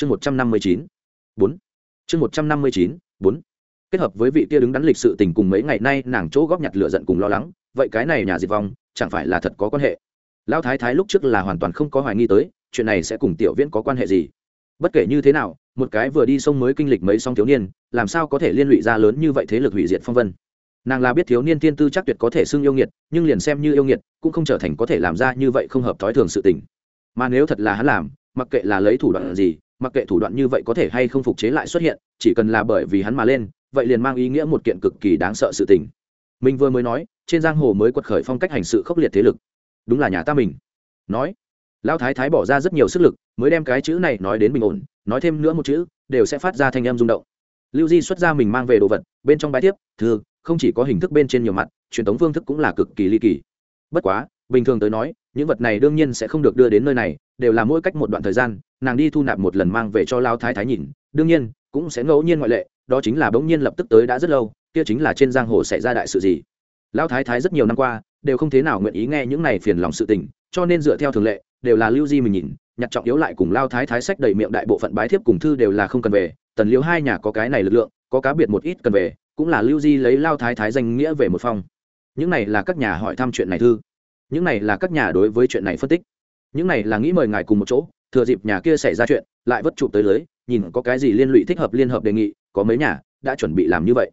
chương một trăm năm mươi chín, bốn. Chương một trăm năm mươi chín, bốn. Kết hợp với vị kia đứng đắn lịch sự tình cùng mấy ngày nay nàng chỗ góp nhặt lựa giận cùng lo lắng, vậy cái này nhà diệt vong, chẳng phải là thật có quan hệ? Lão thái thái lúc trước là hoàn toàn không có hoài nghi tới, chuyện này sẽ cùng tiểu viễn có quan hệ gì? Bất kể như thế nào, một cái vừa đi sông mới kinh lịch mấy song thiếu niên, làm sao có thể liên lụy ra lớn như vậy thế lực hủy diệt phong vân? Nàng là biết thiếu niên tiên tư chắc tuyệt có thể xưng yêu nghiệt, nhưng liền xem như yêu nghiệt, cũng không trở thành có thể làm ra như vậy không hợp thói thường sự tình. Mà nếu thật là hắn làm, mặc kệ là lấy thủ đoạn gì mặc kệ thủ đoạn như vậy có thể hay không phục chế lại xuất hiện, chỉ cần là bởi vì hắn mà lên, vậy liền mang ý nghĩa một kiện cực kỳ đáng sợ sự tình. Mình vừa mới nói, trên giang hồ mới quật khởi phong cách hành sự khốc liệt thế lực. Đúng là nhà ta mình. Nói, lão thái thái bỏ ra rất nhiều sức lực, mới đem cái chữ này nói đến bình ổn, nói thêm nữa một chữ, đều sẽ phát ra thanh âm rung động. Lưu di xuất ra mình mang về đồ vật, bên trong bài tiếp, thư, không chỉ có hình thức bên trên nhiều mặt, truyền thống phương thức cũng là cực kỳ ly kỳ. Bất quá bình thường tới nói, những vật này đương nhiên sẽ không được đưa đến nơi này, đều là mỗi cách một đoạn thời gian, nàng đi thu nạp một lần mang về cho lao thái thái nhìn, đương nhiên, cũng sẽ ngẫu nhiên ngoại lệ, đó chính là bỗng nhiên lập tức tới đã rất lâu, kia chính là trên giang hồ xảy ra đại sự gì. Lao thái thái rất nhiều năm qua, đều không thế nào nguyện ý nghe những này phiền lòng sự tình, cho nên dựa theo thường lệ, đều là lưu di mình nhìn, nhặt trọng yếu lại cùng lao thái thái sách đầy miệng đại bộ phận bái thiếp cùng thư đều là không cần về, tần liễu hai nhà có cái này lực lượng, có cá biệt một ít cần về, cũng là lưu di lấy lao thái thái danh nghĩa về một phong những này là các nhà hỏi thăm chuyện này thư những này là các nhà đối với chuyện này phân tích. Những này là nghĩ mời ngài cùng một chỗ, thừa dịp nhà kia xảy ra chuyện, lại vất chụp tới lưới, nhìn có cái gì liên lụy thích hợp liên hợp đề nghị, có mấy nhà đã chuẩn bị làm như vậy.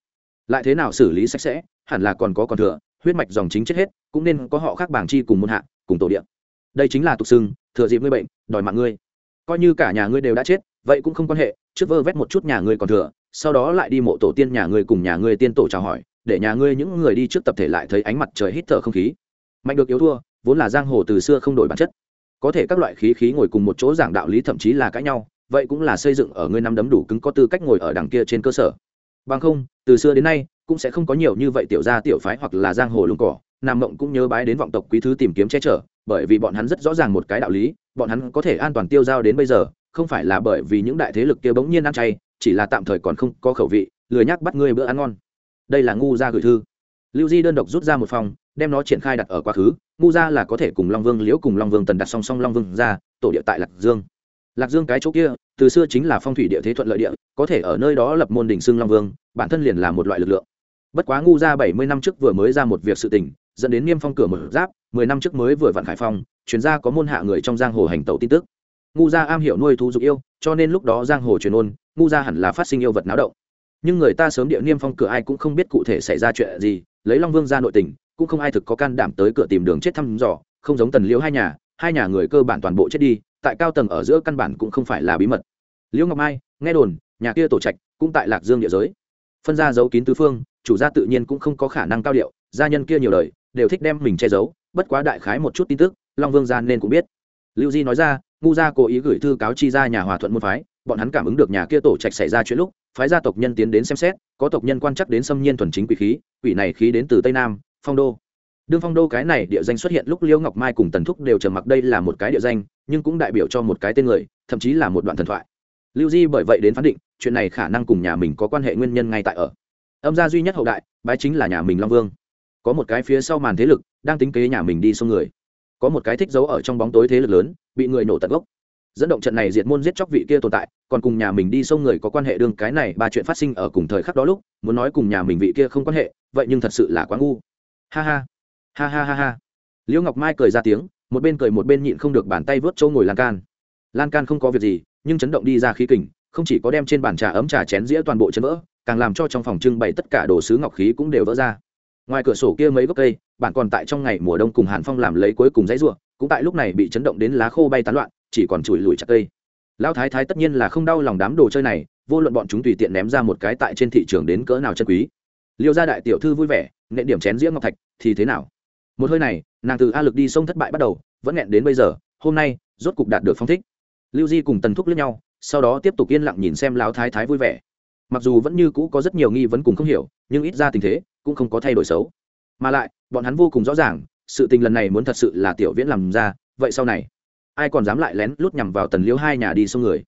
Lại thế nào xử lý sạch sẽ, hẳn là còn có còn thừa, huyết mạch dòng chính chết hết, cũng nên có họ khác bảng chi cùng môn hạ, cùng tổ điện đây chính là tục xưng, thừa dịp ngươi bệnh, đòi mạng ngươi. Coi như cả nhà ngươi đều đã chết, vậy cũng không quan hệ, trước vơ vét một chút nhà ngươi còn thừa, sau đó lại đi mộ tổ tiên nhà ngươi cùng nhà ngươi tiên tổ chào hỏi, để nhà ngươi những người đi trước tập thể lại thấy ánh mặt trời hít thở không khí mạnh được yếu thua, vốn là giang hồ từ xưa không đổi bản chất. Có thể các loại khí khí ngồi cùng một chỗ giảng đạo lý thậm chí là cãi nhau, vậy cũng là xây dựng ở ngươi năm đấm đủ cứng có tư cách ngồi ở đằng kia trên cơ sở. Bằng không, từ xưa đến nay, cũng sẽ không có nhiều như vậy tiểu gia tiểu phái hoặc là giang hồ lùng cỏ, nam mộng cũng nhớ bái đến vọng tộc quý thứ tìm kiếm che chở, bởi vì bọn hắn rất rõ ràng một cái đạo lý, bọn hắn có thể an toàn tiêu giao đến bây giờ, không phải là bởi vì những đại thế lực kia bỗng nhiên ăn chay, chỉ là tạm thời còn không có khẩu vị, lười nhắc bắt ngươi bữa ăn ngon. Đây là ngu ra gửi thư. Lưu di đơn độc rút ra một phòng đem nó triển khai đặt ở quá khứ, ngu gia là có thể cùng long vương liễu cùng long vương tần đặt song song long vương ra, tổ địa tại lạc dương. Lạc dương cái chỗ kia, từ xưa chính là phong thủy địa thế thuận lợi địa, có thể ở nơi đó lập môn đỉnh xưng long vương, bản thân liền là một loại lực lượng. Bất quá ngu gia bảy mươi năm trước vừa mới ra một việc sự tình, dẫn đến niêm phong cửa một giáp, mười năm trước mới vừa vặn khải phong, chuyên gia có môn hạ người trong giang hồ hành tẩu tin tức. Ngu gia am hiểu nuôi thú dục yêu, cho nên lúc đó giang hồ truyền ôn, ngu gia hẳn là phát sinh yêu vật náo động. Nhưng người ta sớm địa niêm phong cửa ai cũng không biết cụ thể xảy ra chuyện gì, lấy long vương ra nội tình cũng không ai thực có can đảm tới cửa tìm đường chết thăm dò, không giống tần liễu hai nhà hai nhà người cơ bản toàn bộ chết đi, tại cao tầng ở giữa căn bản cũng không phải là bí mật. Liễu ngọc mai, nghe đồn, nhà kia tổ trạch cũng tại lạc dương địa giới. Phân ra giấu kín tứ phương, chủ gia tự nhiên cũng không có khả năng cao điệu, gia nhân kia nhiều đời, đều thích đem mình che giấu, bất quá đại khái một chút tin tức, long vương gia nên cũng biết. Lưu di nói ra, ngu gia cố ý gửi thư cáo chi ra nhà hòa thuận môn phái, bọn hắn cảm ứng được nhà kia tổ trạch xảy ra chuyện lúc, phái gia tộc nhân tiến đến xem xét, có tộc nhân quan chắc đến xâm nhiên thuần chính quỷ khí, quỷ này khí đến từ tây nam phong đô. Đương phong đô cái này địa danh xuất hiện lúc liễu ngọc mai cùng tần thúc đều trầm mặc đây là một cái địa danh, nhưng cũng đại biểu cho một cái tên người, thậm chí là một đoạn thần thoại. Lưu di bởi vậy đến phán định, chuyện này khả năng cùng nhà mình có quan hệ nguyên nhân ngay tại ở. Âm gia duy nhất hậu đại, bái chính là nhà mình long vương. Có một cái phía sau màn thế lực, đang tính kế nhà mình đi xông người. Có một cái thích giấu ở trong bóng tối thế lực lớn, bị người nổ tận gốc. Dẫn động trận này diệt môn giết chóc vị kia tồn tại, còn cùng nhà mình đi xông người có quan hệ đương cái này ba chuyện phát sinh ở cùng thời khắc đó lúc, muốn nói cùng nhà mình vị kia không quan hệ, vậy nhưng thật sự là quá ngu ha ha. Ha ha ha ha. Liễu ngọc mai cười ra tiếng, một bên cười một bên nhịn không được bàn tay vớt chỗ ngồi lan can. Lan can không có việc gì, nhưng chấn động đi ra khí kình, không chỉ có đem trên bàn trà ấm trà chén dĩa toàn bộ chấn vỡ, càng làm cho trong phòng trưng bày tất cả đồ sứ ngọc khí cũng đều vỡ ra. Ngoài cửa sổ kia mấy gốc cây, bạn còn tại trong ngày mùa đông cùng hàn phong làm lấy cuối cùng dãy ruộng, cũng tại lúc này bị chấn động đến lá khô bay tán loạn, chỉ còn chùi lùi chặt cây. Lão thái thái tất nhiên là không đau lòng đám đồ chơi này, vô luận bọn chúng tùy tiện ném ra một cái tại trên thị trường đến cỡ nào chân quý. Liêu gia đại tiểu thư vui vẻ nện điểm chén dĩa ngọc thạch, thì thế nào? Một hơi này, nàng từ a lực đi sông thất bại bắt đầu, vẫn nghẹn đến bây giờ, hôm nay, rốt cục đạt được phong thích. Lưu di cùng tần thúc lướt nhau, sau đó tiếp tục yên lặng nhìn xem lão thái thái vui vẻ. Mặc dù vẫn như cũ có rất nhiều nghi vấn cùng không hiểu, nhưng ít ra tình thế, cũng không có thay đổi xấu. Mà lại, bọn hắn vô cùng rõ ràng, sự tình lần này muốn thật sự là tiểu viễn làm ra, vậy sau này, ai còn dám lại lén lút nhằm vào tần liễu hai nhà đi sông người?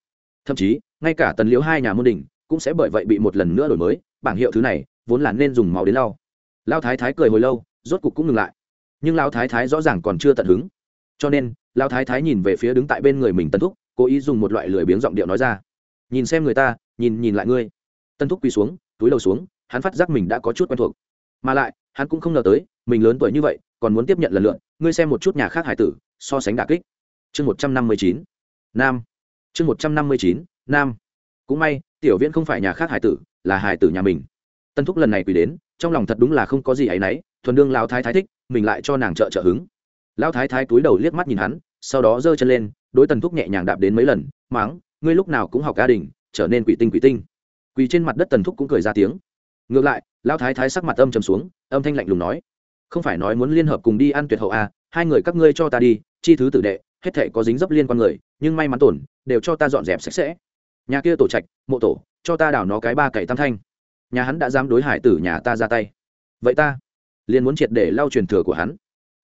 Thậm chí, ngay cả tần liễu hai nhà môn đình cũng sẽ bởi vậy bị một lần nữa đổi mới, bảng hiệu thứ này, vốn là nên dùng máu đến lau lao thái thái cười hồi lâu, rốt cục cũng ngừng lại. Nhưng lao thái thái rõ ràng còn chưa tận hứng. Cho nên lao thái thái nhìn về phía đứng tại bên người mình tân thúc, cố ý dùng một loại lười biếng giọng điệu nói ra. Nhìn xem người ta, nhìn nhìn lại ngươi. Tân thúc quỳ xuống, túi đầu xuống, hắn phát giác mình đã có chút quen thuộc. Mà lại, hắn cũng không ngờ tới, mình lớn tuổi như vậy, còn muốn tiếp nhận lần lượt, ngươi xem một chút nhà khác hải tử, so sánh đà kích. Chương một trăm năm mươi chín, nam. Chương một trăm năm mươi chín, nam. Cũng may, tiểu viễn không phải nhà khác hải tử, là hải tử nhà mình. Tân thúc lần này quỳ đến trong lòng thật đúng là không có gì áy náy thuần đương lao thái thái thích mình lại cho nàng trợ trợ hứng. Lao thái thái túi đầu liếc mắt nhìn hắn sau đó giơ chân lên đối tần thúc nhẹ nhàng đạp đến mấy lần máng ngươi lúc nào cũng học gia đình trở nên quỷ tinh quỷ tinh. Quỳ trên mặt đất tần thúc cũng cười ra tiếng. Ngược lại lao thái thái sắc mặt âm trầm xuống âm thanh lạnh lùng nói không phải nói muốn liên hợp cùng đi ăn tuyệt hậu à, hai người các ngươi cho ta đi chi thứ tử đệ hết thể có dính dấp liên quan người nhưng may mắn tổn đều cho ta dọn dẹp sạch sẽ. Nhà kia tổ trạch mộ tổ cho ta đảo nó cái ba cậy tam thanh nhà hắn đã dám đối hải tử nhà ta ra tay. Vậy ta liền muốn triệt để lau truyền thừa của hắn.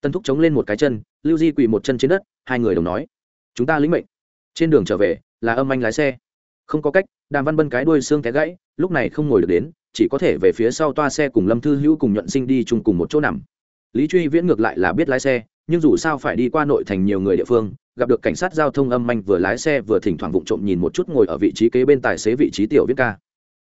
Tân thúc chống lên một cái chân, lưu di quỳ một chân trên đất, hai người đồng nói, chúng ta lĩnh mệnh. Trên đường trở về, là âm anh lái xe. Không có cách, đàm văn bân cái đuôi xương té gãy, lúc này không ngồi được đến, chỉ có thể về phía sau toa xe cùng lâm thư hữu cùng nhuận sinh đi chung cùng một chỗ nằm. Lý truy viễn ngược lại là biết lái xe, nhưng dù sao phải đi qua nội thành nhiều người địa phương, gặp được cảnh sát giao thông âm anh vừa lái xe vừa thỉnh thoảng vụng trộm nhìn một chút ngồi ở vị trí kế bên tài xế vị trí tiểu viết ca.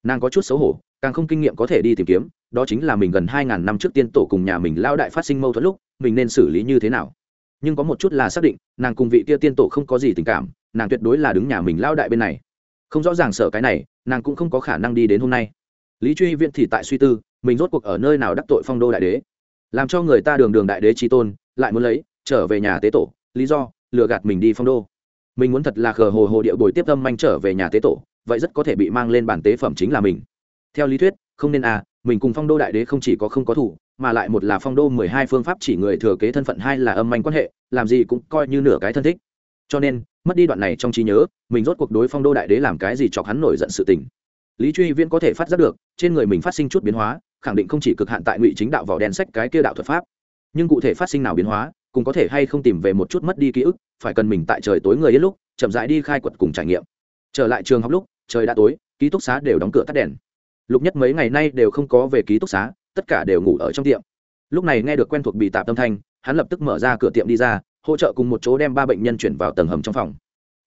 Nàng có chút xấu hổ càng không kinh nghiệm có thể đi tìm kiếm, đó chính là mình gần hai ngàn năm trước tiên tổ cùng nhà mình lao đại phát sinh mâu thuẫn lúc, mình nên xử lý như thế nào. Nhưng có một chút là xác định, nàng cùng vị kia tiên tổ không có gì tình cảm, nàng tuyệt đối là đứng nhà mình lao đại bên này. Không rõ ràng sợ cái này, nàng cũng không có khả năng đi đến hôm nay. Lý truy viễn thì tại suy tư, mình rốt cuộc ở nơi nào đắc tội phong đô đại đế? Làm cho người ta đường đường đại đế tri tôn, lại muốn lấy, trở về nhà tế tổ, lý do, lừa gạt mình đi phong đô. Mình muốn thật là khờ hồ hồ địa bồi tiếp tâm manh trở về nhà tế tổ, vậy rất có thể bị mang lên bản tế phẩm chính là mình theo lý thuyết, không nên à mình cùng phong đô đại đế không chỉ có không có thủ, mà lại một là phong đô mười hai phương pháp chỉ người thừa kế thân phận, hai là âm manh quan hệ, làm gì cũng coi như nửa cái thân thích. Cho nên, mất đi đoạn này trong trí nhớ, mình rốt cuộc đối phong đô đại đế làm cái gì chọc hắn nổi giận sự tình. Lý truy viễn có thể phát giác được, trên người mình phát sinh chút biến hóa, khẳng định không chỉ cực hạn tại ngụy chính đạo vỏ đen sách cái kia đạo thuật pháp. Nhưng cụ thể phát sinh nào biến hóa, cũng có thể hay không tìm về một chút mất đi ký ức, phải cần mình tại trời tối người ít lúc, chậm rãi đi khai quật cùng trải nghiệm. Trở lại trường học lúc, trời đã tối, ký túc xá đều đóng cửa tắt đèn lục nhất mấy ngày nay đều không có về ký túc xá, tất cả đều ngủ ở trong tiệm. Lúc này nghe được quen thuộc bị tạp tâm thanh, hắn lập tức mở ra cửa tiệm đi ra, hỗ trợ cùng một chỗ đem ba bệnh nhân chuyển vào tầng hầm trong phòng.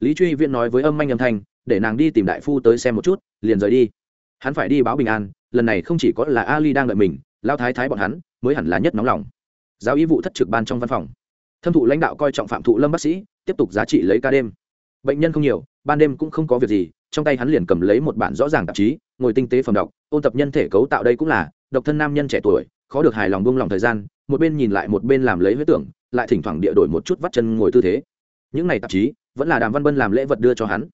Lý truy viễn nói với âm manh âm thanh, để nàng đi tìm đại phu tới xem một chút, liền rời đi. Hắn phải đi báo bình an, lần này không chỉ có là ali đang đợi mình lao thái thái bọn hắn mới hẳn là nhất nóng lòng. Giáo y vụ thất trực ban trong văn phòng. Thâm thụ lãnh đạo coi trọng phạm thụ lâm bác sĩ, tiếp tục giá trị lấy ca đêm. Bệnh nhân không nhiều, ban đêm cũng không có việc gì trong tay hắn liền cầm lấy một bản rõ ràng tạp chí, ngồi tinh tế phẩm đọc, ôn tập nhân thể cấu tạo đây cũng là, độc thân nam nhân trẻ tuổi, khó được hài lòng buông lòng thời gian, một bên nhìn lại một bên làm lấy huế tưởng, lại thỉnh thoảng địa đổi một chút vắt chân ngồi tư thế. Những này tạp chí, vẫn là đàm văn bân làm lễ vật đưa cho hắn.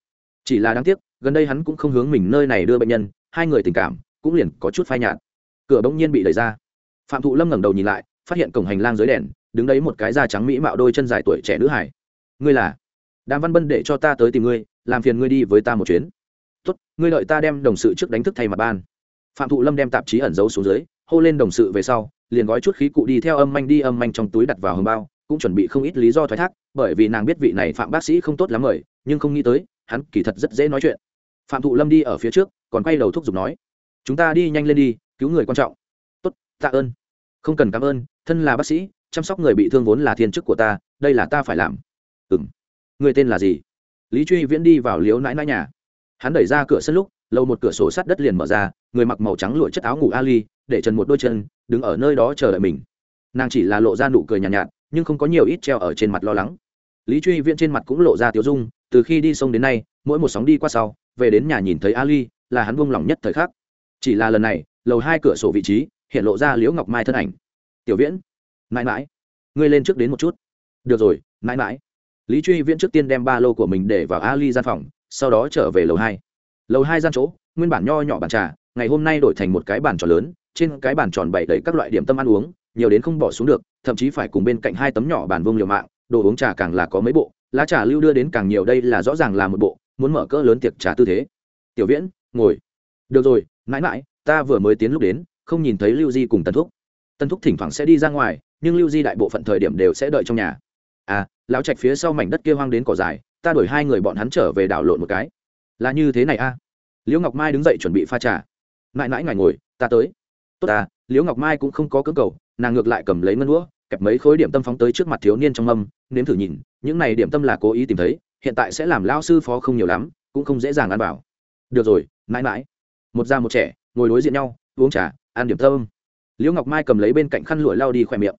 Chỉ là đáng tiếc, gần đây hắn cũng không hướng mình nơi này đưa bệnh nhân, hai người tình cảm cũng liền có chút phai nhạt. Cửa bỗng nhiên bị đẩy ra. Phạm thụ lâm ngẩng đầu nhìn lại, phát hiện cổng hành lang dưới đèn, đứng đấy một cái da trắng mỹ mạo đôi chân dài tuổi trẻ nữ hải ngươi là? Đàm văn bân để cho ta tới tìm ngươi, làm phiền ngươi đi với ta một chuyến. Tốt, ngươi đợi ta đem đồng sự trước đánh thức thay mặt ban. Phạm thụ lâm đem tạp chí ẩn giấu xuống dưới, hô lên đồng sự về sau, liền gói chút khí cụ đi theo âm manh đi âm manh trong túi đặt vào hòm bao, cũng chuẩn bị không ít lý do thoái thác, bởi vì nàng biết vị này phạm bác sĩ không tốt lắm mời, nhưng không nghĩ tới, hắn kỳ thật rất dễ nói chuyện. Phạm thụ lâm đi ở phía trước, còn quay đầu thúc giục nói, chúng ta đi nhanh lên đi, cứu người quan trọng. Tốt, tạ ơn. Không cần cảm ơn, thân là bác sĩ, chăm sóc người bị thương vốn là thiên chức của ta, đây là ta phải làm. Ừ m người tên là gì? Lý truy viễn đi vào liếu nãi nãi nhà. Hắn đẩy ra cửa sân lúc lâu một cửa sổ sắt đất liền mở ra người mặc màu trắng lụa chất áo ngủ ali để trần một đôi chân đứng ở nơi đó chờ đợi mình. Nàng chỉ là lộ ra nụ cười nhàn nhạt, nhạt nhưng không có nhiều ít treo ở trên mặt lo lắng. Lý truy viễn trên mặt cũng lộ ra tiếu dung từ khi đi sông đến nay mỗi một sóng đi qua sau về đến nhà nhìn thấy ali là hắn buông lỏng nhất thời khắc. Chỉ là lần này lầu hai cửa sổ vị trí hiện lộ ra liễu ngọc mai thân ảnh. Tiểu viễn mãi mãi ngươi lên trước đến một chút. Được rồi mãi mãi lý truy viễn trước tiên đem ba lô của mình để vào ali gian phòng, sau đó trở về lầu hai. Lầu hai gian chỗ, nguyên bản nho nhỏ bàn trà, ngày hôm nay đổi thành một cái bàn tròn lớn, trên cái bàn tròn bày đầy các loại điểm tâm ăn uống, nhiều đến không bỏ xuống được, thậm chí phải cùng bên cạnh hai tấm nhỏ bàn vương liều mạng, đồ uống trà càng là có mấy bộ, lá trà lưu đưa đến càng nhiều, đây là rõ ràng là một bộ, muốn mở cỡ lớn tiệc trà tư thế. Tiểu viễn, ngồi. Được rồi, mãi mãi, ta vừa mới tiến lúc đến, không nhìn thấy lưu di cùng tần thúc. Tần thúc thỉnh thoảng sẽ đi ra ngoài, nhưng lưu di đại bộ phận thời điểm đều sẽ đợi trong nhà à lão trạch phía sau mảnh đất kia hoang đến cỏ dài, ta đuổi hai người bọn hắn trở về đảo lộn một cái. Là như thế này a. À? liễu ngọc mai đứng dậy chuẩn bị pha trà. Mãi mãi ngài ngồi, ta tới. Tốt à liễu ngọc mai cũng không có cưỡng cầu, nàng ngược lại cầm lấy ngân đũa, kẹp mấy khối điểm tâm phóng tới trước mặt thiếu niên trong mâm nếm thử nhìn, những này điểm tâm là cố ý tìm thấy, hiện tại sẽ làm lao sư phó không nhiều lắm, cũng không dễ dàng ăn bảo được rồi, mãi mãi. Một già một trẻ, ngồi đối diện nhau, uống trà, ăn điểm tâm. liễu ngọc mai cầm lấy bên cạnh khăn lụa lao đi khỏe miệng.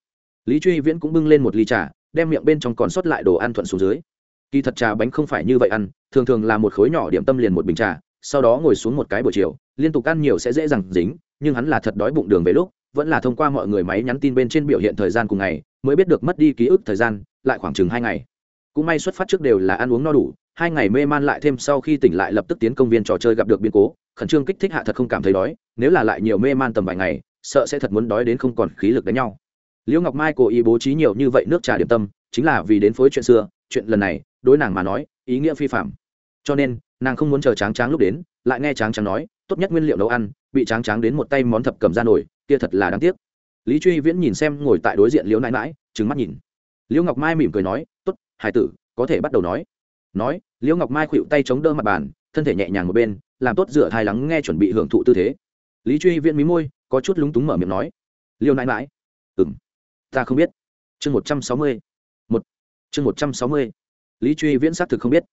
Lý truy viễn cũng bưng lên một ly trà đem miệng bên trong còn sót lại đồ ăn thuận xuống dưới. Kỳ thật trà bánh không phải như vậy ăn, thường thường là một khối nhỏ điểm tâm liền một bình trà, sau đó ngồi xuống một cái buổi chiều, liên tục ăn nhiều sẽ dễ dàng dính, nhưng hắn là thật đói bụng đường về lúc, vẫn là thông qua mọi người máy nhắn tin bên trên biểu hiện thời gian cùng ngày, mới biết được mất đi ký ức thời gian, lại khoảng chừng hai ngày. Cũng may xuất phát trước đều là ăn uống no đủ, hai ngày mê man lại thêm sau khi tỉnh lại lập tức tiến công viên trò chơi gặp được biến cố, khẩn trương kích thích hạ thật không cảm thấy đói, nếu là lại nhiều mê man tầm vài ngày, sợ sẽ thật muốn đói đến không còn khí lực đánh nhau liễu ngọc mai cố ý bố trí nhiều như vậy nước trà điểm tâm, chính là vì đến phối chuyện xưa, chuyện lần này, đối nàng mà nói, ý nghĩa phi phạm. Cho nên, nàng không muốn chờ tráng tráng lúc đến, lại nghe tráng tráng nói, tốt nhất nguyên liệu nấu ăn, bị tráng tráng đến một tay món thập cầm ra nổi, kia thật là đáng tiếc. Lý truy viễn nhìn xem ngồi tại đối diện liễu nãi mãi trứng mắt nhìn. Liễu ngọc mai mỉm cười nói, tốt, hải tử, có thể bắt đầu nói. Nói, liễu ngọc mai khuỵu tay chống đỡ mặt bàn, thân thể nhẹ nhàng một bên, làm tốt dựa thai lắng nghe chuẩn bị hưởng thụ tư thế. Lý truy viễn mí môi, có chút lúng túng mở miệng nói liêu nãi mãi ừng ta không biết. Chương một trăm sáu mươi. Một. Chương một trăm sáu mươi. Lý truy viễn xác thực không biết.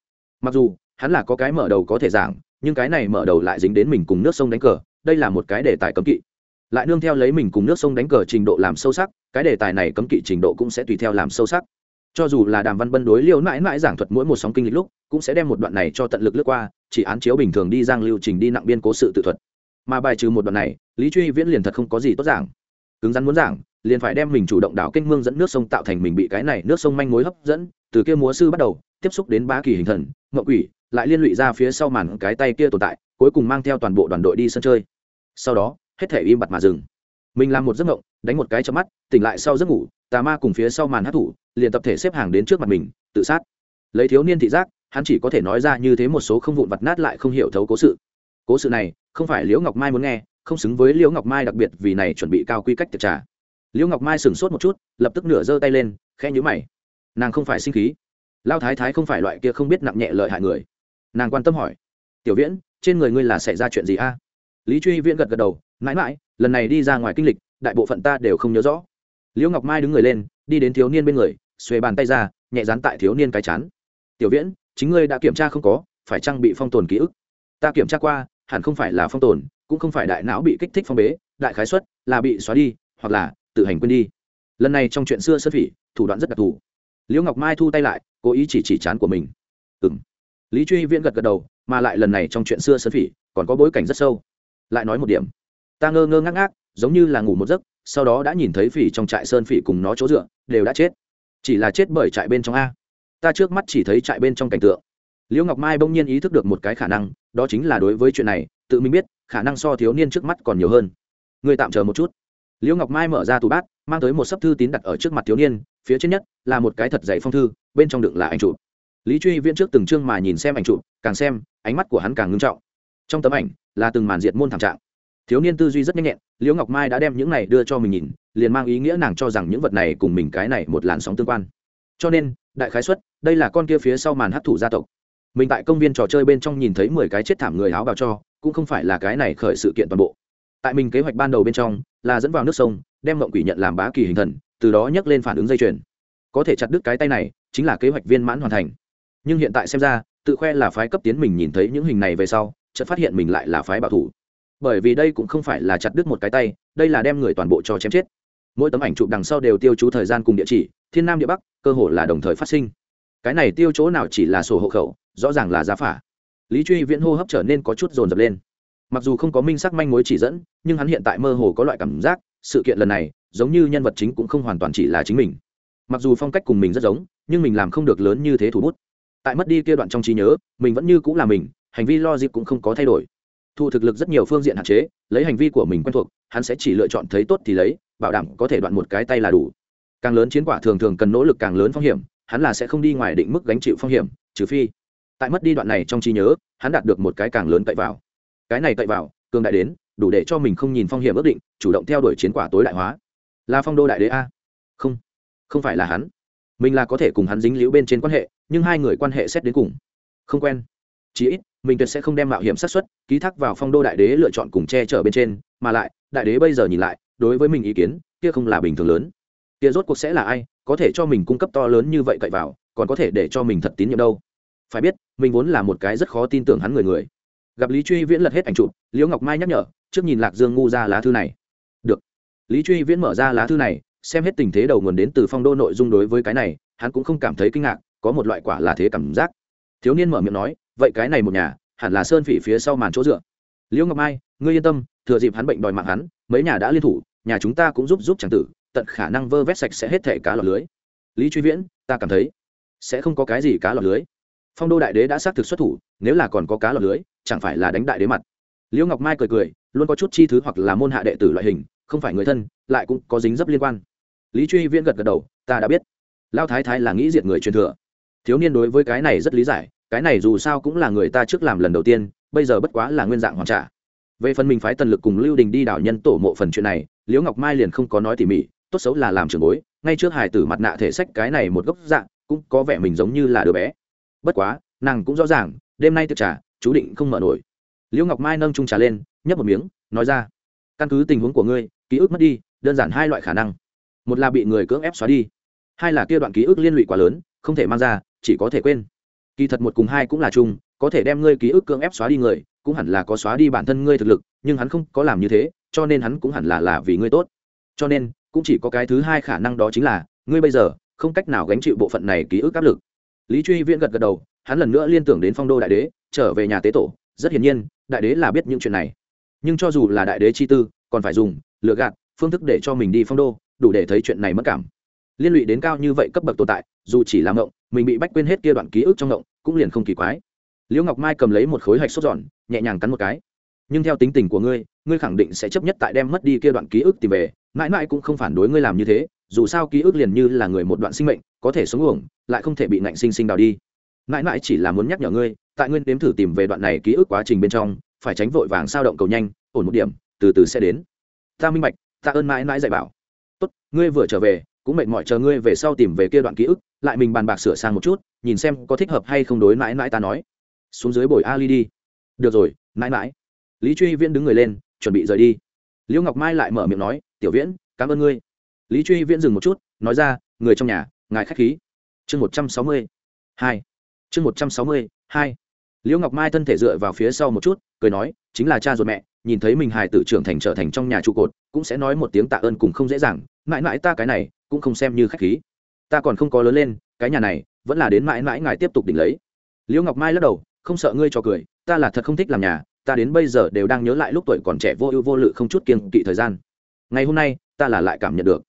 Mặc dù, hắn là có cái mở đầu có thể giảng, nhưng cái này mở đầu lại dính đến mình cùng nước sông đánh cờ, đây là một cái đề tài cấm kỵ. Lại nương theo lấy mình cùng nước sông đánh cờ trình độ làm sâu sắc, cái đề tài này cấm kỵ trình độ cũng sẽ tùy theo làm sâu sắc. Cho dù là đàm văn bân đối liêu mãi mãi giảng thuật mỗi một sóng kinh lịch lúc, cũng sẽ đem một đoạn này cho tận lực lướt qua, chỉ án chiếu bình thường đi giang lưu trình đi nặng biên cố sự tự thuật. Mà bài trừ một đoạn này, lý truy viễn liền thật không có gì tốt giảng. Cứng rắn muốn giảng liền phải đem mình chủ động đảo kênh mương dẫn nước sông tạo thành mình bị cái này nước sông manh mối hấp dẫn, từ kia múa sư bắt đầu, tiếp xúc đến ba kỳ hình thần ngậu quỷ, lại liên lụy ra phía sau màn cái tay kia tồn tại, cuối cùng mang theo toàn bộ đoàn đội đi sân chơi. Sau đó, hết thể im bặt mà dừng. Mình làm một giấc mộng, đánh một cái cho mắt, tỉnh lại sau giấc ngủ, tà ma cùng phía sau màn hát thủ, liền tập thể xếp hàng đến trước mặt mình, tự sát. Lấy thiếu niên thị giác, hắn chỉ có thể nói ra như thế một số không vụn vặt nát lại không hiểu thấu cố sự. Cố sự này, không phải liễu ngọc mai muốn nghe, không xứng với liễu ngọc mai đặc biệt vì này chuẩn bị cao quy cách tiệc trà liễu ngọc mai sửng sốt một chút, lập tức nửa giơ tay lên, khẽ nhữ mày. Nàng không phải sinh khí. Lao thái thái không phải loại kia không biết nặng nhẹ lợi hại người. Nàng quan tâm hỏi. Tiểu viễn, trên người ngươi là xảy ra chuyện gì a? Lý truy viễn gật gật đầu, mãi mãi, lần này đi ra ngoài kinh lịch, đại bộ phận ta đều không nhớ rõ. Liễu ngọc mai đứng người lên, đi đến thiếu niên bên người, xuề bàn tay ra, nhẹ dán tại thiếu niên cái chán. Tiểu viễn, chính ngươi đã kiểm tra không có, phải chăng bị phong tồn ký ức? Ta kiểm tra qua, hẳn không phải là phong tồn, cũng không phải đại não bị kích thích phong bế, đại khái xuất là bị xóa đi, hoặc là tự hành quên đi. Lần này trong chuyện xưa sơn phỉ, thủ đoạn rất đặc thù. Liễu ngọc mai thu tay lại, cố ý chỉ chỉ chán của mình. Ừ m lý truy viễn gật gật đầu, mà lại lần này trong chuyện xưa sơn phỉ, còn có bối cảnh rất sâu. Lại nói một điểm. Ta ngơ ngơ ngác ngác, giống như là ngủ một giấc, sau đó đã nhìn thấy phỉ trong trại sơn phỉ cùng nó chỗ dựa, đều đã chết. Chỉ là chết bởi trại bên trong a. Ta trước mắt chỉ thấy trại bên trong cảnh tượng. Liễu ngọc mai bỗng nhiên ý thức được một cái khả năng, đó chính là đối với chuyện này, tự mình biết, khả năng so thiếu niên trước mắt còn nhiều hơn. Người tạm chờ một chút liễu ngọc mai mở ra tủ bát, mang tới một sấp thư tín đặt ở trước mặt thiếu niên, phía trên nhất là một cái thật dày phong thư, bên trong đựng là ảnh chụp. Lý truy viễn trước từng chương mà nhìn xem ảnh chụp, càng xem, ánh mắt của hắn càng ngưng trọng. Trong tấm ảnh, là từng màn diệt môn thảm trạng. Thiếu niên tư duy rất nhanh nhẹn, liễu ngọc mai đã đem những này đưa cho mình nhìn, liền mang ý nghĩa nàng cho rằng những vật này cùng mình cái này một làn sóng tương quan. Cho nên, đại khái xuất đây là con kia phía sau màn hấp thụ gia tộc. Mình tại công viên trò chơi bên trong nhìn thấy mười cái chết thảm người áo bào cho, cũng không phải là cái này khởi sự kiện toàn bộ tại mình kế hoạch ban đầu bên trong, là dẫn vào nước sông, đem mộng quỷ nhận làm bá kỳ hình thần, từ đó nhắc lên phản ứng dây chuyền. Có thể chặt đứt cái tay này, chính là kế hoạch viên mãn hoàn thành. Nhưng hiện tại xem ra, tự khoe là phái cấp tiến mình nhìn thấy những hình này về sau, chợt phát hiện mình lại là phái bảo thủ. Bởi vì đây cũng không phải là chặt đứt một cái tay, đây là đem người toàn bộ cho chém chết. Mỗi tấm ảnh chụp đằng sau đều tiêu chú thời gian cùng địa chỉ, thiên nam địa bắc, cơ hội là đồng thời phát sinh. Cái này tiêu chỗ nào chỉ là sổ hộ khẩu, rõ ràng là giá phả. Lý truy viễn hô hấp trở nên có chút dồn dập lên mặc dù không có minh sắc manh mối chỉ dẫn, nhưng hắn hiện tại mơ hồ có loại cảm giác, sự kiện lần này, giống như nhân vật chính cũng không hoàn toàn chỉ là chính mình. Mặc dù phong cách cùng mình rất giống, nhưng mình làm không được lớn như thế thủ bút. Tại mất đi kia đoạn trong trí nhớ, mình vẫn như cũng là mình, hành vi lo dịp cũng không có thay đổi. Thu thực lực rất nhiều phương diện hạn chế, lấy hành vi của mình quen thuộc, hắn sẽ chỉ lựa chọn thấy tốt thì lấy, bảo đảm có thể đoạn một cái tay là đủ. Càng lớn chiến quả thường thường cần nỗ lực càng lớn phong hiểm, hắn là sẽ không đi ngoài định mức gánh chịu phong hiểm, trừ phi. Tại mất đi đoạn này trong trí nhớ, hắn đạt được một cái càng lớn cậy vào cái này cậy vào, cường đại đến, đủ để cho mình không nhìn phong hiểm ước định, chủ động theo đuổi chiến quả tối đại hóa. Là phong đô đại đế a? Không không phải là hắn. Mình là có thể cùng hắn dính liễu bên trên quan hệ, nhưng hai người quan hệ xét đến cùng. Không quen. Chí ít, mình tuyệt sẽ không đem mạo hiểm sát xuất ký thác vào phong đô đại đế lựa chọn cùng che chở bên trên, mà lại, đại đế bây giờ nhìn lại, đối với mình ý kiến, kia không là bình thường lớn. Kia rốt cuộc sẽ là ai, có thể cho mình cung cấp to lớn như vậy cậy vào, còn có thể để cho mình thật tín nhiệm đâu. Phải biết, mình vốn là một cái rất khó tin tưởng hắn người người gặp lý truy viễn lật hết ảnh chụp liễu ngọc mai nhắc nhở trước nhìn lạc dương ngu ra lá thư này được lý truy viễn mở ra lá thư này xem hết tình thế đầu nguồn đến từ phong đô nội dung đối với cái này hắn cũng không cảm thấy kinh ngạc có một loại quả là thế cảm giác thiếu niên mở miệng nói vậy cái này một nhà hẳn là sơn phỉ phía sau màn chỗ dựa liễu ngọc mai ngươi yên tâm thừa dịp hắn bệnh đòi mạng hắn mấy nhà đã liên thủ nhà chúng ta cũng giúp giúp c tử tận khả năng vơ vét sạch sẽ hết thể cá lọc lưới lý truy viễn ta cảm thấy sẽ không có cái gì cá lọc lưới phong đô đại đế đã xác thực xuất thủ nếu là còn có cá lọc lưới chẳng phải là đánh đại đế mặt. Liễu ngọc mai cười cười, luôn có chút chi thứ hoặc là môn hạ đệ tử loại hình, không phải người thân, lại cũng có dính dấp liên quan. Lý truy viễn gật gật đầu, ta đã biết. Lao thái thái là nghĩ diệt người truyền thừa. Thiếu niên đối với cái này rất lý giải, cái này dù sao cũng là người ta trước làm lần đầu tiên, bây giờ bất quá là nguyên dạng hoàn trả. Về phần mình phái tần lực cùng lưu đình đi đảo nhân tổ mộ phần chuyện này, liễu ngọc mai liền không có nói tỉ mỉ, tốt xấu là làm trường bối, ngay trước hải tử mặt nạ thể sách cái này một gốc dạng, cũng có vẻ mình giống như là đứa bé. Bất quá, nàng cũng rõ ràng, đêm nay tiệc trà chú định không mở nổi. Liễu ngọc mai nâng trung trà lên, nhấp một miếng, nói ra, căn cứ tình huống của ngươi, ký ức mất đi, đơn giản hai loại khả năng. Một là bị người cưỡng ép xóa đi, hai là kia đoạn ký ức liên lụy quá lớn, không thể mang ra, chỉ có thể quên. Kỳ thật một cùng hai cũng là chung, có thể đem ngươi ký ức cưỡng ép xóa đi người, cũng hẳn là có xóa đi bản thân ngươi thực lực, nhưng hắn không có làm như thế, cho nên hắn cũng hẳn là là vì ngươi tốt. Cho nên, cũng chỉ có cái thứ hai khả năng đó chính là, ngươi bây giờ, không cách nào gánh chịu bộ phận này ký ức áp lực. Lý truy viễn gật gật đầu, hắn lần nữa liên tưởng đến phong đô đại đế trở về nhà tế tổ, rất hiển nhiên, đại đế là biết những chuyện này. Nhưng cho dù là đại đế chi tư, còn phải dùng lựa gạt, phương thức để cho mình đi phong đô, đủ để thấy chuyện này mất cảm. Liên lụy đến cao như vậy cấp bậc tồn tại, dù chỉ làm ngộng, mình bị bách quên hết kia đoạn ký ức trong ngộng, cũng liền không kỳ quái. Liễu ngọc mai cầm lấy một khối hạch sốt giòn, nhẹ nhàng cắn một cái. Nhưng theo tính tình của ngươi ngươi khẳng định sẽ chấp nhất tại đem mất đi kia đoạn ký ức tìm về. Mãi mãi cũng không phản đối ngươi làm như thế, dù sao ký ức liền như là người một đoạn sinh mệnh, có thể sống uổng, lại không thể bị ngạnh sinh sinh đào đi. Mãi mãi chỉ là muốn nhắc nhở ngươi tại nguyên đếm thử tìm về đoạn này ký ức quá trình bên trong, phải tránh vội vàng sao động cầu nhanh, ổn một điểm, từ từ sẽ đến. Ta minh bạch, ta ơn mãi mãi dạy bảo. Tốt, ngươi vừa trở về, cũng mệt mỏi chờ ngươi về sau tìm về kia đoạn ký ức, lại mình bàn bạc sửa sang một chút, nhìn xem có thích hợp hay không đối mãi mãi ta nói. Xuống dưới bồi ali đi. Được rồi, mãi mãi. Lý truy viễn đứng người lên, chuẩn bị rời đi. Liễu ngọc mai lại mở miệng nói, tiểu viễn, cảm ơn ngươi. Lý truy viễn dừng một chút, nói ra, người trong nhà, ngài k h á c h khí. Chương một trăm sáu mươi hai. Chương một trăm sáu mươi hai liễu ngọc mai thân thể dựa vào phía sau một chút, cười nói, chính là cha ruột mẹ, nhìn thấy mình hài tử trưởng thành trở thành trong nhà trụ cột, cũng sẽ nói một tiếng tạ ơn cùng không dễ dàng, mãi mãi ta cái này cũng không xem như khách khí. Ta còn không có lớn lên, cái nhà này vẫn là đến mãi mãi ngài tiếp tục đỉnh lấy. Liễu ngọc mai lắc đầu, không sợ ngươi cho cười, ta là thật không thích làm nhà, ta đến bây giờ đều đang nhớ lại lúc tuổi còn trẻ vô ưu vô lự không chút kiên kỵ thời gian. Ngày hôm nay, ta là lại cảm nhận được.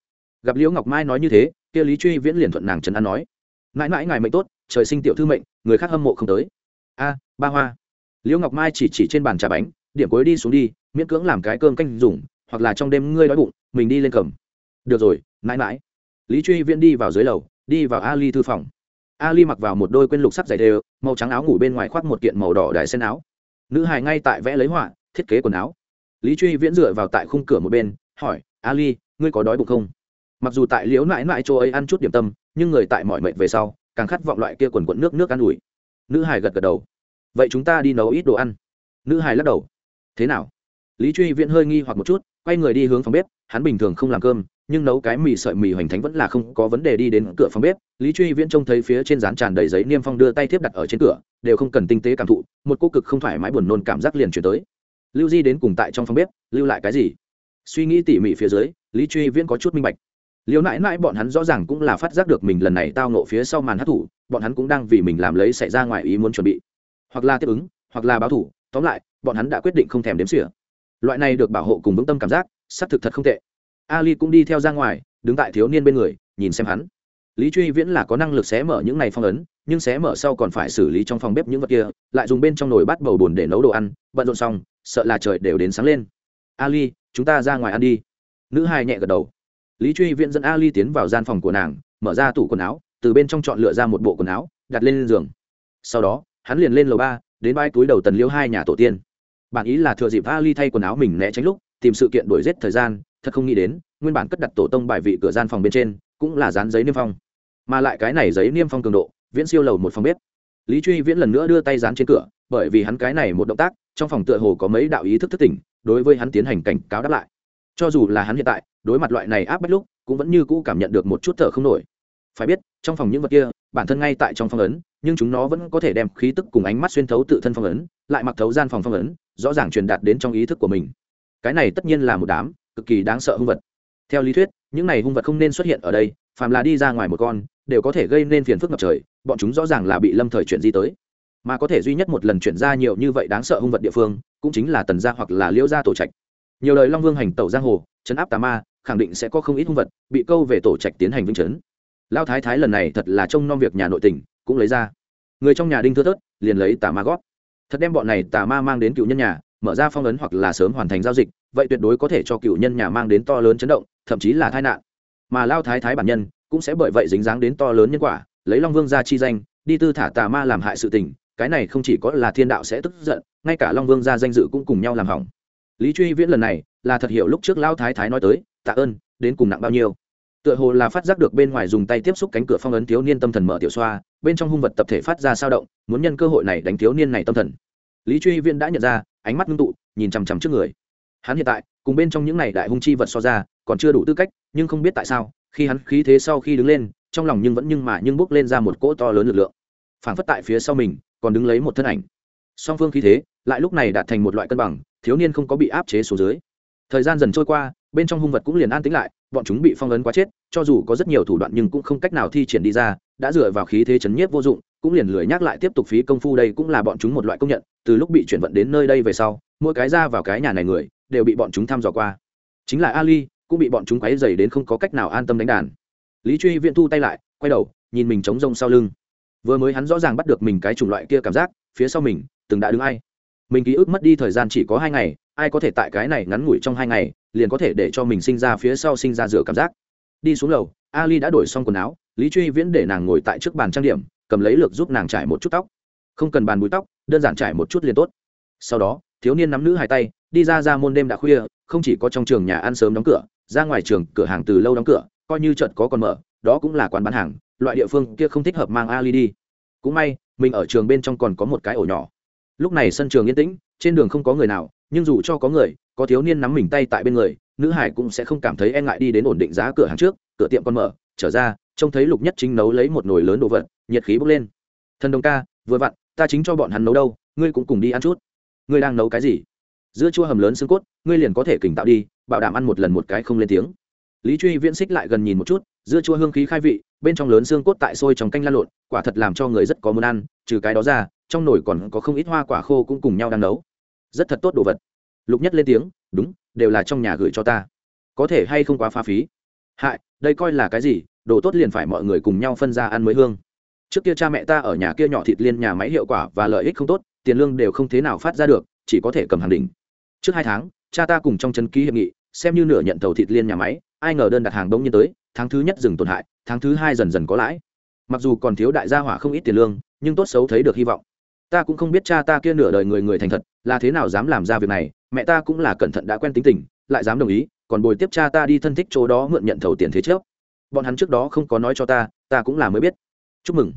Gặp liễu ngọc mai nói như thế, kia lý truy viễn liền thuận nàng trấn an nói, mãi mãi ngài mệnh tốt, trời sinh tiểu thư mệnh, người khác hâm mộ không tới a, ba hoa. Liễu ngọc mai chỉ chỉ trên bàn trà bánh, điểm cuối đi xuống đi, miễn cưỡng làm cái cơm canh dùng, hoặc là trong đêm ngươi đói bụng, mình đi lên cầm. Được rồi, mãi mãi. Lý truy viễn đi vào dưới lầu, đi vào ali thư phòng. Ali mặc vào một đôi quên lục sắc dày đều, màu trắng áo ngủ bên ngoài khoác một kiện màu đỏ đài sen áo. Nữ hài ngay tại vẽ lấy họa, thiết kế quần áo. Lý truy viễn dựa vào tại khung cửa một bên, hỏi, ali, ngươi có đói bụng không? Mặc dù tại liễu mãi mãi chỗ ấy ăn chút điểm tâm, nhưng người tại mọi mệnh về sau, càng khát vọng loại kia quần quận nước nước ăn ủi nữ Hải gật gật đầu. Vậy chúng ta đi nấu ít đồ ăn. Nữ Hải lắc đầu. Thế nào? Lý truy viễn hơi nghi hoặc một chút, quay người đi hướng phòng bếp. Hắn bình thường không làm cơm, nhưng nấu cái mì sợi mì hoành thánh vẫn là không có vấn đề đi đến cửa phòng bếp. Lý truy viễn trông thấy phía trên rán tràn đầy giấy niêm phong đưa tay tiếp đặt ở trên cửa, đều không cần tinh tế cảm thụ, một cô cực không thoải mái buồn nôn cảm giác liền chuyển tới. Lưu di đến cùng tại trong phòng bếp, lưu lại cái gì? Suy nghĩ tỉ mỉ phía dưới, lý truy viễn có chút minh bạch. Liều nãi nãi bọn hắn rõ ràng cũng là phát giác được mình lần này tao nộ phía sau màn hát thủ bọn hắn cũng đang vì mình làm lấy xảy ra ngoài ý muốn chuẩn bị. Hoặc là tiếp ứng, hoặc là báo thủ, tóm lại, bọn hắn đã quyết định không thèm đếm xỉa. Loại này được bảo hộ cùng vững tâm cảm giác, xác thực thật không tệ. Ali cũng đi theo ra ngoài, đứng tại thiếu niên bên người, nhìn xem hắn. Lý truy viễn là có năng lực xé mở những này phong ấn, nhưng xé mở sau còn phải xử lý trong phòng bếp những vật kia, lại dùng bên trong nồi bát bầu bùn để nấu đồ ăn bận rộn xong, sợ là trời đều đến sáng lên. Ali, chúng ta ra ngoài ăn đi. Nữ hai nhẹ gật đầu. Lý truy viễn dẫn ali tiến vào gian phòng của nàng, mở ra tủ quần áo từ bên trong chọn lựa ra một bộ quần áo, đặt lên giường. Sau đó, hắn liền lên lầu ba, đến bãi túi đầu tần liêu hai nhà tổ tiên. Bản ý là thừa dịp vali thay quần áo mình né tránh lúc, tìm sự kiện đuổi giết thời gian, thật không nghĩ đến, nguyên bản cất đặt tổ tông bài vị cửa gian phòng bên trên, cũng là dán giấy niêm phong. Mà lại cái này giấy niêm phong cường độ, viễn siêu lầu một phòng bếp. Lý truy viễn lần nữa đưa tay dán trên cửa, bởi vì hắn cái này một động tác, trong phòng tựa hồ có mấy đạo ý thức thức tỉnh, đối với hắn tiến hành cảnh cáo đáp lại. Cho dù là hắn hiện tại, đối mặt loại này áp bách lúc, cũng vẫn như cũ cảm nhận được một chút thở không nổi phải biết, trong phòng những vật kia, bản thân ngay tại trong phòng ấn, nhưng chúng nó vẫn có thể đem khí tức cùng ánh mắt xuyên thấu tự thân phong ấn, lại mặc thấu gian phòng phong ấn, rõ ràng truyền đạt đến trong ý thức của mình. Cái này tất nhiên là một đám cực kỳ đáng sợ hung vật. Theo lý thuyết, những này hung vật không nên xuất hiện ở đây, phàm là đi ra ngoài một con, đều có thể gây nên phiền phức ngập trời, bọn chúng rõ ràng là bị lâm thời chuyển di tới. Mà có thể duy nhất một lần chuyển ra nhiều như vậy đáng sợ hung vật địa phương, cũng chính là tần gia hoặc là liễu gia tổ trạch. Nhiều lời long vương hành tẩu giang hồ chấn áp tà ma, khẳng định sẽ có không ít hung vật bị câu về tổ trạch tiến hành vinh chấn lao thái thái lần này thật là trông nom việc nhà nội tình, cũng lấy ra. Người trong nhà đinh thưa thớt, liền lấy tà ma gót thật đem bọn này tà ma mang đến cựu nhân nhà, mở ra phong ấn hoặc là sớm hoàn thành giao dịch, vậy tuyệt đối có thể cho cựu nhân nhà mang đến to lớn chấn động, thậm chí là tai nạn. Mà lao thái thái bản nhân, cũng sẽ bởi vậy dính dáng đến to lớn nhân quả, lấy long vương ra chi danh, đi tư thả tà ma làm hại sự tình, cái này không chỉ có là thiên đạo sẽ tức giận, ngay cả long vương ra danh dự cũng cùng nhau làm hỏng. Lý truy viễn lần này là thật hiểu lúc trước lao thái thái nói tới, tạ ơn, đến cùng nặng bao nhiêu? Tựa hồ là phát giác được bên ngoài dùng tay tiếp xúc cánh cửa phong ấn thiếu niên tâm thần mở tiểu xoa, bên trong hung vật tập thể phát ra sao động, muốn nhân cơ hội này đánh thiếu niên này tâm thần. Lý truy Viên đã nhận ra, ánh mắt ngưng tụ, nhìn chằm chằm trước người. Hắn hiện tại, cùng bên trong những này đại hung chi vật so ra, còn chưa đủ tư cách, nhưng không biết tại sao, khi hắn khí thế sau khi đứng lên, trong lòng nhưng vẫn nhưng mà nhưng bước lên ra một cỗ to lớn lực lượng. Phảng phất tại phía sau mình, còn đứng lấy một thân ảnh. Song phương khí thế, lại lúc này đạt thành một loại cân bằng, thiếu niên không có bị áp chế xuống dưới. Thời gian dần trôi qua, bên trong hung vật cũng liền an tĩnh lại bọn chúng bị phong ấn quá chết, cho dù có rất nhiều thủ đoạn nhưng cũng không cách nào thi triển đi ra, đã dựa vào khí thế chấn nhiếp vô dụng, cũng liền lười nhắc lại tiếp tục phí công phu đây cũng là bọn chúng một loại công nhận, từ lúc bị chuyển vận đến nơi đây về sau, mỗi cái ra vào cái nhà này người, đều bị bọn chúng thăm dò qua. Chính là ali, cũng bị bọn chúng quấy dày đến không có cách nào an tâm đánh đàn. Lý truy viện thu tay lại, quay đầu, nhìn mình trống rông sau lưng. Vừa mới hắn rõ ràng bắt được mình cái chủng loại kia cảm giác, phía sau mình, từng đã đứng ai. Mình ký ức mất đi thời gian chỉ có hai ngày ai có thể tại cái này ngắn ngủi trong hai ngày, liền có thể để cho mình sinh ra phía sau sinh ra rửa cảm giác. Đi xuống lầu, ali đã đổi xong quần áo, lý truy viễn để nàng ngồi tại trước bàn trang điểm, cầm lấy lược giúp nàng trải một chút tóc. Không cần bàn búi tóc, đơn giản trải một chút liền tốt. Sau đó, thiếu niên nắm nữ hai tay, đi ra ra môn đêm đã khuya, không chỉ có trong trường nhà ăn sớm đóng cửa, ra ngoài trường, cửa hàng từ lâu đóng cửa, coi như trận có còn mở, đó cũng là quán bán hàng, loại địa phương kia không thích hợp mang ali đi. Cũng may, mình ở trường bên trong còn có một cái ổ nhỏ. Lúc này sân trường yên tĩnh, trên đường không có người nào nhưng dù cho có người, có thiếu niên nắm mình tay tại bên người, nữ hải cũng sẽ không cảm thấy e ngại đi đến ổn định giá cửa hàng trước, cửa tiệm còn mở, trở ra, trông thấy lục nhất chính nấu lấy một nồi lớn đồ vật, nhiệt khí bốc lên. Thần đồng ca, vừa vặn, ta chính cho bọn hắn nấu đâu, ngươi cũng cùng đi ăn chút. Ngươi đang nấu cái gì? Dưa chua hầm lớn xương cốt, ngươi liền có thể kỉnh tạo đi, bảo đảm ăn một lần một cái không lên tiếng. Lý truy viễn xích lại gần nhìn một chút, dưa chua hương khí khai vị, bên trong lớn xương cốt tại sôi trong canh lan lộn, quả thật làm cho người rất có muốn ăn, trừ cái đó ra, trong nồi còn có không ít hoa quả khô cũng cùng nhau đang nấu rất thật tốt đồ vật. Lục nhất lên tiếng, đúng, đều là trong nhà gửi cho ta. Có thể hay không quá pha phí? Hại, đây coi là cái gì? Đồ tốt liền phải mọi người cùng nhau phân ra ăn mới hương. Trước kia cha mẹ ta ở nhà kia nhỏ thịt liên nhà máy hiệu quả và lợi ích không tốt, tiền lương đều không thế nào phát ra được, chỉ có thể cầm hàng đỉnh. Trước hai tháng, cha ta cùng trong chân ký hiệp nghị, xem như nửa nhận tàu thịt liên nhà máy, ai ngờ đơn đặt hàng đông nhiên tới, tháng thứ nhất dừng tổn hại, tháng thứ hai dần dần có lãi. Mặc dù còn thiếu đại gia hỏa không ít tiền lương, nhưng tốt xấu thấy được hy vọng ta cũng không biết cha ta kia nửa đời người người thành thật, là thế nào dám làm ra việc này, mẹ ta cũng là cẩn thận đã quen tính tình, lại dám đồng ý, còn bồi tiếp cha ta đi thân thích chỗ đó mượn nhận thầu tiền thế trước. Bọn hắn trước đó không có nói cho ta ta cũng là mới biết. Chúc mừng.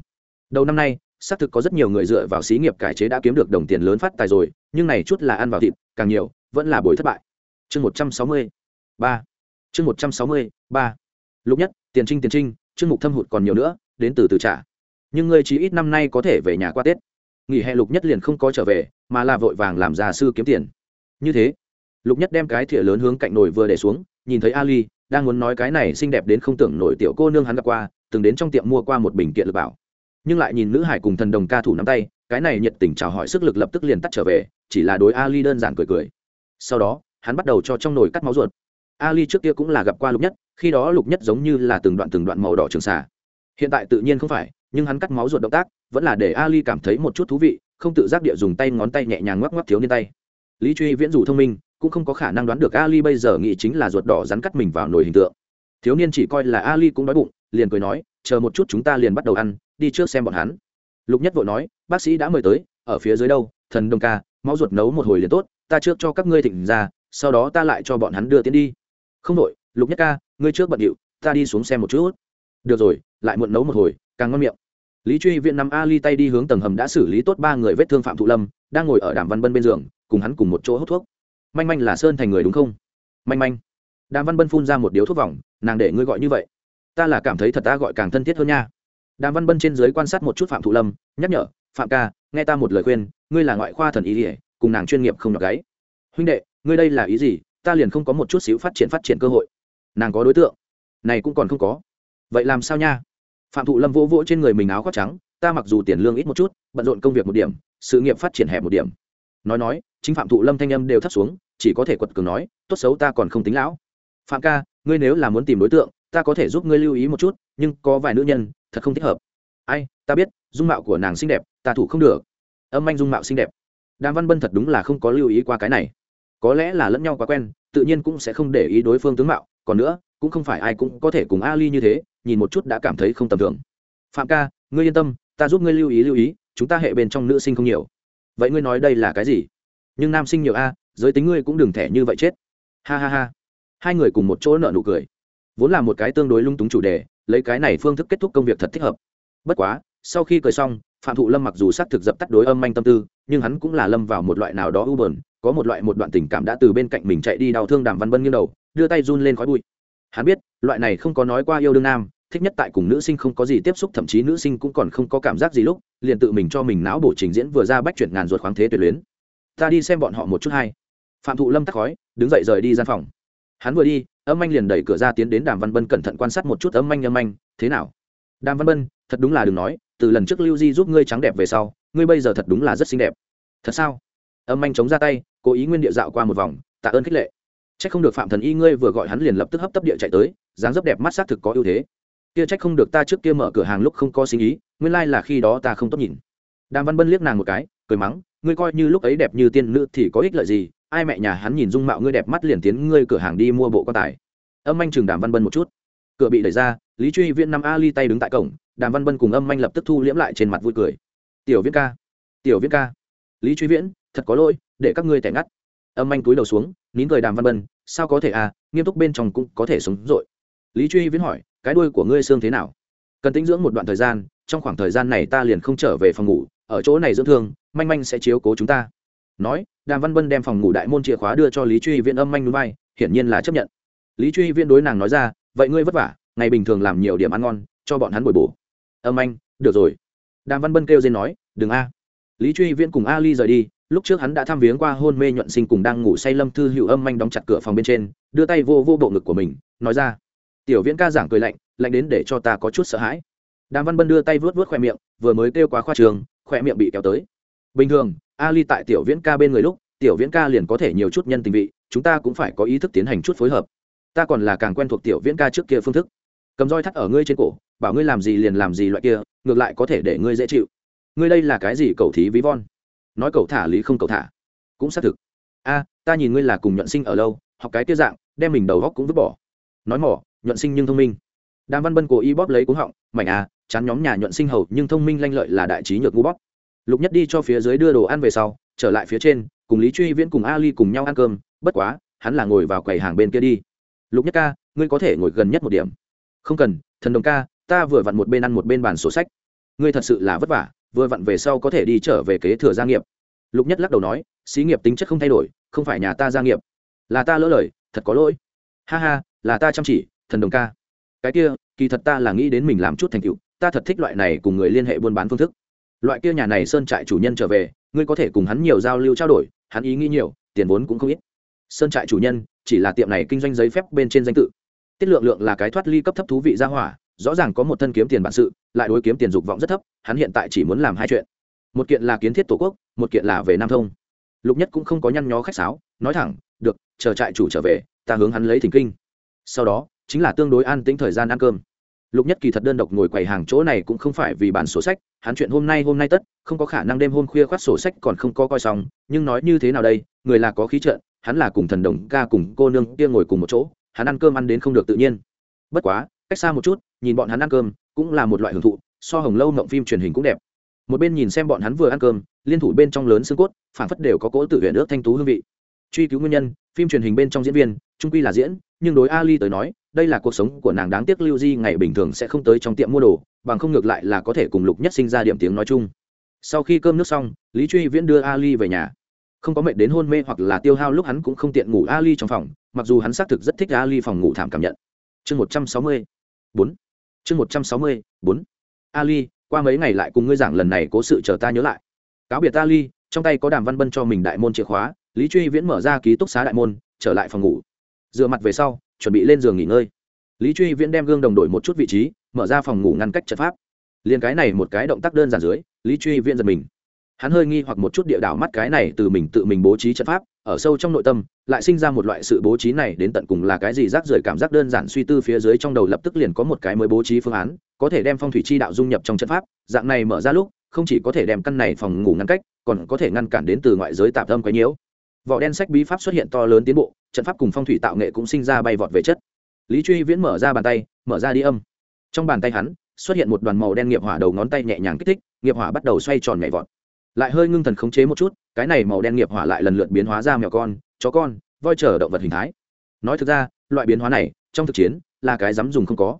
Đầu năm nay, xác thực có rất nhiều người dựa vào xí nghiệp cải chế đã kiếm được đồng tiền lớn phát tài rồi, nhưng này chút là ăn vào thịt, càng nhiều, vẫn là bồi thất bại. Chương một trăm sáu mươi ba. Chương một trăm sáu mươi ba. Lúc nhất, tiền trinh tiền trinh, chương mục thâm hụt còn nhiều nữa, đến từ từ trả. Nhưng ngươi chỉ ít năm nay có thể về nhà qua tết nghỉ hè lục nhất liền không có trở về, mà là vội vàng làm gia sư kiếm tiền. Như thế, lục nhất đem cái thìa lớn hướng cạnh nồi vừa để xuống, nhìn thấy ali, đang muốn nói cái này xinh đẹp đến không tưởng nổi tiểu cô nương hắn gặp qua, từng đến trong tiệm mua qua một bình kiện lực bảo. Nhưng lại nhìn nữ hải cùng thần đồng ca thủ nắm tay, cái này nhiệt tình chào hỏi sức lực lập tức liền tắt trở về, chỉ là đối ali đơn giản cười cười. Sau đó, hắn bắt đầu cho trong nồi cắt máu ruột. Ali trước kia cũng là gặp qua lục nhất, khi đó lục nhất giống như là từng đoạn từng đoạn màu đỏ trường xà. Hiện tại tự nhiên không phải, nhưng hắn cắt máu ruột động tác vẫn là để ali cảm thấy một chút thú vị, không tự giác địa dùng tay ngón tay nhẹ nhàng ngoắc ngoắc thiếu niên tay. Lý truy viễn dù thông minh, cũng không có khả năng đoán được ali bây giờ nghĩ chính là ruột đỏ rắn cắt mình vào nồi hình tượng. Thiếu niên chỉ coi là ali cũng đói bụng, liền cười nói, chờ một chút chúng ta liền bắt đầu ăn, đi trước xem bọn hắn. Lục nhất vội nói, bác sĩ đã mời tới, ở phía dưới đâu, thần đông ca máu ruột nấu một hồi liền tốt, ta trước cho các ngươi thịnh ra, sau đó ta lại cho bọn hắn đưa tiến đi. Không đội lục nhất ca, ngươi trước bận điệu, ta đi xuống xem một chút. Được rồi, lại muộn nấu một hồi, càng ngon miệng lý truy viện nằm ali tay đi hướng tầng hầm đã xử lý tốt ba người vết thương phạm thụ lâm, đang ngồi ở đàm văn bân bên giường, cùng hắn cùng một chỗ hút thuốc. Manh manh là sơn thành người đúng không? Manh manh. Đàm văn bân phun ra một điếu thuốc vòng, nàng để ngươi gọi như vậy. Ta là cảm thấy thật ta gọi càng thân thiết hơn nha. Đàm văn bân trên dưới quan sát một chút phạm thụ lâm, nhắc nhở, phạm ca, nghe ta một lời khuyên, ngươi là ngoại khoa thần ý ỉa cùng nàng chuyên nghiệp không nhọc gáy. Huynh đệ, ngươi đây là ý gì? Ta liền không có một chút xíu phát triển phát triển cơ hội. Nàng có đối tượng. Này cũng còn không có. Vậy làm sao nha? Phạm thụ lâm vỗ vỗ trên người mình áo khoác trắng, ta mặc dù tiền lương ít một chút, bận rộn công việc một điểm, sự nghiệp phát triển hẹp một điểm. Nói nói, chính phạm thụ lâm thanh âm đều thấp xuống, chỉ có thể quật cường nói, tốt xấu ta còn không tính lão. Phạm ca, ngươi nếu là muốn tìm đối tượng, ta có thể giúp ngươi lưu ý một chút, nhưng có vài nữ nhân, thật không thích hợp. Ai, ta biết, dung mạo của nàng xinh đẹp, ta thủ không được. Âm anh dung mạo xinh đẹp. Đàm văn bân thật đúng là không có lưu ý qua cái này. Có lẽ là lẫn nhau quá quen, tự nhiên cũng sẽ không để ý đối phương tướng mạo, còn nữa, cũng không phải ai cũng có thể cùng ali như thế nhìn một chút đã cảm thấy không tầm thường. Phạm ca, ngươi yên tâm, ta giúp ngươi lưu ý lưu ý, chúng ta hệ bên trong nữ sinh không nhiều. Vậy ngươi nói đây là cái gì? Nhưng nam sinh nhiều a, giới tính ngươi cũng đừng thẻ như vậy chết. Ha ha ha. Hai người cùng một chỗ nợ nụ cười. Vốn là một cái tương đối lung túng chủ đề, lấy cái này phương thức kết thúc công việc thật thích hợp. Bất quá, sau khi cười xong, phạm thụ lâm mặc dù xác thực dập tắt đối âm manh tâm tư, nhưng hắn cũng là lâm vào một loại nào đó u bờn có một loại một đoạn tình cảm đã từ bên cạnh mình chạy đi đau thương đàm văn bân nghiêng đầu, đưa tay run lên khói bụi. Hắn biết, loại này không có nói qua yêu đương nam thích nhất tại cùng nữ sinh không có gì tiếp xúc, thậm chí nữ sinh cũng còn không có cảm giác gì lúc, liền tự mình cho mình não bổ trình diễn vừa ra bách chuyển ngàn ruột khoáng thế tuyệt luyến. Ta đi xem bọn họ một chút hay. Phạm thụ lâm tắc khói, đứng dậy rời đi gian phòng. Hắn vừa đi, âm anh liền đẩy cửa ra tiến đến đàm văn bân cẩn thận quan sát một chút âm anh âm anh, thế nào? Đàm văn bân, thật đúng là đừng nói, từ lần trước lưu di giúp ngươi trắng đẹp về sau, ngươi bây giờ thật đúng là rất xinh đẹp. Thật sao? Âm anh chống ra tay, cố ý nguyên địa dạo qua một vòng, tạ ơn khích lệ. C h ắ c không được phạm thần y ngươi vừa gọi hắn liền lập tức hấp tấp địa chạy tới, dáng dấp đẹp mắt xác thực có ưu thế kia trách không được ta trước kia mở cửa hàng lúc không có sinh ý, nguyên lai、like、là khi đó ta không tốt nhìn. Đàm văn bân liếc nàng một cái, cười mắng, ngươi coi như lúc ấy đẹp như tiên nữ thì có ích lợi gì, ai mẹ nhà hắn nhìn dung mạo ngươi đẹp mắt liền tiến ngươi cửa hàng đi mua bộ quan tài. Âm anh chừng đàm văn bân một chút. Cửa bị đẩy ra, lý truy viễn năm ali tay đứng tại cổng, đàm văn bân cùng âm anh lập tức thu liễm lại trên mặt vui cười. Tiểu viễn ca, tiểu viễn ca. Lý truy viễn, thật có lỗi, để các ngươi tẻ ngắt. Âm anh túi đầu xuống, nín cười đàm văn bân, sao có thể à nghiêm túc bên trong cũng có thể sống dội lý truy viễn hỏi cái đuôi của ngươi xương thế nào? Cần tĩnh dưỡng một đoạn thời gian, trong khoảng thời gian này ta liền không trở về phòng ngủ, ở chỗ này dưỡng thương, manh manh sẽ chiếu cố chúng ta. Nói, đàm văn bân đem phòng ngủ đại môn chìa khóa đưa cho lý truy viễn âm manh núi bay hiển nhiên là chấp nhận. Lý truy viễn đối nàng nói ra, vậy ngươi vất vả, ngày bình thường làm nhiều điểm ăn ngon, cho bọn hắn bồi bổ. Âm anh được rồi. Đàm văn bân kêu dên nói, đừng a. Lý truy viễn cùng ali rời đi, lúc trước hắn đã thăm viếng qua hôn mê nhuận sinh cùng đang ngủ say lâm thư hữu âm anh đóng chặt cửa phòng bên trên, đưa tay vô vô bộ ngực của mình, nói ra tiểu viễn ca giảng cười lạnh lạnh đến để cho ta có chút sợ hãi. Đàm văn bân đưa tay vớt vớt khoe miệng, vừa mới kêu quá khoa trường khoe miệng bị kéo tới. Bình thường, ali tại tiểu viễn ca bên người lúc, tiểu viễn ca liền có thể nhiều chút nhân tình vị, chúng ta cũng phải có ý thức tiến hành chút phối hợp. Ta còn là càng quen thuộc tiểu viễn ca trước kia phương thức. Cầm roi thắt ở ngươi trên cổ, bảo ngươi làm gì liền làm gì loại kia, ngược lại có thể để ngươi dễ chịu. Ngươi đây là cái gì cầu thí ví von? Nói cầu thả lý không cầu thả. Cũng xác thực. A, ta nhìn ngươi là cùng nhuận sinh ở lâu, học cái kia dạng, đem mình đầu góc cũng vứt bỏ. Nói mỏ nhuận sinh nhưng thông minh. Đàm văn bân cố ý bóp lấy cúng họng, mảnh à chán nhóm nhà nhuận sinh hầu nhưng thông minh lanh lợi là đại trí nhược ngu bóp. Lục nhất đi cho phía dưới đưa đồ ăn về sau, trở lại phía trên, cùng lý truy viễn cùng ali cùng nhau ăn cơm, bất quá, hắn là ngồi vào quầy hàng bên kia đi. Lục nhất ca, ngươi có thể ngồi gần nhất một điểm. Không cần, thần đồng ca, ta vừa vặn một bên ăn một bên bàn sổ sách. Ngươi thật sự là vất vả, vừa vặn về sau có thể đi trở về kế thừa gia nghiệp. Lục nhất lắc đầu nói, xí nghiệp tính chất không thay đổi, không phải nhà ta gia nghiệp. Là ta lỡ lời, thật có lỗi. Ha ha, là ta chăm chỉ thần đồng ca. Cái kia, kỳ thật ta là nghĩ đến mình làm chút thành tựu, ta thật thích loại này cùng người liên hệ buôn bán phương thức. Loại kia nhà này sơn trại chủ nhân trở về, ngươi có thể cùng hắn nhiều giao lưu trao đổi, hắn ý nghĩ nhiều, tiền vốn cũng không ít. Sơn trại chủ nhân, chỉ là tiệm này kinh doanh giấy phép bên trên danh tự. Tiết lượng lượng là cái thoát ly cấp thấp thú vị ra hỏa, rõ ràng có một thân kiếm tiền bản sự, lại đối kiếm tiền dục vọng rất thấp, hắn hiện tại chỉ muốn làm hai chuyện. Một kiện là kiến thiết tổ quốc, một kiện là về nam thông. Lục nhất cũng không có nhăn nhó khách sáo, nói thẳng, được, chờ trại chủ trở về, ta hướng hắn lấy thỉnh kinh. Sau đó chính là tương đối an tĩnh thời gian ăn cơm. Lục nhất kỳ thật đơn độc ngồi quầy hàng chỗ này cũng không phải vì bản sổ sách, hắn chuyện hôm nay hôm nay tất, không có khả năng đêm hôm khuya khoát sổ sách còn không có coi xong, nhưng nói như thế nào đây, người là có khí trợ hắn là cùng thần đồng ca cùng cô nương kia ngồi cùng một chỗ, hắn ăn cơm ăn đến không được tự nhiên. Bất quá, cách xa một chút, nhìn bọn hắn ăn cơm, cũng là một loại hưởng thụ, so hồng lâu mộng phim truyền hình cũng đẹp. Một bên nhìn xem bọn hắn vừa ăn cơm, liên thủ bên trong lớn xương cốt phản phất đều có cỗ tự huyện ước thanh tú hương vị. Truy cứu nguyên nhân, phim truyền hình bên trong diễn viên trung quy là diễn, nhưng đối ali tới nói đây là cuộc sống của nàng đáng tiếc lưu di ngày bình thường sẽ không tới trong tiệm mua đồ, bằng không ngược lại là có thể cùng lục nhất sinh ra điểm tiếng nói chung. Sau khi cơm nước xong, lý truy viễn đưa ali về nhà. Không có mệt đến hôn mê hoặc là tiêu hao lúc hắn cũng không tiện ngủ ali trong phòng, mặc dù hắn xác thực rất thích ali phòng ngủ thảm cảm nhận. Chương một trăm sáu mươi bốn. Chương một trăm sáu mươi bốn. Ali, qua mấy ngày lại cùng ngươi giảng lần này cố sự chờ ta nhớ lại. Cáo biệt ali, trong tay có đàm văn bân cho mình đại môn chìa khóa, lý truy viễn mở ra ký túc xá đại môn, trở lại phòng ngủ. Dựa mặt về sau chuẩn bị lên giường nghỉ ngơi. Lý truy viễn đem gương đồng đổi một chút vị trí, mở ra phòng ngủ ngăn cách trận pháp. Liền cái này một cái động tác đơn giản dưới, lý truy viễn giật mình. Hắn hơi nghi hoặc một chút địa đảo mắt cái này từ mình tự mình bố trí trận pháp, ở sâu trong nội tâm, lại sinh ra một loại sự bố trí này đến tận cùng là cái gì rác rưởi cảm giác đơn giản suy tư phía dưới trong đầu lập tức liền có một cái mới bố trí phương án, có thể đem phong thủy chi đạo dung nhập trong trận pháp, dạng này mở ra lúc, không chỉ có thể đem căn này phòng ngủ ngăn cách, còn có thể ngăn cản đến từ ngoại giới tạp âm quấy nhiễu. Vỏ đen sách bí pháp xuất hiện to lớn tiến bộ trận pháp cùng phong thủy tạo nghệ cũng sinh ra bay vọt về chất. Lý truy viễn mở ra bàn tay, mở ra đi âm. Trong bàn tay hắn, xuất hiện một đoàn màu đen nghiệp hỏa đầu ngón tay nhẹ nhàng kích thích, nghiệp hỏa bắt đầu xoay tròn nhẹ vọt. Lại hơi ngưng thần khống chế một chút, cái này màu đen nghiệp hỏa lại lần lượt biến hóa ra mèo con, chó con, voi trở động vật hình thái. Nói thực ra, loại biến hóa này, trong thực chiến, là cái dám dùng không có.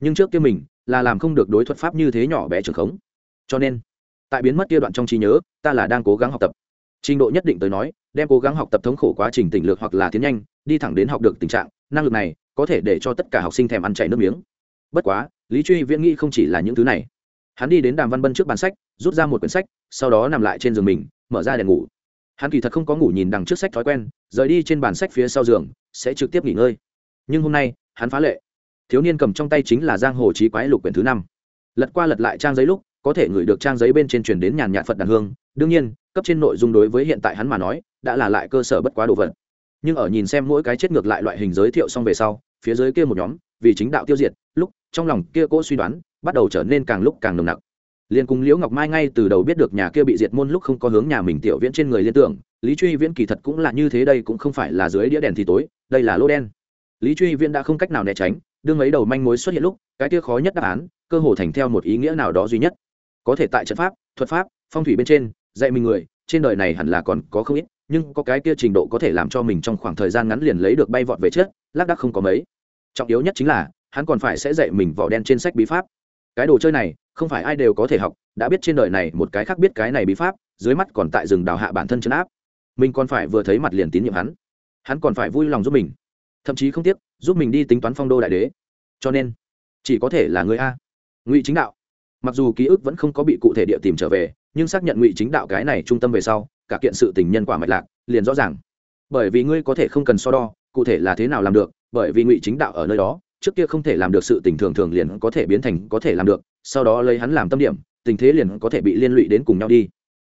Nhưng trước kia mình, là làm không được đối thuật pháp như thế nhỏ bé trường khống. Cho nên, tại biến mất kia đoạn trong trí nhớ, ta là đang cố gắng học tập trình độ nhất định tới nói, đem cố gắng học tập thống khổ quá trình tỉnh lược hoặc là tiến nhanh, đi thẳng đến học được tình trạng, năng lực này có thể để cho tất cả học sinh thèm ăn chảy nước miếng. Bất quá, lý truy viễn nghĩ không chỉ là những thứ này. Hắn đi đến đàm văn bân trước bàn sách, rút ra một quyển sách, sau đó nằm lại trên giường mình, mở ra đèn ngủ. Hắn kỳ thật không có ngủ nhìn đằng trước sách thói quen, rời đi trên bàn sách phía sau giường, sẽ trực tiếp nghỉ ngơi. Nhưng hôm nay, hắn phá lệ. Thiếu niên cầm trong tay chính là giang hồ trí quái lục quyển thứ năm. Lật qua lật lại trang giấy lúc, có thể ngửi được trang giấy bên trên truyền đến nhàn nhạt phật đàn hương đương nhiên, cấp trên nội dung đối với hiện tại hắn mà nói, đã là lại cơ sở bất quá đồ vật. Nhưng ở nhìn xem mỗi cái chết ngược lại loại hình giới thiệu xong về sau, phía dưới kia một nhóm, vì chính đạo tiêu diệt, lúc, trong lòng kia cô suy đoán, bắt đầu trở nên càng lúc càng nồng nặc. Liền cùng liễu ngọc mai ngay từ đầu biết được nhà kia bị diệt môn lúc không có hướng nhà mình tiểu viễn trên người liên tưởng, lý truy viễn kỳ thật cũng là như thế đây cũng không phải là dưới đĩa đèn thì tối, đây là lô đen. Lý truy viễn đã không cách nào né tránh, đương ấy đầu manh mối xuất hiện lúc, cái kia khó nhất đáp án, cơ hồ thành theo một ý nghĩa nào đó duy nhất. Có thể tại trận pháp, thuật pháp, phong thủy bên trên dạy mình người, trên đời này hẳn là còn có không ít, nhưng có cái kia trình độ có thể làm cho mình trong khoảng thời gian ngắn liền lấy được bay vọt về trước, lác đác không có mấy. Trọng yếu nhất chính là, hắn còn phải sẽ dạy mình vỏ đen trên sách bí pháp. Cái đồ chơi này, không phải ai đều có thể học, đã biết trên đời này một cái khác biết cái này bí pháp, dưới mắt còn tại rừng đào hạ bản thân chấn áp. Mình còn phải vừa thấy mặt liền tín nhiệm hắn. Hắn còn phải vui lòng giúp mình. Thậm chí không tiếc, giúp mình đi tính toán phong đô đại đế. Cho nên, chỉ có thể là người a. Ngụy chính đạo. Mặc dù ký ức vẫn không có bị cụ thể địa tìm trở về nhưng xác nhận ngụy chính đạo cái này trung tâm về sau, cả kiện sự tình nhân quả mạch lạc, liền rõ ràng. Bởi vì ngươi có thể không cần so đo, cụ thể là thế nào làm được, bởi vì ngụy chính đạo ở nơi đó, trước kia không thể làm được sự tình thường thường liền có thể biến thành có thể làm được, sau đó lấy hắn làm tâm điểm, tình thế liền có thể bị liên lụy đến cùng nhau đi.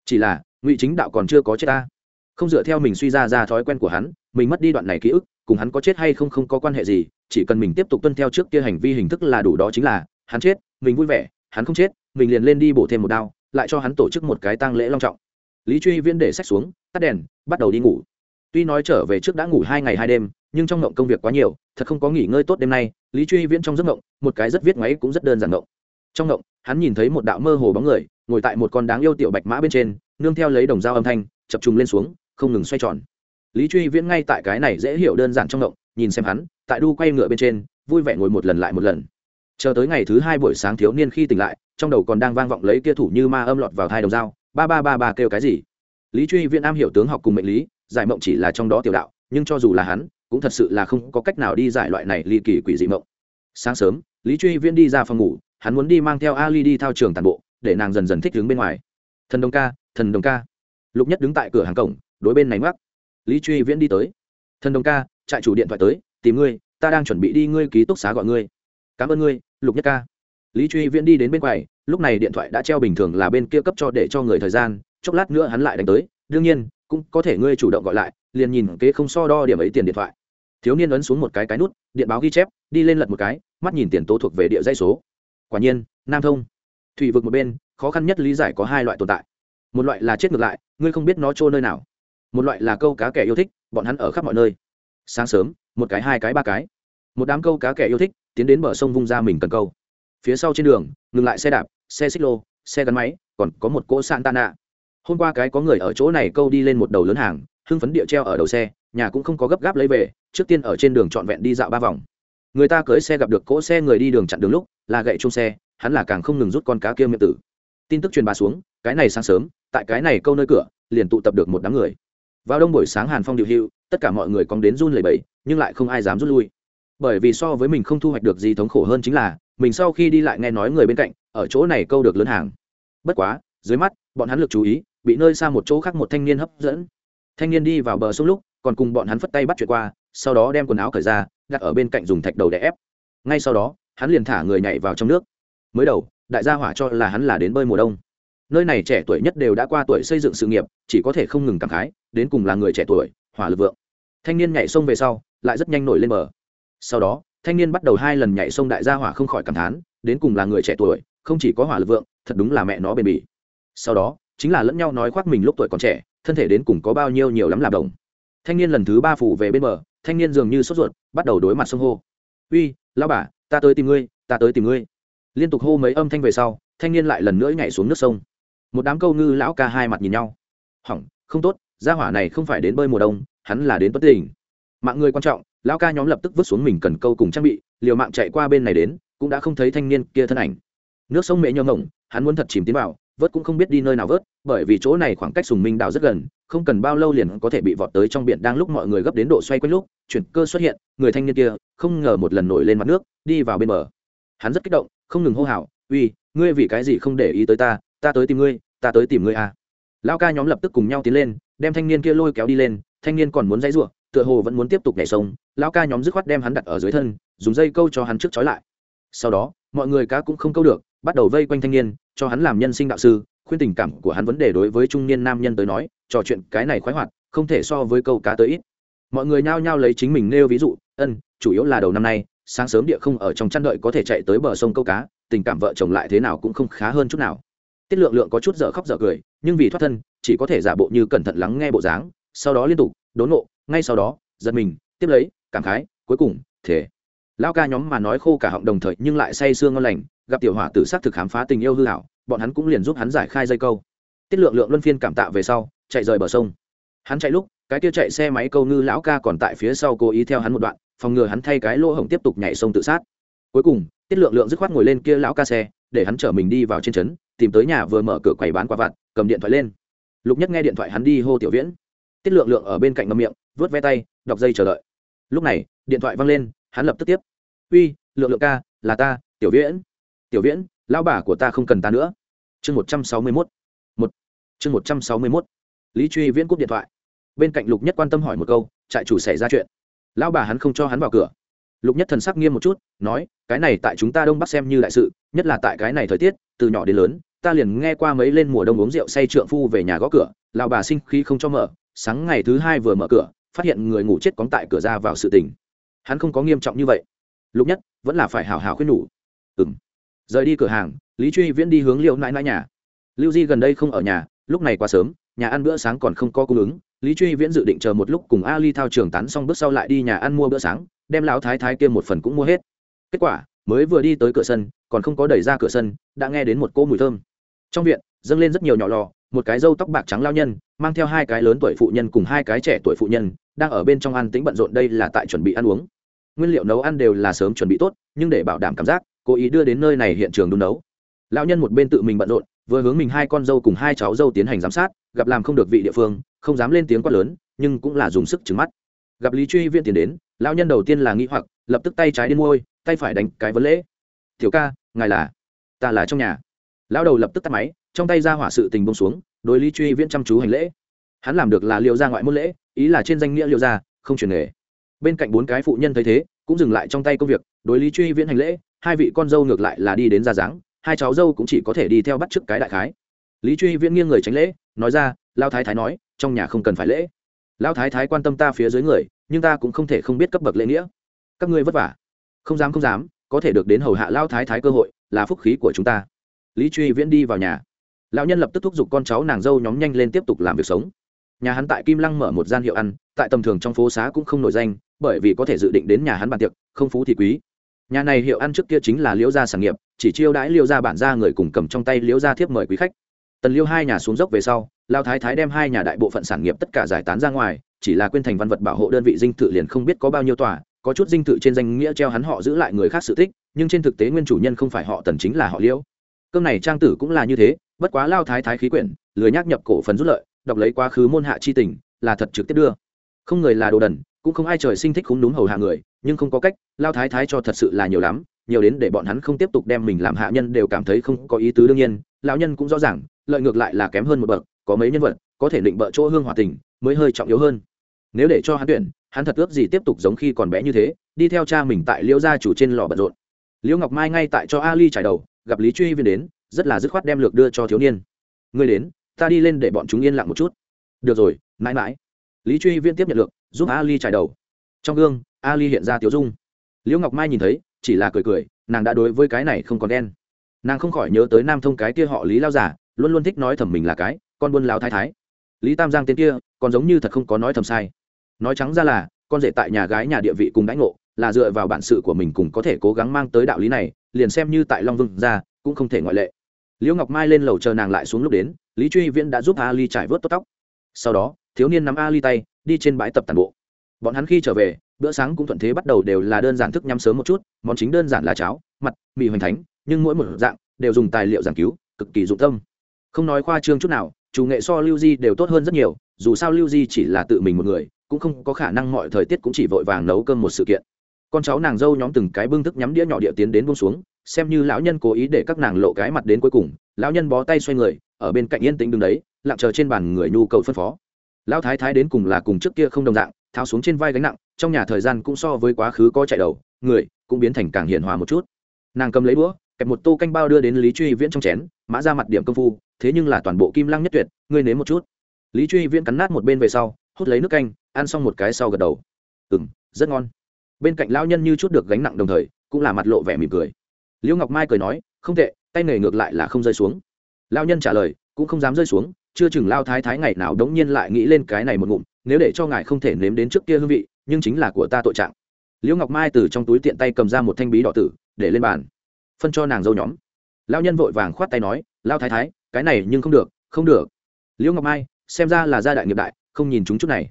Chỉ là, ngụy chính đạo còn chưa có chết ta. Không dựa theo mình suy ra ra thói quen của hắn, mình mất đi đoạn này ký ức, cùng hắn có chết hay không không có quan hệ gì, chỉ cần mình tiếp tục tuân theo trước kia hành vi hình thức là đủ đó chính là, hắn chết, mình vui vẻ, hắn không chết, mình liền lên đi bổ thêm một đao lại cho hắn tổ chức một cái tang lễ long trọng. Lý truy viễn để sách xuống, tắt đèn, bắt đầu đi ngủ. Tuy nói trở về trước đã ngủ hai ngày hai đêm, nhưng trong ngộng công việc quá nhiều, thật không có nghỉ ngơi tốt đêm nay, lý truy viễn trong giấc ngộng, một cái rất viết ngoáy cũng rất đơn giản ngộng. Trong ngộng, hắn nhìn thấy một đạo mơ hồ bóng người, ngồi tại một con đáng yêu tiểu bạch mã bên trên, nương theo lấy đồng dao âm thanh, chập trùng lên xuống, không ngừng xoay tròn. Lý truy viễn ngay tại cái này dễ hiểu đơn giản trong ngộng, nhìn xem hắn, tại đu quay ngựa bên trên, vui vẻ ngồi một lần lại một lần chờ tới ngày thứ hai buổi sáng thiếu niên khi tỉnh lại, trong đầu còn đang vang vọng lấy kia thủ như ma âm lọt vào hai đồng dao, ba ba ba ba kêu cái gì? Lý truy viễn am hiểu tướng học cùng mệnh lý, giải mộng chỉ là trong đó tiểu đạo, nhưng cho dù là hắn, cũng thật sự là không có cách nào đi giải loại này ly kỳ quỷ dị mộng. Sáng sớm, lý truy viễn đi ra phòng ngủ, hắn muốn đi mang theo ali đi thao trường tàn bộ, để nàng dần dần thích đứng bên ngoài. Thần đồng ca, thần đồng ca. Lục nhất đứng tại cửa hàng cổng, đối bên này mắc lý truy viễn đi tới. Thần đồng ca, trại chủ điện thoại tới, tìm ngươi, ta đang chuẩn bị đi ngươi ký túc xá gọi ngươi. Cảm ơn ngươi lục nhất ca. Lý truy viễn đi đến bên quầy, lúc này điện thoại đã treo bình thường là bên kia cấp cho để cho người thời gian, chốc lát nữa hắn lại đánh tới, đương nhiên, cũng có thể ngươi chủ động gọi lại, liền nhìn kế không so đo điểm ấy tiền điện thoại. Thiếu niên ấn xuống một cái cái nút, điện báo ghi chép, đi lên lật một cái, mắt nhìn tiền tố thuộc về địa dây số. Quả nhiên, nam thông. Thủy vực một bên, khó khăn nhất lý giải có hai loại tồn tại. Một loại là chết ngược lại, ngươi không biết nó trôi nơi nào. Một loại là câu cá kẻ yêu thích, bọn hắn ở khắp mọi nơi. Sáng sớm, một cái, hai cái, ba cái một đám câu cá kẻ yêu thích tiến đến bờ sông vung ra mình cần câu. Phía sau trên đường, ngừng lại xe đạp, xe xích lô, xe gắn máy, còn có một cỗ santana hôm qua cái có người ở chỗ này câu đi lên một đầu lớn hàng, hưng phấn địa treo ở đầu xe, nhà cũng không có gấp gáp lấy về, trước tiên ở trên đường trọn vẹn đi dạo ba vòng. Người ta cưới xe gặp được cỗ xe người đi đường chặn đường lúc, là gậy chung xe, hắn là càng không ngừng rút con cá kia miệng tử. Tin tức truyền bà xuống, cái này sáng sớm, tại cái này câu nơi cửa, liền tụ tập được một đám người. Vào đông buổi sáng hàn phong điệu hưu, tất cả mọi người còn đến run lẩy bẩy, nhưng lại không ai dám rút lui bởi vì so với mình không thu hoạch được gì thống khổ hơn chính là, mình sau khi đi lại nghe nói người bên cạnh, ở chỗ này câu được lớn hàng. Bất quá, dưới mắt, bọn hắn lực chú ý, bị nơi xa một chỗ khác một thanh niên hấp dẫn. Thanh niên đi vào bờ sông lúc, còn cùng bọn hắn phất tay bắt chuyện qua, sau đó đem quần áo cởi ra, đặt ở bên cạnh dùng thạch đầu để ép. Ngay sau đó, hắn liền thả người nhảy vào trong nước. Mới đầu, đại gia hỏa cho là hắn là đến bơi mùa đông. Nơi này trẻ tuổi nhất đều đã qua tuổi xây dựng sự nghiệp, chỉ có thể không ngừng cảm khái, đến cùng là người trẻ tuổi, hỏa lực vượng. Thanh niên nhảy sông về sau, lại rất nhanh nổi lên bờ sau đó, thanh niên bắt đầu hai lần nhảy sông đại gia hỏa không khỏi cảm thán, đến cùng là người trẻ tuổi, không chỉ có hỏa lực vượng, thật đúng là mẹ nó bền bỉ. Sau đó, chính là lẫn nhau nói khoác mình lúc tuổi còn trẻ, thân thể đến cùng có bao nhiêu nhiều lắm làm đồng. Thanh niên lần thứ ba phủ về bên bờ, thanh niên dường như sốt ruột, bắt đầu đối mặt sông hô. Uy lao bà, ta tới tìm ngươi, ta tới tìm ngươi. Liên tục hô mấy âm thanh về sau, thanh niên lại lần nữa nhảy xuống nước sông. Một đám câu ngư lão ca hai mặt nhìn nhau. Hỏng, không tốt, gia hỏa này không phải đến bơi mùa đông, hắn là đến tuất tình mạng người quan trọng lão ca nhóm lập tức vứt xuống mình cần câu cùng trang bị, liều mạng chạy qua bên này đến, cũng đã không thấy thanh niên kia thân ảnh. Nước sông mẹ nhơ ngộng, hắn muốn thật chìm tiến vào, vớt cũng không biết đi nơi nào vớt, bởi vì chỗ này khoảng cách sùng minh đảo rất gần, không cần bao lâu liền có thể bị vọt tới trong biển đang lúc mọi người gấp đến độ xoay quanh lúc, chuyển cơ xuất hiện, người thanh niên kia, không ngờ một lần nổi lên mặt nước, đi vào bên bờ. Hắn rất kích động, không ngừng hô hào, uy, ngươi vì cái gì không để ý tới ta ta tới tìm ngươi, ta tới tìm ngươi à. Lão ca nhóm lập tức cùng nhau tiến lên, đem thanh niên kia lôi kéo đi lên, thanh niên còn muốn dãy ruộng tựa hồ vẫn muốn tiếp tục nhảy sông, lão ca nhóm dứt khoát đem hắn đặt ở dưới thân, dùng dây câu cho hắn trước trói lại. Sau đó, mọi người cá cũng không câu được, bắt đầu vây quanh thanh niên, cho hắn làm nhân sinh đạo sư, khuyên tình cảm của hắn vấn đề đối với trung niên nam nhân tới nói, trò chuyện cái này khoái hoạt, không thể so với câu cá tới ít. Mọi người nhao nhao lấy chính mình nêu ví dụ, ân, chủ yếu là đầu năm nay, sáng sớm địa không ở trong chăn đợi có thể chạy tới bờ sông câu cá, tình cảm vợ chồng lại thế nào cũng không khá hơn chút nào. Tiết lượng lượng có chút dở khóc dở cười, nhưng vì thoát thân, chỉ có thể giả bộ như cẩn thận lắng nghe bộ dáng, sau đó liên tục, đốn nộ ngay sau đó, giật mình, tiếp lấy, cảm khái, cuối cùng thể lao ca nhóm mà nói khô cả họng đồng thời nhưng lại say sương ngon lành, gặp tiểu hỏa tử s thực khám phá tình yêu hư hảo bọn hắn cũng liền giúp hắn giải khai dây câu. Tiết lượng lượng luân phiên cảm tạ về sau, chạy rời bờ sông. Hắn chạy lúc, cái kia chạy xe máy câu ngư lão ca còn tại phía sau cố ý theo hắn một đoạn, phòng ngừa hắn thay cái lỗ hổng tiếp tục nhảy sông tự sát. Cuối cùng, tiết lượng lượng dứt khoát ngồi lên kia lão ca xe, để hắn chở mình đi vào trên trấn, tìm tới nhà vừa mở cửa quầy bán quả vặt, cầm điện thoại lên. Lục nhất nghe điện thoại hắn đi hô tiểu viễn tiết lượng lượng ở bên cạnh ngâm miệng vớt ve tay, đọc dây chờ đợi. Lúc này, điện thoại văng lên, hắn lập tức tiếp. Uy, lượng lượng ca, là ta, tiểu viễn. Tiểu viễn lao bà của ta không cần ta nữa. Chương một trăm sáu mươi mốt. Một. Chương một trăm sáu mươi mốt. Lý truy viễn cúp điện thoại. Bên cạnh lục nhất quan tâm hỏi một câu, trại chủ xảy ra chuyện. Lao bà hắn không cho hắn vào cửa. Lục nhất thần sắc nghiêm một chút, nói, cái này tại chúng ta đông bắc xem như đại sự, nhất là tại cái này thời tiết, từ nhỏ đến lớn, ta liền nghe qua mấy lên mùa đông uống rượu say trượng phu về nhà gõ cửa lao bà sinh khi không cho mở sáng ngày thứ hai vừa mở cửa, phát hiện người ngủ chết cóng tại cửa ra vào sự tình. Hắn không có nghiêm trọng như vậy. Lục nhất, vẫn là phải hào hào khuyên nhủ. Ừng rời đi cửa hàng, lý truy viễn đi hướng liệu nãi nãi nhà. Lưu di gần đây không ở nhà, lúc này quá sớm, nhà ăn bữa sáng còn không có cung ứng. Lý truy viễn dự định chờ một lúc cùng ali thao trường tán xong bước sau lại đi nhà ăn mua bữa sáng, đem lão thái thái kia một phần cũng mua hết. Kết quả, mới vừa đi tới cửa sân, còn không có đẩy ra cửa sân, đã nghe đến một cỗ mùi thơm. Trong viện, dâng lên rất nhiều nhỏ lò một cái râu tóc bạc trắng lao nhân, mang theo hai cái lớn tuổi phụ nhân cùng hai cái trẻ tuổi phụ nhân, đang ở bên trong ăn tính bận rộn đây là tại chuẩn bị ăn uống. Nguyên liệu nấu ăn đều là sớm chuẩn bị tốt, nhưng để bảo đảm cảm giác, cố ý đưa đến nơi này hiện trường đun nấu. Lão nhân một bên tự mình bận rộn, vừa hướng mình hai con dâu cùng hai cháu dâu tiến hành giám sát, gặp làm không được vị địa phương, không dám lên tiếng quát lớn, nhưng cũng là dùng sức trứng mắt. Gặp lý truy viên tiền đến, lão nhân đầu tiên là nghĩ hoặc, lập tức tay trái đến môi, tay phải đánh cái vấn lễ. Tiểu ca, ngài là, ta là trong nhà lão đầu lập tức tắt máy, trong tay ra hỏa sự tình bông xuống, đối lý truy viễn chăm chú hành lễ. Hắn làm được là liệu ra ngoại môn lễ, ý là trên danh nghĩa liệu ra không chuyển nghề. Bên cạnh bốn cái phụ nhân thấy thế, cũng dừng lại trong tay công việc, đối lý truy viễn hành lễ, hai vị con dâu ngược lại là đi đến ra dáng, hai cháu dâu cũng chỉ có thể đi theo bắt chước cái đại khái. Lý truy viễn nghiêng người tránh lễ, nói ra lao thái thái nói, trong nhà không cần phải lễ. Lao thái thái quan tâm ta phía dưới người, nhưng ta cũng không thể không biết cấp bậc lễ nghĩa. Các ngươi vất vả. Không dám không dám, có thể được đến hầu hạ lao thái thái cơ hội, là phúc khí của chúng ta lý truy viễn đi vào nhà. Lão nhân lập tức thúc giục con cháu nàng dâu nhóm nhanh lên tiếp tục làm việc sống. Nhà hắn tại kim lăng mở một gian hiệu ăn, tại tầm thường trong phố xá cũng không nổi danh, bởi vì có thể dự định đến nhà hắn bàn tiệc, không phú thì quý. Nhà này hiệu ăn trước kia chính là liễu gia sản nghiệp, chỉ chiêu đãi liễu gia bản gia người cùng cầm trong tay liễu gia thiếp mời quý khách. Tần liêu hai nhà xuống dốc về sau lao thái thái đem hai nhà đại bộ phận sản nghiệp tất cả giải tán ra ngoài, chỉ là quên thành văn vật bảo hộ đơn vị dinh thự liền không biết có bao nhiêu tòa, có chút dinh thự trên danh nghĩa treo hắn họ giữ lại người khác sự tích, nhưng trên thực tế nguyên chủ nhân không phải họ tần chính là họ liễu cơm này trang tử cũng là như thế, bất quá lao thái thái khí quyển, lười nhắc nhập cổ phần rút lợi, đọc lấy quá khứ môn hạ chi tình, là thật trực tiếp đưa. Không người là đồ đần, cũng không ai trời sinh thích khúng đúng hầu hạ người, nhưng không có cách, lao thái thái cho thật sự là nhiều lắm, nhiều đến để bọn hắn không tiếp tục đem mình làm hạ nhân đều cảm thấy không có ý tứ đương nhiên, lão nhân cũng rõ ràng, lợi ngược lại là kém hơn một bậc, có mấy nhân vật, có thể định bợ chỗ hương hòa tình, mới hơi trọng yếu hơn. Nếu để cho hắn tuyển, hắn thật ước gì tiếp tục giống khi còn bé như thế, đi theo cha mình tại liễu gia chủ trên lò bận rộn. Liễu ngọc mai ngay tại cho ali trải đầu gặp lý truy viên đến, rất là dứt khoát đem lược đưa cho thiếu niên. Ngươi đến, ta đi lên để bọn chúng yên lặng một chút. Được rồi, mãi mãi. Lý truy viên tiếp nhận lược, giúp ali trải đầu. Trong gương, ali hiện ra tiếu dung. Liễu ngọc mai nhìn thấy, chỉ là cười cười, nàng đã đối với cái này không còn đen nàng không khỏi nhớ tới nam thông cái kia họ lý lao giả, luôn luôn thích nói thầm mình là cái, con buôn lao thái thái. Lý tam giang tên kia, còn giống như thật không có nói thầm sai. Nói trắng ra là, con rể tại nhà gái nhà địa vị cùng đãi ngộ là dựa vào bản sự của mình cùng có thể cố gắng mang tới đạo lý này, liền xem như tại long vương ra, cũng không thể ngoại lệ. Liễu ngọc mai lên lầu chờ nàng lại xuống lúc đến, lý truy viễn đã giúp ali trải vớt tốt tóc. Sau đó, thiếu niên nắm ali tay, đi trên bãi tập tàn bộ. Bọn hắn khi trở về, bữa sáng cũng thuận thế bắt đầu đều là đơn giản thức nhắm sớm một chút, món chính đơn giản là cháo, mặt, mì hoành thánh, nhưng mỗi một dạng đều dùng tài liệu giảng cứu, cực kỳ dụng tâm. Không nói khoa trương chút nào, chủ nghệ so lưu di đều tốt hơn rất nhiều, dù sao lưu di chỉ là tự mình một người, cũng không có khả năng mọi thời tiết cũng chỉ vội vàng nấu cơm một sự kiện con cháu nàng dâu nhóm từng cái bưng thức nhắm đĩa nhỏ địa tiến đến buông xuống, xem như lão nhân cố ý để các nàng lộ cái mặt đến cuối cùng. Lão nhân bó tay xoay người, ở bên cạnh yên tĩnh đứng đấy, lặng chờ trên bàn người nhu cầu phân phó. Lão thái thái đến cùng là cùng trước kia không đồng dạng, tháo xuống trên vai gánh nặng, trong nhà thời gian cũng so với quá khứ có chạy đầu, người cũng biến thành càng hiền hòa một chút. Nàng cầm lấy đũa, kẹp một tô canh bao đưa đến lý truy viễn trong chén, mã ra mặt điểm công phu, thế nhưng là toàn bộ kim lăng nhất tuyệt, ngươi nếm một chút. Lý truy viễn cắn nát một bên về sau, hút lấy nước canh, ăn xong một cái sau gật đầu. Ừ m rất ngon bên cạnh lão nhân như chút được gánh nặng đồng thời, cũng là mặt lộ vẻ mỉm cười. Liễu ngọc mai cười nói, không tệ, tay nghề ngược lại là không rơi xuống. Lão nhân trả lời, cũng không dám rơi xuống, chưa chừng lao thái thái ngày nào đống nhiên lại nghĩ lên cái này một ngụm, nếu để cho ngài không thể nếm đến trước kia hương vị, nhưng chính là của ta tội trạng. Liễu ngọc mai từ trong túi tiện tay cầm ra một thanh bí đỏ tử, để lên bàn, phân cho nàng dâu nhóm. Lao nhân vội vàng khoát tay nói lao thái thái, cái này nhưng không được không được. Liễu ngọc mai, xem ra là gia đại nghiệp đại, không nhìn chúng chút này.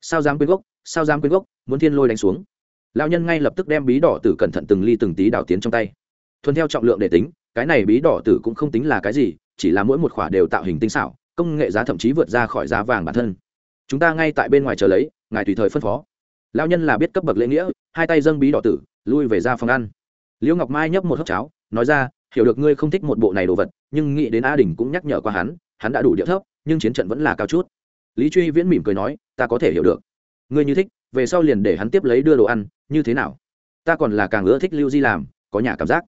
Sao dám quyên gốc, sao dám quyên gốc, muốn thiên lôi đánh xuống lao nhân ngay lập tức đem bí đỏ tử cẩn thận từng ly từng tí đào tiến trong tay. Thuần theo trọng lượng để tính, cái này bí đỏ tử cũng không tính là cái gì, chỉ là mỗi một khỏa đều tạo hình tinh xảo, công nghệ giá thậm chí vượt ra khỏi giá vàng bản thân. Chúng ta ngay tại bên ngoài chờ lấy, ngài tùy thời phân phó. Lao nhân là biết cấp bậc lễ nghĩa, hai tay dâng bí đỏ tử, lui về ra phòng ăn. Liễu ngọc mai nhấp một hớp cháo, nói ra, hiểu được ngươi không thích một bộ này đồ vật, nhưng nghĩ đến a đình cũng nhắc nhở qua hắn hắn đã đủ điệu thấp, nhưng chiến trận vẫn là cao chút. Lý truy viễn mỉm cười nói, ta có thể hiểu được. Ngươi như thích về sau liền để hắn tiếp lấy đưa đồ ăn, như thế nào? Ta còn là càng ưa thích lưu di làm, có nhà cảm giác.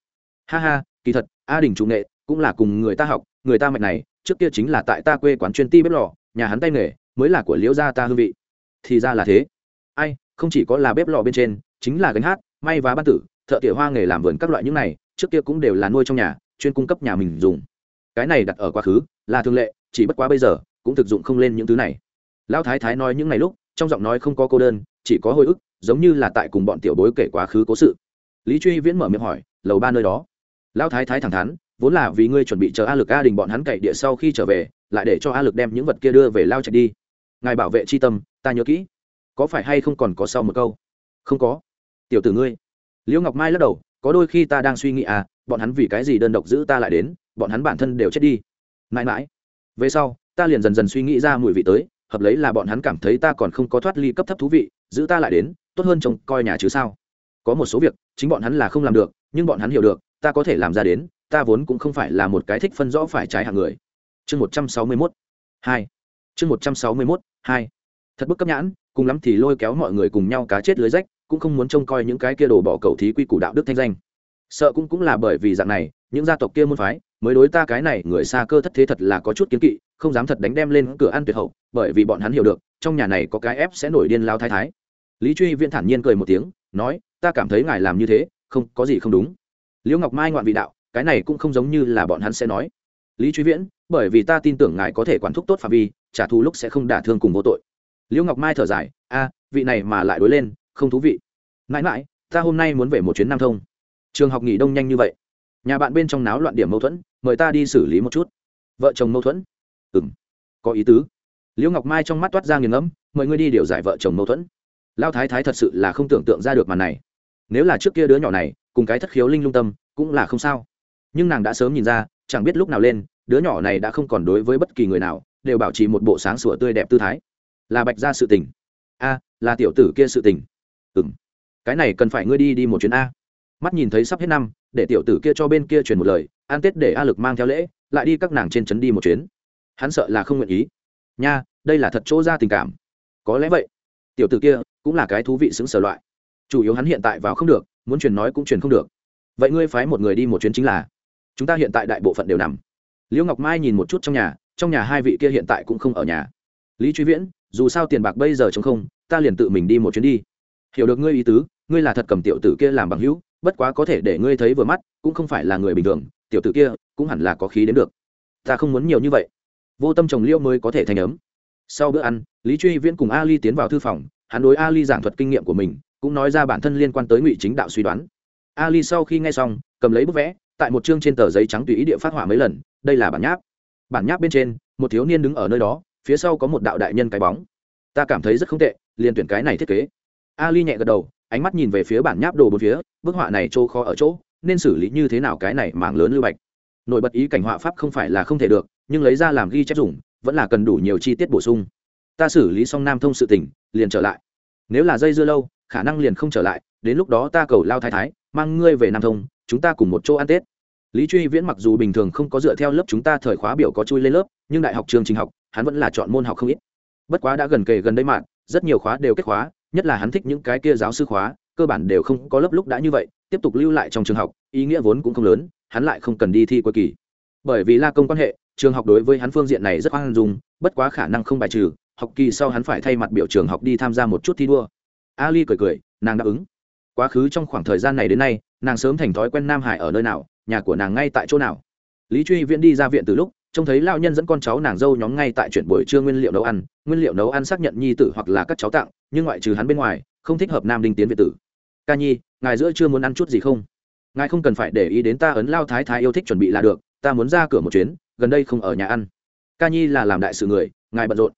Ha ha, kỳ thật, a đình chủ nghệ cũng là cùng người ta học, người ta mạch này, trước kia chính là tại ta quê quán chuyên ti bếp lò, nhà hắn tay nghề, mới là của liễu gia ta hương vị. Thì ra là thế. Ai, không chỉ có là bếp lò bên trên, chính là gánh hát, may và ban tử, thợ tỉa hoa nghề làm vườn các loại những này, trước kia cũng đều là nuôi trong nhà, chuyên cung cấp nhà mình dùng. Cái này đặt ở quá khứ, là thường lệ, chỉ bất quá bây giờ, cũng thực dụng không lên những thứ này. Lão thái thái nói những ngày lúc, trong giọng nói không có cô đơn chỉ có hồi ức, giống như là tại cùng bọn tiểu bối kể quá khứ cố sự. Lý truy viễn mở miệng hỏi, lầu ba nơi đó? Lão thái thái thẳng thắn, vốn là vì ngươi chuẩn bị chờ a lực a đình bọn hắn cậy địa sau khi trở về, lại để cho a lực đem những vật kia đưa về lao chạy đi. Ngài bảo vệ c h i tâm, ta nhớ kỹ. Có phải hay không còn có sau một câu? Không có. Tiểu tử ngươi. Liễu ngọc mai lắc đầu, có đôi khi ta đang suy nghĩ à bọn hắn vì cái gì đơn độc giữ ta lại đến, bọn hắn bản thân đều chết đi. Mãi mãi. Về sau, ta liền dần dần suy nghĩ ra mùi vị tới, hợp lấy là bọn hắn cảm thấy ta còn không có thoát ly cấp thấp thú vị giữ ta lại đến, tốt hơn trông coi nhà chứ sao? Có một số việc, chính bọn hắn là không làm được, nhưng bọn hắn hiểu được, ta có thể làm ra đến, ta vốn cũng không phải là một cái thích phân rõ phải trái hạng người. Chương một trăm sáu mươi mốt, hai. Chương một trăm sáu mươi mốt, hai. Thật bức cấp nhãn, cùng lắm thì lôi kéo mọi người cùng nhau cá chết lưới rách, cũng không muốn trông coi những cái kia đồ bỏ cầu thí quy củ đạo đức thanh danh. Sợ cũng cũng là bởi vì dạng này, những gia tộc kia môn phái, mới đối ta cái này người xa cơ thất thế thật là có chút kiến kỵ, không dám thật đánh đem lên cửa ăn tuyệt hậu, bởi vì bọn hắn hiểu được, trong nhà này có cái ép sẽ nổi điên lao thái thái lý truy viễn thản nhiên cười một tiếng, nói, ta cảm thấy ngài làm như thế, không, có gì không đúng. Liễu ngọc mai ngoạn vị đạo, cái này cũng không giống như là bọn hắn sẽ nói. Lý truy viễn, bởi vì ta tin tưởng ngài có thể quản thúc tốt phạm vi, trả thù lúc sẽ không đả thương cùng vô tội. Liễu ngọc mai thở dài, a, vị này mà lại đối lên, không thú vị. Mãi mãi, ta hôm nay muốn về một chuyến nam thông. Trường học nghỉ đông nhanh như vậy. Nhà bạn bên trong náo loạn điểm mâu thuẫn, mời ta đi xử lý một chút. Vợ chồng mâu thuẫn? Ừ m có ý tứ. Liễu ngọc mai trong mắt toát ra nghiền ngẫm, mời ngươi đi điều giải vợ chồng mâu thuẫn lao thái thái thật sự là không tưởng tượng ra được màn này. Nếu là trước kia đứa nhỏ này, cùng cái thất khiếu linh lung tâm, cũng là không sao. Nhưng nàng đã sớm nhìn ra, chẳng biết lúc nào lên, đứa nhỏ này đã không còn đối với bất kỳ người nào, đều bảo trì một bộ sáng sủa tươi đẹp tư thái. Là bạch ra sự tình. A, là tiểu tử kia sự tình. Ừ m cái này cần phải ngươi đi đi một chuyến a. Mắt nhìn thấy sắp hết năm, để tiểu tử kia cho bên kia truyền một lời an tết để a lực mang theo lễ, lại đi các nàng trên trấn đi một chuyến. Hắn sợ là không nguyện ý. Nha, đây là thật chỗ ra tình cảm. Có lẽ vậy tiểu tử kia cũng là cái thú vị xứng sở loại. Chủ yếu hắn hiện tại vào không được, muốn truyền nói cũng truyền không được. Vậy ngươi phái một người đi một chuyến chính là, chúng ta hiện tại đại bộ phận đều nằm. Liễu ngọc mai nhìn một chút trong nhà trong nhà hai vị kia hiện tại cũng không ở nhà. Lý truy viễn, dù sao tiền bạc bây giờ chống không, ta liền tự mình đi một chuyến đi. Hiểu được ngươi ý tứ, ngươi là thật cầm tiểu tử kia làm bằng hữu, bất quá có thể để ngươi thấy vừa mắt, cũng không phải là người bình thường, tiểu tử kia cũng hẳn là có khí đến được. Ta không muốn nhiều như vậy. Vô tâm chồng liễu mới có thể thành ấm sau bữa ăn, lý truy viễn cùng ali tiến vào thư phòng, hắn đối ali giảng thuật kinh nghiệm của mình, cũng nói ra bản thân liên quan tới ngụy chính đạo suy đoán. Ali sau khi nghe xong, cầm lấy bức vẽ, tại một chương trên tờ giấy trắng tùy ý địa phát hỏa mấy lần, đây là bản nháp. Bản nháp bên trên, một thiếu niên đứng ở nơi đó, phía sau có một đạo đại nhân cái bóng. Ta cảm thấy rất không tệ, liền tuyển cái này thiết kế. Ali nhẹ gật đầu, ánh mắt nhìn về phía bản nháp đồ bốn phía, bức họa này trô khó ở chỗ, nên xử lý như thế nào cái này mảng lớn lưu bạch. Nổi bật ý cảnh họa pháp không phải là không thể được, nhưng lấy ra làm ghi chép dùng vẫn là cần đủ nhiều chi tiết bổ sung. Ta xử lý xong nam thông sự tỉnh liền trở lại. Nếu là dây dưa lâu, khả năng liền không trở lại, đến lúc đó ta cầu lao thái thái, mang ngươi về nam thông, chúng ta cùng một chỗ ăn tết. Lý truy viễn mặc dù bình thường không có dựa theo lớp chúng ta thời khóa biểu có chui lên lớp, nhưng đại học trường trình học, hắn vẫn là chọn môn học không ít. Bất quá đã gần kề gần đây mạn rất nhiều khóa đều kết khóa, nhất là hắn thích những cái kia giáo sư khóa, cơ bản đều không có lớp lúc đã như vậy, tiếp tục lưu lại trong trường học, ý nghĩa vốn cũng không lớn, hắn lại không cần đi thi cuối kỳ. Bởi vì la công quan hệ trường học đối với hắn phương diện này rất hoang dung, bất quá khả năng không bài trừ, học kỳ sau hắn phải thay mặt biểu trường học đi tham gia một chút thi đua. Ali cười cười, nàng đáp ứng. Quá khứ trong khoảng thời gian này đến nay, nàng sớm thành thói quen nam hải ở nơi nào, nhà của nàng ngay tại chỗ nào. Lý truy viễn đi ra viện từ lúc, trông thấy lao nhân dẫn con cháu nàng dâu nhóm ngay tại chuyện buổi trưa nguyên liệu nấu ăn, nguyên liệu nấu ăn xác nhận nhi tử hoặc là các cháu tặng, nhưng ngoại trừ hắn bên ngoài, không thích hợp nam đinh tiến việt tử. Ca nhi, ngài giữa chưa muốn ăn chút gì không? Ngài không cần phải để ý đến ta ấn lao thái thái yêu thích chuẩn bị là được, ta muốn ra cửa một chuyến gần đây không ở nhà ăn. Ca nhi là làm đại sự người, ngài bận rộn.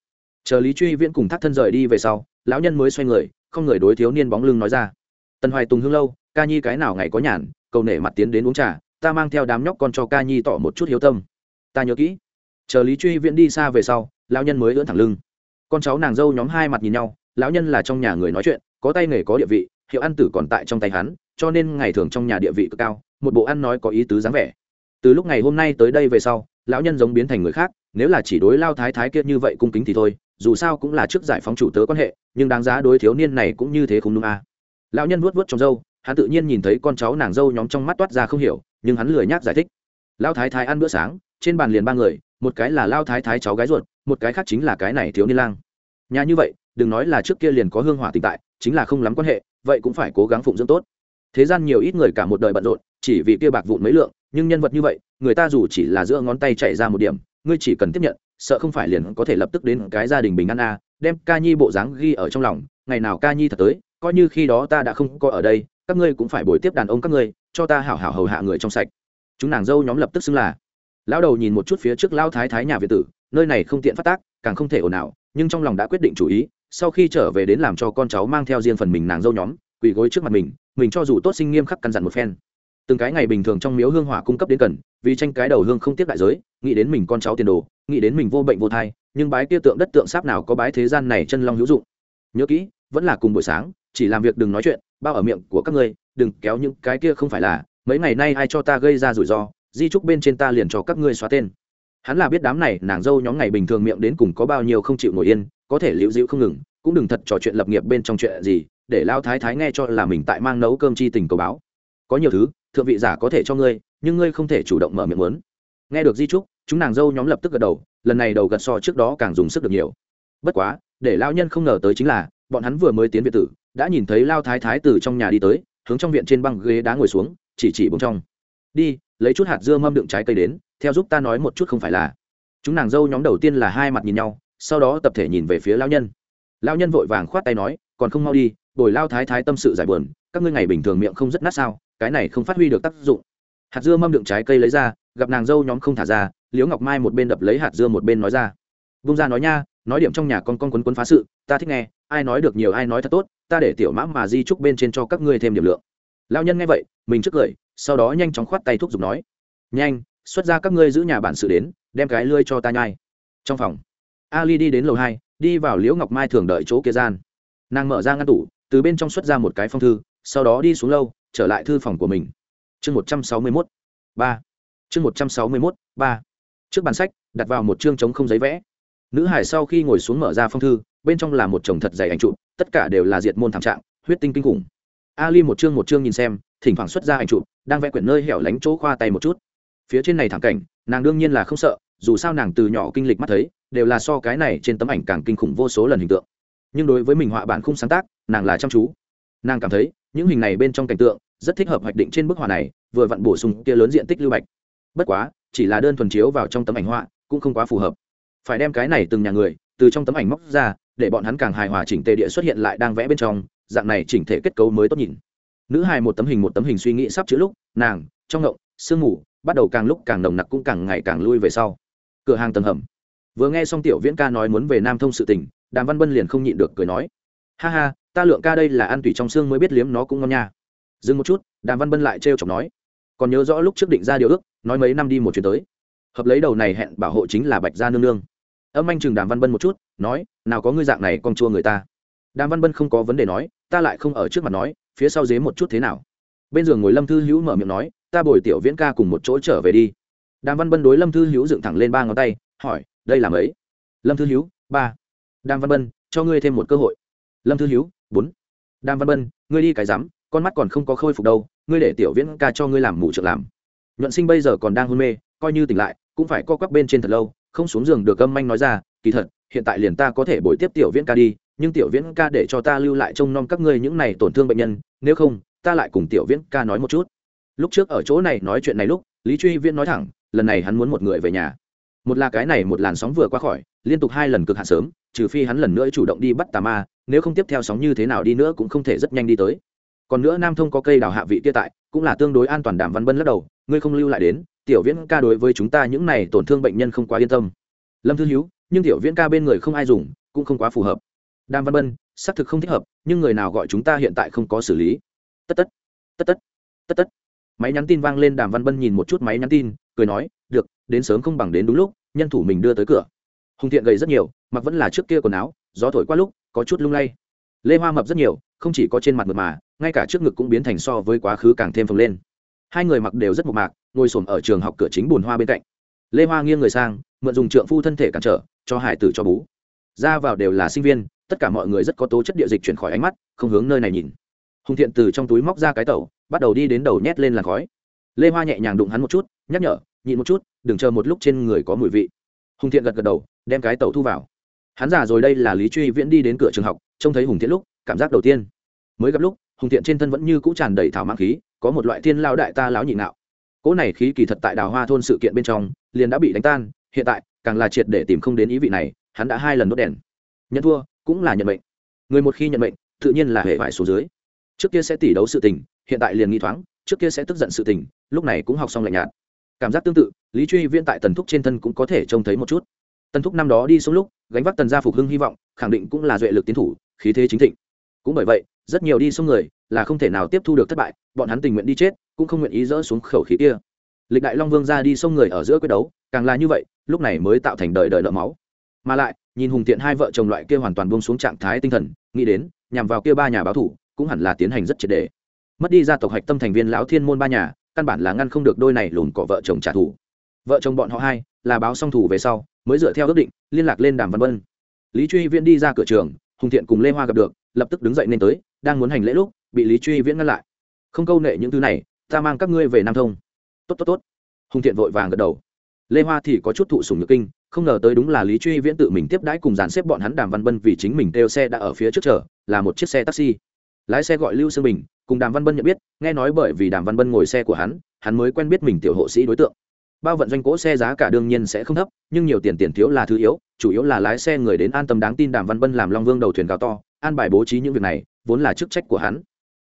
Chờ lý truy viễn cùng thác thân rời đi về sau, lão nhân mới xoay người, không người đối thiếu niên bóng lưng nói ra. Tần hoài tùng hương lâu, ca nhi cái nào ngày có nhàn, cầu nể mặt tiến đến uống trà, ta mang theo đám nhóc con cho ca nhi tỏ một chút hiếu tâm. Ta nhớ kỹ. Chờ lý truy viễn đi xa về sau, lão nhân mới ưỡn thẳng lưng. Con cháu nàng dâu nhóm hai mặt nhìn nhau, lão nhân là trong nhà người nói chuyện, có tay nghề có địa vị, hiệu ăn tử còn tại trong tay hắn, cho nên ngày thường trong nhà địa vị cực cao, một bộ ăn nói có ý tứ dáng vẻ từ lúc ngày hôm nay tới đây về sau, lão nhân giống biến thành người khác, nếu là chỉ đối lao thái thái kia như vậy cung kính thì thôi, dù sao cũng là trước giải phóng chủ tớ quan hệ, nhưng đáng giá đối thiếu niên này cũng như thế không đúng à. lão nhân vuốt vuốt trong dâu hắn tự nhiên nhìn thấy con cháu nàng dâu nhóm trong mắt toát ra không hiểu, nhưng hắn lười nhác giải thích. Lao thái thái ăn bữa sáng, trên bàn liền ba người, một cái là lao thái thái cháu gái ruột, một cái khác chính là cái này thiếu niên lang. Nhà như vậy, đừng nói là trước kia liền có hương hỏa tình tại, chính là không lắm quan hệ, vậy cũng phải cố gắng phụng dưỡng tốt. Thế gian nhiều ít người cả một đời bận rộn, chỉ vì kia bạc vụn mấy lượng nhưng nhân vật như vậy, người ta dù chỉ là giữa ngón tay chạy ra một điểm, ngươi chỉ cần tiếp nhận, sợ không phải liền có thể lập tức đến cái gia đình bình an a, đem ca nhi bộ dáng ghi ở trong lòng, ngày nào ca nhi thật tới, coi như khi đó ta đã không có ở đây, các ngươi cũng phải bồi tiếp đàn ông các ngươi, cho ta hảo hảo hầu hạ người trong sạch. Chúng nàng dâu nhóm lập tức xưng là. Lão đầu nhìn một chút phía trước lão thái thái nhà việt tử, nơi này không tiện phát tác, càng không thể ồn ào, nhưng trong lòng đã quyết định chủ ý, sau khi trở về đến làm cho con cháu mang theo riêng phần mình nàng dâu nhóm, quỳ gối trước mặt mình mình cho dù tốt sinh nghiêm khắc căn dặn một phen từng cái ngày bình thường trong miếu hương hỏa cung cấp đến cần, vì tranh cái đầu hương không tiếp đại giới, nghĩ đến mình con cháu tiền đồ, nghĩ đến mình vô bệnh vô thai, nhưng bái kia tượng đất tượng sáp nào có bái thế gian này chân long hữu dụng. Nhớ kỹ, vẫn là cùng buổi sáng, chỉ làm việc đừng nói chuyện, bao ở miệng của các ngươi, đừng kéo những cái kia không phải là, mấy ngày nay ai cho ta gây ra rủi ro, di trúc bên trên ta liền cho các ngươi xóa tên. Hắn là biết đám này, nàng dâu nhóm ngày bình thường miệng đến cùng có bao nhiêu không chịu ngồi yên, có thể liễu dịu không ngừng, cũng đừng thật trò chuyện lập nghiệp bên trong chuyện gì, để lao thái thái nghe cho là mình tại mang nấu cơm chi tình cầu báo. Có nhiều thứ thượng vị giả có thể cho ngươi, nhưng ngươi không thể chủ động mở miệng muốn. Nghe được di trúc, chúng nàng dâu nhóm lập tức gật đầu, lần này đầu gật so trước đó càng dùng sức được nhiều. Bất quá, để lao nhân không ngờ tới chính là, bọn hắn vừa mới tiến viện tử, đã nhìn thấy lao thái thái từ trong nhà đi tới, hướng trong viện trên băng ghế đá ngồi xuống, chỉ chỉ bông trong. Đi, lấy chút hạt dưa mâm đựng trái cây đến, theo giúp ta nói một chút không phải là. Chúng nàng dâu nhóm đầu tiên là hai mặt nhìn nhau, sau đó tập thể nhìn về phía lao nhân. Lao nhân vội vàng khoát tay nói, còn không mau đi bồi lao thái thái tâm sự giải buồn, các ngươi ngày bình thường miệng không rất nát sao, cái này không phát huy được tác dụng. Hạt dưa mâm đựng trái cây lấy ra, gặp nàng dâu nhóm không thả ra, liễu ngọc mai một bên đập lấy hạt dưa một bên nói ra. Vung ra nói nha, nói điểm trong nhà con con quấn quấn phá sự, ta thích nghe, ai nói được nhiều ai nói thật tốt, ta để tiểu mã mà di trúc bên trên cho các ngươi thêm điểm lượng. Lao nhân nghe vậy, mình trước cười, sau đó nhanh chóng khoát tay thuốc giục nói. Nhanh, xuất ra các ngươi giữ nhà bản sự đến, đem cái lươi cho ta nhai. Trong phòng, ali đi đến lầu hai, đi vào liễu ngọc mai thường đợi chỗ kia gian. Nàng mở ra ngăn tủ từ bên trong xuất ra một cái phong thư, sau đó đi xuống lâu, trở lại thư phòng của mình. Chương một trăm sáu mươi mốt, ba. Chương một trăm sáu mươi mốt, ba. Trước bàn sách, đặt vào một chương chống không giấy vẽ. Nữ hải sau khi ngồi xuống mở ra phong thư, bên trong là một chồng thật dày ảnh trụ tất cả đều là diệt môn thảm trạng, huyết tinh kinh khủng. Ali một chương một chương nhìn xem, thỉnh thoảng xuất ra ảnh trụ đang vẽ quyển nơi hẻo lánh chỗ khoa tay một chút. Phía trên này thảm cảnh, nàng đương nhiên là không sợ, dù sao nàng từ nhỏ kinh lịch mắt thấy, đều là so cái này trên tấm ảnh càng kinh khủng vô số lần hình tượng nhưng đối với mình họa bản khung sáng tác, nàng là chăm chú. Nàng cảm thấy, những hình này bên trong cảnh tượng, rất thích hợp hoạch định trên bức họa này, vừa vặn bổ sung kia lớn diện tích lưu bạch. Bất quá, chỉ là đơn thuần chiếu vào trong tấm ảnh họa, cũng không quá phù hợp. Phải đem cái này từng nhà người, từ trong tấm ảnh móc ra, để bọn hắn càng hài hòa chỉnh tề địa xuất hiện lại đang vẽ bên trong, dạng này chỉnh thể kết cấu mới tốt nhìn. Nữ hài một tấm hình một tấm hình suy nghĩ sắp chữ lúc, nàng, trong ngộng, sương mù, bắt đầu càng lúc càng nồng nặc cũng càng ngày càng lui về sau. Cửa hàng tầng hầm. Vừa nghe xong tiểu viễn ca nói muốn về nam thông sự tình đàm văn bân liền không nhịn được cười nói, ha ha, ta lượng ca đây là ăn tủy trong xương mới biết liếm nó cũng ngon nha. Dừng một chút, đàm văn bân lại trêu chọc nói, còn nhớ rõ lúc trước định ra điều ước, nói mấy năm đi một chuyến tới. Hợp lấy đầu này hẹn bảo hộ chính là bạch gia nương nương. Âm anh chừng đàm văn bân một chút, nói, nào có ngươi dạng này con chua người ta. Đàm văn bân không có vấn đề nói, ta lại không ở trước mặt nói, phía sau dế một chút thế nào? Bên giường ngồi lâm thư hữu mở miệng nói, ta bồi tiểu viễn ca cùng một chỗ trở về đi. Đàm văn bân đối lâm thư hữu dựng thẳng lên ba ngón tay, hỏi, đây là mấy? Lâm thư hữu, ba đàm văn bân cho ngươi thêm một cơ hội. Lâm thư Hiếu, bốn. Đàm văn bân ngươi đi cái rắm con mắt còn không có khôi phục đâu ngươi để tiểu viễn ca cho ngươi làm mù trợ làm. Nhuận sinh bây giờ còn đang hôn mê coi như tỉnh lại cũng phải co quắp bên trên thật lâu không xuống giường được âm manh nói ra kỳ thật hiện tại liền ta có thể bồi tiếp tiểu viễn ca đi nhưng tiểu viễn ca để cho ta lưu lại trông nom các ngươi những này tổn thương bệnh nhân nếu không ta lại cùng tiểu viễn ca nói một chút. Lúc trước ở chỗ này nói chuyện này lúc lý truy viễn nói thẳng lần này hắn muốn một người về nhà một là cái này một làn sóng vừa qua khỏi, liên tục hai lần cực hạn sớm, trừ phi hắn lần nữa chủ động đi bắt tà ma, nếu không tiếp theo sóng như thế nào đi nữa cũng không thể rất nhanh đi tới. Còn nữa nam thông có cây đào hạ vị kia tại, cũng là tương đối an toàn đàm văn bân lắc đầu, ngươi không lưu lại đến, tiểu viễn ca đối với chúng ta những này tổn thương bệnh nhân không quá yên tâm. Lâm thư hiếu, nhưng tiểu viễn ca bên người không ai dùng, cũng không quá phù hợp. Đàm văn bân, xác thực không thích hợp, nhưng người nào gọi chúng ta hiện tại không có xử lý. Tất tất tất tất tất tất. Máy nhắn tin vang lên, đàm văn bân nhìn một chút máy nhắn tin cười nói, được, đến sớm không bằng đến đúng lúc, nhân thủ mình đưa tới cửa. Hùng thiện gầy rất nhiều, mặc vẫn là trước kia quần áo, gió thổi qua lúc, có chút lung lay. Lê hoa mập rất nhiều, không chỉ có trên mặt mật mà, ngay cả trước ngực cũng biến thành so với quá khứ càng thêm phồng lên. Hai người mặc đều rất mộc mạc, ngồi xổm ở trường học cửa chính bùn hoa bên cạnh. Lê hoa nghiêng người sang, mượn dùng trượng phu thân thể cản trở, cho hải tử cho bú. Ra vào đều là sinh viên, tất cả mọi người rất có tố chất địa dịch chuyển khỏi ánh mắt, không hướng nơi này nhìn. Hùng thiện từ trong túi móc ra cái tẩu, bắt đầu đi đến đầu nhét lên làn khói. Lê hoa nhẹ nhàng đụng hắn một chút nhắc nhở, nhịn một chút, đừng chờ một lúc trên người có mùi vị. Hùng thiện gật gật đầu, đem cái tàu thu vào. Hắn giả rồi đây là lý truy viễn đi đến cửa trường học, trông thấy hùng thiện lúc, cảm giác đầu tiên. Mới gặp lúc, hùng thiện trên thân vẫn như cũ tràn đầy thảo mang khí, có một loại thiên lao đại ta láo nhị nạo cỗ này khí kỳ thật tại đào hoa thôn sự kiện bên trong, liền đã bị đánh tan, hiện tại, càng là triệt để tìm không đến ý vị này, hắn đã hai lần đốt đèn. Nhận thua, cũng là nhận mệnh. Người một khi nhận mệnh, tự nhiên là hệ vải số dưới. Trước kia sẽ tỉ đấu sự tình, hiện tại liền nghi thoáng, trước kia sẽ tức giận sự tình, lúc này cũng học xong lạnh nhạt cảm giác tương tự, lý truy viên tại tần thúc trên thân cũng có thể trông thấy một chút. Tần thúc năm đó đi xuống lúc, gánh vác tần gia phục hưng hy vọng, khẳng định cũng là duệ lực tiến thủ, khí thế chính thịnh. Cũng bởi vậy, rất nhiều đi xuống người là không thể nào tiếp thu được thất bại, bọn hắn tình nguyện đi chết, cũng không nguyện ý dỡ xuống khẩu khí kia. Lịch đại long vương ra đi sông người ở giữa quyết đấu, càng là như vậy, lúc này mới tạo thành đời đời nợ máu. Mà lại, nhìn hùng tiện hai vợ chồng loại kia hoàn toàn buông xuống trạng thái tinh thần, nghĩ đến, nhằm vào kia ba nhà báo thủ, cũng hẳn là tiến hành rất triệt đề mất đi gia tộc hạch tâm thành viên lão thiên môn ba nhà căn bản là ngăn không được đôi này lùn cỏ vợ chồng trả thù. Vợ chồng bọn họ hai là báo xong thủ về sau, mới dựa theo ước định, liên lạc lên đàm văn vân. Lý truy viễn đi ra cửa trường, hùng thiện cùng lê hoa gặp được, lập tức đứng dậy nên tới, đang muốn hành lễ lúc, bị lý truy viễn ngăn lại. Không câu nệ những thứ này, ta mang các ngươi về nam thông. Tốt tốt tốt. Hùng thiện vội vàng gật đầu. Lê hoa thì có chút thụ sùng nhược kinh, không ngờ tới đúng là lý truy viễn tự mình tiếp đãi cùng dàn xếp bọn hắn đàm văn bân vì chính mình kêu xe đã ở phía trước chờ, là một chiếc xe taxi. Lái xe gọi lưu sương bình cùng đàm văn bân nhận biết, nghe nói bởi vì đàm văn bân ngồi xe của hắn hắn mới quen biết mình tiểu hộ sĩ đối tượng. Bao vận doanh cỗ xe giá cả đương nhiên sẽ không thấp, nhưng nhiều tiền tiền thiếu là thứ yếu, chủ yếu là lái xe người đến an tâm đáng tin đàm văn bân làm long vương đầu thuyền cao to, an bài bố trí những việc này, vốn là chức trách của hắn.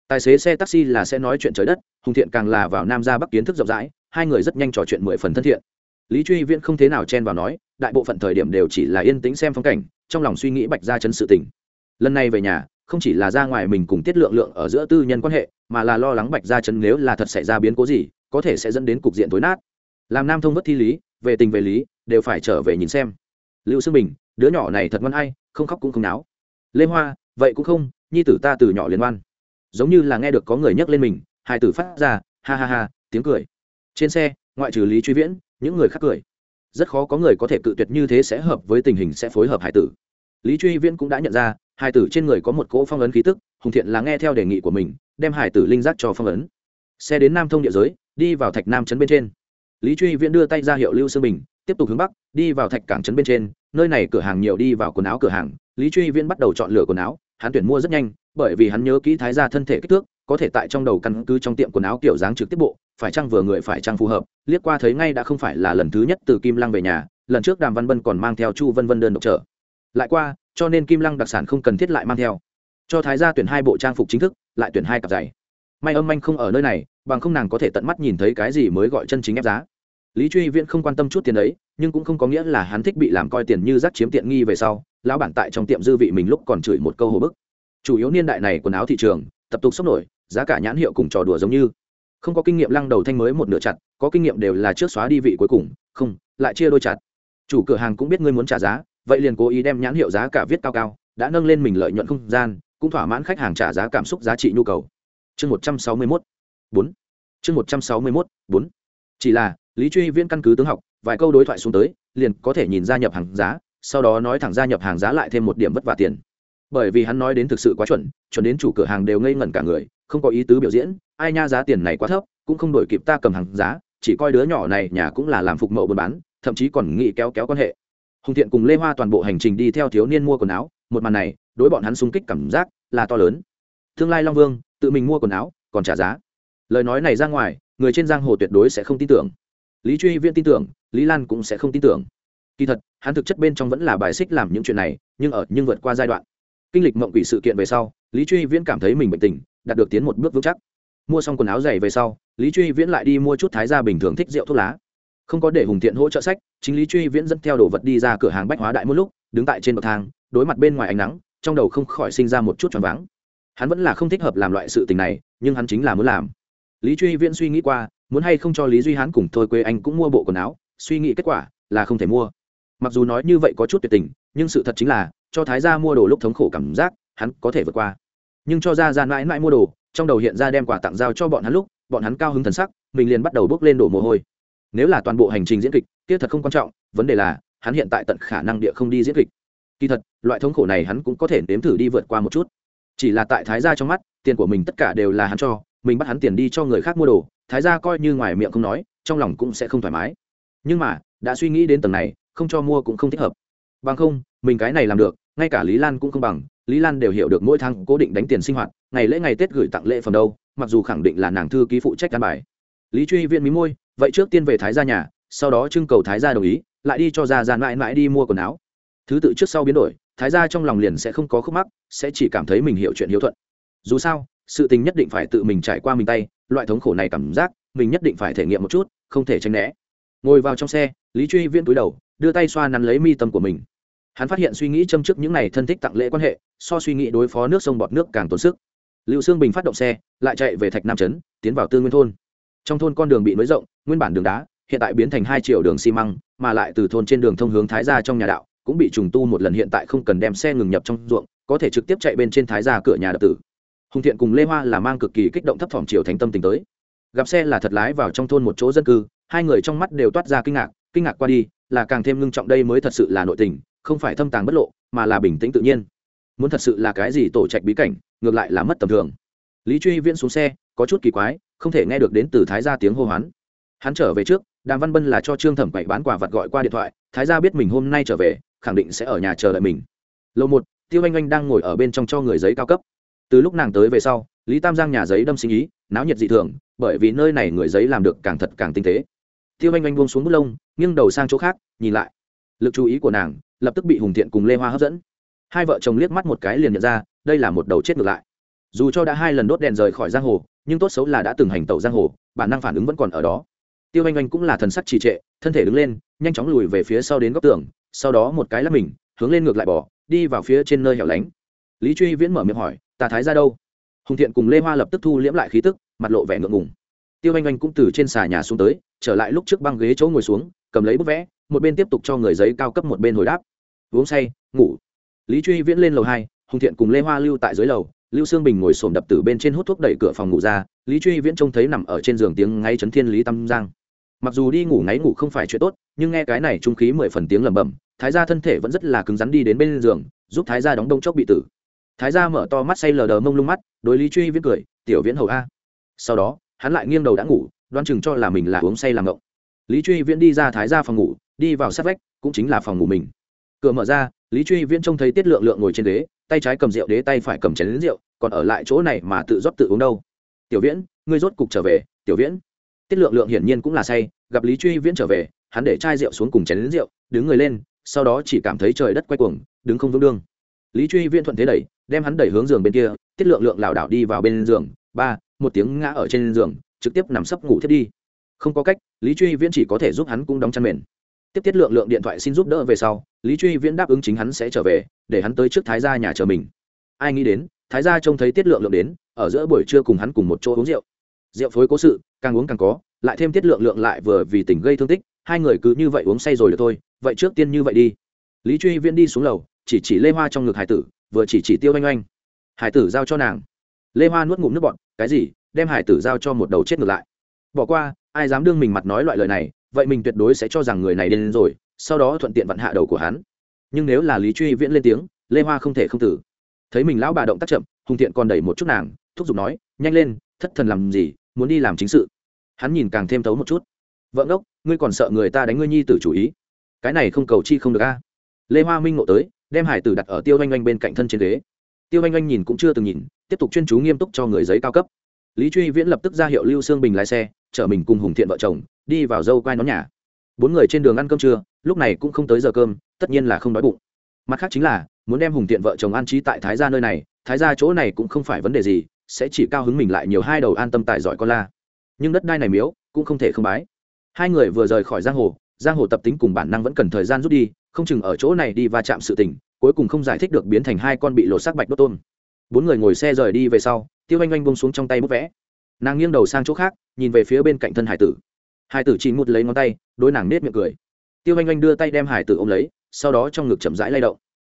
Tài xế xe taxi là sẽ nói chuyện trời đất, hùng thiện càng là vào nam ra bắc kiến thức rộng rãi, hai người rất nhanh trò chuyện mười phần thân thiện. Lý truy viễn không thế nào chen vào nói, đại bộ phận thời điểm đều chỉ là yên tĩnh xem phong cảnh, trong lòng suy nghĩ bạch ra chân sự tình. Lần này về nhà không chỉ là ra ngoài mình cùng tiết lượng lượng ở giữa tư nhân quan hệ, mà là lo lắng bạch ra chấn nếu là thật xảy ra biến cố gì, có thể sẽ dẫn đến cục diện tối nát. Làm nam thông vất thi lý, về tình về lý, đều phải trở về nhìn xem. Lưu xương bình, đứa nhỏ này thật ngoan hay không khóc cũng không náo. Lê hoa, vậy cũng không, nhi tử ta từ nhỏ liên oan giống như là nghe được có người nhắc lên mình, hai tử phát ra, ha ha ha, tiếng cười. Trên xe, ngoại trừ lý truy viễn, những người khác cười. Rất khó có người có thể cự tuyệt như thế sẽ hợp với tình hình sẽ phối hợp hải tử. Lý truy viễn cũng đã nhận ra hải tử trên người có một cỗ phong ấn khí tức, hùng thiện là nghe theo đề nghị của mình, đem hải tử linh giác cho phong ấn. Xe đến nam thông địa giới, đi vào thạch nam trấn bên trên. Lý truy viễn đưa tay ra hiệu lưu sương bình, tiếp tục hướng bắc, đi vào thạch cảng trấn bên trên. Nơi này cửa hàng nhiều đi vào quần áo cửa hàng. Lý truy viễn bắt đầu chọn lựa quần áo, hắn tuyển mua rất nhanh, bởi vì hắn nhớ kỹ thái ra thân thể kích thước, có thể tại trong đầu căn cứ trong tiệm quần áo kiểu dáng trực tiếp bộ, phải chăng vừa người phải chăng phù hợp. Liếc qua thấy ngay đã không phải là lần thứ nhất từ kim lăng về nhà, lần trước đàm văn bân còn mang theo chu vân vân đơn độc trở lại qua cho nên kim lăng đặc sản không cần thiết lại mang theo. Cho thái gia tuyển hai bộ trang phục chính thức, lại tuyển hai cặp giày. May âm anh không ở nơi này, bằng không nàng có thể tận mắt nhìn thấy cái gì mới gọi chân chính ép giá. Lý truy viễn không quan tâm chút tiền đấy nhưng cũng không có nghĩa là hắn thích bị làm coi tiền như rác chiếm tiện nghi về sau, lão bản tại trong tiệm dư vị mình lúc còn chửi một câu hồ bức. Chủ yếu niên đại này quần áo thị trường, tập tục sốc nổi, giá cả nhãn hiệu cùng trò đùa giống như. Không có kinh nghiệm lăng đầu thanh mới một nửa chặt, có kinh nghiệm đều là trước xóa đi vị cuối cùng, không, lại chia đôi chặt. Chủ cửa hàng cũng biết ngươi muốn trả giá vậy liền cố ý đem nhãn hiệu giá cả viết cao cao, đã nâng lên mình lợi nhuận không gian, cũng thỏa mãn khách hàng trả giá cảm xúc giá trị nhu cầu. Chương một trăm sáu mươi mốt, bốn. Chương một trăm sáu mươi mốt, bốn. Chỉ là, lý truy viễn căn cứ tướng học, vài câu đối thoại xuống tới, liền có thể nhìn gia nhập hàng giá, sau đó nói thẳng gia nhập hàng giá lại thêm một điểm vất vả tiền. Bởi vì hắn nói đến thực sự quá chuẩn chuẩn đến chủ cửa hàng đều ngây ngẩn cả người, không có ý tứ biểu diễn, ai nha giá tiền này quá thấp, cũng không đổi kịp ta cầm hàng giá, chỉ coi đứa nhỏ này nhà cũng là làm phục mậu buôn bán, thậm chí còn nghĩ kéo kéo quan hệ hùng thiện cùng lê hoa toàn bộ hành trình đi theo thiếu niên mua quần áo, một màn này, đối bọn hắn sung kích cảm giác là to lớn. Tương lai long vương, tự mình mua quần áo, còn trả giá. Lời nói này ra ngoài, người trên giang hồ tuyệt đối sẽ không tin tưởng. Lý truy viễn tin tưởng, lý lan cũng sẽ không tin tưởng. Kỳ thật, hắn thực chất bên trong vẫn là bài xích làm những chuyện này, nhưng ở, nhưng vượt qua giai đoạn. Kinh lịch mộng quỷ sự kiện về sau, lý truy viễn cảm thấy mình bệnh tình, đạt được tiến một bước vững chắc. Mua xong quần áo dày về sau, lý truy viễn lại đi mua chút thái gia bình thường thích rượu thuốc lá không có để hùng thiện hỗ trợ sách, chính lý truy viễn dẫn theo đồ vật đi ra cửa hàng bách hóa đại một lúc, đứng tại trên bậc thang, đối mặt bên ngoài ánh nắng, trong đầu không khỏi sinh ra một chút choáng váng. Hắn vẫn là không thích hợp làm loại sự tình này, nhưng hắn chính là muốn làm. Lý truy viễn suy nghĩ qua, muốn hay không cho lý duy hán cùng thôi quê anh cũng mua bộ quần áo, suy nghĩ kết quả là không thể mua. Mặc dù nói như vậy có chút tuyệt tình, nhưng sự thật chính là, cho thái gia mua đồ lúc thống khổ cảm giác, hắn có thể vượt qua. Nhưng cho ra ra mãi mãi mua đồ, trong đầu hiện ra đem quà tặng giao cho bọn hắn lúc, bọn hắn cao hứng thần sắc, mình liền bắt đầu bước lên đổ mồ hôi nếu là toàn bộ hành trình diễn kịch, kia thật không quan trọng, vấn đề là, hắn hiện tại tận khả năng địa không đi diễn kịch. Kỳ thật, loại thống khổ này hắn cũng có thể nếm thử đi vượt qua một chút. Chỉ là tại thái gia trong mắt, tiền của mình tất cả đều là hắn cho, mình bắt hắn tiền đi cho người khác mua đồ, thái gia coi như ngoài miệng không nói, trong lòng cũng sẽ không thoải mái. Nhưng mà, đã suy nghĩ đến tầng này, không cho mua cũng không thích hợp. Bằng không, mình cái này làm được, ngay cả lý lan cũng không bằng. Lý lan đều hiểu được mỗi tháng cố định đánh tiền sinh hoạt, ngày lễ ngày tết gửi tặng lễ phẩm đâu, mặc dù khẳng định là nàng thư ký phụ trách căn bài lý truy Viễn mí môi, vậy trước tiên về thái gia nhà, sau đó trưng cầu thái gia đồng ý, lại đi cho gia gian mãi mãi đi mua quần áo. Thứ tự trước sau biến đổi, thái gia trong lòng liền sẽ không có khúc mắc, sẽ chỉ cảm thấy mình hiểu chuyện hiếu thuận. Dù sao, sự tình nhất định phải tự mình trải qua mình tay, loại thống khổ này cảm giác, mình nhất định phải thể nghiệm một chút, không thể tránh né. Ngồi vào trong xe, lý truy viễn túi đầu, đưa tay xoa nắn lấy mi tâm của mình. Hắn phát hiện suy nghĩ châm trước những này thân thích tặng lễ quan hệ, so suy nghĩ đối phó nước sông bọt nước càng tốn sức. Lưu sương bình phát động xe, lại chạy về thạch nam trấn, tiến vào tư nguyên thôn trong thôn con đường bị nới rộng, nguyên bản đường đá, hiện tại biến thành hai triệu đường xi măng, mà lại từ thôn trên đường thông hướng thái ra trong nhà đạo, cũng bị trùng tu một lần hiện tại không cần đem xe ngừng nhập trong ruộng, có thể trực tiếp chạy bên trên thái ra cửa nhà đập tử. Hùng thiện cùng lê hoa là mang cực kỳ kích động thấp thỏm triều thánh tâm tình tới. Gặp xe là thật lái vào trong thôn một chỗ dân cư, hai người trong mắt đều toát ra kinh ngạc kinh ngạc qua đi, là càng thêm ngưng trọng đây mới thật sự là nội tình, không phải thâm tàng bất lộ, mà là bình tĩnh tự nhiên. Muốn thật sự là cái gì tổ trạch bí cảnh, ngược lại là mất tầm thường lý truy viễn xuống xe, có chút kỳ quái, không thể nghe được đến từ thái gia tiếng hô hoán. Hắn trở về trước, đàm văn bân là cho trương thẩm quậy bán quả vặt gọi qua điện thoại, thái gia biết mình hôm nay trở về, khẳng định sẽ ở nhà chờ đợi mình. Lâu một, tiêu anh anh đang ngồi ở bên trong cho người giấy cao cấp. Từ lúc nàng tới về sau, lý tam giang nhà giấy đâm sinh ý, náo nhiệt dị thường, bởi vì nơi này người giấy làm được càng thật càng tinh tế. Tiêu anh anh buông xuống bút lông, nghiêng đầu sang chỗ khác, nhìn lại. Lực chú ý của nàng, lập tức bị hùng thiện cùng lê hoa hấp dẫn. Hai vợ chồng liếc mắt một cái liền nhận ra, đây là một đầu chết ngược lại dù cho đã hai lần đốt đèn rời khỏi giang hồ, nhưng tốt xấu là đã từng hành tẩu giang hồ, bản năng phản ứng vẫn còn ở đó. Tiêu anh anh cũng là thần sắc trì trệ, thân thể đứng lên, nhanh chóng lùi về phía sau đến góc tường, sau đó một cái lắp mình, hướng lên ngược lại bỏ đi vào phía trên nơi hẻo lánh. Lý truy viễn mở miệng hỏi tà thái ra đâu? Hùng thiện cùng lê hoa lập tức thu liễm lại khí tức, mặt lộ vẻ ngượng ngùng. Tiêu anh anh cũng từ trên xà nhà xuống tới, trở lại lúc trước băng ghế chỗ ngồi xuống, cầm lấy bức vẽ, một bên tiếp tục cho người giấy cao cấp một bên hồi đáp. Uống say, ngủ. Lý truy viễn lên lầu hai, hùng thiện cùng lê hoa lưu tại dưới lầu lưu sương bình ngồi sồn đập từ bên trên hút thuốc đẩy cửa phòng ngủ ra, lý truy viễn trông thấy nằm ở trên giường tiếng ngay chấn thiên lý tâm giang. Mặc dù đi ngủ ngáy ngủ không phải chuyện tốt, nhưng nghe cái này trung khí mười phần tiếng lẩm bẩm, thái gia thân thể vẫn rất là cứng rắn đi đến bên giường, giúp thái gia đóng đông chốc bị tử. Thái gia mở to mắt say lờ đờ mông lung mắt, đối lý truy viễn cười, tiểu viễn hầu a. Sau đó, hắn lại nghiêng đầu đã ngủ đoan chừng cho là mình là uống say làm ngộng. Lý truy viễn đi ra thái gia phòng ngủ, đi vào sát vách, cũng chính là phòng ngủ mình. Cửa mở ra, lý truy viễn trông thấy tiết lượng lượng ngồi trên đế tay trái cầm rượu đế tay phải cầm chén lính rượu, còn ở lại chỗ này mà tự rót tự uống đâu. Tiểu viễn, ngươi rốt cục trở về. Tiểu viễn. Tiết lượng lượng hiển nhiên cũng là say, gặp lý truy viễn trở về, hắn để chai rượu xuống cùng chén lính rượu, đứng người lên, sau đó chỉ cảm thấy trời đất quay cuồng, đứng không vững đương. Lý truy viễn thuận thế đẩy, đem hắn đẩy hướng giường bên kia, tiết lượng lượng lảo đảo đi vào bên giường, ba, một tiếng ngã ở trên giường, trực tiếp nằm sấp ngủ thiết đi. Không có cách, lý truy viễn chỉ có thể giúp hắn cũng đóng chăn mền tiếp tiết lượng lượng điện thoại xin giúp đỡ về sau, lý truy viễn đáp ứng chính hắn sẽ trở về, để hắn tới trước thái gia nhà chờ mình. Ai nghĩ đến, thái gia trông thấy tiết lượng lượng đến, ở giữa buổi trưa cùng hắn cùng một chỗ uống rượu. Rượu phối cố sự, càng uống càng có, lại thêm tiết lượng lượng lại vừa vì tình gây thương tích, hai người cứ như vậy uống say rồi được thôi, vậy trước tiên như vậy đi. Lý truy viễn đi xuống lầu, chỉ chỉ lê hoa trong ngực hải tử, vừa chỉ chỉ tiêu oanh oanh. Hải tử giao cho nàng. Lê hoa nuốt ngụm nước bọn cái gì? Đem hải tử giao cho một đầu chết ngược lại. Bỏ qua, ai dám đương mình mặt nói loại lời này vậy mình tuyệt đối sẽ cho rằng người này đến rồi, sau đó thuận tiện vặn hạ đầu của hắn. Nhưng nếu là lý truy viễn lên tiếng, lê hoa không thể không tử. Thấy mình lão bà động tác chậm, hùng thiện còn đẩy một chút nàng, thúc giục nói, nhanh lên, thất thần làm gì, muốn đi làm chính sự. Hắn nhìn càng thêm thấu một chút. Vợ ngốc, ngươi còn sợ người ta đánh ngươi nhi tử chủ ý? Cái này không cầu chi không được a. Lê hoa minh ngộ tới, đem hải tử đặt ở tiêu oanh oanh bên cạnh thân trên ghế. Tiêu oanh oanh nhìn cũng chưa từng nhìn, tiếp tục chuyên chú nghiêm túc cho người giấy cao cấp. Lý truy viễn lập tức ra hiệu lưu sương bình lái xe, chở mình cùng hùng thiện vợ chồng đi vào dâu quai nón nhà. Bốn người trên đường ăn cơm trưa, lúc này cũng không tới giờ cơm, tất nhiên là không đói bụng. Mặt khác chính là, muốn đem hùng tiện vợ chồng an trí tại thái gia nơi này, thái gia chỗ này cũng không phải vấn đề gì, sẽ chỉ cao hứng mình lại nhiều hai đầu an tâm tài giỏi con la. Nhưng đất đai này miếu, cũng không thể không bái. Hai người vừa rời khỏi giang hồ giang hồ tập tính cùng bản năng vẫn cần thời gian rút đi, không chừng ở chỗ này đi va chạm sự tình, cuối cùng không giải thích được biến thành hai con bị lột xác bạch đốt tôm. Bốn người ngồi xe rời đi về sau, tiêu anh oanh bông xuống trong tay bút vẽ. Nàng nghiêng đầu sang chỗ khác, nhìn về phía bên cạnh thân hải tử hải tử chỉ mút lấy ngón tay, đối nàng nết miệng cười. Tiêu anh anh đưa tay đem hải tử ôm lấy, sau đó trong ngực chậm rãi lay động.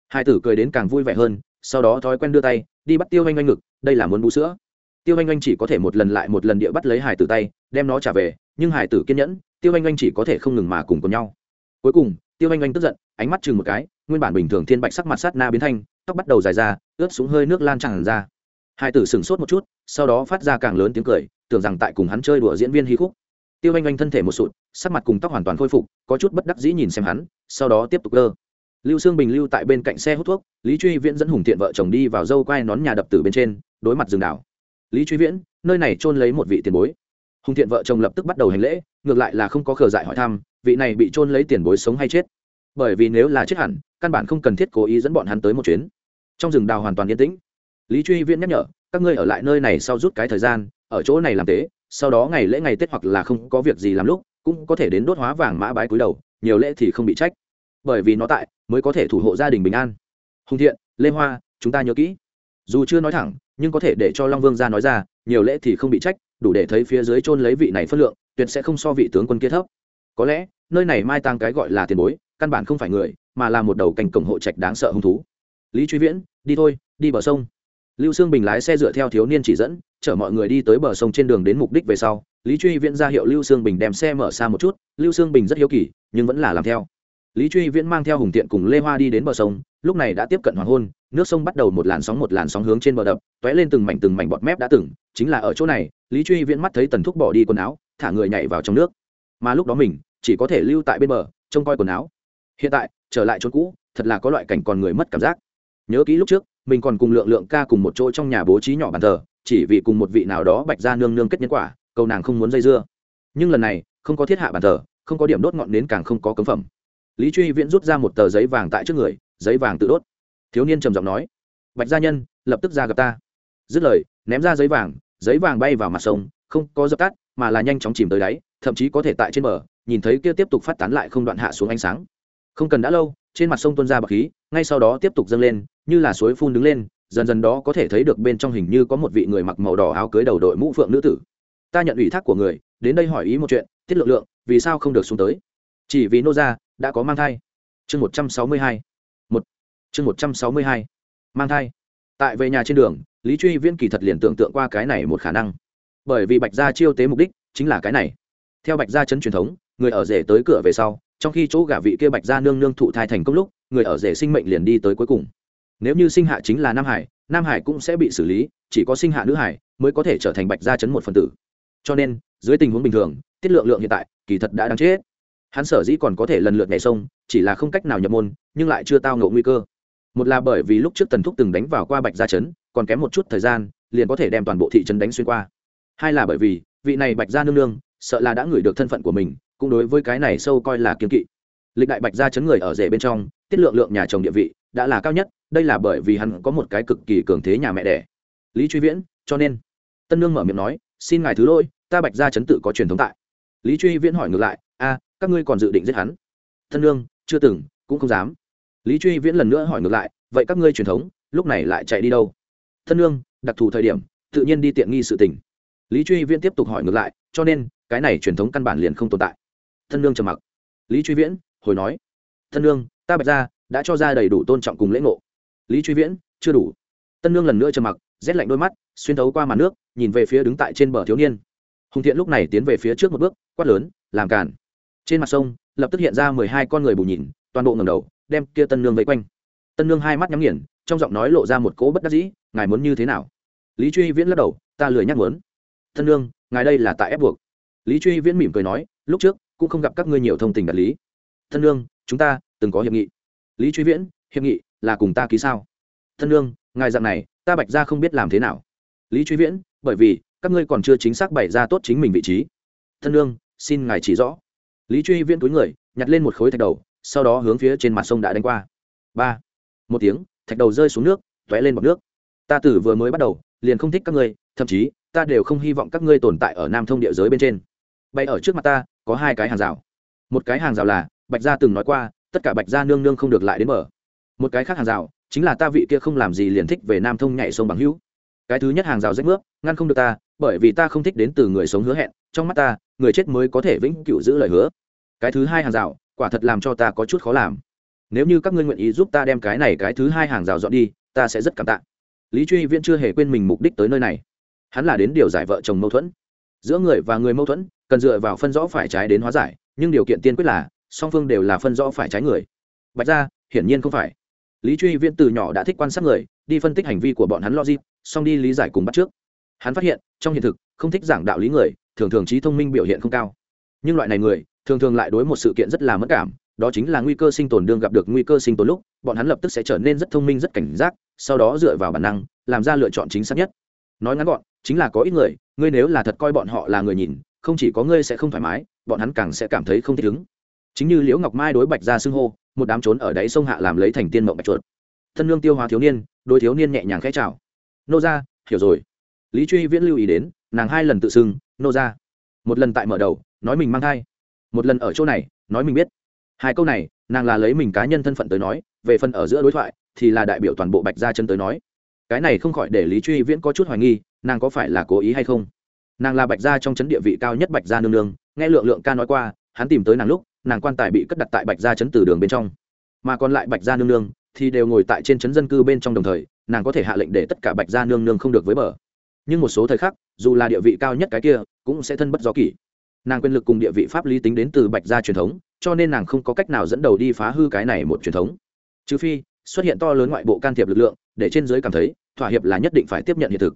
Hải tử cười đến càng vui vẻ hơn, sau đó thói quen đưa tay, đi bắt tiêu anh anh ngực, đây là muốn bú sữa. Tiêu anh anh chỉ có thể một lần lại một lần địa bắt lấy hải tử tay, đem nó trả về, nhưng hải tử kiên nhẫn, tiêu anh anh chỉ có thể không ngừng mà cùng cùng nhau. Cuối cùng, tiêu anh anh tức giận, ánh mắt chừng một cái, nguyên bản bình thường thiên bạch sắc mặt sát na biến thanh, tóc bắt đầu dài ra, ướt xuống hơi nước lan tràn ra. Hải tử sửng sốt một chút, sau đó phát ra càng lớn tiếng cười, tưởng rằng tại cùng hắn chơi đùa diễn viên hí khúc tiêu anh anh thân thể một sụt, sắc mặt cùng tóc hoàn toàn khôi phục, có chút bất đắc dĩ nhìn xem hắn, sau đó tiếp tục cơ lưu sương bình lưu tại bên cạnh xe hút thuốc, lý truy viễn dẫn hùng tiện vợ chồng đi vào dâu quai nón nhà đập tử bên trên, đối mặt rừng đảo. Lý truy viễn, nơi này trôn lấy một vị tiền bối. Hùng thiện vợ chồng lập tức bắt đầu hành lễ, ngược lại là không có khờ dại hỏi thăm, vị này bị trôn lấy tiền bối sống hay chết. Bởi vì nếu là chết hẳn, căn bản không cần thiết cố ý dẫn bọn hắn tới một chuyến. Trong rừng đào hoàn toàn yên tĩnh. Lý truy viễn nhắc nhở, các ngươi ở lại nơi này sau rút cái thời gian ở chỗ này làm tế, sau đó ngày lễ ngày tết hoặc là không có việc gì làm lúc, cũng có thể đến đốt hóa vàng mã bái cúi đầu, nhiều lễ thì không bị trách. Bởi vì nó tại, mới có thể thủ hộ gia đình bình an. Hùng thiện, lê hoa, chúng ta nhớ kỹ. Dù chưa nói thẳng, nhưng có thể để cho long vương ra nói ra, nhiều lễ thì không bị trách, đủ để thấy phía dưới chôn lấy vị này phất lượng, tuyệt sẽ không so vị tướng quân kia thấp. Có lẽ, nơi này mai tang cái gọi là tiền bối, căn bản không phải người, mà là một đầu cành cổng hộ trạch đáng sợ hung thú. Lý truy viễn, đi thôi, đi bờ sông. Lưu sương bình lái xe dựa theo thiếu niên chỉ dẫn chở mọi người đi tới bờ sông trên đường đến mục đích về sau, lý truy viễn ra hiệu lưu sương bình đem xe mở xa một chút, lưu sương bình rất hiếu kỳ, nhưng vẫn là làm theo. Lý truy viễn mang theo hùng tiện cùng lê hoa đi đến bờ sông, lúc này đã tiếp cận hoàng hôn, nước sông bắt đầu một làn sóng một làn sóng hướng trên bờ đập t ó é lên từng mảnh từng mảnh bọt mép đã từng, chính là ở chỗ này, lý truy viễn mắt thấy tần thúc bỏ đi quần áo, thả người nhảy vào trong nước. Mà lúc đó mình, chỉ có thể lưu tại bên bờ, trông coi quần áo. Hiện tại, trở lại chỗ cũ, thật là có loại cảnh còn người mất cảm giác. Nhớ kỹ lúc trước, mình còn cùng lượng lượng ca cùng một chỗ trong nhà bố trí nhỏ bàn thờ chỉ vì cùng một vị nào đó bạch ra nương nương kết nhân quả, cầu nàng không muốn dây dưa. Nhưng lần này, không có thiết hạ bàn thờ, không có điểm đốt ngọn nến càng không có cấm phẩm. Lý truy viễn rút ra một tờ giấy vàng tại trước người, giấy vàng tự đốt. Thiếu niên trầm giọng nói, bạch gia nhân, lập tức ra gặp ta. Dứt lời, ném ra giấy vàng giấy vàng bay vào mặt sông, không có dập tắt, mà là nhanh chóng chìm tới đáy, thậm chí có thể tại trên bờ, nhìn thấy kia tiếp tục phát tán lại không đoạn hạ xuống ánh sáng. Không cần đã lâu, trên mặt sông tuôn ra bậc khí, ngay sau đó tiếp tục dâng lên, như là suối phun đứng lên dần dần đó có thể thấy được bên trong hình như có một vị người mặc màu đỏ áo cưới đầu đội mũ phượng nữ tử. Ta nhận ủy thác của người, đến đây hỏi ý một chuyện, tiết lượng lượng, vì sao không được xuống tới? Chỉ vì nô gia đã có mang thai. Chương một trăm sáu mươi hai. Một. Chương một trăm sáu mươi hai. Mang thai. Tại về nhà trên đường, lý truy viễn kỳ thật liền tưởng tượng qua cái này một khả năng. Bởi vì bạch gia chiêu tế mục đích chính là cái này. Theo bạch gia chấn truyền thống, người ở rể tới cửa về sau, trong khi chỗ gả vị kia bạch gia nương nương thụ thai thành công lúc, người ở rể sinh mệnh liền đi tới cuối cùng nếu như sinh hạ chính là nam hải nam hải cũng sẽ bị xử lý, chỉ có sinh hạ nữ hải mới có thể trở thành bạch gia chấn một phần tử. Cho nên, dưới tình huống bình thường, tiết lượng lượng hiện tại kỳ thật đã đáng chết. Hắn sở dĩ còn có thể lần lượt nhảy sông, chỉ là không cách nào nhập môn, nhưng lại chưa tao ngộ nguy cơ. Một là bởi vì lúc trước tần thúc từng đánh vào qua bạch gia chấn, còn kém một chút thời gian, liền có thể đem toàn bộ thị trấn đánh xuyên qua. Hai là bởi vì, vị này bạch gia nương nương, sợ là đã ngửi được thân phận của mình, cũng đối với cái này sâu coi là kiên kỵ. Lịch đại bạch gia chấn người ở rể bên trong, tiết lượng lượng nhà chồng địa vị đã là cao nhất, đây là bởi vì hắn có một cái cực kỳ cường thế nhà mẹ đẻ. Lý truy viễn, cho nên, tân nương mở miệng nói, xin ngài thứ lỗi, ta bạch gia chấn tự có truyền thống tại. Lý truy viễn hỏi ngược lại, a, các ngươi còn dự định giết hắn? Tân nương, chưa từng, cũng không dám. Lý truy viễn lần nữa hỏi ngược lại, vậy các ngươi truyền thống, lúc này lại chạy đi đâu? Tân nương, đặc thù thời điểm, tự nhiên đi tiện nghi sự tình. Lý truy viễn tiếp tục hỏi ngược lại, cho nên, cái này truyền thống căn bản liền không tồn tại. Tân nương trầm mặc. Lý truy viễn hồi nói, Tân nương, ta bạch ra đã cho ra đầy đủ tôn trọng cùng lễ ngộ. Lý truy viễn, chưa đủ. Tân nương lần nữa trầm mặc, rét lạnh đôi mắt, xuyên thấu qua màn nước, nhìn về phía đứng tại trên bờ thiếu niên. Hùng thiện lúc này tiến về phía trước một bước, quát lớn, làm cản trên mặt sông, lập tức hiện ra mười hai con người bù nhìn, toàn bộ ngầm đầu, đem kia tân nương vây quanh. Tân nương hai mắt nhắm nghiền, trong giọng nói lộ ra một cỗ bất đắc dĩ, ngài muốn như thế nào? Lý truy viễn lắc đầu, ta lười nhắc muốn. Tân nương, ngài đây là tại ép buộc. Lý truy viễn mỉm cười nói, lúc trước, cũng không gặp các ngươi nhiều thông tình đạt lý. Tân nương, chúng ta từng có hiệp nghị lý truy viễn hiệp nghị là cùng ta ký sao Thân Lương, ngài dặn này ta bạch ra không biết làm thế nào lý truy viễn bởi vì các ngươi còn chưa chính xác bày ra tốt chính mình vị trí Thân Lương, xin ngài chỉ rõ lý truy viễn túi người nhặt lên một khối thạch đầu sau đó hướng phía trên mặt sông đã đánh qua ba một tiếng thạch đầu rơi xuống nước t ó é lên bọc nước ta tử vừa mới bắt đầu liền không thích các ngươi thậm chí ta đều không hy vọng các ngươi tồn tại ở nam thông địa giới bên trên bay ở trước mặt ta có hai cái hàng rào một cái hàng rào là bạch gia từng nói qua tất cả bạch gia nương nương không được lại đến mở một cái khác hàng rào, chính là ta vị kia không làm gì liền thích về nam thông nhảy sông bằng hữu. Cái thứ nhất hàng rào rách nước, ngăn không được ta, bởi vì ta không thích đến từ người sống hứa hẹn, trong mắt ta, người chết mới có thể vĩnh cửu giữ lời hứa. Cái thứ hai hàng rào, quả thật làm cho ta có chút khó làm. Nếu như các ngươi nguyện ý giúp ta đem cái này cái thứ hai hàng rào dọn đi, ta sẽ rất cảm tạ. Lý truy viễn chưa hề quên mình mục đích tới nơi này. Hắn là đến điều giải vợ chồng mâu thuẫn. Giữa người và người mâu thuẫn, cần dựa vào phân rõ phải trái đến hóa giải, nhưng điều kiện tiên quyết là song phương đều là phân rõ phải trái người. Bạch ra hiển nhiên không phải. Lý truy viễn từ nhỏ đã thích quan sát người, đi phân tích hành vi của bọn hắn logic, song đi lý giải cùng bắt trước. Hắn phát hiện, trong hiện thực, không thích giảng đạo lý người, thường thường trí thông minh biểu hiện không cao. Nhưng loại này người, thường thường lại đối một sự kiện rất là mất cảm, đó chính là nguy cơ sinh tồn đương gặp được nguy cơ sinh tồn lúc, bọn hắn lập tức sẽ trở nên rất thông minh, rất cảnh giác, sau đó dựa vào bản năng, làm ra lựa chọn chính xác nhất. Nói ngắn gọn, chính là có ít người, ngươi nếu là thật coi bọn họ là người nhìn, không chỉ có ngươi sẽ không thoải mái, bọn hắn càng sẽ cảm thấy không thích ứng chính như liễu ngọc mai đối bạch ra xưng hô, một đám trốn ở đáy sông hạ làm lấy thành tiên mộng bạch chuột. Thân lương tiêu hóa thiếu niên đôi thiếu niên nhẹ nhàng khẽ chào. Nô ra hiểu rồi. Lý truy viễn lưu ý đến, nàng hai lần tự xưng, nô ra một lần tại mở đầu, nói mình mang thai. Một lần ở chỗ này, nói mình biết. Hai câu này, nàng là lấy mình cá nhân thân phận tới nói, về phần ở giữa đối thoại, thì là đại biểu toàn bộ bạch gia chân tới nói. Cái này không khỏi để lý truy viễn có chút hoài nghi, nàng có phải là cố ý hay không? Nàng là bạch gia trong chấn địa vị cao nhất bạch gia nương nương, nghe lượng lượng ca nói qua, hắn tìm tới nàng lúc nàng quan tài bị cất đặt tại bạch gia chấn từ đường bên trong. Mà còn lại bạch gia nương nương thì đều ngồi tại trên chấn dân cư bên trong đồng thời, nàng có thể hạ lệnh để tất cả bạch gia nương nương không được với bờ. Nhưng một số thời khắc, dù là địa vị cao nhất cái kia, cũng sẽ thân bất gió kỷ. Nàng quyền lực cùng địa vị pháp lý tính đến từ bạch gia truyền thống, cho nên nàng không có cách nào dẫn đầu đi phá hư cái này một truyền thống. Trừ phi, xuất hiện to lớn ngoại bộ can thiệp lực lượng, để trên giới cảm thấy, thỏa hiệp là nhất định phải tiếp nhận hiện thực.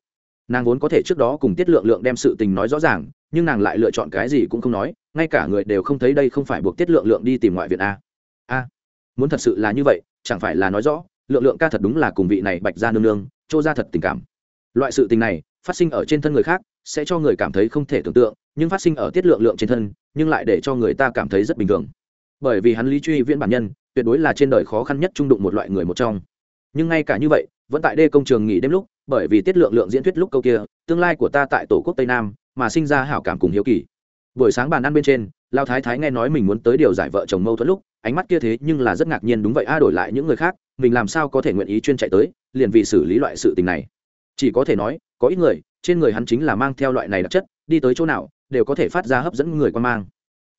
Nàng vốn có thể trước đó cùng tiết lượng lượng đem sự tình nói rõ ràng, nhưng nàng lại lựa chọn cái gì cũng không nói ngay cả người đều không thấy đây không phải buộc tiết lượng lượng đi tìm ngoại viện a. A, muốn thật sự là như vậy, chẳng phải là nói rõ, lượng lượng ca thật đúng là cùng vị này bạch ra nương nương trô ra thật tình cảm. Loại sự tình này, phát sinh ở trên thân người khác, sẽ cho người cảm thấy không thể tưởng tượng, nhưng phát sinh ở tiết lượng lượng trên thân, nhưng lại để cho người ta cảm thấy rất bình thường. Bởi vì hắn lý truy viễn bản nhân, tuyệt đối là trên đời khó khăn nhất trung đụng một loại người một trong. Nhưng ngay cả như vậy, vẫn tại đê công trường nghỉ đêm lúc, bởi vì tiết lượng lượng diễn thuyết lúc câu kia, tương lai của ta tại tổ quốc tây nam, mà sinh ra hảo cảm cùng hiếu kỳ buổi sáng bàn ăn bên trên, lao thái thái nghe nói mình muốn tới điều giải vợ chồng mâu thuẫn lúc, ánh mắt kia thế nhưng là rất ngạc nhiên đúng vậy a, đổi lại những người khác, mình làm sao có thể nguyện ý chuyên chạy tới, liền vì xử lý loại sự tình này. Chỉ có thể nói, có ít người, trên người hắn chính là mang theo loại này đặc chất, đi tới chỗ nào, đều có thể phát ra hấp dẫn người quan mang.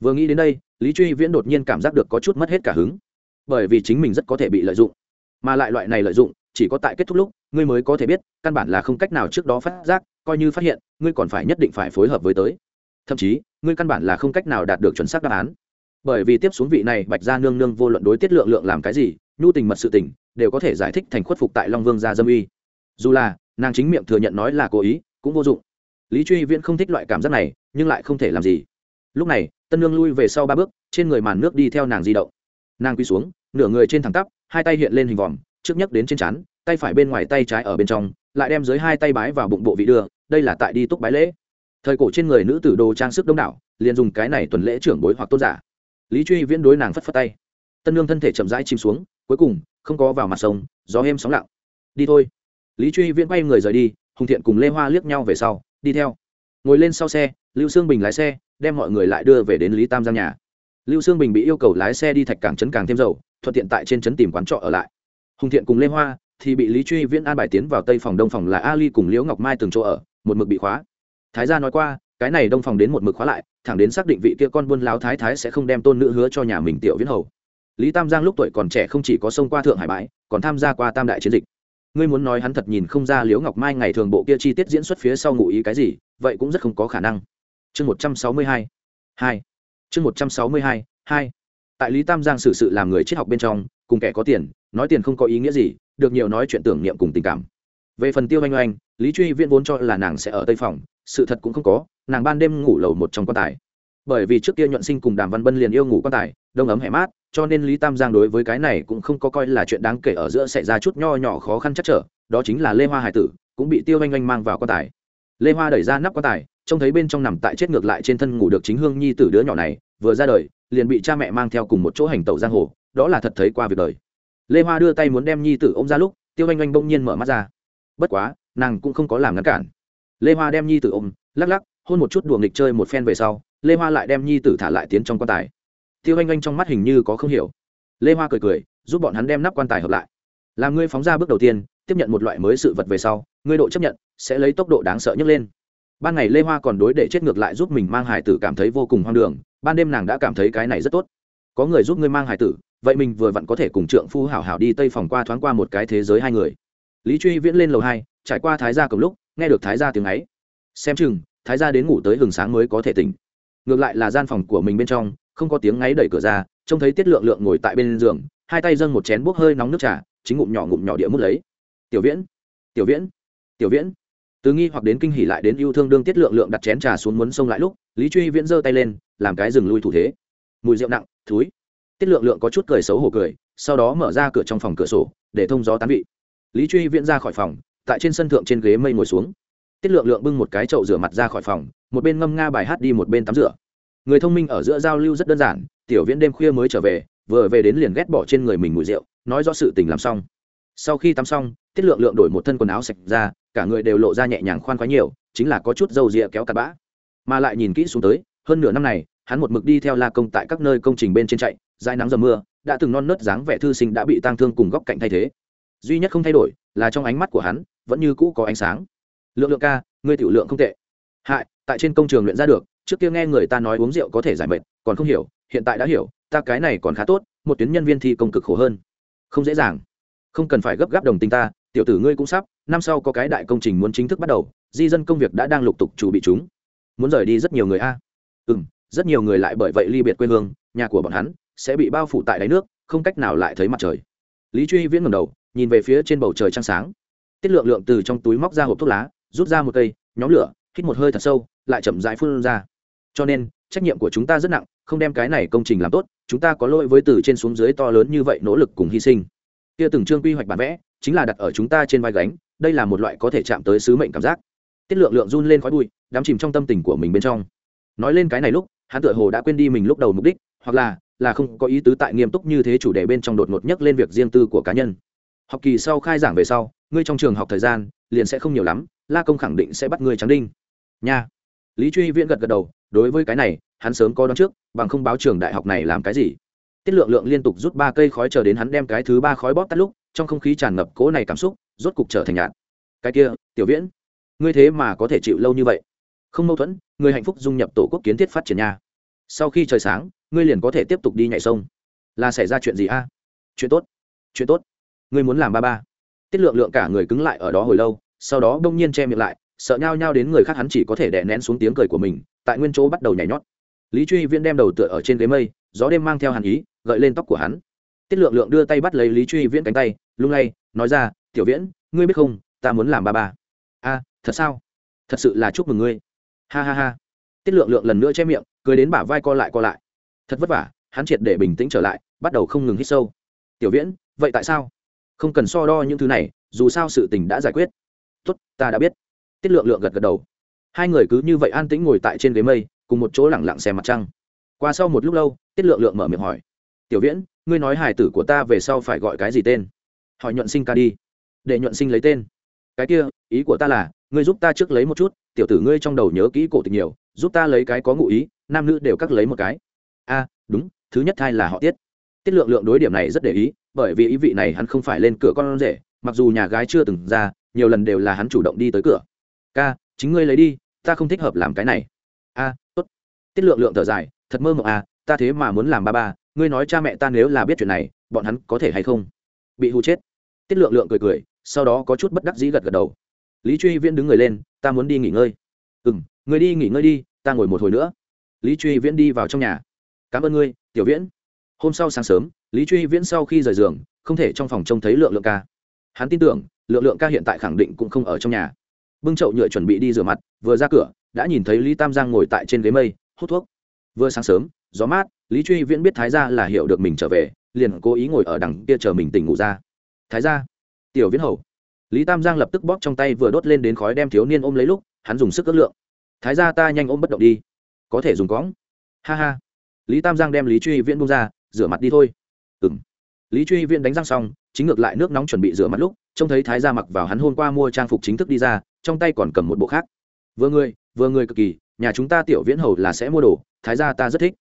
Vừa nghĩ đến đây, lý truy viễn đột nhiên cảm giác được có chút mất hết cả hứng. Bởi vì chính mình rất có thể bị lợi dụng. Mà lại loại này lợi dụng, chỉ có tại kết thúc lúc, ngươi mới có thể biết, căn bản là không cách nào trước đó phát giác, coi như phát hiện, ngươi còn phải nhất định phải phối hợp với tới. Thậm chí ngươi căn bản là không cách nào đạt được chuẩn xác đáp án. Bởi vì tiếp xuống vị này bạch gia nương nương vô luận đối tiết lượng lượng làm cái gì nhu tình mật sự tình đều có thể giải thích thành khuất phục tại long vương gia dâm uy. Dù là nàng chính miệng thừa nhận nói là cố ý cũng vô dụng. Lý truy viễn không thích loại cảm giác này nhưng lại không thể làm gì. Lúc này tân nương lui về sau ba bước trên người màn nước đi theo nàng di động. Nàng quy xuống nửa người trên thẳng tắp hai tay hiện lên hình vòm trước nhấc đến trên chán, tay phải bên ngoài tay trái ở bên trong lại đem dưới hai tay bái vào bụng bộ vị đưa đây là tại đi túc bái lễ thời cổ trên người nữ tử đồ trang sức đông đảo, liền dùng cái này tuần lễ trưởng bối hoặc tôn giả. Lý truy viễn đối nàng phất phất tay. Tân nương thân thể chậm rãi chìm xuống, cuối cùng, không có vào mặt sông, gió êm sóng lặng. Đi thôi. Lý truy viễn quay người rời đi, hùng thiện cùng lê hoa liếc nhau về sau, đi theo. Ngồi lên sau xe, lưu sương bình lái xe, đem mọi người lại đưa về đến lý tam giang nhà. Lưu sương bình bị yêu cầu lái xe đi thạch cảng trấn càng thêm dầu, thuận tiện tại trên trấn tìm quán trọ ở lại. Hùng thiện cùng lê hoa thì bị lý truy viễn an bài tiến vào tây phòng đông phòng là ali cùng liễu ngọc mai từng chỗ ở, một mực bị khóa thái gia nói qua, cái này đông phòng đến một mực khóa lại, thẳng đến xác định vị kia con buôn láo thái thái sẽ không đem tôn nữ hứa cho nhà mình tiểu viễn hầu. Lý tam giang lúc tuổi còn trẻ không chỉ có sông qua thượng hải bãi, còn tham gia qua tam đại chiến dịch. Ngươi muốn nói hắn thật nhìn không ra liễu ngọc mai ngày thường bộ kia chi tiết diễn xuất phía sau ngụ ý cái gì, vậy cũng rất không có khả năng. Chương một trăm sáu mươi hai hai. Chương một trăm sáu mươi hai hai. Tại lý tam giang xử sự làm người triết học bên trong, cùng kẻ có tiền, nói tiền không có ý nghĩa gì, được nhiều nói chuyện tưởng niệm cùng tình cảm. Về phần tiêu oanh oanh lý truy viễn vốn cho là nàng sẽ ở tây phòng sự thật cũng không có, nàng ban đêm ngủ lầu một trong quan tài. Bởi vì trước kia nhuận sinh cùng đàm văn bân liền yêu ngủ quan tài, đông ấm hẻ mát, cho nên lý tam giang đối với cái này cũng không có coi là chuyện đáng kể ở giữa xảy ra chút nho nhỏ khó khăn chắc trở, đó chính là lê hoa hải tử cũng bị tiêu oanh oanh mang vào quan tài. Lê hoa đẩy ra nắp quan tài, trông thấy bên trong nằm tại chết ngược lại trên thân ngủ được chính hương nhi tử đứa nhỏ này, vừa ra đời, liền bị cha mẹ mang theo cùng một chỗ hành tẩu giang hồ, đó là thật thấy qua việc đời. Lê hoa đưa tay muốn đem nhi tử ôm ra lúc, tiêu oanh oanh bỗng nhiên mở mắt ra. Bất quá, nàng cũng không có làm ngăn cản lê hoa đem nhi tử ôm, lắc lắc, hôn một chút đùa nghịch chơi một phen về sau, lê hoa lại đem nhi tử thả lại tiến trong quan tài. Tiêu Anh Anh trong mắt hình như có không hiểu. Lê hoa cười cười, giúp bọn hắn đem nắp quan tài hợp lại. Làm ngươi phóng ra bước đầu tiên, tiếp nhận một loại mới sự vật về sau, ngươi độ chấp nhận, sẽ lấy tốc độ đáng sợ nhất lên. Ban ngày lê hoa còn đối để chết ngược lại giúp mình mang hải tử cảm thấy vô cùng hoang đường, ban đêm nàng đã cảm thấy cái này rất tốt. Có người giúp ngươi mang hải tử, vậy mình vừa vặn có thể cùng trượng phu hảo hảo đi tây phòng qua thoáng qua một cái thế giới hai người. Lý truy viễn lên lầu hai, trải qua thái gia cầm lúc nghe được thái gia tiếng ấy. Xem chừng, thái gia đến ngủ tới hừng sáng mới có thể tỉnh. Ngược lại là gian phòng của mình bên trong, không có tiếng ngáy đẩy cửa ra, trông thấy tiết lượng lượng ngồi tại bên giường, hai tay dâng một chén bốc hơi nóng nước trà, chính ngụm nhỏ ngụm nhỏ địa mút lấy. Tiểu viễn tiểu viễn tiểu viễn. Từ nghi hoặc đến kinh hỉ lại đến yêu thương đương tiết lượng lượng đặt chén trà xuống muốn xông lại lúc, lý truy viễn giơ tay lên, làm cái rừng lui thủ thế. Mùi rượu nặng, thúi. Tiết lượng lượng có chút cười xấu hổ cười, sau đó mở ra cửa trong phòng cửa sổ, để thông gió tán vị. Lý truy viễn ra khỏi phòng tại trên sân thượng trên ghế mây ngồi xuống. Tiết lượng lượng bưng một cái chậu rửa mặt ra khỏi phòng, một bên ngâm nga bài hát đi một bên tắm rửa. Người thông minh ở giữa giao lưu rất đơn giản, tiểu viễn đêm khuya mới trở về, vừa về đến liền ghét bỏ trên người mình mùi rượu, nói rõ sự tình làm xong. Sau khi tắm xong, tiết lượng lượng đổi một thân quần áo sạch ra, cả người đều lộ ra nhẹ nhàng khoan khoái nhiều, chính là có chút dầu rịa kéo cặp bã. Mà lại nhìn kỹ xuống tới, hơn nửa năm này, hắn một mực đi theo la công tại các nơi công trình bên trên chạy dài nắng dầm mưa, đã từng non nớt dáng vẻ thư sinh đã bị tang thương cùng góc cạnh thay thế duy nhất không thay đổi là trong ánh mắt của hắn vẫn như cũ có ánh sáng. Lượng lượng ca, ngươi tiểu lượng không tệ. Hại, tại trên công trường luyện ra được, trước kia nghe người ta nói uống rượu có thể giải mệt, còn không hiểu, hiện tại đã hiểu, ta cái này còn khá tốt, một tuyến nhân viên thi công cực khổ hơn. Không dễ dàng. Không cần phải gấp gáp đồng tình ta, tiểu tử ngươi cũng sắp, năm sau có cái đại công trình muốn chính thức bắt đầu, di dân công việc đã đang lục tục chủ bị chúng. Muốn rời đi rất nhiều người a. À. ừ m rất nhiều người lại bởi vậy ly biệt quê hương, nhà của bọn hắn sẽ bị bao phủ tại đáy nước, không cách nào lại thấy mặt trời. Lý truy viễn ngầm đầu nhìn về phía trên bầu trời trăng sáng. Tiết lượng lượng từ trong túi móc ra hộp thuốc lá, rút ra một cây, nhóm lửa, hít một hơi thật sâu, lại chậm rãi phun ra. Cho nên, trách nhiệm của chúng ta rất nặng, không đem cái này công trình làm tốt, chúng ta có lỗi với từ trên xuống dưới to lớn như vậy nỗ lực cùng hy sinh. Kia từng chương quy hoạch bản vẽ, chính là đặt ở chúng ta trên vai gánh, đây là một loại có thể chạm tới sứ mệnh cảm giác. Tiết lượng lượng run lên khói bụi, đắm chìm trong tâm tình của mình bên trong. Nói lên cái này lúc, hắn tựa hồ đã quên đi mình lúc đầu mục đích, hoặc là là không có ý tứ tại nghiêm túc như thế chủ đề bên trong đột ngột nhất lên việc riêng tư của cá nhân học kỳ sau khai giảng về sau, ngươi trong trường học thời gian liền sẽ không nhiều lắm, la công khẳng định sẽ bắt ngươi trắng đinh. Nha. Lý truy viễn gật gật đầu, đối với cái này, hắn sớm có đón trước, bằng không báo trường đại học này làm cái gì. Tiết lượng lượng liên tục rút ba cây khói chờ đến hắn đem cái thứ ba khói bóp tắt lúc, trong không khí tràn ngập cỗ này cảm xúc, rốt cục trở thành nhạt. Cái kia, tiểu viễn, ngươi thế mà có thể chịu lâu như vậy? Không mâu thuẫn người hạnh phúc dung nhập tổ quốc kiến thiết phát triển nha. Sau khi trời sáng, ngươi liền có thể tiếp tục đi nhảy sông. Là xảy ra chuyện gì a? Chuyện tốt chuyện tốt ngươi muốn làm ba ba. Tiết lượng lượng cả người cứng lại ở đó hồi lâu, sau đó đông nhiên che miệng lại, sợ nhao nhao đến người khác hắn chỉ có thể đè nén xuống tiếng cười của mình, tại nguyên chỗ bắt đầu nhảy nhót. Lý truy viễn đem đầu tựa ở trên ghế mây, gió đêm mang theo hàn ý, gợi lên tóc của hắn. Tiết lượng lượng đưa tay bắt lấy lý truy viễn cánh tay, lung lay, nói ra, tiểu viễn, ngươi biết không, ta muốn làm ba ba. A, thật sao? Thật sự là chúc mừng ngươi. Ha ha ha. Tiết lượng lượng lần nữa che miệng, cười đến bả vai co lại co lại. Thật vất vả, hắn triệt để bình tĩnh trở lại, bắt đầu không ngừng hít sâu. Tiểu viễn, vậy tại sao? Không cần so đo những thứ này, dù sao sự tình đã giải quyết. Tốt, ta đã biết. Tiết lượng lượng gật gật đầu. Hai người cứ như vậy an tĩnh ngồi tại trên ghế mây, cùng một chỗ lẳng lặng xem mặt trăng. Qua sau một lúc lâu, tiết lượng lượng mở miệng hỏi. Tiểu viễn, ngươi nói hài tử của ta về sau phải gọi cái gì tên? Hỏi nhuận sinh ca đi. Để nhuận sinh lấy tên. Cái kia, ý của ta là, ngươi giúp ta trước lấy một chút, tiểu tử ngươi trong đầu nhớ kỹ cổ tình nhiều, giúp ta lấy cái có ngụ ý, nam nữ đều cắt lấy một cái. A, đúng, thứ nhất thai là họ tiết tiết lượng lượng đối điểm này rất để ý, bởi vì ý vị này hắn không phải lên cửa con rể, mặc dù nhà gái chưa từng ra, nhiều lần đều là hắn chủ động đi tới cửa. Ca, chính ngươi lấy đi, ta không thích hợp làm cái này. A, tốt. Tiết lượng lượng thở dài, thật mơ mộng à ta thế mà muốn làm ba ba, ngươi nói cha mẹ ta nếu là biết chuyện này, bọn hắn có thể hay không? Bị hù chết. Tiết lượng lượng cười cười, sau đó có chút bất đắc dĩ gật gật đầu. Lý truy viễn đứng người lên, ta muốn đi nghỉ ngơi. Ừ m người đi nghỉ ngơi đi, ta ngồi một hồi nữa. Lý truy viễn đi vào trong nhà. Cảm ơn ngươi, tiểu viễn hôm sau sáng sớm, lý truy viễn sau khi rời giường, không thể trong phòng trông thấy lượng lượng ca. Hắn tin tưởng, lượng lượng ca hiện tại khẳng định cũng không ở trong nhà. Bưng chậu nhựa chuẩn bị đi rửa mặt, vừa ra cửa, đã nhìn thấy lý tam giang ngồi tại trên ghế mây, hút thuốc. Vừa sáng sớm, gió mát, lý truy viễn biết thái gia là hiểu được mình trở về, liền cố ý ngồi ở đằng kia chờ mình tỉnh ngủ ra. Thái gia. Tiểu viễn hầu. Lý tam giang lập tức bóp trong tay vừa đốt lên đến khói đem thiếu niên ôm lấy lúc, hắn dùng sức ước lượng. Thái gia ta nhanh ôm bất động đi. Có thể dùng cõng. Ha ha. Lý tam giang đem lý truy viễn bung ra rửa mặt đi thôi. Ừ m lý truy viễn đánh răng xong, chính ngược lại nước nóng chuẩn bị rửa mặt lúc, trông thấy thái gia mặc vào hắn hôm qua mua trang phục chính thức đi ra, trong tay còn cầm một bộ khác. Vừa người vừa người cực kỳ, nhà chúng ta tiểu viễn hầu là sẽ mua đồ, thái gia ta rất thích.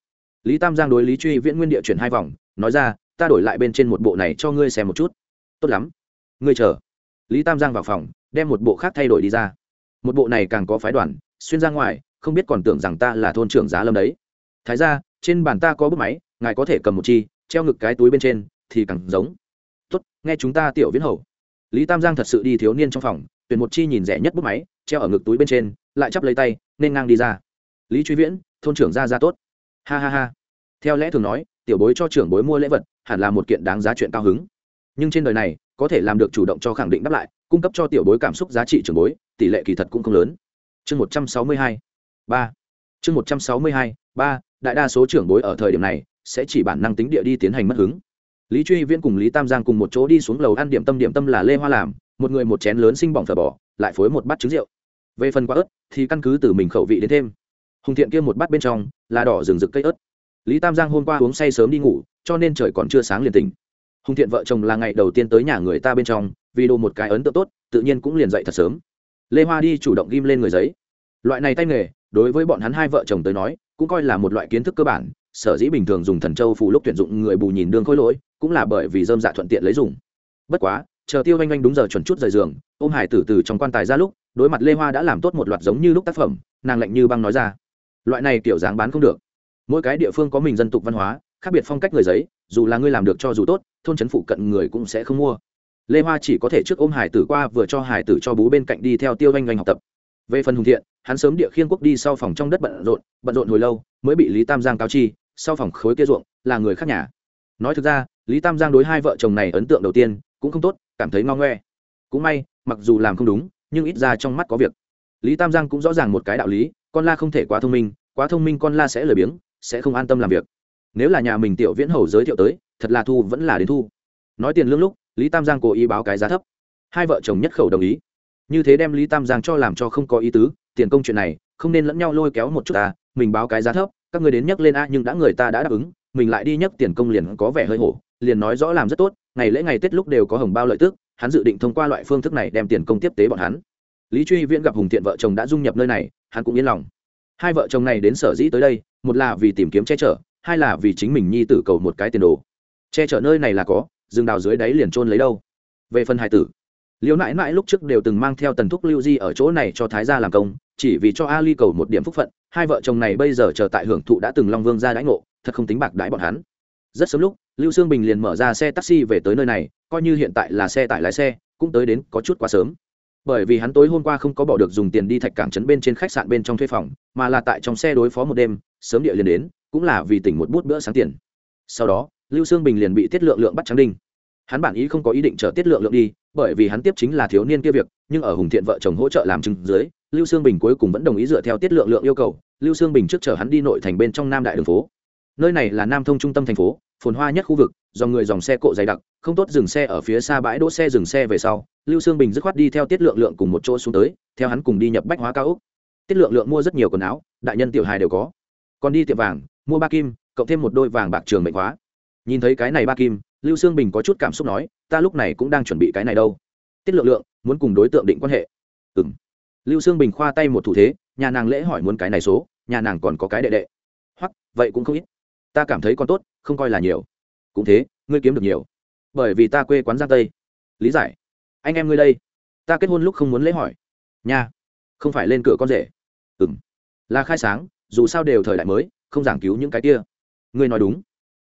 Lý tam giang đối lý truy viễn nguyên địa chuyển hai vòng, nói ra, ta đổi lại bên trên một bộ này cho ngươi xem một chút. Tốt lắm. Ngươi chờ. Lý tam giang vào phòng, đem một bộ khác thay đổi đi ra. Một bộ này càng có phái đoàn, xuyên ra ngoài, không biết còn tưởng rằng ta là thôn trưởng giá lâm đấy. Thái ra trên bàn ta có bút máy ngài có thể cầm một chi, treo ngực cái túi bên trên, thì càng giống. Tốt, nghe chúng ta tiểu viễn hầu. Lý tam giang thật sự đi thiếu niên trong phòng, tuyển một chi nhìn rẻ nhất bút máy, treo ở ngực túi bên trên, lại chắp lấy tay, nên ngang đi ra. Lý truy viễn, thôn trưởng ra ra tốt. Ha ha ha. Theo lẽ thường nói, tiểu bối cho trưởng bối mua lễ vật, hẳn là một kiện đáng giá chuyện cao hứng. Nhưng trên đời này, có thể làm được chủ động cho khẳng định đáp lại, cung cấp cho tiểu bối cảm xúc giá trị trưởng bối, tỷ lệ kỳ thật cũng không lớn. Chương một trăm sáu mươi hai, ba. Chương một trăm sáu mươi hai, ba. Đại đa số trưởng bối ở thời điểm này sẽ chỉ bản năng tính địa đi tiến hành mất hứng. Lý truy viễn cùng lý tam giang cùng một chỗ đi xuống lầu ăn điểm tâm điểm tâm là lê hoa làm, một người một chén lớn sinh bỏng phở bỏ lại phối một bát trứng rượu. Về phần quả ớt, thì căn cứ từ mình khẩu vị đến thêm. Hùng thiện kia một bát bên trong là đỏ rừng rực cây ớt. Lý tam giang hôm qua uống say sớm đi ngủ, cho nên trời còn chưa sáng liền tỉnh. Hùng thiện vợ chồng là ngày đầu tiên tới nhà người ta bên trong, vì đồ một cái ấn tượng tốt, tự nhiên cũng liền dậy thật sớm. Lê hoa đi chủ động ghim lên người giấy. Loại này tay nghề, đối với bọn hắn hai vợ chồng tới nói, cũng coi là một loại kiến thức cơ bản sở dĩ bình thường dùng thần châu phù lúc tuyển dụng người bù nhìn đương khối lỗi, cũng là bởi vì dơm dạ thuận tiện lấy dùng. Bất quá, chờ tiêu oanh oanh đúng giờ chuẩn chút rời giường, ôm hải tử từ trong quan tài ra lúc, đối mặt lê hoa đã làm tốt một loạt giống như lúc tác phẩm, nàng lạnh như băng nói ra. Loại này kiểu dáng bán không được. Mỗi cái địa phương có mình dân tục văn hóa, khác biệt phong cách người giấy, dù là ngươi làm được cho dù tốt, thôn trấn phụ cận người cũng sẽ không mua. Lê hoa chỉ có thể trước ôm hải tử qua, vừa cho hải tử cho bú bên cạnh đi theo tiêu oanh oanh học tập. Về phần hùng thiện, hắn sớm địa khiên quốc đi sau phòng trong đất bận rộn bận rộn hồi lâu, mới bị lý tam giang cáo chi sau phòng khối kia ruộng, là người khác nhà. Nói thực ra, lý tam giang đối hai vợ chồng này ấn tượng đầu tiên cũng không tốt, cảm thấy ngao ngoe. Cũng may, mặc dù làm không đúng, nhưng ít ra trong mắt có việc. Lý tam giang cũng rõ ràng một cái đạo lý, con la không thể quá thông minh, quá thông minh con la sẽ lười biếng, sẽ không an tâm làm việc. Nếu là nhà mình tiểu viễn hầu giới thiệu tới, thật là thu vẫn là đến thu. Nói tiền lương lúc, lý tam giang cố ý báo cái giá thấp. Hai vợ chồng nhất khẩu đồng ý. Như thế đem lý tam giang cho làm cho không có ý tứ, tiền công chuyện này, không nên lẫn nhau lôi kéo một chút à mình báo cái giá thấp các người đến nhắc lên a, nhưng đã người ta đã đáp ứng, mình lại đi nhắc tiền công liền có vẻ hơi hổ, liền nói rõ làm rất tốt, ngày lễ ngày tết lúc đều có hồng bao lợi tức, hắn dự định thông qua loại phương thức này đem tiền công tiếp tế bọn hắn. Lý truy viễn gặp hùng thiện vợ chồng đã dung nhập nơi này, hắn cũng yên lòng. Hai vợ chồng này đến sở dĩ tới đây, một là vì tìm kiếm che chở, hai là vì chính mình nhi tử cầu một cái tiền đồ. Che chở nơi này là có, rừng đào dưới đáy liền trôn lấy đâu. Về phần hải tử, liễu nãi nãi lúc trước đều từng mang theo tần thúc lưu di ở chỗ này cho thái gia làm công, chỉ vì cho ali cầu một điểm phúc phận hai vợ chồng này bây giờ chờ tại hưởng thụ đã từng long vương ra đãi ngộ, thật không tính bạc đãi bọn hắn. Rất sớm lúc, lưu sương bình liền mở ra xe taxi về tới nơi này, coi như hiện tại là xe tải lái xe, cũng tới đến có chút quá sớm. Bởi vì hắn tối hôm qua không có bỏ được dùng tiền đi thạch cảng trấn bên trên khách sạn bên trong thuê phòng, mà là tại trong xe đối phó một đêm, sớm địa liền đến, cũng là vì tỉnh một bút bữa sáng tiền. Sau đó, lưu sương bình liền bị tiết lượng lượng bắt trắng đinh hắn bản ý không có ý định chở tiết lượng lượng đi, bởi vì hắn tiếp chính là thiếu niên kia việc, nhưng ở hùng thiện vợ chồng hỗ trợ làm chứng dưới, lưu sương bình cuối cùng vẫn đồng ý dựa theo tiết lượng lượng yêu cầu, lưu sương bình trước chở hắn đi nội thành bên trong nam đại đường phố. Nơi này là nam thông trung tâm thành phố, phồn hoa nhất khu vực, dòng người dòng xe cộ dày đặc, không tốt dừng xe ở phía xa bãi đỗ xe dừng xe về sau, lưu sương bình dứt khoát đi theo tiết lượng lượng cùng một chỗ xuống tới, theo hắn cùng đi nhập bách hóa cao úc. Tiết lượng lượng mua rất nhiều quần áo, đại nhân tiểu hài đều có. Còn đi tiệm vàng, mua ba kim, cộng thêm một đôi vàng bạc trường mệnh hóa. Nhìn thấy cái này ba kim lưu sương bình có chút cảm xúc nói, ta lúc này cũng đang chuẩn bị cái này đâu. Tiết lượng lượng, muốn cùng đối tượng định quan hệ. Ừ m lưu sương bình khoa tay một thủ thế, nhà nàng lễ hỏi muốn cái này số, nhà nàng còn có cái đệ đệ. Hoặc vậy cũng không ít. Ta cảm thấy còn tốt, không coi là nhiều. Cũng thế, ngươi kiếm được nhiều. Bởi vì ta quê quán giang tây. Lý giải. Anh em ngươi đây, ta kết hôn lúc không muốn lễ hỏi. Nha, không phải lên cửa con rể. Ừ m là khai sáng, dù sao đều thời đại mới, không giảng cứu những cái kia. Ngươi nói đúng.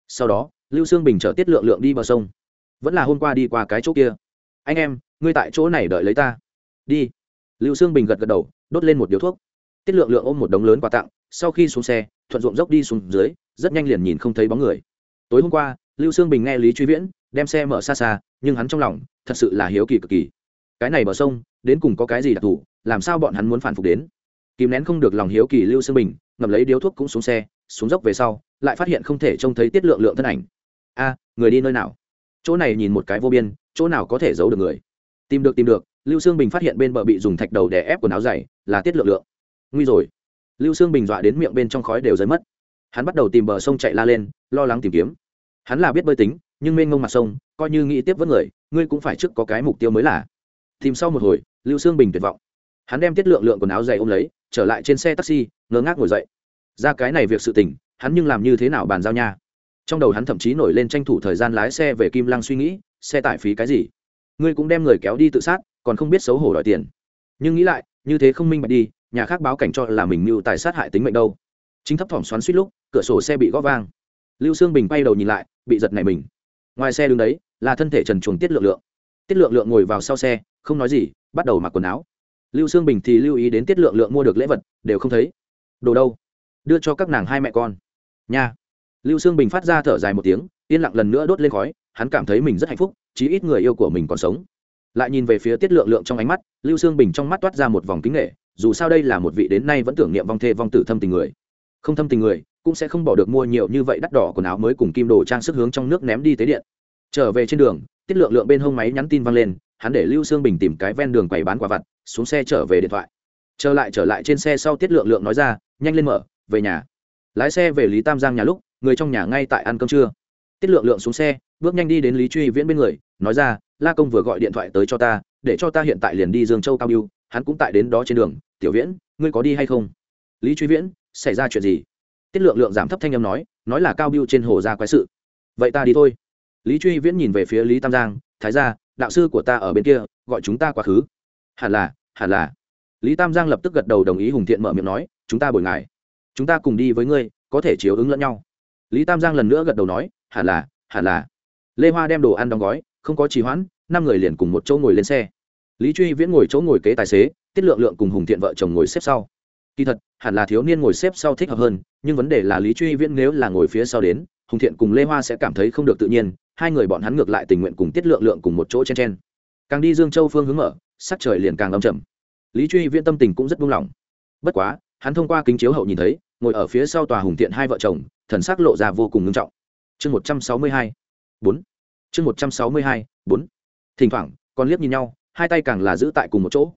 Sau đó lưu sương bình chở tiết lượng lượng đi bờ sông. Vẫn là hôm qua đi qua cái chỗ kia. Anh em, ngươi tại chỗ này đợi lấy ta. Đi. Lưu sương bình gật gật đầu, đốt lên một điếu thuốc. Tiết lượng lượng ôm một đống lớn quà tặng, sau khi xuống xe, thuận ruộng dốc đi xuống dưới, rất nhanh liền nhìn không thấy bóng người. Tối hôm qua, lưu sương bình nghe lý truy viễn đem xe mở xa xa, nhưng hắn trong lòng thật sự là hiếu kỳ cực kỳ. Cái này bờ sông, đến cùng có cái gì đặc thù, làm sao bọn hắn muốn phản phục đến? Kìm nén không được lòng hiếu kỳ lưu sương bình ngầm lấy điếu thuốc cũng xuống xe, xuống dốc về sau, lại phát hiện không thể trông thấy tiết lượng lượng thân ảnh a, người đi nơi nào? Chỗ này nhìn một cái vô biên, chỗ nào có thể giấu được người? Tìm được tìm được, lưu sương bình phát hiện bên bờ bị dùng thạch đầu đè ép quần áo dày, là tiết lượng lượng. Nguy rồi. Lưu sương bình dọa đến miệng bên trong khói đều rơi mất. Hắn bắt đầu tìm bờ sông chạy la lên, lo lắng tìm kiếm. Hắn là biết bơi tính, nhưng mênh ngông mặt sông, coi như nghĩ tiếp vẫn người, ngươi cũng phải trước có cái mục tiêu mới là. Tìm sau một hồi, lưu sương bình tuyệt vọng. Hắn đem tiết lượng lượng quần áo dày ôm lấy, trở lại trên xe taxi, ngơ ngác ngồi dậy. Ra cái này việc sự tình, hắn nhưng làm như thế nào bàn giao nha? Trong đầu hắn thậm chí nổi lên tranh thủ thời gian lái xe về kim lăng suy nghĩ, xe tải phí cái gì? Ngươi cũng đem người kéo đi tự sát, còn không biết xấu hổ đòi tiền. Nhưng nghĩ lại, như thế không minh bạch đi, nhà khác báo cảnh cho là mình mưu tài sát hại tính mệnh đâu. Chính thấp thỏm xoắn suýt lúc, cửa sổ xe bị góp vang. Lưu sương bình bay đầu nhìn lại, bị giật này mình. Ngoài xe đứng đấy, là thân thể trần chuồng tiết lượng lượng. Tiết lượng lượng ngồi vào sau xe, không nói gì, bắt đầu mặc quần áo. Lưu sương bình thì lưu ý đến tiết lượng lượng mua được lễ vật, đều không thấy. Đồ đâu? Đưa cho các nàng hai mẹ con. Nha lưu sương bình phát ra thở dài một tiếng, yên lặng lần nữa đốt lên khói, hắn cảm thấy mình rất hạnh phúc, chí ít người yêu của mình còn sống. Lại nhìn về phía tiết lượng lượng trong ánh mắt, lưu sương bình trong mắt toát ra một vòng kính nghệ, dù sao đây là một vị đến nay vẫn tưởng niệm vong thê vong tử thâm tình người. Không thâm tình người, cũng sẽ không bỏ được mua nhiều như vậy đắt đỏ quần áo mới cùng kim đồ trang sức hướng trong nước ném đi tế điện. Trở về trên đường, tiết lượng lượng bên hông máy nhắn tin văng lên, hắn để lưu sương bình tìm cái ven đường quầy bán quả vặt, xuống xe trở về điện thoại. Trở lại trở lại trên xe sau tiết lượng lượng nói ra, nhanh lên mở, về nhà. Lái xe về lý tam giang nhà lúc người trong nhà ngay tại ăn cơm trưa. Tiết lượng lượng xuống xe, bước nhanh đi đến lý truy viễn bên người, nói ra, la công vừa gọi điện thoại tới cho ta, để cho ta hiện tại liền đi dương châu cao biêu, hắn cũng tại đến đó trên đường. Tiểu viễn, ngươi có đi hay không? Lý truy viễn, xảy ra chuyện gì? Tiết lượng lượng giảm thấp thanh âm nói nói là cao biêu trên hồ ra quái sự. Vậy ta đi thôi. Lý truy viễn nhìn về phía lý tam giang, thái gia, đạo sư của ta ở bên kia, gọi chúng ta quá khứ. Hẳn là hẳn là. Lý tam giang lập tức gật đầu đồng ý hùng thiện mở miệng nói, chúng ta bồi ngài, chúng ta cùng đi với ngươi, có thể chiếu ứng lẫn nhau lý tam giang lần nữa gật đầu nói, hẳn là hẳn là. Lê hoa đem đồ ăn đóng gói, không có trì hoãn, năm người liền cùng một chỗ ngồi lên xe. Lý truy viễn ngồi chỗ ngồi kế tài xế, tiết lượng lượng cùng hùng thiện vợ chồng ngồi xếp sau. Kỳ thật, hẳn là thiếu niên ngồi xếp sau thích hợp hơn, nhưng vấn đề là lý truy viễn nếu là ngồi phía sau đến, hùng thiện cùng lê hoa sẽ cảm thấy không được tự nhiên, hai người bọn hắn ngược lại tình nguyện cùng tiết lượng lượng cùng một chỗ chen chen. Càng đi dương châu phương hướng mở, sắc trời liền càng âm chầm lý truy viễn tâm tình cũng rất buông lỏng. Bất quá, hắn thông qua kính chiếu hậu nhìn thấy, ngồi ở phía sau tòa hùng thiện hai vợ chồng thần sắc lộ ra vô cùng nghiêm trọng. Chương một trăm sáu mươi hai, bốn. Chương một trăm sáu mươi hai, bốn. Thỉnh thoảng, còn liếc nhìn nhau, hai tay càng là giữ tại cùng một chỗ.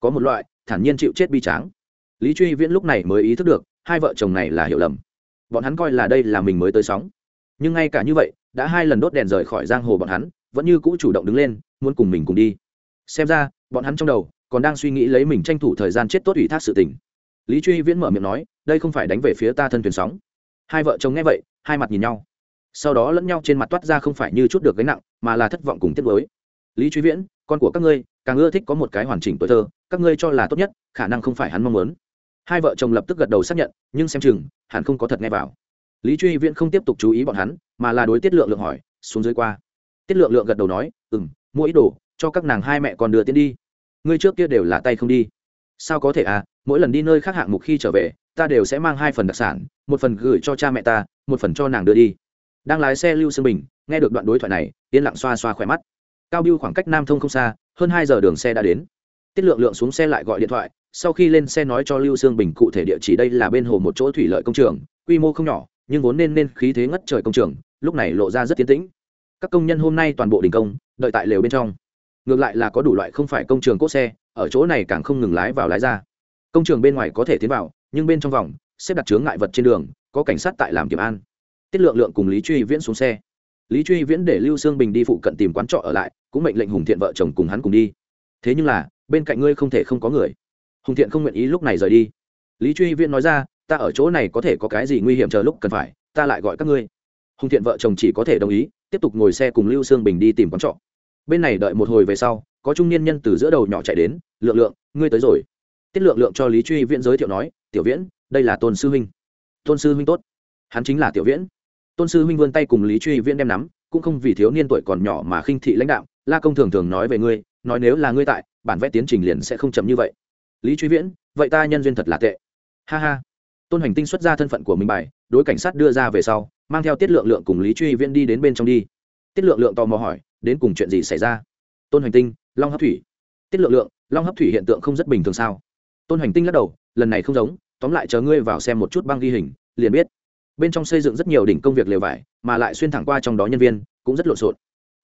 Có một loại, thản nhiên chịu chết bi tráng. Lý truy viễn lúc này mới ý thức được, hai vợ chồng này là hiểu lầm. Bọn hắn coi là đây là mình mới tới sóng. Nhưng ngay cả như vậy, đã hai lần đốt đèn rời khỏi giang hồ bọn hắn, vẫn như cũ chủ động đứng lên, muốn cùng mình cùng đi. Xem ra, bọn hắn trong đầu, còn đang suy nghĩ lấy mình tranh thủ thời gian chết tốt ủy thác sự tình. Lý truy viễn mở miệng nói, đây không phải đánh về phía ta thân thuyền sóng hai vợ chồng nghe vậy, hai mặt nhìn nhau. Sau đó lẫn nhau trên mặt toát ra không phải như chút được gánh nặng, mà là thất vọng cùng tiếc với lý truy viễn, con của các ngươi, càng ưa thích có một cái hoàn chỉnh tuổi thơ, các ngươi cho là tốt nhất, khả năng không phải hắn mong muốn. Hai vợ chồng lập tức gật đầu xác nhận, nhưng xem chừng, hẳn không có thật nghe vào. Lý truy viễn không tiếp tục chú ý bọn hắn, mà là đối tiết lượng lượng hỏi, xuống dưới qua. Tiết lượng lượng gật đầu nói ừ m mua ít đồ, cho các nàng hai mẹ con đưa tiến đi. Ngươi trước kia đều là tay không đi. Sao có thể à? Mỗi lần đi nơi khác hạng mục khi trở về, ta đều sẽ mang hai phần đặc sản, một phần gửi cho cha mẹ ta, một phần cho nàng đưa đi. Đang lái xe lưu sương bình, nghe được đoạn đối thoại này, yên lặng xoa xoa khỏe mắt. Cao biêu khoảng cách nam thông không xa, hơn hai giờ đường xe đã đến. Tiết lượng lượng xuống xe lại gọi điện thoại, sau khi lên xe nói cho lưu sương bình cụ thể địa chỉ đây là bên hồ một chỗ thủy lợi công trường, quy mô không nhỏ, nhưng vốn nên nên khí thế ngất trời công trường, lúc này lộ ra rất tiến tĩnh. Các công nhân hôm nay toàn bộ đình công, đợi tại lều bên trong. Ngược lại là có đủ loại không phải công trường cốt xe, ở chỗ này càng không ngừng lái vào lái ra công trường bên ngoài có thể tiến vào, nhưng bên trong vòng, xếp đặt chướng ngại vật trên đường, có cảnh sát tại làm kiểm an. Tiết lượng lượng cùng lý truy viễn xuống xe. Lý truy viễn để lưu sương bình đi phụ cận tìm quán trọ ở lại, cũng mệnh lệnh hùng thiện vợ chồng cùng hắn cùng đi. Thế nhưng là, bên cạnh ngươi không thể không có người. Hùng thiện không nguyện ý lúc này rời đi. Lý truy viễn nói ra, ta ở chỗ này có thể có cái gì nguy hiểm chờ lúc cần phải, ta lại gọi các ngươi. Hùng thiện vợ chồng chỉ có thể đồng ý, tiếp tục ngồi xe cùng lưu sương bình đi tìm quán trọ. Bên này đợi một hồi về sau, có trung niên nhân từ giữa đầu nhỏ chạy đến, lượng lượng, ngươi tới rồi tiết lượng lượng cho lý truy viễn giới thiệu nói, tiểu viễn, đây là tôn sư huynh. Tôn sư huynh tốt. Hắn chính là tiểu viễn. Tôn sư huynh vươn tay cùng lý truy viễn đem nắm, cũng không vì thiếu niên tuổi còn nhỏ mà khinh thị lãnh đạo, la công thường thường nói về ngươi, nói nếu là ngươi tại, bản vẽ tiến trình liền sẽ không chậm như vậy. Lý truy viễn, vậy ta nhân duyên thật là tệ. Ha ha. Tôn hành tinh xuất ra thân phận của mình bài, đối cảnh sát đưa ra về sau, mang theo tiết lượng lượng cùng lý truy viễn đi đến bên trong đi. Tiết lượng lượng tò mò hỏi, đến cùng chuyện gì xảy ra? Tôn hành tinh, long hấp thủy. Tiết lượng lượng, long hấp thủy hiện tượng không rất bình thường sao? Tôn hành tinh lắc đầu, lần này không giống, tóm lại chờ ngươi vào xem một chút băng ghi hình, liền biết. Bên trong xây dựng rất nhiều đỉnh công việc lều vải, mà lại xuyên thẳng qua trong đó nhân viên, cũng rất lộn xộn.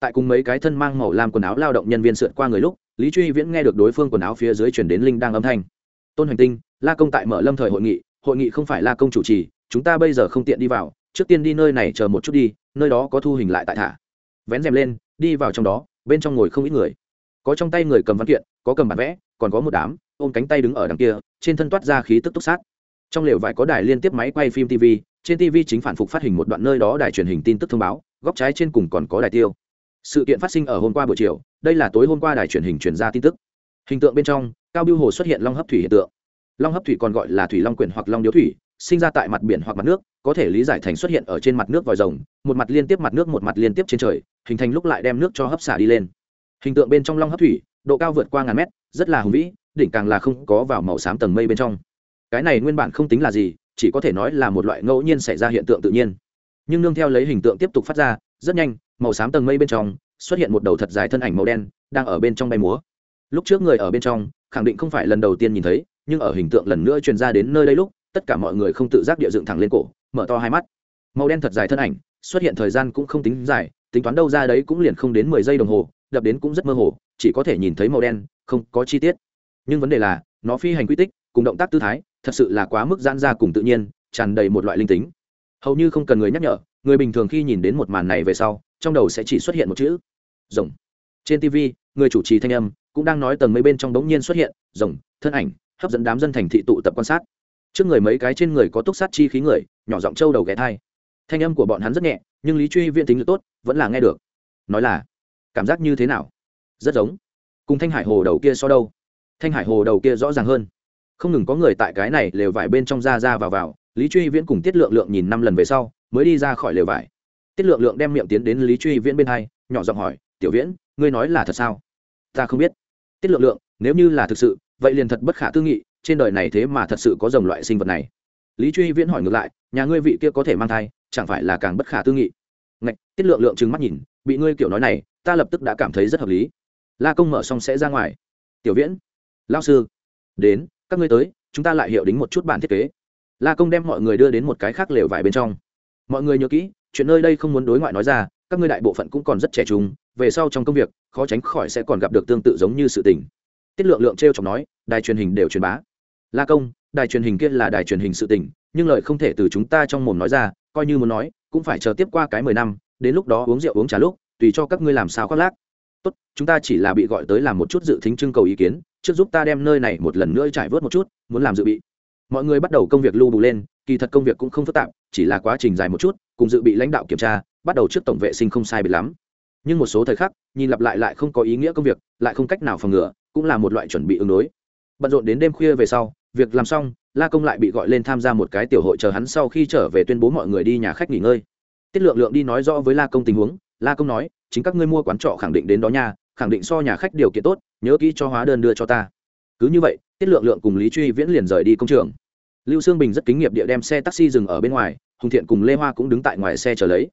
Tại cùng mấy cái thân mang màu làm quần áo lao động nhân viên sượt qua người lúc, lý truy viễn nghe được đối phương quần áo phía dưới chuyển đến linh đang âm thanh. Tôn hành tinh, la công tại mở lâm thời hội nghị hội nghị không phải la công chủ trì, chúng ta bây giờ không tiện đi vào, trước tiên đi nơi này chờ một chút đi, nơi đó có thu hình lại tại thả. Vén rèm lên, đi vào trong đó, bên trong ngồi không ít người. Có trong tay người cầm văn kiện, có cầm bản vẽ còn có một đám, ôm cánh tay đứng ở đằng kia, trên thân toát ra khí tức túc sát. Trong lều vải có đài liên tiếp máy quay phim tv trên tv chính phản phục phát hình một đoạn nơi đó đài truyền hình tin tức thông báo, góc trái trên cùng còn có đài tiêu. Sự kiện phát sinh ở hôm qua buổi chiều, đây là tối hôm qua đài truyền hình truyền ra tin tức. Hình tượng bên trong, cao biêu hồ xuất hiện long hấp thủy hiện tượng. Long hấp thủy còn gọi là thủy long quyển hoặc long điếu thủy, sinh ra tại mặt biển hoặc mặt nước, có thể lý giải thành xuất hiện ở trên mặt nước vòi rồng, một mặt liên tiếp mặt nước, một mặt liên tiếp trên trời, hình thành lúc lại đem nước cho hấp xả đi lên. Hình tượng bên trong long hấp thủy, độ cao vượt qua ngàn mét rất là hùng vĩ, đỉnh càng là không có vào màu xám tầng mây bên trong. Cái này nguyên bản không tính là gì, chỉ có thể nói là một loại ngẫu nhiên xảy ra hiện tượng tự nhiên. Nhưng nương theo lấy hình tượng tiếp tục phát ra, rất nhanh, màu xám tầng mây bên trong xuất hiện một đầu thật dài thân ảnh màu đen đang ở bên trong bay múa. Lúc trước người ở bên trong, khẳng định không phải lần đầu tiên nhìn thấy, nhưng ở hình tượng lần nữa truyền ra đến nơi đây lúc, tất cả mọi người không tự giác địa dựng thẳng lên cổ, mở to hai mắt. Màu đen thật dài thân ảnh xuất hiện thời gian cũng không tính dài, tính toán đâu ra đấy cũng liền không đến mười giây đồng hồ, đập đến cũng rất mơ hồ, chỉ có thể nhìn thấy màu đen không có chi tiết. Nhưng vấn đề là, nó phi hành quy tích, cùng động tác tư thái, thật sự là quá mức gian ra cùng tự nhiên, tràn đầy một loại linh tính. Hầu như không cần người nhắc nhở, người bình thường khi nhìn đến một màn này về sau, trong đầu sẽ chỉ xuất hiện một chữ, rồng. Trên tv người chủ trì thanh âm cũng đang nói tầng mấy bên trong đống nhiên xuất hiện, rồng, thân ảnh, hấp dẫn đám dân thành thị tụ tập quan sát. Trước người mấy cái trên người có túc sát chi khí người, nhỏ giọng trâu đầu ghé thai. Thanh âm của bọn hắn rất nhẹ, nhưng lý truy viên tính lực tốt, vẫn là nghe được. Nói là, cảm giác như thế nào? Rất giống cùng thanh hải hồ đầu kia so đâu? Thanh hải hồ đầu kia rõ ràng hơn. Không ngừng có người tại cái này lều vải bên trong ra ra vào vào, lý truy viễn cùng tiết lượng lượng nhìn năm lần về sau, mới đi ra khỏi lều vải. Tiết lượng lượng đem miệng tiến đến lý truy viễn bên hai, nhỏ giọng hỏi, tiểu viễn, ngươi nói là thật sao? Ta không biết. Tiết lượng lượng, nếu như là thực sự, vậy liền thật bất khả tư nghị, trên đời này thế mà thật sự có dòng loại sinh vật này. Lý truy viễn hỏi ngược lại, nhà ngươi vị kia có thể mang thai, chẳng phải là càng bất khả tư nghị? Ngạch, tiết lượng lượng trừng mắt nhìn, bị ngươi kiểu nói này, ta lập tức đã cảm thấy rất hợp lý la công mở xong sẽ ra ngoài. Tiểu viễn lao sư, đến, các ngươi tới, chúng ta lại hiệu đính một chút bản thiết kế. La công đem mọi người đưa đến một cái khác lều vải bên trong. Mọi người nhớ kỹ, chuyện nơi đây không muốn đối ngoại nói ra, các ngươi đại bộ phận cũng còn rất trẻ trung, về sau trong công việc, khó tránh khỏi sẽ còn gặp được tương tự giống như sự tình. Tiết lượng lượng t r e o chọc nói, đài truyền hình đều truyền bá. La công, đài truyền hình kia là đài truyền hình sự tình, nhưng lời không thể từ chúng ta trong mồm nói ra, coi như muốn nói, cũng phải chờ tiếp qua cái mười năm, đến lúc đó uống rượu uống trà lúc, tùy cho các ngươi làm sao khoác lác tốt, chúng ta chỉ là bị gọi tới làm một chút dự thính trưng cầu ý kiến, trước giúp ta đem nơi này một lần nữa trải vớt một chút, muốn làm dự bị. Mọi người bắt đầu công việc lưu bù lên, kỳ thật công việc cũng không phức tạp, chỉ là quá trình dài một chút, cùng dự bị lãnh đạo kiểm tra, bắt đầu trước tổng vệ sinh không sai biệt lắm. Nhưng một số thời khắc, nhìn lặp lại lại không có ý nghĩa công việc, lại không cách nào phòng ngừa, cũng là một loại chuẩn bị ứng đối. Bận rộn đến đêm khuya về sau, việc làm xong, la công lại bị gọi lên tham gia một cái tiểu hội chờ hắn sau khi trở về tuyên bố mọi người đi nhà khách nghỉ ngơi. Tiết lượng lượng đi nói rõ với la công tình huống la công nói, chính các ngươi mua quán trọ khẳng định đến đó nha, khẳng định so nhà khách điều kiện tốt, nhớ kỹ cho hóa đơn đưa cho ta. Cứ như vậy, tiết lượng lượng cùng lý truy viễn liền rời đi công trường. Lưu sương bình rất kính nghiệp địa đem xe taxi dừng ở bên ngoài, hùng thiện cùng lê hoa cũng đứng tại ngoài xe chờ lấy.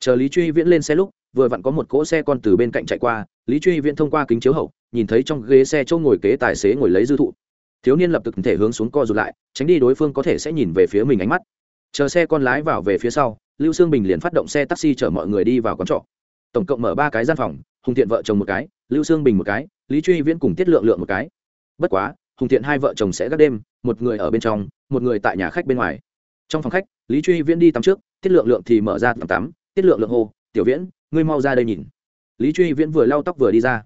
Chờ lý truy viễn lên xe lúc, vừa vặn có một cỗ xe con từ bên cạnh chạy qua, lý truy viễn thông qua kính chiếu hậu, nhìn thấy trong ghế xe chỗ ngồi kế tài xế ngồi lấy dư thụ. Thiếu niên lập tức thể hướng xuống co rụt lại, tránh đi đối phương có thể sẽ nhìn về phía mình ánh mắt. Chờ xe con lái vào về phía sau lưu sương bình liền phát động xe taxi chở mọi người đi vào quán trọ. Tổng cộng mở ba cái gian phòng, hùng thiện vợ chồng một cái, lưu sương bình một cái, lý truy viễn cùng tiết lượng lượng một cái. Bất quá, hùng thiện hai vợ chồng sẽ gác đêm, một người ở bên trong, một người tại nhà khách bên ngoài. Trong phòng khách, lý truy viễn đi tắm trước, tiết lượng lượng thì mở ra tắm tắm, tiết lượng lượng hô, tiểu viễn, ngươi mau ra đây nhìn. Lý truy viễn vừa lau tóc vừa đi ra.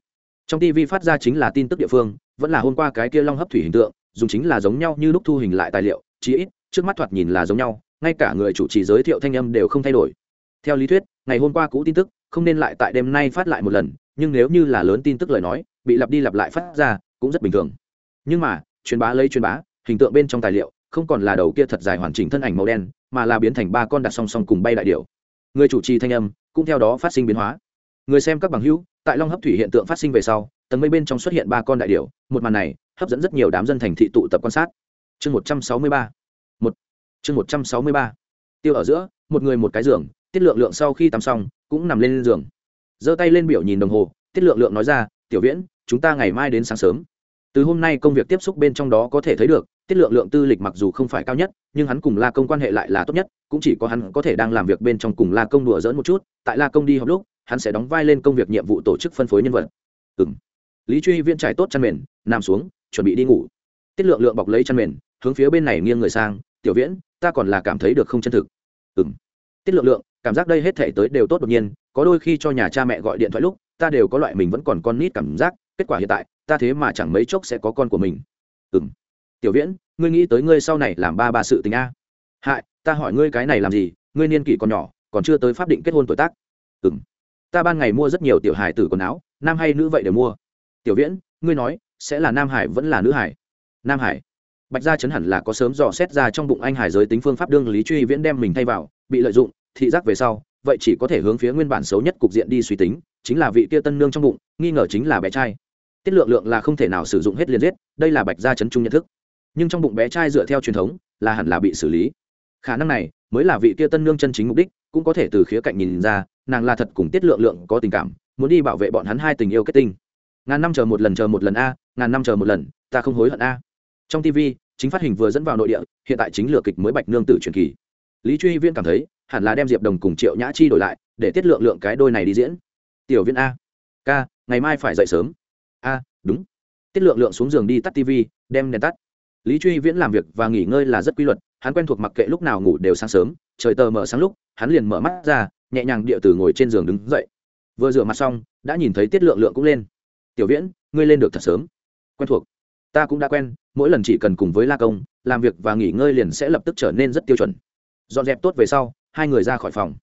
Trong tv phát ra chính là tin tức địa phương, vẫn là hôm qua cái kia long hấp thủy hình tượng, dùng chính là giống nhau như lúc thu hình lại tài liệu, chí ít, trước mắt thoạt nhìn là giống nhau ngay cả người chủ trì giới thiệu thanh âm đều không thay đổi. Theo lý thuyết, ngày hôm qua cũ tin tức, không nên lại tại đêm nay phát lại một lần, nhưng nếu như là lớn tin tức lời nói, bị lặp đi lặp lại phát ra, cũng rất bình thường. Nhưng mà, truyền bá lấy truyền bá, hình tượng bên trong tài liệu, không còn là đầu kia thật dài hoàn chỉnh thân ảnh màu đen, mà là biến thành ba con đặt song song cùng bay đại điệu người chủ trì thanh âm, cũng theo đó phát sinh biến hóa. Người xem các bằng hữu, tại long hấp thủy hiện tượng phát sinh về sau, tầng mây bên trong xuất hiện ba con đại điệu một màn này, hấp dẫn rất nhiều đám dân thành thị tụ tập quan sát. Chương một trăm sáu mươi ba. một chương một trăm sáu mươi ba tiêu ở giữa một người một cái giường tiết lượng lượng sau khi tắm xong cũng nằm lên giường giơ tay lên biểu nhìn đồng hồ tiết lượng lượng nói ra tiểu viễn chúng ta ngày mai đến sáng sớm từ hôm nay công việc tiếp xúc bên trong đó có thể thấy được tiết lượng lượng tư lịch mặc dù không phải cao nhất nhưng hắn cùng la công quan hệ lại là tốt nhất cũng chỉ có hắn có thể đang làm việc bên trong cùng la công đùa dỡn một chút tại la công đi học lúc hắn sẽ đóng vai lên công việc nhiệm vụ tổ chức phân phối nhân vật ừ m lý truy viên trải tốt chăn mền nằm xuống chuẩn bị đi ngủ tiết lượng lượng bọc lấy chăn mền hướng phía bên này nghiêng người sang tiểu viễn ta còn là cảm thấy được không chân thực. Ừng tiết lượng lượng, cảm giác đây hết thể tới đều tốt đột nhiên, có đôi khi cho nhà cha mẹ gọi điện thoại lúc, ta đều có loại mình vẫn còn con nít cảm giác, kết quả hiện tại, ta thế mà chẳng mấy chốc sẽ có con của mình. Ừng tiểu viễn, ngươi nghĩ tới ngươi sau này làm ba ba sự tình a. Hại, ta hỏi ngươi cái này làm gì, ngươi niên kỷ còn nhỏ, còn chưa tới pháp định kết hôn tuổi tác. Ừng ta ban ngày mua rất nhiều tiểu hải tử quần áo, nam hay nữ vậy đều mua. Tiểu viễn, ngươi nói, sẽ là nam hải vẫn là nữ hải nam hải bạch gia chấn hẳn là có sớm dò xét ra trong bụng anh hải giới tính phương pháp đương lý truy viễn đem mình thay vào, bị lợi dụng, thị giác về sau, vậy chỉ có thể hướng phía nguyên bản xấu nhất cục diện đi suy tính, chính là vị kia tân nương trong bụng, nghi ngờ chính là bé trai. Tiết lượng lượng là không thể nào sử dụng hết liền giết, đây là bạch gia chấn trung nhận thức. Nhưng trong bụng bé trai dựa theo truyền thống, là hẳn là bị xử lý. Khả năng này, mới là vị kia tân nương chân chính mục đích, cũng có thể từ khía cạnh nhìn ra, nàng là thật cùng tiết lượng lượng có tình cảm, muốn đi bảo vệ bọn hắn hai tình yêu kết tinh. Ngàn năm chờ một lần, chờ một lần a, ngàn năm chờ một lần, ta không hối hận a trong tv chính phát hình vừa dẫn vào nội địa, hiện tại chính lừa kịch mới bạch nương tử truyền kỳ. Lý truy viên cảm thấy, hẳn là đem diệp đồng cùng triệu nhã chi đổi lại, để tiết lượng lượng cái đôi này đi diễn. Tiểu viên a. Ca, ngày mai phải dậy sớm. A, đúng. Tiết lượng lượng xuống giường đi tắt tv đem đèn tắt. Lý truy viễn làm việc và nghỉ ngơi là rất quy luật, hắn quen thuộc mặc kệ lúc nào ngủ đều sáng sớm, trời tờ mở sáng lúc, hắn liền mở mắt ra, nhẹ nhàng địa tử ngồi trên giường đứng dậy. Vừa rửa mặt xong, đã nhìn thấy tiết lượng lượng cũng lên. Tiểu viễn, ngươi lên được thật sớm. Quen thuộc. Ta cũng đã quen mỗi lần chỉ cần cùng với la công, làm việc và nghỉ ngơi liền sẽ lập tức trở nên rất tiêu chuẩn. Dọn dẹp tốt về sau, hai người ra khỏi phòng.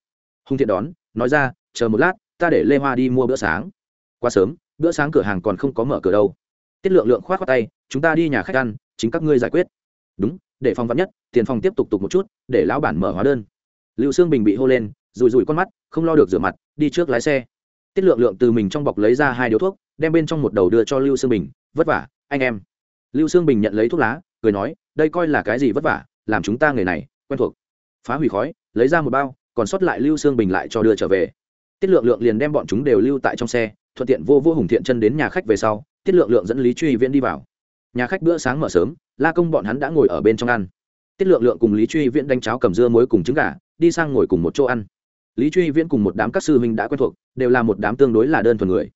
Hùng thiện đón, nói ra, chờ một lát, ta để lê hoa đi mua bữa sáng. Quá sớm, bữa sáng cửa hàng còn không có mở cửa đâu. Tiết lượng lượng k h o á t khoác tay, chúng ta đi nhà khách ăn, chính các ngươi giải quyết. Đúng, để phòng vắn nhất, tiền phòng tiếp tục tục một chút, để lão bản mở hóa đơn. Lưu sương bình bị hô lên rùi rùi con mắt, không lo được rửa mặt, đi trước lái xe. Tiết lượng lượng từ mình trong bọc lấy ra hai điếu thuốc, đem bên trong một đầu đưa cho lưu sương bình, vất vả, anh em lưu sương bình nhận lấy thuốc lá, cười nói, đây coi là cái gì vất vả, làm chúng ta người này, quen thuộc. Phá hủy khói, lấy ra một bao, còn sót lại lưu sương bình lại cho đưa trở về. Tiết lượng lượng liền đem bọn chúng đều lưu tại trong xe, thuận tiện vô vô hùng thiện chân đến nhà khách về sau, tiết lượng lượng dẫn lý truy viễn đi vào. Nhà khách bữa sáng mở sớm, la công bọn hắn đã ngồi ở bên trong ăn. Tiết lượng lượng cùng lý truy viễn đánh cháo cầm dưa muối cùng trứng gà, đi sang ngồi cùng một chỗ ăn. Lý truy viễn cùng một đám các sư huynh đã quen thuộc, đều là một đám tương đối là đơn thuần người.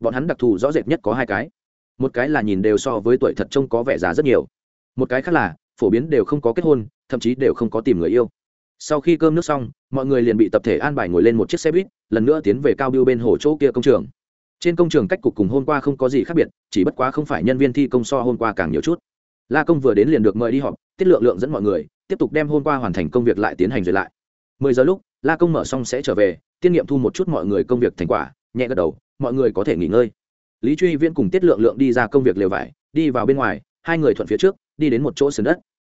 Bọn hắn đặc thù rõ rệt nhất có hai cái một cái là nhìn đều so với tuổi thật trông có vẻ già rất nhiều. Một cái khác là, phổ biến đều không có kết hôn, thậm chí đều không có tìm người yêu. Sau khi cơm nước xong, mọi người liền bị tập thể an bài ngồi lên một chiếc xe buýt, lần nữa tiến về cao biêu bên hồ chỗ kia công trường. Trên công trường cách cục cùng hôm qua không có gì khác biệt, chỉ bất quá không phải nhân viên thi công so hôm qua càng nhiều chút. La công vừa đến liền được mời đi họp, tiết lượng lượng dẫn mọi người, tiếp tục đem hôm qua hoàn thành công việc lại tiến hành duyệt lại. Mười giờ lúc, la công mở xong sẽ trở về, tiên nghiệm thu một chút mọi người công việc thành quả, nhẹ gật đầu, mọi người có thể nghỉ ngơi lý truy Viễn cùng tiết lượng lượng đi ra công việc lều vải đi vào bên ngoài hai người thuận phía trước đi đến một chỗ sườn đất.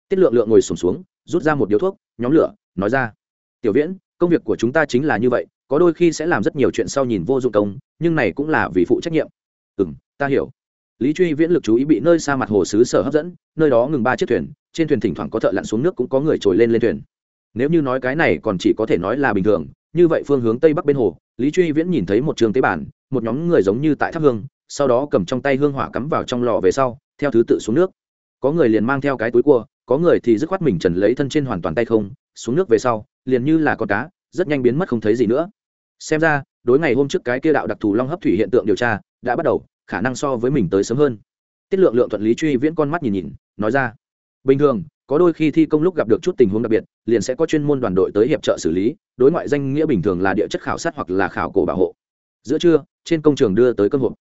Tiết lượng lượng ngồi sùng xuống, xuống rút ra một điếu thuốc nhóm lửa nói ra tiểu viễn công việc của chúng ta chính là như vậy có đôi khi sẽ làm rất nhiều chuyện sau nhìn vô dụng công nhưng này cũng là vì phụ trách nhiệm. Ừ m ta hiểu. Lý truy viễn lực chú ý bị nơi xa mặt hồ xứ sở hấp dẫn nơi đó ngừng ba chiếc thuyền trên thuyền thỉnh thoảng có thợ lặn xuống nước cũng có người trồi lên lên thuyền. Nếu như nói cái này còn chỉ có thể nói là bình thường như vậy phương hướng tây bắc bên hồ lý truy viễn nhìn thấy một trường tế bản một nhóm người giống như tại tháp hương, sau đó cầm trong tay hương hỏa cắm vào trong lò về sau, theo thứ tự xuống nước. Có người liền mang theo cái túi cua, có người thì dứt khoát mình trần lấy thân trên hoàn toàn tay không, xuống nước về sau, liền như là con cá, rất nhanh biến mất không thấy gì nữa. Xem ra, đối ngày hôm trước cái kia đạo đặc thù long hấp thủy hiện tượng điều tra, đã bắt đầu, khả năng so với mình tới sớm hơn. Tiết lượng lượng thuận lý truy viễn con mắt nhìn nhìn, nói ra, bình thường, có đôi khi thi công lúc gặp được chút tình huống đặc biệt, liền sẽ có chuyên môn đoàn đội tới hiệp trợ xử lý, đối ngoại danh nghĩa bình thường là địa chất khảo sát hoặc là khảo cổ bảo hộ giữa trưa, trên công trường đưa tới cơm hộp.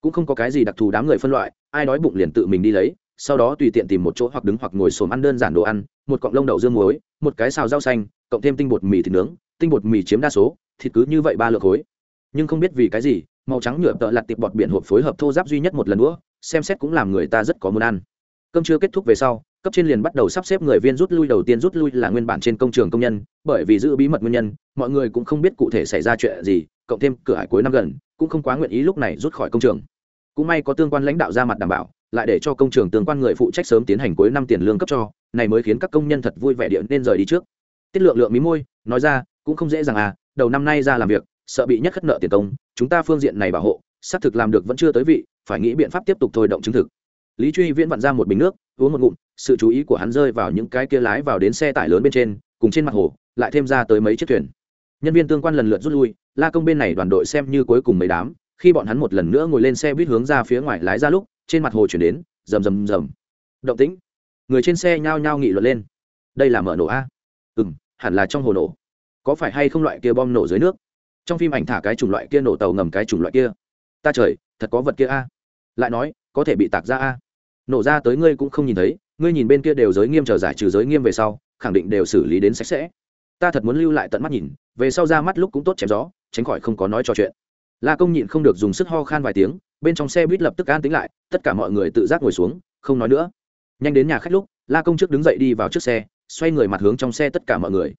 Cũng không có cái gì đặc thù đám người phân loại, ai đói bụng liền tự mình đi lấy, sau đó tùy tiện tìm một chỗ hoặc đứng hoặc ngồi xổm ăn đơn giản đồ ăn, một cọng lông đậu dương muối, một cái xào rau xanh, cộng thêm tinh bột mì thịt nướng, tinh bột mì chiếm đa số, thịt cứ như vậy ba lượng khối. Nhưng không biết vì cái gì, màu trắng nhựa tợ lặt tiệp bọt biển hộp phối hợp thô giáp duy nhất một lần nữa, xem xét cũng làm người ta rất có muốn ăn. Cơm chưa kết thúc về sau cấp trên liền bắt đầu sắp xếp người viên rút lui, đầu tiên rút lui là nguyên bản trên công trường công nhân, bởi vì giữ bí mật nguyên nhân, mọi người cũng không biết cụ thể xảy ra chuyện gì, cộng thêm cửa hải cuối năm gần, cũng không quá nguyện ý lúc này rút khỏi công trường. Cũng may có tương quan lãnh đạo ra mặt đảm bảo, lại để cho công trường tương quan người phụ trách sớm tiến hành cuối năm tiền lương cấp cho, này mới khiến các công nhân thật vui vẻ điện nên rời đi trước. Tiết lượng lượng mí môi, nói ra, cũng không dễ dàng à đầu năm nay ra làm việc, sợ bị nhất khất nợ tiền công, chúng ta phương diện này bảo hộ, xác thực làm được vẫn chưa tới vị, phải nghĩ biện pháp tiếp tục thôi động chứng thực. Lý truy viễn vặn ra một bình nước, uống một ngụm sự chú ý của hắn rơi vào những cái kia lái vào đến xe tải lớn bên trên, cùng trên mặt hồ, lại thêm ra tới mấy chiếc thuyền. Nhân viên tương quan lần lượt rút lui, la công bên này đoàn đội xem như cuối cùng mấy đám, khi bọn hắn một lần nữa ngồi lên xe buýt hướng ra phía ngoài lái ra lúc, trên mặt hồ chuyển đến, rầm rầm rầm. Động tĩnh. Người trên xe nhao nhao nghị luận lên. Đây là mở nổ a. Ừ m hẳn là trong hồ nổ. Có phải hay không loại kia bom nổ dưới nước? Trong phim ảnh thả cái chủng loại kia nổ tàu ngầm cái chủng loại kia. Ta trời, thật có vật kia a. Lại nói, có thể bị tạc ra a. Nổ ra tới ngươi cũng không nhìn thấy ngươi nhìn bên kia đều giới nghiêm chờ giải trừ giới nghiêm về sau, khẳng định đều xử lý đến sạch sẽ. Ta thật muốn lưu lại tận mắt nhìn, về sau ra mắt lúc cũng tốt chém gió, tránh khỏi không có nói trò chuyện. La công nhịn không được dùng sức ho khan vài tiếng, bên trong xe buýt lập tức an tính lại, tất cả mọi người tự giác ngồi xuống, không nói nữa. Nhanh đến nhà khách lúc, la công trước đứng dậy đi vào trước xe, xoay người mặt hướng trong xe tất cả mọi người.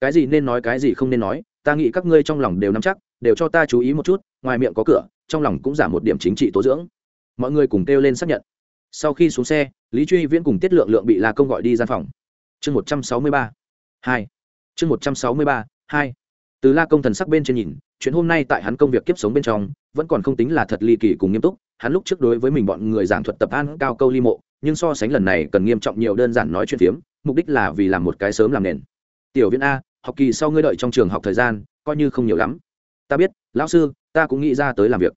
Cái gì nên nói, cái gì không nên nói, ta nghĩ các ngươi trong lòng đều nắm chắc, đều cho ta chú ý một chút, ngoài miệng có cửa, trong lòng cũng giảm một điểm chính trị tố dưỡng. Mọi người cùng kêu lên xác nhận. Sau khi xuống xe lý truy viễn cùng tiết lượng lượng bị la công gọi đi gian phòng. Chương một trăm sáu mươi ba, hai. Chương một trăm sáu mươi ba, hai. Từ la công thần sắc bên trên nhìn, chuyện hôm nay tại hắn công việc kiếp sống bên trong, vẫn còn không tính là thật ly kỳ cùng nghiêm túc. Hắn lúc trước đối với mình bọn người giảng thuật tập an cao câu ly mộ, nhưng so sánh lần này cần nghiêm trọng nhiều đơn giản nói chuyện phiếm, mục đích là vì làm một cái sớm làm nền. Tiểu Viễn a, học kỳ sau ngươi đợi trong trường học thời gian, coi như không nhiều lắm. Ta biết, lão sư, ta cũng nghĩ ra tới làm việc.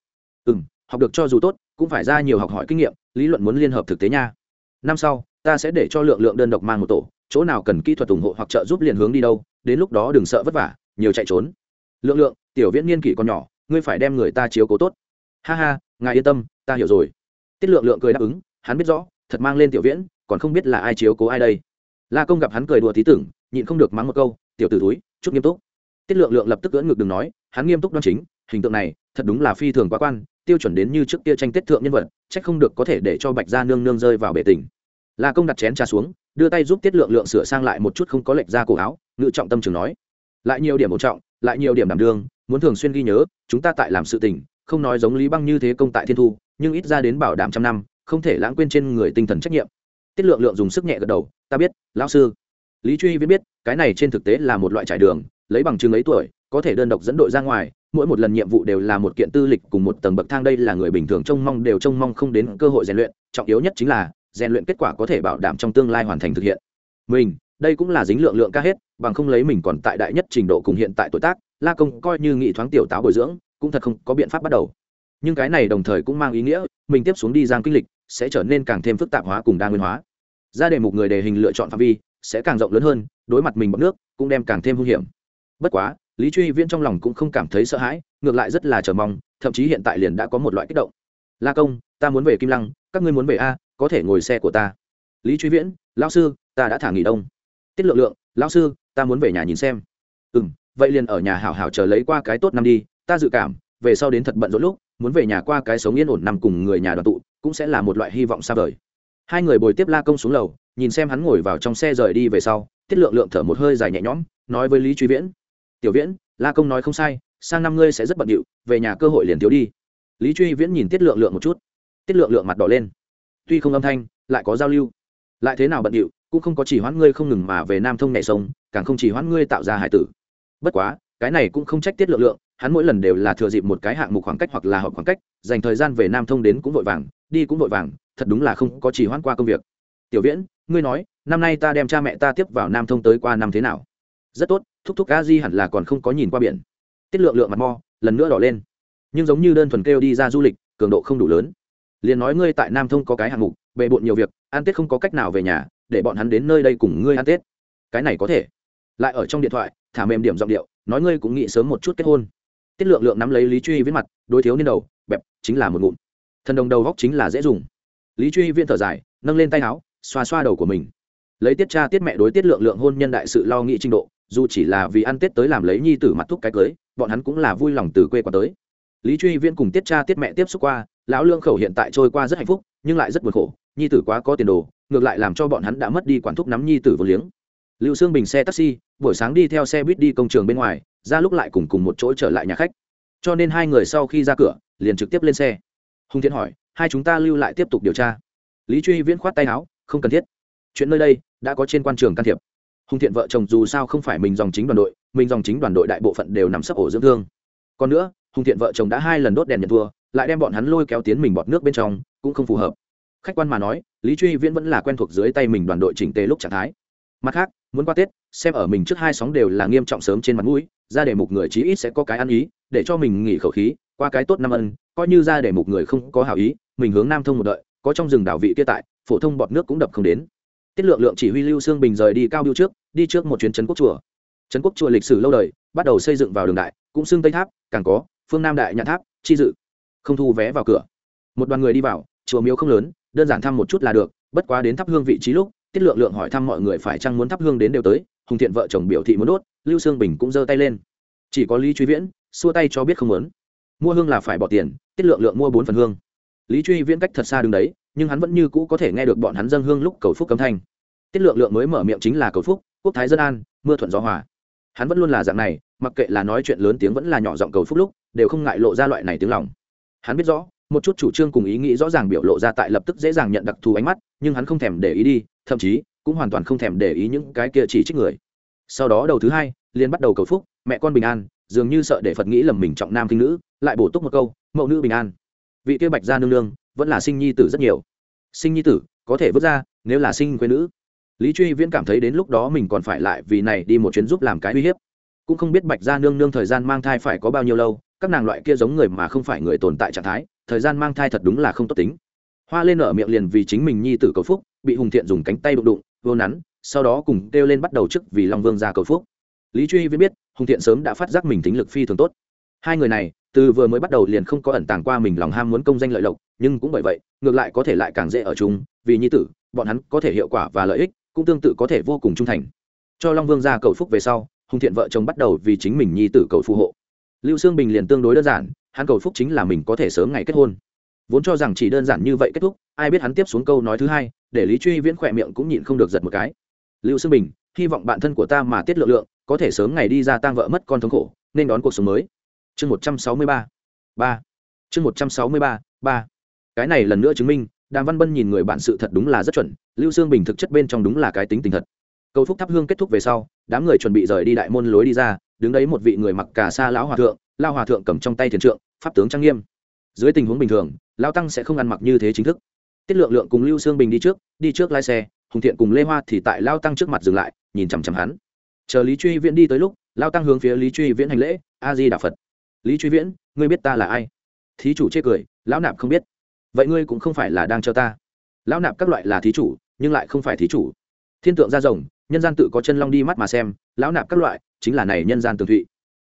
Ừ m học được cho dù tốt, cũng phải ra nhiều học hỏi kinh nghiệm, lý luận muốn liên hợp thực tế nha năm sau, ta sẽ để cho lượng lượng đơn độc mang một tổ, chỗ nào cần kỹ thuật ủng hộ hoặc trợ giúp liền hướng đi đâu, đến lúc đó đừng sợ vất vả, nhiều chạy trốn. Lượng lượng, tiểu viễn niên kỷ còn nhỏ, ngươi phải đem người ta chiếu cố tốt. Ha ha, ngài yên tâm, ta hiểu rồi. Tiết lượng lượng cười đáp ứng, hắn biết rõ, thật mang lên tiểu viễn, còn không biết là ai chiếu cố ai đây. La công gặp hắn cười đùa tí tưởng, nhịn không được mắng một câu, tiểu t ử túi chút nghiêm túc. Tiết lượng lượng lập tức cưỡng ngực đừng nói, hắn nghiêm túc đoan chính, hình tượng này, thật đúng là phi thường quá quan tiêu chuẩn đến như trước kia tranh tiết thượng nhân vật trách không được có thể để cho bạch gia nương nương rơi vào bể tình. La công đặt chén trà xuống, đưa tay giúp tiết lượng lượng sửa sang lại một chút không có lệch ra cổ áo, ngự trọng tâm trường nói. Lại nhiều điểm một trọng, lại nhiều điểm đảm đương, muốn thường xuyên ghi nhớ, chúng ta tại làm sự tình, không nói giống lý băng như thế công tại thiên thu, nhưng ít ra đến bảo đảm trăm năm, không thể lãng quên trên người tinh thần trách nhiệm. Tiết lượng lượng dùng sức nhẹ gật đầu, ta biết, lão sư. Lý truy viết biết, cái này trên thực tế là một loại trải đường, lấy bằng chứng ấy tuổi, có thể đơn độc dẫn đội ra ngoài mỗi một lần nhiệm vụ đều là một kiện tư lịch cùng một tầng bậc thang. Đây là người bình thường trông mong đều trông mong không đến cơ hội rèn luyện. Trọng yếu nhất chính là rèn luyện kết quả có thể bảo đảm trong tương lai hoàn thành thực hiện. Mình, đây cũng là dính lượng lượng ca hết, bằng không lấy mình còn tại đại nhất trình độ cùng hiện tại tuổi tác, la công coi như nghị thoáng tiểu táo bồi dưỡng, cũng thật không có biện pháp bắt đầu. Nhưng cái này đồng thời cũng mang ý nghĩa, mình tiếp xuống đi giang kinh lịch, sẽ trở nên càng thêm phức tạp hóa cùng đa nguyên hóa. Ra đề mục người đề hình lựa chọn phạm vi, sẽ càng rộng lớn hơn, đối mặt mình bọc nước, cũng đem càng thêm hung hiểm. Bất quá lý truy viễn trong lòng cũng không cảm thấy sợ hãi, ngược lại rất là chờ mong, thậm chí hiện tại liền đã có một loại kích động. La công, ta muốn về kim lăng, các ngươi muốn về a, có thể ngồi xe của ta. Lý truy viễn lao sư, ta đã thả nghỉ đông. Tiết lượng lượng lao sư, ta muốn về nhà nhìn xem. Ừ m vậy liền ở nhà hảo hảo chờ lấy qua cái tốt năm đi, ta dự cảm, về sau đến thật bận rộn lúc, muốn về nhà qua cái sống yên ổn nằm cùng người nhà đoàn tụ, cũng sẽ là một loại hy vọng xa vời. Hai người bồi tiếp la công xuống lầu, nhìn xem hắn ngồi vào trong xe rời đi về sau, tiết lượng lượng thở một hơi dài nhẹ nhõm, nói với lý truy viễn tiểu viễn, la công nói không sai, sang năm ngươi sẽ rất bận điệu, về nhà cơ hội liền thiếu đi. Lý truy viễn nhìn tiết lượng lượng một chút. Tiết lượng lượng mặt đỏ lên. Tuy không âm thanh, lại có giao lưu. Lại thế nào bận điệu, cũng không có chỉ hoãn ngươi không ngừng mà về nam thông nhảy sông, càng không chỉ hoãn ngươi tạo ra hải tử. Bất quá, cái này cũng không trách tiết lượng lượng, hắn mỗi lần đều là thừa dịp một cái hạng mục khoảng cách hoặc là họp khoảng cách, dành thời gian về nam thông đến cũng vội vàng, đi cũng vội vàng, thật đúng là không có chỉ hoãn qua công việc. Tiểu viễn, ngươi nói, năm nay ta đem cha mẹ ta tiếp vào nam thông tới qua năm thế nào? Rất tốt, thúc thúc a di hẳn là còn không có nhìn qua biển. Tiết lượng lượng mặt mo, lần nữa đỏ lên. Nhưng giống như đơn thuần kêu đi ra du lịch, cường độ không đủ lớn. Liền nói ngươi tại nam thông có cái hạng mục, bề bộn nhiều việc, ăn tết không có cách nào về nhà, để bọn hắn đến nơi đây cùng ngươi ăn tết. Cái này có thể. Lại ở trong điện thoại, thả mềm điểm giọng điệu, nói ngươi cũng nghĩ sớm một chút kết hôn. Tiết lượng lượng nắm lấy lý truy viết mặt, đối thiếu niên đầu, bẹp, chính là một ngụm. Thần đồng đầu góc chính là dễ dùng. Lý truy viên thở dài, nâng lên tay áo, xoa xoa đầu của mình lấy tiết cha tiết mẹ đối tiết lượng lượng hôn nhân đại sự lo nghĩ trình độ, dù chỉ là vì ăn tết tới làm lấy nhi tử mặt thúc cái cưới, bọn hắn cũng là vui lòng từ quê qua tới. Lý truy Viên cùng tiết cha tiết mẹ tiếp xúc qua, lão lương khẩu hiện tại trôi qua rất hạnh phúc, nhưng lại rất buồn khổ, nhi tử quá có tiền đồ, ngược lại làm cho bọn hắn đã mất đi quản thúc nắm nhi tử vô liếng. Lưu xương bình xe taxi, buổi sáng đi theo xe buýt đi công trường bên ngoài, ra lúc lại cùng cùng một chỗ trở lại nhà khách. Cho nên hai người sau khi ra cửa, liền trực tiếp lên xe. Hùng thiện hỏi, hai chúng ta lưu lại tiếp tục điều tra? Lý truy viễn khoát tay áo, không cần thiết chuyện nơi đây đã có trên quan trường can thiệp. Hùng thiện vợ chồng dù sao không phải mình dòng chính đoàn đội, mình dòng chính đoàn đội đại bộ phận đều nằm sấp ổ dưỡng thương. Còn nữa, hùng thiện vợ chồng đã hai lần đốt đèn nhận thua, lại đem bọn hắn lôi kéo tiến mình bọt nước bên trong, cũng không phù hợp. Khách quan mà nói, lý truy viễn vẫn là quen thuộc dưới tay mình đoàn đội chỉnh tề lúc trạng thái. Mặt khác, muốn qua tết, xem ở mình trước hai sóng đều là nghiêm trọng sớm trên mặt mũi, ra để mục người chí ít sẽ có cái ăn ý, để cho mình nghỉ khẩu khí, qua cái tốt năm ân, coi như ra để mục người không có hảo ý, mình hướng nam thông một đợi, có trong rừng đảo vị kia tại, phổ thông bọt nước cũng đập không đến tiết lượng lượng chỉ huy lưu sương bình rời đi cao biêu trước, đi trước một chuyến trấn quốc chùa. Trấn quốc chùa lịch sử lâu đời, bắt đầu xây dựng vào đường đại, cũng xưng tây tháp, càng có, phương nam đại nhạn tháp, chi dự. Không thu vé vào cửa. Một đoàn người đi vào, chùa miếu không lớn, đơn giản thăm một chút là được, bất quá đến thắp hương vị trí lúc, tiết lượng lượng hỏi thăm mọi người phải chăng muốn thắp hương đến đều tới, hùng thiện vợ chồng biểu thị muốn đốt, lưu sương bình cũng giơ tay lên. Chỉ có lý truy viễn, xua tay cho biết không muốn. Mua hương là phải bỏ tiền, tiết lượng lượng mua bốn phần hương. Lý truy viễn cách thật xa đứng đấy nhưng hắn vẫn như cũ có thể nghe được bọn hắn dâng hương lúc cầu phúc cấm thanh. Tiết lượng lượng mới mở miệng chính là cầu phúc, quốc thái dân an, mưa thuận gió hòa. Hắn vẫn luôn là dạng này, mặc kệ là nói chuyện lớn tiếng vẫn là nhỏ giọng cầu phúc lúc, đều không ngại lộ ra loại này tiếng lòng. Hắn biết rõ, một chút chủ trương cùng ý nghĩ rõ ràng biểu lộ ra tại lập tức dễ dàng nhận đặc thù ánh mắt, nhưng hắn không thèm để ý đi, thậm chí cũng hoàn toàn không thèm để ý những cái kia chỉ trích người. Sau đó đầu thứ hai liên bắt đầu cầu phúc, mẹ con bình an, dường như sợ để phật nghĩ lầm mình trọng nam kinh nữ, lại bổ túc một câu, mẫu nữ bình an. Vị kia bạch gia nương nương vẫn là sinh nhi tử rất nhiều. Sinh nhi tử, có thể vứt ra, nếu là sinh quê nữ. Lý truy viễn cảm thấy đến lúc đó mình còn phải lại vì này đi một chuyến giúp làm cái uy hiếp. Cũng không biết bạch gia nương nương thời gian mang thai phải có bao nhiêu lâu, các nàng loại kia giống người mà không phải người tồn tại trạng thái, thời gian mang thai thật đúng là không tốt tính. Hoa lên ở miệng liền vì chính mình nhi tử cầu phúc, bị hùng thiện dùng cánh tay đụng đụng, vô nắn, sau đó cùng kêu lên bắt đầu trước vì long vương ra cầu phúc. Lý truy viễn biết, hùng thiện sớm đã phát giác mình tính lực phi thường tốt hai người này, từ vừa mới bắt đầu liền không có ẩn tàng qua mình lòng ham muốn công danh lợi lộc, nhưng cũng bởi vậy, ngược lại có thể lại càng dễ ở chung, vì nhi tử, bọn hắn có thể hiệu quả và lợi ích, cũng tương tự có thể vô cùng trung thành. Cho long vương ra cầu phúc về sau, hùng thiện vợ chồng bắt đầu vì chính mình nhi tử cầu phù hộ. Lưu sương bình liền tương đối đơn giản, hắn cầu phúc chính là mình có thể sớm ngày kết hôn. Vốn cho rằng chỉ đơn giản như vậy kết thúc, ai biết hắn tiếp xuống câu nói thứ hai, để lý truy viễn khỏe miệng cũng nhịn không được giật một cái. Lưu sương bình, hy vọng bạn thân của ta mà tiết lượng lượng, có thể sớm ngày đi ra tang vợ mất con thống khổ, nên đón cuộc sống mới chương một trăm sáu mươi ba ba. Chương một trăm sáu mươi ba ba. Cái này lần nữa chứng minh, đàm văn bân nhìn người bạn sự thật đúng là rất chuẩn, lưu sương bình thực chất bên trong đúng là cái tính tình thật. Cầu phúc thắp hương kết thúc về sau, đám người chuẩn bị rời đi đại môn lối đi ra, đứng đấy một vị người mặc cả xa lão hòa thượng lao hòa thượng cầm trong tay thiền trượng, pháp tướng trang nghiêm. Dưới tình huống bình thường lao tăng sẽ không ăn mặc như thế chính thức. Tiết lượng lượng cùng lưu sương bình đi trước đi trước lái xe, hùng thiện cùng lê hoa thì tại lao tăng trước mặt dừng lại, nhìn chằm chằm hắn. Chờ lý truy viễn đi tới lúc lao tăng hướng phía lý truy viễn hành lễ, a di đà phật lý truy viễn, ngươi biết ta là ai? Thí chủ chê cười, lão nạp không biết. Vậy ngươi cũng không phải là đang cho ta. Lão nạp các loại là thí chủ, nhưng lại không phải thí chủ. Thiên tượng ra rồng, nhân gian tự có chân long đi mắt mà xem, lão nạp các loại chính là này nhân gian tường thụy.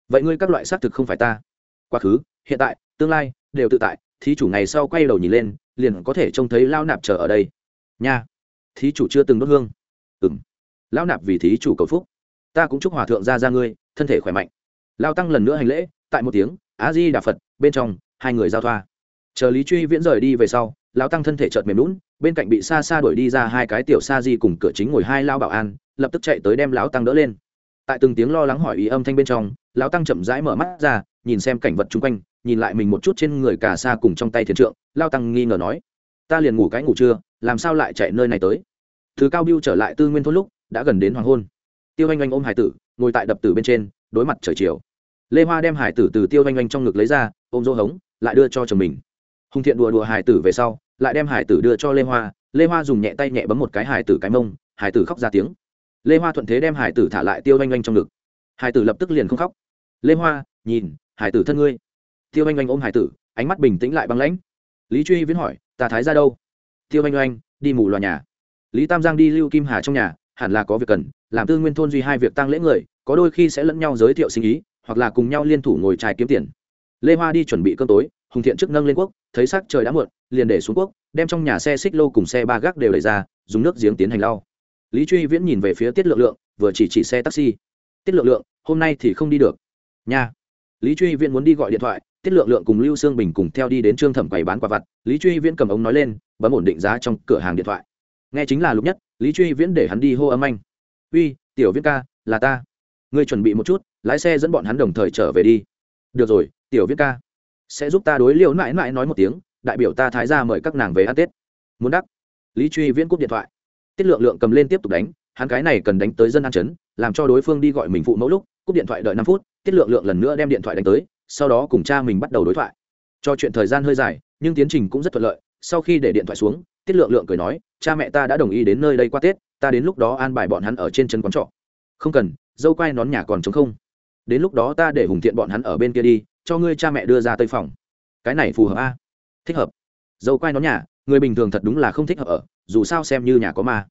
Vậy ngươi các loại xác thực không phải ta. Quá khứ, hiện tại, tương lai đều tự tại, thí chủ ngày sau quay đầu nhìn lên, liền có thể trông thấy lão nạp chờ ở đây. Nha. Thí chủ chưa từng đốt hương. Ừ m lão nạp vì thí chủ cầu phúc. Ta cũng chúc hòa thượng ra ra ngươi, thân thể khỏe mạnh. Lao tăng lần nữa hành lễ tại một tiếng á di đà phật, bên trong, hai người giao thoa. Chờ lý truy viễn rời đi về sau, lão tăng thân thể chợt mềm lún bên cạnh bị xa xa đuổi đi ra hai cái tiểu sa di cùng cửa chính ngồi hai lao bảo an, lập tức chạy tới đem lão tăng đỡ lên. Tại từng tiếng lo lắng hỏi ý âm thanh bên trong, lão tăng chậm rãi mở mắt ra, nhìn xem cảnh vật chung quanh, nhìn lại mình một chút trên người cả xa cùng trong tay thiền trượng lao tăng nghi ngờ nói, ta liền ngủ cái ngủ trưa, làm sao lại chạy nơi này tới? Thứ cao biêu trở lại tư nguyên thôn lúc, đã gần đến hoàng hôn. Tiêu anh anh ôm hải tử, ngồi tại đập tử bên trên, đối mặt trời chiều lê hoa đem hải tử từ tiêu anh anh trong ngực lấy ra, ôm dỗ hống, lại đưa cho chồng mình. Hùng thiện đùa đùa hải tử về sau, lại đem hải tử đưa cho lê hoa. Lê hoa dùng nhẹ tay nhẹ bấm một cái hải tử cái mông, hải tử khóc ra tiếng. Lê hoa thuận thế đem hải tử thả lại tiêu anh anh trong ngực. Hải tử lập tức liền không khóc. Lê hoa, nhìn, hải tử thân ngươi. Tiêu anh anh ôm hải tử, ánh mắt bình tĩnh lại băng lãnh. Lý truy viễn hỏi tà thái ra đâu? Tiêu anh anh đi mù loà nhà. Lý tam giang đi lưu kim hà trong nhà, hẳn là có việc cần, làm tư nguyên thôn duy hai việc tăng lễ người, có đôi khi sẽ lẫn nhau giới thiệu sinh ý hoặc là cùng nhau liên thủ ngồi trai kiếm tiền. Lê hoa đi chuẩn bị cơm tối, hùng thiện trước nâng lên quốc, thấy sắc trời đã muộn, liền để xuống quốc, đem trong nhà xe xích lô cùng xe ba gác đều đẩy ra, dùng nước giếng tiến hành lau. Lý truy viễn nhìn về phía tiết lượng lượng, vừa chỉ chỉ xe taxi. Tiết lượng lượng, hôm nay thì không đi được. Nha. Lý truy viễn muốn đi gọi điện thoại, tiết lượng lượng cùng lưu sương bình cùng theo đi đến trương thẩm quầy bán quả vặt. Lý truy viễn cầm ống nói lên, bấm ổn định giá trong cửa hàng điện thoại. Nghe chính là lúc nhất, lý truy viễn để hắn đi hô âm anh. Uy, tiểu viễn ca, là ta. Ngươi chuẩn bị một chút lái xe dẫn bọn hắn đồng thời trở về đi. Được rồi, tiểu viễn ca. Sẽ giúp ta đối liều mãi mãi nói một tiếng, đại biểu ta thái ra mời các nàng về ăn tết. Muốn đắc. Lý truy viễn cúp điện thoại. Tiết lượng lượng cầm lên tiếp tục đánh, hắn cái này cần đánh tới dân an chấn, làm cho đối phương đi gọi mình phụ mẫu lúc, cúp điện thoại đợi năm phút, tiết lượng lượng lần nữa đem điện thoại đánh tới, sau đó cùng cha mình bắt đầu đối thoại. Cho chuyện thời gian hơi dài, nhưng tiến trình cũng rất thuận lợi, sau khi để điện thoại xuống, tiết lượng lượng cười nói, cha mẹ ta đã đồng ý đến nơi đây qua tết, ta đến lúc đó an bài bọn hắn ở trên chân quán trọ. Không cần, dâu quai nón nhà còn chống không đến lúc đó ta để hùng thiện bọn hắn ở bên kia đi, cho ngươi cha mẹ đưa ra tây phòng. Cái này phù hợp a? Thích hợp. Dâu quai nó nhà người bình thường thật đúng là không thích hợp ở, dù sao xem như nhà có ma.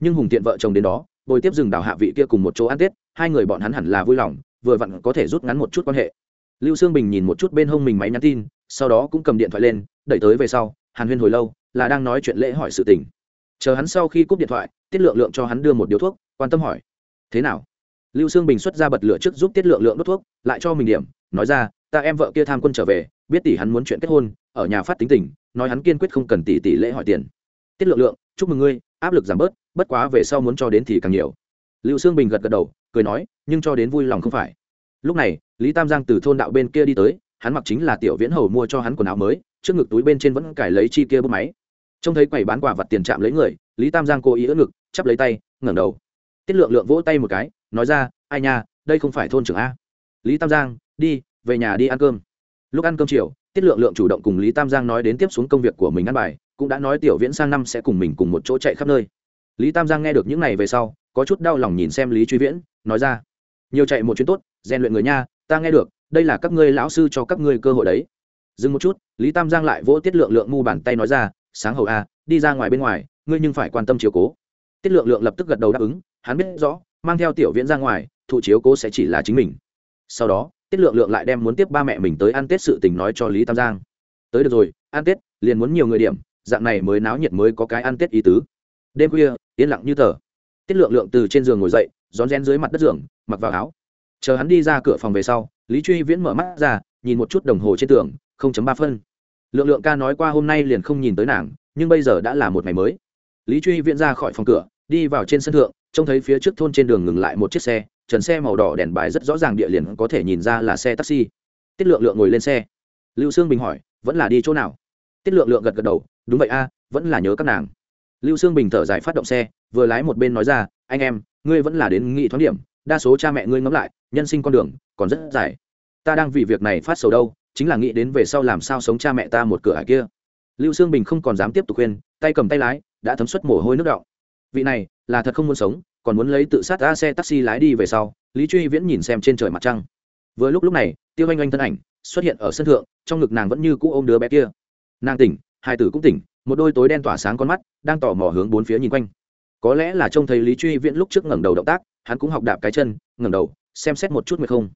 Nhưng hùng thiện vợ chồng đến đó, bồi tiếp rừng đào hạ vị kia cùng một chỗ ăn tết, hai người bọn hắn hẳn là vui lòng, vừa vặn có thể rút ngắn một chút quan hệ. Lưu sương bình nhìn một chút bên hông mình máy nhắn tin, sau đó cũng cầm điện thoại lên, đẩy tới về sau, hàn huyên hồi lâu, là đang nói chuyện lễ hỏi sự tình. Chờ hắn sau khi cúp điện thoại, tiết lượng lượng cho hắn đưa một điếu thuốc, quan tâm hỏi, thế nào? Lưu sương bình xuất ra bật lửa trước giúp tiết lượng lượng đốt thuốc, lại cho mình điểm, nói ra, ta em vợ kia tham quân trở về, biết tỷ hắn muốn chuyện kết hôn, ở nhà phát tính tình, nói hắn kiên quyết không cần tỷ tỷ lễ hỏi tiền. Tiết lượng lượng, chúc mừng ngươi, áp lực giảm bớt, bất quá về sau muốn cho đến thì càng nhiều. Lưu sương bình gật gật đầu, cười nói, nhưng cho đến vui lòng không phải. Lúc này, lý tam giang từ thôn đạo bên kia đi tới, hắn mặc chính là tiểu viễn hầu mua cho hắn quần áo mới, trước ngực túi bên trên vẫn cải lấy chi kia bút máy. Trông thấy quầy bán quà vặt tiền chạm lấy người, lý tam giang cố ý ỡ ngực, chắp lấy tay, ngẩng đầu. Tiết lượng lượng vỗ tay một cái nói ra, ai nha, đây không phải thôn trưởng a. Lý tam giang, đi, về nhà đi ăn cơm. Lúc ăn cơm chiều, tiết lượng lượng chủ động cùng lý tam giang nói đến tiếp xuống công việc của mình ăn bài, cũng đã nói tiểu viễn sang năm sẽ cùng mình cùng một chỗ chạy khắp nơi. Lý tam giang nghe được những này về sau, có chút đau lòng nhìn xem lý truy viễn, nói ra, nhiều chạy một chuyến tốt, rèn luyện người nha, ta nghe được, đây là các ngươi lão sư cho các ngươi cơ hội đấy. Dừng một chút, lý tam giang lại vỗ tiết lượng lượng mu bàn tay nói ra, sáng hầu a, đi ra ngoài bên ngoài, ngươi nhưng phải quan tâm chiều cố. Tiết lượng lượng lập tức gật đầu đáp ứng, hắn biết rõ mang theo tiểu viễn ra ngoài, thụ chiếu cố sẽ chỉ là chính mình. Sau đó, tiết lượng lượng lại đem muốn tiếp ba mẹ mình tới ăn tết sự tình nói cho lý tam giang. Tới được rồi, ăn tết, liền muốn nhiều người điểm, dạng này mới náo nhiệt mới có cái ăn tết ý tứ. Đêm khuya, yên lặng như tờ. Tiết lượng lượng từ trên giường ngồi dậy, rón rén dưới mặt đất giường, mặc vào áo. Chờ hắn đi ra cửa phòng về sau, lý truy viễn mở mắt ra, nhìn một chút đồng hồ trên tường, không chấm ba phân. Lượng lượng ca nói qua hôm nay liền không nhìn tới nàng, nhưng bây giờ đã là một ngày mới. Lý truy viễn ra khỏi phòng cửa, đi vào trên sân thượng trông thấy phía trước thôn trên đường ngừng lại một chiếc xe, trần xe màu đỏ đèn bài rất rõ ràng địa liền có thể nhìn ra là xe taxi. Tiết lượng lượng ngồi lên xe. Lưu sương bình hỏi, vẫn là đi chỗ nào? Tiết lượng lượng gật gật đầu, đúng vậy a, vẫn là nhớ các nàng. Lưu sương bình thở dài phát động xe, vừa lái một bên nói ra, anh em, ngươi vẫn là đến nghị thoáng điểm, đa số cha mẹ ngươi ngẫm lại, nhân sinh con đường còn rất dài. Ta đang vì việc này phát sầu đâu, chính là nghĩ đến về sau làm sao sống cha mẹ ta một cửa hải kia. Lưu sương bình không còn dám tiếp tục khuyên, tay cầm tay lái, đã thấm xuất mồ hôi nước đọng. Vị này là thật không muốn sống, còn muốn lấy tự sát ra xe taxi lái đi về sau, lý truy viễn nhìn xem trên trời mặt trăng. Vừa lúc lúc này, tiêu anh anh thân ảnh xuất hiện ở sân thượng, trong ngực nàng vẫn như cũ ôm đứa bé kia. Nàng tỉnh, hai tử cũng tỉnh, một đôi tối đen tỏa sáng con mắt đang tỏ mò hướng bốn phía nhìn quanh. Có lẽ là trông thấy lý truy viễn lúc trước ngẩng đầu động tác, hắn cũng học đạp cái chân, ngẩng đầu, xem xét một chút nguyệt không.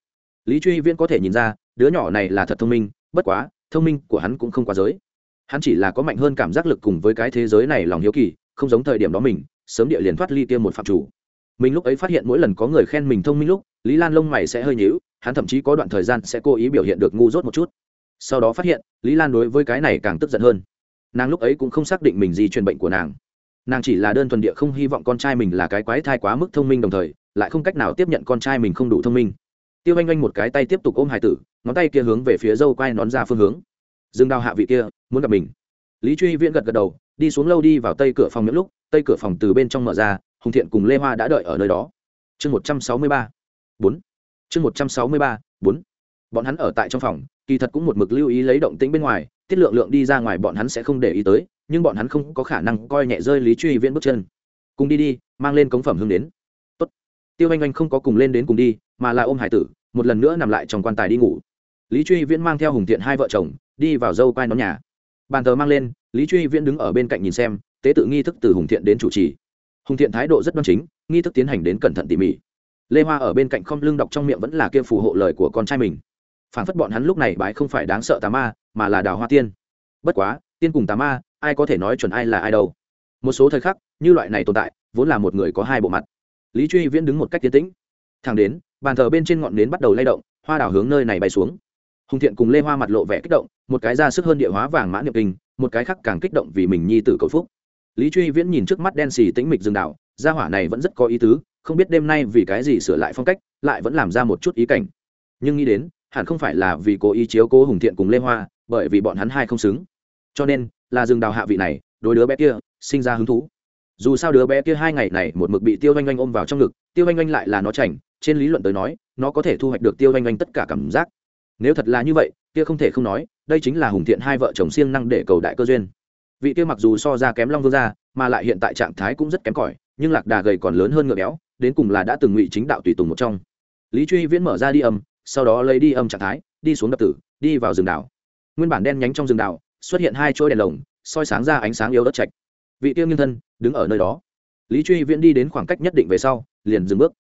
Lý truy viễn có thể nhìn ra, đứa nhỏ này là thật thông minh, bất quá, thông minh của hắn cũng không quá giới. Hắn chỉ là có mạnh hơn cảm giác lực cùng với cái thế giới này lòng hiếu kỳ, không giống thời điểm đó mình sớm địa liền thoát ly tiêm một phạm chủ. Mình lúc ấy phát hiện mỗi lần có người khen mình thông minh lúc, lý lan lông mày sẽ hơi nhíu, hắn thậm chí có đoạn thời gian sẽ cố ý biểu hiện được ngu dốt một chút. Sau đó phát hiện, lý lan đối với cái này càng tức giận hơn. Nàng lúc ấy cũng không xác định mình gì truyền bệnh của nàng. Nàng chỉ là đơn thuần địa không hy vọng con trai mình là cái quái thai quá mức thông minh đồng thời, lại không cách nào tiếp nhận con trai mình không đủ thông minh. Tiêu anh anh một cái tay tiếp tục ôm hải tử, ngón tay kia hướng về phía dâu quai nón ra phương hướng. Dương đào hạ vị kia, muốn gặp mình. Lý truy viễn gật gật đầu đi xuống lâu đi vào tây cửa phòng những lúc, tây cửa phòng từ bên trong mở ra, hùng thiện cùng lê hoa đã đợi ở nơi đó. Chương một trăm sáu mươi ba, bốn. Chương một trăm sáu mươi ba, bốn. Bọn hắn ở tại trong phòng, kỳ thật cũng một mực lưu ý lấy động tĩnh bên ngoài, tiết lượng lượng đi ra ngoài bọn hắn sẽ không để ý tới, nhưng bọn hắn không có khả năng coi nhẹ rơi lý truy viễn bước chân. Cùng đi đi, mang lên cống phẩm hương đến. Tốt. tiêu anh anh không có cùng lên đến cùng đi, mà là ôm hải tử, một lần nữa nằm lại trong quan tài đi ngủ. Lý truy viễn mang theo hùng thiện hai vợ chồng, đi vào dâu quai nón nhà. Bàn thờ mang lên lý truy viễn đứng ở bên cạnh nhìn xem, tế tự nghi thức từ hùng thiện đến chủ trì. Hùng thiện thái độ rất đoan chính, nghi thức tiến hành đến cẩn thận tỉ mỉ. Lê hoa ở bên cạnh không lưng đọc trong miệng vẫn là kia phù hộ lời của con trai mình. Phản phất bọn hắn lúc này bái không phải đáng sợ tà ma, mà là đào hoa tiên. Bất quá, tiên cùng tà ma, ai có thể nói chuẩn ai là ai đâu. Một số thời khắc, như loại này tồn tại, vốn là một người có hai bộ mặt. Lý truy viễn đứng một cách tiến tĩnh. Thẳng đến, bàn thờ bên trên ngọn nến bắt đầu lay động, hoa đào hướng nơi này bay xuống. Hùng thiện cùng lê hoa mặt lộ vẻ kích động, một cái ra sức hơn địa hóa vàng mã niệm kinh một cái khác càng kích động vì mình nhi tử cầu phúc. Lý truy viễn nhìn trước mắt đen xì tĩnh mịch rừng đảo, gia hỏa này vẫn rất có ý tứ, không biết đêm nay vì cái gì sửa lại phong cách, lại vẫn làm ra một chút ý cảnh. Nhưng nghĩ đến, hẳn không phải là vì cố ý chiếu cố hùng thiện cùng lê hoa, bởi vì bọn hắn hai không xứng. Cho nên, là rừng đào hạ vị này, đối đứa bé kia, sinh ra hứng thú. Dù sao đứa bé kia hai ngày này một mực bị tiêu oanh oanh ôm vào trong ngực, tiêu oanh oanh lại là nó chảnh, trên lý luận tới nói, nó có thể thu hoạch được tiêu oanh oanh tất cả cảm giác nếu thật là như vậy, kia không thể không nói, đây chính là hùng thiện hai vợ chồng siêng năng để cầu đại cơ duyên. Vị kia mặc dù so ra kém long vương gia, mà lại hiện tại trạng thái cũng rất kém cỏi, nhưng lạc đà gầy còn lớn hơn ngựa béo, đến cùng là đã từng ngụy chính đạo tùy tùng một trong. Lý truy viễn mở ra đi âm, sau đó lấy đi âm trạng thái, đi xuống đập tử, đi vào rừng đảo. Nguyên bản đen nhánh trong rừng đảo, xuất hiện hai chỗ đèn lồng, soi sáng ra ánh sáng yếu đất chạch vị tiêu nghiêng thân, đứng ở nơi đó. Lý truy viễn đi đến khoảng cách nhất định về sau, liền dừng bước.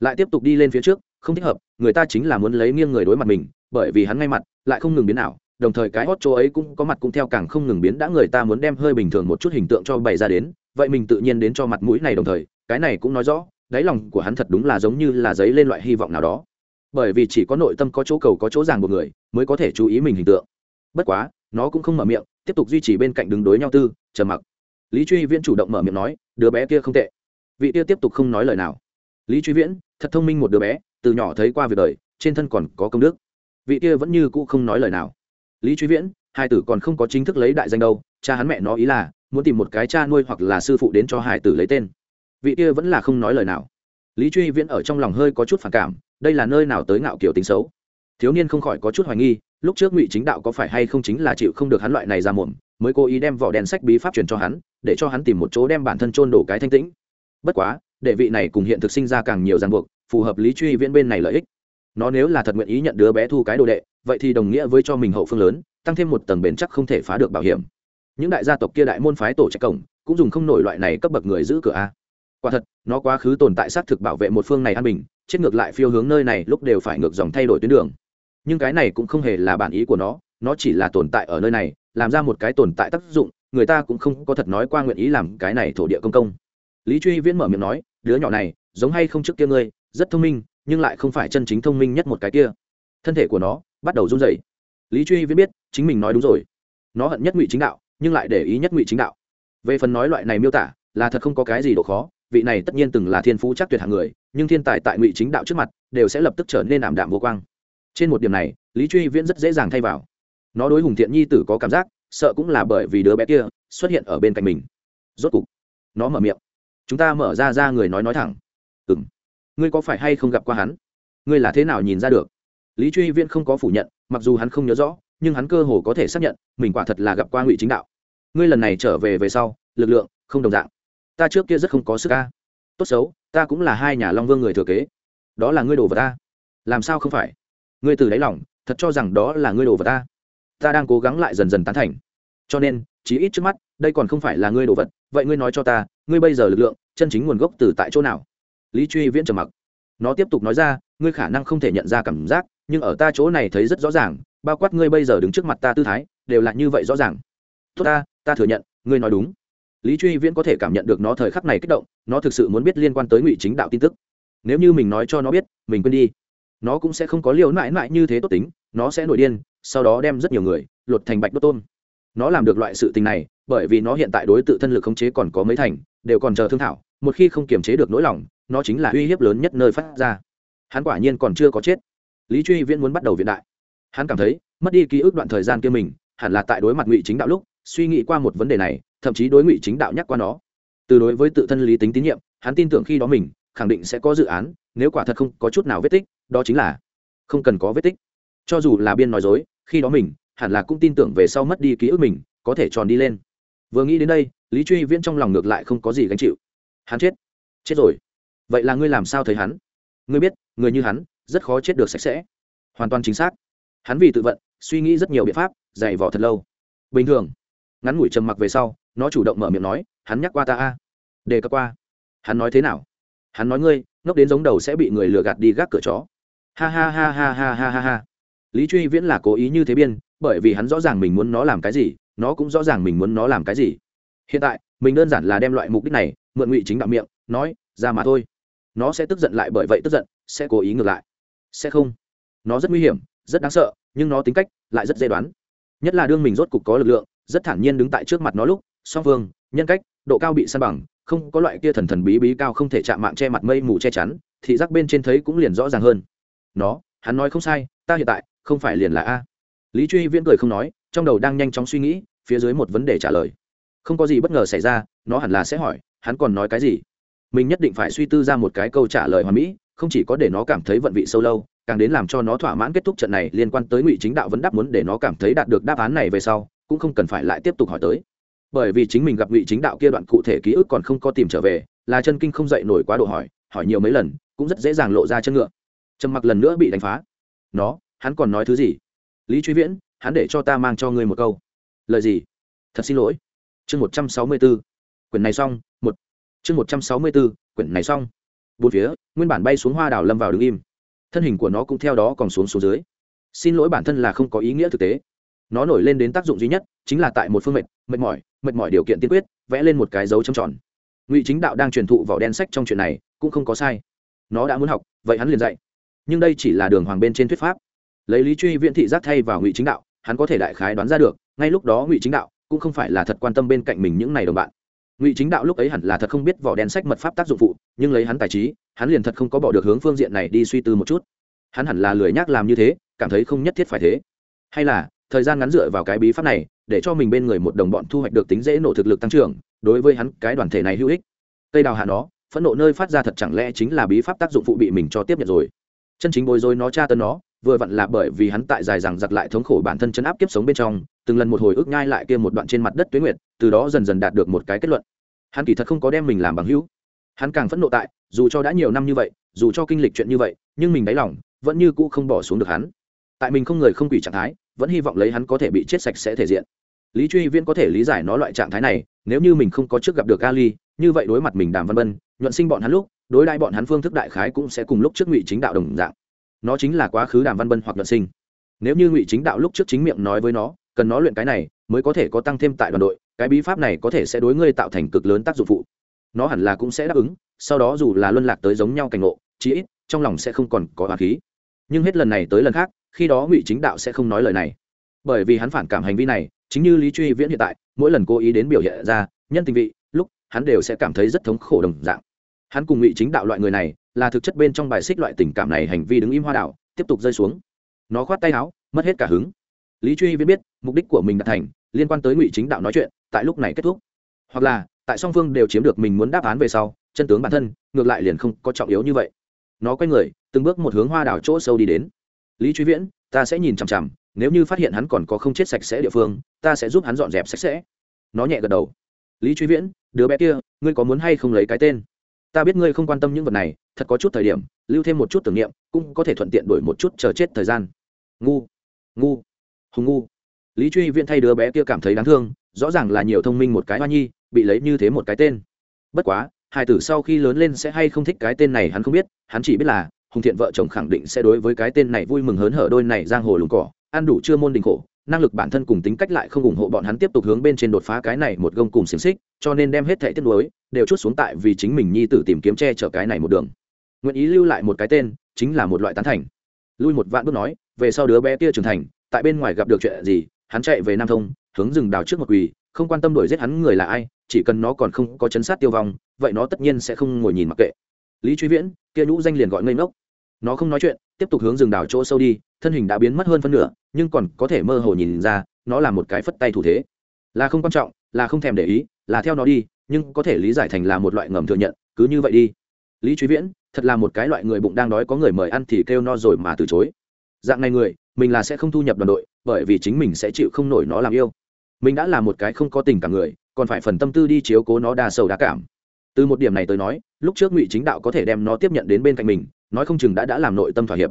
Lại tiếp tục đi lên phía trước, không thích hợp, người ta chính là muốn lấy nghiêng người đối mặt mình bởi vì hắn ngay mặt, lại không ngừng biến ảo, đồng thời cái hót chỗ ấy cũng có mặt cũng theo càng không ngừng biến đã người ta muốn đem hơi bình thường một chút hình tượng cho bày ra đến, vậy mình tự nhiên đến cho mặt mũi này đồng thời, cái này cũng nói rõ, đáy lòng của hắn thật đúng là giống như là giấy lên loại hy vọng nào đó. Bởi vì chỉ có nội tâm có chỗ cầu có chỗ ràng một người, mới có thể chú ý mình hình tượng. Bất quá, nó cũng không mở miệng, tiếp tục duy trì bên cạnh đứng đối nhau tư, trầm mặc. Lý truy viễn chủ động mở miệng nói, đứa bé kia không tệ. Vị kia tiếp tục không nói lời nào. Lý truy viễn, thật thông minh một đứa bé, từ nhỏ thấy qua việc đời, trên thân còn có công đức vị kia vẫn như cũ không nói lời nào. Lý truy viễn hai tử còn không có chính thức lấy đại danh đâu cha hắn mẹ nó ý là muốn tìm một cái cha nuôi hoặc là sư phụ đến cho hải tử lấy tên. Vị kia vẫn là không nói lời nào. Lý truy viễn ở trong lòng hơi có chút phản cảm đây là nơi nào tới ngạo kiểu tính xấu. Thiếu niên không khỏi có chút hoài nghi lúc trước ngụy chính đạo có phải hay không chính là chịu không được hắn loại này ra muộn, mới cố ý đem vỏ đèn sách bí pháp truyền cho hắn để cho hắn tìm một chỗ đem bản thân trôn đổ cái thanh tĩnh. Bất quá đệ vị này cùng hiện thực sinh ra càng nhiều ràng buộc phù hợp lý truy viễn bên này lợi ích nó nếu là thật nguyện ý nhận đứa bé thu cái đồ đệ, vậy thì đồng nghĩa với cho mình hậu phương lớn, tăng thêm một tầng bền chắc không thể phá được bảo hiểm. Những đại gia tộc kia đại môn phái tổ trạch cổng, cũng dùng không nổi loại này cấp bậc người giữ cửa a. Quả thật, nó quá khứ tồn tại xác thực bảo vệ một phương này an bình, chết ngược lại phiêu hướng nơi này lúc đều phải ngược dòng thay đổi tuyến đường. Nhưng cái này cũng không hề là bản ý của nó nó chỉ là tồn tại ở nơi này, làm ra một cái tồn tại tác dụng, người ta cũng không có thật nói qua nguyện ý làm cái này thổ địa công công. Lý truy viễn mở miệng nói, đứa nhỏ này, giống hay không trước kia ngươi, rất thông minh nhưng lại không phải chân chính thông minh nhất một cái kia. Thân thể của nó bắt đầu run rẩy. Lý truy viễn biết chính mình nói đúng rồi. Nó hận nhất ngụy chính đạo, nhưng lại để ý nhất ngụy chính đạo. Về phần nói loại này miêu tả, là thật không có cái gì độ khó, vị này tất nhiên từng là thiên phú chắc tuyệt hạng người, nhưng thiên tài tại ngụy chính đạo trước mặt, đều sẽ lập tức trở nên ảm đạm vô quang. Trên một điểm này, lý truy viễn rất dễ dàng thay vào. Nó đối hùng thiện nhi tử có cảm giác, sợ cũng là bởi vì đứa bé kia xuất hiện ở bên cạnh mình. Rốt cục, nó mở miệng. Chúng ta mở ra ra người nói nói thẳng. Ừ m ngươi có phải hay không gặp qua hắn? Ngươi là thế nào nhìn ra được? Lý truy viễn không có phủ nhận, mặc dù hắn không nhớ rõ, nhưng hắn cơ hồ có thể xác nhận, mình quả thật là gặp qua ngụy chính đạo. Ngươi lần này trở về về sau, lực lượng không đồng dạng. Ta trước kia rất không có sức ca tốt xấu, ta cũng là hai nhà long vương người thừa kế. Đó là ngươi đồ vật ta. Làm sao không phải? Ngươi từ đáy lòng, thật cho rằng đó là ngươi đồ vật ta. Ta đang cố gắng lại dần dần tán thành. Cho nên, chí ít trước mắt, đây còn không phải là ngươi đồ vật. Vậy ngươi nói cho ta, ngươi bây giờ lực lượng, chân chính nguồn gốc từ tại chỗ nào? Lý truy viễn trầm mặc. Nó tiếp tục nói ra, ngươi khả năng không thể nhận ra cảm giác, nhưng ở ta chỗ này thấy rất rõ ràng, bao quát ngươi bây giờ đứng trước mặt ta tư thái, đều là như vậy rõ ràng. Tốt ta ta thừa nhận, ngươi nói đúng. Lý truy viễn có thể cảm nhận được nó thời khắc này kích động, nó thực sự muốn biết liên quan tới ngụy chính đạo tin tức. Nếu như mình nói cho nó biết, mình quên đi. Nó cũng sẽ không có liều mãi mãi như thế tốt tính, nó sẽ nổi điên, sau đó đem rất nhiều người, lột thành bạch đốt tôn nó làm được loại sự tình này, bởi vì nó hiện tại đối tự thân lực khống chế còn có mấy thành, đều còn chờ thương thảo, một khi không kiềm chế được nỗi lòng nó chính là uy hiếp lớn nhất nơi phát ra. Hắn quả nhiên còn chưa có chết. Lý truy viễn muốn bắt đầu viện đại. Hắn cảm thấy, mất đi ký ức đoạn thời gian kia mình, hẳn là tại đối mặt ngụy chính đạo lúc, suy nghĩ qua một vấn đề này, thậm chí đối ngụy chính đạo nhắc qua nó. Từ đối với tự thân lý tính tín nhiệm, hắn tin tưởng khi đó mình, khẳng định sẽ có dự án, nếu quả thật không có chút nào vết tích, đó chính là không cần có vết tích. Cho dù là biên nói dối, khi đó mình, hẳn là cũng tin tưởng về sau mất đi ký ức mình, có thể tròn đi lên. Vừa nghĩ đến đây, lý truy viễn trong lòng ngược lại không có gì gánh chịu. Hắn chết. Chết rồi vậy là ngươi làm sao thấy hắn? Ngươi biết, người như hắn, rất khó chết được sạch sẽ. Hoàn toàn chính xác. Hắn vì tự vận, suy nghĩ rất nhiều biện pháp, dày vỏ thật lâu. Bình thường, ngắn ngủi trầm mặc về sau, nó chủ động mở miệng nói, hắn nhắc qua ta a. Đề cập qua. Hắn nói thế nào? Hắn nói ngươi, ngốc đến giống đầu sẽ bị người lừa gạt đi gác cửa chó. Ha ha ha ha ha ha ha ha. Lý truy viễn là cố ý như thế biên, bởi vì hắn rõ ràng mình muốn nó làm cái gì, nó cũng rõ ràng mình muốn nó làm cái gì. Hiện tại, mình đơn giản là đem loại mục đích này, mượn ngụy chính đạo miệng, nói, ra mà thôi nó sẽ tức giận lại bởi vậy tức giận, sẽ cố ý ngược lại. Sẽ không. Nó rất nguy hiểm, rất đáng sợ, nhưng nó tính cách lại rất dễ đoán. Nhất là đương mình rốt cục có lực lượng, rất thản nhiên đứng tại trước mặt nó lúc, song phương, nhân cách, độ cao bị săn bằng, không có loại kia thần thần bí bí cao không thể chạm mạng che mặt mây mù che chắn thị giác bên trên thấy cũng liền rõ ràng hơn. Nó, hắn nói không sai, ta hiện tại không phải liền là a. Lý truy viễn cười không nói, trong đầu đang nhanh chóng suy nghĩ, phía dưới một vấn đề trả lời. Không có gì bất ngờ xảy ra, nó hẳn là sẽ hỏi, hắn còn nói cái gì? Mình nhất định phải suy tư ra một cái câu trả lời hoàn mỹ, không chỉ có để nó cảm thấy vận vị sâu lâu, càng đến làm cho nó thỏa mãn kết thúc trận này liên quan tới ngụy chính đạo vấn đáp muốn để nó cảm thấy đạt được đáp án này về sau, cũng không cần phải lại tiếp tục hỏi tới. Bởi vì chính mình gặp ngụy chính đạo kia đoạn cụ thể ký ức còn không có tìm trở về, là chân kinh không dậy nổi quá độ hỏi hỏi nhiều mấy lần, cũng rất dễ dàng lộ ra chân ngựa. Trầm mặc lần nữa bị đánh phá. Nó, hắn còn nói thứ gì? Lý truy viễn, hắn để cho ta mang cho ngươi một câu. Lời gì? Thật xin lỗi. Chương một trăm sáu mươi b ố quyển này xong, một chương một trăm sáu mươi bốn quyển này xong. Bốn phía, nguyên bản bay xuống hoa đào lâm vào đứng im. Thân hình của nó cũng theo đó còn xuống xuống dưới. Xin lỗi bản thân là không có ý nghĩa thực tế. Nó nổi lên đến tác dụng duy nhất chính là tại một phương mệt mệt mỏi mệt mỏi điều kiện tiên quyết, vẽ lên một cái dấu trầm tròn. Ngụy chính đạo đang truyền thụ vỏ đen sách trong chuyện này, cũng không có sai. Nó đã muốn học, vậy hắn liền dạy. Nhưng đây chỉ là đường hoàng bên trên thuyết pháp. Lấy lý truy viễn thị giác thay vào ngụy chính đạo, hắn có thể đại khái đoán ra được, ngay lúc đó ngụy chính đạo cũng không phải là thật quan tâm bên cạnh mình những này đồng bạn ngụy chính đạo lúc ấy hẳn là thật không biết vỏ đen sách mật pháp tác dụng phụ, nhưng lấy hắn tài trí, hắn liền thật không có bỏ được hướng phương diện này đi suy tư một chút. Hắn hẳn là lười nhác làm như thế, cảm thấy không nhất thiết phải thế. Hay là, thời gian ngắn dựa vào cái bí pháp này, để cho mình bên người một đồng bọn thu hoạch được tính dễ nổ thực lực tăng trưởng, đối với hắn, cái đoàn thể này hữu ích. Cây đào hạ nó, phẫn nộ nơi phát ra thật chẳng lẽ chính là bí pháp tác dụng phụ bị mình cho tiếp nhận rồi? Chân chính bối rối nó tra tấn nó vừa vặn là bởi vì hắn tại dài rằng giặc lại thống khổ bản thân chấn áp kiếp sống bên trong, từng lần một hồi ức nhai lại kia một đoạn trên mặt đất tuyến nguyệt, từ đó dần dần đạt được một cái kết luận. Hắn kỳ thật không có đem mình làm bằng hữu. Hắn càng phẫn nộ tại, dù cho đã nhiều năm như vậy, dù cho kinh lịch chuyện như vậy, nhưng mình đáy lòng vẫn như cũ không bỏ xuống được hắn. Tại mình không người không quỷ trạng thái, vẫn hy vọng lấy hắn có thể bị chết sạch sẽ thể diện. Lý truy viên có thể lý giải nó loại trạng thái này, nếu như mình không có trước gặp được ali, như vậy đối mặt mình đàm văn bân, nhuận sinh bọn hắn lúc, đối đại bọn hắn phương thức đại khái cũng sẽ cùng lúc trước ngụy chính đạo đồng dạng nó chính là quá khứ đàm văn bân hoặc nhuận sinh. Nếu như ngụy chính đạo lúc trước chính miệng nói với nó, cần nó luyện cái này, mới có thể có tăng thêm tại đoàn đội, cái bí pháp này có thể sẽ đối ngươi tạo thành cực lớn tác dụng phụ. Nó hẳn là cũng sẽ đáp ứng, sau đó dù là luân lạc tới giống nhau cảnh ngộ, chí ít, trong lòng sẽ không còn có hòa khí. Nhưng hết lần này tới lần khác, khi đó ngụy chính đạo sẽ không nói lời này. Bởi vì hắn phản cảm hành vi này, chính như lý truy viễn hiện tại, mỗi lần cố ý đến biểu hiện ra, nhân tình vị, lúc, hắn đều sẽ cảm thấy rất thống khổ đồng dạng. Hắn cùng ngụy chính đạo loại người này là thực chất bên trong bài xích loại tình cảm này hành vi đứng im hoa đảo, tiếp tục rơi xuống. Nó khoát tay áo, mất hết cả hứng. Lý truy viễn biết, mục đích của mình đã thành, liên quan tới ngụy chính đạo nói chuyện, tại lúc này kết thúc. Hoặc là, tại song phương đều chiếm được mình muốn đáp án về sau, chân tướng bản thân, ngược lại liền không có trọng yếu như vậy. Nó quay người, từng bước một hướng hoa đảo chỗ sâu đi đến. Lý truy viễn, ta sẽ nhìn chằm chằm, nếu như phát hiện hắn còn có không chết sạch sẽ địa phương, ta sẽ giúp hắn dọn dẹp sạch sẽ. Nó nhẹ gật đầu. Lý truy viễn, đứa bé kia, ngươi có muốn hay không lấy cái tên? Ta biết ngươi không quan tâm những vật này, thật có chút thời điểm, lưu thêm một chút tưởng niệm, cũng có thể thuận tiện đổi một chút chờ chết thời gian. Ngu ngu hùng ngu. Lý truy viễn thay đứa bé kia cảm thấy đáng thương, rõ ràng là nhiều thông minh một cái hoa nhi, bị lấy như thế một cái tên. Bất quá, hai tử sau khi lớn lên sẽ hay không thích cái tên này hắn không biết, hắn chỉ biết là, hùng thiện vợ chồng khẳng định sẽ đối với cái tên này vui mừng hớn hở đôi này giang hồ lùng cỏ, ăn đủ chưa môn đình khổ năng lực bản thân cùng tính cách lại không ủng hộ bọn hắn tiếp tục hướng bên trên đột phá cái này một gông cùng xiềng xích, cho nên đem hết thẻ tiết lối đều chút xuống tại vì chính mình nhi tử tìm kiếm che chở cái này một đường. Nguyện ý lưu lại một cái tên, chính là một loại tán thành. Lui một vạn bước nói, về sau đứa bé kia trưởng thành, tại bên ngoài gặp được chuyện gì, hắn chạy về nam thông, hướng rừng đào trước một quỳ, không quan tâm đuổi giết hắn người là ai, chỉ cần nó còn không có chấn sát tiêu vong, vậy nó tất nhiên sẽ không ngồi nhìn mặc kệ. Lý truy viễn, kia nhũ danh liền gọi ngây ngốc. Nó không nói chuyện, tiếp tục hướng rừng đào chỗ sâu đi thân hình đã biến mất hơn phân nửa, nhưng còn có thể mơ hồ nhìn ra, nó là một cái phất tay thủ thế. Là không quan trọng, là không thèm để ý, là theo nó đi, nhưng có thể lý giải thành là một loại ngầm thừa nhận, cứ như vậy đi. Lý truy viễn, thật là một cái loại người bụng đang đói có người mời ăn thì kêu no rồi mà từ chối. Dạng này người, mình là sẽ không thu nhập đoàn đội, bởi vì chính mình sẽ chịu không nổi nó làm yêu. Mình đã là một cái không có tình cảm người, còn phải phần tâm tư đi chiếu cố nó đa sầu đa cảm. Từ một điểm này tới nói, lúc trước ngụy chính đạo có thể đem nó tiếp nhận đến bên cạnh mình, nói không chừng đã đã làm nội tâm thỏa hiệp.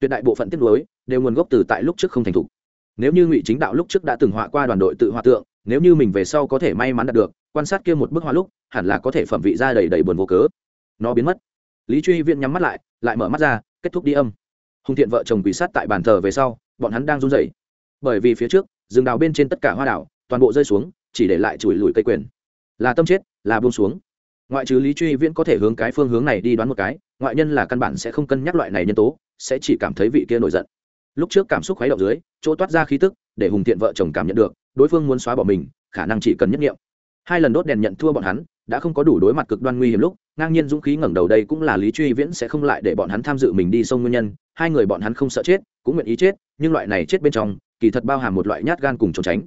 Tuyệt đại bộ phận tiếp nối đều nguồn gốc từ tại lúc trước không thành thục. Nếu như ngụy chính đạo lúc trước đã từng họa qua đoàn đội tự họa tượng, nếu như mình về sau có thể may mắn đạt được, quan sát kia một bức họa lúc, hẳn là có thể phẩm vị ra đầy đầy buồn vô cớ. Nó biến mất. Lý truy viện nhắm mắt lại lại mở mắt ra, kết thúc đi âm. Hùng thiện vợ chồng quỷ sát tại bàn thờ về sau, bọn hắn đang run rẩy. Bởi vì phía trước, rừng đào bên trên tất cả hoa đảo, toàn bộ rơi xuống, chỉ để lại chùi lùi cây quyền là tâm chết, là buông xuống. Ngoại trừ lý truy viễn có thể hướng cái phương hướng này đi đoán một cái, ngoại nhân là căn bản sẽ không cân nhắc loại này nhân tố, sẽ chỉ cảm thấy vị kia nổi giận lúc trước cảm xúc khuấy động dưới, chỗ toát ra khí tức, để hùng thiện vợ chồng cảm nhận được, đối phương muốn xóa bỏ mình, khả năng chỉ cần nhất nghiệm. Hai lần đốt đèn nhận thua bọn hắn, đã không có đủ đối mặt cực đoan nguy hiểm lúc, ngang nhiên dũng khí ngẩng đầu đây cũng là lý truy viễn sẽ không lại để bọn hắn tham dự mình đi sông nguyên nhân. Hai người bọn hắn không sợ chết, cũng nguyện ý chết, nhưng loại này chết bên trong, kỳ thật bao hàm một loại nhát gan cùng trốn tránh.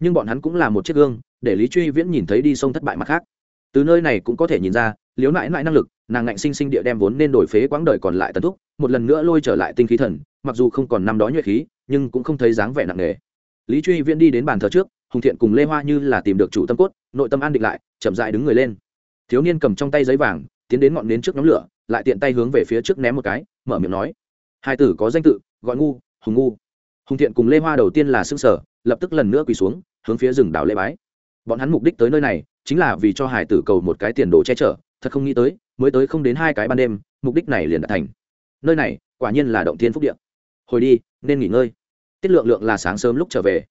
Nhưng bọn hắn cũng là một chiếc gương, để lý truy viễn nhìn thấy đi sông thất bại mặt khác. Từ nơi này cũng có thể nhìn ra liếu nại nại năng lực, nàng ngạnh sinh sinh địa đem vốn nên đổi phế quãng đời còn lại tần thúc, một lần nữa lôi trở lại tinh khí thần mặc dù không còn năm đó nhuệ khí, nhưng cũng không thấy dáng vẻ nặng nề. Lý truy viễn đi đến bàn thờ trước, hùng thiện cùng lê hoa như là tìm được chủ tâm cốt, nội tâm an định lại, chậm dại đứng người lên. Thiếu niên cầm trong tay giấy vàng, tiến đến ngọn nến trước nhóm lửa, lại tiện tay hướng về phía trước ném một cái, mở miệng nói, hai tử có danh tự, gọi ngu, hùng ngu. Hùng thiện cùng lê hoa đầu tiên là xương sở lập tức lần nữa quỳ xuống, hướng phía rừng đảo lê bái. Bọn hắn mục đích tới nơi này, chính là vì cho hải tử cầu một cái tiền đồ che chở, thật không nghĩ tới, mới tới không đến hai cái ban đêm, mục đích này liền đã thành. Nơi này, quả nhiên là động thiên phúc điện hồi đi, nên nghỉ ngơi. Tiết lượng lượng là sáng sớm lúc trở về.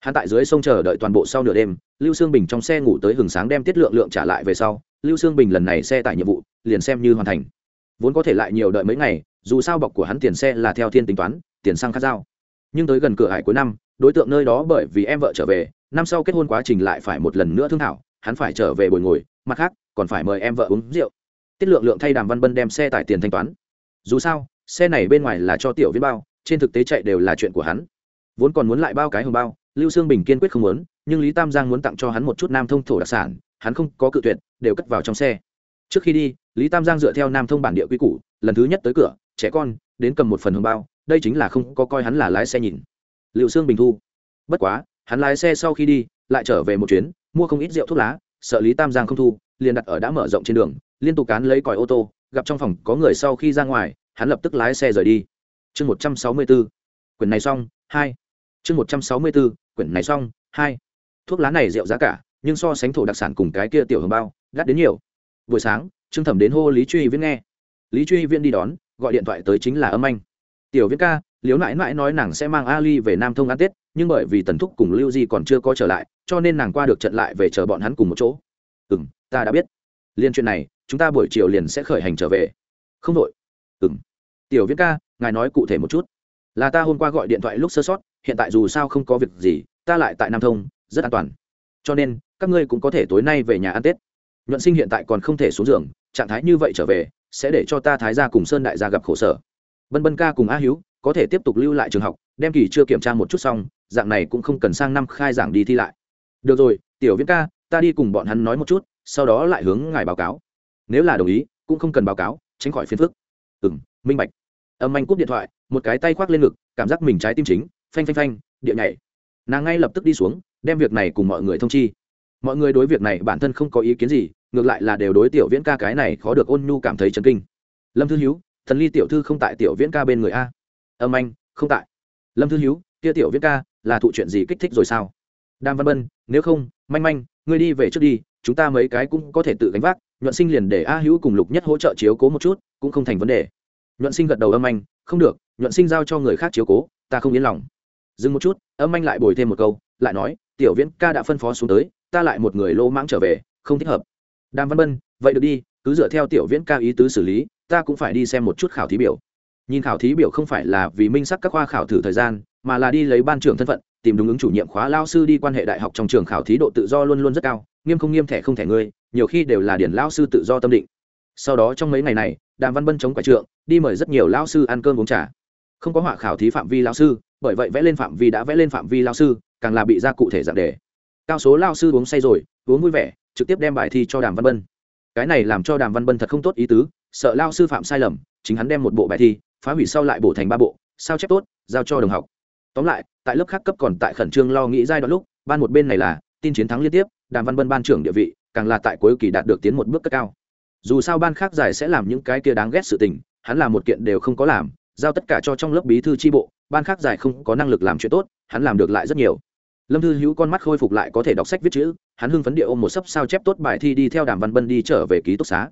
Hắn tại dưới sông chờ đợi toàn bộ sau nửa đêm, lưu sương bình trong xe ngủ tới hừng sáng đem tiết lượng lượng trả lại về sau, lưu sương bình lần này xe tải nhiệm vụ, liền xem như hoàn thành. Vốn có thể lại nhiều đợi mấy ngày, dù sao bọc của hắn tiền xe là theo thiên tính toán, tiền xăng khát dao. nhưng tới gần cửa hải cuối năm, đối tượng nơi đó bởi vì em vợ trở về, năm sau kết hôn quá trình lại phải một lần nữa thương thảo, hắn phải trở về bồi ngồi, mặt khác, còn phải mời em vợ uống rượu. Tiết lượng lượng thay đàm văn bân đem xe tải tiền thanh toán. Dù sao, xe này bên ngoài là cho tiểu viết bao trên thực tế chạy đều là chuyện của hắn. Vốn còn muốn lại bao cái hồng bao, lưu sương bình kiên quyết không muốn, nhưng lý tam giang muốn tặng cho hắn một chút nam thông thổ đặc sản, hắn không có cự tuyệt, đều cất vào trong xe. Trước khi đi, lý tam giang dựa theo nam thông bản địa quy củ, lần thứ nhất tới cửa, trẻ con, đến cầm một phần hồng bao, đây chính là không có coi hắn là lái xe nhìn. Liệu sương bình thu. Bất quá, hắn lái xe sau khi đi, lại trở về một chuyến, mua không ít rượu thuốc lá, sợ lý tam giang không thu, liền đặt ở đã mở rộng trên đường, liên tục cán lấy còi ô tô, gặp trong phòng có người sau khi ra ngoài, hắn lập tức lái xe rời đi chương một trăm sáu mươi bốn, quyển này xong, hai. Chương một trăm sáu mươi bốn, quyển này xong, hai. Thuốc lá này rượu giá cả, nhưng so sánh thổ đặc sản cùng cái kia tiểu hồng bao, đắt đến nhiều. Buổi sáng, trương thẩm đến hô lý truy viễn nghe. Lý truy viễn đi đón, gọi điện thoại tới chính là âm anh. Tiểu viễn ca liếu nãi nãi nói nàng sẽ mang ali về nam thông ăn tết, nhưng bởi vì tần thúc cùng lưu di còn chưa có trở lại, cho nên nàng qua được trận lại về chờ bọn hắn cùng một chỗ. Ừ m ta đã biết. Liên chuyện này, chúng ta buổi chiều liền sẽ khởi hành trở về. Không đội. Ừ m tiểu viễn ca, ngài nói cụ thể một chút. Là ta hôm qua gọi điện thoại lúc sơ sót, hiện tại dù sao không có việc gì, ta lại tại nam thông, rất an toàn. Cho nên, các ngươi cũng có thể tối nay về nhà ăn tết. Nhuận sinh hiện tại còn không thể xuống giường, trạng thái như vậy trở về, sẽ để cho ta thái gia cùng sơn đại gia gặp khổ sở. Bân bân ca cùng a hiếu có thể tiếp tục lưu lại trường học, đem kỳ chưa kiểm tra một chút xong, dạng này cũng không cần sang năm khai giảng đi thi lại. Được rồi, tiểu viễn ca, ta đi cùng bọn hắn nói một chút, sau đó lại hướng ngài báo cáo. Nếu là đồng ý, cũng không cần báo cáo, tránh khỏi phiền phức. Ừ m minh bạch âm anh cúp điện thoại, một cái tay khoác lên ngực, cảm giác mình trái tim chính, phanh phanh phanh, địa nhảy. Nàng ngay lập tức đi xuống, đem việc này cùng mọi người thông chi. Mọi người đối việc này bản thân không có ý kiến gì, ngược lại là đều đối tiểu viễn ca cái này khó được ôn nhu cảm thấy chấn kinh. Lâm thư hiếu, thần ly tiểu thư không tại tiểu viễn ca bên người a? Âm anh, không tại. Lâm thư hiếu, kia tiểu viễn ca là thụ chuyện gì kích thích rồi sao? Đàm văn bân, nếu không, manh manh, ngươi đi về trước đi, chúng ta mấy cái cũng có thể tự gánh vác, nhuận sinh liền để a hữu cùng lục nhất hỗ trợ chiếu cố một chút, cũng không thành vấn đề nhuận sinh gật đầu âm anh, không được, nhuận sinh giao cho người khác chiếu cố, ta không yên lòng. Dừng một chút, âm anh lại bồi thêm một câu, lại nói, tiểu viễn ca đã phân phó xuống tới, ta lại một người lô mãng trở về, không thích hợp. Đàm văn bân, vậy được đi, cứ dựa theo tiểu viễn ca ý tứ xử lý, ta cũng phải đi xem một chút khảo thí biểu. Nhìn khảo thí biểu không phải là vì minh sắc các khoa khảo thử thời gian, mà là đi lấy ban trưởng thân phận, tìm đúng ứng chủ nhiệm khóa lao sư đi quan hệ đại học trong trường khảo thí độ tự do luôn luôn rất cao, nghiêm không nghiêm thẻ không thẻ ngươi nhiều khi đều là điển lao sư tự do tâm định sau đó trong mấy ngày này, đàm văn bân chống quả trượng, đi mời rất nhiều lao sư ăn cơm uống trà. Không có họa khảo thí phạm vi lao sư, bởi vậy vẽ lên phạm vi đã vẽ lên phạm vi lao sư, càng là bị ra cụ thể dạng đề. Cao số lao sư uống say rồi, uống vui vẻ, trực tiếp đem bài thi cho đàm văn bân. Cái này làm cho đàm văn bân thật không tốt ý tứ, sợ lao sư phạm sai lầm, chính hắn đem một bộ bài thi, phá hủy sau lại bổ thành ba bộ, sao chép tốt, giao cho đồng học. Tóm lại, tại lớp khác cấp còn tại khẩn trương lo nghĩ giai đoạn lúc, ban một bên này là, tin chiến thắng liên tiếp, đàm văn bân ban trưởng địa vị, càng là tại cuối kỳ đạt được tiến một bước cất cao dù sao ban khác giải sẽ làm những cái kia đáng ghét sự tình, hắn làm một kiện đều không có làm, giao tất cả cho trong lớp bí thư tri bộ, ban khác giải không có năng lực làm chuyện tốt, hắn làm được lại rất nhiều. Lâm thư hữu con mắt khôi phục lại có thể đọc sách viết chữ, hắn hưng phấn địa ôm một sấp sao chép tốt bài thi đi theo đàm văn bân đi trở về ký túc xá.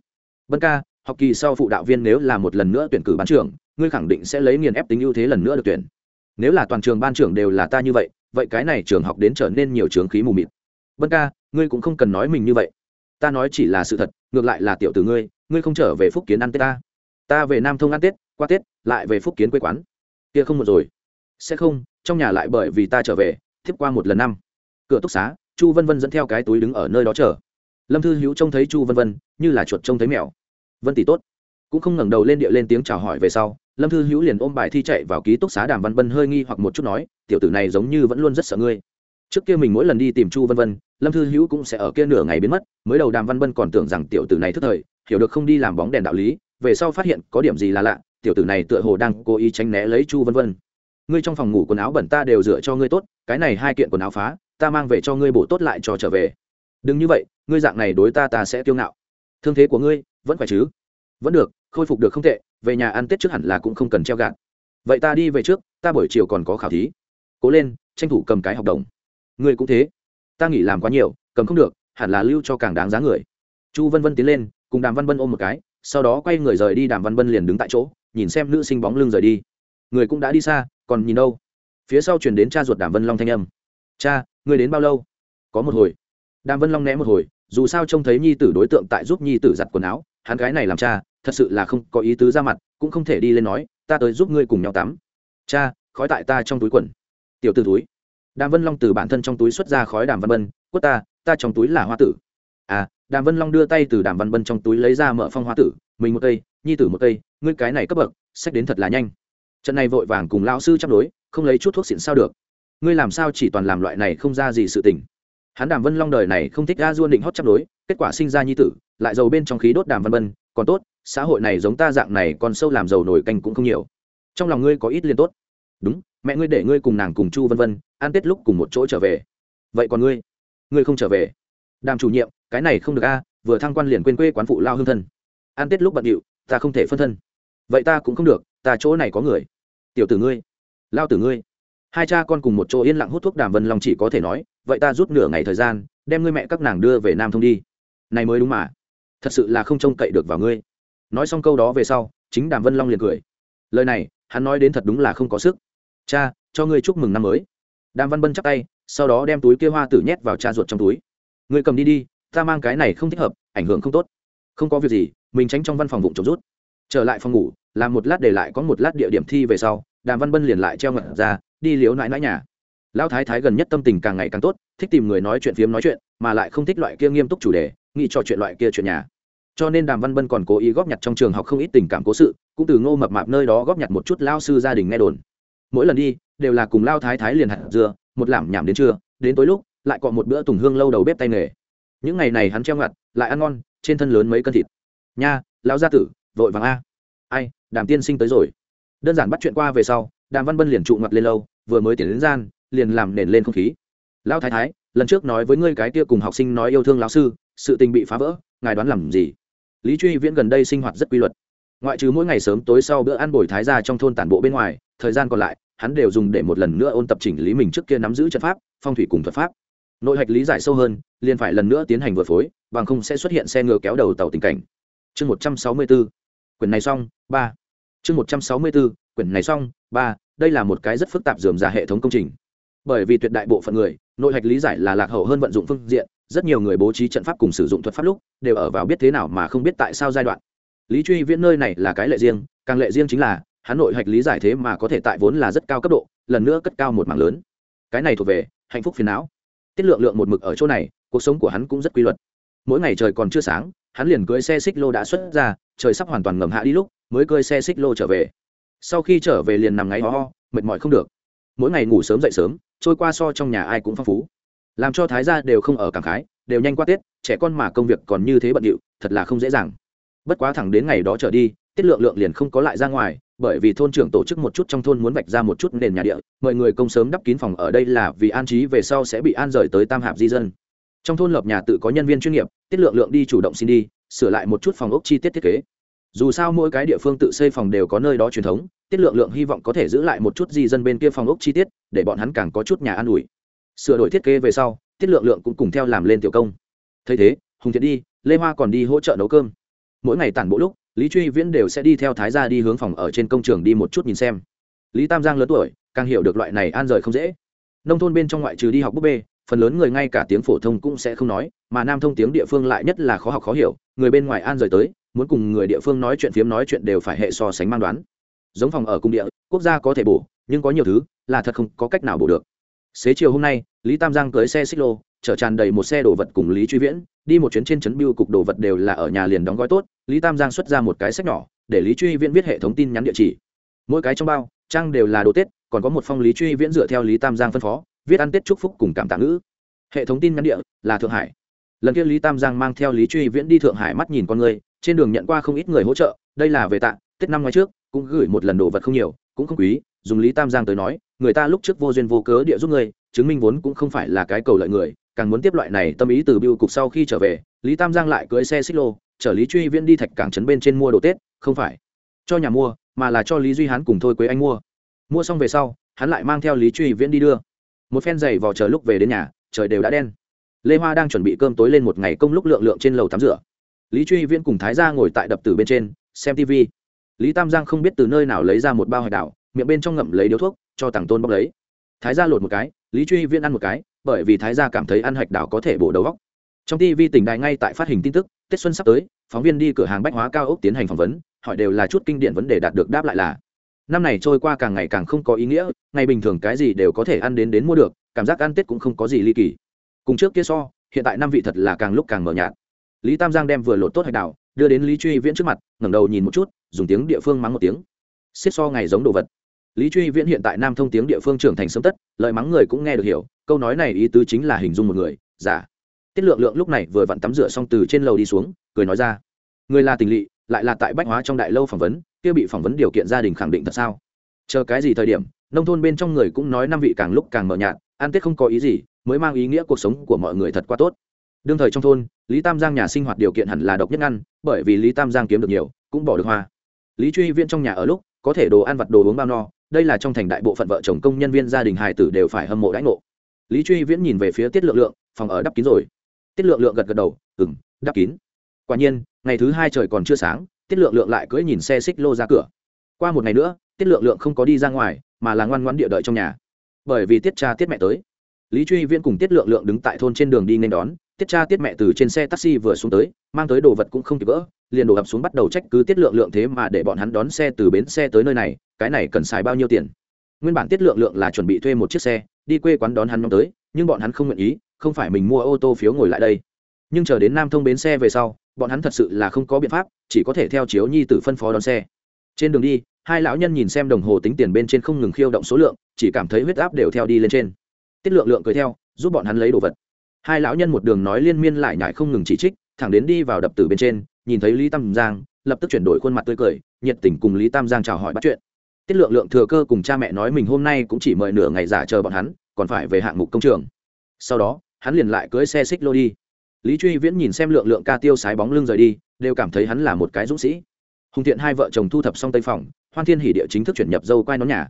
Bân ca, học kỳ sau phụ đạo viên nếu là một lần nữa tuyển cử ban trưởng, ngươi khẳng định sẽ lấy nghiền ép tính ưu thế lần nữa được tuyển. Nếu là toàn trường ban trưởng đều là ta như vậy vậy cái này trường học đến trở nên nhiều trường khí mù mịt. Bân ca, ngươi cũng không cần nói mình như vậy ta nói chỉ là sự thật, ngược lại là tiểu từ ngươi ngươi không trở về phúc kiến ăn tết ta. Ta về nam thông ăn tết, qua tết, lại về phúc kiến quê quán. Kia không một rồi. Sẽ không, trong nhà lại bởi vì ta trở về, tiếp qua một lần năm. Cửa túc xá, chu vân vân dẫn theo cái túi đứng ở nơi đó chờ. Lâm thư hữu trông thấy chu vân vân, như là chuột trông thấy mèo. Vân tỷ tốt. Cũng không ngẩng đầu lên địa lên tiếng chào hỏi về sau, lâm thư hữu liền ôm bài thi chạy vào ký túc xá đàm văn vân hơi nghi hoặc một chút nói, tiểu tử này giống như vẫn luôn rất sợ ngươi trước kia mình mỗi lần đi tìm chu vân vân, lâm thư hữu cũng sẽ ở kia nửa ngày biến mất, mới đầu đàm văn vân còn tưởng rằng tiểu tử này thức thời, hiểu được không đi làm bóng đèn đạo lý, về sau phát hiện có điểm gì là lạ, tiểu tử này tựa hồ đang cố ý tránh né lấy chu vân vân. Ngươi trong phòng ngủ quần áo bẩn ta đều dựa cho ngươi tốt, cái này hai kiện quần áo phá, ta mang về cho ngươi bổ tốt lại cho trở về. Đừng như vậy, ngươi dạng này đối ta ta sẽ kiêu ngạo. Thương thế của ngươi, vẫn khỏe chứ? Vẫn được, khôi phục được không tệ, về nhà ăn tết trước hẳn là cũng không cần treo gạt. Vậy ta đi về trước, ta buổi chiều còn có khảo thí. Cố lên, tranh thủ cầm cái học đồng ngươi cũng thế. Ta nghỉ làm quá nhiều, cầm không được, hẳn là lưu cho càng đáng giá người. Chu vân vân tiến lên, cùng đàm văn vân ôm một cái, sau đó quay người rời đi, đàm văn vân liền đứng tại chỗ, nhìn xem nữ sinh bóng lưng rời đi. Người cũng đã đi xa, còn nhìn đâu? Phía sau chuyển đến cha ruột đàm vân long thanh âm. Cha người đến bao lâu? Có một hồi. Đàm vân long né một hồi, dù sao trông thấy nhi tử đối tượng tại giúp nhi tử giặt quần áo, hắn gái này làm cha, thật sự là không có ý tứ ra mặt, cũng không thể đi lên nói, ta tới giúp ngươi cùng nhau tắm. Cha, khói tại ta trong túi quần. Tiểu t túi đàm vân long từ bản thân trong túi xuất ra khói đàm văn bân, quất ta ta trong túi là hoa tử. À đàm vân long đưa tay từ đàm văn bân trong túi lấy ra mở phong hoa tử, mình một cây, nhi tử một cây, ngươi cái này cấp bậc, sách đến thật là nhanh. Trận này vội vàng cùng lão sư chấp đối, không lấy chút thuốc xịn sao được. Ngươi làm sao chỉ toàn làm loại này không ra gì sự tình? Hắn đàm vân long đời này không thích ra duôn định hót chấp đối, kết quả sinh ra nhi tử, lại giàu bên trong khí đốt đàm văn bân, còn tốt, xã hội này giống ta dạng này còn sâu làm giàu nổi canh cũng không nhiều. Trong lòng ngươi có ít liền tốt. Đúng mẹ ngươi để ngươi cùng nàng cùng chu vân vân, ăn tết lúc cùng một chỗ trở về. Vậy còn ngươi? Ngươi không trở về? Đàm chủ nhiệm, cái này không được a, vừa thăng quan liền quên quê quán phụ lao hương thân. Ăn tết lúc bận điệu, ta không thể phân thân. Vậy ta cũng không được, ta chỗ này có người. Tiểu tử ngươi, lao tử ngươi. Hai cha con cùng một chỗ yên lặng hút thuốc đàm vân long chỉ có thể nói, vậy ta rút nửa ngày thời gian, đem ngươi mẹ các nàng đưa về nam thông đi. Này mới đúng mà. Thật sự là không trông cậy được vào ngươi. Nói xong câu đó về sau, chính đàm vân long liền cười. Lời này, hắn nói đến thật đúng là không có sức cha, cho ngươi chúc mừng năm mới. Đàm văn bân chắp tay, sau đó đem túi kia hoa tử nhét vào cha ruột trong túi. Ngươi cầm đi đi, ta mang cái này không thích hợp, ảnh hưởng không tốt. Không có việc gì, mình tránh trong văn phòng vụ trộm rút. Trở lại phòng ngủ, làm một lát để lại có một lát địa điểm thi về sau, đàm văn bân liền lại treo ngẩn ra, đi liếu nãi nãi nhà. Lão thái thái gần nhất tâm tình càng ngày càng tốt, thích tìm người nói chuyện phiếm nói chuyện, mà lại không thích loại kia nghiêm túc chủ đề, nghĩ trò chuyện loại kia chuyện nhà. Cho nên đàm văn bân còn cố ý góp nhặt trong trường học không ít tình cảm cố sự, cũng từ ngô mập mạp nơi đó góp nhặt một chút lao sư gia đình nghe đồn mỗi lần đi đều là cùng lao thái thái liền hạt dưa, một làm nhảm đến trưa, đến tối lúc lại cọ một bữa tùng hương lâu đầu bếp tay nghề. Những ngày này hắn treo ngặt, lại ăn ngon, trên thân lớn mấy cân thịt. Nha, lão gia tử, vội vàng a. Ai, đàm tiên sinh tới rồi. Đơn giản bắt chuyện qua về sau, đàm văn bân liền trụ ngặt lên lâu, vừa mới tiến đến gian, liền làm nền lên không khí. Lão thái thái, lần trước nói với ngươi cái kia cùng học sinh nói yêu thương lão sư, sự tình bị phá vỡ, ngài đoán làm gì? Lý truy viễn gần đây sinh hoạt rất quy luật ngoại trừ mỗi ngày sớm tối sau bữa ăn bồi thái ra trong thôn tản bộ bên ngoài, thời gian còn lại, hắn đều dùng để một lần nữa ôn tập chỉnh lý mình trước kia nắm giữ trận pháp, phong thủy cùng thuật pháp. Nội hạch lý giải sâu hơn, liền phải lần nữa tiến hành vừa phối, bằng không sẽ xuất hiện xe ngựa kéo đầu tàu tình cảnh. Chương một trăm sáu mươi bốn quyển này xong, ba. Chương một trăm sáu mươi bốn quyển này xong, ba. Đây là một cái rất phức tạp dườm ra hệ thống công trình. Bởi vì tuyệt đại bộ phận người, nội hạch lý giải là lạc hậu hơn vận dụng phương diện, rất nhiều người bố trí trận pháp cùng sử dụng thuật pháp lúc, đều ở vào biết thế nào mà không biết tại sao giai đoạn lý truy viễn nơi này là cái lệ riêng, càng lệ riêng chính là hắn nội hạch lý giải thế mà có thể tại vốn là rất cao cấp độ, lần nữa cất cao một mảng lớn. Cái này thuộc về, hạnh phúc phiền não. Tiết lượng lượng một mực ở chỗ này, cuộc sống của hắn cũng rất quy luật. Mỗi ngày trời còn chưa sáng, hắn liền cưới xe xích lô đã xuất ra, trời sắp hoàn toàn ngầm hạ đi lúc, mới cưới xe xích lô trở về. Sau khi trở về liền nằm ngáy ho ho, mệt mỏi không được. Mỗi ngày ngủ sớm dậy sớm, trôi qua so trong nhà ai cũng phong phú. Làm cho thái gia đều không ở cảm khái, đều nhanh qua tết, trẻ con mà công việc còn như thế bận điệu, thật là không dễ dàng bất quá thẳng đến ngày đó trở đi, tiết lượng lượng liền không có lại ra ngoài, bởi vì thôn trưởng tổ chức một chút trong thôn muốn vạch ra một chút nền nhà địa, mọi người công sớm đắp kín phòng ở đây là vì an trí về sau sẽ bị an rời tới tam hạp di dân. Trong thôn lập nhà tự có nhân viên chuyên nghiệp, tiết lượng lượng đi chủ động xin đi, sửa lại một chút phòng ốc chi tiết thiết kế. Dù sao mỗi cái địa phương tự xây phòng đều có nơi đó truyền thống, tiết lượng lượng hy vọng có thể giữ lại một chút di dân bên kia phòng ốc chi tiết, để bọn hắn càng có chút nhà an ủi. Sửa đổi thiết kế về sau, tiết lượng lượng cũng cùng theo làm lên tiểu công. Thấy thế, hùng thiện đi, lê hoa còn đi hỗ trợ nấu cơm mỗi ngày tản bộ lúc, lý truy viễn đều sẽ đi theo thái gia đi hướng phòng ở trên công trường đi một chút nhìn xem. Lý tam giang lớn tuổi, càng hiểu được loại này an rời không dễ. Nông thôn bên trong ngoại trừ đi học búp bê, phần lớn người ngay cả tiếng phổ thông cũng sẽ không nói, mà nam thông tiếng địa phương lại nhất là khó học khó hiểu, người bên ngoài an rời tới, muốn cùng người địa phương nói chuyện phiếm nói chuyện đều phải hệ so sánh mang đoán. Giống phòng ở cung địa, quốc gia có thể bổ, nhưng có nhiều thứ là thật không có cách nào bổ được. Xế chiều hôm nay, lý tam giang cưới xe xích lô, chở tràn đầy một xe đồ vật cùng lý truy viễn đi một chuyến trên trấn biêu cục đồ vật đều là ở nhà liền đóng gói tốt, lý tam giang xuất ra một cái sách nhỏ, để lý truy viễn viết hệ thống tin nhắn địa chỉ. Mỗi cái trong bao, trang đều là đồ tết, còn có một phong lý truy viễn dựa theo lý tam giang phân phó, viết ăn tết chúc phúc cùng cảm tạ ngữ. Hệ thống tin nhắn địa là thượng hải. Lần kia lý tam giang mang theo lý truy viễn đi thượng hải mắt nhìn con người, trên đường nhận qua không ít người hỗ trợ, đây là về tạ, tết năm ngoái trước, cũng gửi một lần đồ vật không nhiều, cũng không quý, dùng lý tam giang tới nói, người ta lúc trước vô duyên vô cớ địa giúp người, chứng minh vốn cũng không phải là cái cầu lợi người càng muốn tiếp loại này tâm ý từ biêu cục sau khi trở về, lý tam giang lại cưới xe xích lô, chở lý truy viễn đi thạch cảng trấn bên trên mua đồ tết, không phải cho nhà mua, mà là cho lý duy hán cùng thôi quế anh mua. Mua xong về sau, hắn lại mang theo lý truy viễn đi đưa. Một phen giày vò chờ lúc về đến nhà, trời đều đã đen. Lê hoa đang chuẩn bị cơm tối lên một ngày công lúc lượng lượng trên lầu tắm rửa. Lý truy viễn cùng thái gia ngồi tại đập tử bên trên, xem tv lý tam giang không biết từ nơi nào lấy ra một bao hải đảo, miệng bên trong ngậm lấy điếu thuốc, cho tàng tôn bóc lấy thái gia lột một cái, lý truy viễn ăn một cái, bởi vì thái gia cảm thấy ăn hạch đảo có thể bổ đầu góc trong tv tỉnh đài ngay tại phát hình tin tức, tết xuân sắp tới, phóng viên đi cửa hàng bách hóa cao ốc tiến hành phỏng vấn, hỏi đều là chút kinh điển vấn đề đạt được đáp lại là, năm này trôi qua càng ngày càng không có ý nghĩa, ngày bình thường cái gì đều có thể ăn đến đến mua được, cảm giác ăn tết cũng không có gì ly kỳ. Cùng trước kia so, hiện tại năm vị thật là càng lúc càng mờ nhạt. Lý tam giang đem vừa lột tốt hạch đảo, đưa đến lý truy viễn trước mặt, ngẩng đầu nhìn một chút, dùng tiếng địa phương mắng một tiếng. Xiết so ngày giống đồ vật lý truy viễn hiện tại nam thông tiếng địa phương trưởng thành sớm tất, lời mắng người cũng nghe được hiểu, câu nói này ý tứ chính là hình dung một người, giả. Tiết lượng lượng lúc này vừa vặn tắm rửa xong từ trên lầu đi xuống, cười nói ra. Người là tình lỵ, lại là tại bách hóa trong đại lâu phỏng vấn, kia bị phỏng vấn điều kiện gia đình khẳng định thật sao? Chờ cái gì thời điểm, nông thôn bên trong người cũng nói năm vị càng lúc càng mờ nhạt, ăn tết không có ý gì, mới mang ý nghĩa cuộc sống của mọi người thật quá tốt. Đương thời trong thôn, lý tam giang nhà sinh hoạt điều kiện hẳn là độc nhất ngăn, bởi vì lý tam giang kiếm được nhiều, cũng bỏ được hoa. Lý truy viên trong nhà ở lúc, có thể đồ ăn vặt đồ uống bao no đây là trong thành đại bộ phận vợ chồng công nhân viên gia đình hài tử đều phải hâm mộ đãi ngộ. Lý truy viễn nhìn về phía tiết lượng lượng, phòng ở đắp kín rồi. Tiết lượng lượng gật gật đầu ừng đắp kín. Quả nhiên, ngày thứ hai trời còn chưa sáng, tiết lượng lượng lại cưỡi nhìn xe xích lô ra cửa. Qua một ngày nữa, tiết lượng lượng không có đi ra ngoài, mà là ngoan ngoãn địa đợi trong nhà. Bởi vì tiết cha tiết mẹ tới. Lý truy viễn cùng tiết lượng lượng đứng tại thôn trên đường đi nên đón tiết cha tiết mẹ từ trên xe taxi vừa xuống tới, mang tới đồ vật cũng không kịp vỡ liền đổ ập xuống bắt đầu trách cứ tiết lượng lượng thế mà để bọn hắn đón xe từ bến xe tới nơi này, cái này cần xài bao nhiêu tiền? Nguyên bản tiết lượng lượng là chuẩn bị thuê một chiếc xe, đi quê quán đón hắn nhóm tới, nhưng bọn hắn không nguyện ý, không phải mình mua ô tô phiếu ngồi lại đây. Nhưng chờ đến nam thông bến xe về sau, bọn hắn thật sự là không có biện pháp, chỉ có thể theo chiếu nhi tử phân phó đón xe. Trên đường đi, hai lão nhân nhìn xem đồng hồ tính tiền bên trên không ngừng khiêu động số lượng, chỉ cảm thấy huyết áp đều theo đi lên trên. Tiết lượng lượng cười theo, giúp bọn hắn lấy đồ vật hai lão nhân một đường nói liên miên lại nhại không ngừng chỉ trích, thẳng đến đi vào đập tử bên trên, nhìn thấy lý tam giang, lập tức chuyển đổi khuôn mặt tươi cười, nhiệt tình cùng lý tam giang chào hỏi bắt chuyện. Tiết lượng lượng thừa cơ cùng cha mẹ nói mình hôm nay cũng chỉ mời nửa ngày giả chờ bọn hắn, còn phải về hạng mục công trường. Sau đó, hắn liền lại cưới xe xích lô đi. Lý truy viễn nhìn xem lượng lượng ca tiêu sái bóng lưng rời đi, đều cảm thấy hắn là một cái dũng sĩ. Hùng thiện hai vợ chồng thu thập xong tây phòng, hoan thiên Hỉ địa chính thức chuyển nhập dâu quai nón nhà.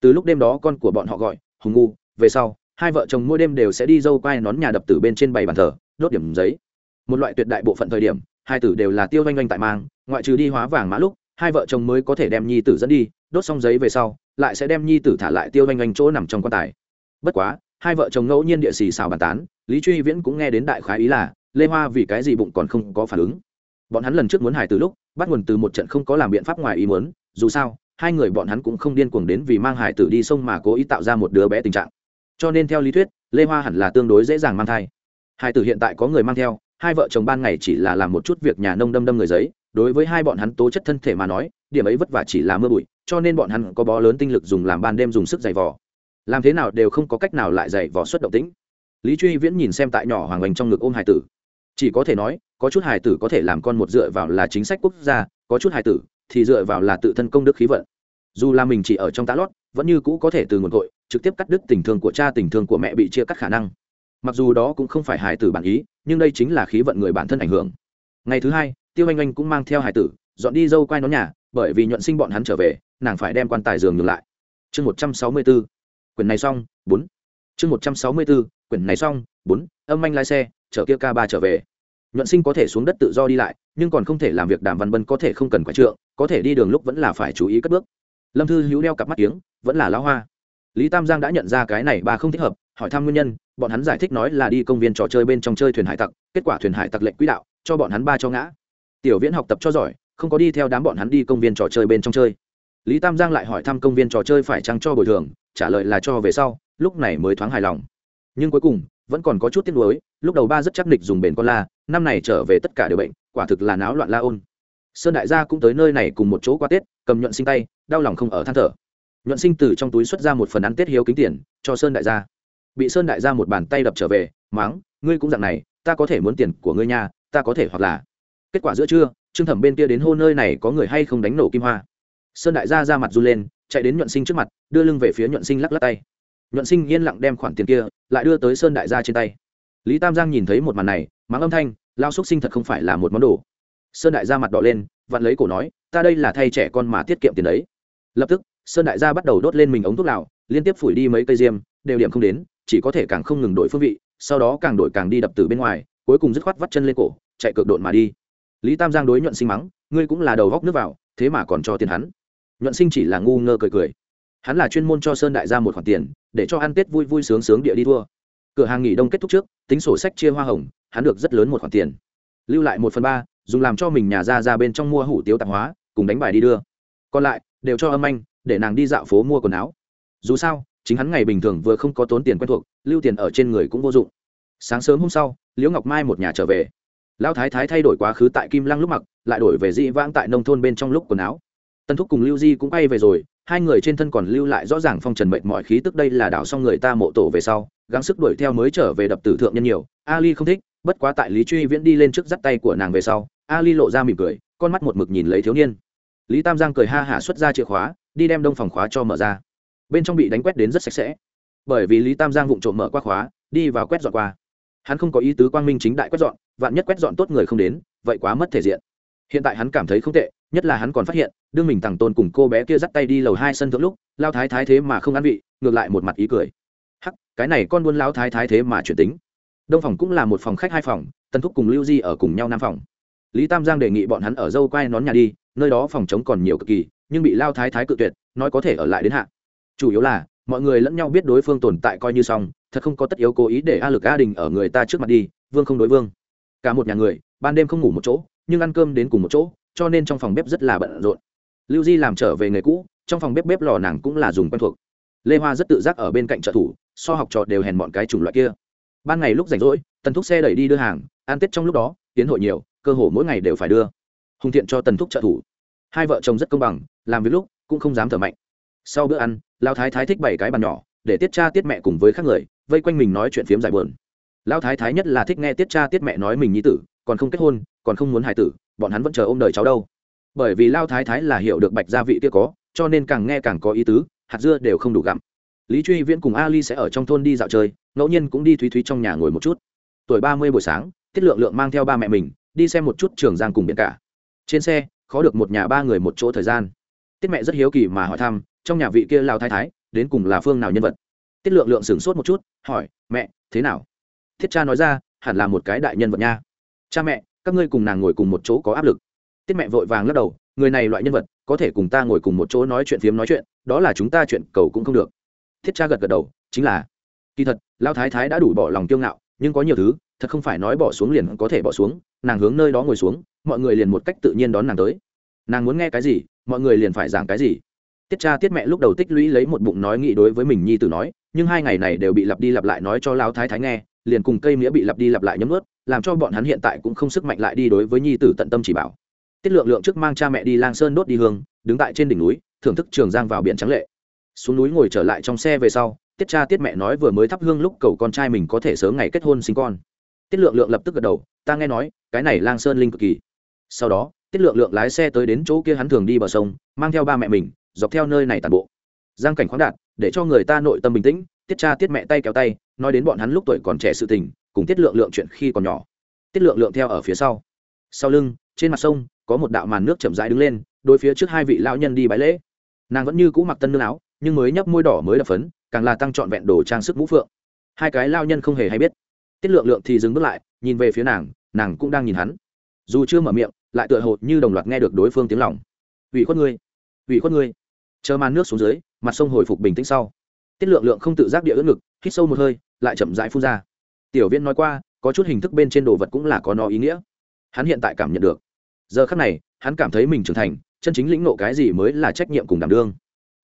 Từ lúc đêm đó con của bọn họ gọi, hùng ngu, về sau hai vợ chồng mỗi đêm đều sẽ đi dâu quai nón nhà đập tử bên trên bày bàn thờ, đốt điểm giấy. Một loại tuyệt đại bộ phận thời điểm, hai tử đều là tiêu doanh doanh tại mang, ngoại trừ đi hóa vàng mã lúc, hai vợ chồng mới có thể đem nhi tử dẫn đi, đốt xong giấy về sau, lại sẽ đem nhi tử thả lại tiêu doanh doanh chỗ nằm trong quan tài. Bất quá, hai vợ chồng ngẫu nhiên địa xì xào bàn tán, lý truy viễn cũng nghe đến đại khái ý là, lê hoa vì cái gì bụng còn không có phản ứng. Bọn hắn lần trước muốn hài từ lúc, bắt nguồn từ một trận không có làm biện pháp ngoài ý muốn, dù sao, hai người bọn hắn cũng không điên cuồng đến vì mang hải tử đi sông mà cố ý tạo ra một đứa bé tình trạng cho nên theo lý thuyết, lê hoa hẳn là tương đối dễ dàng mang thai. Hải tử hiện tại có người mang theo, hai vợ chồng ban ngày chỉ là làm một chút việc nhà nông đâm đâm người giấy, đối với hai bọn hắn tố chất thân thể mà nói, điểm ấy vất vả chỉ là mưa bụi, cho nên bọn hắn có bó lớn tinh lực dùng làm ban đêm dùng sức giày vò. Làm thế nào đều không có cách nào lại giày vò xuất động tĩnh. Lý truy viễn nhìn xem tại nhỏ hoàng oanh trong ngực ôm hải tử. Chỉ có thể nói, có chút hải tử có thể làm con một dựa vào là chính sách quốc gia, có chút hải tử thì dựa vào là tự thân công đức khí vận. Dù là mình chỉ ở trong tá lót, vẫn như cũ có thể từ nguồn cội trực tiếp cắt đứt tình thương của cha, tình thương của mẹ bị chia cắt khả năng. Mặc dù đó cũng không phải hải tử bản ý, nhưng đây chính là khí vận người bản thân ảnh hưởng. Ngày thứ hai, tiêu anh anh cũng mang theo hải tử, dọn đi dâu quay nó nhà, bởi vì nhuận sinh bọn hắn trở về, nàng phải đem quan tài giường ngược lại. Chương một trăm sáu mươi bốn quyển này xong, bốn. Chương một trăm sáu mươi bốn quyển này xong, bốn. Âm anh lái xe, chở kia ca ba trở về. Nhuận sinh có thể xuống đất tự do đi lại, nhưng còn không thể làm việc đàm văn bân có thể không cần quái trượng, có thể đi đường lúc vẫn là phải chú ý cất bước. Lâm thư hữu đeo cặp mắt tiếng vẫn là lão hoa lý tam giang đã nhận ra cái này ba không thích hợp, hỏi thăm nguyên nhân, bọn hắn giải thích nói là đi công viên trò chơi bên trong chơi thuyền hải tặc, kết quả thuyền hải tặc lệnh quỹ đạo, cho bọn hắn ba cho ngã. Tiểu viễn học tập cho giỏi, không có đi theo đám bọn hắn đi công viên trò chơi bên trong chơi. Lý tam giang lại hỏi thăm công viên trò chơi phải chăng cho bồi thường, trả lời là cho về sau, lúc này mới thoáng hài lòng. Nhưng cuối cùng, vẫn còn có chút tiếc nuối, lúc đầu ba rất chắc nịch dùng bền con la, năm này trở về tất cả đều bệnh, quả thực là náo loạn la ôn. Sơn đại gia cũng tới nơi này cùng một chỗ qua tết, cầm nhuận sinh tay, đau lòng không ở than thở nhuận sinh từ trong túi xuất ra một phần ăn tết hiếu kính tiền, cho sơn đại gia. Bị sơn đại gia một bàn tay đập trở về máng ngươi cũng dặn này, ta có thể muốn tiền của ngươi nha, ta có thể hoặc là. Kết quả giữa trưa, trương thẩm bên kia đến hô nơi này có người hay không đánh nổ kim hoa. Sơn đại gia ra mặt run lên, chạy đến nhuận sinh trước mặt, đưa lưng về phía nhuận sinh lắc lắc tay. Nhuận sinh yên lặng đem khoản tiền kia, lại đưa tới sơn đại gia trên tay. Lý tam giang nhìn thấy một màn này, mắng âm thanh lao xúc sinh thật không phải là một món đồ. Sơn đại gia mặt đỏ lên, vặn lấy cổ nói, ta đây là thay trẻ con mà tiết kiệm tiền đấy. Lập tức sơn đại gia bắt đầu đốt lên mình ống thuốc lào, liên tiếp phủi đi mấy cây diêm, đều điểm không đến, chỉ có thể càng không ngừng đổi phương vị, sau đó càng đổi càng đi đập từ bên ngoài, cuối cùng dứt khoát vắt chân lên cổ, chạy cược độn mà đi. Lý tam giang đối nhuận sinh mắng, ngươi cũng là đầu góc nước vào, thế mà còn cho tiền hắn. Nhuận sinh chỉ là ngu ngơ cười cười. Hắn là chuyên môn cho sơn đại gia một khoản tiền, để cho ăn tết vui vui sướng sướng địa đi thua. Cửa hàng nghỉ đông kết thúc trước, tính sổ sách chia hoa hồng, hắn được rất lớn một khoản tiền. Lưu lại một phần ba, dùng làm cho mình nhà ra ra bên trong mua hủ tiếu tạp hóa, cùng đánh bài đi đưa. Còn lại, đều cho âm anh để nàng đi dạo phố mua quần áo. Dù sao, chính hắn ngày bình thường vừa không có tốn tiền quen thuộc, lưu tiền ở trên người cũng vô dụng. Sáng sớm hôm sau, liễu ngọc mai một nhà trở về. Lão thái thái thay đổi quá khứ tại kim lăng lúc mặc, lại đổi về dị vãng tại nông thôn bên trong lúc quần áo. Tân thúc cùng lưu di cũng bay về rồi, hai người trên thân còn lưu lại rõ ràng phong trần mệnh mọi khí tức đây là đảo xong người ta mộ tổ về sau, gắng sức đuổi theo mới trở về đập tử thượng nhân nhiều. Ali không thích, bất quá tại lý truy viễn đi lên trước dắt tay của nàng về sau, ali lộ ra mỉm cười, con mắt một mực nhìn lấy thiếu niên. Lý tam giang cười ha hả xuất ra chìa khóa đi đem đông phòng khóa cho mở ra. Bên trong bị đánh quét đến rất sạch sẽ. Bởi vì lý tam giang vụng trộm mở qua khóa, đi vào quét dọn qua. Hắn không có ý tứ quang minh chính đại quét dọn, vạn nhất quét dọn tốt người không đến, vậy quá mất thể diện. Hiện tại hắn cảm thấy không tệ, nhất là hắn còn phát hiện, đương mình thằng tôn cùng cô bé kia dắt tay đi lầu hai sân thượng lúc, lao thái thái thế mà không ăn vị, ngược lại một mặt ý cười. Hắc, cái này con buôn lao thái thái thế mà chuyển tính. Đông phòng cũng là một phòng khách hai phòng tân thúc cùng lưu di ở cùng nhau năm phòng. Lý tam giang đề nghị bọn hắn ở dâu quai nón nhà đi, nơi đó phòng chống còn nhiều cực kỳ nhưng bị lao thái thái cự tuyệt, nói có thể ở lại đến hạ. Chủ yếu là, mọi người lẫn nhau biết đối phương tồn tại coi như xong, thật không có tất yếu cố ý để a lực a đình ở người ta trước mặt đi, vương không đối vương. Cả một nhà người, ban đêm không ngủ một chỗ, nhưng ăn cơm đến cùng một chỗ, cho nên trong phòng bếp rất là bận rộn. Lưu di làm trở về người cũ, trong phòng bếp bếp lò nàng cũng là dùng quen thuộc. Lê hoa rất tự giác ở bên cạnh trợ thủ, so học trò đều hèn bọn cái chủng loại kia. Ban ngày lúc rảnh rỗi, tần thúc xe đẩy đi đưa hàng, ăn tết trong lúc đó, tiến hội nhiều, cơ hồ mỗi ngày đều phải đưa. Hùng thiện cho tần thúc trợ thủ hai vợ chồng rất công bằng, làm việc lúc cũng không dám thở mạnh. Sau bữa ăn lao thái thái thích bảy cái bàn nhỏ, để tiết cha tiết mẹ cùng với các người vây quanh mình nói chuyện phiếm giải buồn. Lao thái thái nhất là thích nghe tiết cha tiết mẹ nói mình nhi tử, còn không kết hôn, còn không muốn hài tử, bọn hắn vẫn chờ ôm đời cháu đâu. Bởi vì lao thái thái là hiểu được bạch gia vị kia có, cho nên càng nghe càng có ý tứ, hạt dưa đều không đủ gặm. Lý truy viễn cùng ali sẽ ở trong thôn đi dạo chơi, ngẫu nhiên cũng đi thúy thúy trong nhà ngồi một chút. Tuổi ba mươi buổi sáng, tiết lượng lượng mang theo ba mẹ mình, đi xem một chút trường giang cùng biển cả. Trên xe khó được một nhà ba người một chỗ thời gian. Tiết mẹ rất hiếu kỳ mà hỏi thăm, trong nhà vị kia lao thái thái, đến cùng là phương nào nhân vật? Tiết lượng lượng sửng sốt một chút, hỏi, mẹ, thế nào? Thiết cha nói ra, hẳn là một cái đại nhân vật nha. Cha mẹ, các ngươi cùng nàng ngồi cùng một chỗ có áp lực. Tiết mẹ vội vàng lắc đầu, người này loại nhân vật, có thể cùng ta ngồi cùng một chỗ nói chuyện phiếm nói chuyện, đó là chúng ta chuyện cầu cũng không được. Thiết cha gật gật đầu, chính là. Kỳ thật, lao thái thái đã đủ bỏ lòng tiêu ngạo, nhưng có nhiều thứ, thật không phải nói bỏ xuống liền có thể bỏ xuống nàng hướng nơi đó ngồi xuống, mọi người liền một cách tự nhiên đón nàng tới. Nàng muốn nghe cái gì, mọi người liền phải giảng cái gì. Tiết cha tiết mẹ lúc đầu tích lũy lấy một bụng nói nghị đối với mình nhi tử nói, nhưng hai ngày này đều bị lặp đi lặp lại nói cho lao thái thái nghe, liền cùng cây nghĩa bị lặp đi lặp lại nhấm ướt làm cho bọn hắn hiện tại cũng không sức mạnh lại đi đối với nhi tử tận tâm chỉ bảo. Tiết lượng lượng trước mang cha mẹ đi lang sơn đốt đi hương, đứng tại trên đỉnh núi, thưởng thức trường giang vào biển trắng lệ. Xuống núi ngồi trở lại trong xe về sau, tiết cha tiết mẹ nói vừa mới thắp hương lúc cầu con trai mình có thể sớm ngày kết hôn sinh con tiết lượng lượng lập tức gật đầu, ta nghe nói, cái này lang sơn linh cực kỳ. Sau đó, tiết lượng lượng lái xe tới đến chỗ kia hắn thường đi bờ sông, mang theo ba mẹ mình, dọc theo nơi này tàn bộ. Giang cảnh khoáng đạt, để cho người ta nội tâm bình tĩnh, tiết cha tiết mẹ tay kéo tay, nói đến bọn hắn lúc tuổi còn trẻ sự tình, cùng tiết lượng lượng chuyện khi còn nhỏ. Tiết lượng lượng theo ở phía sau. Sau lưng, trên mặt sông, có một đạo màn nước chậm rãi đứng lên đôi phía trước hai vị lão nhân đi bãi lễ. Nàng vẫn như cũ mặc tân nương áo, nhưng mới nhấp môi đỏ mới đập phấn, càng là tăng trọn vẹn đồ trang sức mũ phượng. Hai cái lao nhân không hề hay biết tiết lượng lượng thì dừng bước lại, nhìn về phía nàng nàng cũng đang nhìn hắn. Dù chưa mở miệng, lại tựa hồ như đồng loạt nghe được đối phương tiếng lòng. Ủy khuất ngươi, ủy khuất ngươi. Chờ màn nước xuống dưới, mặt sông hồi phục bình tĩnh sau. Tiết lượng lượng không tự giác địa ướt ngực, hít sâu một hơi, lại chậm rãi phun ra. Tiểu viên nói qua, có chút hình thức bên trên đồ vật cũng là có nó ý nghĩa. Hắn hiện tại cảm nhận được. Giờ khắc này, hắn cảm thấy mình trưởng thành, chân chính lĩnh nộ cái gì mới là trách nhiệm cùng đảm đương.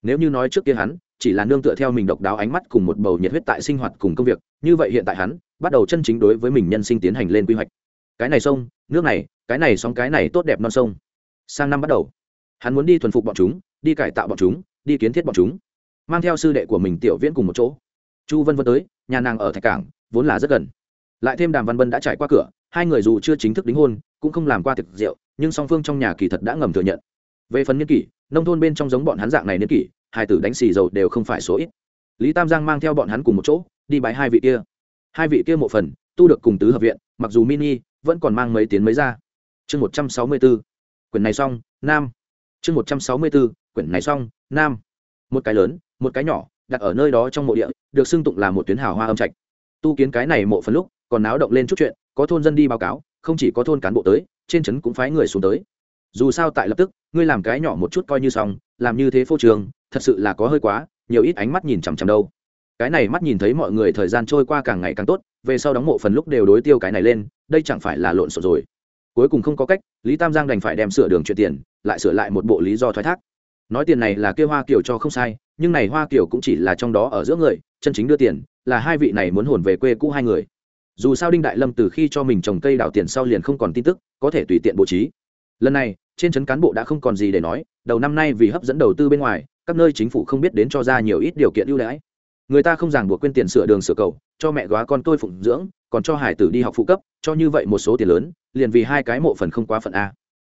Nếu như nói trước kia hắn, chỉ là nương tựa theo mình độc đáo ánh mắt cùng một bầu nhiệt huyết tại sinh hoạt cùng công việc, như vậy hiện tại hắn bắt đầu chân chính đối với mình nhân sinh tiến hành lên quy hoạch. Cái này sông, nước này, cái này sóng, cái này tốt đẹp non sông. Sang năm bắt đầu, hắn muốn đi thuần phục bọn chúng, đi cải tạo bọn chúng, đi kiến thiết bọn chúng. Mang theo sư đệ của mình tiểu viễn cùng một chỗ. Chu vân vân tới, nhà nàng ở thạch cảng, vốn là rất gần. Lại thêm đàm văn vân đã trải qua cửa, hai người dù chưa chính thức đính hôn, cũng không làm qua thực rượu, nhưng song phương trong nhà kỳ thật đã ngầm thừa nhận. Về phần niên kỷ, nông thôn bên trong giống bọn hắn dạng này niên kỷ, hai tử đánh xì dầu đều không phải số ít. Lý tam giang mang theo bọn hắn cùng một chỗ, đi bái hai vị kia hai vị kia một phần, tu được cùng tứ hợp viện, mặc dù mini, vẫn còn mang mấy tiến mới ra. Chương một trăm sáu mươi bốn quyển này xong, nam. Chương một trăm sáu mươi bốn quyển này xong, nam. Một cái lớn, một cái nhỏ, đặt ở nơi đó trong mộ địa, được xưng tụng là một tuyến hào hoa âm trạch. Tu kiến cái này mộ phần lúc, còn náo động lên chút chuyện, có thôn dân đi báo cáo, không chỉ có thôn cán bộ tới, trên trấn cũng phái người xuống tới. Dù sao tại lập tức, ngươi làm cái nhỏ một chút coi như xong, làm như thế phô trường thật sự là có hơi quá, nhiều ít ánh mắt nhìn chằm chằm đâu cái này mắt nhìn thấy mọi người thời gian trôi qua càng ngày càng tốt, về sau đóng mộ phần lúc đều đối tiêu cái này lên, đây chẳng phải là lộn xộn rồi. Cuối cùng không có cách, lý tam giang đành phải đem sửa đường chuyện tiền, lại sửa lại một bộ lý do thoái thác. Nói tiền này là kêu hoa kiểu cho không sai, nhưng này hoa kiểu cũng chỉ là trong đó ở giữa người, chân chính đưa tiền, là hai vị này muốn hồn về quê cũ hai người. Dù sao đinh đại lâm từ khi cho mình trồng cây đào tiền sau liền không còn tin tức, có thể tùy tiện bố trí. Lần này, trên trấn cán bộ đã không còn gì để nói, đầu năm nay vì hấp dẫn đầu tư bên ngoài, các nơi chính phủ không biết đến cho ra nhiều ít điều kiện ưu đãi người ta không ràng buộc quên tiền sửa đường sửa cầu, cho mẹ góa con tôi phụng dưỡng, còn cho hải tử đi học phụ cấp, cho như vậy một số tiền lớn, liền vì hai cái mộ phần không quá phận a.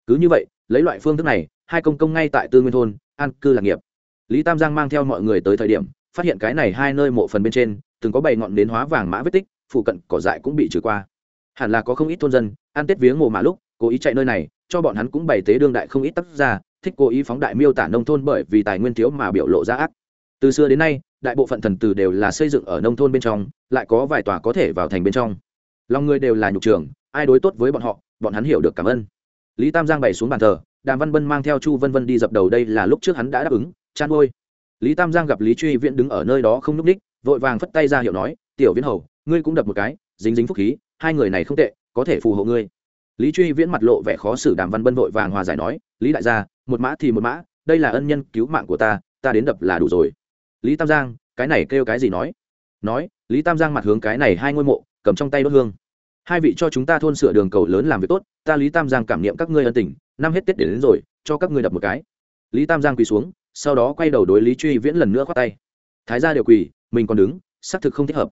Cứ như vậy, lấy loại phương thức này, hai công công ngay tại tư nguyên thôn, an cư lạc nghiệp. Lý tam giang mang theo mọi người tới thời điểm, phát hiện cái này hai nơi mộ phần bên trên, từng có bảy ngọn đến hóa vàng mã vết tích, phụ cận cỏ dại cũng bị trừ qua. Hẳn là có không ít thôn dân, ăn tết viếng mồ mã lúc, cố ý chạy nơi này, cho bọn hắn cũng bày tế đương đại không ít tác ra thích cố ý phóng đại miêu tả nông thôn bởi vì tài nguyên thiếu mà biểu lộ ra ác. Từ xưa đến nay đại bộ phận thần từ đều là xây dựng ở nông thôn bên trong, lại có vài tòa có thể vào thành bên trong. Lòng người đều là nhục trường, ai đối tốt với bọn họ, bọn hắn hiểu được cảm ơn. Lý tam giang bày xuống bàn thờ, đàm văn bân mang theo chu vân vân đi dập đầu đây là lúc trước hắn đã đáp ứng Chăn ôi lý tam giang gặp lý truy viễn đứng ở nơi đó không n ú c ních vội vàng phất tay ra hiệu nói, tiểu viễn hầu, ngươi cũng đập một cái, dính dính phúc khí, hai người này không tệ, có thể phù hộ ngươi. Lý truy viễn mặt lộ vẻ khó xử đàm văn bân vội vàng hòa giải nói, lý đại gia, một mã thì một mã, đây là ân nhân cứu mạng của ta ta đến đập là đủ rồi lý tam giang, cái này kêu cái gì nói? Nói, lý tam giang mặt hướng cái này hai ngôi mộ, cầm trong tay đốt hương. Hai vị cho chúng ta thôn sửa đường cầu lớn làm việc tốt, ta lý tam giang cảm niệm các ngươi ân tình, năm hết tết để đến rồi, cho các ngươi đập một cái. Lý tam giang quỳ xuống, sau đó quay đầu đối lý truy viễn lần nữa khoác tay. Thái gia đều quỳ, mình còn đứng, xác thực không thích hợp.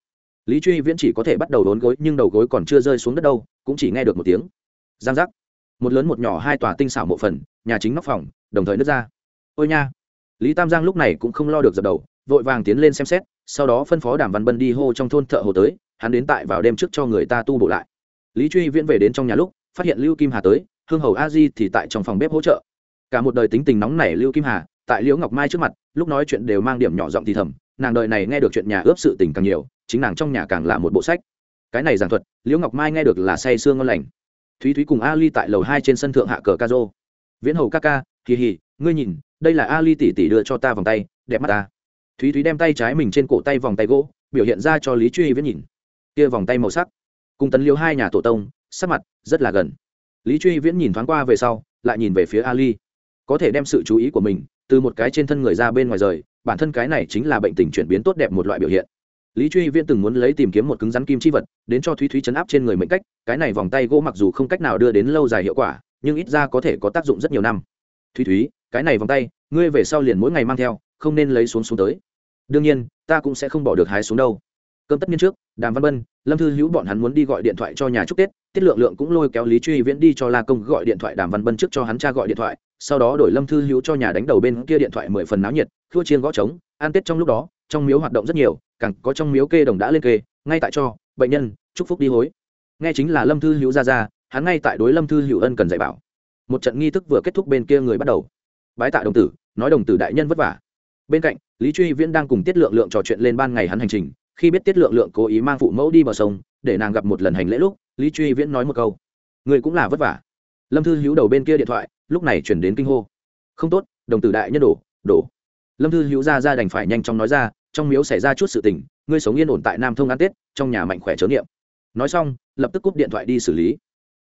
Lý truy viễn chỉ có thể bắt đầu đốn gối, nhưng đầu gối còn chưa rơi xuống đất đâu, cũng chỉ nghe được một tiếng. Giang giác. Một lớn một nhỏ hai tòa tinh xảo mộ phần, nhà chính nóc phòng, đồng thời nứt ra. Ôi nha. Lý tam giang lúc này cũng không lo được dập đầu vội vàng tiến lên xem xét, sau đó phân phó đàm văn bân đi hô trong thôn thợ hồ tới, hắn đến tại vào đêm trước cho người ta tu bổ lại. Lý truy viễn về đến trong nhà lúc, phát hiện lưu kim hà tới, hương hầu a di thì tại trong phòng bếp hỗ trợ. Cả một đời tính tình nóng nảy lưu kim hà, tại liễu ngọc mai trước mặt, lúc nói chuyện đều mang điểm nhỏ giọng thì thầm, nàng đời này nghe được chuyện nhà ướp sự tình càng nhiều, chính nàng trong nhà càng là một bộ sách. Cái này giảng thuật, liễu ngọc mai nghe được là say sương ngon lành. Thúy thúy cùng ali tại lầu hai trên sân thượng hạ cờ ca rô. Viễn hầu ca ca kỳ hì, ngươi nhìn, đây là ali tỷ tỷ đưa cho ta vòng tay, đẹp mắt ta thúy thúy đem tay trái mình trên cổ tay vòng tay gỗ, biểu hiện ra cho lý truy viễn nhìn. Kia vòng tay màu sắc. Cùng tấn liêu hai nhà tổ tông, sắc mặt rất là gần. Lý truy viễn nhìn thoáng qua về sau, lại nhìn về phía ali. Có thể đem sự chú ý của mình từ một cái trên thân người ra bên ngoài rời, bản thân cái này chính là bệnh tình chuyển biến tốt đẹp một loại biểu hiện. Lý truy viễn từng muốn lấy tìm kiếm một cứng rắn kim chi vật, đến cho thúy thúy chấn áp trên người mệnh cách, cái này vòng tay gỗ mặc dù không cách nào đưa đến lâu dài hiệu quả, nhưng ít ra có thể có tác dụng rất nhiều năm. Thúy thúy, cái này vòng tay, ngươi về sau liền mỗi ngày mang theo, không nên lấy xuống xuống tới đương nhiên, ta cũng sẽ không bỏ được hái xuống đâu. Cơm tất nhiên trước, đàm văn bân, lâm thư hữu bọn hắn muốn đi gọi điện thoại cho nhà chúc tết, tiết lượng lượng cũng lôi kéo lý truy viễn đi cho la công gọi điện thoại đàm văn bân trước cho hắn cha gọi điện thoại, sau đó đổi lâm thư hữu cho nhà đánh đầu bên kia điện thoại mười phần náo nhiệt thua chiên gõ trống an tết trong lúc đó, trong miếu hoạt động rất nhiều, càng có trong miếu kê đồng đã lên kê, ngay tại cho, bệnh nhân, chúc phúc đi hối. Nghe chính là lâm thư hữu ra ra, hắn ngay tại đối lâm thư hữu ân cần dạy bảo. Một trận nghi thức vừa kết thúc bên kia người bắt đầu. Bái tạ đồng tử, nói đồng tử đại nhân vất vả bên cạnh, lý truy viễn đang cùng tiết lượng lượng trò chuyện lên ban ngày hắn hành trình. Khi biết tiết lượng lượng cố ý mang phụ mẫu đi bờ sông, để nàng gặp một lần hành lễ lúc, lý truy viễn nói một câu. Người cũng là vất vả. Lâm thư hữu đầu bên kia điện thoại, lúc này chuyển đến kinh hô. Không tốt, đồng tử đại nhân đổ đổ. Lâm thư hữu ra ra đành phải nhanh chóng nói ra, trong miếu xảy ra chút sự tình, ngươi sống yên ổn tại nam thông ăn tết, trong nhà mạnh khỏe chớ niệm. Nói xong, lập tức cúp điện thoại đi xử lý.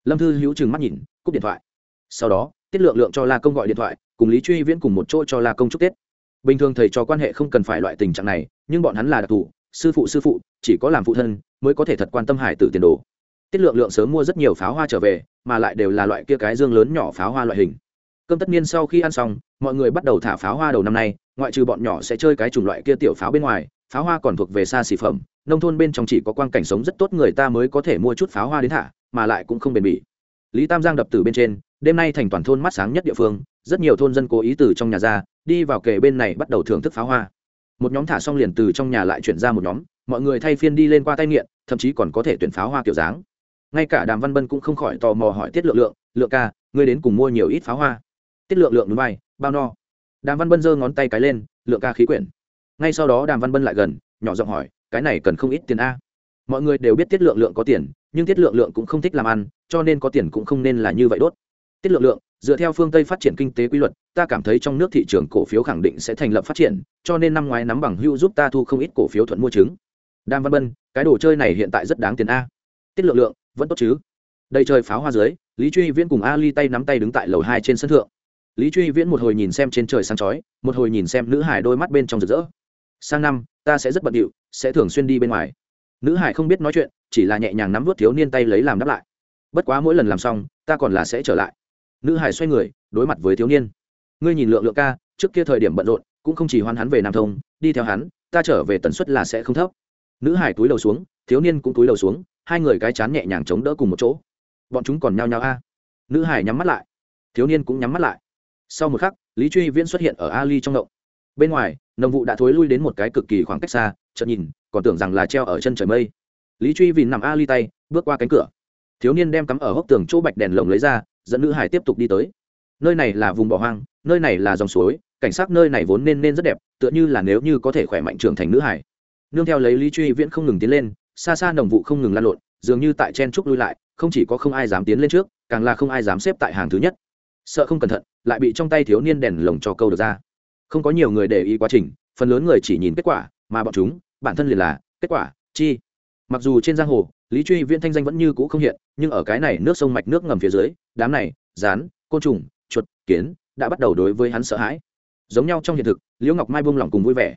Lâm thư hữu trừng mắt nhìn, cúp điện thoại. Sau đó, tiết lượng lượng cho la công gọi điện thoại, cùng lý truy viễn cùng một chỗ cho la công chúc tết bình thường thầy cho quan hệ không cần phải loại tình trạng này, nhưng bọn hắn là đặc thù, sư phụ sư phụ, chỉ có làm phụ thân mới có thể thật quan tâm hải tử tiền đồ. Tiết lượng lượng sớm mua rất nhiều pháo hoa trở về, mà lại đều là loại kia cái dương lớn nhỏ pháo hoa loại hình. Cơm tất nhiên sau khi ăn xong, mọi người bắt đầu thả pháo hoa đầu năm nay, ngoại trừ bọn nhỏ sẽ chơi cái chủng loại kia tiểu pháo bên ngoài, pháo hoa còn thuộc về xa xỉ phẩm, nông thôn bên trong chỉ có quang cảnh sống rất tốt người ta mới có thể mua chút pháo hoa đến thả, mà lại cũng không bền bỉ. Lý tam giang đập từ bên trên, đêm nay thành toàn thôn mắt sáng nhất địa phương rất nhiều thôn dân cố ý từ trong nhà ra, đi vào kề bên này bắt đầu thưởng thức pháo hoa. Một nhóm thả xong liền từ trong nhà lại chuyển ra một nhóm, mọi người thay phiên đi lên qua tay nghiện, thậm chí còn có thể tuyển pháo hoa kiểu dáng. Ngay cả đàm văn bân cũng không khỏi tò mò hỏi tiết lượng lượng lượng ca, ngươi đến cùng mua nhiều ít pháo hoa? Tiết lượng lượng núi bay, bao no. Đàm văn bân giơ ngón tay cái lên, lượng ca khí quyển. Ngay sau đó đàm văn bân lại gần, nhỏ giọng hỏi, cái này cần không ít tiền a? Mọi người đều biết tiết lượng lượng có tiền, nhưng tiết lượng lượng cũng không thích làm ăn, cho nên có tiền cũng không nên là như vậy đốt. Tiết lượng lượng dựa theo phương tây phát triển kinh tế quy luật, ta cảm thấy trong nước thị trường cổ phiếu khẳng định sẽ thành lập phát triển, cho nên năm ngoái nắm bằng hưu giúp ta thu không ít cổ phiếu thuận mua chứng đam văn bân, cái đồ chơi này hiện tại rất đáng tiền a. Tiết lượng lượng, vẫn tốt chứ? Đây trời pháo hoa dưới, lý truy viễn cùng ali tay nắm tay đứng tại lầu hai trên sân thượng. Lý truy viễn một hồi nhìn xem trên trời sáng chói, một hồi nhìn xem nữ hải đôi mắt bên trong rực rỡ. Sang năm, ta sẽ rất bận điệu, sẽ thường xuyên đi bên ngoài. Nữ hải không biết nói chuyện, chỉ là nhẹ nhàng nắm vớt thiếu niên tay lấy làm đáp lại. Bất quá mỗi lần làm xong, ta còn là sẽ trở lại nữ hải xoay người, đối mặt với thiếu niên. Ngươi nhìn lượng lượng ca, trước kia thời điểm bận rộn, cũng không chỉ hoan hắn về nam thông, đi theo hắn, ta trở về tần suất là sẽ không thấp. Nữ hải túi đầu xuống, thiếu niên cũng túi đầu xuống, hai người cái chán nhẹ nhàng chống đỡ cùng một chỗ. Bọn chúng còn nhao nhao a. Nữ hải nhắm mắt lại. Thiếu niên cũng nhắm mắt lại. Sau một khắc, lý truy viễn xuất hiện ở ali trong động. Bên ngoài, nồng vụ đã thối lui đến một cái cực kỳ khoảng cách xa, chợt nhìn, còn tưởng rằng là treo ở chân trời mây. Lý truy vì nằm ali tay, bước qua cánh cửa. Thiếu niên đem cắm ở hốc tường chỗ bạch đèn lồng lấy ra dẫn nữ hải tiếp tục đi tới. Nơi này là vùng bỏ hoang, nơi này là dòng suối, cảnh sát nơi này vốn nên nên rất đẹp, tựa như là nếu như có thể khỏe mạnh trưởng thành nữ hải. Nương theo lấy lý truy viễn không ngừng tiến lên, xa xa đồng vụ không ngừng lan lộn, dường như tại chen trúc lui lại, không chỉ có không ai dám tiến lên trước, càng là không ai dám xếp tại hàng thứ nhất. Sợ không cẩn thận, lại bị trong tay thiếu niên đèn lồng cho câu được ra. Không có nhiều người để ý quá trình, phần lớn người chỉ nhìn kết quả, mà bọn chúng, bản thân liền là, kết quả, chi. Mặc dù trên giang hồ, lý truy viễn thanh danh vẫn như cũ không hiện nhưng ở cái này nước sông mạch nước ngầm phía dưới, đám này, rán, côn trùng, chuột, kiến đã bắt đầu đối với hắn sợ hãi. Giống nhau trong hiện thực, liễu ngọc mai buông lỏng cùng vui vẻ.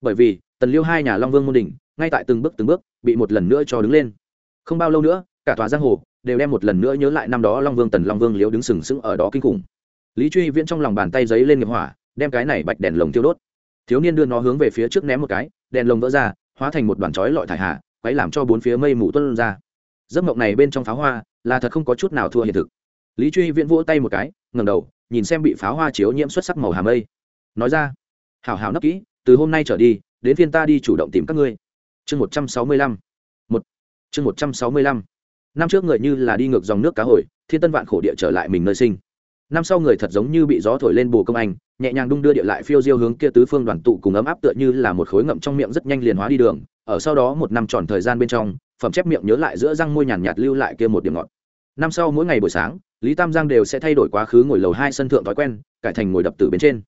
Bởi vì, tần liêu hai nhà long vương môn đình ngay tại từng bước từng bước, bị một lần nữa cho đứng lên. Không bao lâu nữa, cả tòa giang hồ đều đem một lần nữa nhớ lại năm đó long vương tần long vương liễu đứng sừng sững ở đó kinh khủng. Lý truy viễn trong lòng bàn tay giấy lên nghiệp hỏa, đem cái này bạch đèn lồng tiêu đốt. Thiếu niên đưa nó hướng về phía trước ném một cái, đèn lồng vỡ ra, hóa thành một đoàn chói lọi thải hạ, quấy làm cho bốn phía mây mù tuân ra giấc mộng này bên trong pháo hoa là thật không có chút nào thua hiện thực. Lý truy viễn vỗ tay một cái ngầm đầu, nhìn xem bị pháo hoa chiếu nhiễm xuất sắc màu hàm mây. Nói ra, hảo hảo nấp kỹ, từ hôm nay trở đi, đến phiên ta đi chủ động tìm các ngươi. Chương một trăm sáu mươi lăm. Một. Chương một trăm sáu mươi lăm. Năm trước người như là đi ngược dòng nước cá hồi, thiên tân vạn khổ địa trở lại mình nơi sinh. Năm sau người thật giống như bị gió thổi lên bồ công anh, nhẹ nhàng đung đưa địa lại phiêu diêu hướng kia tứ phương đoàn tụ cùng ấm áp tựa như là một khối ngậm trong miệng rất nhanh liền hóa đi đường. Ở sau đó một năm tròn thời gian bên trong phẩm chép miệng nhớ lại giữa răng môi nhàn nhạt lưu lại kia một điểm ngọt. Năm sau mỗi ngày buổi sáng, lý tam giang đều sẽ thay đổi quá khứ ngồi lầu hai sân thượng thói quen, cải thành ngồi đập tử bên trên.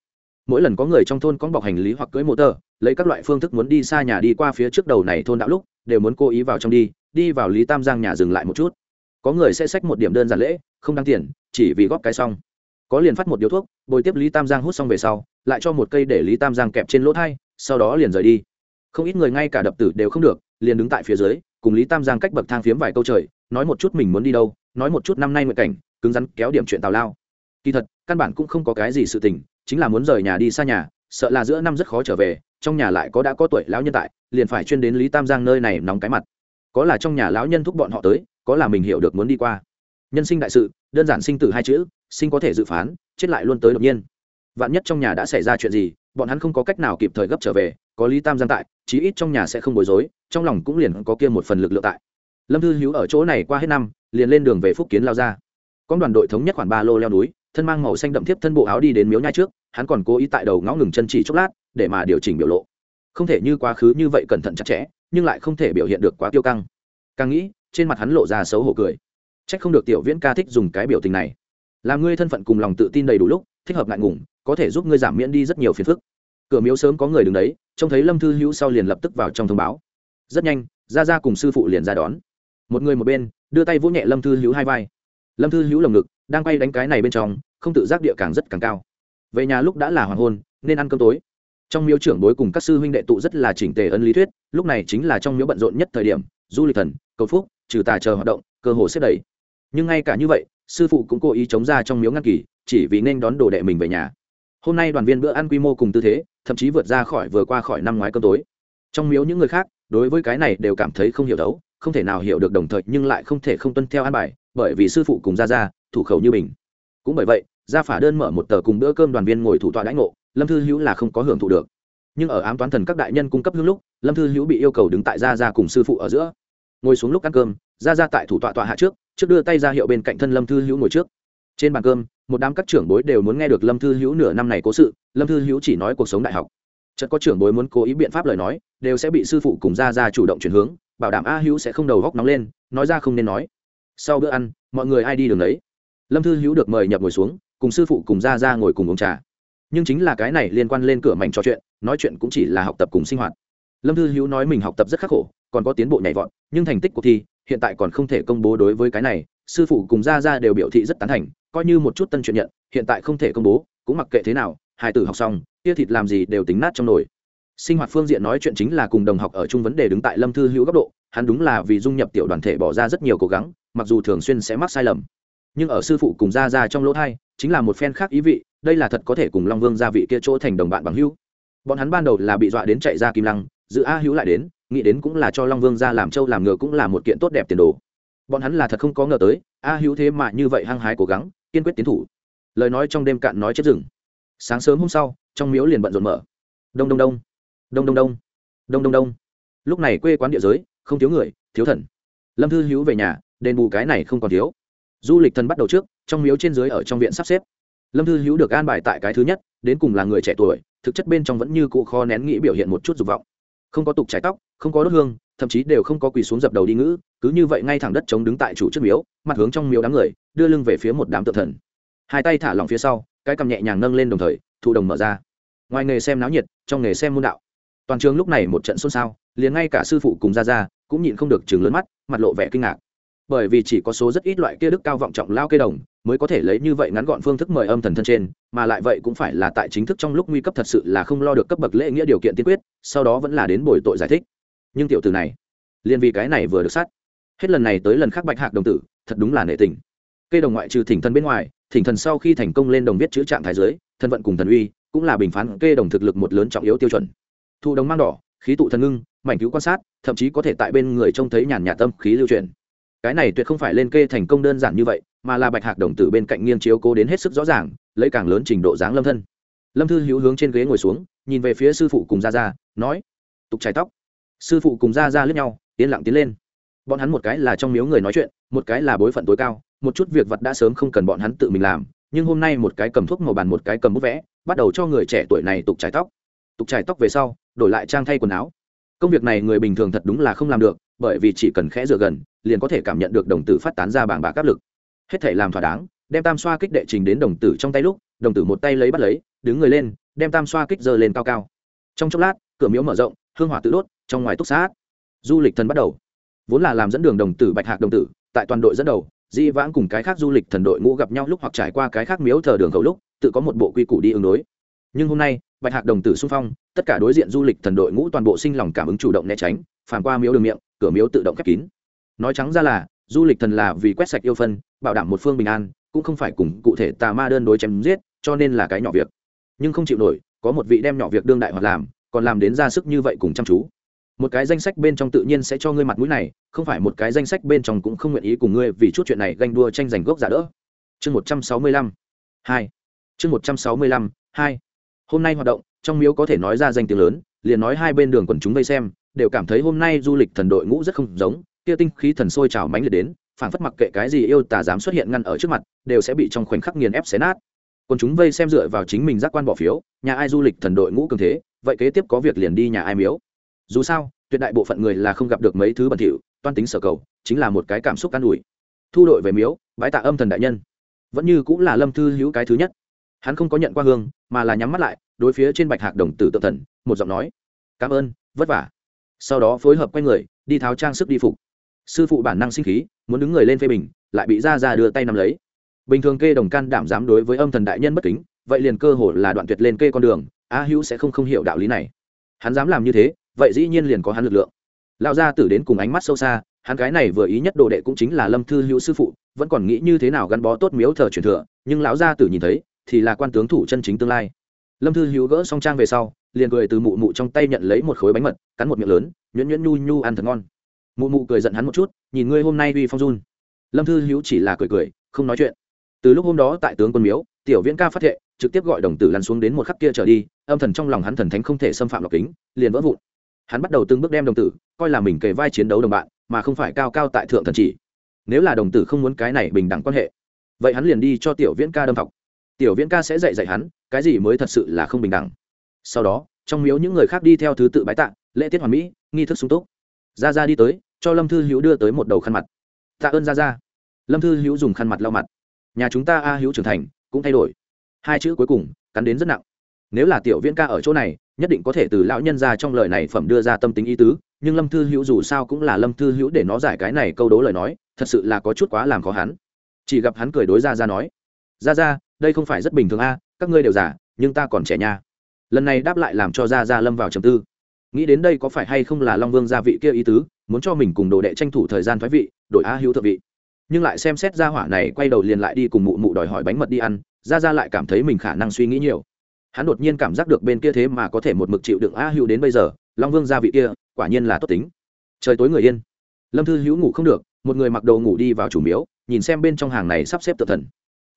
Mỗi lần có người trong thôn có bọc hành lý hoặc cưỡi mô tờ, lấy các loại phương thức muốn đi xa nhà đi qua phía trước đầu này thôn đạo lúc, đều muốn cố ý vào trong đi đi vào lý tam giang nhà dừng lại một chút. Có người sẽ xách một điểm đơn giản lễ, không đăng tiền, chỉ vì góp cái xong. Có liền phát một điếu thuốc, bồi tiếp lý tam giang hút xong về sau, lại cho một cây để lý tam giang kẹp trên lỗ thai, sau đó liền rời đi. Không ít người ngay cả đập tử đều không được, liền đứng tại phía dưới cùng lý tam giang cách bậc thang phiếm vài câu trời, nói một chút mình muốn đi đâu, nói một chút năm nay nguyện cảnh, cứng rắn kéo điểm chuyện tào lao. Kỳ thật, căn bản cũng không có cái gì sự tình, chính là muốn rời nhà đi xa nhà, sợ là giữa năm rất khó trở về, trong nhà lại có đã có tuổi lão nhân tại, liền phải chuyên đến lý tam giang nơi này nóng cái mặt. Có là trong nhà lão nhân thúc bọn họ tới, có là mình hiểu được muốn đi qua. Nhân sinh đại sự, đơn giản sinh tử hai chữ, sinh có thể dự phán, chết lại luôn tới đột nhiên. Vạn nhất trong nhà đã xảy ra chuyện gì, bọn hắn không có cách nào kịp thời gấp trở về có lý tam giang tại, chí ít trong nhà sẽ không bối rối, trong lòng cũng liền có kia một phần lực lượng tại. Lâm thư hữu ở chỗ này qua hết năm, liền lên đường về phúc kiến lao ra con đoàn đội thống nhất khoảng ba lô leo núi, thân mang màu xanh đậm thiếp thân bộ áo đi đến miếu nhai trước, hắn còn cố ý tại đầu ngõ ngừng chân chỉ chốc lát, để mà điều chỉnh biểu lộ. Không thể như quá khứ như vậy cẩn thận chặt chẽ, nhưng lại không thể biểu hiện được quá tiêu căng. Càng nghĩ, trên mặt hắn lộ ra xấu hổ cười. C h ắ c không được tiểu viễn ca thích dùng cái biểu tình này. Làm ngươi thân phận cùng lòng tự tin đầy đủ lúc, thích hợp ngại ngùng, có thể giúp ngươi giảm miễn đi rất nhiều phiền phức cửa miếu sớm có người đứng đấy, trông thấy lâm thư hữu sau liền lập tức vào trong thông báo. Rất nhanh ra ra cùng sư phụ liền ra đón. Một người một bên, đưa tay vỗ nhẹ lâm thư hữu hai vai. Lâm thư hữu lồng ngực, đang quay đánh cái này bên trong, không tự giác địa càng rất càng cao. Về nhà lúc đã là hoàng hôn, nên ăn cơm tối. Trong miếu trưởng bối cùng các sư huynh đệ tụ rất là chỉnh tề ân lý thuyết, lúc này chính là trong miếu bận rộn nhất thời điểm, du lịch thần, cầu phúc, trừ tà chờ hoạt động, cơ hồ xếp đầy. Nhưng ngay cả như vậy, sư phụ cũng cố ý chống ra trong miếu ngăn kỳ, chỉ vì nên đón đồ đệ mình về nhà. Hôm nay đoàn viên bữa ăn quy mô cùng tư thế thậm chí vượt ra khỏi vừa qua khỏi năm ngoái cơm tối. Trong miếu những người khác, đối với cái này đều cảm thấy không hiểu đấu không thể nào hiểu được đồng thời nhưng lại không thể không tuân theo an bài, bởi vì sư phụ cùng ra ra thủ khẩu như mình cũng bởi vậy, gia phả đơn mở một tờ cùng bữa cơm đoàn viên ngồi thủ tọa đãi ngộ, lâm thư hữu là không có hưởng thụ được. Nhưng ở ám toán thần các đại nhân cung cấp hương lúc, lâm thư hữu bị yêu cầu đứng tại gia gia cùng sư phụ ở giữa. Ngồi xuống lúc ăn cơm, gia gia tại thủ tọa tọa hạ trước trước đưa tay ra hiệu bên cạnh thân lâm thư hữu ngồi trước. Trên bàn cơm một đám các trưởng bối đều muốn nghe được lâm thư hữu nửa năm này cố sự, lâm thư hữu chỉ nói cuộc sống đại học. Chợt có trưởng bối muốn cố ý biện pháp lời nói, đều sẽ bị sư phụ cùng ra ra chủ động chuyển hướng, bảo đảm a hữu sẽ không đầu góc nóng lên, nói ra không nên nói. Sau bữa ăn, mọi người ai đi đường đấy lâm thư hữu được mời nhập ngồi xuống, cùng sư phụ cùng ra ra ngồi cùng uống trà. Nhưng chính là cái này liên quan lên cửa mảnh trò chuyện, nói chuyện cũng chỉ là học tập cùng sinh hoạt. Lâm thư hữu nói mình học tập rất khắc khổ, còn có tiến bộ nhảy vọt, nhưng thành tích cuộc thi hiện tại còn không thể công bố đối với cái này, sư phụ cùng ra ra đều biểu thị rất tán thành coi như một chút tân chuyện nhận, hiện tại không thể công bố, cũng mặc kệ thế nào hải tử học xong, tia thịt làm gì đều tính nát trong nồi. Sinh hoạt phương diện nói chuyện chính là cùng đồng học ở chung vấn đề đứng tại lâm thư hữu góc độ, hắn đúng là vì dung nhập tiểu đoàn thể bỏ ra rất nhiều cố gắng, mặc dù thường xuyên sẽ mắc sai lầm. Nhưng ở sư phụ cùng gia ra trong lỗ thai, chính là một phen khác ý vị, đây là thật có thể cùng long vương gia vị kia chỗ thành đồng bạn bằng hữu. Bọn hắn ban đầu là bị dọa đến chạy ra kim lăng, giữ a hữu lại đến, nghĩ đến cũng là cho long vương gia làm trâu làm ngựa cũng là một kiện tốt đẹp tiền đồ. Bọn hắn là thật không có ngờ tới, a hữu thế mà như vậy hăng hái cố gắng kiên quyết tiến thủ. Lời nói trong đêm cạn nói chết rừng. Sáng sớm hôm sau, trong miếu liền bận rộn mở. Đông đông đông. Đông đông đông. Đông đông đông. Lúc này quê quán địa giới, không thiếu người, thiếu thần. Lâm thư hữu về nhà, đền bù cái này không còn thiếu. Du lịch thần bắt đầu trước, trong miếu trên dưới ở trong viện sắp xếp. Lâm thư hữu được an bài tại cái thứ nhất, đến cùng là người trẻ tuổi, thực chất bên trong vẫn như cụ kho nén nghĩ biểu hiện một chút dục vọng. Không có tục trái tóc, không có đốt hương, thậm chí đều không có quỳ xuống dập đầu đi ngữ, cứ như vậy ngay thẳng đất chống đứng tại chủ trước miếu, mặt hướng trong miếu đám người đưa lưng về phía một đám tự thần. Hai tay thả lỏng phía sau, cái cầm nhẹ nhàng nâng lên đồng thời thụ đồng mở ra. Ngoài nghề xem náo nhiệt, trong nghề xem môn đạo. Toàn trường lúc này một trận xôn xao, liền ngay cả sư phụ cùng ra ra cũng nhịn không được chừng lớn mắt, mặt lộ vẻ kinh ngạc. Bởi vì chỉ có số rất ít loại kia đức cao vọng trọng lao cây đồng mới có thể lấy như vậy ngắn gọn phương thức mời âm thần thân trên, mà lại vậy cũng phải là tại chính thức trong lúc nguy cấp thật sự là không lo được cấp bậc lễ nghĩa điều kiện tiên quyết, sau đó vẫn là đến bồi tội giải thích. Nhưng tiểu từ này, liền vì cái này vừa được sát. Hết lần này tới lần khác bạch hạc đồng tử, thật đúng là nệ tình cây đồng ngoại trừ thỉnh thần bên ngoài thỉnh thần sau khi thành công lên đồng viết chữ trạng thái giới thân vận cùng thần uy cũng là bình phán kê đồng thực lực một lớn trọng yếu tiêu chuẩn. Thụ đồng mang đỏ khí tụ thần ngưng mảnh cứu quan sát thậm chí có thể tại bên người trông thấy nhàn nhạt tâm khí lưu truyền. Cái này tuyệt không phải lên kê thành công đơn giản như vậy mà là bạch hạc đồng tử bên cạnh nghiêng chiếu cố đến hết sức rõ ràng lấy càng lớn trình độ dáng lâm thân. Lâm thư hữu hướng trên ghế ngồi xuống nhìn về phía sư phụ cùng gia gia, nói tục trái tóc. Sư phụ cùng gia gia lướt nhau tiến lặng tiến lên. Bọn hắn một cái là trong miếu người nói chuyện một cái là bối phận tối cao một chút việc vật đã sớm không cần bọn hắn tự mình làm, nhưng hôm nay một cái cầm thuốc màu bàn một cái cầm bút vẽ, bắt đầu cho người trẻ tuổi này tục trải tóc. Tục trải tóc về sau, đổi lại trang thay quần áo. Công việc này người bình thường thật đúng là không làm được, bởi vì chỉ cần khẽ dựa gần, liền có thể cảm nhận được đồng tử phát tán ra bảng bạc áp lực. Hết thể làm thỏa đáng, đem tam xoa kích đệ trình đến đồng tử trong tay lúc, đồng tử một tay lấy bắt lấy, đứng người lên, đem tam xoa kích giơ lên cao cao. Trong chốc lát, cửa miếu mở rộng, hương hỏa tự đốt, trong ngoài túc sát du lịch thần bắt đầu. Vốn là làm dẫn đường đồng tử bạch hạc đồng tử, tại toàn đội dẫn đầu di vãng cùng cái khác du lịch thần đội ngũ gặp nhau lúc hoặc trải qua cái khác miếu thờ đường khẩu lúc, tự có một bộ quy củ đi ứng đối. Nhưng hôm nay, bạch hạc đồng tử xung phong, tất cả đối diện du lịch thần đội ngũ toàn bộ sinh lòng cảm ứng chủ động né tránh phản qua miếu đường miệng, cửa miếu tự động khép kín. Nói trắng ra là, du lịch thần là vì quét sạch yêu phân, bảo đảm một phương bình an, cũng không phải cùng cụ thể tà ma đơn đối chém giết, cho nên là cái nhỏ việc. Nhưng không chịu nổi, có một vị đem nhỏ việc đương đại hoặc làm, còn làm đến ra sức như vậy cùng chăm chú một cái danh sách bên trong tự nhiên sẽ cho ngươi mặt mũi này, không phải một cái danh sách bên trong cũng không nguyện ý cùng ngươi vì chút chuyện này ganh đua tranh giành gốc giả đỡ. Chương một trăm sáu mươi lăm, hai. Chương một trăm sáu mươi lăm, hai. Hôm nay hoạt động, trong miếu có thể nói ra danh tiếng lớn, liền nói hai bên đường quần chúng vây xem, đều cảm thấy hôm nay du lịch thần đội ngũ rất không giống, kia tinh khí thần sôi trào mánh liệt đến phản phất mặc kệ cái gì yêu tà dám xuất hiện ngăn ở trước mặt, đều sẽ bị trong khoảnh khắc nghiền ép xé nát. Còn chúng vây xem dựa vào chính mình giác quan bỏ phiếu, nhà ai du lịch thần đội ngũ cường thế, vậy kế tiếp có việc liền đi nhà ai miếu dù sao, tuyệt đại bộ phận người là không gặp được mấy thứ bẩn thỉu, toan tính sở cầu, chính là một cái cảm xúc can ủi. Thu đội về miếu bãi tạ âm thần đại nhân. Vẫn như cũng là lâm thư hữu cái thứ nhất. Hắn không có nhận qua hương, mà là nhắm mắt lại, đối phía trên bạch hạc đồng tử tự thần, một giọng nói, cảm ơn, vất vả. Sau đó phối hợp quay người, đi tháo trang sức đi phục. Sư phụ bản năng sinh khí, muốn đứng người lên phê bình, lại bị ra ra đưa tay nắm lấy. Bình thường kê đồng can đảm dám đối với âm thần đại nhân bất kính, vậy liền cơ hồ là đoạn tuyệt lên kê con đường, a hữu sẽ không không hiểu đạo lý này. Hắn dám làm như thế vậy dĩ nhiên liền có hắn lực lượng. Lão gia tử đến cùng ánh mắt sâu xa, hắn cái này vừa ý nhất đồ đệ cũng chính là lâm thư hữu sư phụ, vẫn còn nghĩ như thế nào gắn bó tốt miếu thờ truyền thừa, nhưng lão gia tử nhìn thấy, thì là quan tướng thủ chân chính tương lai. Lâm thư hữu gỡ xong trang về sau, liền cười từ mụ mụ trong tay nhận lấy một khối bánh mật, cắn một miệng lớn, nhuyễn nhuyễn nhu nhu ăn thật ngon. Mụ mụ cười giận hắn một chút, nhìn ngươi hôm nay uy phong run. Lâm thư hữu chỉ là cười cười, không nói chuyện. Từ lúc hôm đó tại tướng quân miếu, tiểu viễn ca phát thệ, trực tiếp gọi đồng tử lăn xuống đến một khắc kia trở đi, âm thần trong lòng hắn thần thánh không thể xâm phạm lọc kính, liền vỡ vụn hắn bắt đầu từng bước đem đồng tử, coi là mình kề vai chiến đấu đồng bạn, mà không phải cao cao tại thượng thần chỉ. Nếu là đồng tử không muốn cái này bình đẳng quan hệ, vậy hắn liền đi cho tiểu viễn ca đâm học tiểu viễn ca sẽ dạy dạy hắn, cái gì mới thật sự là không bình đẳng. Sau đó, trong miếu những người khác đi theo thứ tự bái tạ, lễ tiết hoàn mỹ, nghi thức sung túc. Ra ra đi tới, cho lâm thư hữu đưa tới một đầu khăn mặt. Tạ ơn ra ra lâm thư hữu dùng khăn mặt lau mặt. Nhà chúng ta a hữu trưởng thành, cũng thay đổi. Hai chữ cuối cùng, cắn đến rất nặng nếu là tiểu viễn ca ở chỗ này, nhất định có thể từ lão nhân ra trong lời này phẩm đưa ra tâm tính ý tứ, nhưng lâm thư hữu dù sao cũng là lâm thư hữu để nó giải cái này câu đố lời nói, thật sự là có chút quá làm khó hắn. Chỉ gặp hắn cười đối ra ra nói ra ra đây không phải rất bình thường a, các ngươi đều giả nhưng ta còn trẻ nha. Lần này đáp lại làm cho ra ra lâm vào trầm tư. Nghĩ đến đây có phải hay không là long vương gia vị kia ý tứ, muốn cho mình cùng đồ đệ tranh thủ thời gian thoái vị, đổi a hữu thượng vị. Nhưng lại xem xét ra hỏa này quay đầu liền lại đi cùng mụ mụ đòi hỏi bánh mật đi ăn ra ra lại cảm thấy mình khả năng suy nghĩ nhiều hắn đột nhiên cảm giác được bên kia thế mà có thể một mực chịu đựng a hữu đến bây giờ, long vương gia vị kia, quả nhiên là tốt tính. Trời tối người yên. Lâm thư hữu ngủ không được, một người mặc đồ ngủ đi vào chủ miếu, nhìn xem bên trong hàng này sắp xếp tự thần.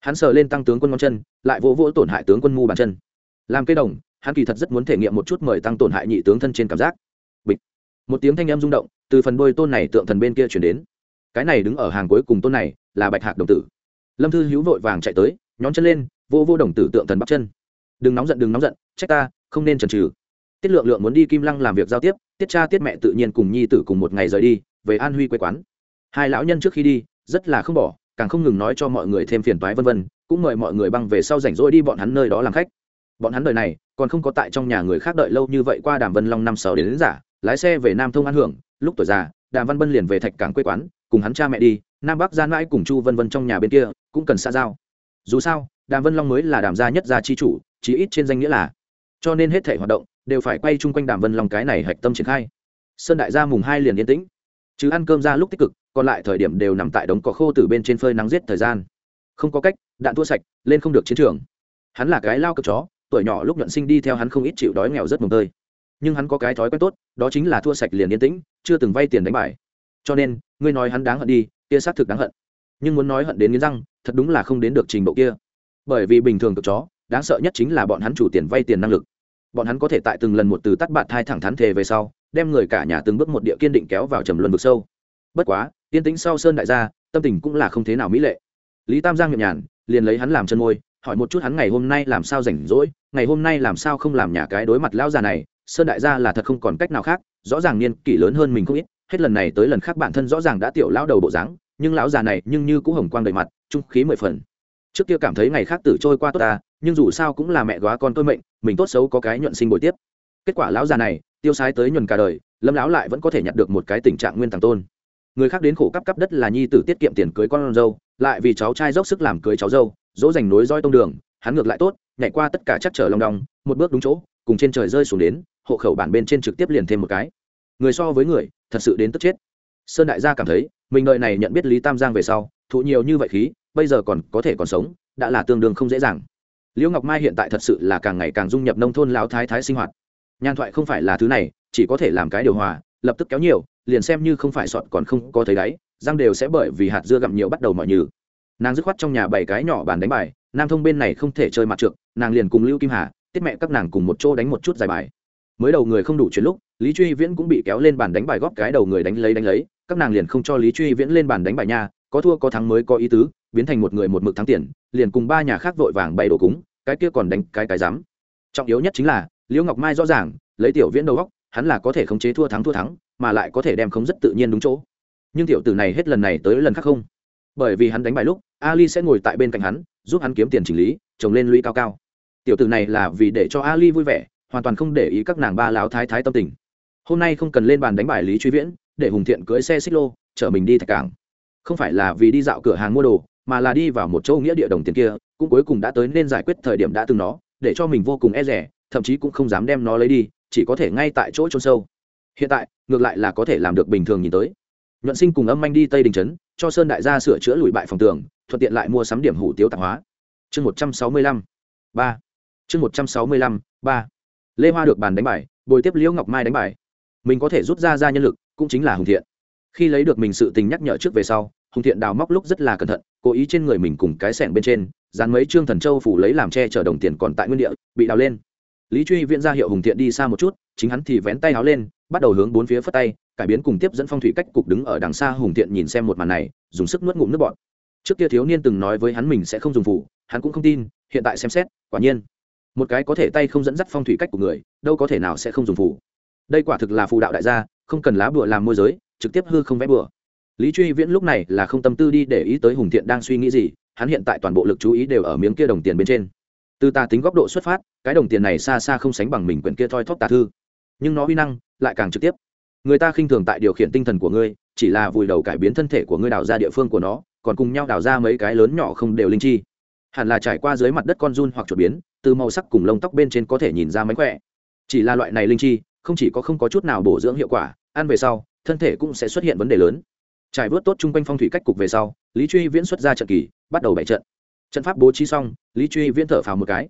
Hắn sờ lên tăng tướng quân ngón chân, lại vỗ vỗ tổn hại tướng quân mu bàn chân. Làm cây đồng, hắn kỳ thật rất muốn thể nghiệm một chút mời tăng tổn hại nhị tướng thân trên cảm giác. Bịch. Một tiếng thanh âm rung động, từ phần đôi tôn này tượng thần bên kia chuyển đến. Cái này đứng ở hàng cuối cùng tôn này, là bạch hạc đồng tử. Lâm thư hữu vội vàng chạy tới, nhón chân lên vô vô đồng tử tượng thần bắt chân đừng nóng giận đừng nóng giận trách ta không nên chần chừ. Tiết lượng lượng muốn đi kim lăng làm việc giao tiếp tiết cha tiết mẹ tự nhiên cùng nhi tử cùng một ngày rời đi về an huy quê quán. Hai lão nhân trước khi đi rất là không bỏ càng không ngừng nói cho mọi người thêm phiền toái vân vân cũng mời mọi người băng về sau rảnh rỗi đi bọn hắn nơi đó làm khách. Bọn hắn đời này còn không có tại trong nhà người khác đợi lâu như vậy qua đàm vân long năm sáu đến, đến giả lái xe về nam thông an hưởng lúc tuổi già đàm văn bân liền về thạch cảng quê quán cùng hắn cha mẹ đi nam bắc gian mãi cùng chu vân vân trong nhà bên kia cũng cần xa giao. Dù sao đàm vân long mới là đàm gia nhất gia chi chủ chí ít trên danh nghĩa là. Cho nên hết thể hoạt động đều phải quay chung quanh đàm vân long cái này hạch tâm triển khai. Sơn đại gia mùng hai liền yên tĩnh. Chứ ăn cơm ra lúc tích cực, còn lại thời điểm đều nằm tại đống cỏ khô từ bên trên phơi nắng giết thời gian. Không có cách, đạn thua sạch, lên không được chiến trường. Hắn là cái lao cực chó, tuổi nhỏ lúc nhuận sinh đi theo hắn không ít chịu đói nghèo rất mồm tơi. Nhưng hắn có cái thói quen tốt, đó chính là thua sạch liền yên tĩnh, chưa từng vay tiền đánh bài cho nên, ngươi nói hắn đáng hận đi, kia xác thực đáng hận. Nhưng muốn nói hận đến nghiến răng, thật đúng là không đến được trình độ kia. Bởi vì bình thường cực chó đáng sợ nhất chính là bọn hắn chủ tiền vay tiền năng lực. Bọn hắn có thể tại từng lần một từ tắt bạt thai thẳng thắn thề về sau, đem người cả nhà từng bước một địa kiên định kéo vào trầm luân vực sâu. Bất quá, yên tĩnh sau sơn đại gia, tâm tình cũng là không thế nào mỹ lệ. Lý tam giang nhậm nhàn, liền lấy hắn làm chân môi, hỏi một chút hắn ngày hôm nay làm sao rảnh rỗi, ngày hôm nay làm sao không làm nhà cái đối mặt lão già này, sơn đại gia là thật không còn cách nào khác, rõ ràng niên kỷ lớn hơn mình không ít, hết lần này tới lần khác bản thân rõ ràng đã tiểu lão đầu bộ dáng, nhưng lão già này nhưng như cũng hồng quang đầy mặt, trung khí mười phần. Trước kia cảm thấy ngày khác tử trôi qua tốt ta nhưng dù sao cũng là mẹ góa con tôi mệnh, mình tốt xấu có cái nhuận sinh bồi tiếp. Kết quả lão già này, tiêu sái tới nhuần cả đời, lâm lão lại vẫn có thể nhặt được một cái tình trạng nguyên tàng tôn. Người khác đến khổ cấp cấp đất là nhi tử tiết kiệm tiền cưới con dâu, lại vì cháu trai dốc sức làm cưới cháu dâu, dỗ dành nối roi tông đường, hắn ngược lại tốt, nhảy qua tất cả chắc trở lòng đong, một bước đúng chỗ, cùng trên trời rơi xuống đến, hộ khẩu bản bên trên trực tiếp liền thêm một cái. Người so với người, thật sự đến tức chết. Sơn đại gia cảm thấy, mình đợi này nhận biết lý tam giang về sau, thụ nhiều như vậy khí, bây giờ còn có thể còn sống, đã là tương đương không dễ dàng liễu ngọc mai hiện tại thật sự là càng ngày càng dung nhập nông thôn lão thái thái sinh hoạt. Nhàn thoại không phải là thứ này, chỉ có thể làm cái điều hòa, lập tức kéo nhiều, liền xem như không phải sọt còn không có thấy đáy, răng đều sẽ bởi vì hạt dưa gặm nhiều bắt đầu mọi nhừ. Nàng dứt khoát trong nhà bảy cái nhỏ bàn đánh bài, nam thông bên này không thể chơi mặt trượt, nàng liền cùng lưu kim hà, tiết mẹ các nàng cùng một chỗ đánh một chút dài bài. Mới đầu người không đủ chuyện lúc, lý truy viễn cũng bị kéo lên bàn đánh bài góp cái đầu người đánh lấy đánh lấy, các nàng liền không cho lý truy viễn lên bàn đánh bài nha, có thua có thắng mới có ý tứ, biến thành một người một mực thắng tiền, liền cùng ba nhà khác vội vàng bày đồ cúng cái kia còn đánh cái cái dám. Trọng yếu nhất chính là, liễu ngọc mai rõ ràng, lấy tiểu viễn đầu góc hắn là có thể khống chế thua thắng thua thắng, mà lại có thể đem khống rất tự nhiên đúng chỗ. Nhưng tiểu tử này hết lần này tới lần khác không. Bởi vì hắn đánh bài lúc, ali sẽ ngồi tại bên cạnh hắn, giúp hắn kiếm tiền chỉnh lý, trồng lên lũy cao cao. Tiểu tử này là vì để cho ali vui vẻ, hoàn toàn không để ý các nàng ba láo thái thái tâm tình. Hôm nay không cần lên bàn đánh bài lý truy viễn, để hùng thiện cưỡi xe xích lô, chở mình đi thạch cảng. Không phải là vì đi dạo cửa hàng mua đồ mà là đi vào một chỗ nghĩa địa đồng tiền kia, cũng cuối cùng đã tới nên giải quyết thời điểm đã từng nó, để cho mình vô cùng e rẻ thậm chí cũng không dám đem nó lấy đi, chỉ có thể ngay tại chỗ trôn sâu. Hiện tại, ngược lại là có thể làm được bình thường nhìn tới. Nhuận sinh cùng âm anh đi tây đình trấn, cho sơn đại gia sửa chữa lùi bại phòng tường, thuận tiện lại mua sắm điểm hủ tiếu tạp hóa. Chương một trăm sáu mươi lăm, ba. Chương một trăm sáu mươi lăm, ba. Lê hoa được bàn đánh bài, bồi tiếp liễu ngọc mai đánh bài. Mình có thể rút ra ra nhân lực, cũng chính là hùng thiện. Khi lấy được mình sự tình nhắc nhở trước về sau hùng thiện đào móc lúc rất là cẩn thận, cố ý trên người mình cùng cái sẻng bên trên, dán mấy trương thần châu phủ lấy làm che chở đồng tiền còn tại nguyên địa, bị đào lên. Lý truy viễn ra hiệu hùng thiện đi xa một chút, chính hắn thì vén tay áo lên, bắt đầu hướng bốn phía phất tay, cải biến cùng tiếp dẫn phong thủy cách cục đứng ở đằng xa hùng thiện nhìn xem một màn này, dùng sức nuốt ngụm nước bọt. Trước kia thiếu niên từng nói với hắn mình sẽ không dùng phủ, hắn cũng không tin, hiện tại xem xét, quả nhiên. Một cái có thể tay không dẫn dắt phong thủy cách của người, đâu có thể nào sẽ không dùng phủ. Đây quả thực là phù đạo đại gia, không cần lá bùa làm môi giới, trực tiếp hư không vẽ bùa lý truy viễn lúc này là không tâm tư đi để ý tới hùng thiện đang suy nghĩ gì, hắn hiện tại toàn bộ lực chú ý đều ở miếng kia đồng tiền bên trên. Từ tà tính góc độ xuất phát, cái đồng tiền này xa xa không sánh bằng mình quyển kia thoi thóp tà thư. Nhưng nó uy năng lại càng trực tiếp. Người ta khinh thường tại điều khiển tinh thần của ngươi, chỉ là vùi đầu cải biến thân thể của ngươi đào ra địa phương của nó, còn cùng nhau đào ra mấy cái lớn nhỏ không đều linh chi. Hẳn là trải qua dưới mặt đất con run hoặc chuột biến, từ màu sắc cùng lông tóc bên trên có thể nhìn ra mánh khỏe. Chỉ là loại này linh chi, không chỉ có không có chút nào bổ dưỡng hiệu quả, ăn về sau, thân thể cũng sẽ xuất hiện vấn đề lớn trải vớt tốt chung quanh phong thủy cách cục về sau, lý truy viễn xuất ra trận kỳ, bắt đầu bày trận. Trận pháp bố trí xong, lý truy viễn thở phào một cái.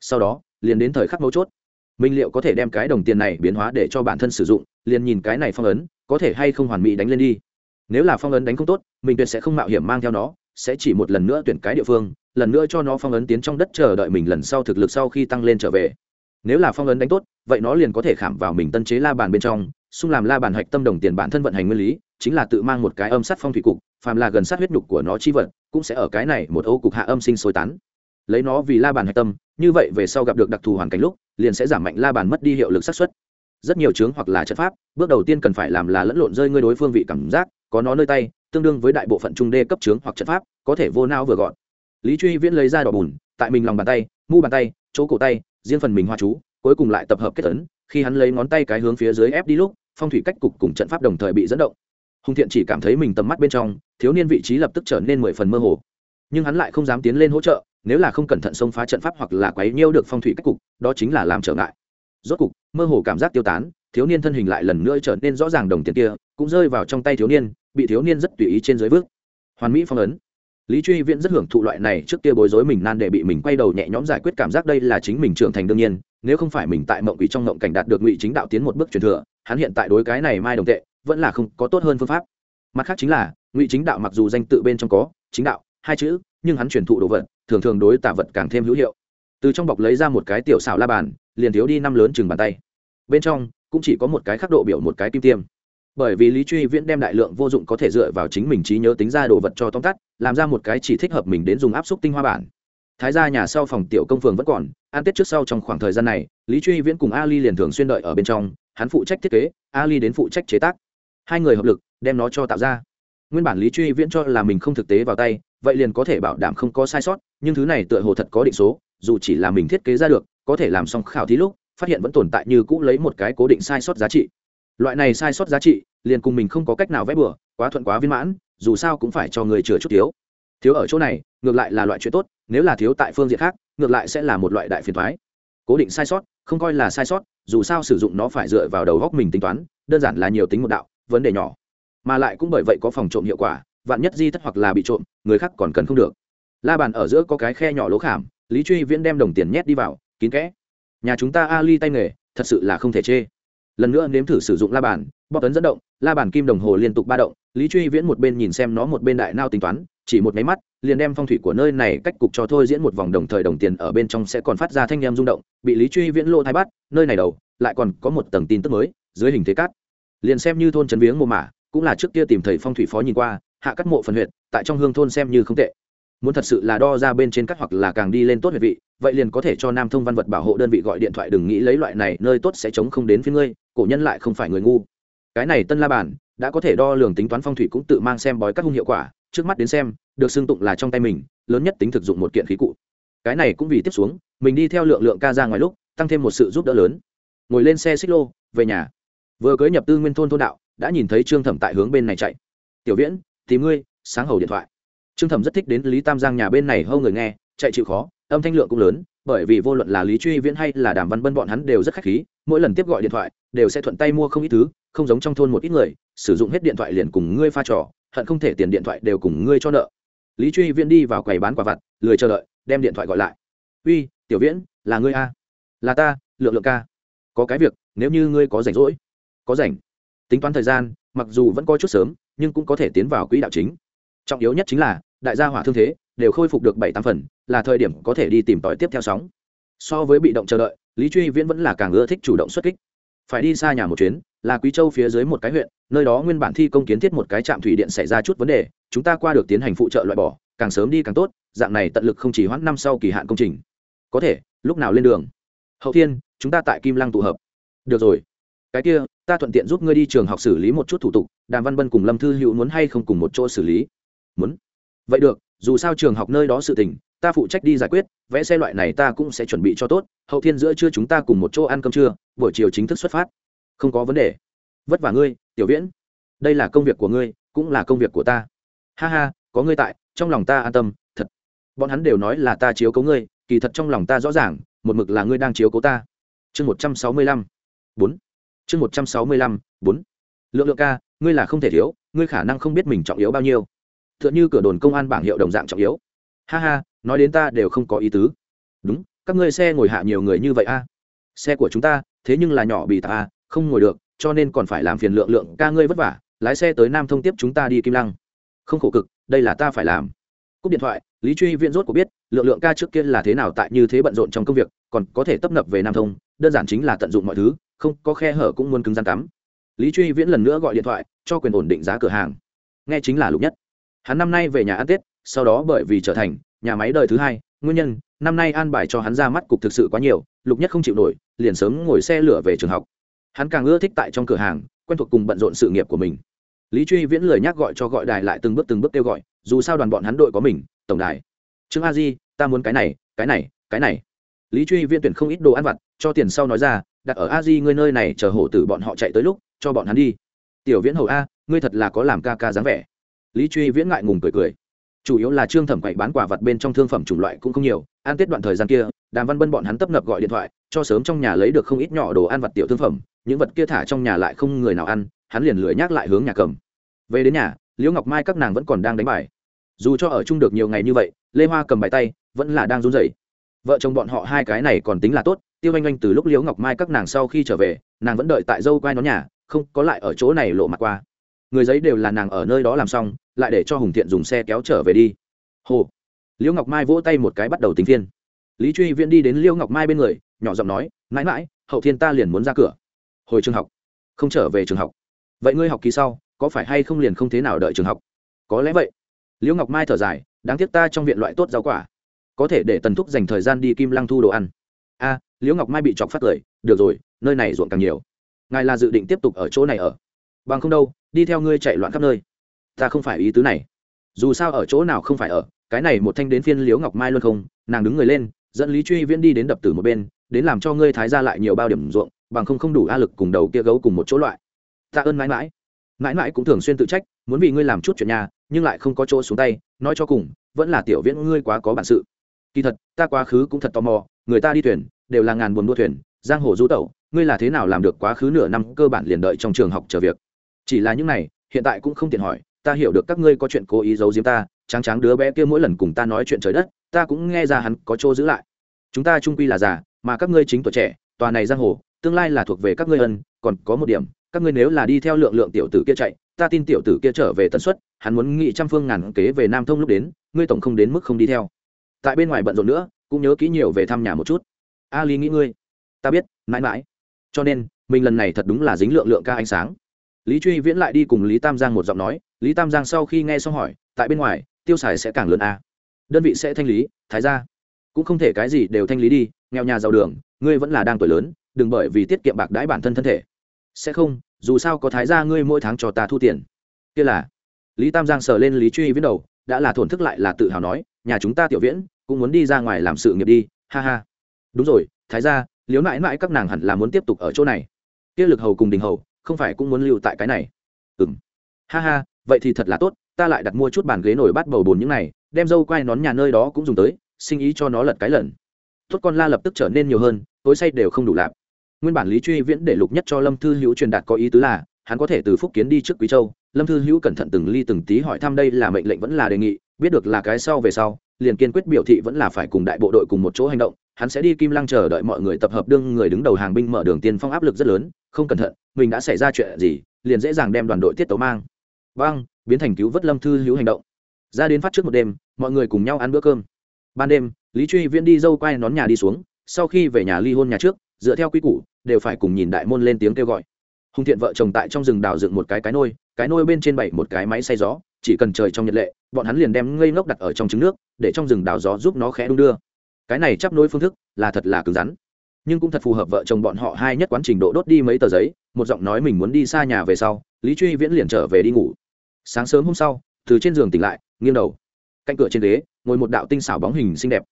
Sau đó, liền đến thời khắc mấu chốt. Minh liệu có thể đem cái đồng tiền này biến hóa để cho bản thân sử dụng, liền nhìn cái này phong ấn, có thể hay không hoàn mỹ đánh lên đi. Nếu là phong ấn đánh không tốt, mình tuyệt sẽ không mạo hiểm mang theo nó, sẽ chỉ một lần nữa tuyển cái địa phương, lần nữa cho nó phong ấn tiến trong đất chờ đợi mình lần sau thực lực sau khi tăng lên trở về. Nếu là phong ấn đánh tốt, vậy nó liền có thể khảm vào mình tân chế la bàn bên trong xung làm la bàn hạch tâm đồng tiền bản thân vận hành nguyên lý, chính là tự mang một cái âm sát phong thủy cục, phàm là gần sát huyết nhục của nó chi vật, cũng sẽ ở cái này một ô cục hạ âm sinh sôi tán. Lấy nó vì la bàn hạch tâm, như vậy về sau gặp được đặc thù hoàn cảnh lúc, liền sẽ giảm mạnh la bàn mất đi hiệu lực xác suất. Rất nhiều chướng hoặc là chất pháp, bước đầu tiên cần phải làm là lẫn lộn rơi ngươi đối phương vị cảm giác, có nó nơi tay, tương đương với đại bộ phận trung đê cấp chướng hoặc chất pháp, có thể vô não vừa gọn. Lý truy viễn lấy ra đỏ bùn, tại mình lòng bàn tay, mu bàn tay, chỗ cổ tay, riêng phần mình hoa chú, cuối cùng lại tập hợp kết tấn khi hắn lấy ngón tay cái hướng phía dưới ép đi lúc phong thủy cách cục cùng trận pháp đồng thời bị dẫn động. Hùng thiện chỉ cảm thấy mình tầm mắt bên trong, thiếu niên vị trí lập tức trở nên mười phần mơ hồ. Nhưng hắn lại không dám tiến lên hỗ trợ, nếu là không cẩn thận xông phá trận pháp hoặc là quấy nhiêu được phong thủy cách cục, đó chính là làm trở ngại. Rốt cục, mơ hồ cảm giác tiêu tán, thiếu niên thân hình lại lần nữa trở nên rõ ràng đồng tiền kia, cũng rơi vào trong tay thiếu niên, bị thiếu niên rất tùy ý trên dưới vước hoàn mỹ phong ấn. Lý truy viễn rất hưởng thụ loại này trước kia bối rối mình nan để bị mình quay đầu nhẹ nhõm giải quyết cảm giác đây là chính mình trưởng thành đương nhiên nếu không phải mình tại mộng quỷ trong mộng cảnh đạt được ngụy chính đạo tiến một bước truyền thừa, hắn hiện tại đối cái này mai đồng tệ, vẫn là không có tốt hơn phương pháp. Mặt khác chính là, ngụy chính đạo mặc dù danh tự bên trong có, chính đạo, hai chữ, nhưng hắn truyền thụ đồ vật, thường thường đối tả vật càng thêm hữu hiệu. Từ trong bọc lấy ra một cái tiểu xảo la bàn, liền thiếu đi năm lớn chừng bàn tay. Bên trong, cũng chỉ có một cái khắc độ biểu một cái kim tiêm. Bởi vì lý truy viễn đem đại lượng vô dụng có thể dựa vào chính mình trí nhớ tính ra đồ vật cho tóm tắt, làm ra một cái chỉ thích hợp mình đến dùng áp suất tinh hoa bản thái gia nhà sau phòng tiểu công phường vẫn còn an tết trước sau trong khoảng thời gian này, lý truy viễn cùng ali liền thường xuyên đợi ở bên trong, hắn phụ trách thiết kế, ali đến phụ trách chế tác. Hai người hợp lực, đem nó cho tạo ra. Nguyên bản lý truy viễn cho là mình không thực tế vào tay, vậy liền có thể bảo đảm không có sai sót, nhưng thứ này tựa hồ thật có định số, dù chỉ là mình thiết kế ra được, có thể làm xong khảo thí lúc, phát hiện vẫn tồn tại như cũ lấy một cái cố định sai sót giá trị. Loại này sai sót giá trị, liền cùng mình không có cách nào vét bừa, quá thuận quá viên mãn, dù sao cũng phải cho người chừa chút thiếu. Thiếu ở chỗ này, ngược lại là loại chuyện tốt nếu là thiếu tại phương diện khác, ngược lại sẽ là một loại đại phiền thoái cố định sai sót, không coi là sai sót, dù sao sử dụng nó phải dựa vào đầu góc mình tính toán, đơn giản là nhiều tính một đạo, vấn đề nhỏ. Mà lại cũng bởi vậy có phòng trộm hiệu quả, vạn nhất di thất hoặc là bị trộm, người khác còn cần không được. La bàn ở giữa có cái khe nhỏ lỗ khảm, lý truy viễn đem đồng tiền nhét đi vào, kín kẽ. Nhà chúng ta ali tay nghề, thật sự là không thể chê. Lần nữa nếm thử sử dụng la bàn bóc tấn dẫn động, la bàn kim đồng hồ liên tục ba động, lý truy viễn một bên nhìn xem nó một bên đại nao tính toán chỉ một máy mắt, liền đem phong thủy của nơi này cách cục cho thôi diễn một vòng đồng thời đồng tiền ở bên trong sẽ còn phát ra thanh em rung động, bị lý truy viễn lô thái bắt nơi này đầu, lại còn có một tầng tin tức mới, dưới hình thế cát. Liền xem như thôn trấn viếng mồ mả, cũng là trước kia tìm thầy phong thủy phó nhìn qua, hạ cắt mộ phần huyện tại trong hương thôn xem như không tệ. Muốn thật sự là đo ra bên trên cắt hoặc là càng đi lên tốt huyệt vị, vậy liền có thể cho nam thông văn vật bảo hộ đơn vị gọi điện thoại đừng nghĩ lấy loại này, nơi tốt sẽ chống không đến phía ngươi, cổ nhân lại không phải người ngu. Cái này tân la bản, đã có thể đo lường tính toán phong thủy cũng tự mang xem bói các hung hiệu quả trước mắt đến xem, được xưng tụng là trong tay mình, lớn nhất tính thực dụng một kiện khí cụ. Cái này cũng vì tiếp xuống, mình đi theo lượng lượng ca ra ngoài lúc, tăng thêm một sự giúp đỡ lớn. Ngồi lên xe xích lô, về nhà. Vừa cưới nhập tư nguyên thôn thôn đạo, đã nhìn thấy trương thẩm tại hướng bên này chạy. Tiểu viễn, tìm ngươi, sáng hầu điện thoại. Trương thẩm rất thích đến lý tam giang nhà bên này hâu người nghe, chạy chịu khó, âm thanh lượng cũng lớn, bởi vì vô luận là lý truy viễn hay là đàm văn bân bọn hắn đều rất khách khí, mỗi lần tiếp gọi điện thoại, đều sẽ thuận tay mua không ít thứ, không giống trong thôn một ít người, sử dụng hết điện thoại liền cùng ngươi pha trò hận không thể tiền điện thoại đều cùng ngươi cho nợ. Lý truy viễn đi vào quầy bán quả vặt, lười chờ đợi, đem điện thoại gọi lại. Uy, tiểu viễn, là ngươi a? Là ta, lượng lượng ca. Có cái việc, nếu như ngươi có rảnh rỗi. Có rảnh. Tính toán thời gian, mặc dù vẫn có chút sớm, nhưng cũng có thể tiến vào quỹ đạo chính. Trọng yếu nhất chính là, đại gia hỏa thương thế đều khôi phục được bảy tám phần, là thời điểm có thể đi tìm tòi tiếp theo sóng. So với bị động chờ đợi, lý truy viễn vẫn là càng ưa thích chủ động xuất kích phải đi xa nhà một chuyến, là quý châu phía dưới một cái huyện, nơi đó nguyên bản thi công kiến thiết một cái trạm thủy điện xảy ra chút vấn đề, chúng ta qua được tiến hành phụ trợ loại bỏ, càng sớm đi càng tốt, dạng này tận lực không chỉ hoãn năm sau kỳ hạn công trình. Có thể, lúc nào lên đường? Hậu thiên, chúng ta tại kim lăng tụ hợp. Được rồi. Cái kia, ta thuận tiện giúp ngươi đi trường học xử lý một chút thủ tục, đàm văn bân cùng lâm thư hữu muốn hay không cùng một chỗ xử lý? Muốn. Vậy được, dù sao trường học nơi đó sự tình ta phụ trách đi giải quyết, vẽ xe loại này ta cũng sẽ chuẩn bị cho tốt, hậu thiên giữa trưa chúng ta cùng một chỗ ăn cơm trưa, buổi chiều chính thức xuất phát. Không có vấn đề. Vất vả ngươi, tiểu viễn. Đây là công việc của ngươi, cũng là công việc của ta. Ha ha, có ngươi tại, trong lòng ta an tâm, thật. Bọn hắn đều nói là ta chiếu cố ngươi, kỳ thật trong lòng ta rõ ràng, một mực là ngươi đang chiếu cố ta. Chương một trăm sáu mươi lăm. Bốn. Chương một trăm sáu mươi lăm, bốn. Lượng lượng ca, ngươi là không thể thiếu, ngươi khả năng không biết mình trọng yếu bao nhiêu. T h ư ợ n h ư cửa đồn công an bảng hiệu đồng dạng trọng yếu. Ha ha nói đến ta đều không có ý tứ. Đúng, các ngươi xe ngồi hạ nhiều người như vậy a? Xe của chúng ta, thế nhưng là nhỏ bị tạ không ngồi được, cho nên còn phải làm phiền lượng lượng ca ngươi vất vả, lái xe tới nam thông tiếp chúng ta đi kim lăng. Không khổ cực, đây là ta phải làm. Cúp điện thoại, lý truy viễn rốt của biết, lượng lượng ca trước kia là thế nào tại như thế bận rộn trong công việc, còn có thể tấp nập về nam thông, đơn giản chính là tận dụng mọi thứ, không có khe hở cũng muốn cứng gian tắm lý truy viễn lần nữa gọi điện thoại, cho quyền ổn định giá cửa hàng. Nghe chính là lục nhất. Hắn năm nay về nhà ăn tết, sau đó bởi vì trở thành nhà máy đời thứ hai, nguyên nhân, năm nay an bài cho hắn ra mắt cục thực sự quá nhiều, lục nhất không chịu nổi, liền sớm ngồi xe lửa về trường học. Hắn càng ưa thích tại trong cửa hàng, quen thuộc cùng bận rộn sự nghiệp của mình. Lý truy viễn lời nhắc gọi cho gọi đài lại từng bước từng bước kêu gọi, dù sao đoàn bọn hắn đội có mình, tổng đài. Trương a di, ta muốn cái này cái này cái này. Lý truy viễn tuyển không ít đồ ăn vặt, cho tiền sau nói ra, đặt ở a di ngươi nơi này chờ hổ tử bọn họ chạy tới lúc, cho bọn hắn đi. Tiểu viễn hầu a, ngươi thật là có làm ca ca dáng vẻ. Lý truy viễn ngại ngùng cười cười chủ yếu là trương thẩm quậy bán quả vật bên trong thương phẩm chủng loại cũng không nhiều. An tết đoạn thời gian kia, đàm văn bân bọn hắn tấp nập gọi điện thoại, cho sớm trong nhà lấy được không ít nhỏ đồ ăn vật tiểu thương phẩm. Những vật kia thả trong nhà lại không người nào ăn, hắn liền lười nhắc lại hướng nhà cầm. Về đến nhà, liễu ngọc mai các nàng vẫn còn đang đánh bài. Dù cho ở chung được nhiều ngày như vậy, lê hoa cầm bài tay, vẫn là đang run rẩy. Vợ chồng bọn họ hai cái này còn tính là tốt, tiêu anh anh từ lúc liễu ngọc mai các nàng sau khi trở về, nàng vẫn đợi tại dâu quai nó nhà, không có lại ở chỗ này lộ mặt qua người giấy đều là nàng ở nơi đó làm xong, lại để cho hùng thiện dùng xe kéo trở về đi. Hồ. Liễu ngọc mai vỗ tay một cái bắt đầu tính thiên lý truy viễn đi đến liễu ngọc mai bên người, nhỏ giọng nói, mãi mãi, hậu thiên ta liền muốn ra cửa. Hồi trường học. Không trở về trường học. Vậy ngươi học kỳ sau, có phải hay không liền không thế nào đợi trường học? Có lẽ vậy. Liễu ngọc mai thở dài, đáng tiếc ta trong viện loại tốt rau quả. Có thể để tần thúc dành thời gian đi kim lăng thu đồ ăn. A, liễu ngọc mai bị chọc phát cười, được rồi, nơi này ruộng càng nhiều. Ngài là dự định tiếp tục ở chỗ này ở bằng không đâu, đi theo ngươi chạy loạn khắp nơi. Ta không phải ý tứ này. Dù sao ở chỗ nào không phải ở, cái này một thanh đến phiên liễu ngọc mai luôn không, nàng đứng người lên, dẫn lý truy viễn đi đến đập tử một bên, đến làm cho ngươi thái ra lại nhiều bao điểm ruộng, bằng không không đủ a lực cùng đầu kia gấu cùng một chỗ loại. Ta ơn mãi mãi. Mãi mãi cũng thường xuyên tự trách, muốn vì ngươi làm chút chuyện nhà, nhưng lại không có chỗ xuống tay, nói cho cùng, vẫn là tiểu viễn ngươi quá có bản sự. Kỳ thật, ta quá khứ cũng thật tò mò, người ta đi thuyền, đều là ngàn buồn đua thuyền, giang hồ du tẩu, ngươi là thế nào làm được quá khứ nửa năm, cơ bản liền đợi trong trường học chờ việc chỉ là những này, hiện tại cũng không tiện hỏi, ta hiểu được các ngươi có chuyện cố ý giấu giếm ta, tráng tráng đứa bé kia mỗi lần cùng ta nói chuyện trời đất, ta cũng nghe ra hắn có chỗ giữ lại. Chúng ta trung quy là già, mà các ngươi chính tuổi trẻ, tòa này giang hồ, tương lai là thuộc về các ngươi ân, còn có một điểm, các ngươi nếu là đi theo lượng lượng tiểu tử kia chạy, ta tin tiểu tử kia trở về tần suất, hắn muốn nghị trăm phương ngàn kế về nam thông lúc đến, ngươi tổng không đến mức không đi theo. Tại bên ngoài bận rộn nữa, cũng nhớ kỹ nhiều về thăm nhà một chút. A lý nghĩ ngươi. Ta biết, mãi mãi. Cho nên, mình lần này thật đúng là dính lượng lượng ca ánh sáng lý truy viễn lại đi cùng lý tam giang một giọng nói, lý tam giang sau khi nghe xong hỏi, tại bên ngoài, tiêu xài sẽ càng lớn a đơn vị sẽ thanh lý, thái ra cũng không thể cái gì đều thanh lý đi, nghèo nhà giàu đường, ngươi vẫn là đang tuổi lớn, đừng bởi vì tiết kiệm bạc đãi bản thân thân thể. Sẽ không, dù sao có thái ra ngươi mỗi tháng cho ta thu tiền. Kia là. Lý tam giang sờ lên lý truy viễn đầu, đã là thổn thức lại là tự hào nói, nhà chúng ta tiểu viễn, cũng muốn đi ra ngoài làm sự nghiệp đi, ha ha. Đúng rồi, thái ra liếu mãi mãi các nàng hẳn là muốn tiếp tục ở chỗ này. Kia lực hầu cùng đình hầu không phải cũng muốn lưu tại cái này. Ừng ha ha, vậy thì thật là tốt, ta lại đặt mua chút bàn ghế nổi bát bầu bồn những này, đem dâu quai nón nhà nơi đó cũng dùng tới, sinh ý cho nó lật cái lần. Tốt con la lập tức trở nên nhiều hơn, tối say đều không đủ lạp. Nguyên bản lý truy viễn để lục nhất cho lâm thư hữu truyền đạt có ý tứ là, hắn có thể từ phúc kiến đi trước quý châu. Lâm thư hữu cẩn thận từng ly từng tí hỏi thăm đây là mệnh lệnh vẫn là đề nghị, biết được là cái sau về sau, liền kiên quyết biểu thị vẫn là phải cùng đại bộ đội cùng một chỗ hành động hắn sẽ đi kim lăng chờ đợi mọi người tập hợp đương người đứng đầu hàng binh mở đường tiên phong áp lực rất lớn, không cẩn thận, mình đã xảy ra chuyện gì, liền dễ dàng đem đoàn đội tiết tấu mang. Vâng biến thành cứu vớt lâm thư hữu hành động. Ra đến phát trước một đêm, mọi người cùng nhau ăn bữa cơm. Ban đêm, lý truy viễn đi dâu quay nón nhà đi xuống, sau khi về nhà ly hôn nhà trước, dựa theo quy củ, đều phải cùng nhìn đại môn lên tiếng kêu gọi. Hùng thiện vợ chồng tại trong rừng đào dựng một cái cái nôi cái nôi bên trên bảy một cái máy xay gió, chỉ cần trời trong nhật lệ, bọn hắn liền đem ngây ngốc đặt ở trong trứng nước, để trong rừng đào gió giúp nó khẽ đung đưa cái này chấp nối phương thức là thật là cứng rắn. Nhưng cũng thật phù hợp vợ chồng bọn họ hai nhất quán trình độ đốt đi mấy tờ giấy, một giọng nói mình muốn đi xa nhà về sau, lý truy viễn liền trở về đi ngủ. Sáng sớm hôm sau, từ trên giường tỉnh lại, nghiêng đầu. Cạnh cửa trên ghế, ngồi một đạo tinh xảo bóng hình xinh đẹp.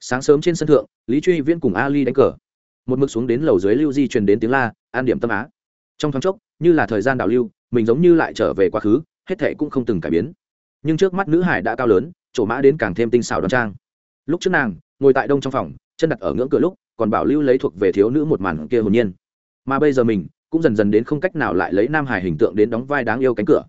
Sáng sớm trên sân thượng, lý truy viễn cùng ali đánh cờ. Một mực xuống đến lầu dưới lưu di truyền đến tiếng la, an điểm tâm á. Trong thoáng chốc, như là thời gian đảo lưu, mình giống như lại trở về quá khứ, hết thệ cũng không từng cải biến. Nhưng trước mắt nữ hải đã cao lớn trổ mã đến càng thêm tinh xảo đoan trang. Lúc trước nàng ngồi tại đông trong phòng, chân đặt ở ngưỡng cửa lúc, còn bảo lưu lấy thuộc về thiếu nữ một màn kia hồn nhiên. Mà bây giờ mình, cũng dần dần đến không cách nào lại lấy nam hải hình tượng đến đóng vai đáng yêu cánh cửa.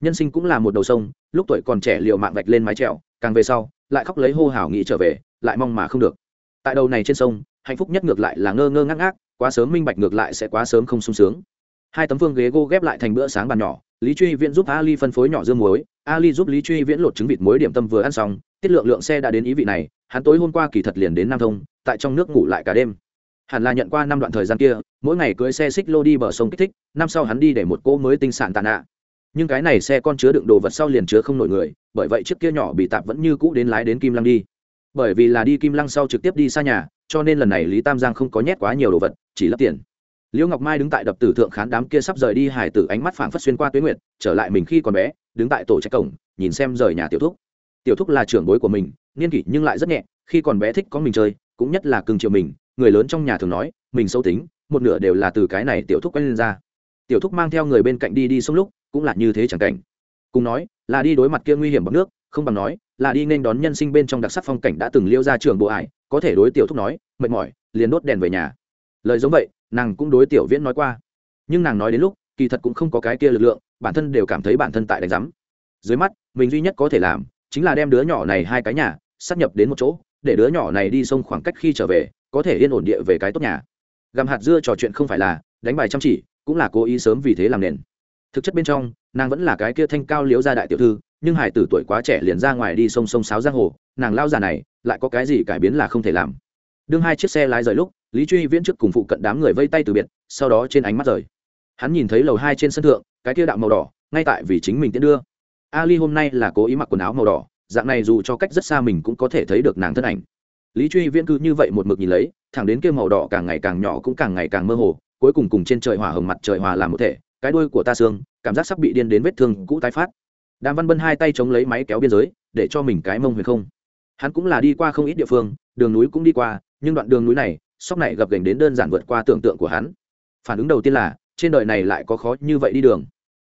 Nhân sinh cũng là một đầu sông, lúc tuổi còn trẻ liệu mạng vạch lên mái trèo càng về sau, lại khóc lấy hô hào nghĩ trở về, lại mong mà không được. Tại đầu này trên sông, hạnh phúc nhất ngược lại là ngơ ngơ ngác ngác, quá sớm minh bạch ngược lại sẽ quá sớm không sung sướng. Hai tấm vương ghế gô ghép lại thành bữa sáng bàn nhỏ, lý truy viễn giúp ali phân phối nhỏ dương muối, ali giúp lý truy viễn lột trứng vịt muối điểm tâm vừa ăn xong, tiết lượng lượng xe đã đến ý vị này hắn tối hôm qua kỳ thật liền đến nam thông, tại trong nước ngủ lại cả đêm. Hẳn là nhận qua năm đoạn thời gian kia, mỗi ngày cưới xe xích lô đi bờ sông kích thích, năm sau hắn đi để một cỗ mới tinh sản tàn ạ. Nhưng cái này xe con chứa đựng đồ vật sau liền chứa không nổi người, bởi vậy chiếc kia nhỏ bị tạp vẫn như cũ đến lái đến kim lăng đi. Bởi vì là đi kim lăng sau trực tiếp đi xa nhà, cho nên lần này lý tam giang không có nhét quá nhiều đồ vật, chỉ lấp tiền. Liễu ngọc mai đứng tại đập tử thượng khán đám kia sắp rời đi hải tử ánh mắt phảng phất xuyên qua tuyến nguyệt, trở lại mình khi còn bé, đứng tại tổ trách cổng, nhìn xem rời nhà tiểu thúc tiểu thúc là trưởng bối của mình, niên kỷ nhưng lại rất nhẹ, khi còn bé thích có mình chơi, cũng nhất là cưng chiều mình, người lớn trong nhà thường nói, mình xấu tính, một nửa đều là từ cái này tiểu thúc quen lên ra. Tiểu thúc mang theo người bên cạnh đi đi sông lúc, cũng là như thế chẳng cảnh. Cùng nói, là đi đối mặt kia nguy hiểm bằng nước, không bằng nói, là đi nên đón nhân sinh bên trong đặc sắc phong cảnh đã từng liêu ra trường bộ ải, có thể đối tiểu thúc nói, mệt mỏi, liền đốt đèn về nhà. Lời giống vậy, nàng cũng đối tiểu viễn nói qua. Nhưng nàng nói đến lúc, kỳ thật cũng không có cái kia lực lượng, bản thân đều cảm thấy bản thân tại đánh giám. Dưới mắt, mình duy nhất có thể làm chính là đem đứa nhỏ này hai cái nhà sắp nhập đến một chỗ, để đứa nhỏ này đi sông khoảng cách khi trở về, có thể yên ổn địa về cái tốt nhà. Gặm hạt dưa trò chuyện không phải là đánh bài chăm chỉ, cũng là cố ý sớm vì thế làm nền. Thực chất bên trong, nàng vẫn là cái kia thanh cao liếu gia đại tiểu thư, nhưng hải tử tuổi quá trẻ liền ra ngoài đi sông sông sáo giang hồ, nàng lao già này lại có cái gì cải biến là không thể làm. Đương hai chiếc xe lái rời lúc, lý truy viễn trước cùng phụ cận đám người vây tay từ biệt, sau đó trên ánh mắt rời. Hắn nhìn thấy lầu hai trên sân thượng, cái kia đạo màu đỏ, ngay tại vì chính mình tiễn đưa ali hôm nay là cố ý mặc quần áo màu đỏ, dạng này dù cho cách rất xa mình cũng có thể thấy được nàng thân ảnh. Lý truy viễn cứ như vậy một mực nhìn lấy, thẳng đến kia màu đỏ càng ngày càng nhỏ cũng càng ngày càng mơ hồ, cuối cùng cùng trên trời hỏa hồng mặt trời hòa làm một thể, cái đuôi của ta xương, cảm giác sắp bị điên đến vết thương cũ tái phát. Đàm văn bân hai tay chống lấy máy kéo biên giới, để cho mình cái mông huyền không. Hắn cũng là đi qua không ít địa phương, đường núi cũng đi qua, nhưng đoạn đường núi này, sóc này gập gành đến đơn giản vượt qua tưởng tượng của hắn. Phản ứng đầu tiên là, trên đời này lại có khó như vậy đi đường.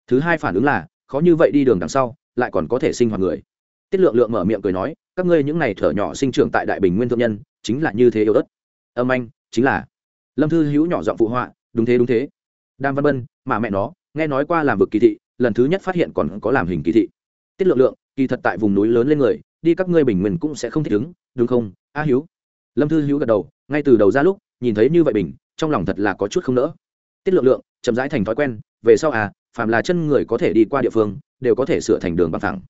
Thứ hai phản ứng là khó như vậy đi đường đằng sau, lại còn có thể sinh hoạt người. Tiết lượng lượng mở miệng cười nói, các ngươi những này thở nhỏ sinh trưởng tại đại bình nguyên thượng nhân, chính là như thế yêu đất. Âm anh, chính là. Lâm thư hữu nhỏ giọng phụ họa, đúng thế đúng thế. Đam văn bân, mà mẹ nó, nghe nói qua làm vực kỳ thị, lần thứ nhất phát hiện còn có làm hình kỳ thị. Tiết lượng lượng, kỳ thật tại vùng núi lớn lên người, đi các ngươi bình nguyên cũng sẽ không thích ứng, đúng không? A hiếu lâm thư hiếu gật đầu, ngay từ đầu ra lúc, nhìn thấy như vậy bình, trong lòng thật là có chút không nỡ. Tiết lượng lượng, chậm rãi thành thói quen, về sau à phàm là chân người có thể đi qua địa phương, đều có thể sửa thành đường bằng thẳng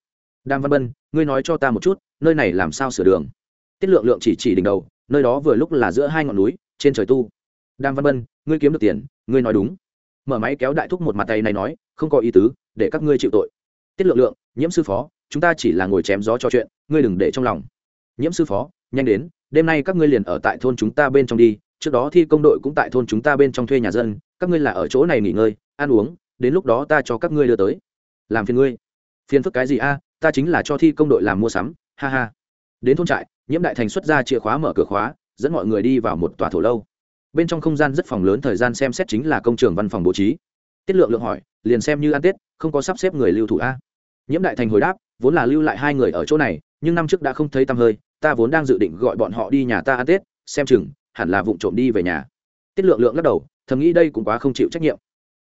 đàm văn bân, ngươi nói cho ta một chút, nơi này làm sao sửa đường? Tiết lượng lượng chỉ chỉ đỉnh đầu, nơi đó vừa lúc là giữa hai ngọn núi, trên trời tu. Đàm văn bân, ngươi kiếm được tiền, ngươi nói đúng. Mở máy kéo đại thúc một mặt tay này nói, không có ý tứ, để các ngươi chịu tội. Tiết lượng lượng, nhiễm sư phó, chúng ta chỉ là ngồi chém gió cho chuyện, ngươi đừng để trong lòng. Nhiễm sư phó, nhanh đến, đêm nay các ngươi liền ở tại thôn chúng ta bên trong đi, trước đó thi công đội cũng tại thôn chúng ta bên trong thuê nhà dân, các ngươi là ở chỗ này nghỉ ngơi, ăn uống đến lúc đó ta cho các ngươi đưa tới. Làm phiền ngươi. Phiền phức cái gì a? Ta chính là cho thi công đội làm mua sắm. Ha ha. Đến thôn trại, nhiễm đại thành xuất ra chìa khóa mở cửa khóa, dẫn mọi người đi vào một tòa thổ lâu. Bên trong không gian rất phòng lớn, thời gian xem xét chính là công trường văn phòng bố trí. Tiết lượng lượng hỏi, liền xem như ăn tết, không có sắp xếp người lưu thủ a? Nhiễm đại thành hồi đáp, vốn là lưu lại hai người ở chỗ này, nhưng năm trước đã không thấy tăm hơi, ta vốn đang dự định gọi bọn họ đi nhà ta ăn tết, xem chừng, hẳn là vụ trộm đi về nhà. Tiết lượng lượng lắc đầu, thầm nghĩ đây cũng quá không chịu trách nhiệm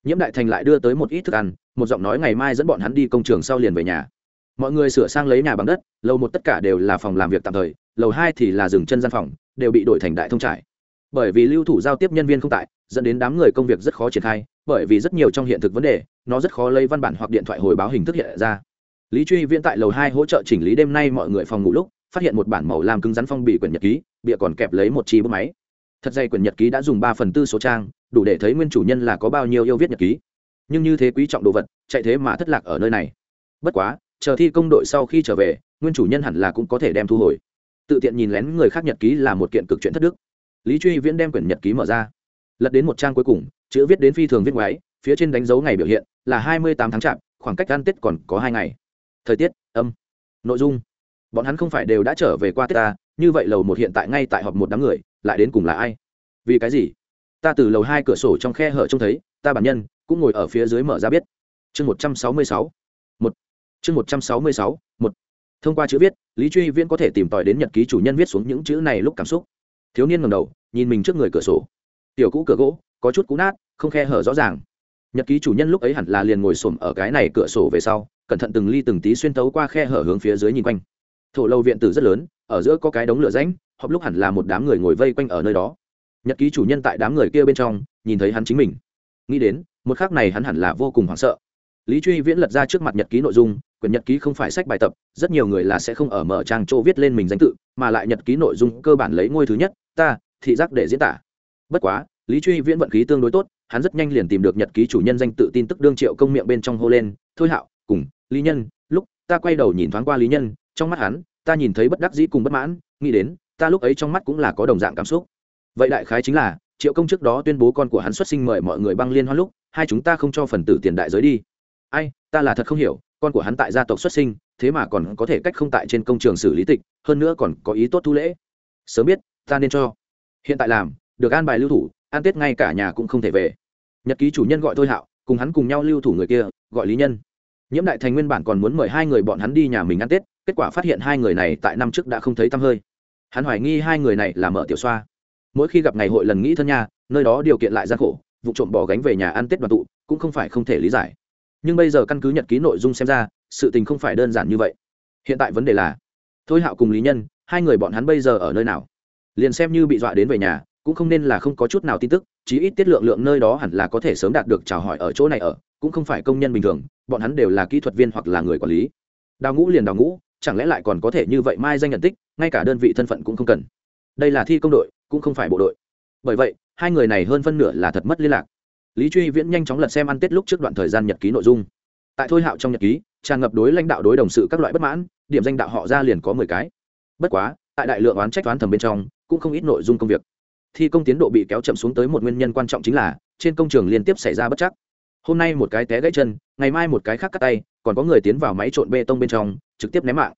nhiễm đại thành lại đưa tới một ít thức ăn, một giọng nói ngày mai dẫn bọn hắn đi công trường sau liền về nhà. Mọi người sửa sang lấy nhà bằng đất, lầu một tất cả đều là phòng làm việc tạm thời, lầu hai thì là dừng chân gian phòng, đều bị đổi thành đại thông trải. Bởi vì lưu thủ giao tiếp nhân viên không tại, dẫn đến đám người công việc rất khó triển khai, bởi vì rất nhiều trong hiện thực vấn đề, nó rất khó lấy văn bản hoặc điện thoại hồi báo hình thức hiện ra. Lý truy viễn tại lầu hai hỗ trợ chỉnh lý đêm nay mọi người phòng ngủ lúc, phát hiện một bản màu làm cứng rắn phong bì quyển nhật ký bịa còn kẹp lấy một chi bút máy. Thật dày quyển nhật ký đã dùng ba phần tư số trang đủ để thấy nguyên chủ nhân là có bao nhiêu yêu viết nhật ký. Nhưng như thế quý trọng đồ vật, chạy thế mà thất lạc ở nơi này. Bất quá, chờ thi công đội sau khi trở về, nguyên chủ nhân hẳn là cũng có thể đem thu hồi. Tự tiện nhìn lén người khác nhật ký là một kiện cực chuyện thất đức. Lý truy viễn đem quyển nhật ký mở ra. Lật đến một trang cuối cùng, chữ viết đến phi thường viết ngoái, phía trên đánh dấu ngày biểu hiện là hai mươi tám tháng chạp, khoảng cách ăn tết còn có hai ngày. Thời tiết, âm. Nội dung. Bọn hắn không phải đều đã trở về qua tết ta như vậy lầu một hiện tại ngay tại họp một đám người, lại đến cùng là ai? Vì cái gì? Ta từ lầu hai cửa sổ trong khe hở trông thấy, ta bản nhân cũng ngồi ở phía dưới mở ra biết. Chương một trăm sáu mươi sáu, một. Chương một trăm sáu mươi sáu, một. Thông qua chữ viết, lý truy viễn có thể tìm tòi đến nhật ký chủ nhân viết xuống những chữ này lúc cảm xúc. Thiếu niên ngầm đầu, nhìn mình trước người cửa sổ. Tiểu cũ cửa gỗ, có chút cũ nát, không khe hở rõ ràng. Nhật ký chủ nhân lúc ấy hẳn là liền ngồi xổm ở cái này cửa sổ về sau, cẩn thận từng ly từng tí xuyên tấu qua khe hở hướng phía dưới nhìn quanh. Thổ lâu viện tử rất lớn, ở giữa có cái đống lửa ránh họp lúc hẳn là một đám người ngồi vây quanh ở nơi đó nhật ký chủ nhân tại đám người kia bên trong nhìn thấy hắn chính mình nghĩ đến một khác này hắn hẳn là vô cùng hoảng sợ lý truy viễn lật ra trước mặt nhật ký nội dung quyển nhật ký không phải sách bài tập rất nhiều người là sẽ không ở mở trang chỗ viết lên mình danh tự mà lại nhật ký nội dung cơ bản lấy ngôi thứ nhất ta thị giác để diễn tả bất quá lý truy viễn vận khí tương đối tốt hắn rất nhanh liền tìm được nhật ký chủ nhân danh tự tin tức đương triệu công miệng bên trong hô lên thôi hạo cùng lý nhân lúc ta quay đầu nhìn thoáng qua lý nhân trong mắt hắn ta nhìn thấy bất đắc dĩ cùng bất mãn nghĩ đến ta lúc ấy trong mắt cũng là có đồng dạng cảm xúc vậy đại khái chính là, triệu công trước đó tuyên bố con của hắn xuất sinh mời mọi người băng liên hoan lúc, hai chúng ta không cho phần tử tiền đại giới đi. Ai, ta là thật không hiểu, con của hắn tại gia tộc xuất sinh, thế mà còn có thể cách không tại trên công trường xử lý tịch, hơn nữa còn có ý tốt thu lễ. Sớm biết, ta nên cho. Hiện tại làm, được an bài lưu thủ, an tết ngay cả nhà cũng không thể về. Nhật ký chủ nhân gọi thôi hạo, cùng hắn cùng nhau lưu thủ người kia, gọi lý nhân. Nhiễm đại thành nguyên bản còn muốn mời hai người bọn hắn đi nhà mình ăn tết, kết quả phát hiện hai người này tại năm trước đã không thấy tăm hơi. Hắn hoài nghi hai người này là mở tiểu xoa mỗi khi gặp ngày hội lần nghĩ thân nhà nơi đó điều kiện lại gian khổ, vụ trộm bỏ gánh về nhà ăn tết đoàn tụ, cũng không phải không thể lý giải. Nhưng bây giờ căn cứ nhật ký nội dung xem ra, sự tình không phải đơn giản như vậy. Hiện tại vấn đề là, thôi hạo cùng lý nhân, hai người bọn hắn bây giờ ở nơi nào? Liền xem như bị dọa đến về nhà, cũng không nên là không có chút nào tin tức, chí ít tiết lượng lượng nơi đó hẳn là có thể sớm đạt được chào hỏi ở chỗ này ở, cũng không phải công nhân bình thường, bọn hắn đều là kỹ thuật viên hoặc là người quản lý. Đào ngũ liền đào ngũ, chẳng lẽ lại còn có thể như vậy mai danh nhận tích, ngay cả đơn vị thân phận cũng không cần. Đây là thi công đội cũng không phải bộ đội. Bởi vậy, hai người này hơn phân nửa là thật mất liên lạc. Lý truy viễn nhanh chóng lật xem ăn tết lúc trước đoạn thời gian nhật ký nội dung. Tại thôi hạo trong nhật ký, tràn ngập đối lãnh đạo đối đồng sự các loại bất mãn, điểm danh đạo họ ra liền có mười cái. Bất quá, tại đại lượng oán trách toán thầm bên trong, cũng không ít nội dung công việc. Thi công tiến độ bị kéo chậm xuống tới một nguyên nhân quan trọng chính là, trên công trường liên tiếp xảy ra bất chắc. Hôm nay một cái té gãy chân, ngày mai một cái khác cắt tay, còn có người tiến vào máy trộn bê tông bên trong, trực tiếp ném mạng.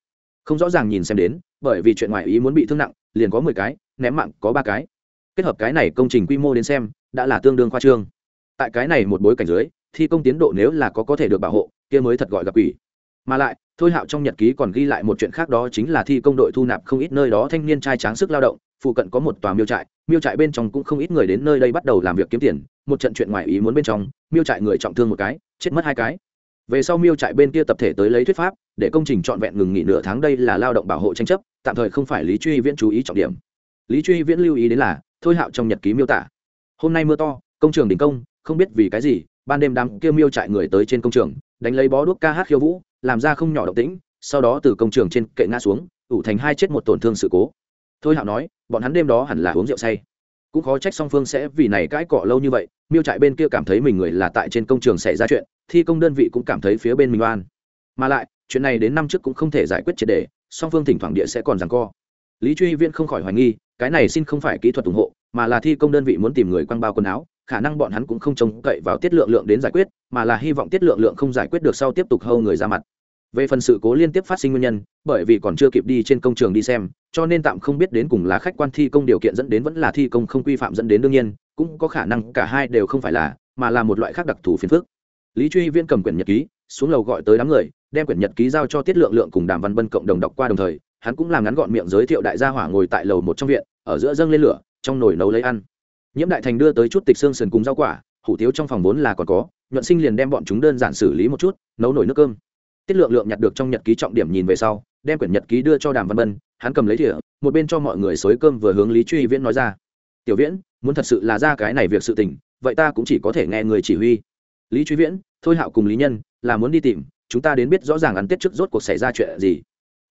Không rõ ràng nhìn xem đến, bởi vì chuyện ngoài ý muốn bị thương nặng, liền có mười cái ném mạng có ba cái. Kết hợp cái này công trình quy mô đến xem, đã là tương đương khoa trương. Tại cái này một bối cảnh dưới, thi công tiến độ nếu là có có thể được bảo hộ, kia mới thật gọi gặp quỷ. Mà lại, thôi hạo trong nhật ký còn ghi lại một chuyện khác đó chính là thi công đội thu nạp không ít nơi đó thanh niên trai tráng sức lao động, phụ cận có một tòa miêu trại miêu trại bên trong cũng không ít người đến nơi đây bắt đầu làm việc kiếm tiền, một trận chuyện ngoài ý muốn bên trong, miêu trại người trọng thương một cái, chết mất hai cái. Về sau miêu trại bên kia tập thể tới lấy thuyết pháp, để công trình trọn vẹn ngừng nghỉ nửa tháng đây là lao động bảo hộ tranh chấp, tạm thời không phải lý truy viễn chú ý trọng điểm lý truy viễn lưu ý đến là, thôi hạo trong nhật ký miêu tả. Hôm nay mưa to, công trường đình công, không biết vì cái gì, ban đêm đám kia miêu chạy người tới trên công trường, đánh lấy bó đuốc ca hát khiêu vũ, làm ra không nhỏ động tĩnh, sau đó từ công trường trên kệ ngã xuống, ủ thành hai chết một tổn thương sự cố. Thôi hạo nói, bọn hắn đêm đó hẳn là uống rượu say. Cũng khó trách song phương sẽ vì này cãi cọ lâu như vậy, miêu trại bên kia cảm thấy mình người là tại trên công trường xảy ra chuyện, thi công đơn vị cũng cảm thấy phía bên mình oan. Mà lại, chuyện này đến năm trước cũng không thể giải quyết triệt đề, song phương thỉnh thoảng địa sẽ còn rằng co. Lý truy viên không khỏi hoài nghi cái này xin không phải kỹ thuật ủng hộ, mà là thi công đơn vị muốn tìm người quăng bao quần áo, khả năng bọn hắn cũng không trông cậy vào tiết lượng lượng đến giải quyết, mà là hy vọng tiết lượng lượng không giải quyết được sau tiếp tục hâu người ra mặt. Về phần sự cố liên tiếp phát sinh nguyên nhân, bởi vì còn chưa kịp đi trên công trường đi xem, cho nên tạm không biết đến cùng là khách quan thi công điều kiện dẫn đến vẫn là thi công không quy phạm dẫn đến đương nhiên, cũng có khả năng cả hai đều không phải là, mà là một loại khác đặc thù phiền phức. Lý truy viên cầm quyển nhật ký, xuống lầu gọi tới đám người, đem quyển nhật ký giao cho tiết lượng lượng cùng đàm văn bân cộng đồng đọc qua đồng thời hắn cũng làm ngắn gọn miệng giới thiệu đại gia hỏa ngồi tại lầu một trong viện, ở giữa dâng lên lửa, trong nồi nấu lấy ăn. Nhiễm đại thành đưa tới chút tịch xương sườn cùng rau quả, hủ tiếu trong phòng vốn là còn có, nhuận sinh liền đem bọn chúng đơn giản xử lý một chút, nấu nổi nước cơm. Tiết lượng lượng nhặt được trong nhật ký trọng điểm nhìn về sau, đem quyển nhật ký đưa cho đàm văn bân hắn cầm lấy thỉa một bên cho mọi người xối cơm vừa hướng lý truy viễn nói ra. Tiểu viễn, muốn thật sự là ra cái này việc sự tình, vậy ta cũng chỉ có thể nghe người chỉ huy. Lý truy viễn, thôi hạo cùng lý nhân, là muốn đi tìm, chúng ta đến biết rõ ràng ăn tết trước rốt cuộc xảy ra chuyện gì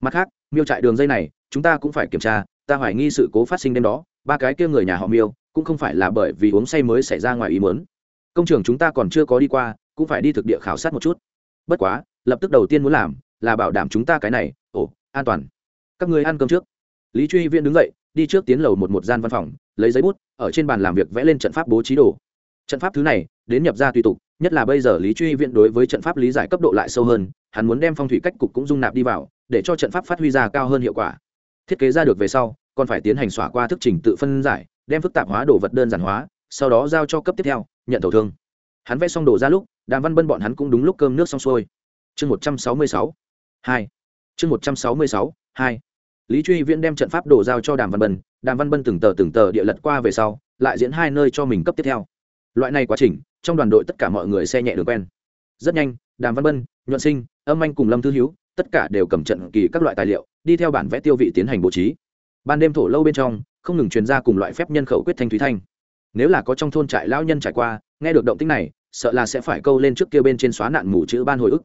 mặt khác, miêu trại đường dây này, chúng ta cũng phải kiểm tra, ta hoài nghi sự cố phát sinh đêm đó, ba cái kia người nhà họ miêu, cũng không phải là bởi vì uống say mới xảy ra ngoài ý muốn. Công trường chúng ta còn chưa có đi qua, cũng phải đi thực địa khảo sát một chút. Bất quá, lập tức đầu tiên muốn làm, là bảo đảm chúng ta cái này, ồ, an toàn. Các người ăn cơm trước. Lý truy viễn đứng dậy, đi trước tiến lầu một một gian văn phòng, lấy giấy bút, ở trên bàn làm việc vẽ lên trận pháp bố trí đồ. Trận pháp thứ này, đến nhập ra tùy tục, nhất là bây giờ lý truy viễn đối với trận pháp lý giải cấp độ lại sâu hơn, hắn muốn đem phong thủy cách cục cũng dung nạp đi vào để cho trận pháp phát huy ra cao hơn hiệu quả. Thiết kế ra được về sau, còn phải tiến hành xóa qua thức trình tự phân giải, đem phức tạp hóa đồ vật đơn giản hóa, sau đó giao cho cấp tiếp theo, nhận thầu thương. Hắn vẽ xong đồ ra lúc, đàm văn bân bọn hắn cũng đúng lúc cơm nước xong xuôi. Chương một trăm sáu mươi sáu, hai. Chương một trăm sáu mươi sáu, hai. Lý truy viễn đem trận pháp đồ giao cho đàm văn bân, đàm văn bân từng tờ từng tờ địa lật qua về sau, lại diễn hai nơi cho mình cấp tiếp theo. Loại này quá trình, trong đoàn đội tất cả mọi người xe nhẹ đường quen. Rất nhanh, đàm văn bân, nhuận sinh, âm anh cùng lâm thư hiếu tất cả đều cầm trận kỳ các loại tài liệu, đi theo bản vẽ tiêu vị tiến hành bố trí. Ban đêm thổ lâu bên trong, không ngừng truyền ra cùng loại phép nhân khẩu quyết thanh thúy thanh. Nếu là có trong thôn trại lão nhân trải qua, nghe được động tích này, sợ là sẽ phải câu lên trước kia bên trên xóa nạn mù chữ ban hồi ức.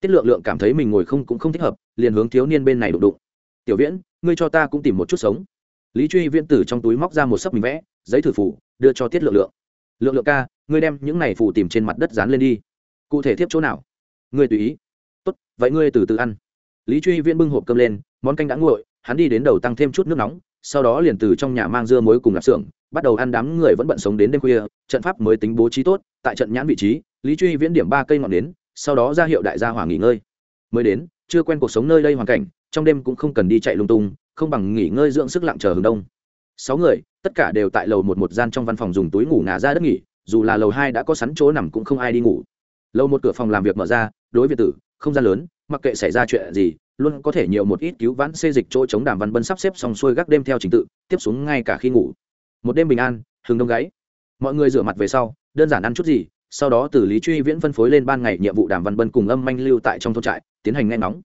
Tiết lượng lượng cảm thấy mình ngồi không cũng không thích hợp, liền hướng thiếu niên bên này đụng đụng. Tiểu viễn, ngươi cho ta cũng tìm một chút sống. Lý truy viễn tử trong túi móc ra một sấp mình vẽ, giấy thử phủ đưa cho tiết lượng lượng. Lượng lượng ca, ngươi đem những này phủ tìm trên mặt đất dán lên đi. Cụ thể tiếp chỗ nào? Ngươi tùy ý tốt, vậy ngươi từ từ ăn. Lý truy viễn bưng hộp cơm lên, món canh đã nguội, hắn đi đến đầu tăng thêm chút nước nóng, sau đó liền từ trong nhà mang dưa muối cùng lạp xưởng, bắt đầu ăn đám người vẫn bận sống đến đêm khuya, trận pháp mới tính bố trí tốt, tại trận nhãn vị trí, lý truy viễn điểm ba cây ngọn đến sau đó ra hiệu đại gia hỏa nghỉ ngơi. Mới đến, chưa quen cuộc sống nơi đây hoàn cảnh, trong đêm cũng không cần đi chạy lung tung, không bằng nghỉ ngơi dưỡng sức lặng chờ hướng đông. Sáu người, tất cả đều tại lầu một một gian trong văn phòng dùng túi ngủ ngả ra đất nghỉ, dù là lầu hai đã có sẵn chỗ nằm cũng không ai đi ngủ. Lầu một cửa phòng làm việc mở ra, đối với tử không gian lớn, mặc kệ xảy ra chuyện gì, luôn có thể nhiều một ít cứu vãn xê dịch chỗ chống đàm văn bân sắp xếp xong xuôi gác đêm theo trình tự, tiếp xuống ngay cả khi ngủ. Một đêm bình an, hừng đông gáy. Mọi người rửa mặt về sau, đơn giản ăn chút gì, sau đó từ lý truy viễn phân phối lên ban ngày nhiệm vụ đàm văn bân cùng âm manh lưu tại trong thôn trại, tiến hành nghe nóng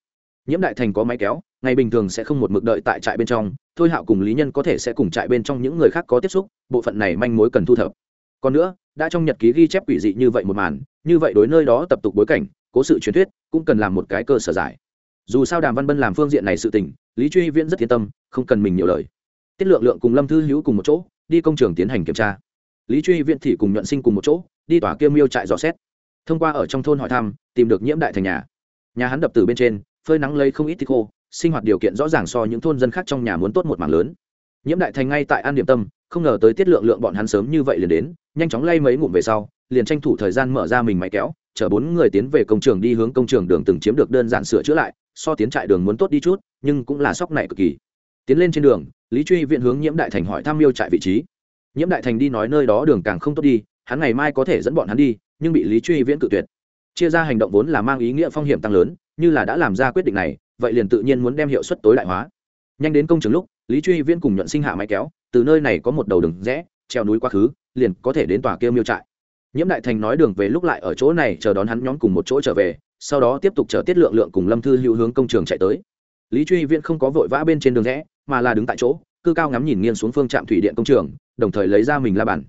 nhiễm đại thành có máy kéo, ngày bình thường sẽ không một mực đợi tại trại bên trong, thôi hạo cùng lý nhân có thể sẽ cùng trại bên trong những người khác có tiếp xúc, bộ phận này manh mối cần thu thập. Còn nữa, đã trong nhật ký ghi chép quỷ dị như vậy một màn, như vậy đối nơi đó tập tục bối cảnh cố sự truyền thuyết, cũng cần làm một cái cơ sở giải. Dù sao đàm văn bân làm phương diện này sự tình, lý truy viễn rất yên tâm, không cần mình nhiều lời. Tiết lượng lượng cùng lâm thư hữu cùng một chỗ, đi công trường tiến hành kiểm tra. Lý truy viễn thì cùng nhuận sinh cùng một chỗ, đi tỏa kia miêu trại dò xét. Thông qua ở trong thôn hỏi thăm, tìm được nhiễm đại thành nhà. Nhà hắn đập từ bên trên, phơi nắng lấy không ít thì khô, sinh hoạt điều kiện rõ ràng so những thôn dân khác trong nhà muốn tốt một mảng lớn. Nhiễm đại thành ngay tại an điểm tâm, không ngờ tới tiết lượng lượng bọn hắn sớm như vậy liền đến, nhanh chóng lay mấy ngụm về sau, liền tranh thủ thời gian mở ra mình máy kéo chở bốn người tiến về công trường đi hướng công trường đường từng chiếm được đơn giản sửa chữa lại, so tiến trại đường muốn tốt đi chút, nhưng cũng là sóc này cực kỳ. Tiến lên trên đường, lý truy viện hướng nhiễm đại thành hỏi thăm miêu trại vị trí. Nhiễm đại thành đi nói nơi đó đường càng không tốt đi, hắn ngày mai có thể dẫn bọn hắn đi, nhưng bị lý truy viễn cự tuyệt. Chia ra hành động vốn là mang ý nghĩa phong hiểm tăng lớn, như là đã làm ra quyết định này, vậy liền tự nhiên muốn đem hiệu suất tối đại hóa. Nhanh đến công trường lúc, lý truy viễn cùng nhuận sinh hạ máy kéo, từ nơi này có một đầu đường rẽ, treo núi quá khứ, liền có thể đến tòa kia miêu trại nhiễm đại thành nói đường về lúc lại ở chỗ này, chờ đón hắn nhóm cùng một chỗ trở về, sau đó tiếp tục chờ tiết lượng lượng cùng lâm thư hữu hướng công trường chạy tới. Lý truy viễn không có vội vã bên trên đường rẽ, mà là đứng tại chỗ, cư cao ngắm nhìn nghiêng xuống phương trạm thủy điện công trường, đồng thời lấy ra mình la bàn.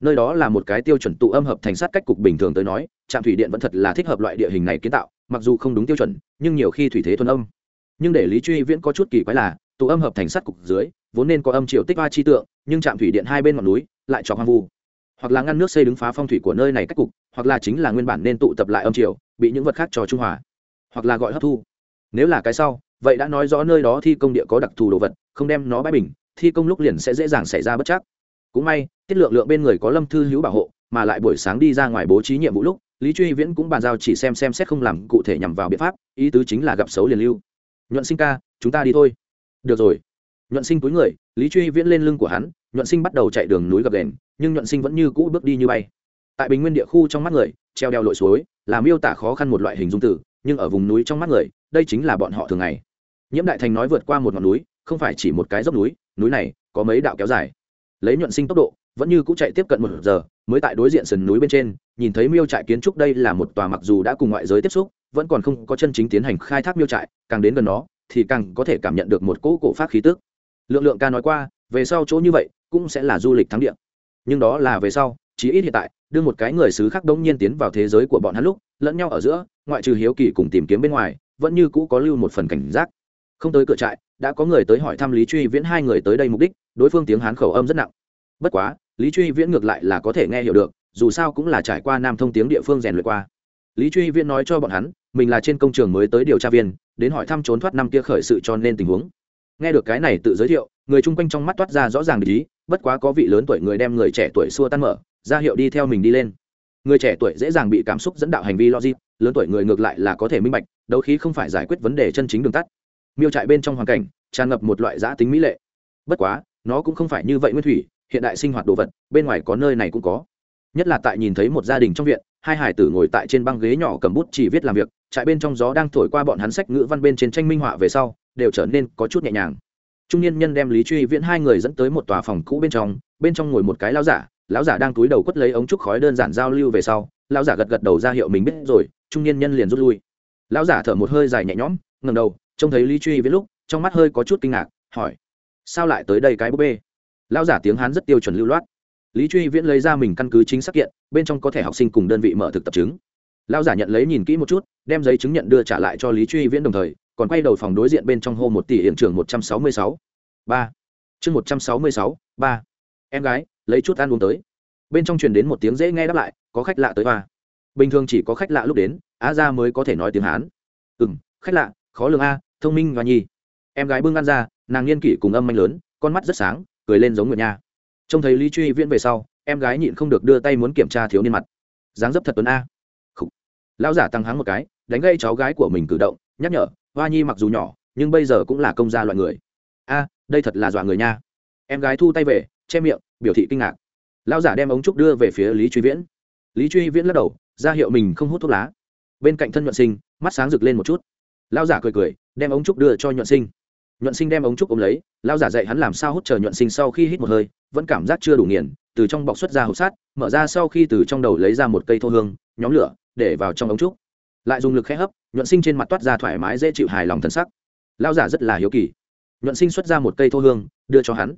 Nơi đó là một cái tiêu chuẩn tụ âm hợp thành sát cách cục bình thường tới nói, trạm thủy điện vẫn thật là thích hợp loại địa hình này kiến tạo, mặc dù không đúng tiêu chuẩn, nhưng nhiều khi thủy thế thuần âm. Nhưng để lý truy viễn có chút kỳ quái là, tụ âm hợp thành sát cục dưới, vốn nên có âm triều tích hoa chi tượng, nhưng trạm thủy điện hai bên ngọn núi lại cho hoang vu hoặc là ngăn nước xây đứng phá phong thủy của nơi này cách cục, hoặc là chính là nguyên bản nên tụ tập lại âm triều, bị những vật khác trò trung hòa, hoặc là gọi hấp thu. Nếu là cái sau, vậy đã nói rõ nơi đó thi công địa có đặc thù đồ vật, không đem nó bãi bình, thi công lúc liền sẽ dễ dàng xảy ra bất chắc. Cũng may, tiết lượng lượng bên người có lâm thư hữu bảo hộ, mà lại buổi sáng đi ra ngoài bố trí nhiệm vụ lúc, lý truy viễn cũng bàn giao chỉ xem xem xét không làm cụ thể nhằm vào biện pháp, ý tứ chính là gặp xấu liền lưu. Nhuận sinh ca, chúng ta đi thôi. Được rồi. Nhuận sinh túi người, lý truy viễn lên lưng của hắn nhuận sinh bắt đầu chạy đường núi gập đền, nhưng nhuận sinh vẫn như cũ bước đi như bay. Tại bình nguyên địa khu trong mắt người, treo đeo lội suối, là miêu tả khó khăn một loại hình dung tử nhưng ở vùng núi trong mắt người, đây chính là bọn họ thường ngày. Nhiễm đại thành nói vượt qua một ngọn núi, không phải chỉ một cái dốc núi núi này có mấy đạo kéo dài. Lấy nhuận sinh tốc độ, vẫn như cũng chạy tiếp cận một giờ, mới tại đối diện sườn núi bên trên, nhìn thấy miêu trại kiến trúc đây là một tòa mặc dù đã cùng ngoại giới tiếp xúc, vẫn còn không có chân chính tiến hành khai thác miêu trại, càng đến gần nó, thì càng có thể cảm nhận được một cỗ cổ phát khí tức. Lượng lượng ca nói qua, về sau chỗ như vậy cũng sẽ là du lịch thắng địa. Nhưng đó là về sau, chí ít hiện tại, đưa một cái người xứ khác đống nhiên tiến vào thế giới của bọn hắn lúc, lẫn nhau ở giữa, ngoại trừ hiếu kỳ cùng tìm kiếm bên ngoài, vẫn như cũ có lưu một phần cảnh giác. Không tới cửa trại, đã có người tới hỏi thăm lý truy viễn hai người tới đây mục đích, đối phương tiếng hán khẩu âm rất nặng. Bất quá, lý truy viễn ngược lại là có thể nghe hiểu được, dù sao cũng là trải qua nam thông tiếng địa phương rèn luyện qua. Lý truy viễn nói cho bọn hắn, mình là trên công trường mới tới điều tra viên, đến hỏi thăm trốn thoát năm kia khởi sự cho nên tình huống. Nghe được cái này tự giới thiệu, người chung quanh trong mắt toát ra rõ ràng để ý bất quá có vị lớn tuổi người đem người trẻ tuổi xua tan mở, ra hiệu đi theo mình đi lên. Người trẻ tuổi dễ dàng bị cảm xúc dẫn đạo hành vi logic, lớn tuổi người ngược lại là có thể minh bạch, đấu khí không phải giải quyết vấn đề chân chính đường tắt. Miêu trại bên trong hoàn cảnh, tràn ngập một loại giã tính mỹ lệ. Bất quá, nó cũng không phải như vậy nguyên thủy, hiện đại sinh hoạt đồ vật, bên ngoài có nơi này cũng có. Nhất là tại nhìn thấy một gia đình trong viện, hai hải tử ngồi tại trên băng ghế nhỏ cầm bút chỉ viết làm việc, trại bên trong gió đang thổi qua bọn hắn sách ngữ văn bên trên tranh minh họa về sau, đều trở nên có chút nhẹ nhàng trung niên nhân đem lý truy viễn hai người dẫn tới một tòa phòng cũ bên trong bên trong ngồi một cái lão giả lão giả đang túi đầu quất lấy ống trúc khói đơn giản giao lưu về sau, lão giả gật gật đầu ra hiệu mình biết rồi, trung niên nhân liền rút lui. Lão giả thở một hơi dài nhẹ nhõm ngầm đầu, trông thấy lý truy viễn lúc, trong mắt hơi có chút kinh ngạc, hỏi, sao lại tới đây cái búp bê? Lão giả tiếng hán rất tiêu chuẩn lưu loát. Lý truy viễn lấy ra mình căn cứ chính xác kiện, bên trong có thể học sinh cùng đơn vị mở thực tập chứng. Lão giả nhận lấy nhìn kỹ một chút, đem giấy chứng nhận đưa trả lại cho lý truy viễn đồng thời còn quay đầu phòng đối diện bên trong hô một tỷ hiện trường một trăm sáu mươi sáu. Ba. Chương một trăm sáu mươi sáu, ba. Em gái, lấy chút ăn uống tới. Bên trong truyền đến một tiếng dễ nghe đáp lại, có khách lạ tới hoa bình thường chỉ có khách lạ lúc đến, á ra mới có thể nói tiếng hán. Ừ m khách lạ, khó lường a, thông minh và nhi em gái bưng ăn ra, nàng niên kỷ cùng âm manh lớn, con mắt rất sáng, cười lên giống người nha trông thấy lý truy viễn về sau, em gái nhịn không được đưa tay muốn kiểm tra thiếu niên mặt. Dáng dấp thật tuấn a. Khủ. lão giả tăng hắng một cái, đánh gây cháu gái của mình cử động, nhắc nhở hoa nhi mặc dù nhỏ, nhưng bây giờ cũng là công gia loại người. A, đây thật là dọa người nha. Em gái thu tay về, che miệng, biểu thị kinh ngạc. Lão giả đem ống trúc đưa về phía lý truy viễn. Lý truy viễn lắc đầu, ra hiệu mình không hút thuốc lá. Bên cạnh thân nhuận sinh, mắt sáng rực lên một chút. Lão giả cười cười, đem ống trúc đưa cho nhuận sinh. Nhuận sinh đem ống trúc ôm lấy, lão giả dạy hắn làm sao hút chờ nhuận sinh sau khi hít một hơi, vẫn cảm giác chưa đủ nghiền, từ trong bọc xuất ra hộp sát mở ra sau khi từ trong đầu lấy ra một cây thô hương, nhóm lửa, để vào trong ống trúc lại dùng lực khẽ hấp, nhuận sinh trên mặt toát ra thoải mái dễ chịu hài lòng thân sắc. Lão giả rất là hiếu kỳ. Nhuận sinh xuất ra một cây thô hương, đưa cho hắn.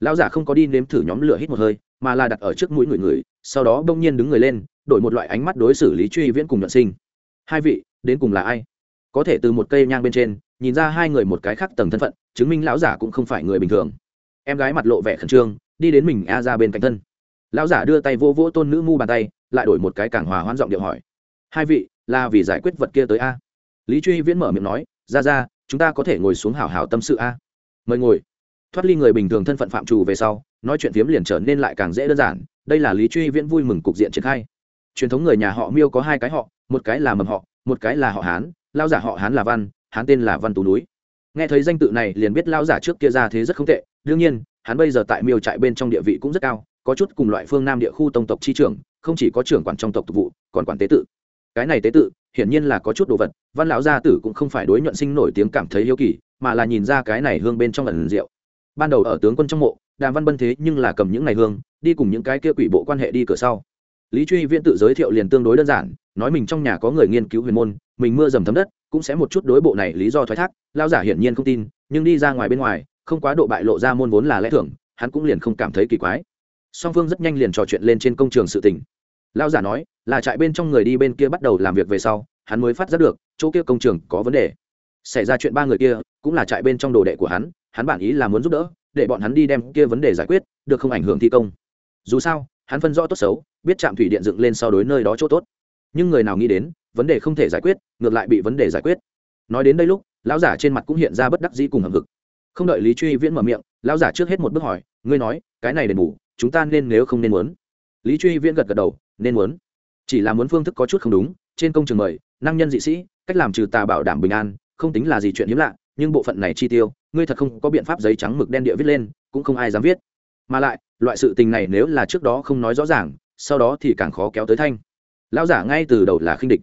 Lão giả không có đi nếm thử nhóm lửa hít một hơi, mà là đặt ở trước mũi người người, sau đó bỗng nhiên đứng người lên, đổi một loại ánh mắt đối xử lý truy viễn cùng nhuận sinh. Hai vị, đến cùng là ai? Có thể từ một cây nhang bên trên, nhìn ra hai người một cái khác tầng thân phận, chứng minh lão giả cũng không phải người bình thường. Em gái mặt lộ vẻ khẩn trương, đi đến mình a ra bên cạnh thân. Lão giả đưa tay vô vỗ tôn nữ mu bàn tay, lại đổi một cái càng hòa hoan giọng điệu hỏi. Hai vị là vì giải quyết vật kia tới a. Lý truy viễn mở miệng nói, ra ra, chúng ta có thể ngồi xuống hào hào tâm sự a. Mời ngồi. Thoát ly người bình thường thân phận phạm trù về sau, nói chuyện phiếm liền trở nên lại càng dễ đơn giản, đây là lý truy viễn vui mừng cục diện triển khai. Truyền thống người nhà họ miêu có hai cái họ, một cái là mầm họ, một cái là họ hán lao giả họ hán là văn, hán tên là văn tú núi. Nghe thấy danh tự này liền biết lao giả trước kia ra thế rất không tệ, đương nhiên, hắn bây giờ tại miêu trại bên trong địa vị cũng rất cao, có chút cùng loại phương nam địa khu tông tộc chi trưởng, không chỉ có trưởng quản trong tộc tục vụ, còn quản tế tự cái này tế tự, hiển nhiên là có chút đồ vật, văn lão gia tử cũng không phải đối nhuận sinh nổi tiếng cảm thấy hiếu kỳ, mà là nhìn ra cái này hương bên trong lần rượu. Ban đầu ở tướng quân trong mộ, đàm văn bân thế nhưng là cầm những ngày hương, đi cùng những cái kia quỷ bộ quan hệ đi cửa sau. Lý truy viễn tự giới thiệu liền tương đối đơn giản, nói mình trong nhà có người nghiên cứu huyền môn, mình mưa dầm thấm đất, cũng sẽ một chút đối bộ này lý do thoái thác lao giả hiển nhiên không tin, nhưng đi ra ngoài bên ngoài, không quá độ bại lộ ra môn vốn là lẽ thưởng hắn cũng liền không cảm thấy kỳ quái. Song phương rất nhanh liền trò chuyện lên trên công trường sự tình lao giả nói, là trại bên trong người đi bên kia bắt đầu làm việc về sau, hắn mới phát giác được, chỗ kia công trường có vấn đề. Xảy ra chuyện ba người kia, cũng là trại bên trong đồ đệ của hắn hắn bản ý là muốn giúp đỡ, để bọn hắn đi đem kia vấn đề giải quyết, được không ảnh hưởng thi công. Dù sao, hắn phân rõ tốt xấu, biết trạm thủy điện dựng lên sau đối nơi đó chỗ tốt. Nhưng người nào nghĩ đến, vấn đề không thể giải quyết, ngược lại bị vấn đề giải quyết. Nói đến đây lúc, lão giả trên mặt cũng hiện ra bất đắc dĩ cùng hầm hực. Không đợi lý truy viễn mở miệng, lão giả trước hết một bước hỏi, ngươi nói, cái này đền bù, chúng ta nên nếu không nên muốn? Lý truy viễn gật gật đầu, nên muốn. Chỉ là muốn phương thức có chút không đúng, trên công trường mời, năng nhân dị sĩ, cách làm trừ tà bảo đảm bình an, không tính là gì chuyện hiếm lạ, nhưng bộ phận này chi tiêu, ngươi thật không có biện pháp giấy trắng mực đen địa viết lên, cũng không ai dám viết. Mà lại, loại sự tình này nếu là trước đó không nói rõ ràng, sau đó thì càng khó kéo tới thanh. Lão giả ngay từ đầu là khinh địch.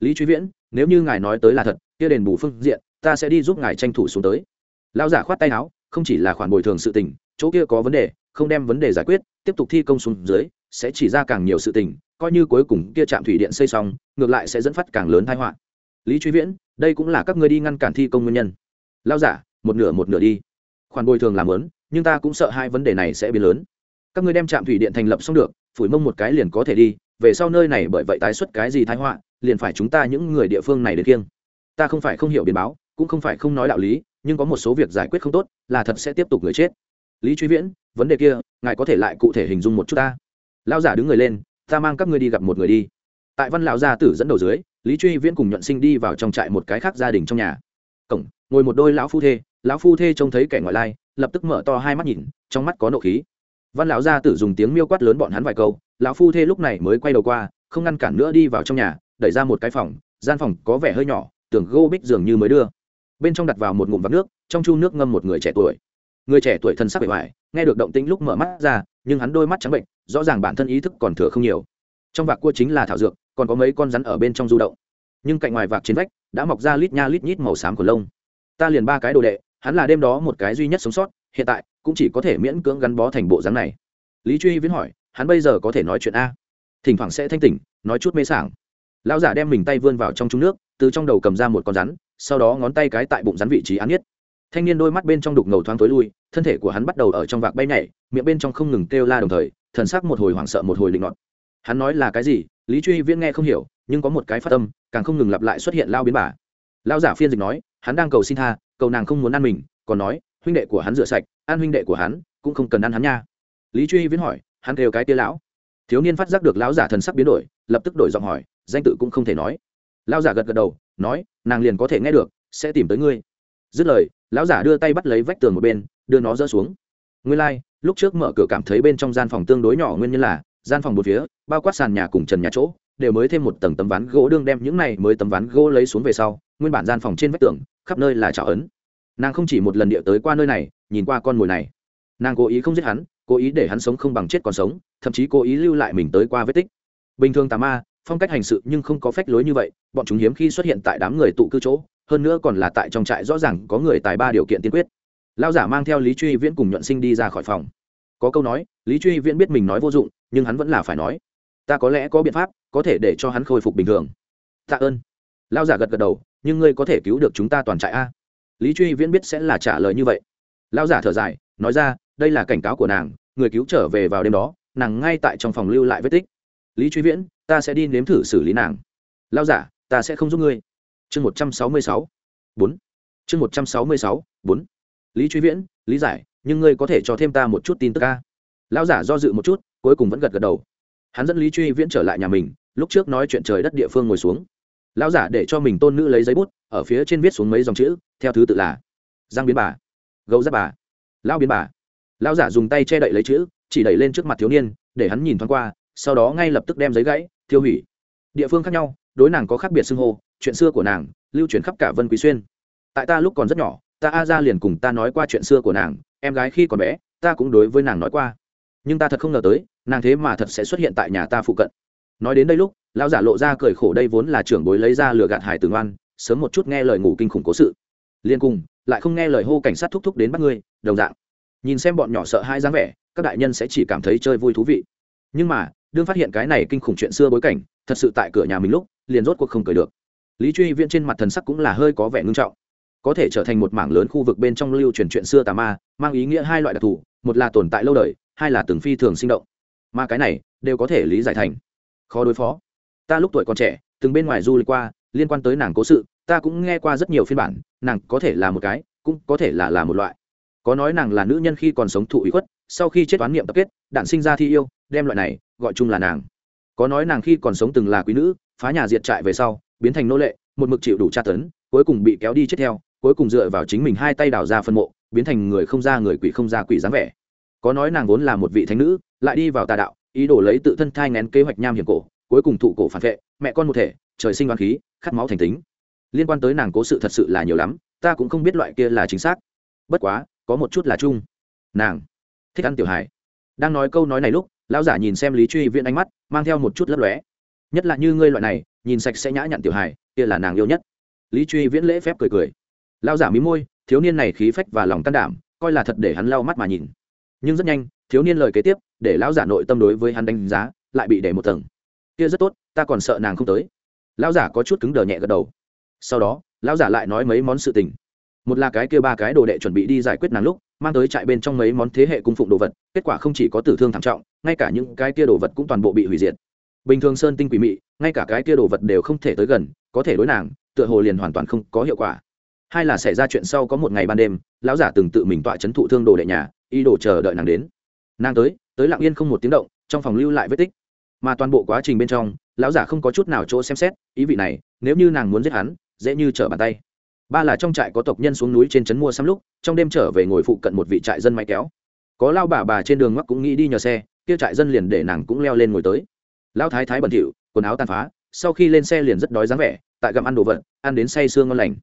Lý truy viễn, nếu như ngài nói tới là thật, kia đền bù phương diện, ta sẽ đi giúp ngài tranh thủ xuống tới. Lão giả khoát tay áo, không chỉ là khoản bồi thường sự tình, chỗ kia có vấn đề, không đem vấn đề giải quyết, tiếp tục thi công xuống dưới sẽ chỉ ra càng nhiều sự tình, coi như cuối cùng kia trạm thủy điện xây xong, ngược lại sẽ dẫn phát càng lớn tai họa. Lý truy viễn, đây cũng là các ngươi đi ngăn cản thi công nguyên nhân. Lao giả, một nửa một nửa đi. Khoản bồi thường làm lớn, nhưng ta cũng sợ hai vấn đề này sẽ biến lớn. Các ngươi đem trạm thủy điện thành lập xong được, phủi mông một cái liền có thể đi, về sau nơi này bởi vậy tái xuất cái gì thái họa, liền phải chúng ta những người địa phương này đến kiêng. Ta không phải không hiểu biến báo, cũng không phải không nói đạo lý, nhưng có một số việc giải quyết không tốt, là thật sẽ tiếp tục người chết. Lý truy viễn, vấn đề kia, ngài có thể lại cụ thể hình dung một chút ta lao giả đứng người lên, ta mang các ngươi đi gặp một người đi. Tại văn lão gia tử dẫn đầu dưới, lý truy viễn cùng nhuận sinh đi vào trong trại một cái khác gia đình trong nhà. Cổng, ngồi một đôi lão phu thê, lão phu thê trông thấy kẻ ngoại lai, lập tức mở to hai mắt nhìn, trong mắt có nộ khí. Văn lão gia tử dùng tiếng miêu quát lớn bọn hắn vài câu, lão phu thê lúc này mới quay đầu qua, không ngăn cản nữa đi vào trong nhà, đẩy ra một cái phòng, gian phòng có vẻ hơi nhỏ tưởng gô bích dường như mới đưa. Bên trong đặt vào một ngụm vắt nước, trong chu nước ngâm một người trẻ tuổi người trẻ tuổi thân sắc bề ngoài, nghe được động tĩnh lúc mở mắt ra, nhưng hắn đôi mắt trắng bệnh, rõ ràng bản thân ý thức còn thừa không nhiều. Trong vạc cua chính là thảo dược, còn có mấy con rắn ở bên trong du động. Nhưng cạnh ngoài vạc trên vách, đã mọc ra lít nha lít nhít màu xám của lông. Ta liền ba cái đồ đệ, hắn là đêm đó một cái duy nhất sống sót, hiện tại, cũng chỉ có thể miễn cưỡng gắn bó thành bộ dáng này. Lý truy viễn hỏi, hắn bây giờ có thể nói chuyện a? Thỉnh thoảng sẽ thanh tỉnh, nói chút mê sảng. Lão giả đem mình tay vươn vào trong trung nước, từ trong đầu cầm ra một con rắn, sau đó ngón tay cái tại bụng rắn vị trí án nhất thanh niên đôi mắt bên trong đục ngầu thoáng tối lui thân thể của hắn bắt đầu ở trong vạc bay nhảy miệng bên trong không ngừng kêu la đồng thời thần sắc một hồi hoảng sợ một hồi linh ngọt hắn nói là cái gì? Lý truy viễn nghe không hiểu nhưng có một cái phát âm, càng không ngừng lặp lại xuất hiện lao biến bà. Lao giả phiên dịch nói hắn đang cầu xin tha cầu nàng không muốn ăn mình còn nói huynh đệ của hắn rửa sạch ăn huynh đệ của hắn cũng không cần ăn hắn nha. Lý truy viễn hỏi hắn kêu cái tia lão. Thiếu niên phát giác được lão giả thần sắc biến đổi lập tức đổi giọng hỏi danh tự cũng không thể nói. Lão giả gật gật đầu nói nàng liền có thể nghe được sẽ tìm tới ngươi. Dứt lời lão giả đưa tay bắt lấy vách tường một bên đưa nó dỡ xuống. Nguyên lai、like, lúc trước mở cửa cảm thấy bên trong gian phòng tương đối nhỏ nguyên nhân là gian phòng một phía bao quát sàn nhà cùng trần nhà chỗ đều mới thêm một tầng tấm ván gỗ đương đem những này mới tấm ván gỗ lấy xuống về sau nguyên bản gian phòng trên vách tường khắp nơi là trào ấn. Nàng không chỉ một lần địa tới qua nơi này nhìn qua con mồi này. Nàng cố ý không giết hắn cố ý để hắn sống không bằng chết còn sống thậm chí cố ý lưu lại mình tới qua vết tích. Bình thường tà ma phong cách hành sự nhưng không có phách lối như vậy bọn chúng hiếm khi xuất hiện tại đám người tụ cư chỗ hơn nữa còn là tại trong trại rõ ràng có người tài ba điều kiện tiên quyết. Lao giả mang theo lý truy viễn cùng nhuận sinh đi ra khỏi phòng. Có câu nói, lý truy viễn biết mình nói vô dụng, nhưng hắn vẫn là phải nói. Ta có lẽ có biện pháp, có thể để cho hắn khôi phục bình thường. Tạ ơn. Lao giả gật gật đầu, nhưng ngươi có thể cứu được chúng ta toàn trại a. Lý truy viễn biết sẽ là trả lời như vậy. Lao giả thở dài, nói ra, đây là cảnh cáo của nàng, người cứu trở về vào đêm đó, nàng ngay tại trong phòng lưu lại vết tích. Lý truy viễn, ta sẽ đi nếm thử xử lý nàng. Lao giả, ta sẽ không giúp ngươi chương một trăm sáu mươi sáu, bốn. Chương một trăm sáu mươi sáu, bốn. Lý truy viễn, lý giải, nhưng ngươi có thể cho thêm ta một chút tin tức ca. Lão giả do dự một chút, cuối cùng vẫn gật gật đầu. Hắn dẫn lý truy viễn trở lại nhà mình, lúc trước nói chuyện trời đất địa phương ngồi xuống. Lão giả để cho mình tôn nữ lấy giấy bút, ở phía trên viết xuống mấy dòng chữ, theo thứ tự là, giang biến bà, gấu giáp bà lao biến bà. Lão giả dùng tay che đậy lấy chữ, chỉ đẩy lên trước mặt thiếu niên, để hắn nhìn thoáng qua, sau đó ngay lập tức đem giấy gãy, thiêu hủy. Địa phương khác nhau, đối nàng có khác biệt xưng hô chuyện xưa của nàng, lưu truyền khắp cả vân quý xuyên. Tại ta lúc còn rất nhỏ, ta a ra liền cùng ta nói qua chuyện xưa của nàng, em gái khi còn bé, ta cũng đối với nàng nói qua. Nhưng ta thật không ngờ tới, nàng thế mà thật sẽ xuất hiện tại nhà ta phụ cận. Nói đến đây lúc, lão giả lộ ra cười khổ đây vốn là trưởng bối lấy ra lừa gạt hải tường oan sớm một chút nghe lời ngủ kinh khủng cố sự. Liên cùng, lại không nghe lời hô cảnh sát thúc thúc đến bắt ngươi, đồng dạng. Nhìn xem bọn nhỏ sợ hai dáng vẻ, các đại nhân sẽ chỉ cảm thấy chơi vui thú vị. Nhưng mà, đương phát hiện cái này kinh khủng chuyện xưa bối cảnh, thật sự tại cửa nhà mình lúc, liền rốt cuộc không cười được lý truy viễn trên mặt thần sắc cũng là hơi có vẻ ngưng trọng. Có thể trở thành một mảng lớn khu vực bên trong lưu truyền chuyện xưa tà ma, mang ý nghĩa hai loại đặc thù, một là tồn tại lâu đời, hai là từng phi thường sinh động. Mà cái này đều có thể lý giải thành, khó đối phó. Ta lúc tuổi còn trẻ, từng bên ngoài du lịch qua, liên quan tới nàng cố sự, ta cũng nghe qua rất nhiều phiên bản, nàng có thể là một cái, cũng có thể là là một loại. Có nói nàng là nữ nhân khi còn sống thụ ủy khuất, sau khi chết toán niệm tập kết, đạn sinh ra thi yêu, đem loại này gọi chung là nàng. Có nói nàng khi còn sống từng là quý nữ, phá nhà diệt trại về sau biến thành nô lệ, một mực chịu đủ tra tấn, cuối cùng bị kéo đi chết theo, cuối cùng dựa vào chính mình hai tay đào ra phân mộ, biến thành người không ra người quỷ không ra quỷ dáng vẻ. Có nói nàng vốn là một vị thánh nữ, lại đi vào tà đạo, ý đồ lấy tự thân thai ngén kế hoạch nham hiểm cổ, cuối cùng thụ cổ phản vệ, mẹ con một thể, trời sinh đoán khí, khát máu thành tính. Liên quan tới nàng cố sự thật sự là nhiều lắm, ta cũng không biết loại kia là chính xác. Bất quá, có một chút là chung. Nàng, thích ăn tiểu hài. Đang nói câu nói này lúc, lão giả nhìn xem lý truy viễn ánh mắt, mang theo một chút lấp lóe. Nhất là như ngươi loại này nhìn sạch sẽ nhã nhặn tiểu hài, kia là nàng yêu nhất. Lý truy viễn lễ phép cười cười. Lão giả mí môi, thiếu niên này khí phách và lòng can đảm, coi là thật để hắn lau mắt mà nhìn. Nhưng rất nhanh, thiếu niên lời kế tiếp, để lão giả nội tâm đối với hắn đánh giá, lại bị để một tầng. Kia rất tốt, ta còn sợ nàng không tới. Lão giả có chút cứng đờ nhẹ gật đầu. Sau đó, lão giả lại nói mấy món sự tình. Một là cái kia ba cái đồ đệ chuẩn bị đi giải quyết nàng lúc, mang tới trại bên trong mấy món thế hệ cung phụng đồ vật, kết quả không chỉ có tử thương thảm trọng, ngay cả những cái kia đồ vật cũng toàn bộ bị hủy diệt bình thường sơn tinh quỷ mị, ngay cả cái kia đồ vật đều không thể tới gần, có thể đối nàng, tựa hồ liền hoàn toàn không có hiệu quả. Hai là xảy ra chuyện sau có một ngày ban đêm, lão giả từng tự mình tọa chấn thụ thương đồ đệ nhà, ý đồ chờ đợi nàng đến. Nàng tới tới lặng yên không một tiếng động, trong phòng lưu lại vết tích. Mà toàn bộ quá trình bên trong, lão giả không có chút nào chỗ xem xét, ý vị này, nếu như nàng muốn giết hắn, dễ như trở bàn tay. Ba là trong trại có tộc nhân xuống núi trên trấn mua xăm lúc, trong đêm trở về ngồi phụ cận một vị trại dân máy kéo. Có lao bà bà trên đường mắc cũng nghĩ đi nhờ xe, kia trại dân liền để nàng cũng leo lên ngồi tới lao thái thái bẩn thỉu, quần áo tàn phá, sau khi lên xe liền rất đói dáng vẻ, tại gặm ăn đồ vật, ăn đến say sương ngon lành.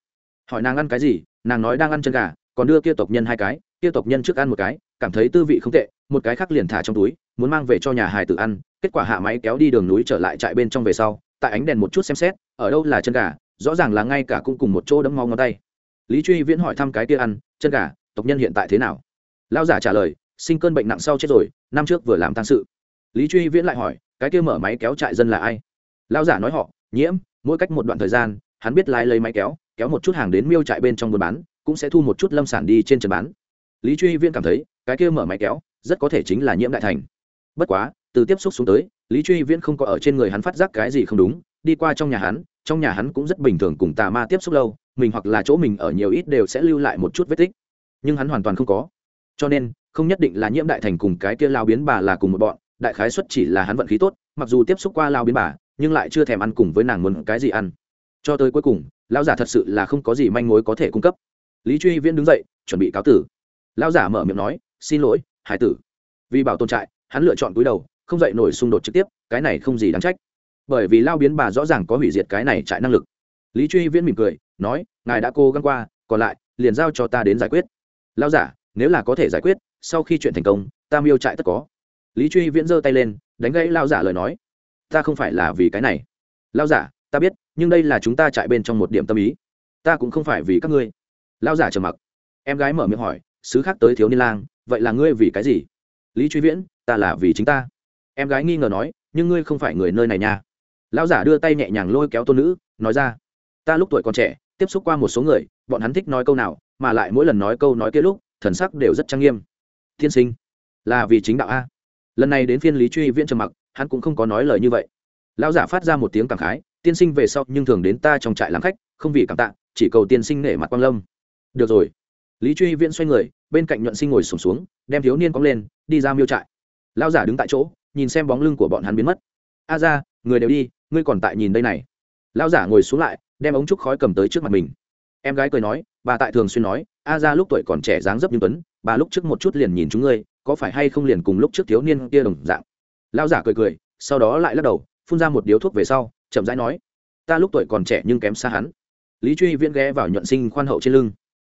Hỏi nàng ăn cái gì, nàng nói đang ăn chân gà, còn đưa kia tộc nhân hai cái, kia tộc nhân trước ăn một cái, cảm thấy tư vị không tệ, một cái khác liền thả trong túi, muốn mang về cho nhà hài tự ăn, kết quả hạ máy kéo đi đường núi trở lại trại bên trong về sau, tại ánh đèn một chút xem xét, ở đâu là chân gà, rõ ràng là ngay cả cũng cùng một chỗ đấm mau ngón tay. Lý truy viễn hỏi thăm cái kia ăn, chân gà, tộc nhân hiện tại thế nào? Lao giả trả lời, sinh cơn bệnh nặng sau chết rồi, năm trước vừa làm tăng sự. Lý truy viễn lại hỏi cái kia mở máy kéo trại dân là ai? Lao giả nói họ, nhiễm, mỗi cách một đoạn thời gian, hắn biết lái lấy máy kéo kéo một chút hàng đến miêu trại bên trong buôn bán, cũng sẽ thu một chút lâm sản đi trên trần bán. Lý truy viên cảm thấy, cái kia mở máy kéo, rất có thể chính là nhiễm đại thành. Bất quá, từ tiếp xúc xuống tới, lý truy viễn không có ở trên người hắn phát giác cái gì không đúng, đi qua trong nhà hắn, trong nhà hắn cũng rất bình thường cùng tà ma tiếp xúc lâu, mình hoặc là chỗ mình ở nhiều ít đều sẽ lưu lại một chút vết tích. Nhưng hắn hoàn toàn không có. Cho nên, không nhất định là nhiễm đại thành cùng cái kia lao biến bà là cùng một bọn đại khái xuất chỉ là hắn vận khí tốt, mặc dù tiếp xúc qua lao biến bà, nhưng lại chưa thèm ăn cùng với nàng muốn cái gì ăn. Cho tới cuối cùng, lão giả thật sự là không có gì manh mối có thể cung cấp. Lý truy viễn đứng dậy, chuẩn bị cáo tử. Lão giả mở miệng nói, xin lỗi, hải tử. Vì bảo tồn trại, hắn lựa chọn cúi đầu, không dậy nổi xung đột trực tiếp, cái này không gì đáng trách. Bởi vì lao biến bà rõ ràng có hủy diệt cái này trại năng lực. Lý truy viễn mỉm cười, nói, ngài đã cố gắng qua, còn lại, liền giao cho ta đến giải quyết. Lao giả, nếu là có thể giải quyết, sau khi chuyện thành công, ta miêu trại tất có lý truy viễn giơ tay lên, đánh gãy lao giả lời nói. Ta không phải là vì cái này. Lao giả, ta biết, nhưng đây là chúng ta chạy bên trong một điểm tâm ý. Ta cũng không phải vì các ngươi. Lao giả trầm mặc. Em gái mở miệng hỏi, sứ khác tới thiếu niên lang, vậy là ngươi vì cái gì? Lý truy viễn, ta là vì chính ta. Em gái nghi ngờ nói, nhưng ngươi không phải người nơi này nha. Lão giả đưa tay nhẹ nhàng lôi kéo tôn nữ, nói ra, ta lúc tuổi còn trẻ, tiếp xúc qua một số người, bọn hắn thích nói câu nào, mà lại mỗi lần nói câu nói kia lúc, thần sắc đều rất trang nghiêm. Thiên sinh, là vì chính đạo a? Lần này đến phiên lý truy viễn trầm mặc hắn cũng không có nói lời như vậy. Lão giả phát ra một tiếng cảm khái tiên sinh về sau nhưng thường đến ta trong trại làm khách không vì cảm tạ chỉ cầu tiên sinh nể mặt quang lâm. Được rồi. Lý truy viễn xoay người bên cạnh nhuận sinh ngồi sùng xuống, xuống đem thiếu niên cóng lên đi ra miêu trại. Lão giả đứng tại chỗ nhìn xem bóng lưng của bọn hắn biến mất. A ra người đều đi ngươi còn tại nhìn đây này. Lão giả ngồi xuống lại đem ống trúc khói cầm tới trước mặt mình. Em gái cười nói bà tại thường xuyên nói a ra lúc tuổi còn trẻ dáng dấp như tuấn bà lúc trước một chút liền nhìn chúng ngươi có phải hay không liền cùng lúc trước thiếu niên kia đồng dạng? Lão giả cười cười, sau đó lại lắc đầu, phun ra một điếu thuốc về sau, chậm rãi nói, ta lúc tuổi còn trẻ nhưng kém xa hắn. Lý truy viễn ghé vào nhuận sinh khoan hậu trên lưng.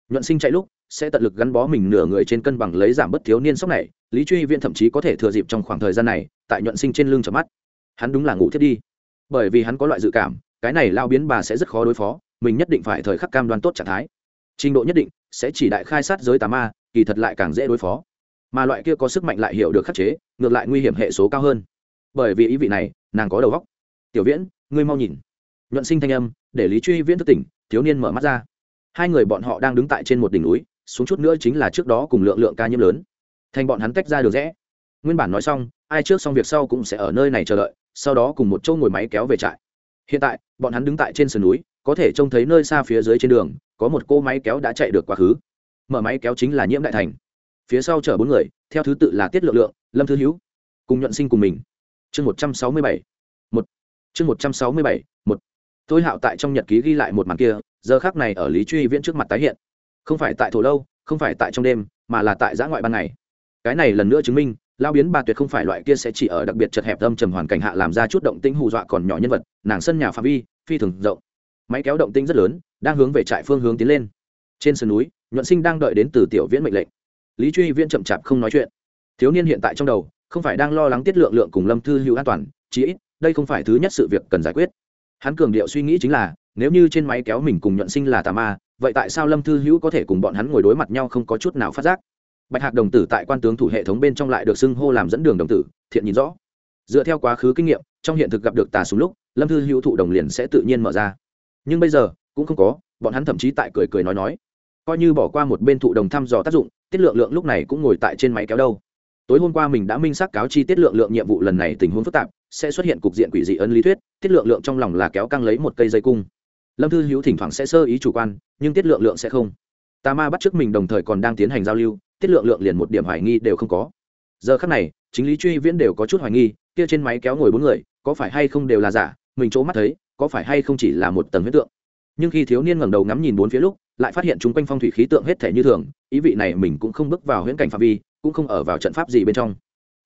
Nhuận sinh chạy lúc, sẽ tận lực gắn bó mình nửa người trên cân bằng lấy giảm bất thiếu niên sốc này. Lý truy viễn thậm chí có thể thừa dịp trong khoảng thời gian này, tại nhuận sinh trên lưng chợp mắt. Hắn đúng là ngủ thiết đi. Bởi vì hắn có loại dự cảm, cái này lao biến bà sẽ rất khó đối phó, mình nhất định phải thời khắc cam đoan tốt trạng thái. Trình độ nhất định, sẽ chỉ đại khai sát giới tà ma, kỳ thật lại càng dễ đối phó mà loại kia có sức mạnh lại hiểu được khắc chế, ngược lại nguy hiểm hệ số cao hơn. Bởi vì ý vị này, nàng có đầu góc tiểu viễn, ngươi mau nhìn. Nhuận sinh thanh âm, để lý truy viễn thức tỉnh, thiếu niên mở mắt ra. Hai người bọn họ đang đứng tại trên một đỉnh núi, xuống chút nữa chính là trước đó cùng lượng lượng ca nhiễm lớn. Thành bọn hắn tách ra được rẽ. Nguyên bản nói xong, ai trước xong việc sau cũng sẽ ở nơi này chờ đợi, sau đó cùng một chỗ ngồi máy kéo về trại. Hiện tại, bọn hắn đứng tại trên sườn núi, có thể trông thấy nơi xa phía dưới trên đường, có một cô máy kéo đã chạy được quá khứ. Mở máy kéo chính là nhiễm đại thành phía sau chở bốn người, theo thứ tự là tiết lượng lượng, lâm thư hữu cùng nhuận sinh cùng mình. Chương một trăm sáu mươi bảy, một. Chương một trăm sáu mươi bảy, một. Tôi hạo tại trong nhật ký ghi lại một màn kia, giờ khác này ở lý truy viễn trước mặt tái hiện. Không phải tại thổ lâu, không phải tại trong đêm, mà là tại giã ngoại ban ngày. Cái này lần nữa chứng minh, lao biến bà tuyệt không phải loại kia sẽ chỉ ở đặc biệt chật hẹp âm trầm hoàn cảnh hạ làm ra chút động tĩnh hù dọa còn nhỏ nhân vật, nàng sân nhà phạm vi, phi thường rộng. Máy kéo động tĩnh rất lớn, đang hướng về trại phương hướng tiến lên. Trên sườn núi, nhuận sinh đang đợi đến từ tiểu viễn mệnh lệnh lý truy viễn chậm chạp không nói chuyện. Thiếu niên hiện tại trong đầu, không phải đang lo lắng tiết lượng lượng cùng lâm thư hữu an toàn, chí ít, đây không phải thứ nhất sự việc cần giải quyết. Hắn cường điệu suy nghĩ chính là, nếu như trên máy kéo mình cùng nhuận sinh là tà ma, vậy tại sao lâm thư hữu có thể cùng bọn hắn ngồi đối mặt nhau không có chút nào phát giác? Bạch hạc đồng tử tại quan tướng thủ hệ thống bên trong lại được xưng hô làm dẫn đường đồng tử, thiện nhìn rõ. Dựa theo quá khứ kinh nghiệm, trong hiện thực gặp được tà súng lúc, lâm thư hữu thụ đồng liền sẽ tự nhiên mở ra. Nhưng bây giờ, cũng không có, bọn hắn thậm chí tại cười cười nói nói coi như bỏ qua một bên thụ đồng thăm dò tác dụng, tiết lượng lượng lúc này cũng ngồi tại trên máy kéo đâu. Tối hôm qua mình đã minh xác cáo chi tiết lượng lượng nhiệm vụ lần này tình huống phức tạp, sẽ xuất hiện cục diện quỷ dị ân lý thuyết, tiết lượng lượng trong lòng là kéo căng lấy một cây dây cung. Lâm thư hữu thỉnh thoảng sẽ sơ ý chủ quan, nhưng tiết lượng lượng sẽ không. Tà ma bắt t r ư ớ c mình đồng thời còn đang tiến hành giao lưu, tiết lượng lượng liền một điểm hoài nghi đều không có. Giờ khắc này, chính lý truy viễn đều có chút hoài nghi, kia trên máy kéo ngồi bốn người, có phải hay không đều là giả, mình chỗ mắt thấy, có phải hay không chỉ là một tầng huyết tượng. Nhưng khi thiếu niên ngẩng đầu ngắm nhìn bốn phía lúc lại phát hiện chúng quanh phong thủy khí tượng hết thể như thường, ý vị này mình cũng không bước vào huyễn cảnh phạm vi, cũng không ở vào trận pháp gì bên trong.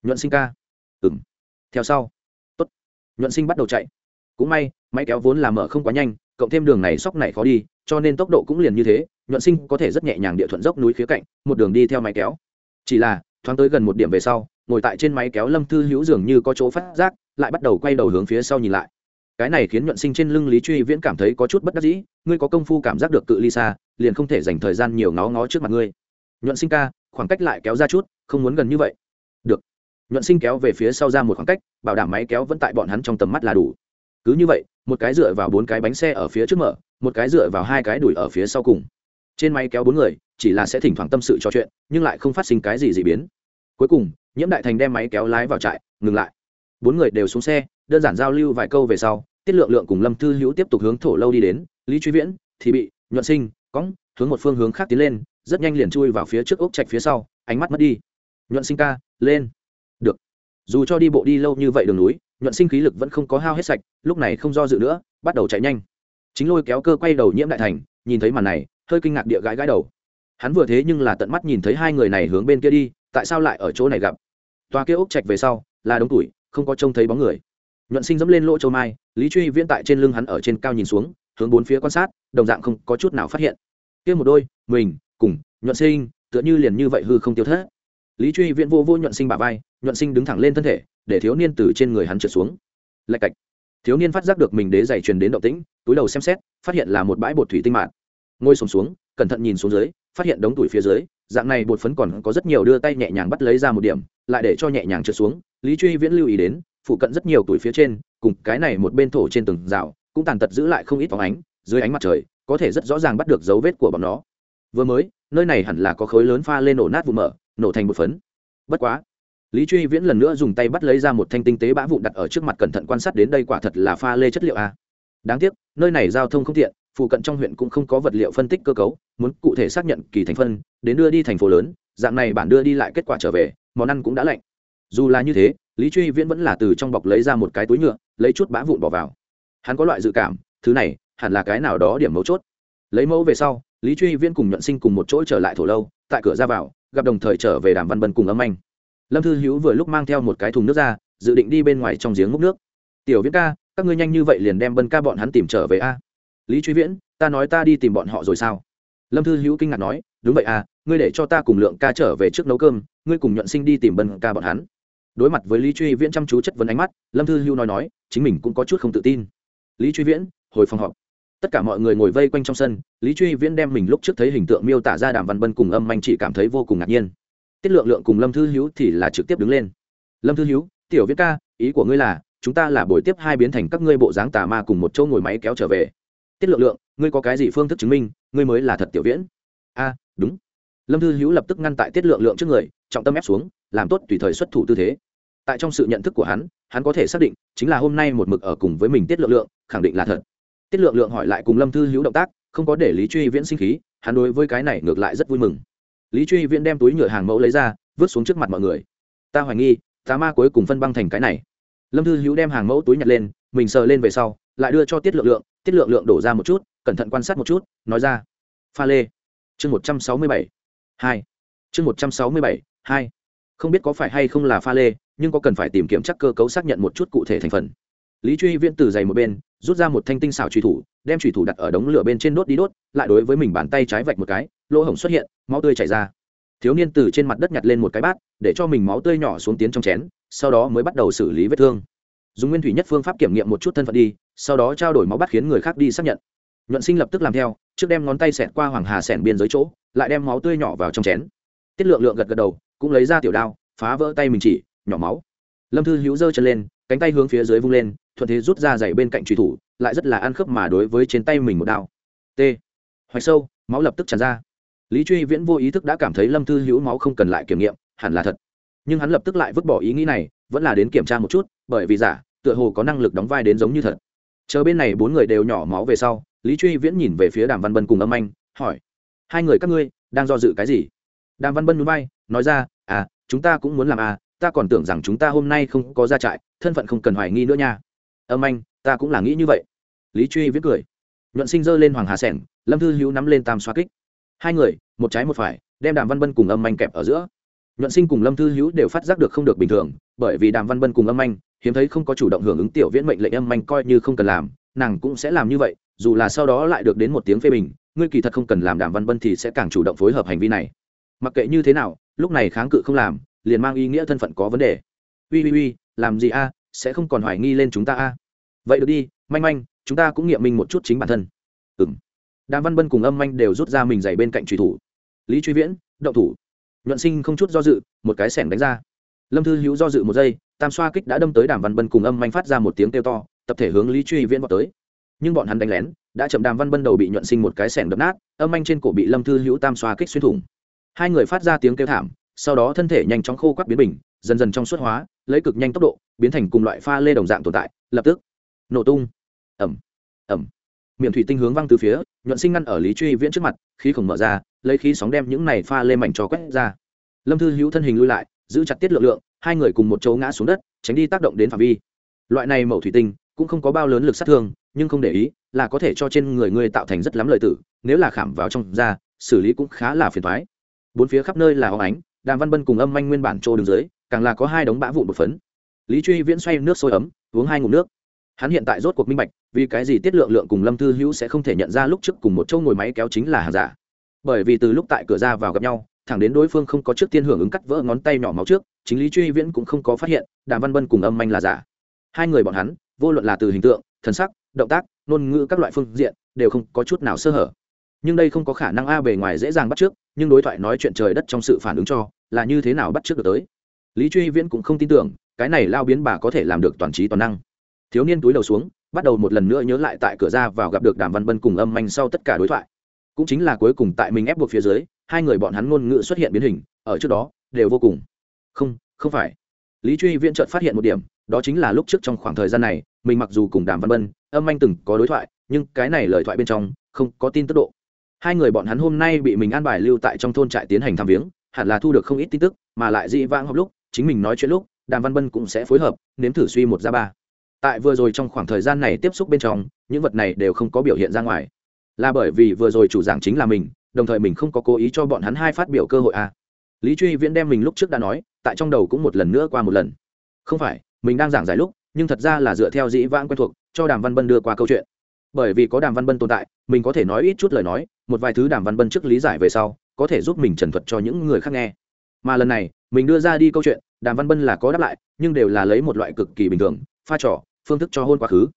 Nhuận sinh ca. Ừng theo sau. Tốt. Nhuận sinh bắt đầu chạy. Cũng may, máy kéo vốn là mở không quá nhanh, cộng thêm đường này sóc này khó đi, cho nên tốc độ cũng liền như thế, nhuận sinh có thể rất nhẹ nhàng địa thuận dốc núi khía cạnh, một đường đi theo máy kéo. Chỉ là, thoáng tới gần một điểm về sau, ngồi tại trên máy kéo lâm thư hữu dường như có chỗ phát giác, lại bắt đầu quay đầu hướng phía sau nhìn lại cái này khiến nhuận sinh trên lưng lý truy viễn cảm thấy có chút bất đắc dĩ, ngươi có công phu cảm giác được cự ly xa, liền không thể dành thời gian nhiều ngó ngó trước mặt ngươi. Nhuận sinh ca, khoảng cách lại kéo ra chút, không muốn gần như vậy. Được. Nhuận sinh kéo về phía sau ra một khoảng cách, bảo đảm máy kéo vẫn tại bọn hắn trong tầm mắt là đủ. Cứ như vậy, một cái dựa vào bốn cái bánh xe ở phía trước mở, một cái dựa vào hai cái đùi ở phía sau cùng. Trên máy kéo bốn người, chỉ là sẽ thỉnh thoảng tâm sự trò chuyện, nhưng lại không phát sinh cái gì dị biến. Cuối cùng, nhiễm đại thành đem máy kéo lái vào trại, ngừng lại bốn người đều xuống xe, đơn giản giao lưu vài câu về sau, tiết lượng lượng cùng lâm thư hữu tiếp tục hướng thổ lâu đi đến. Lý truy viễn thì bị, nhuận sinh cóng hướng một phương hướng khác tiến lên, rất nhanh liền chui vào phía trước ốc trạch phía sau, ánh mắt mất đi. Nhuận sinh ca, lên. Được. Dù cho đi bộ đi lâu như vậy đường núi, nhuận sinh khí lực vẫn không có hao hết sạch, lúc này không do dự nữa, bắt đầu chạy nhanh. Chính lôi kéo cơ quay đầu nhiễm đại thành, nhìn thấy màn này, hơi kinh ngạc địa gãi gãi đầu. Hắn vừa thế nhưng là tận mắt nhìn thấy hai người này hướng bên kia đi, tại sao lại ở chỗ này gặp? Toa kia ốc trạch về sau, là đống tuổi không có trông thấy bóng người. Nhuận sinh dẫm lên lỗ châu mai lý truy viễn tại trên lưng hắn ở trên cao nhìn xuống hướng bốn phía quan sát đồng dạng không có chút nào phát hiện. Kia một đôi mình cùng nhuận sinh tựa như liền như vậy hư không tiêu thất. Lý truy viễn vô vô nhuận sinh bà vai nhuận sinh đứng thẳng lên thân thể để thiếu niên từ trên người hắn trượt xuống. Lạch cạch. Thiếu niên phát giác được mình đế giày truyền đến động tĩnh túi đầu xem xét phát hiện là một bãi bột thủy tinh mạn ngồi sùng xuống, xuống cẩn thận nhìn xuống dưới phát hiện đống tủi phía dưới dạng này bột phấn còn có rất nhiều đưa tay nhẹ nhàng bắt lấy ra một điểm lại để cho nhẹ nhàng trượt xuống lý truy viễn lưu ý đến, phụ cận rất nhiều tuổi phía trên, cùng cái này một bên thổ trên từng rào, cũng tàn tật giữ lại không ít phóng ánh, dưới ánh mặt trời, có thể rất rõ ràng bắt được dấu vết của bọn nó. Vừa mới, nơi này hẳn là có khối lớn pha lên nổ nát vụ mở, nổ thành một phấn. Bất quá, lý truy viễn lần nữa dùng tay bắt lấy ra một thanh tinh tế bã vụn đặt ở trước mặt cẩn thận quan sát đến đây quả thật là pha lê chất liệu a. Đáng tiếc, nơi này giao thông không tiện, phụ cận trong huyện cũng không có vật liệu phân tích cơ cấu, muốn cụ thể xác nhận kỳ thành phân, đến đưa đi thành phố lớn, dạng này bản đưa đi lại kết quả trở về, món ăn cũng đã lạnh dù là như thế, lý truy viễn vẫn là từ trong bọc lấy ra một cái túi nhựa, lấy chút bã vụn bỏ vào. Hắn có loại dự cảm, thứ này, hẳn là cái nào đó điểm mấu chốt. Lấy mẫu về sau, lý truy viễn cùng nhuận sinh cùng một chỗ trở lại thổ lâu, tại cửa ra vào, gặp đồng thời trở về đàm văn bân cùng âm anh. Lâm thư hữu vừa lúc mang theo một cái thùng nước ra, dự định đi bên ngoài trong giếng múc nước. Tiểu viễn ca, các ngươi nhanh như vậy liền đem bân ca bọn hắn tìm trở về a? Lý truy viễn, ta nói ta đi tìm bọn họ rồi sao? Lâm thư hữu kinh ngạc nói, đúng vậy à ngươi để cho ta cùng lượng ca trở về trước nấu cơm, ngươi cùng nhuận sinh đi tìm bân ca bọn hắn đối mặt với lý truy viễn chăm chú chất vấn ánh mắt, lâm thư Hưu nói nói, chính mình cũng có chút không tự tin. Lý truy viễn, hồi phòng họp. Tất cả mọi người ngồi vây quanh trong sân, lý truy viễn đem mình lúc trước thấy hình tượng miêu tả ra đàm văn bân cùng âm anh chỉ cảm thấy vô cùng ngạc nhiên. Tiết lượng lượng cùng lâm thư hữu thì là trực tiếp đứng lên. Lâm thư hữu tiểu viễn ca, ý của ngươi là, chúng ta là buổi tiếp hai biến thành các ngươi bộ dáng tà ma cùng một chỗ ngồi máy kéo trở về. Tiết lượng lượng, ngươi có cái gì phương thức chứng minh, ngươi mới là thật tiểu viễn? A, đúng lâm thư hữu lập tức ngăn tại tiết lượng lượng trước người, trọng tâm ép xuống, làm tốt tùy thời xuất thủ tư thế. Tại trong sự nhận thức của hắn hắn có thể xác định, chính là hôm nay một mực ở cùng với mình tiết lượng lượng, khẳng định là thật. Tiết lượng lượng hỏi lại cùng lâm thư hữu động tác, không có để lý truy viễn sinh khí, hắn đối với cái này ngược lại rất vui mừng. Lý truy viễn đem túi nhựa hàng mẫu lấy ra, vứt xuống trước mặt mọi người. Ta hoài nghi tà ma cuối cùng phân băng thành cái này. Lâm thư hữu đem hàng mẫu túi nhặt lên, mình sờ lên về sau, lại đưa cho tiết lượng lượng, tiết lượng lượng đổ ra một chút, cẩn thận quan sát một chút, nói ra, pha lê, chương một trăm sáu mươi bảy hai. Chương một trăm sáu mươi bảy, hai. Không biết có phải hay không là pha lê, nhưng có cần phải tìm kiếm chắc cơ cấu xác nhận một chút cụ thể thành phần. Lý truy viễn từ dày một bên, rút ra một thanh tinh xảo truy thủ, đem truy thủ đặt ở đống lửa bên trên đốt đi đốt, lại đối với mình bàn tay trái vạch một cái, lỗ hổng xuất hiện, máu tươi chảy ra. Thiếu niên từ trên mặt đất nhặt lên một cái bát, để cho mình máu tươi nhỏ xuống tiến trong chén, sau đó mới bắt đầu xử lý vết thương. Dùng nguyên thủy nhất phương pháp kiểm nghiệm một chút thân phận đi, sau đó trao đổi máu bắt khiến người khác đi xác nhận nhuận sinh lập tức làm theo, trước đem ngón tay xẹt qua hoàng hà xẻn biên giới chỗ, lại đem máu tươi nhỏ vào trong chén. Tiết lượng lượng gật gật đầu, cũng lấy ra tiểu đao, phá vỡ tay mình chỉ, nhỏ máu. Lâm thư hữu giơ chân lên, cánh tay hướng phía dưới vung lên, thuận thế rút ra dày bên cạnh truy thủ, lại rất là ăn khớp mà đối với trên tay mình một đao. T. Hoạch sâu, máu lập tức tràn ra. Lý truy viễn vô ý thức đã cảm thấy lâm thư hữu máu không cần lại kiểm nghiệm, hẳn là thật. Nhưng hắn lập tức lại vứt bỏ ý nghĩ này, vẫn là đến kiểm tra một chút, bởi vì giả, tựa hồ có năng lực đóng vai đến giống như thật chờ bên này bốn người đều nhỏ máu về sau, lý truy viễn nhìn về phía đàm văn bân cùng âm anh, hỏi, hai người các ngươi đang do dự cái gì? Đàm văn bân núi bay nói ra à chúng ta cũng muốn làm à ta còn tưởng rằng chúng ta hôm nay không có ra trại, thân phận không cần hoài nghi nữa nha. Âm anh, ta cũng là nghĩ như vậy. Lý truy viết cười, nhuận sinh giơ lên hoàng hà sẻng, lâm thư hữu nắm lên tam xoa kích. Hai người, một trái một phải, đem đàm văn bân cùng âm anh kẹp ở giữa. Nhuận sinh cùng lâm thư hữu đều phát giác được không được bình thường, bởi vì đàm văn bân cùng âm anh hiếm thấy không có chủ động hưởng ứng tiểu viễn mệnh lệnh âm anh coi như không cần làm, nàng cũng sẽ làm như vậy, dù là sau đó lại được đến một tiếng phê bình, ngươi kỳ thật không cần làm đàm văn bân thì sẽ càng chủ động phối hợp hành vi này. Mặc kệ như thế nào, lúc này kháng cự không làm, liền mang ý nghĩa thân phận có vấn đề. Ui ui ui, làm gì a, sẽ không còn hoài nghi lên chúng ta a. Vậy được đi, manh manh, chúng ta cũng nghiệm minh một chút chính bản thân. Ừ m đàm văn bân cùng âm manh đều rút ra mình dày bên cạnh truy thủ. Lý truy viễn, động thủ. Nhuận sinh không chút do dự, một cái sẻng đánh ra. Lâm thư hữu do dự một giây tam xoa kích đã đâm tới đàm văn bân cùng âm manh phát ra một tiếng kêu to, tập thể hướng lý truy viễn vào tới. Nhưng bọn hắn đánh lén, đã chậm đàm văn bân đầu bị nhuận sinh một cái sẻng đập nát, âm manh trên cổ bị lâm thư hữu tam xoa kích xuyên thủng. Hai người phát ra tiếng kêu thảm, sau đó thân thể nhanh chóng khô quắc biến bình, dần dần trong suốt hóa, lấy cực nhanh tốc độ, biến thành cùng loại pha lê đồng dạng tồn tại, lập tức, nổ tung. Ẩm ẩm miệng thủy tinh hướng văng từ phía, nhuận sinh ngăn ở lý truy viễn trước mặt, khí khổng mở ra, lấy khí sóng đem những này pha lê mảnh cho quét ra. Lâm thư hữu thân hình lui lại, giữ chặt tiết lượng lượng hai người cùng một chỗ ngã xuống đất, tránh đi tác động đến phạm vi. Loại này mẩu thủy tinh cũng không có bao lớn lực sát thương, nhưng không để ý là có thể cho trên người ngươi tạo thành rất lắm lợi tử, nếu là khảm vào trong da, xử lý cũng khá là phiền thoái bốn phía khắp nơi là hóng ánh, đàm văn bân cùng âm manh nguyên bản trô đường dưới, càng là có hai đống bã vụn một phấn. Lý truy viễn xoay nước sôi ấm, uống hai ngụm nước. Hắn hiện tại rốt cuộc minh bạch, vì cái gì tiết lượng lượng cùng lâm thư hữu sẽ không thể nhận ra lúc trước cùng một chỗ ngồi máy kéo chính là hàng giả. Bởi vì từ lúc tại cửa ra vào gặp nhau thẳng đến đối phương không có trước tiên hưởng ứng cắt vỡ ngón tay nhỏ máu trước, chính lý truy viễn cũng không có phát hiện, đàm văn bân cùng âm manh là giả. Hai người bọn hắn, vô luận là từ hình tượng thân sắc, động tác, ngôn ngữ các loại phương diện, đều không có chút nào sơ hở. Nhưng đây không có khả năng a bề ngoài dễ dàng bắt trước, nhưng đối thoại nói chuyện trời đất trong sự phản ứng cho, là như thế nào bắt trước được tới? Lý truy viễn cũng không tin tưởng, cái này lao biến bà có thể làm được toàn trí toàn năng. Thiếu niên túi đầu xuống, bắt đầu một lần nữa nhớ lại tại cửa ra vào gặp được đàm văn bân cùng âm manh sau tất cả đối thoại. Cũng chính là cuối cùng tại mình ép buộc phía dưới hai người bọn hắn ngôn ngữ xuất hiện biến hình, ở trước đó, đều vô cùng. Không không phải. Lý truy viễn chợt phát hiện một điểm, đó chính là lúc trước trong khoảng thời gian này, mình mặc dù cùng đàm văn bân, âm anh từng có đối thoại, nhưng cái này lời thoại bên trong, không có tin tức độ. Hai người bọn hắn hôm nay bị mình an bài lưu tại trong thôn trại tiến hành thăm viếng, hẳn là thu được không ít tin tức, mà lại dị vãng học lúc, chính mình nói chuyện lúc, đàm văn bân cũng sẽ phối hợp, nếm thử suy một ra ba. Tại vừa rồi trong khoảng thời gian này tiếp xúc bên trong, những vật này đều không có biểu hiện ra ngoài. Là bởi vì vừa rồi chủ giảng chính là mình đồng thời mình không có cố ý cho bọn hắn hai phát biểu cơ hội à. lý truy viễn đem mình lúc trước đã nói, tại trong đầu cũng một lần nữa qua một lần. Không phải, mình đang giảng giải lúc, nhưng thật ra là dựa theo dĩ vãng quen thuộc, cho đàm văn bân đưa qua câu chuyện. Bởi vì có đàm văn bân tồn tại, mình có thể nói ít chút lời nói, một vài thứ đàm văn bân trước lý giải về sau, có thể giúp mình trần thuật cho những người khác nghe. Mà lần này, mình đưa ra đi câu chuyện, đàm văn bân là có đáp lại, nhưng đều là lấy một loại cực kỳ bình thường, pha trò, phương thức cho hôn quá khứ.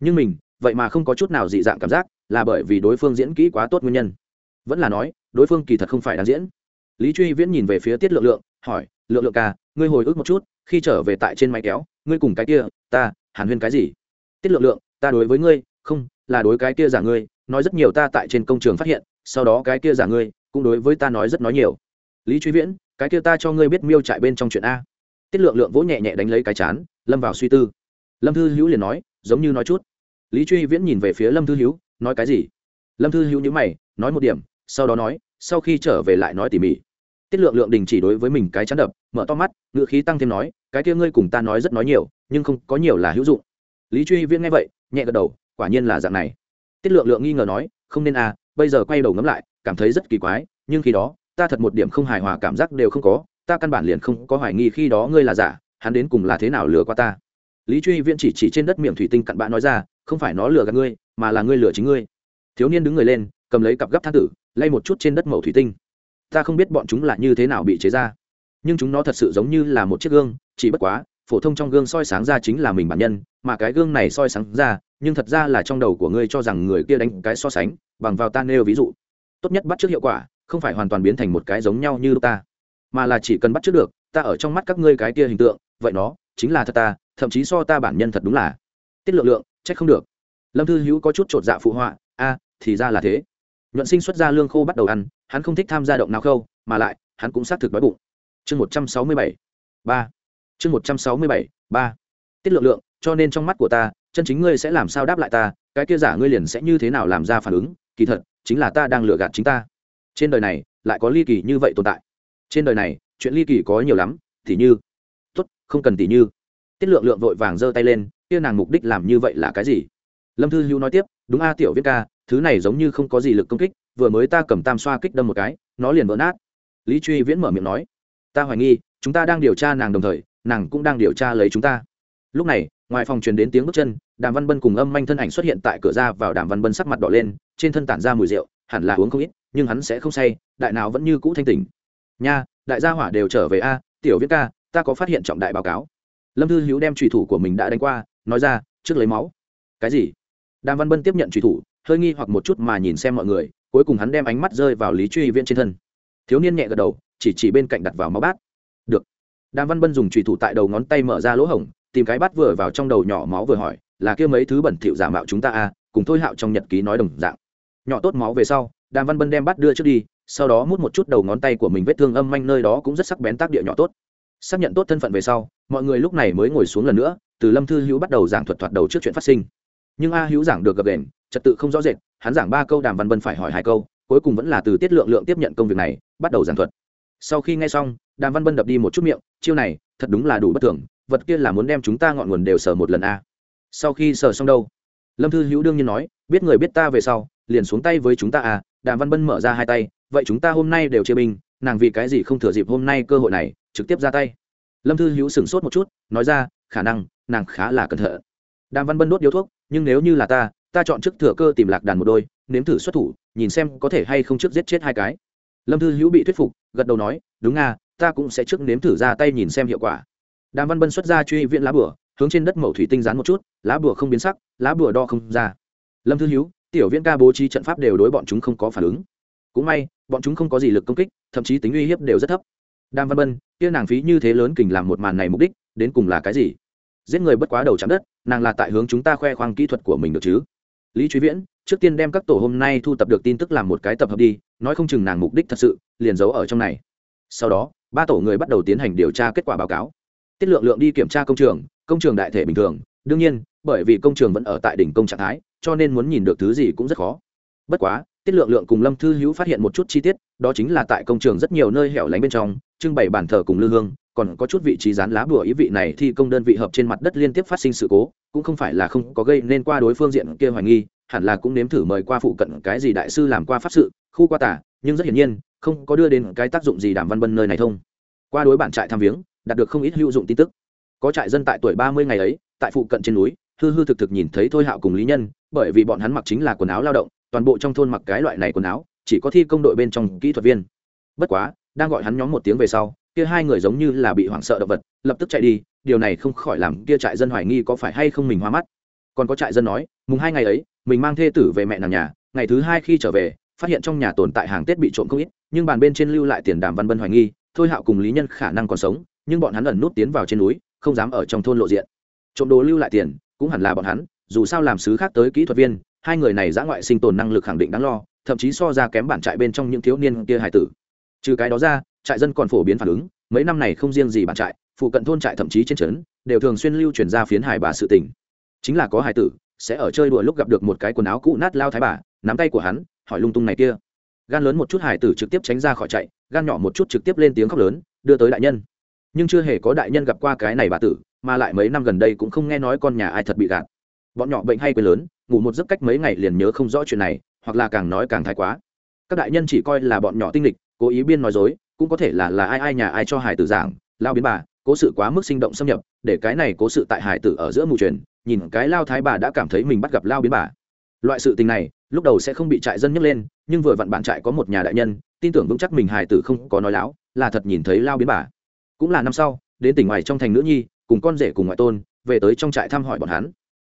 Nhưng mình, vậy mà không có chút nào dị dạng cảm giác, là bởi vì đối phương diễn kỹ quá tốt nguyên nhân vẫn là nói, đối phương kỳ thật không phải đang diễn. Lý truy viễn nhìn về phía tiết lượng lượng, hỏi, lượng lượng ca, ngươi hồi ức một chút, khi trở về tại trên máy kéo, ngươi cùng cái kia, ta, hàn huyên cái gì? Tiết lượng lượng, ta đối với ngươi, không, là đối cái kia giả ngươi, nói rất nhiều ta tại trên công trường phát hiện, sau đó cái kia giả ngươi, cũng đối với ta nói rất nói nhiều. Lý truy viễn, cái kia ta cho ngươi biết miêu trại bên trong chuyện a. Tiết lượng lượng vỗ nhẹ nhẹ đánh lấy cái chán, lâm vào suy tư. Lâm thư hữu liền nói, giống như nói chút. Lý truy viễn nhìn về phía lâm thư hữu, nói cái gì? Lâm thư hữu nhữ mày, nói một điểm sau đó nói, sau khi trở về lại nói tỉ mỉ. Tiết lượng lượng đình chỉ đối với mình cái chán đập, mở to mắt ngựa khí tăng thêm nói, cái kia ngươi cùng ta nói rất nói nhiều, nhưng không có nhiều là hữu dụng. Lý truy viễn nghe vậy, nhẹ gật đầu, quả nhiên là dạng này. Tiết lượng lượng nghi ngờ nói, không nên à bây giờ quay đầu ngẫm lại, cảm thấy rất kỳ quái, nhưng khi đó, ta thật một điểm không hài hòa cảm giác đều không có, ta căn bản liền không có hoài nghi khi đó ngươi là giả, hắn đến cùng là thế nào lừa qua ta. Lý truy viễn chỉ chỉ trên đất miệng thủy tinh cặn bã nói ra, không phải nó lừa gạt ngươi, mà là ngươi lừa chính ngươi. Thiếu niên đứng người lên cầm lấy cặp gấp than tử, lay một chút trên đất màu thủy tinh. Ta không biết bọn chúng là như thế nào bị chế ra, nhưng chúng nó thật sự giống như là một chiếc gương, chỉ bất quá, phổ thông trong gương soi sáng ra chính là mình bản nhân, mà cái gương này soi sáng ra, nhưng thật ra là trong đầu của ngươi cho rằng người kia đánh cái so sánh, bằng vào ta nêu ví dụ. Tốt nhất bắt trước hiệu quả, không phải hoàn toàn biến thành một cái giống nhau như ta, mà là chỉ cần bắt trước được, ta ở trong mắt các ngươi cái kia hình tượng, vậy nó chính là thật ta, thậm chí so ta bản nhân thật đúng là. Tiết lượng lượng, trách không được. Lâm thư hữu có chút t r ộ t dạ phụ họa, a, thì ra là thế nhuận sinh xuất ra lương khô bắt đầu ăn, hắn không thích tham gia động nào khâu, mà lại, hắn cũng xác thực đói bụng. Chương một trăm sáu mươi bảy, ba. Chương một trăm sáu mươi bảy, ba. Tiết lượng lượng, cho nên trong mắt của ta, chân chính ngươi sẽ làm sao đáp lại ta, cái kia giả ngươi liền sẽ như thế nào làm ra phản ứng, kỳ thật, chính là ta đang lừa gạt chính ta. Trên đời này, lại có ly kỳ như vậy tồn tại. Trên đời này, chuyện ly kỳ có nhiều lắm, thì như, tốt, không cần tỉ như. Tiết lượng lượng vội vàng giơ tay lên, kia nàng mục đích làm như vậy là cái gì? Lâm thư hữu nói tiếp, đúng a, tiểu viết ca thứ này giống như không có gì lực công kích, vừa mới ta cầm tam xoa kích đâm một cái, nó liền vỡ nát. Lý truy viễn mở miệng nói, ta hoài nghi, chúng ta đang điều tra nàng đồng thời, nàng cũng đang điều tra lấy chúng ta. Lúc này, ngoài phòng truyền đến tiếng bước chân, đàm văn bân cùng âm manh thân ảnh xuất hiện tại cửa ra vào đàm văn bân sắc mặt đỏ lên, trên thân tản ra mùi rượu, hẳn là uống không ít, nhưng hắn sẽ không say, đại nào vẫn như cũ thanh tỉnh. Nha, đại gia hỏa đều trở về a, tiểu viết ca, ta có phát hiện trọng đại báo cáo. Lâm thư hữu đem trùy thủ của mình đã đánh qua, nói ra, trước lấy máu. Cái gì? Đàm văn bân tiếp nhận trùy thủ hơi nghi hoặc một chút mà nhìn xem mọi người, cuối cùng hắn đem ánh mắt rơi vào lý truy viễn trên thân. Thiếu niên nhẹ gật đầu, chỉ chỉ bên cạnh đặt vào máu bát. Được. Đàm văn bân dùng trùy thủ tại đầu ngón tay mở ra lỗ hổng, tìm cái bát vừa vào trong đầu nhỏ máu vừa hỏi, là kia mấy thứ bẩn thỉu giả mạo chúng ta à? Cùng thôi hạo trong nhật ký nói đồng dạng. Nhỏ tốt máu về sau, đàm văn bân đem bát đưa trước đi, sau đó mút một chút đầu ngón tay của mình vết thương âm manh nơi đó cũng rất sắc bén tác địa nhỏ tốt. Xác nhận tốt thân phận về sau, mọi người lúc này mới ngồi xuống lần nữa, từ lâm thư hữu bắt đầu giảng thuật thoạt đầu trước chuyện phát sinh nhưng a hữu giảng được gập đền, trật tự không rõ rệt, hắn giảng ba câu đàm văn bân phải hỏi hai câu, cuối cùng vẫn là từ tiết lượng lượng tiếp nhận công việc này, bắt đầu giảng thuật. Sau khi nghe xong, đàm văn bân đập đi một chút miệng, chiêu này, thật đúng là đủ bất thường, vật kia là muốn đem chúng ta ngọn nguồn đều sờ một lần a. Sau khi sờ xong đâu? Lâm thư hữu đương nhiên nói, biết người biết ta về sau, liền xuống tay với chúng ta à đàm văn bân mở ra hai tay, vậy chúng ta hôm nay đều chia binh, nàng vì cái gì không thừa dịp hôm nay cơ hội này, trực tiếp ra tay. Lâm thư hữu sửng sốt một chút, nói ra, khả năng, nàng khá là cẩn thận đàm văn bân đốt điếu thuốc, nhưng nếu như là ta ta chọn trước thừa cơ tìm lạc đàn một đôi, nếm thử xuất thủ, nhìn xem có thể hay không trước giết chết hai cái. Lâm thư hữu bị thuyết phục, gật đầu nói, đúng nga ta cũng sẽ trước nếm thử ra tay nhìn xem hiệu quả. Đàm văn bân xuất ra truy viện lá bửa hướng trên đất mẩu thủy tinh rán một chút, lá bửa không biến sắc, lá bửa đo không ra. Lâm thư hữu, tiểu viễn ca bố trí trận pháp đều đối bọn chúng không có phản ứng. Cũng may, bọn chúng không có gì lực công kích, thậm chí tính uy hiếp đều rất thấp. Đàm văn bân, kia nàng phí như thế lớn kình làm một màn này mục đích, đến cùng là cái gì? Giết người bất quá đầu chạm đất nàng là tại hướng chúng ta khoe khoang kỹ thuật của mình được chứ? Lý truy viễn, trước tiên đem các tổ hôm nay thu tập được tin tức làm một cái tập hợp đi, nói không chừng nàng mục đích thật sự, liền giấu ở trong này. Sau đó, ba tổ người bắt đầu tiến hành điều tra kết quả báo cáo. Tiết lượng lượng đi kiểm tra công trường công trường đại thể bình thường. Đương nhiên, bởi vì công trường vẫn ở tại đỉnh công trạng thái, cho nên muốn nhìn được thứ gì cũng rất khó. Bất quá, tiết lượng lượng cùng lâm thư hữu phát hiện một chút chi tiết, đó chính là tại công trường rất nhiều nơi hẻo lánh bên trong trưng bày bàn thờ cùng lư hương, còn có chút vị trí dán lá bùa ý vị này thi công đơn vị hợp trên mặt đất liên tiếp phát sinh sự cố, cũng không phải là không có gây nên qua đối phương diện kia hoài nghi, hẳn là cũng nếm thử mời qua phụ cận cái gì đại sư làm qua pháp sự, khu qua tả nhưng rất hiển nhiên, không có đưa đến cái tác dụng gì đàm văn bân nơi này thông. Qua đối bản trại tham viếng, đạt được không ít hữu dụng tin tức. Có trại dân tại tuổi ba mươi ngày ấy, tại phụ cận trên núi, hư hư thực thực nhìn thấy thôi hạo cùng lý nhân, bởi vì bọn hắn mặc chính là quần áo lao động, toàn bộ trong thôn mặc cái loại này quần áo, chỉ có thi công đội bên trong kỹ thuật viên. Bất quá đang gọi hắn nhóm một tiếng về sau, kia hai người giống như là bị hoảng sợ động vật, lập tức chạy đi, điều này không khỏi làm kia trại dân hoài nghi có phải hay không mình hoa mắt. Còn có trại dân nói, mùng hai ngày ấy, mình mang thê tử về mẹ nàng nhà, ngày thứ hai khi trở về, phát hiện trong nhà tồn tại hàng tết bị trộm không ít, nhưng bàn bên trên lưu lại tiền đàm văn bân hoài nghi, thôi hạo cùng lý nhân khả năng còn sống, nhưng bọn hắn ẩn nút tiến vào trên núi, không dám ở trong thôn lộ diện. Trộm đồ lưu lại tiền, cũng hẳn là bọn hắn, dù sao làm sứ khác tới kỹ thuật viên, hai người này giã ngoại sinh tồn năng lực khẳng định đáng lo, thậm chí so ra kém bản trại bên trong những thiếu niên kia hải tử trừ cái đó ra, trại dân còn phổ biến phản ứng, mấy năm này không riêng gì bản trại, phụ cận thôn trại thậm chí trên trấn, đều thường xuyên lưu truyền ra phiến hải bà sự tình. Chính là có hải tử, sẽ ở chơi đùa lúc gặp được một cái quần áo cũ nát lao thái bà, nắm tay của hắn, hỏi lung tung này kia. Gan lớn một chút hải tử trực tiếp tránh ra khỏi chạy gan nhỏ một chút trực tiếp lên tiếng khóc lớn, đưa tới đại nhân. Nhưng chưa hề có đại nhân gặp qua cái này bà tử, mà lại mấy năm gần đây cũng không nghe nói con nhà ai thật bị gạt. Bọn nhỏ bệnh hay quên lớn, ngủ một giấc cách mấy ngày liền nhớ không rõ chuyện này, hoặc là càng nói càng thái quá. Các đại nhân chỉ coi là bọn nhỏ tinh lịch cố ý biên nói dối, cũng có thể là là ai ai nhà ai cho hải tử giảng, lao biến bà, cố sự quá mức sinh động xâm nhập, để cái này cố sự tại hải tử ở giữa mù truyền nhìn cái lao thái bà đã cảm thấy mình bắt gặp lao biến bà. Loại sự tình này, lúc đầu sẽ không bị trại dân nhấc lên, nhưng vừa vặn bạn trại có một nhà đại nhân, tin tưởng vững chắc mình hải tử không có nói láo, là thật nhìn thấy lao biến bà. Cũng là năm sau, đến tỉnh ngoài trong thành nữ nhi, cùng con rể cùng ngoại tôn, về tới trong trại thăm hỏi bọn hắn.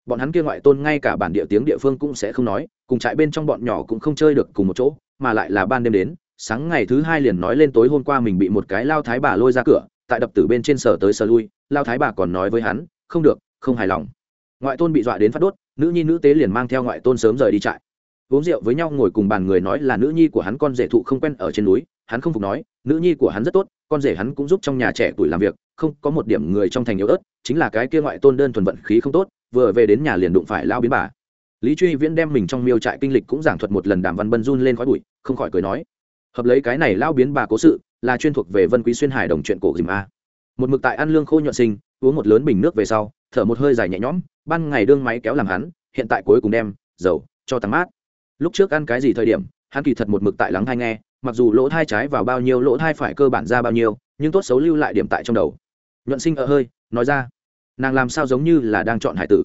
Bọn hắn kia ngoại tôn ngay cả bản địa tiếng địa phương cũng sẽ không nói, cùng trại bên trong bọn nhỏ cũng không chơi được cùng một chỗ, mà lại là ban đêm đến sáng ngày thứ hai liền nói lên tối hôm qua mình bị một cái lao thái bà lôi ra cửa, tại đập tử bên trên sở tới sở lui, lao thái bà còn nói với hắn, không được, không hài lòng. Ngoại tôn bị dọa đến phát đốt, nữ nhi nữ tế liền mang theo ngoại tôn sớm rời đi trại. Uống rượu với nhau ngồi cùng bàn người nói là nữ nhi của hắn con rể thụ không quen ở trên núi, hắn không phục nói, nữ nhi của hắn rất tốt, con rể hắn cũng giúp trong nhà trẻ tuổi làm việc, không có một điểm người trong thành yếu ớt, chính là cái kia ngoại tôn đơn thuần vận khí không tốt, vừa về đến nhà liền đụng phải lao biến bà. Lý truy viễn đem mình trong miêu trại kinh lịch cũng giảng thuật một lần, đàm văn bân run lên khói bụi, không khỏi cười nói hợp lấy cái này lao biến bà cố sự, là chuyên thuộc về vân quý xuyên hải đồng chuyện cổ dìm a. Một mực tại ăn lương khô nhuận sinh, uống một lớn bình nước về sau, thở một hơi dài nhẹ nhõm, ban ngày đương máy kéo làm hắn, hiện tại cuối cùng đem, dầu, cho tăng mát. Lúc trước ăn cái gì thời điểm, hắn kỳ thật một mực tại lắng thai nghe, mặc dù lỗ thai trái vào bao nhiêu, lỗ thai phải cơ bản ra bao nhiêu, nhưng tốt xấu lưu lại điểm tại trong đầu. Nhuận sinh ở hơi, nói ra, nàng làm sao giống như là đang chọn hải tử?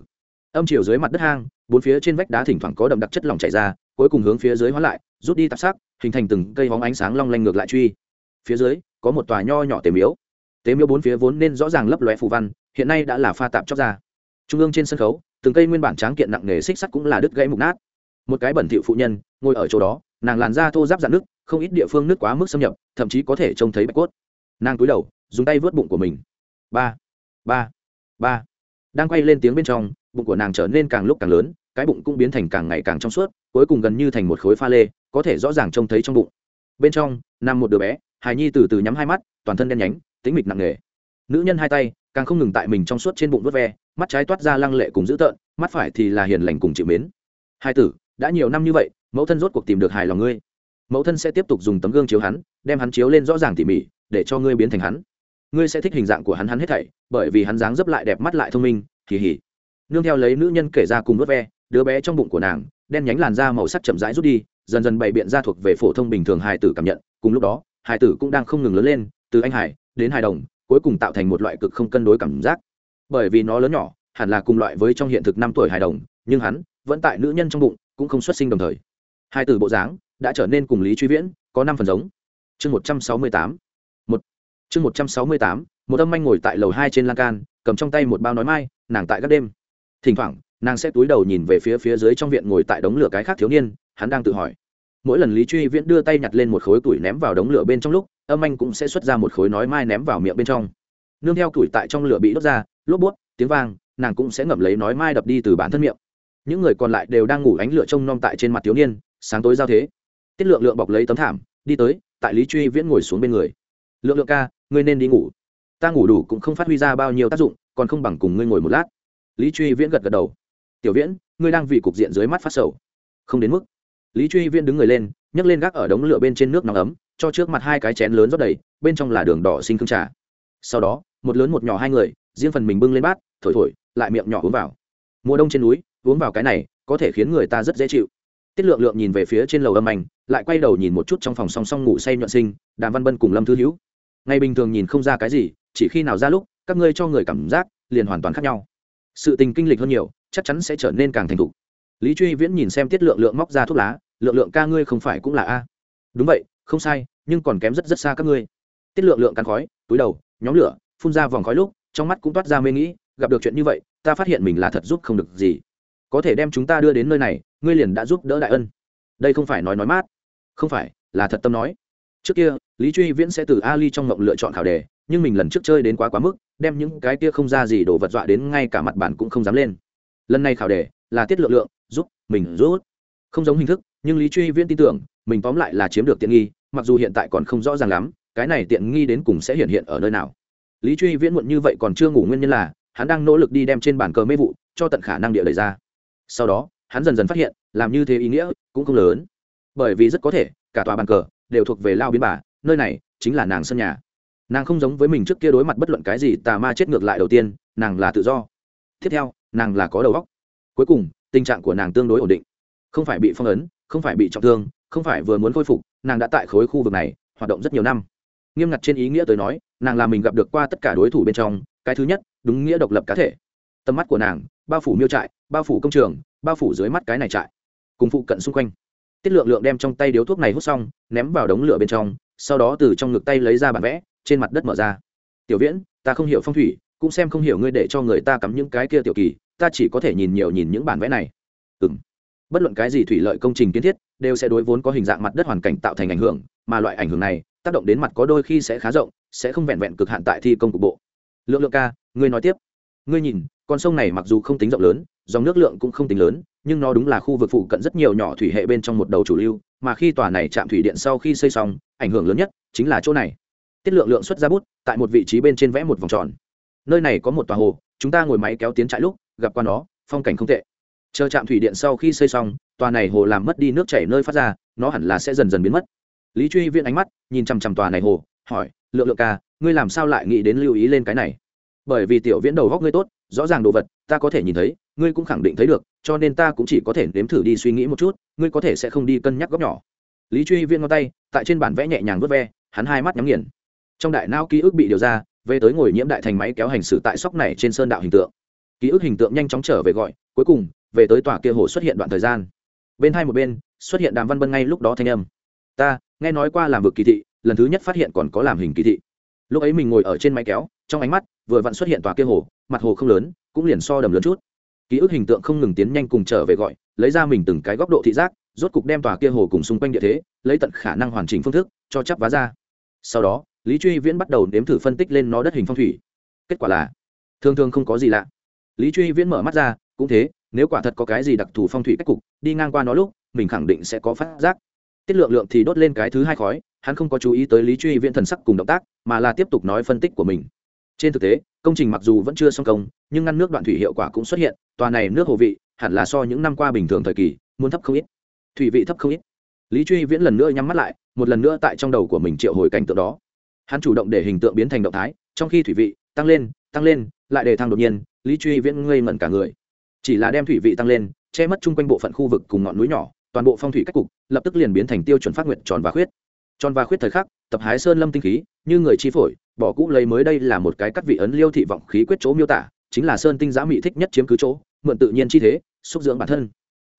Âm chiều dưới mặt đất hang, bốn phía trên vách đá thỉnh thoảng có đậm đặc chất lỏng chảy ra cuối cùng hướng phía dưới hóa lại, rút đi tạp sắc, hình thành từng cây hóng ánh sáng long lanh ngược lại truy. Phía dưới, có một tòa nho nhỏ tế miếu. Tế miếu bốn phía vốn nên rõ ràng lấp lóe phù văn, hiện nay đã là pha tạp chóc ra. Trung ương trên sân khấu, từng cây nguyên bản tráng kiện nặng nề xích sắt cũng là đứt gãy mục nát. Một cái bẩn thỉu phụ nhân, ngồi ở chỗ đó, nàng làn da thô giáp dạn nước không ít địa phương nước quá mức xâm nhập, thậm chí có thể trông thấy bạch cốt. Nàng cúi đầu, dùng tay vớt bụng của mình. Ba ba ba. Đang quay lên tiếng bên trong, bụng của nàng trở nên càng lúc càng lớn cái bụng cũng biến thành càng ngày càng trong suốt, cuối cùng gần như thành một khối pha lê, có thể rõ ràng trông thấy trong bụng. Bên trong, nằm một đứa bé hài nhi từ từ nhắm hai mắt, toàn thân đen nhánh tính mịch nặng nề. Nữ nhân hai tay, càng không ngừng tại mình trong suốt trên bụng vớt ve, mắt trái toát ra lăng lệ cùng dữ tợn, mắt phải thì là hiền lành cùng chịu mến. Hai tử, đã nhiều năm như vậy, mẫu thân rốt cuộc tìm được hài lòng ngươi. Mẫu thân sẽ tiếp tục dùng tấm gương chiếu hắn, đem hắn chiếu lên rõ ràng tỉ mỉ, để cho ngươi biến thành hắn. Ngươi sẽ thích hình dạng của hắn hắn hết thảy, bởi vì hắn dáng dấp lại đẹp, mắt lại thông minh kỳ hỉ nương theo lấy nữ nhân kể ra cùng vớt ve đứa bé trong bụng của nàng, đen nhánh làn da màu sắc chậm rãi rút đi, dần dần bày biện ra thuộc về phổ thông bình thường hài tử cảm nhận. Cùng lúc đó, hài tử cũng đang không ngừng lớn lên, từ anh hải đến hài đồng, cuối cùng tạo thành một loại cực không cân đối cảm giác. Bởi vì nó lớn nhỏ, hẳn là cùng loại với trong hiện thực năm tuổi hài đồng, nhưng hắn vẫn tại nữ nhân trong bụng, cũng không xuất sinh đồng thời. Hai từ bộ dáng đã trở nên cùng lý truy viễn có năm phần giống. Chương một trăm sáu mươi tám, một. Chương một trăm sáu mươi tám, một âm anh ngồi tại lầu hai trên lan can, cầm trong tay một bao nói mai, nàng tại các đêm. Thỉnh thoảng nàng sẽ túi đầu nhìn về phía phía dưới trong viện ngồi tại đống lửa cái khác thiếu niên, hắn đang tự hỏi. Mỗi lần lý truy viễn đưa tay nhặt lên một khối củi ném vào đống lửa bên trong lúc, âm anh cũng sẽ xuất ra một khối nói mai ném vào miệng bên trong. Nương theo củi tại trong lửa bị đốt ra, lốp bút tiếng vang, nàng cũng sẽ ngậm lấy nói mai đập đi từ bản thân miệng. Những người còn lại đều đang ngủ ánh lửa trông nom tại trên mặt thiếu niên, sáng tối giao thế. Tiết lượng lượng bọc lấy tấm thảm, đi tới, tại lý truy viễn ngồi xuống bên người. Lượng lượng ca, ngươi nên đi ngủ. Ta ngủ đủ cũng không phát huy ra bao nhiêu tác dụng, còn không bằng cùng ngươi ngồi một lát. Lý truy viễn gật gật đầu tiểu viễn ngươi đang vì cục diện dưới mắt phát sầu. Không đến mức. Lý truy viễn đứng người lên nhấc lên gác ở đống lửa bên trên nước nóng ấm cho trước mặt hai cái chén lớn rót đầy bên trong là đường đỏ sinh khương trà. Sau đó một lớn một nhỏ hai người riêng phần mình bưng lên bát thổi thổi lại miệng nhỏ uống vào. Mùa đông trên núi uống vào cái này có thể khiến người ta rất dễ chịu. Tiết lượng lượng nhìn về phía trên lầu âm ảnh, lại quay đầu nhìn một chút trong phòng song song ngủ say nhuận sinh đàm văn bân cùng lâm thư hữu. Ngày bình thường nhìn không ra cái gì chỉ khi nào ra lúc các ngươi cho người cảm giác liền hoàn toàn khác nhau. Sự tình kinh lịch hơn nhiều chắc chắn sẽ trở nên càng thành thục. Lý truy viễn nhìn xem tiết lượng lượng móc ra thuốc lá, lượng lượng ca ngươi không phải cũng là a. Đúng vậy, không sai, nhưng còn kém rất rất xa các ngươi. Tiết lượng lượng cắn khói, túi đầu, nhóm lửa, phun ra vòng khói lúc, trong mắt cũng toát ra mê nghĩ, gặp được chuyện như vậy, ta phát hiện mình là thật giúp không được gì. Có thể đem chúng ta đưa đến nơi này, ngươi liền đã giúp đỡ đại ân. Đây không phải nói nói mát. Không phải, là thật tâm nói. Trước kia, lý truy viễn sẽ từ ali trong ngộng lựa chọn khảo đề, nhưng mình lần trước chơi đến quá quá mức, đem những cái kia không ra gì đổ vật dọa đến ngay cả mặt bản cũng không dám lên lần này khảo đề là tiết lượng lượng, giúp mình rút. Không giống hình thức, nhưng lý truy viễn tin tưởng, mình tóm lại là chiếm được tiện nghi, mặc dù hiện tại còn không rõ ràng lắm, cái này tiện nghi đến cùng sẽ hiện hiện ở nơi nào. Lý truy viễn muộn như vậy còn chưa ngủ nguyên nhân là, hắn đang nỗ lực đi đem trên bàn cờ mê vụ cho tận khả năng địa lời ra. Sau đó, hắn dần dần phát hiện, làm như thế ý nghĩa cũng không lớn. Bởi vì rất có thể, cả tòa bàn cờ đều thuộc về lao biến bà, nơi này chính là nàng sân nhà. Nàng không giống với mình trước kia đối mặt bất luận cái gì tà ma chết ngược lại đầu tiên, nàng là tự do. Tiếp theo nàng là có đầu óc. Cuối cùng, tình trạng của nàng tương đối ổn định. Không phải bị phong ấn, không phải bị trọng thương, không phải vừa muốn khôi phục, nàng đã tại khối khu vực này, hoạt động rất nhiều năm. Nghiêm ngặt trên ý nghĩa tới nói, nàng là mình gặp được qua tất cả đối thủ bên trong, cái thứ nhất, đúng nghĩa độc lập cá thể. Tầm mắt của nàng, bao phủ miêu trại, bao phủ công trường, bao phủ dưới mắt cái này trại. Cùng phụ cận xung quanh. Tiết lượng lượng đem trong tay điếu thuốc này hút xong, ném vào đống lửa bên trong, sau đó từ trong ngực tay lấy ra bản vẽ, trên mặt đất mở ra. Tiểu viễn, ta không hiểu phong thủy cũng xem không hiểu ngươi để cho người ta cắm những cái kia tiểu kỳ, ta chỉ có thể nhìn nhiều nhìn những bản vẽ này. Ừ m bất luận cái gì thủy lợi công trình kiến thiết, đều sẽ đối vốn có hình dạng mặt đất hoàn cảnh tạo thành ảnh hưởng, mà loại ảnh hưởng này, tác động đến mặt có đôi khi sẽ khá rộng, sẽ không vẹn vẹn cực hạn tại thi công cục bộ. Lượng lượng ca, ngươi nói tiếp. Ngươi nhìn, con sông này mặc dù không tính rộng lớn, dòng nước lượng cũng không tính lớn, nhưng nó đúng là khu vực phụ cận rất nhiều nhỏ thủy hệ bên trong một đầu chủ lưu, mà khi tòa này chạm thủy điện sau khi xây xong, ảnh hưởng lớn nhất chính là chỗ này. Tiết lượng lượng xuất ra bút, tại một vị trí bên trên vẽ một vòng tròn nơi này có một tòa hồ, chúng ta ngồi máy kéo tiến trại lúc, gặp qua nó, phong cảnh không tệ. Chờ trạm thủy điện sau khi xây xong, tòa này hồ làm mất đi nước chảy nơi phát ra, nó hẳn là sẽ dần dần biến mất. Lý truy viên ánh mắt, nhìn chằm chằm tòa này hồ, hỏi, lượng lượng ca, ngươi làm sao lại nghĩ đến lưu ý lên cái này? Bởi vì tiểu viễn đầu góc ngươi tốt, rõ ràng đồ vật, ta có thể nhìn thấy, ngươi cũng khẳng định thấy được, cho nên ta cũng chỉ có thể nếm thử đi suy nghĩ một chút, ngươi có thể sẽ không đi cân nhắc góc nhỏ. Lý truy viên ngón tay, tại trên bản vẽ nhẹ nhàng vớt ve, hắn hai mắt nhắm nghiền. Trong đại não ký ức bị điều ra về tới ngồi nhiễm đại thành máy kéo hành xử tại sóc này trên sơn đạo hình tượng. Ký ức hình tượng nhanh chóng trở về gọi, cuối cùng, về tới tòa kia hồ xuất hiện đoạn thời gian. Bên hai một bên, xuất hiện đàm văn bân ngay lúc đó thanh âm. Ta, nghe nói qua làm vực kỳ thị, lần thứ nhất phát hiện còn có làm hình kỳ thị. Lúc ấy mình ngồi ở trên máy kéo, trong ánh mắt, vừa vặn xuất hiện tòa kia hồ, mặt hồ không lớn, cũng liền so đầm lớn chút. Ký ức hình tượng không ngừng tiến nhanh cùng trở về gọi, lấy ra mình từng cái góc độ thị giác, rốt cục đem tòa kia hồ cùng xung quanh địa thế, lấy tận khả năng hoàn chỉnh phương thức, cho chắp vá ra. Sau đó lý truy viễn bắt đầu nếm thử phân tích lên nó đất hình phong thủy. Kết quả là, thường thường không có gì lạ. Lý truy viễn mở mắt ra, cũng thế, nếu quả thật có cái gì đặc thù phong thủy cách cục, đi ngang qua nó lúc, mình khẳng định sẽ có phát giác. Tiết lượng lượng thì đốt lên cái thứ hai khói, hắn không có chú ý tới lý truy viễn thần sắc cùng động tác, mà là tiếp tục nói phân tích của mình. Trên thực tế, công trình mặc dù vẫn chưa xong công, nhưng ngăn nước đoạn thủy hiệu quả cũng xuất hiện, tòa này nước hồ vị, hẳn là so những năm qua bình thường thời kỳ, muốn thấp không ít. Thủy vị thấp không ít. Lý truy viễn lần nữa nhắm mắt lại, một lần nữa tại trong đầu của mình triệu hồi cảnh tượng đó hắn chủ động để hình tượng biến thành động thái, trong khi thủy vị tăng lên tăng lên, lại để thăng đột nhiên, lý truy viễn ngây ngẩn cả người. Chỉ là đem thủy vị tăng lên, che mất chung quanh bộ phận khu vực cùng ngọn núi nhỏ, toàn bộ phong thủy cách cục lập tức liền biến thành tiêu chuẩn phát nguyện tròn và khuyết. Tròn và khuyết thời khắc, tập hái sơn lâm tinh khí, như người chi phổi, bỏ cũ lấy mới đây là một cái cắt vị ấn liêu thị vọng khí quyết chỗ miêu tả, chính là sơn tinh giã mỹ thích nhất chiếm cứ chỗ, mượn tự nhiên chi thế, xúc dưỡng bản thân.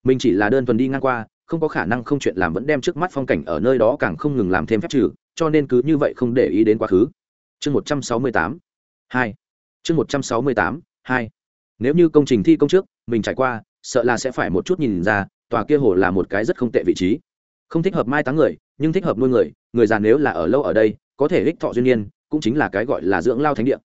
Mình chỉ là đơn thuần đi ngang qua không có khả năng không chuyện làm vẫn đem trước mắt phong cảnh ở nơi đó càng không ngừng làm thêm phép trừ, cho nên cứ như vậy không để ý đến quá khứ. Chương một trăm sáu mươi tám, hai. Chương một trăm sáu mươi tám, hai. Nếu như công trình thi công trước, mình trải qua, sợ là sẽ phải một chút nhìn ra, tòa kia hồ là một cái rất không tệ vị trí. Không thích hợp mai táng người, nhưng thích hợp nuôi người người già nếu là ở lâu ở đây, có thể ích thọ duyên nhiên cũng chính là cái gọi là dưỡng lao thánh địa.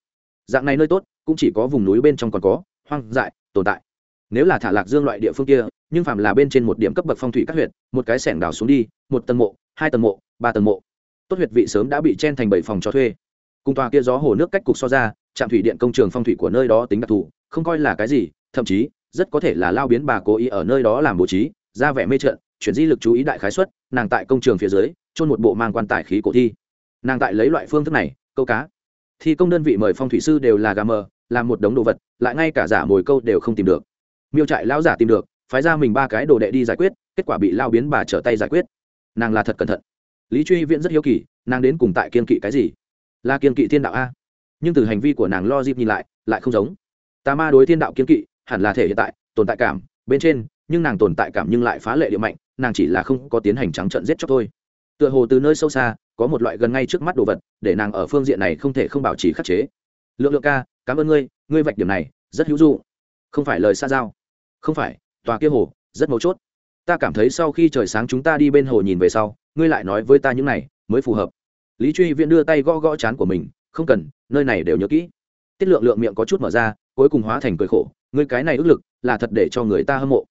Dạng này nơi tốt, cũng chỉ có vùng núi bên trong còn có, hoang dại, tồn tại. Nếu là thả lạc dương loại địa phương kia nhưng phạm là bên trên một điểm cấp bậc phong thủy các huyện một cái sẻng đào xuống đi, một tầng mộ, hai tầng mộ, ba tầng mộ. Tốt huyệt vị sớm đã bị chen thành bảy phòng cho thuê. Cùng tòa kia gió hồ nước cách cục so ra, trạm thủy điện công trường phong thủy của nơi đó tính đặc thù, không coi là cái gì, thậm chí, rất có thể là lao biến bà cố ý ở nơi đó làm bố trí, ra vẻ mê trận chuyển di lực chú ý đại khái xuất nàng tại công trường phía dưới trôn một bộ mang quan tài khí cổ thi. Nàng tại lấy loại phương thức này, câu cá. Thi công đơn vị mời phong thủy sư đều là gà mờ, làm một đống đồ vật, lại ngay cả giả mồi câu đều không tìm được. Miêu trại lão giả tìm được phái ra mình ba cái đồ đệ đi giải quyết kết quả bị lao biến bà trở tay giải quyết. Nàng là thật cẩn thận. Lý truy viễn rất hiếu kỳ nàng đến cùng tại kiên kỵ cái gì? Là kiên kỵ thiên đạo a? Nhưng từ hành vi của nàng lo dịp nhìn lại lại không giống. Tà ma đối thiên đạo kiên kỵ hẳn là thể hiện tại tồn tại cảm bên trên nhưng nàng tồn tại cảm nhưng lại phá lệ địa mạnh nàng chỉ là không có tiến hành trắng trận giết chóc thôi. Tựa hồ từ nơi sâu xa có một loại gần ngay trước mắt đồ vật để nàng ở phương diện này không thể không bảo trì khắc chế. Lượng lượng ca cảm ơn ngươi ngươi vạch điểm này rất hữu dụng, không phải lời xa giao. Không phải tòa kia hồ, rất mấu chốt. Ta cảm thấy sau khi trời sáng chúng ta đi bên hồ nhìn về sau, ngươi lại nói với ta những này, mới phù hợp. Lý truy viễn đưa tay gõ gõ chán của mình, không cần, nơi này đều nhớ kỹ. Tiết lượng lượng miệng có chút mở ra, cuối cùng hóa thành cười khổ, ngươi cái này ức lực, là thật để cho người ta hâm mộ.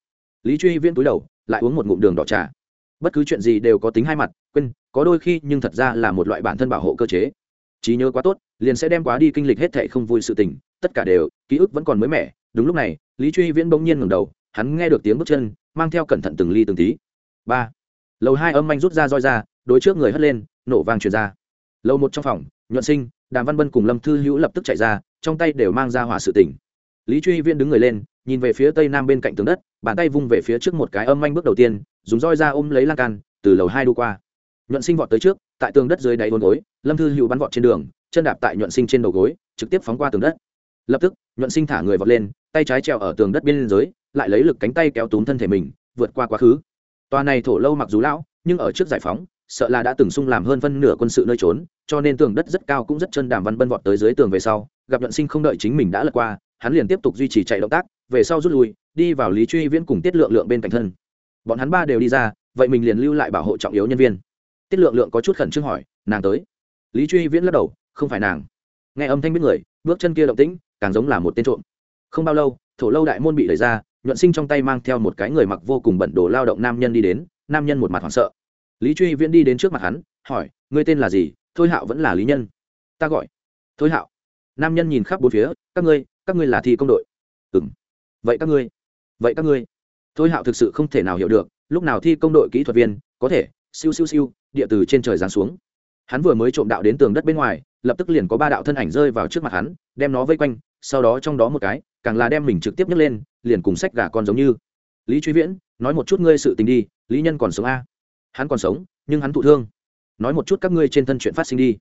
Lý truy viễn túi đầu, lại uống một ngụm đường đỏ trà. Bất cứ chuyện gì đều có tính hai mặt, quên, có đôi khi nhưng thật ra là một loại bản thân bảo hộ cơ chế. Trí nhớ quá tốt, liền sẽ đem quá đi kinh lịch hết thệ không vui sự tình, tất cả đều, ký ức vẫn còn mới mẻ. Đúng lúc này, lý truy viễn bỗng nhiên ngẩng đầu hắn nghe được tiếng bước chân, mang theo cẩn thận từng ly từng tí. Ba. Lầu hai âm anh rút ra roi ra, đối trước người hất lên, nổ vang truyền ra. Lầu một trong phòng, nhuận sinh, đàm văn bân cùng lâm thư hữu lập tức chạy ra, trong tay đều mang ra hỏa sự tỉnh lý truy Viên đứng người lên, nhìn về phía tây nam bên cạnh tường đất, bàn tay vung về phía trước một cái âm anh bước đầu tiên, dùng roi ra ôm lấy lan can, từ lầu hai đu qua. Nhuận sinh vọt tới trước, tại tường đất dưới đáy hôn gối, lâm thư hữu bắn vọt trên đường, chân đạp tại nhuận sinh trên đầu gối, trực tiếp phóng qua tường đất. Lập tức, nhuận sinh thả người vọt lên, tay trái treo ở tường đất bên dưới lại lấy lực cánh tay kéo túm thân thể mình, vượt qua quá khứ. Tòa này thổ lâu mặc dù lão, nhưng ở trước giải phóng, sợ là đã từng sung làm hơn phân nửa quân sự nơi trốn, cho nên tường đất rất cao cũng rất chân đàm văn bân vọt tới dưới tường về sau, gặp nhuận sinh không đợi chính mình đã lật qua, hắn liền tiếp tục duy trì chạy động tác, về sau rút lui, đi vào lý truy viễn cùng tiết lượng lượng bên cạnh thân. Bọn hắn ba đều đi ra, vậy mình liền lưu lại bảo hộ trọng yếu nhân viên. Tiết lượng lượng có chút khẩn trương hỏi, nàng tới? Lý truy viễn lắc đầu, không phải nàng. Nghe âm thanh biết người, bước chân kia động tĩnh, càng giống là một tên trộm. Không bao lâu, thổ lâu đại môn bị đẩy ra nhuận sinh trong tay mang theo một cái người mặc vô cùng bẩn đồ lao động nam nhân đi đến, nam nhân một mặt hoảng sợ. Lý truy viễn đi đến trước mặt hắn, hỏi, ngươi tên là gì? Thôi hạo vẫn là lý nhân? Ta gọi. Thôi hạo. Nam nhân nhìn khắp bốn phía, các ngươi các ngươi là thi công đội. Ừ m vậy các ngươi, vậy các ngươi. Thôi hạo thực sự không thể nào hiểu được, lúc nào thi công đội kỹ thuật viên có thể siêu siêu siêu, địa từ trên trời giáng xuống hắn vừa mới trộm đạo đến tường đất bên ngoài, lập tức liền có ba đạo thân ảnh rơi vào trước mặt hắn, đem nó vây quanh, sau đó trong đó một cái, càng là đem mình trực tiếp nhấc lên, liền cùng sách gà con giống như. Lý truy viễn, nói một chút ngươi sự tình đi, lý nhân còn sống a? Hắn còn sống, nhưng hắn thụ thương. Nói một chút các ngươi trên thân chuyện phát sinh đi.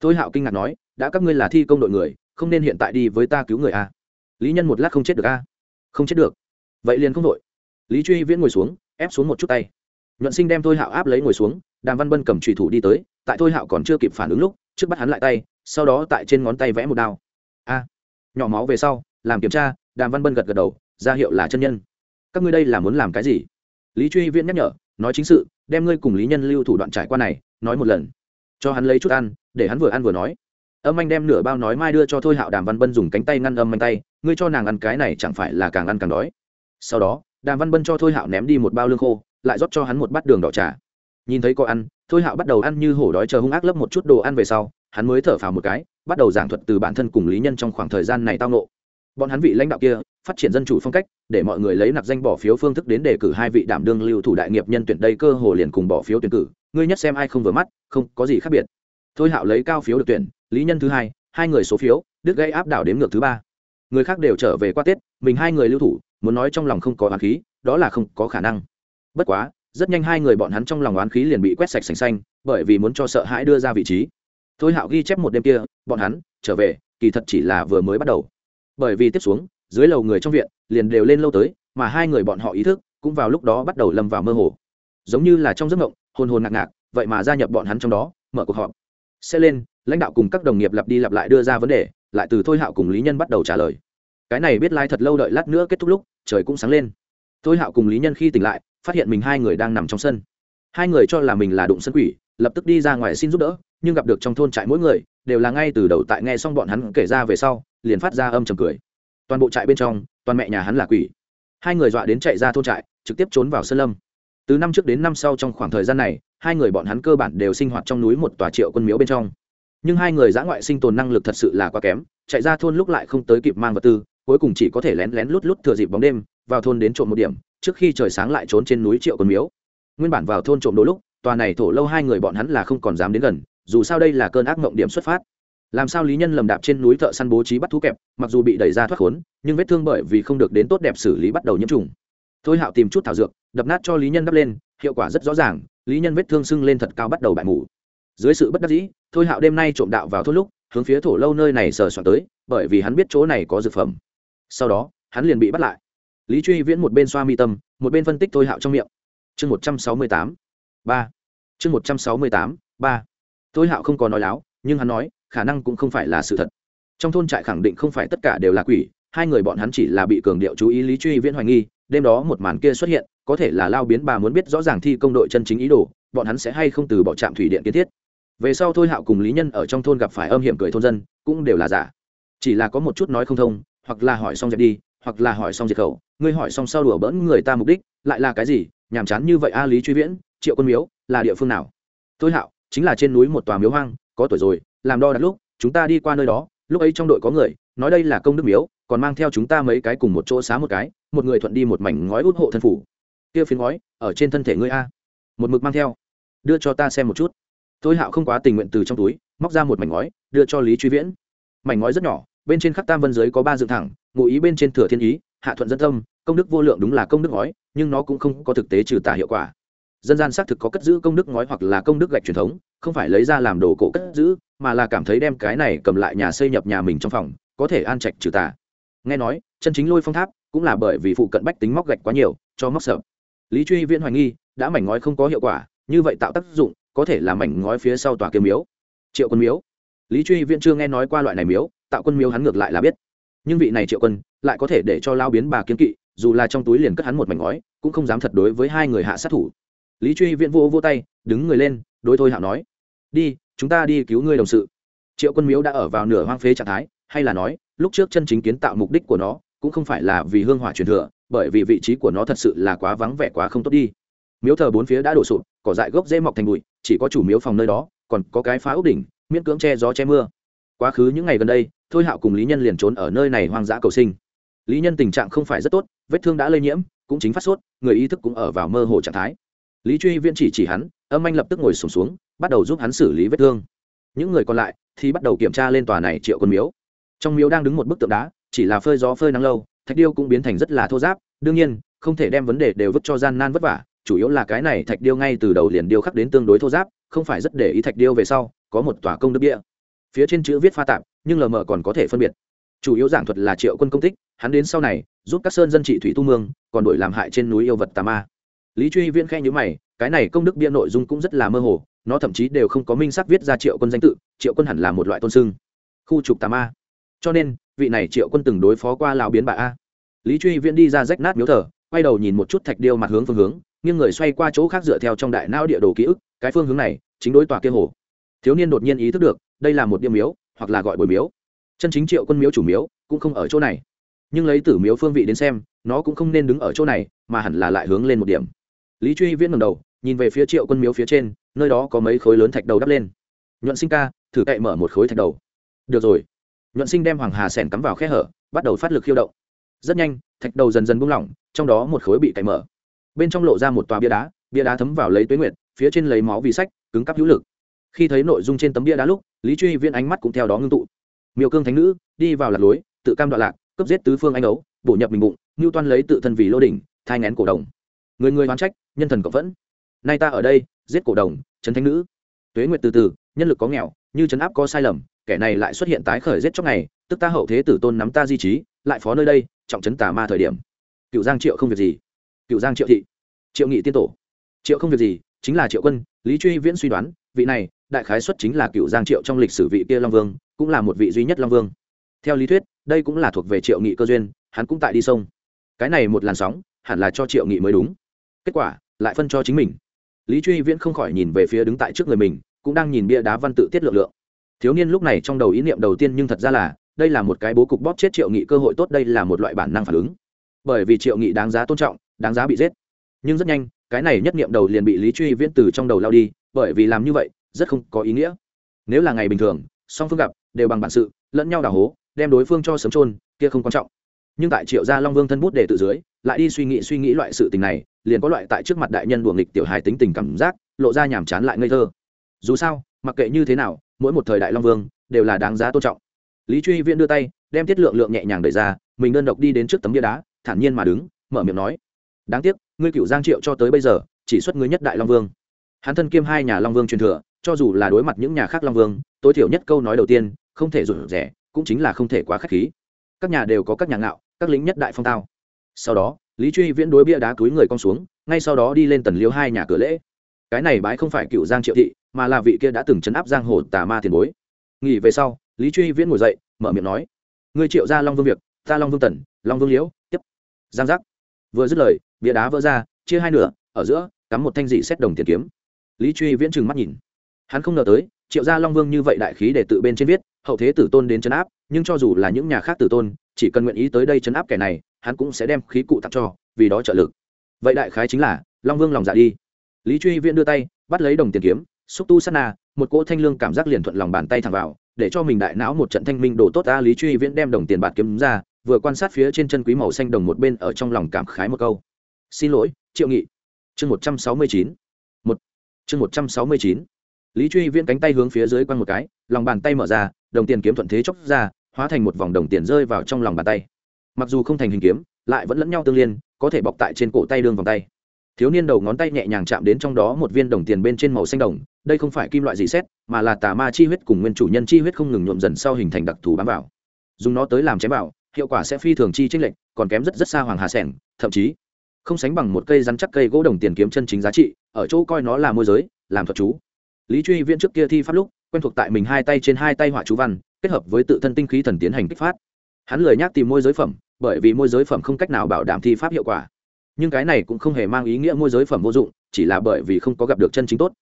Tôi hạo kinh ngạc nói, đã các ngươi là thi công đội người, không nên hiện tại đi với ta cứu người a. Lý nhân một lát không chết được a? Không chết được. Vậy liền không đội. Lý truy viễn ngồi xuống, ép xuống một chút tay. Nhuận sinh đem thôi hạo áp lấy ngồi xuống, đàm văn bân cầm trùy thủ đi tới tại thôi hạo còn chưa kịp phản ứng lúc, trước bắt hắn lại tay, sau đó tại trên ngón tay vẽ một đao. A! Nhỏ máu về sau, làm kiểm tra, đàm văn bân gật gật đầu, ra hiệu là chân nhân. Các ngươi đây là muốn làm cái gì? Lý truy viễn nhắc nhở, nói chính sự, đem ngươi cùng lý nhân lưu thủ đoạn trải qua này, nói một lần. Cho hắn lấy chút ăn, để hắn vừa ăn vừa nói. Âm anh đem nửa bao nói mai đưa cho thôi hạo, đàm văn bân dùng cánh tay ngăn âm anh tay, ngươi cho nàng ăn cái này chẳng phải là càng ăn càng đói. Sau đó, đàm văn bân cho thôi hạo ném đi một bao lương khô, lại rót cho hắn một bát đường đỏ trà nhìn thấy có ăn, thôi hạo bắt đầu ăn như hổ đói chờ hung ác lấp một chút đồ ăn về sau, hắn mới thở phào một cái, bắt đầu giảng thuật từ bản thân cùng lý nhân trong khoảng thời gian này tao nộ bọn hắn vị lãnh đạo kia, phát triển dân chủ phong cách, để mọi người lấy nạp danh bỏ phiếu phương thức đến đề cử hai vị đảm đương lưu thủ đại nghiệp nhân tuyển đây cơ hồ liền cùng bỏ phiếu tuyển cử, ngươi nhất xem ai không vừa mắt, không có gì khác biệt. Thôi hạo lấy cao phiếu được tuyển, lý nhân thứ hai hai người số phiếu, đức gây áp đảo đến ngược thứ ba. Người khác đều trở về qua tết, mình hai người lưu thủ, muốn nói trong lòng không có oán khí, đó là không có khả năng. Bất quá rất nhanh hai người bọn hắn trong lòng oán khí liền bị quét sạch sành xanh, bởi vì muốn cho sợ hãi đưa ra vị trí. Thôi hạo ghi chép một đêm kia, bọn hắn trở về, kỳ thật chỉ là vừa mới bắt đầu. Bởi vì tiếp xuống, dưới lầu người trong viện liền đều lên lâu tới, mà hai người bọn họ ý thức cũng vào lúc đó bắt đầu lâm vào mơ hồ. Giống như là trong giấc mộng, hồn hồn ngạc ngạc, vậy mà gia nhập bọn hắn trong đó, mở cuộc họp. Sẽ lên, lãnh đạo cùng các đồng nghiệp lặp đi lặp lại đưa ra vấn đề, lại từ thôi hạo cùng lý nhân bắt đầu trả lời. Cái này biết lai、like、thật lâu đợi lát nữa kết thúc lúc, trời cũng sáng lên. Thôi hạo cùng lý nhân khi tỉnh lại phát hiện mình hai người đang nằm trong sân. Hai người cho là mình là đụng sân quỷ, lập tức đi ra ngoài xin giúp đỡ, nhưng gặp được trong thôn trại mỗi người, đều là ngay từ đầu tại nghe xong bọn hắn kể ra về sau, liền phát ra âm trầm cười. Toàn bộ trại bên trong, toàn mẹ nhà hắn là quỷ. Hai người dọa đến chạy ra thôn trại, trực tiếp trốn vào sơn lâm. Từ năm trước đến năm sau trong khoảng thời gian này, hai người bọn hắn cơ bản đều sinh hoạt trong núi một tòa triệu quân miếu bên trong. Nhưng hai người giã ngoại sinh tồn năng lực thật sự là quá kém, chạy ra thôn lúc lại không tới kịp mang vật tư, cuối cùng chỉ có thể lén lén lút lút thừa dịp bóng đêm vào thôn đến trộm một điểm, trước khi trời sáng lại trốn trên núi triệu quân miếu. Nguyên bản vào thôn trộm đôi lúc, tòa này thổ lâu hai người bọn hắn là không còn dám đến gần, dù sao đây là cơn ác mộng điểm xuất phát. Làm sao lý nhân lầm đạp trên núi thợ săn bố trí bắt thú kẹp, mặc dù bị đẩy ra thoát khốn, nhưng vết thương bởi vì không được đến tốt đẹp xử lý bắt đầu nhiễm trùng. Thôi hạo tìm chút thảo dược, đập nát cho lý nhân đắp lên, hiệu quả rất rõ ràng, lý nhân vết thương sưng lên thật cao bắt đầu bại mủ dưới sự bất đắc dĩ, thôi hạo đêm nay trộm đạo vào thốt lúc, hướng phía thổ lâu nơi này sờ soạn tới, bởi vì hắn biết chỗ này có dược phẩm. Sau đó, hắn liền bị bắt lại lý truy viễn một bên xoa mi tâm, một bên phân tích thôi hạo trong miệng. Chương một trăm sáu mươi tám, ba. Chương một trăm sáu mươi tám, ba. Thôi hạo không có nói láo, nhưng hắn nói, khả năng cũng không phải là sự thật. Trong thôn trại khẳng định không phải tất cả đều là quỷ, hai người bọn hắn chỉ là bị cường điệu chú ý lý truy viễn hoài nghi, đêm đó một màn kia xuất hiện, có thể là lao biến bà muốn biết rõ ràng thi công đội chân chính ý đồ, bọn hắn sẽ hay không từ bỏ trạm thủy điện kiến thiết. Về sau thôi hạo cùng lý nhân ở trong thôn gặp phải âm hiểm cười thôn dân, cũng đều là giả. Chỉ là có một chút nói không thông, hoặc là hỏi xong dẹp đi hoặc là hỏi xong diệt khẩu, ngươi hỏi xong sau đùa bỡn người ta mục đích, lại là cái gì? Nhàm chán như vậy a lý truy viễn, triệu quân miếu, là địa phương nào? Tôi hạo, chính là trên núi một tòa miếu hoang, có tuổi rồi, làm đo đặt lúc, chúng ta đi qua nơi đó, lúc ấy trong đội có người, nói đây là công đức miếu, còn mang theo chúng ta mấy cái cùng một chỗ xá một cái, một người thuận đi một mảnh ngói út hộ thân phủ. Kia phiến ngói, ở trên thân thể ngươi a. Một mực mang theo. Đưa cho ta xem một chút. Tôi hạo không quá tình nguyện từ trong túi, móc ra một mảnh ngói, đưa cho lý truy viễn. Mảnh ngói rất nhỏ bên trên khắc tam vân giới có ba dựng thẳng, ngụ ý bên trên thừa thiên ý, hạ thuận dân tâm, công đức vô lượng đúng là công đức ngói, nhưng nó cũng không có thực tế trừ tà hiệu quả. Dân gian xác thực có cất giữ công đức ngói hoặc là công đức gạch truyền thống, không phải lấy ra làm đồ cổ cất giữ, mà là cảm thấy đem cái này cầm lại nhà xây nhập nhà mình trong phòng, có thể an trạch trừ tà. Nghe nói, chân chính lôi phong tháp cũng là bởi vì phụ cận bách tính móc gạch quá nhiều, cho móc sợ. Lý truy viễn hoài nghi, đã mảnh ngói không có hiệu quả, như vậy tạo tác dụng, có thể là mảnh ngói phía sau tòa kiếm miếu. Triệu quân miếu. Lý truy viễn chưa nghe nói qua loại này miếu tạo quân miếu hắn ngược lại là biết. Nhưng vị này triệu quân lại có thể để cho lao biến bà kiếm kỵ, dù là trong túi liền cất hắn một mảnh ngói, cũng không dám thật đối với hai người hạ sát thủ. Lý truy viễn vô vô tay, đứng người lên, đối thôi hạo nói, đi, chúng ta đi cứu ngươi đồng sự. Triệu quân miếu đã ở vào nửa hoang phế trạng thái, hay là nói, lúc trước chân chính kiến tạo mục đích của nó, cũng không phải là vì hương hỏa truyền thừa, bởi vì vị trí của nó thật sự là quá vắng vẻ quá không tốt đi. Miếu thờ bốn phía đã đổ sụp, cỏ dại gốc dễ mọc thành bụi, chỉ có chủ miếu phòng nơi đó, còn có cái phá ốc đỉnh, miễn cưỡng che gió che mưa quá khứ những ngày gần đây thôi hạo cùng lý nhân liền trốn ở nơi này hoang dã cầu sinh. Lý nhân tình trạng không phải rất tốt vết thương đã lây nhiễm cũng chính phát sốt người ý thức cũng ở vào mơ hồ trạng thái. Lý truy viễn chỉ chỉ hắn âm anh lập tức ngồi sùng xuống, xuống bắt đầu giúp hắn xử lý vết thương. Những người còn lại thì bắt đầu kiểm tra lên tòa này triệu quân miếu. Trong miếu đang đứng một bức tượng đá chỉ là phơi gió phơi nắng lâu thạch điêu cũng biến thành rất là thô giáp đương nhiên không thể đem vấn đề đều vứt cho gian nan vất vả chủ yếu là cái này thạch điêu ngay từ đầu liền điêu khắc đến tương đối thô giáp không phải rất để ý thạch điêu về sau có một tòa công đức địa phía trên chữ viết pha tạp, nhưng lờ mờ còn có thể phân biệt. Chủ yếu giảng thuật là triệu quân công tích, hắn đến sau này, giúp các sơn dân trị thủy tu mương, còn đổi làm hại trên núi yêu vật tà ma. Lý truy viễn khe nhữ mày, cái này công đức bia nội dung cũng rất là mơ hồ, nó thậm chí đều không có minh sắc viết ra triệu quân danh tự, triệu quân hẳn là một loại tôn sưng. Khu trục tà ma. Cho nên, vị này triệu quân từng đối phó qua lào biến bà a. Lý truy viễn đi ra rách nát miếu thờ, quay đầu nhìn một chút thạch điêu mặt hướng phương hướng, nghiêng người xoay qua chỗ khác dựa theo trong đại não địa đồ ký ức, cái phương hướng này, chính đối tòa kia hồ. Thiếu niên đột nhiên ý thức được đây là một điểm miếu, hoặc là gọi bồi miếu. Chân chính triệu quân miếu chủ miếu cũng không ở chỗ này. Nhưng lấy tử miếu phương vị đến xem, nó cũng không nên đứng ở chỗ này, mà hẳn là lại hướng lên một điểm. Lý truy viễn ngầm đầu, nhìn về phía triệu quân miếu phía trên, nơi đó có mấy khối lớn thạch đầu đắp lên. Nhuận sinh ca, thử cậy mở một khối thạch đầu. Được rồi. Nhuận sinh đem hoàng hà sẻn cắm vào khe hở, bắt đầu phát lực khiêu động. Rất nhanh, thạch đầu dần dần buông lỏng, trong đó một khối bị cậy mở. Bên trong lộ ra một tòa bia đá bia đá thấm vào lấy tuế nguyệt, phía trên lấy máu vì sách, cứng cắp hữu lực khi thấy nội dung trên tấm bia đá lúc, lý truy viễn ánh mắt cũng theo đó ngưng tụ. Miêu cương thánh nữ, đi vào lạc lối, tự cam đoạn lạc cấp giết tứ phương anh ấu, bổ nhập mình bụng ngưu toan lấy tự thân vì lô đỉnh, thai ngén cổ đồng. Người người oán trách, nhân thần cộng vẫn nay ta ở đây, giết cổ đồng, trấn thánh nữ. Tuế nguyệt từ từ, nhân lực có nghèo, như trấn áp có sai lầm, kẻ này lại xuất hiện tái khởi giết trong ngày tức ta hậu thế tử tôn nắm ta di trí, lại phó nơi đây, trọng trấn tà ma thời điểm. Cựu giang triệu không việc gì. Cựu giang triệu thị. Triệu nghị tiên tổ. Triệu không việc gì, chính là triệu quân, lý truy viễn suy đoán vị này, đại khái xuất chính là cựu giang triệu trong lịch sử vị kia long vương, cũng là một vị duy nhất long vương. Theo lý thuyết, đây cũng là thuộc về triệu nghị cơ duyên, hắn cũng tại đi sông. Cái này một làn sóng, hẳn là cho triệu nghị mới đúng. Kết quả, lại phân cho chính mình. Lý truy viễn không khỏi nhìn về phía đứng tại trước người mình, cũng đang nhìn bia đá văn tự tiết lượng lượng. Thiếu niên lúc này trong đầu ý niệm đầu tiên nhưng thật ra là, đây là một cái bố cục bóp chết triệu nghị cơ hội tốt, đây là một loại bản năng phản ứng. Bởi vì triệu nghị đáng giá tôn trọng, đáng giá bị giết. Nhưng rất nhanh, cái này nhất niệm đầu liền bị lý truy viễn từ trong đầu lao đi bởi vì làm như vậy rất không có ý nghĩa. Nếu là ngày bình thường, song phương gặp, đều bằng bản sự, lẫn nhau đào hố, đem đối phương cho sớm trôn kia không quan trọng. Nhưng tại triệu gia long vương thân bút để tự dưới, lại đi suy nghĩ suy nghĩ loại sự tình này, liền có loại tại trước mặt đại nhân đuồng nghịch tiểu hài tính tình cảm giác, lộ ra nhàm chán lại ngây thơ. Dù sao, mặc kệ như thế nào, mỗi một thời đại long vương, đều là đáng giá tôn trọng. Lý truy viễn đưa tay, đem tiết lượng lượng nhẹ nhàng đẩy ra, mình đơn độc đi đến trước tấm bia đá, thản nhiên mà đứng, mở miệng nói, đáng tiếc, ngươi cựu giang triệu cho tới bây giờ, chỉ xuất ngươi nhất đại long vương hắn thân kiêm hai nhà long vương truyền thừa, cho dù là đối mặt những nhà khác long vương, tối thiểu nhất câu nói đầu tiên, không thể rủi rẻ cũng chính là không thể quá k h á c h khí. Các nhà đều có các nhà ngạo, các lính nhất đại phong tao. Sau đó, lý truy viễn đối bia đá túi người con xuống, ngay sau đó đi lên tần liêu hai nhà cửa lễ. Cái này bái không phải cựu giang triệu thị, mà là vị kia đã từng chấn áp giang hồ tà ma tiền bối. Nghỉ về sau, lý truy viễn ngồi dậy, mở miệng nói, ngươi triệu ra long vương việc, ta long vương tần, long vương liễu, tiếp. Giang giác. Vừa dứt lời, bia đá vỡ ra, chia hai nửa, ở giữa, cắm một thanh dị xét đồng tiền kiếm lý truy viễn trừng mắt nhìn. Hắn không ngờ tới, triệu gia long vương như vậy đại khí để tự bên trên viết, hậu thế tử tôn đến chấn áp, nhưng cho dù là những nhà khác tử tôn, chỉ cần nguyện ý tới đây chấn áp kẻ này, hắn cũng sẽ đem khí cụ tặng cho, vì đó trợ lực. Vậy đại khái chính là, long vương lòng dạ đi. Lý truy viễn đưa tay, bắt lấy đồng tiền kiếm, xúc tu sát na, một cỗ thanh lương cảm giác liền thuận lòng bàn tay thẳng vào, để cho mình đại não một trận thanh minh đổ tốt ta lý truy viễn đem đồng tiền bạc kiếm ra, vừa quan sát phía trên chân quý màu xanh đồng một bên ở trong lòng cảm khái một câu. Xin lỗi, triệu nghị. Chương một trăm sáu mươi chín chương một trăm sáu mươi chín. Lý truy viễn cánh tay hướng phía dưới quăng một cái, lòng bàn tay mở ra, đồng tiền kiếm thuận thế chóc ra, hóa thành một vòng đồng tiền rơi vào trong lòng bàn tay. Mặc dù không thành hình kiếm, lại vẫn lẫn nhau tương liên, có thể bọc tại trên cổ tay đương vòng tay. Thiếu niên đầu ngón tay nhẹ nhàng chạm đến trong đó một viên đồng tiền bên trên màu xanh đồng, đây không phải kim loại gì xét, mà là tà ma chi huyết cùng nguyên chủ nhân chi huyết không ngừng nhuộm dần sau hình thành đặc thù bám vào. Dùng nó tới làm chém vào, hiệu quả sẽ phi thường chi trích lệnh còn kém rất rất xa hoàng hà sẻng, thậm chí không sánh bằng một cây rắn chắc cây gỗ đồng tiền kiếm chân chính giá trị ở chỗ coi nó là môi giới, làm thuật chú. Lý truy viễn trước kia thi pháp lúc, quen thuộc tại mình hai tay trên hai tay họa chú văn, kết hợp với tự thân tinh khí thần tiến hành kích phát. Hắn lười nhác tìm môi giới phẩm, bởi vì môi giới phẩm không cách nào bảo đảm thi pháp hiệu quả. Nhưng cái này cũng không hề mang ý nghĩa môi giới phẩm vô dụng, chỉ là bởi vì không có gặp được chân chính tốt.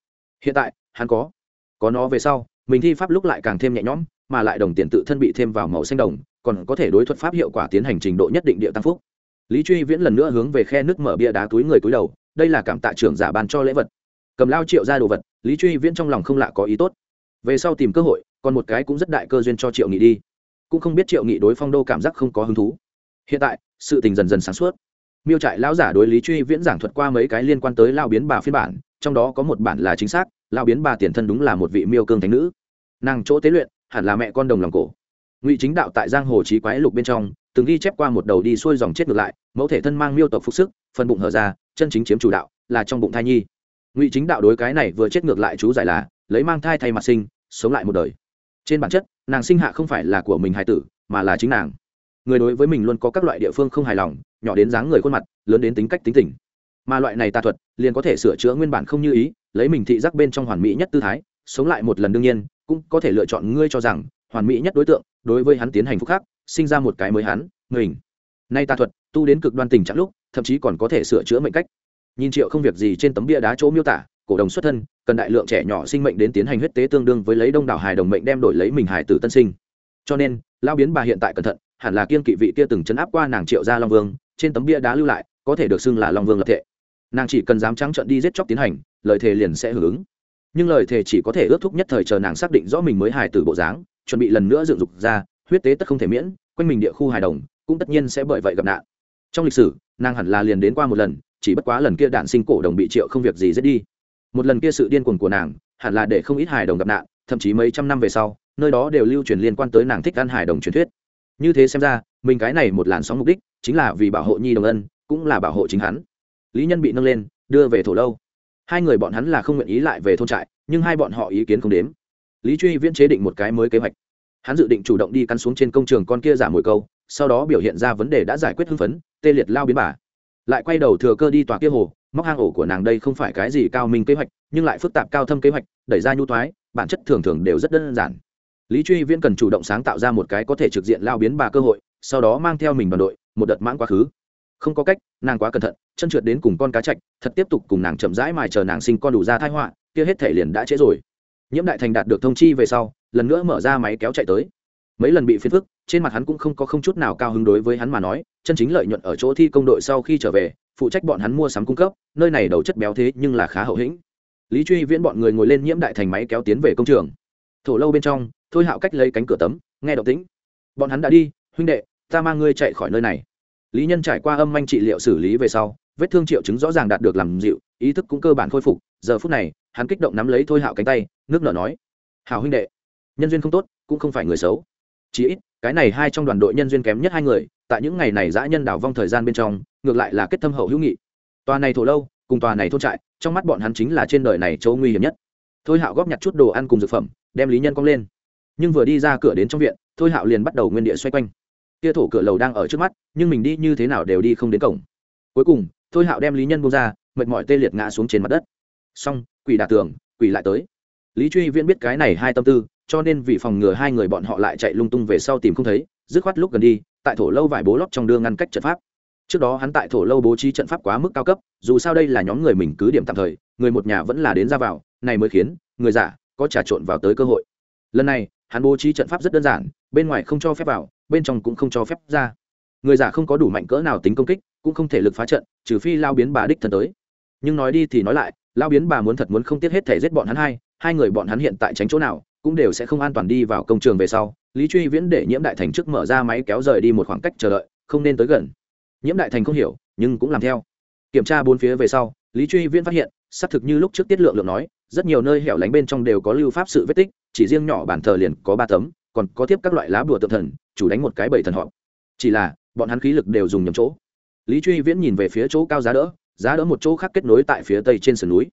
Hiện tại, hắn có. Có nó về sau, mình thi pháp lúc lại càng thêm nhẹ nhõm, mà lại đồng tiền tự thân bị thêm vào màu xanh đồng, còn có thể đối thuật pháp hiệu quả tiến hành trình độ nhất định địa tăng phúc. Lý truy viễn lần nữa hướng về khe nước mở bia đá túi người túi đầu đây là cảm tạ trưởng giả ban cho lễ vật. Cầm lao triệu ra đồ vật, lý truy viễn trong lòng không lạ có ý tốt. Về sau tìm cơ hội, còn một cái cũng rất đại cơ duyên cho triệu nghị đi. Cũng không biết triệu nghị đối phong đô cảm giác không có hứng thú. Hiện tại, sự tình dần dần sáng suốt. Miêu trại lão giả đối lý truy viễn giảng thuật qua mấy cái liên quan tới lao biến bà phiên bản, trong đó có một bản là chính xác, lao biến bà tiền thân đúng là một vị miêu cương thánh nữ. Nàng chỗ tế luyện, hẳn là mẹ con đồng lòng cổ. Ngụy chính đạo tại giang hồ trí quái lục bên trong, từng ghi chép qua một đầu đi xuôi dòng chết ngược lại, mẫu thể thân mang miêu tộc phục sức, phần bụng hở ra chân chính chiếm chủ đạo là trong bụng thai nhi. Ngụy chính đạo đối cái này vừa chết ngược lại chú giải là, lấy mang thai thay mặt sinh, sống lại một đời. Trên bản chất, nàng sinh hạ không phải là của mình hài tử, mà là chính nàng. Người đối với mình luôn có các loại địa phương không hài lòng, nhỏ đến dáng người khuôn mặt, lớn đến tính cách tính tình. Mà loại này tà thuật, liền có thể sửa chữa nguyên bản không như ý, lấy mình thị giác bên trong hoàn mỹ nhất tư thái, sống lại một lần đương nhiên, cũng có thể lựa chọn ngươi cho rằng, hoàn mỹ nhất đối tượng, đối với hắn tiến hành phúc khác sinh ra một cái mới hắn, mình nay tà thuật, tu đến cực đoan tình trạng lúc, thậm chí còn có thể sửa chữa mệnh cách. Nhìn triệu không việc gì trên tấm bia đá chỗ miêu tả, cổ đồng xuất thân, cần đại lượng trẻ nhỏ sinh mệnh đến tiến hành huyết tế tương đương với lấy đông đảo hài đồng mệnh đem đổi lấy mình hài tử tân sinh. Cho nên lao biến bà hiện tại cẩn thận, hẳn là kiên kỵ vị kia từng chấn áp qua nàng triệu gia long vương, trên tấm bia đá lưu lại, có thể được xưng là long vương lập thể. Nàng chỉ cần dám trắng trận đi giết chóc tiến hành, lời thề liền sẽ hưởng ứng. Nhưng lời thề chỉ có thể ước thúc nhất thời chờ nàng xác định rõ mình mới hài tử bộ dáng, chuẩn bị lần nữa dựng dục ra, huyết tế tất không thể miễn, quanh mình địa khu hài đồng cũng tất nhiên sẽ bởi vậy gặp nạn. Trong lịch sử, nàng hẳn là liền đến qua một lần, chỉ bất quá lần kia đạn sinh cổ đồng bị triệu không việc gì giết đi. Một lần kia sự điên cuồng của nàng, hẳn là để không ít hài đồng gặp nạn, thậm chí mấy trăm năm về sau, nơi đó đều lưu truyền liên quan tới nàng thích ăn hài đồng truyền thuyết. Như thế xem ra, mình cái này một làn sóng mục đích chính là vì bảo hộ nhi đồng ân, cũng là bảo hộ chính hắn. Lý nhân bị nâng lên, đưa về thổ lâu. Hai người bọn hắn là không nguyện ý lại về thôn trại, nhưng hai bọn họ ý kiến không đếm. Lý truy viễn chế định một cái mới kế hoạch. Hắn dự định chủ động đi căn xuống trên công trường con kia giả mồi câu sau đó biểu hiện ra vấn đề đã giải quyết hưng phấn, tê liệt lao biến bà. Lại quay đầu thừa cơ đi tòa kia hồ, móc hang ổ của nàng đây không phải cái gì cao minh kế hoạch, nhưng lại phức tạp cao thâm kế hoạch, đẩy ra nhu thoái, bản chất thường thường đều rất đơn giản. Lý truy viễn cần chủ động sáng tạo ra một cái có thể trực diện lao biến bà cơ hội, sau đó mang theo mình đoàn đội, một đợt mãn quá khứ. Không có cách, nàng quá cẩn thận, chân trượt đến cùng con cá chạch, thật tiếp tục cùng nàng chậm rãi mài chờ nàng sinh con đủ ra thai họa, kia hết thể liền đã trễ rồi. Nhiễm đại thành đạt được thông chi về sau, lần nữa mở ra máy kéo chạy tới. Mấy lần bị phiền phức trên mặt hắn cũng không có không chút nào cao hứng đối với hắn mà nói, chân chính lợi nhuận ở chỗ thi công đội sau khi trở về, phụ trách bọn hắn mua sắm cung cấp, nơi này đầu chất béo thế nhưng là khá hậu hĩnh. Lý truy viễn bọn người ngồi lên nhiễm đại thành máy kéo tiến về công trường. Thổ lâu bên trong, thôi hạo cách lấy cánh cửa tấm, nghe động tĩnh. Bọn hắn đã đi, huynh đệ, ta mang ngươi chạy khỏi nơi này. Lý nhân trải qua âm manh trị liệu xử lý về sau, vết thương triệu chứng rõ ràng đạt được làm dịu, ý thức cũng cơ bản khôi phục. Giờ phút này, hắn kích động nắm lấy thôi hạo cánh tay, nước nở nói hào huynh đệ, nhân duyên không tốt, cũng không phải người xấu. Chỉ ít cái này hai trong đoàn đội nhân duyên kém nhất hai người, tại những ngày này dã nhân đào vong thời gian bên trong, ngược lại là kết thâm hậu hữu nghị. Tòa này thổ lâu, cùng tòa này thôn trại, trong mắt bọn hắn chính là trên đời này chỗ nguy hiểm nhất. Thôi hạo góp nhặt chút đồ ăn cùng dược phẩm, đem lý nhân cong lên. Nhưng vừa đi ra cửa đến trong viện, thôi hạo liền bắt đầu nguyên địa xoay quanh. Kia thổ cửa lầu đang ở trước mắt, nhưng mình đi như thế nào đều đi không đến cổng. Cuối cùng, thôi hạo đem lý nhân bông ra, mệt mỏi tê liệt ngã xuống trên mặt đất. Xong, quỷ đà tường, quỷ lại tới. Lý truy viễn biết cái này hai tâm tư cho nên vì phòng ngừa hai người bọn họ lại chạy lung tung về sau tìm không thấy, dứt khoát lúc gần đi, tại thổ lâu vải bố lót trong đưa ngăn cách trận pháp. Trước đó hắn tại thổ lâu bố trí trận pháp quá mức cao cấp, dù sao đây là nhóm người mình cứ điểm tạm thời, người một nhà vẫn là đến ra vào, này mới khiến người giả có trà trộn vào tới cơ hội. Lần này, hắn bố trí trận pháp rất đơn giản, bên ngoài không cho phép vào, bên trong cũng không cho phép ra. Người giả không có đủ mạnh cỡ nào tính công kích, cũng không thể lực phá trận, trừ phi lao biến bà đích thân tới. Nhưng nói đi thì nói lại, lao biến bà muốn thật muốn không tiếc hết thể giết bọn hắn hai hai người bọn hắn hiện tại tránh chỗ nào cũng đều sẽ không an toàn đi vào công trường về sau. Lý truy viễn để nhiễm đại thành trước mở ra máy kéo rời đi một khoảng cách chờ đợi, không nên tới gần. Nhiễm đại thành không hiểu, nhưng cũng làm theo. Kiểm tra bốn phía về sau, lý truy viễn phát hiện, xác thực như lúc trước tiết lượng lượng nói, rất nhiều nơi hẻo lánh bên trong đều có lưu pháp sự vết tích, chỉ riêng nhỏ bản thờ liền có ba tấm, còn có tiếp các loại lá bùa tượng thần, chủ đánh một cái bảy thần họ chỉ là, bọn hắn khí lực đều dùng nhầm chỗ. Lý truy viễn nhìn về phía chỗ cao giá đỡ giá đỡ một chỗ khác kết nối tại phía tây trên sườn núi.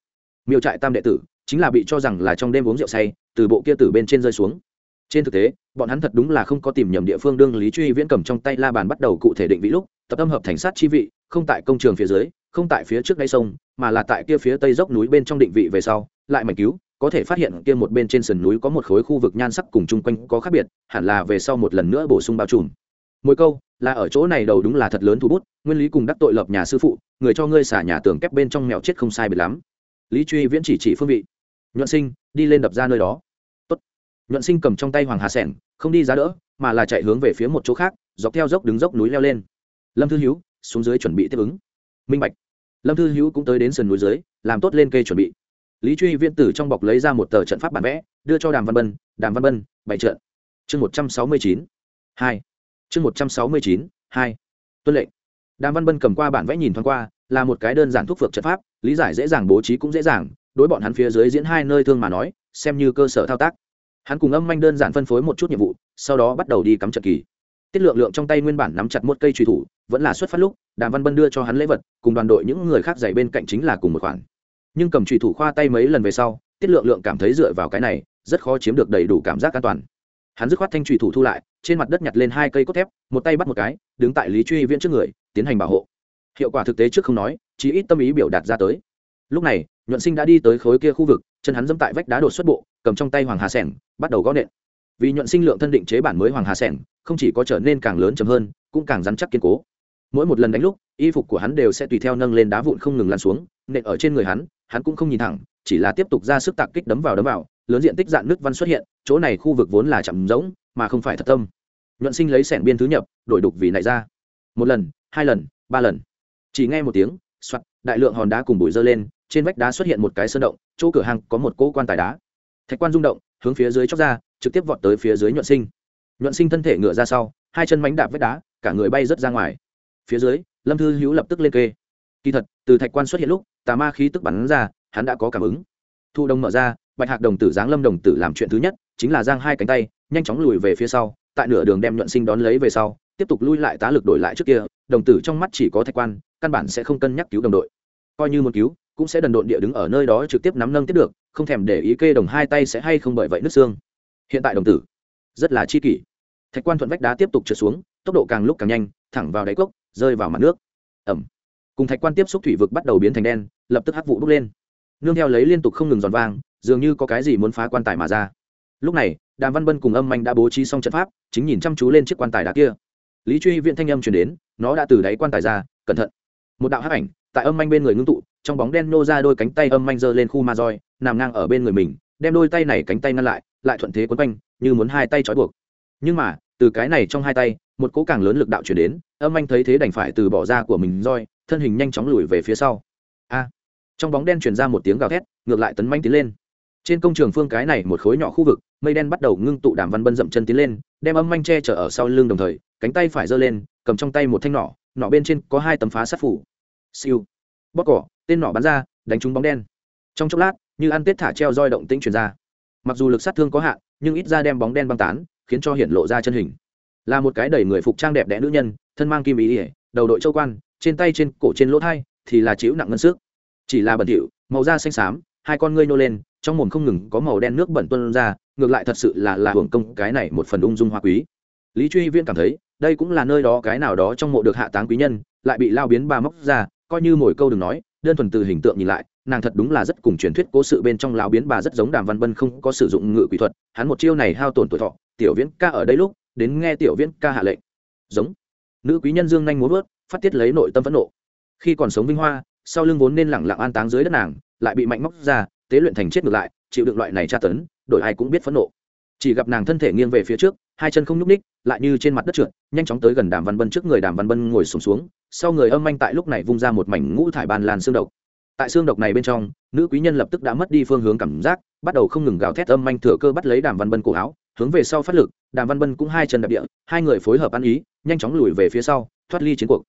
Miêu trại tam đệ tử chính là bị cho rằng là trong đêm uống rượu say, từ bộ kia từ bên trên rơi xuống. Trên thực tế, bọn hắn thật đúng là không có tìm nhầm địa phương đương lý truy viễn cầm trong tay la bàn bắt đầu cụ thể định vị lúc, tập âm hợp thành sát chi vị, không tại công trường phía dưới, không tại phía trước đáy sông, mà là tại kia phía tây dốc núi bên trong định vị về sau, lại mảnh cứu, có thể phát hiện kia một bên trên sườn núi có một khối khu vực nhan sắc cùng chung quanh có khác biệt, hẳn là về sau một lần nữa bổ sung bao trùm. Mỗi câu, là ở chỗ này đầu đúng là thật lớn thu bút, nguyên lý cùng đắc tội lập nhà sư phụ, người cho ngươi xả nhà tường kép bên trong mèo chết không sai biệt lắm. Lý truy viễn chỉ chỉ phương vị nhuận sinh, đi lên đập ra nơi đó. Tốt. nhuận sinh cầm trong tay hoàng hà sẻng, không đi ra đỡ, mà là chạy hướng về phía một chỗ khác, dọc theo dốc đứng dốc núi leo lên. Lâm thư hữu xuống dưới chuẩn bị tiếp ứng. Minh bạch. Lâm thư hữu cũng tới đến sườn núi dưới, làm tốt lên cây chuẩn bị. Lý truy viễn tử trong bọc lấy ra một tờ trận pháp bản vẽ, đưa cho đàm văn bân, đàm văn bân bảy trận. Chương một trăm sáu mươi chín, hai. Chương một trăm sáu mươi chín, hai. Tuân lệnh. Đàm văn bân cầm qua bản vẽ nhìn thoáng qua, là một cái đơn giản thuốc phược trận pháp, lý giải dễ dàng, bố trí cũng dễ dàng đối bọn hắn phía dưới diễn hai nơi thương mà nói, xem như cơ sở thao tác. Hắn cùng âm manh đơn giản phân phối một chút nhiệm vụ, sau đó bắt đầu đi cắm trận kỳ. Tiết lượng lượng trong tay nguyên bản nắm chặt một cây truy thủ, vẫn là xuất phát lúc, đàm văn bân đưa cho hắn lễ vật, cùng đoàn đội những người khác dạy bên cạnh chính là cùng một khoản. Nhưng cầm truy thủ khoa tay mấy lần về sau, tiết lượng lượng cảm thấy dựa vào cái này, rất khó chiếm được đầy đủ cảm giác an toàn. Hắn dứt khoát thanh truy thủ thu lại, trên mặt đất nhặt lên hai cây cốt thép, một tay bắt một cái, đứng tại lý truy viễn trước người, tiến hành bảo hộ. Hiệu quả thực tế trước không nói chỉ ít tâm ý biểu đạt ra tới. Lúc này nhuận sinh đã đi tới khối kia khu vực, chân hắn dẫm tại vách đá đột xuất bộ, cầm trong tay hoàng hà sẻng, bắt đầu gõ nện. Vì nhuận sinh lượng thân định chế bản mới hoàng hà sẻng, không chỉ có trở nên càng lớn chấm hơn, cũng càng rắn chắc kiên cố. Mỗi một lần đánh lúc, y phục của hắn đều sẽ tùy theo nâng lên đá vụn không ngừng lăn xuống, nện ở trên người hắn hắn cũng không nhìn thẳng, chỉ là tiếp tục ra sức tạc kích đấm vào đấm vào, lớn diện tích dạn nước văn xuất hiện, chỗ này khu vực vốn là chậm rỗng, mà không phải thật tâm. Nhuận sinh lấy sẻn biên thứ nhập, đổi đục vì nại ra. Một lần, hai lần, ba lần. Chỉ nghe một tiếng soạt đại lượng hòn đá cùng bụi dơ lên, trên vách đá xuất hiện một cái sơn động, chỗ cửa hàng có một cỗ quan tài đá. Thạch quan rung động, hướng phía dưới chóc ra, trực tiếp vọt tới phía dưới nhuận sinh. Nhuận sinh thân thể ngựa ra sau, hai chân mánh đạp vách đá, cả người bay rớt ra ngoài. Phía dưới, lâm thư hữu lập tức lên kê. Kỳ thật, từ thạch quan xuất hiện lúc, tà ma khí tức bắn ra, hắn đã có cảm ứng. Thu đông mở ra, bạch hạc đồng tử giáng lâm đồng tử làm chuyện thứ nhất, chính là giang hai cánh tay, nhanh chóng lùi về phía sau, tại nửa đường đem nhuận sinh đón lấy về sau tiếp tục lui lại tá lực đổi lại trước kia, đồng tử trong mắt chỉ có thạch quan, căn bản sẽ không cân nhắc cứu đồng đội. Coi như một cứu, cũng sẽ đần độn địa đứng ở nơi đó trực tiếp nắm nâng tiếp được, không thèm để ý kê đồng hai tay sẽ hay không bởi vậy nước xương. Hiện tại đồng tử, rất là chi kỷ. Thạch quan thuận vách đá tiếp tục trượt xuống, tốc độ càng lúc càng nhanh, thẳng vào đáy cốc, rơi vào mặt nước. Ẩm cùng thạch quan tiếp xúc thủy vực bắt đầu biến thành đen, lập tức hắc vụ bốc lên. Nương theo lấy liên tục không ngừng giòn vang, dường như có cái gì muốn phá quan tài mà ra. Lúc này, đàm văn bân cùng âm manh đã bố trí xong trận pháp, chính nhìn chăm chú lên chiếc quan tài đá kia lý truy viện thanh âm chuyển đến, nó đã từ đáy quan tài ra, cẩn thận. Một đạo hắc ảnh, tại âm manh bên người ngưng tụ, trong bóng đen nô ra đôi cánh tay âm manh giơ lên khu ma roi, nằm ngang ở bên người mình, đem đôi tay này cánh tay ngăn lại lại thuận thế quấn quanh, như muốn hai tay trói buộc. Nhưng mà, từ cái này trong hai tay, một cỗ càng lớn lực đạo chuyển đến, âm anh thấy thế đành phải từ bỏ ra của mình roi, thân hình nhanh chóng lùi về phía sau. A! Trong bóng đen truyền ra một tiếng gào thét, ngược lại tấn manh tiến lên. Trên công trường phương cái này một khối nhỏ khu vực, mây đen bắt đầu ngưng tụ đàm văn bân dậm chân tiến lên, đem âm anh che chở ở sau lưng đồng thời cánh tay phải giơ lên, cầm trong tay một thanh nỏ nỏ bên trên có hai tấm phá sát phủ. Siêu. Bóp cỏ, tên nỏ bắn ra, đánh trúng bóng đen. Trong chốc lát, như ăn tết thả treo roi động tĩnh truyền ra. Mặc dù lực sát thương có hạn, nhưng ít ra đem bóng đen băng tán, khiến cho hiện lộ ra chân hình. Là một cái đầy người phục trang đẹp đẽ nữ nhân, thân mang kim ý ỉa đầu đội châu quan, trên tay trên cổ trên lỗ thai, thì là chịu nặng ngân sức chỉ là bẩn thỉu, màu da xanh xám, hai con ngươi nô lên, trong mồm không ngừng có màu đen nước bẩn tuân ra, ngược lại thật sự là là hưởng công cái này một phần ung dung hoa quý. Lý truy viên cảm thấy đây cũng là nơi đó cái nào đó trong mộ được hạ táng quý nhân, lại bị lao biến ba móc ra, coi như mồi câu đừng nói, đơn thuần từ hình tượng nhìn lại, nàng thật đúng là rất cùng truyền thuyết cố sự bên trong lao biến bà rất giống đàm văn bân không có sử dụng ngự quỷ thuật, hắn một chiêu này hao tổn tuổi thọ, tiểu viễn ca ở đây lúc, đến nghe tiểu viễn ca hạ lệnh. Giống. Nữ quý nhân dương nhanh muốn vớt, phát tiết lấy nội tâm phẫn nộ. Khi còn sống vinh hoa, sau lưng vốn nên lẳng lặng an táng dưới đất nàng, lại bị mạnh móc ra, tế luyện thành chết ngược lại, chịu đựng loại này tra tấn, đổi ai cũng biết phẫn nộ chỉ gặp nàng thân thể nghiêng về phía trước hai chân không nhúc ních lại như trên mặt đất trượt nhanh chóng tới gần đàm văn bân trước người đàm văn bân ngồi sùng xuống, xuống sau người âm anh tại lúc này vung ra một mảnh ngũ thải bàn làn xương độc. Tại xương độc này bên trong nữ quý nhân lập tức đã mất đi phương hướng cảm giác bắt đầu không ngừng gào thét âm anh thừa cơ bắt lấy đàm văn bân cổ áo hướng về sau phát lực đàm văn bân cũng hai chân đập địa hai người phối hợp ăn ý nhanh chóng lùi về phía sau thoát ly chiến cuộc.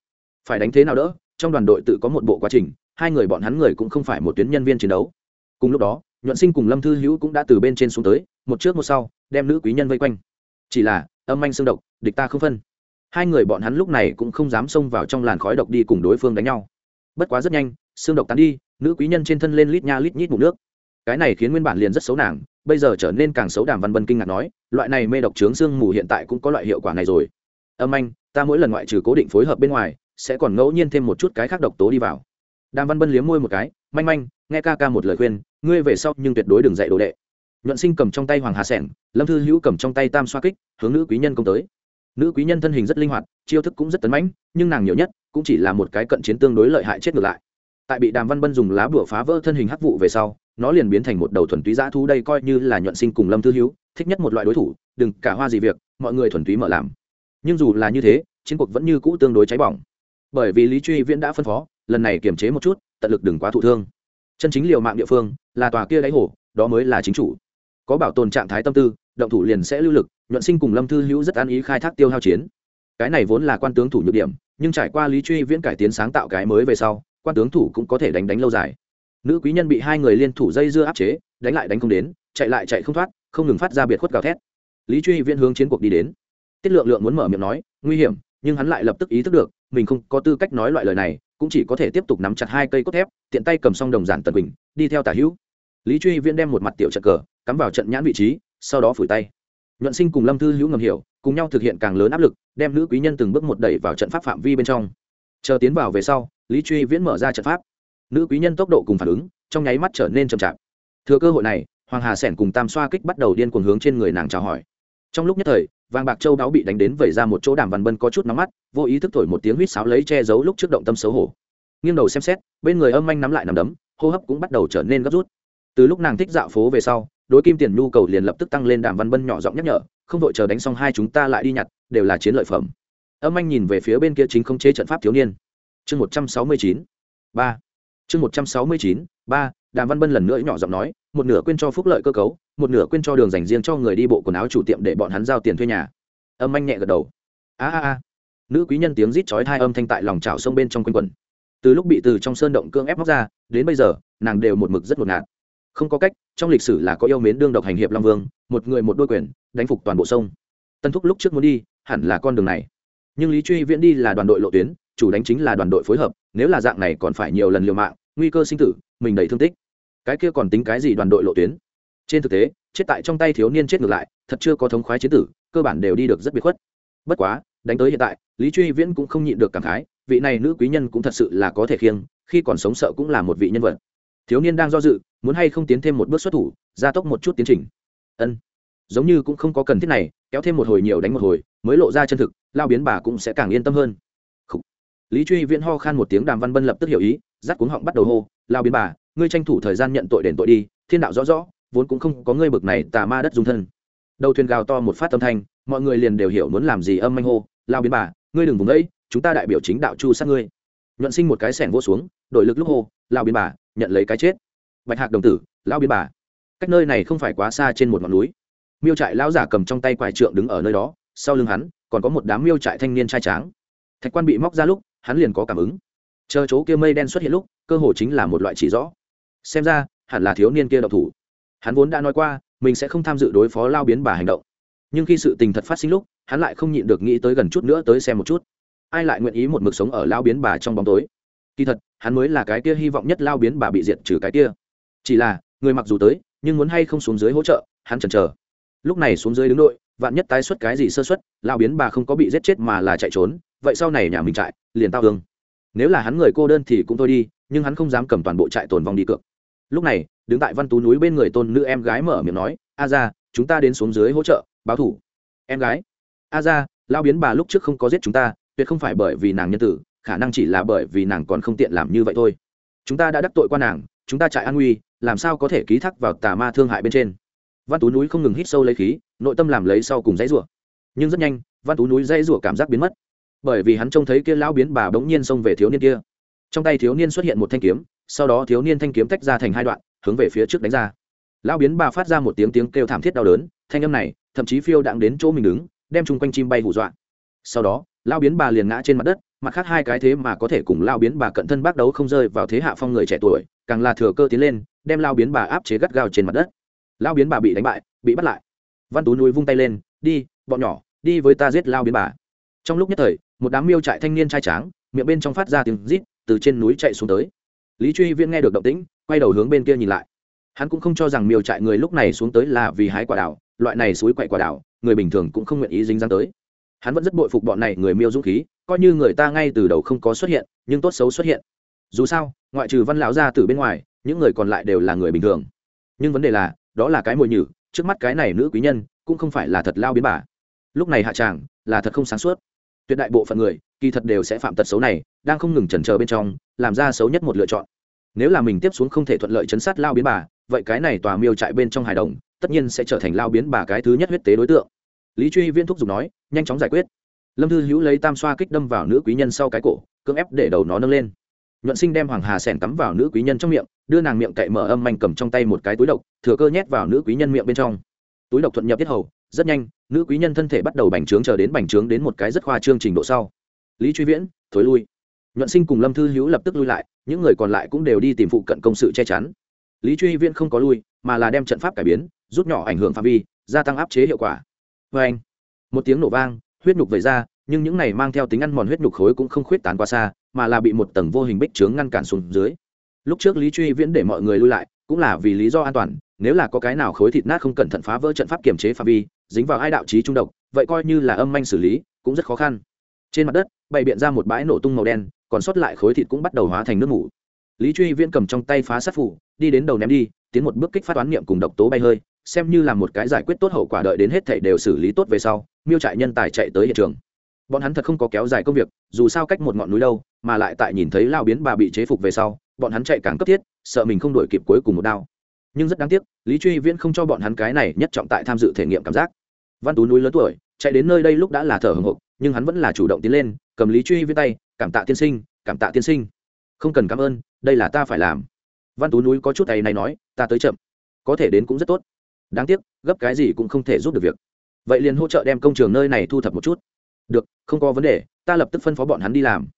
Phải đánh thế nào đỡ trong đoàn đội tự có một bộ quá trình hai người bọn hắn người cũng không phải một tuyến nhân viên chiến đấu. Cùng lúc đó nhuận sinh cùng lâm thư hữu cũng đã từ bên trên xuống tới, một trước một sau, đem nữ quý nhân vây quanh. Chỉ là, âm anh xương độc, địch ta không phân. Hai người bọn hắn lúc này cũng không dám xông vào trong làn khói độc đi cùng đối phương đánh nhau. Bất quá rất nhanh, xương độc tán đi, nữ quý nhân trên thân lên lít nha lít nhít mụn nước. Cái này khiến nguyên bản liền rất xấu nàng, bây giờ trở nên càng xấu đàm văn bân kinh ngạc nói, loại này mê độc trướng xương mù hiện tại cũng có loại hiệu quả này rồi. Âm anh ta mỗi lần ngoại trừ cố định phối hợp bên ngoài, sẽ còn ngẫu nhiên thêm một chút cái khác độc tố đi vào. Đàm văn bân liếm môi một cái, manh manh nghe ca ca một lời khuyên, ngươi về sau nhưng tuyệt đối đừng dạy đồ đệ. Nhuận sinh cầm trong tay hoàng hà sẻng, lâm thư hữu cầm trong tay tam xoa kích, hướng nữ quý nhân công tới. Nữ quý nhân thân hình rất linh hoạt, chiêu thức cũng rất tấn mãnh, nhưng nàng nhiều nhất cũng chỉ là một cái cận chiến tương đối lợi hại chết ngược lại. Tại bị đàm văn bân dùng lá bửa phá vỡ thân hình hắc vụ về sau, nó liền biến thành một đầu thuần túy giã thú đây coi như là nhuận sinh cùng lâm thư hữu, thích nhất một loại đối thủ, đừng cả hoa gì việc, mọi người thuần túy mở làm. Nhưng dù là như thế, chiến cuộc vẫn như cũ tương đối cháy bỏng. Bởi vì lý truy viễn đã phân phó, lần này kiềm chế một chút, tận lực đừng quá thụ thương chân chính liều mạng địa phương là tòa kia đáy hồ, đó mới là chính chủ. Có bảo tồn trạng thái tâm tư, động thủ liền sẽ lưu lực, nhuận sinh cùng lâm thư hữu rất an ý khai thác tiêu hao chiến. Cái này vốn là quan tướng thủ nhược điểm, nhưng trải qua lý truy viễn cải tiến sáng tạo cái mới về sau, quan tướng thủ cũng có thể đánh đánh lâu dài. Nữ quý nhân bị hai người liên thủ dây dưa áp chế, đánh lại đánh không đến, chạy lại chạy không thoát, không ngừng phát ra biệt khuất gào thét. Lý truy viễn hướng chiến cuộc đi đến. Tiết lượng lượng muốn mở miệng nói, nguy hiểm, nhưng hắn lại lập tức ý thức được, mình không có tư cách nói loại lời này cũng chỉ có thể tiếp tục nắm chặt hai cây cốt thép, tiện tay cầm xong đồng giản tần bình đi theo tả hữu. Lý truy viễn đem một mặt tiểu trận cờ, cắm vào trận nhãn vị trí, sau đó phủi tay. Nhuận sinh cùng lâm thư hữu ngầm hiểu, cùng nhau thực hiện càng lớn áp lực, đem nữ quý nhân từng bước một đẩy vào trận pháp phạm vi bên trong. Chờ tiến vào về sau, lý truy viễn mở ra trận pháp. Nữ quý nhân tốc độ cùng phản ứng, trong nháy mắt trở nên chậm chạp. Thừa cơ hội này, hoàng hà sẻn cùng tam xoa kích bắt đầu điên cuồng hướng trên người nàng chào hỏi. Trong lúc nhất thời vàng bạc châu đáo bị đánh đến vẩy ra một chỗ đàm văn bân có chút nóng mắt, vô ý thức thổi một tiếng huýt sáo lấy che giấu lúc trước động tâm xấu hổ. Nghiêng đầu xem xét, bên người âm anh nắm lại nằm đấm, hô hấp cũng bắt đầu trở nên gấp rút. Từ lúc nàng thích dạo phố về sau, đối kim tiền nhu cầu liền lập tức tăng lên đàm văn bân nhỏ giọng nhắc nhở, không vội chờ đánh xong hai chúng ta lại đi nhặt, đều là chiến lợi phẩm. Âm anh nhìn về phía bên kia chính không chế trận pháp thiếu niên. Chương một trăm sáu mươi chín, ba. Chương một trăm sáu mươi chín, ba đàm văn bân lần nữa nhỏ giọng nói, một nửa quên cho phúc lợi cơ cấu, một nửa quên cho đường dành riêng cho người đi bộ quần áo chủ tiệm để bọn hắn giao tiền thuê nhà. Âm anh nhẹ gật đầu. A a a. Nữ quý nhân tiếng rít chói hai âm thanh tại lòng trào sông bên trong quanh quần từ lúc bị từ trong sơn động cương ép móc ra, đến bây giờ, nàng đều một mực rất ngột ngạt. Không có cách, trong lịch sử là có yêu mến đương độc hành hiệp long vương, một người một đôi quyền, đánh phục toàn bộ sông. Tân thúc lúc trước muốn đi, hẳn là con đường này. Nhưng lý truy viễn đi là đoàn đội lộ tuyến, chủ đánh chính là đoàn đội phối hợp, nếu là dạng này còn phải nhiều lần liều mạng, nguy cơ sinh tử, mình đầy thương tích cái kia còn tính cái gì đoàn đội lộ tuyến? Trên thực tế, chết tại trong tay thiếu niên chết ngược lại, thật chưa có thống khoái chiến tử, cơ bản đều đi được rất biệt khuất. Bất quá, đánh tới hiện tại, lý truy viễn cũng không nhịn được cảm khái, vị này nữ quý nhân cũng thật sự là có thể khiêng, khi còn sống sợ cũng là một vị nhân vật. Thiếu niên đang do dự, muốn hay không tiến thêm một bước xuất thủ, gia tốc một chút tiến trình. Ân. Giống như cũng không có cần thiết này, kéo thêm một hồi nhiều đánh một hồi, mới lộ ra chân thực, lao biến bà cũng sẽ càng yên tâm hơn. Lý truy viễn ho khan một tiếng đàm văn bân lập tức hiểu ý dắt cuống họng bắt đầu hô, lao biến bà ngươi tranh thủ thời gian nhận tội đền tội đi, thiên đạo rõ rõ, vốn cũng không có ngươi bực này tà ma đất dung thân. Đầu thuyền gào to một phát âm thanh, mọi người liền đều hiểu muốn làm gì âm manh hô, lao biến bà, ngươi đừng vùng ấy chúng ta đại biểu chính đạo chu sát ngươi. Nhuận sinh một cái sẻng vô xuống đội lực lúc hô, lao biến bà, nhận lấy cái chết. Bạch hạc đồng tử, lao biến bà. Cách nơi này không phải quá xa trên một ngọn núi. Miêu trại lão giả cầm trong tay quải trượng đứng ở nơi đó, sau lưng hắn, còn có một đám miêu trại thanh niên trai tráng. Thạch quan bị móc ra lúc, hắn liền có cảm ứng. Chờ chỗ kia mây đen xuất hiện lúc, cơ hồ chính là một loại chỉ rõ xem ra, hẳn là thiếu niên kia độc thủ. Hắn vốn đã nói qua, mình sẽ không tham dự đối phó lao biến bà hành động. Nhưng khi sự tình thật phát sinh lúc, hắn lại không nhịn được nghĩ tới gần chút nữa tới xem một chút. Ai lại nguyện ý một mực sống ở lao biến bà trong bóng tối? Kỳ thật, hắn mới là cái kia hy vọng nhất lao biến bà bị diệt trừ cái kia. Chỉ là, người mặc dù tới, nhưng muốn hay không xuống dưới hỗ trợ, hắn chần chờ. Lúc này xuống dưới đứng đội, vạn nhất tái xuất cái gì sơ xuất lao biến bà không có bị giết chết mà là chạy trốn, vậy sau này nhà mình chạy liền tao hương nếu là hắn người cô đơn thì cũng thôi đi, nhưng hắn không dám cầm toàn bộ trại tồn vong đi cược lúc này, đứng tại văn tú núi bên người tôn nữ em gái mở miệng nói, a ra chúng ta đến xuống dưới hỗ trợ, báo thủ. Em gái? A ra lao biến bà lúc trước không có giết chúng ta, tuyệt không phải bởi vì nàng nhân tử, khả năng chỉ là bởi vì nàng còn không tiện làm như vậy thôi. Chúng ta đã đắc tội qua nàng, chúng ta trại an nguy, làm sao có thể ký thác vào tà ma thương hại bên trên? Văn tú núi không ngừng hít sâu lấy khí, nội tâm làm lấy sau cùng dãy rủa. Nhưng rất nhanh, văn tú núi dãy rủa cảm giác biến mất. Bởi vì hắn trông thấy kia lão biến bà bỗng nhiên xông về thiếu niên kia. Trong tay thiếu niên xuất hiện một thanh kiếm sau đó thiếu niên thanh kiếm tách ra thành hai đoạn, hướng về phía trước đánh ra. Lão biến bà phát ra một tiếng tiếng kêu thảm thiết đau đớn, thanh âm này, thậm chí phiêu đặng đến chỗ mình đứng, đem chung quanh chim bay hù dọa. Sau đó, lão biến bà liền ngã trên mặt đất, mặt khác hai cái thế mà có thể cùng lão biến bà cận thân bác đấu không rơi vào thế hạ phong người trẻ tuổi, càng là thừa cơ tiến lên, đem lão biến bà áp chế gắt gao trên mặt đất. Lão biến bà bị đánh bại, bị bắt lại. Văn tú núi vung tay lên, đi, bọn nhỏ, đi với ta giết lão biến bà. Trong lúc nhất thời, một đám miêu trại thanh niên trai tráng, miệng bên trong phát ra tiếng rít, từ trên núi chạy xuống tới lý truy viễn nghe được động tĩnh, quay đầu hướng bên kia nhìn lại. Hắn cũng không cho rằng miêu trại người lúc này xuống tới là vì hái quả đảo loại này suối quậy quả đảo người bình thường cũng không nguyện ý dính dáng tới. Hắn vẫn rất bội phục bọn này người miêu dũng khí, coi như người ta ngay từ đầu không có xuất hiện, nhưng tốt xấu xuất hiện. Dù sao, ngoại trừ văn lão gia từ bên ngoài, những người còn lại đều là người bình thường. Nhưng vấn đề là, đó là cái mồi nhử, trước mắt cái này nữ quý nhân, cũng không phải là thật lao biến bà. Lúc này hạ tràng là thật không sáng suốt. Tuyệt đại bộ phận người kỳ thật đều sẽ phạm tật xấu này, đang không ngừng chần chờ bên trong, làm ra xấu nhất một lựa chọn. Nếu là mình tiếp xuống không thể thuận lợi chấn sát lao biến bà, vậy cái này tòa miêu trại bên trong hài đồng, tất nhiên sẽ trở thành lao biến bà cái thứ nhất huyết tế đối tượng. Lý truy viên thúc giục nói, nhanh chóng giải quyết. Lâm thư hữu lấy tam xoa kích đâm vào nữ quý nhân sau cái cổ, cưỡng ép để đầu nó nâng lên. Nhuận sinh đem hoàng hà sẻn cắm vào nữ quý nhân trong miệng, đưa nàng miệng cậy mở âm manh cầm trong tay một cái túi độc, thừa cơ nhét vào nữ quý nhân miệng bên trong. Túi độc thuận nhập tiết hầu, rất nhanh, nữ quý nhân thân thể bắt đầu bành trướng chờ đến bành trướng đến một cái rất khoa trương trình độ sau lý truy viễn, thối lui. Nhuận sinh cùng lâm thư hữu lập tức lui lại, những người còn lại cũng đều đi tìm phụ cận công sự che chắn. Lý truy viễn không có lui, mà là đem trận pháp cải biến, rút nhỏ ảnh hưởng phạm vi, gia tăng áp chế hiệu quả. Vê anh, một tiếng nổ vang, huyết nhục vẩy ra, nhưng những này mang theo tính ăn mòn huyết nhục khối cũng không khuyết tán qua xa, mà là bị một tầng vô hình bích trướng ngăn cản xuống dưới. Lúc trước lý truy viễn để mọi người lui lại, cũng là vì lý do an toàn, nếu là có cái nào khối thịt nát không cẩn thận phá vỡ trận pháp kiểm chế phạm vi, dính vào hai đạo trí trung độc, vậy coi như là âm manh xử lý, cũng rất khó khăn trên mặt đất, bày biện ra một bãi nổ tung màu đen, còn sót lại khối thịt cũng bắt đầu hóa thành nước mủ. Lý truy viễn cầm trong tay phá sát phủ, đi đến đầu ném đi, tiến một bước kích phát toán niệm cùng độc tố bay hơi, xem như là một cái giải quyết tốt hậu quả đợi đến hết thảy đều xử lý tốt về sau, miêu trại nhân tài chạy tới hiện trường. Bọn hắn thật không có kéo dài công việc, dù sao cách một ngọn núi đâu, mà lại tại nhìn thấy lao biến bà bị chế phục về sau, bọn hắn chạy càng cấp thiết, sợ mình không đuổi kịp cuối cùng một đao. Nhưng rất đáng tiếc, lý truy viễn không cho bọn hắn cái này nhất trọng tại tham dự thể nghiệm cảm giác. Văn tú núi lớn tuổi, chạy đến nơi đây lúc đã là thở hồng hộc nhưng hắn vẫn là chủ động tiến lên, cầm lý truy viết tay, cảm tạ tiên sinh, cảm tạ tiên sinh. Không cần cảm ơn, đây là ta phải làm. Văn tú núi có chút tay này nói, ta tới chậm, có thể đến cũng rất tốt. Đáng tiếc, gấp cái gì cũng không thể giúp được việc. Vậy liền hỗ trợ đem công trường nơi này thu thập một chút. Được, không có vấn đề, ta lập tức phân phó bọn hắn đi làm.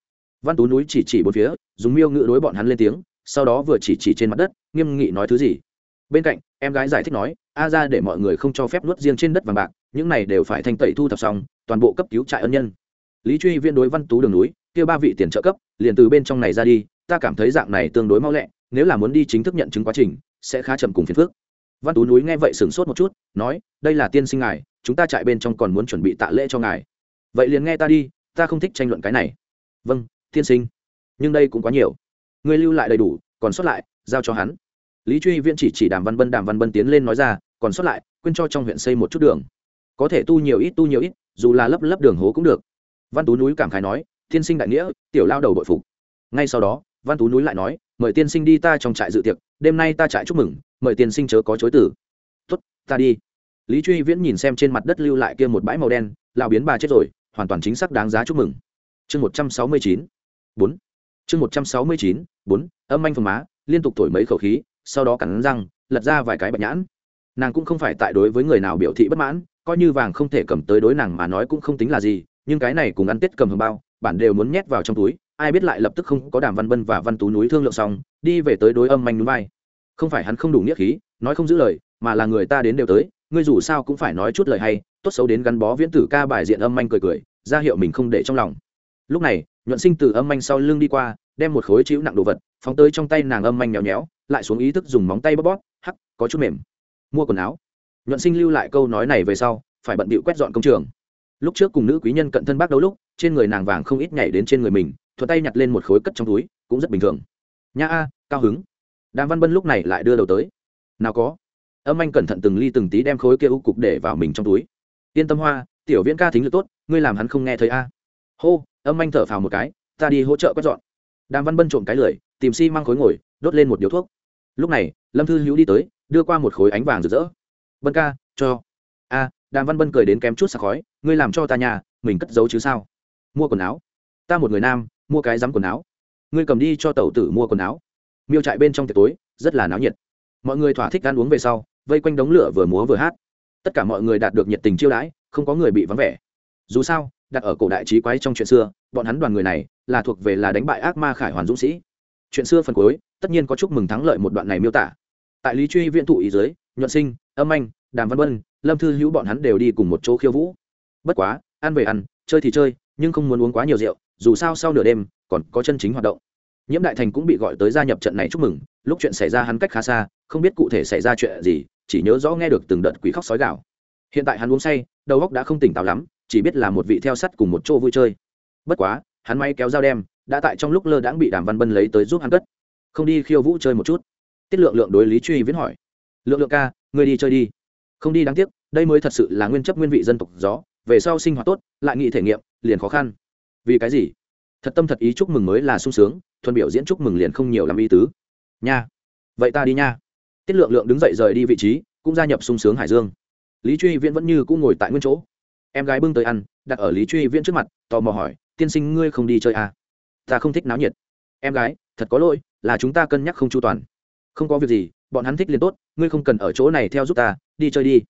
Văn tú núi chỉ chỉ bốn phía, dùng miêu ngự đối bọn hắn lên tiếng, sau đó vừa chỉ chỉ trên mặt đất, nghiêm nghị nói thứ gì. Bên cạnh, em gái giải thích nói, a ra để mọi người không cho phép nuốt riêng trên đất vàng bạc, những này đều phải thanh tẩy thu thập xong toàn bộ cấp cứu trại ân nhân. Lý truy viên đối văn tú đường núi, kia ba vị tiền trợ cấp, liền từ bên trong này ra đi, ta cảm thấy dạng này tương đối mau lẹ, nếu là muốn đi chính thức nhận chứng quá trình, sẽ khá chậm cùng phiền phước văn tú núi nghe vậy sửng sốt một chút, nói, đây là tiên sinh ngài, chúng ta chạy bên trong còn muốn chuẩn bị tạ lễ cho ngài. Vậy liền nghe ta đi, ta không thích tranh luận cái này. Vâng tiên sinh. Nhưng đây cũng quá nhiều. Ngươi lưu lại đầy đủ, còn sót lại, giao cho hắn. Lý truy viễn chỉ chỉ đàm văn bân, đàm văn bân tiến lên nói ra, còn sót lại, quên cho trong huyện xây một chút đường. Có thể tu nhiều ít, tu nhiều ít dù là lấp lấp đường hố cũng được. Văn tú núi cảm khái nói, tiên sinh đại nghĩa, tiểu lao đầu bội phục. Ngay sau đó, văn tú núi lại nói, mời tiên sinh đi ta trong trại dự tiệc, đêm nay ta trại chúc mừng, mời tiên sinh chớ có chối tử tuất ta đi. Lý truy viễn nhìn xem trên mặt đất lưu lại kia một bãi màu đen lao biến bà chết rồi, hoàn toàn chính xác đáng giá chúc mừng. Chương một trăm sáu mươi chín, bốn. Chương một trăm sáu mươi chín, bốn, âm anh phồng má, liên tục thổi mấy khẩu khí, sau đó cắn răng, lật ra vài cái bạch nhãn. Nàng cũng không phải tại đối với người nào biểu thị bất mãn coi như vàng không thể cầm tới đối nàng mà nói cũng không tính là gì, nhưng cái này cùng ăn tết cầm hầm bao, bản đều muốn nhét vào trong túi, ai biết lại lập tức không có đàm văn bân và văn tú núi thương lượng xong, đi về tới đối âm manh núi vai. Không phải hắn không đủ nghĩa khí, nói không giữ lời, mà là người ta đến đều tới, ngươi dù sao cũng phải nói chút lời hay, tốt xấu đến gắn bó viễn tử ca bài diện âm manh cười cười, ra hiệu mình không để trong lòng. Lúc này, nhuận sinh từ âm manh sau lưng đi qua, đem một khối chữ nặng đồ vật, phóng tới trong tay nàng âm manh nhéo nhéo, lại xuống ý thức dùng móng tay bóp bóp, hắc, có chút mềm. Mua quần áo nhuận sinh lưu lại câu nói này về sau, phải bận bịu quét dọn công trường. Lúc trước cùng nữ quý nhân cận thân bác đấu lúc, trên người nàng vàng không ít nhảy đến trên người mình, thuận tay nhặt lên một khối cất trong túi, cũng rất bình thường. Nha a, cao hứng. Đàm văn bân lúc này lại đưa đầu tới. Nào có. Âm anh cẩn thận từng ly từng tí đem khối kia u cục để vào mình trong túi. Yên tâm hoa, tiểu viễn ca thính lực tốt, ngươi làm hắn không nghe thấy a. Hô, âm anh thở phào một cái, ta đi hỗ trợ quét dọn. Đàm văn bân trộm cái lười, tìm xi、si、măng khối ngồi, đốt lên một điếu thuốc. Lúc này, lâm thư hữu đi tới, đưa qua một khối ánh vàng rực rỡ bân ca, cho. A, đàm văn bân cười đến kém chút sạc khói, ngươi làm cho ta nhà, mình cất giấu chứ sao? Mua quần áo. Ta một người nam, mua cái dám quần áo. Ngươi cầm đi cho tẩu tử mua quần áo. Miêu trại bên trong tiệc tối, rất là náo nhiệt. Mọi người thỏa thích ăn uống về sau, vây quanh đống lửa vừa múa vừa hát. Tất cả mọi người đạt được nhiệt tình chiêu đãi, không có người bị vắng vẻ. Dù sao, đặt ở cổ đại trí quái trong chuyện xưa, bọn hắn đoàn người này là thuộc về là đánh bại ác ma khải hoàn dũng sĩ. Chuyện xưa phần cuối, tất nhiên có chúc mừng thắng lợi một đoạn này miêu tả. Tại lý truy viện thụ ý giới nhuận sinh âm anh, đàm văn vân lâm thư hữu bọn hắn đều đi cùng một chỗ khiêu vũ. Bất quá, ăn về ăn, chơi thì chơi, nhưng không muốn uống quá nhiều rượu, dù sao sau nửa đêm, còn có chân chính hoạt động. Nhiễm đại thành cũng bị gọi tới gia nhập trận này chúc mừng, lúc chuyện xảy ra hắn cách khá xa, không biết cụ thể xảy ra chuyện gì, chỉ nhớ rõ nghe được từng đợt quỷ khóc sói gạo hiện tại hắn uống say, đầu óc đã không tỉnh táo lắm, chỉ biết là một vị theo sắt cùng một chỗ vui chơi. Bất quá, hắn may kéo dao đem, đã tại trong lúc lơ đãng bị đàm văn bân lấy tới giúp hắn cất. Không đi khiêu vũ chơi một chút. Tiết lượng lượng đối lý truy viễn hỏi. Lượng lượng ca Ngươi đi chơi đi. Không đi đáng tiếc, đây mới thật sự là nguyên chấp nguyên vị dân tộc gió, về sau sinh hoạt tốt, lại nghị thể nghiệm, liền khó khăn. Vì cái gì? Thật tâm thật ý chúc mừng mới là sung sướng, thuần biểu diễn chúc mừng liền không nhiều làm ý tứ. Nha. Vậy ta đi nha. Tiết lượng lượng đứng dậy rời đi vị trí, cũng gia nhập sung sướng hải dương. Lý truy viễn vẫn như cũng ngồi tại nguyên chỗ. Em gái bưng tới ăn, đặt ở lý truy viễn trước mặt, tò mò hỏi, tiên sinh ngươi không đi chơi à? ta không thích náo nhiệt. Em gái, thật có lỗi, là chúng ta cân nhắc không chu toàn không có việc gì, bọn hắn thích liền tốt, ngươi không cần ở chỗ này theo giúp ta, đi chơi đi.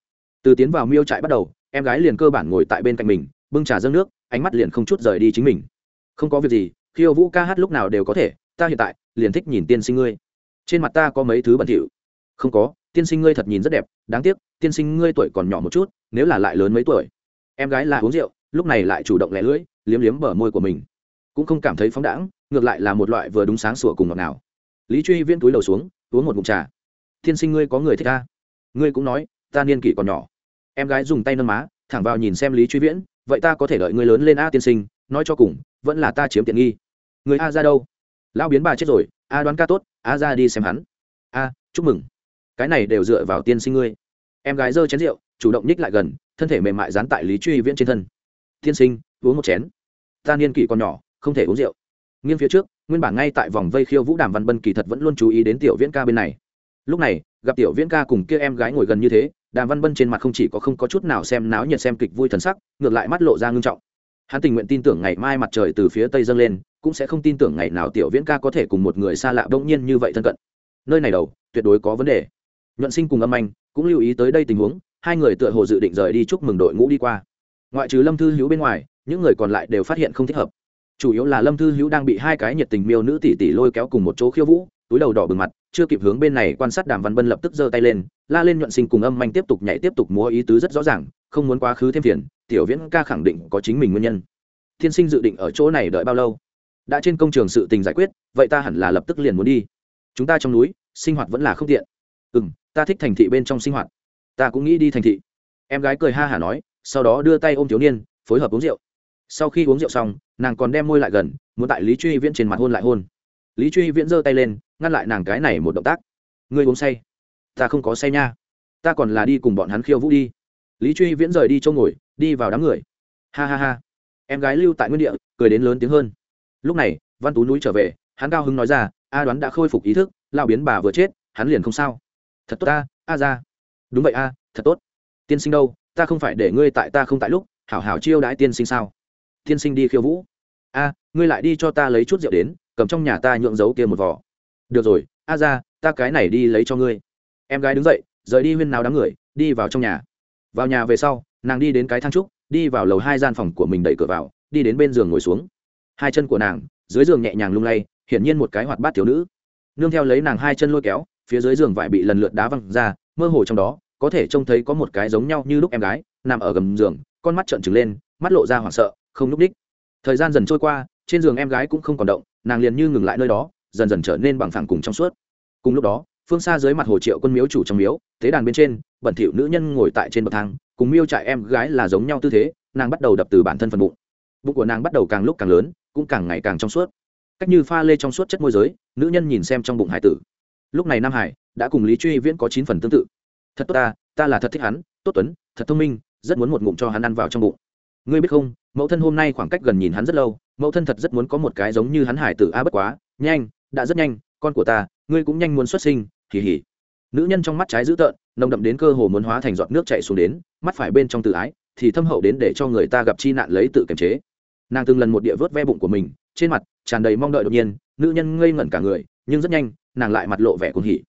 Từ tiến vào miêu trại bắt đầu, em gái liền cơ bản ngồi tại bên cạnh mình, bưng trà dâng nước, ánh mắt liền không chút rời đi chính mình. Không có việc gì, khiêu vũ ca hát lúc nào đều có thể, ta hiện tại liền thích nhìn tiên sinh ngươi. Trên mặt ta có mấy thứ bẩn thỉu. Không có, tiên sinh ngươi thật nhìn rất đẹp, đáng tiếc, tiên sinh ngươi tuổi còn nhỏ một chút, nếu là lại lớn mấy tuổi. Em gái là uống rượu, lúc này lại chủ động lẻ lưỡi, liếm liếm bờ môi của mình. Cũng không cảm thấy phóng đãng, ngược lại là một loại vừa đúng sáng sủa cùng ngọt nào lý truy viễn túi đầu xuống uống một ngụm trà. Thiên sinh ngươi có người thích ta? Ngươi cũng nói, ta niên kỷ còn nhỏ. Em gái dùng tay nâng má, thẳng vào nhìn xem lý truy viễn, vậy ta có thể đợi ngươi lớn lên a tiên sinh, nói cho cùng, vẫn là ta chiếm tiện nghi. Người a ra đâu? Lão biến bà chết rồi, a đoán ca tốt, a ra đi xem hắn. A, chúc mừng. Cái này đều dựa vào tiên sinh ngươi. Em gái giơ chén rượu, chủ động nhích lại gần, thân thể mềm mại dán tại lý truy viễn trên thân. Tiên sinh, uống một chén. Ta niên kỷ còn nhỏ, không thể uống rượu nghiêng phía trước, nguyên bản ngay tại vòng vây khiêu vũ đàm văn bân kỳ thật vẫn luôn chú ý đến tiểu viễn ca bên này. Lúc này, gặp tiểu viễn ca cùng kia em gái ngồi gần như thế, đàm văn bân trên mặt không chỉ có không có chút nào xem náo nhiệt xem kịch vui thần sắc, ngược lại mắt lộ ra ngưng trọng. Hắn tình nguyện tin tưởng ngày mai mặt trời từ phía tây dâng lên, cũng sẽ không tin tưởng ngày nào tiểu viễn ca có thể cùng một người xa lạ bỗng nhiên như vậy thân cận. Nơi này đầu, tuyệt đối có vấn đề. Nhuận sinh cùng âm anh, cũng lưu ý tới đây tình huống, hai người tựa hồ dự định rời đi chúc mừng đội ngũ đi qua. Ngoại trừ lâm thư hữu bên ngoài, những người còn lại đều phát hiện không thích hợp chủ yếu là lâm thư hữu đang bị hai cái nhiệt tình miêu nữ tỷ tỷ lôi kéo cùng một chỗ khiêu vũ, túi đầu đỏ bừng mặt, chưa kịp hướng bên này quan sát đàm văn bân lập tức giơ tay lên, la lên nhuận sinh cùng âm manh tiếp tục nhảy tiếp tục múa ý tứ rất rõ ràng, không muốn quá khứ thêm phiền, tiểu viễn ca khẳng định có chính mình nguyên nhân. Thiên sinh dự định ở chỗ này đợi bao lâu? Đã trên công trường sự tình giải quyết, vậy ta hẳn là lập tức liền muốn đi. Chúng ta trong núi, sinh hoạt vẫn là không tiện. Ừ m ta thích thành thị bên trong sinh hoạt. Ta cũng nghĩ đi thành thị. Em gái cười ha hả nói, sau đó đưa tay ôm thiếu niên, phối hợp uống rượu sau khi uống rượu xong, nàng còn đem môi lại gần, muốn tại lý truy viễn trên mặt hôn lại hôn. Lý truy viễn giơ tay lên, ngăn lại nàng cái này một động tác. Ngươi uống say. Ta không có say nha. Ta còn là đi cùng bọn hắn khiêu vũ đi. Lý truy viễn rời đi chỗ ngồi, đi vào đám người. Ha ha ha. Em gái lưu tại nguyên địa, cười đến lớn tiếng hơn. Lúc này, văn tú núi trở về, hắn cao hưng nói ra, a đoán đã khôi phục ý thức lao biến bà vừa chết, hắn liền không sao. Thật tốt ta, a ra. Đúng vậy a, thật tốt. Tiên sinh đâu, ta không phải để ngươi tại ta không tại lúc, hảo hảo chiêu đãi tiên sinh sao? Tiên sinh đi khiêu vũ. A, ngươi lại đi cho ta lấy chút rượu đến, cầm trong nhà ta nhượng dấu kia một vỏ được rồi, a ra ta cái này đi lấy cho ngươi. Em gái đứng dậy, rời đi huyên nào đám người, đi vào trong nhà. Vào nhà về sau, nàng đi đến cái thang trúc, đi vào lầu hai gian phòng của mình đẩy cửa vào, đi đến bên giường ngồi xuống. Hai chân của nàng, dưới giường nhẹ nhàng lung lay, hiển nhiên một cái hoạt bát thiếu nữ. Nương theo lấy nàng hai chân lôi kéo, phía dưới giường vải bị lần lượt đá văng ra, mơ hồ trong đó, có thể trông thấy có một cái giống nhau như lúc em gái, nằm ở gầm giường, con mắt trợn trừng lên, mắt lộ ra hoảng sợ không núp đích thời gian dần trôi qua, trên giường em gái cũng không còn động, nàng liền như ngừng lại nơi đó, dần dần trở nên bằng phẳng cùng trong suốt. Cùng lúc đó, phương xa dưới mặt hồ triệu quân miếu chủ trong miếu thế đàn bên trên, bẩn thỉu nữ nhân ngồi tại trên bậc thang, cùng miêu trại em gái là giống nhau tư thế, nàng bắt đầu đập từ bản thân phần bụng. Bụng của nàng bắt đầu càng lúc càng lớn, cũng càng ngày càng trong suốt. Cách như pha lê trong suốt chất môi giới, nữ nhân nhìn xem trong bụng hải tử. Lúc này nam hải đã cùng lý truy viễn có chín phần tương tự. Thật tốt ta ta là thật thích hắn, tốt tuấn, thật thông minh, rất muốn một ngụm cho hắn ăn vào trong bụng ngươi biết không, mẫu thân hôm nay khoảng cách gần nhìn hắn rất lâu, mẫu thân thật rất muốn có một cái giống như hắn hải tử a bất quá, nhanh, đã rất nhanh, con của ta, ngươi cũng nhanh muốn xuất sinh kỳ hỉ nữ nhân trong mắt trái dữ tợn, nồng đậm đến cơ hồ muốn hóa thành giọt nước chảy xuống đến, mắt phải bên trong tự ái, thì thâm hậu đến để cho người ta gặp chi nạn lấy tự kiềm chế. Nàng từng lần một địa vớt ve bụng của mình, trên mặt tràn đầy mong đợi đột nhiên, nữ nhân ngây ngẩn cả người, nhưng rất nhanh, nàng lại mặt lộ vẻ cuồng hỉ.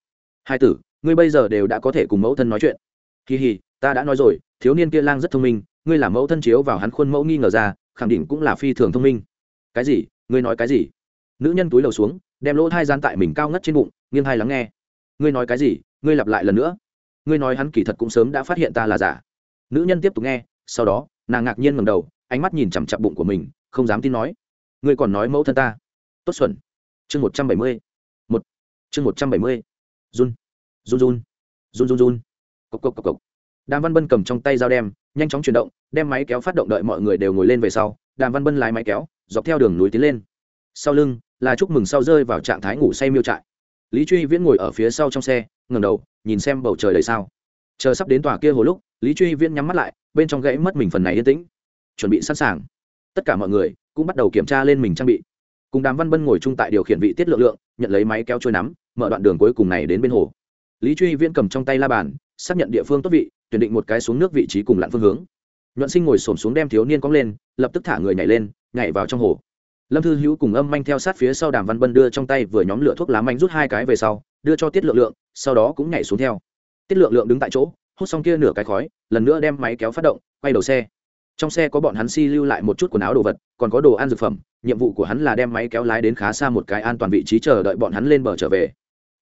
Hai tử, ngươi bây giờ đều đã có thể cùng mẫu thân nói chuyện. Kỳ hì, ta đã nói rồi, thiếu niên kia lang rất thông minh ngươi là mẫu thân chiếu vào hắn khuôn mẫu nghi ngờ ra, khẳng định cũng là phi thường thông minh. Cái gì? Ngươi nói cái gì? Nữ nhân túi lầu xuống, đem lỗ thai gian tại mình cao ngất trên bụng, nghiêng hai lắng nghe. Ngươi nói cái gì? Ngươi lặp lại lần nữa. Ngươi nói hắn kỳ thật cũng sớm đã phát hiện ta là giả. Nữ nhân tiếp tục nghe, sau đó, nàng ngạc nhiên ngầm đầu, ánh mắt nhìn chằm chặp bụng của mình, không dám tin nói. Ngươi còn nói mẫu thân ta. Tốt xuẩn. Chương một trăm bảy mươi. Một. Chương một trăm bảy mươi. Run. Run run. Run run run. Cộc cộc cộc cộc. Đàm văn bân cầm trong tay dao đem nhanh chóng chuyển động, đem máy kéo phát động đợi mọi người đều ngồi lên về sau, đàm văn bân lái máy kéo, dọc theo đường núi tiến lên. Sau lưng là chúc mừng sau rơi vào trạng thái ngủ say miêu trại. Lý truy viễn ngồi ở phía sau trong xe ngầm đầu, nhìn xem bầu trời đầy sao. Chờ sắp đến tòa kia hồ lúc, lý truy viễn nhắm mắt lại, bên trong gãy mất mình phần này yên tĩnh. Chuẩn bị sẵn sàng. Tất cả mọi người cũng bắt đầu kiểm tra lên mình trang bị. Cùng đàm văn bân ngồi chung tại điều khiển vị tiết lượng lượng, nhận lấy máy kéo trôi nắm, mở đoạn đường cuối cùng này đến bên hồ lý truy viễn cầm trong tay la bàn, xác nhận địa phương tốt vị, tuyển định một cái xuống nước vị trí cùng lặn phương hướng. Nhuận sinh ngồi xổm xuống đem thiếu niên cóng lên, lập tức thả người nhảy lên, nhảy vào trong hồ. Lâm thư hữu cùng âm manh theo sát phía sau đàm văn bân đưa trong tay vừa nhóm lửa thuốc lá manh rút hai cái về sau, đưa cho tiết lượng lượng, sau đó cũng nhảy xuống theo. Tiết lượng lượng đứng tại chỗ, hút xong kia nửa cái khói, lần nữa đem máy kéo phát động, quay đầu xe. Trong xe có bọn hắn si lưu lại một chút quần áo đồ vật, còn có đồ ăn dược phẩm, nhiệm vụ của hắn là đem máy kéo lái đến khá xa một cái an toàn vị trí chờ đợi bọn hắn lên bờ trở về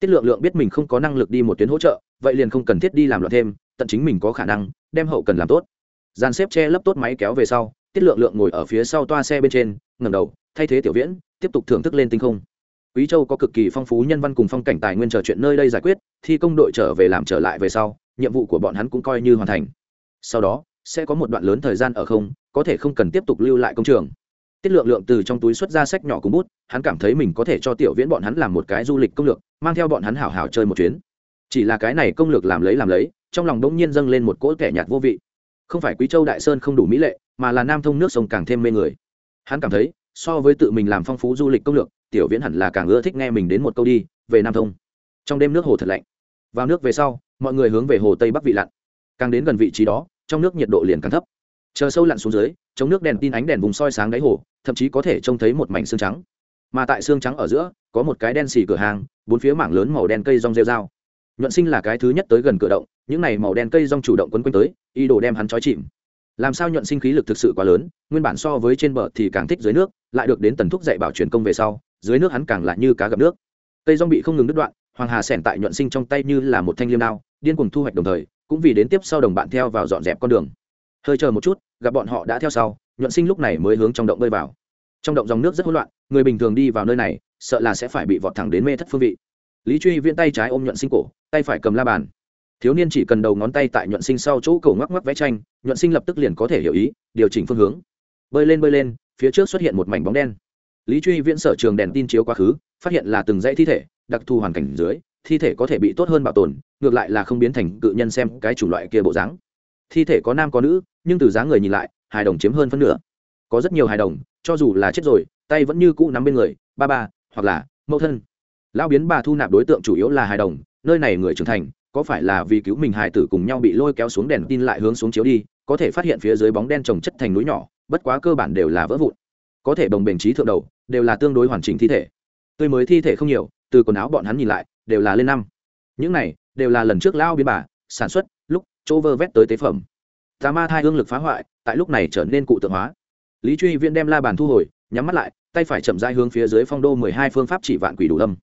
tiết lượng lượng biết mình không có năng lực đi một tuyến hỗ trợ, vậy liền không cần thiết đi làm loạn thêm, tận chính mình có khả năng, đem hậu cần làm tốt. Dàn xếp che lấp tốt máy kéo về sau, tiết lượng lượng ngồi ở phía sau toa xe bên trên ngầm đầu, thay thế tiểu viễn, tiếp tục thưởng thức lên tinh không. Quý châu có cực kỳ phong phú nhân văn cùng phong cảnh tài nguyên trò chuyện nơi đây giải quyết, thi công đội trở về làm trở lại về sau, nhiệm vụ của bọn hắn cũng coi như hoàn thành. Sau đó, sẽ có một đoạn lớn thời gian ở không, có thể không cần tiếp tục lưu lại công trường. Tiết lượng lượng từ trong túi xuất ra sách nhỏ cùng bút hắn cảm thấy mình có thể cho tiểu viễn bọn hắn làm một cái du lịch công lược, mang theo bọn hắn hảo hảo chơi một chuyến. Chỉ là cái này công lược làm lấy làm lấy, trong lòng bỗng nhiên dâng lên một cỗ kẻ nhạt vô vị. Không phải quý châu đại sơn không đủ mỹ lệ, mà là nam thông nước sông càng thêm mê người. Hắn cảm thấy, so với tự mình làm phong phú du lịch công lược, tiểu viễn hẳn là càng ưa thích nghe mình đến một câu đi, về nam thông. Trong đêm nước hồ thật lạnh. Vào nước về sau, mọi người hướng về hồ tây bắc vị lặn. Càng đến gần vị trí đó, trong nước nhiệt độ liền càng thấp. Chờ sâu lặn xuống dưới, chống nước đèn tin ánh đèn vùng soi sáng đáy hồ, thậm chí có thể trông thấy một mảnh xương trắng mà tại xương trắng ở giữa, có một cái đen xì cửa hàng, bốn phía mảng lớn màu đen cây rong rêu dao nhuận sinh là cái thứ nhất tới gần cửa động, những này màu đen cây rong chủ động quấn quanh tới y đồ đem hắn trói chìm. Làm sao nhuận sinh khí lực thực sự quá lớn, nguyên bản so với trên bờ thì càng thích dưới nước, lại được đến tần thúc dạy bảo truyền công về sau, dưới nước hắn càng lại như cá gặp nước. Cây rong bị không ngừng đứt đoạn, hoàng hà sẻn tại nhuận sinh trong tay như là một thanh liêm đao, điên cuồng thu hoạch đồng thời, cũng vì đến tiếp sau đồng bạn theo vào dọn dẹp con đường. Hơi chờ một chút, gặp bọn họ đã theo sau, nhuận sinh lúc này mới hướng trong động bơi vào trong động dòng nước rất hỗn loạn, người bình thường đi vào nơi này, sợ là sẽ phải bị vọt thẳng đến mê thất phương vị. Lý truy viễn tay trái ôm nhuận sinh cổ, tay phải cầm la bàn. Thiếu niên chỉ cần đầu ngón tay tại nhuận sinh sau chỗ cổ ngoắc ngoắc vẽ tranh, nhuận sinh lập tức liền có thể hiểu ý, điều chỉnh phương hướng. Bơi lên bơi lên, phía trước xuất hiện một mảnh bóng đen. Lý truy viễn sở trường đèn tin chiếu quá khứ, phát hiện là từng dãy thi thể, đặc thù hoàn cảnh dưới, thi thể có thể bị tốt hơn bảo tồn, ngược lại là không biến thành cự nhân xem cái chủng loại kia bộ dáng. Thi thể có nam có nữ, nhưng từ dáng người nhìn lại, hài đồng chiếm hơn phân nửa có rất nhiều hài đồng, cho dù là chết rồi, tay vẫn như cũ nắm bên người, ba ba, hoặc là mẫu thân. Lão biến bà thu nạp đối tượng chủ yếu là hài đồng, nơi này người trưởng thành, có phải là vì cứu mình hài tử cùng nhau bị lôi kéo xuống đèn tin lại hướng xuống chiếu đi, có thể phát hiện phía dưới bóng đen trồng chất thành núi nhỏ, bất quá cơ bản đều là vỡ vụn. Có thể đồng bền trí thượng đầu, đều là tương đối hoàn chỉnh thi thể. Tươi mới thi thể không nhiều, từ quần áo bọn hắn nhìn lại, đều là lên năm. Những này, đều là lần trước lao biến bà, sản xuất, lúc chỗ vơ vét tới tế phẩm. Tà ma thai hương lực phá hoại, tại lúc này trở nên cụ tượng hóa lý truy viễn đem la bàn thu hồi, nhắm mắt lại, tay phải chậm dai hướng phía dưới phong đô mười hai phương pháp chỉ vạn quỷ đủ âm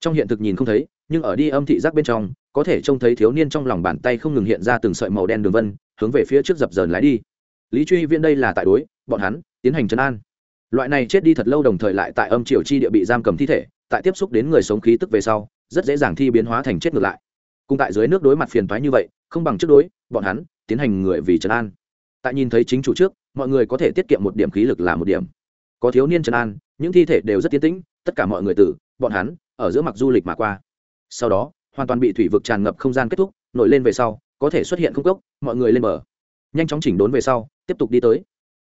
trong hiện thực nhìn không thấy, nhưng ở đi âm thị giác bên trong, có thể trông thấy thiếu niên trong lòng bàn tay không ngừng hiện ra từng sợi màu đen đường vân, hướng về phía trước dập dờn lái đi. Lý truy viễn đây là tại đối, bọn hắn tiến hành chấn an. Loại này chết đi thật lâu đồng thời lại tại âm triều chi địa bị giam cầm thi thể, tại tiếp xúc đến người sống khí tức về sau, rất dễ dàng thi biến hóa thành chết ngược lại. Cùng tại dưới nước đối mặt phiền toái như vậy, không bằng trước đối, bọn hắn tiến hành người vì trấn an. Tại nhìn thấy chính chủ trước mọi người có thể tiết kiệm một điểm khí lực là một điểm. Có thiếu niên trần an, những thi thể đều rất tiến tĩnh, tất cả mọi người tử, bọn hắn, ở giữa mặc du lịch mà qua. Sau đó, hoàn toàn bị thủy vực tràn ngập không gian kết thúc, nổi lên về sau, có thể xuất hiện không cốc, mọi người lên bờ. Nhanh chóng chỉnh đốn về sau, tiếp tục đi tới.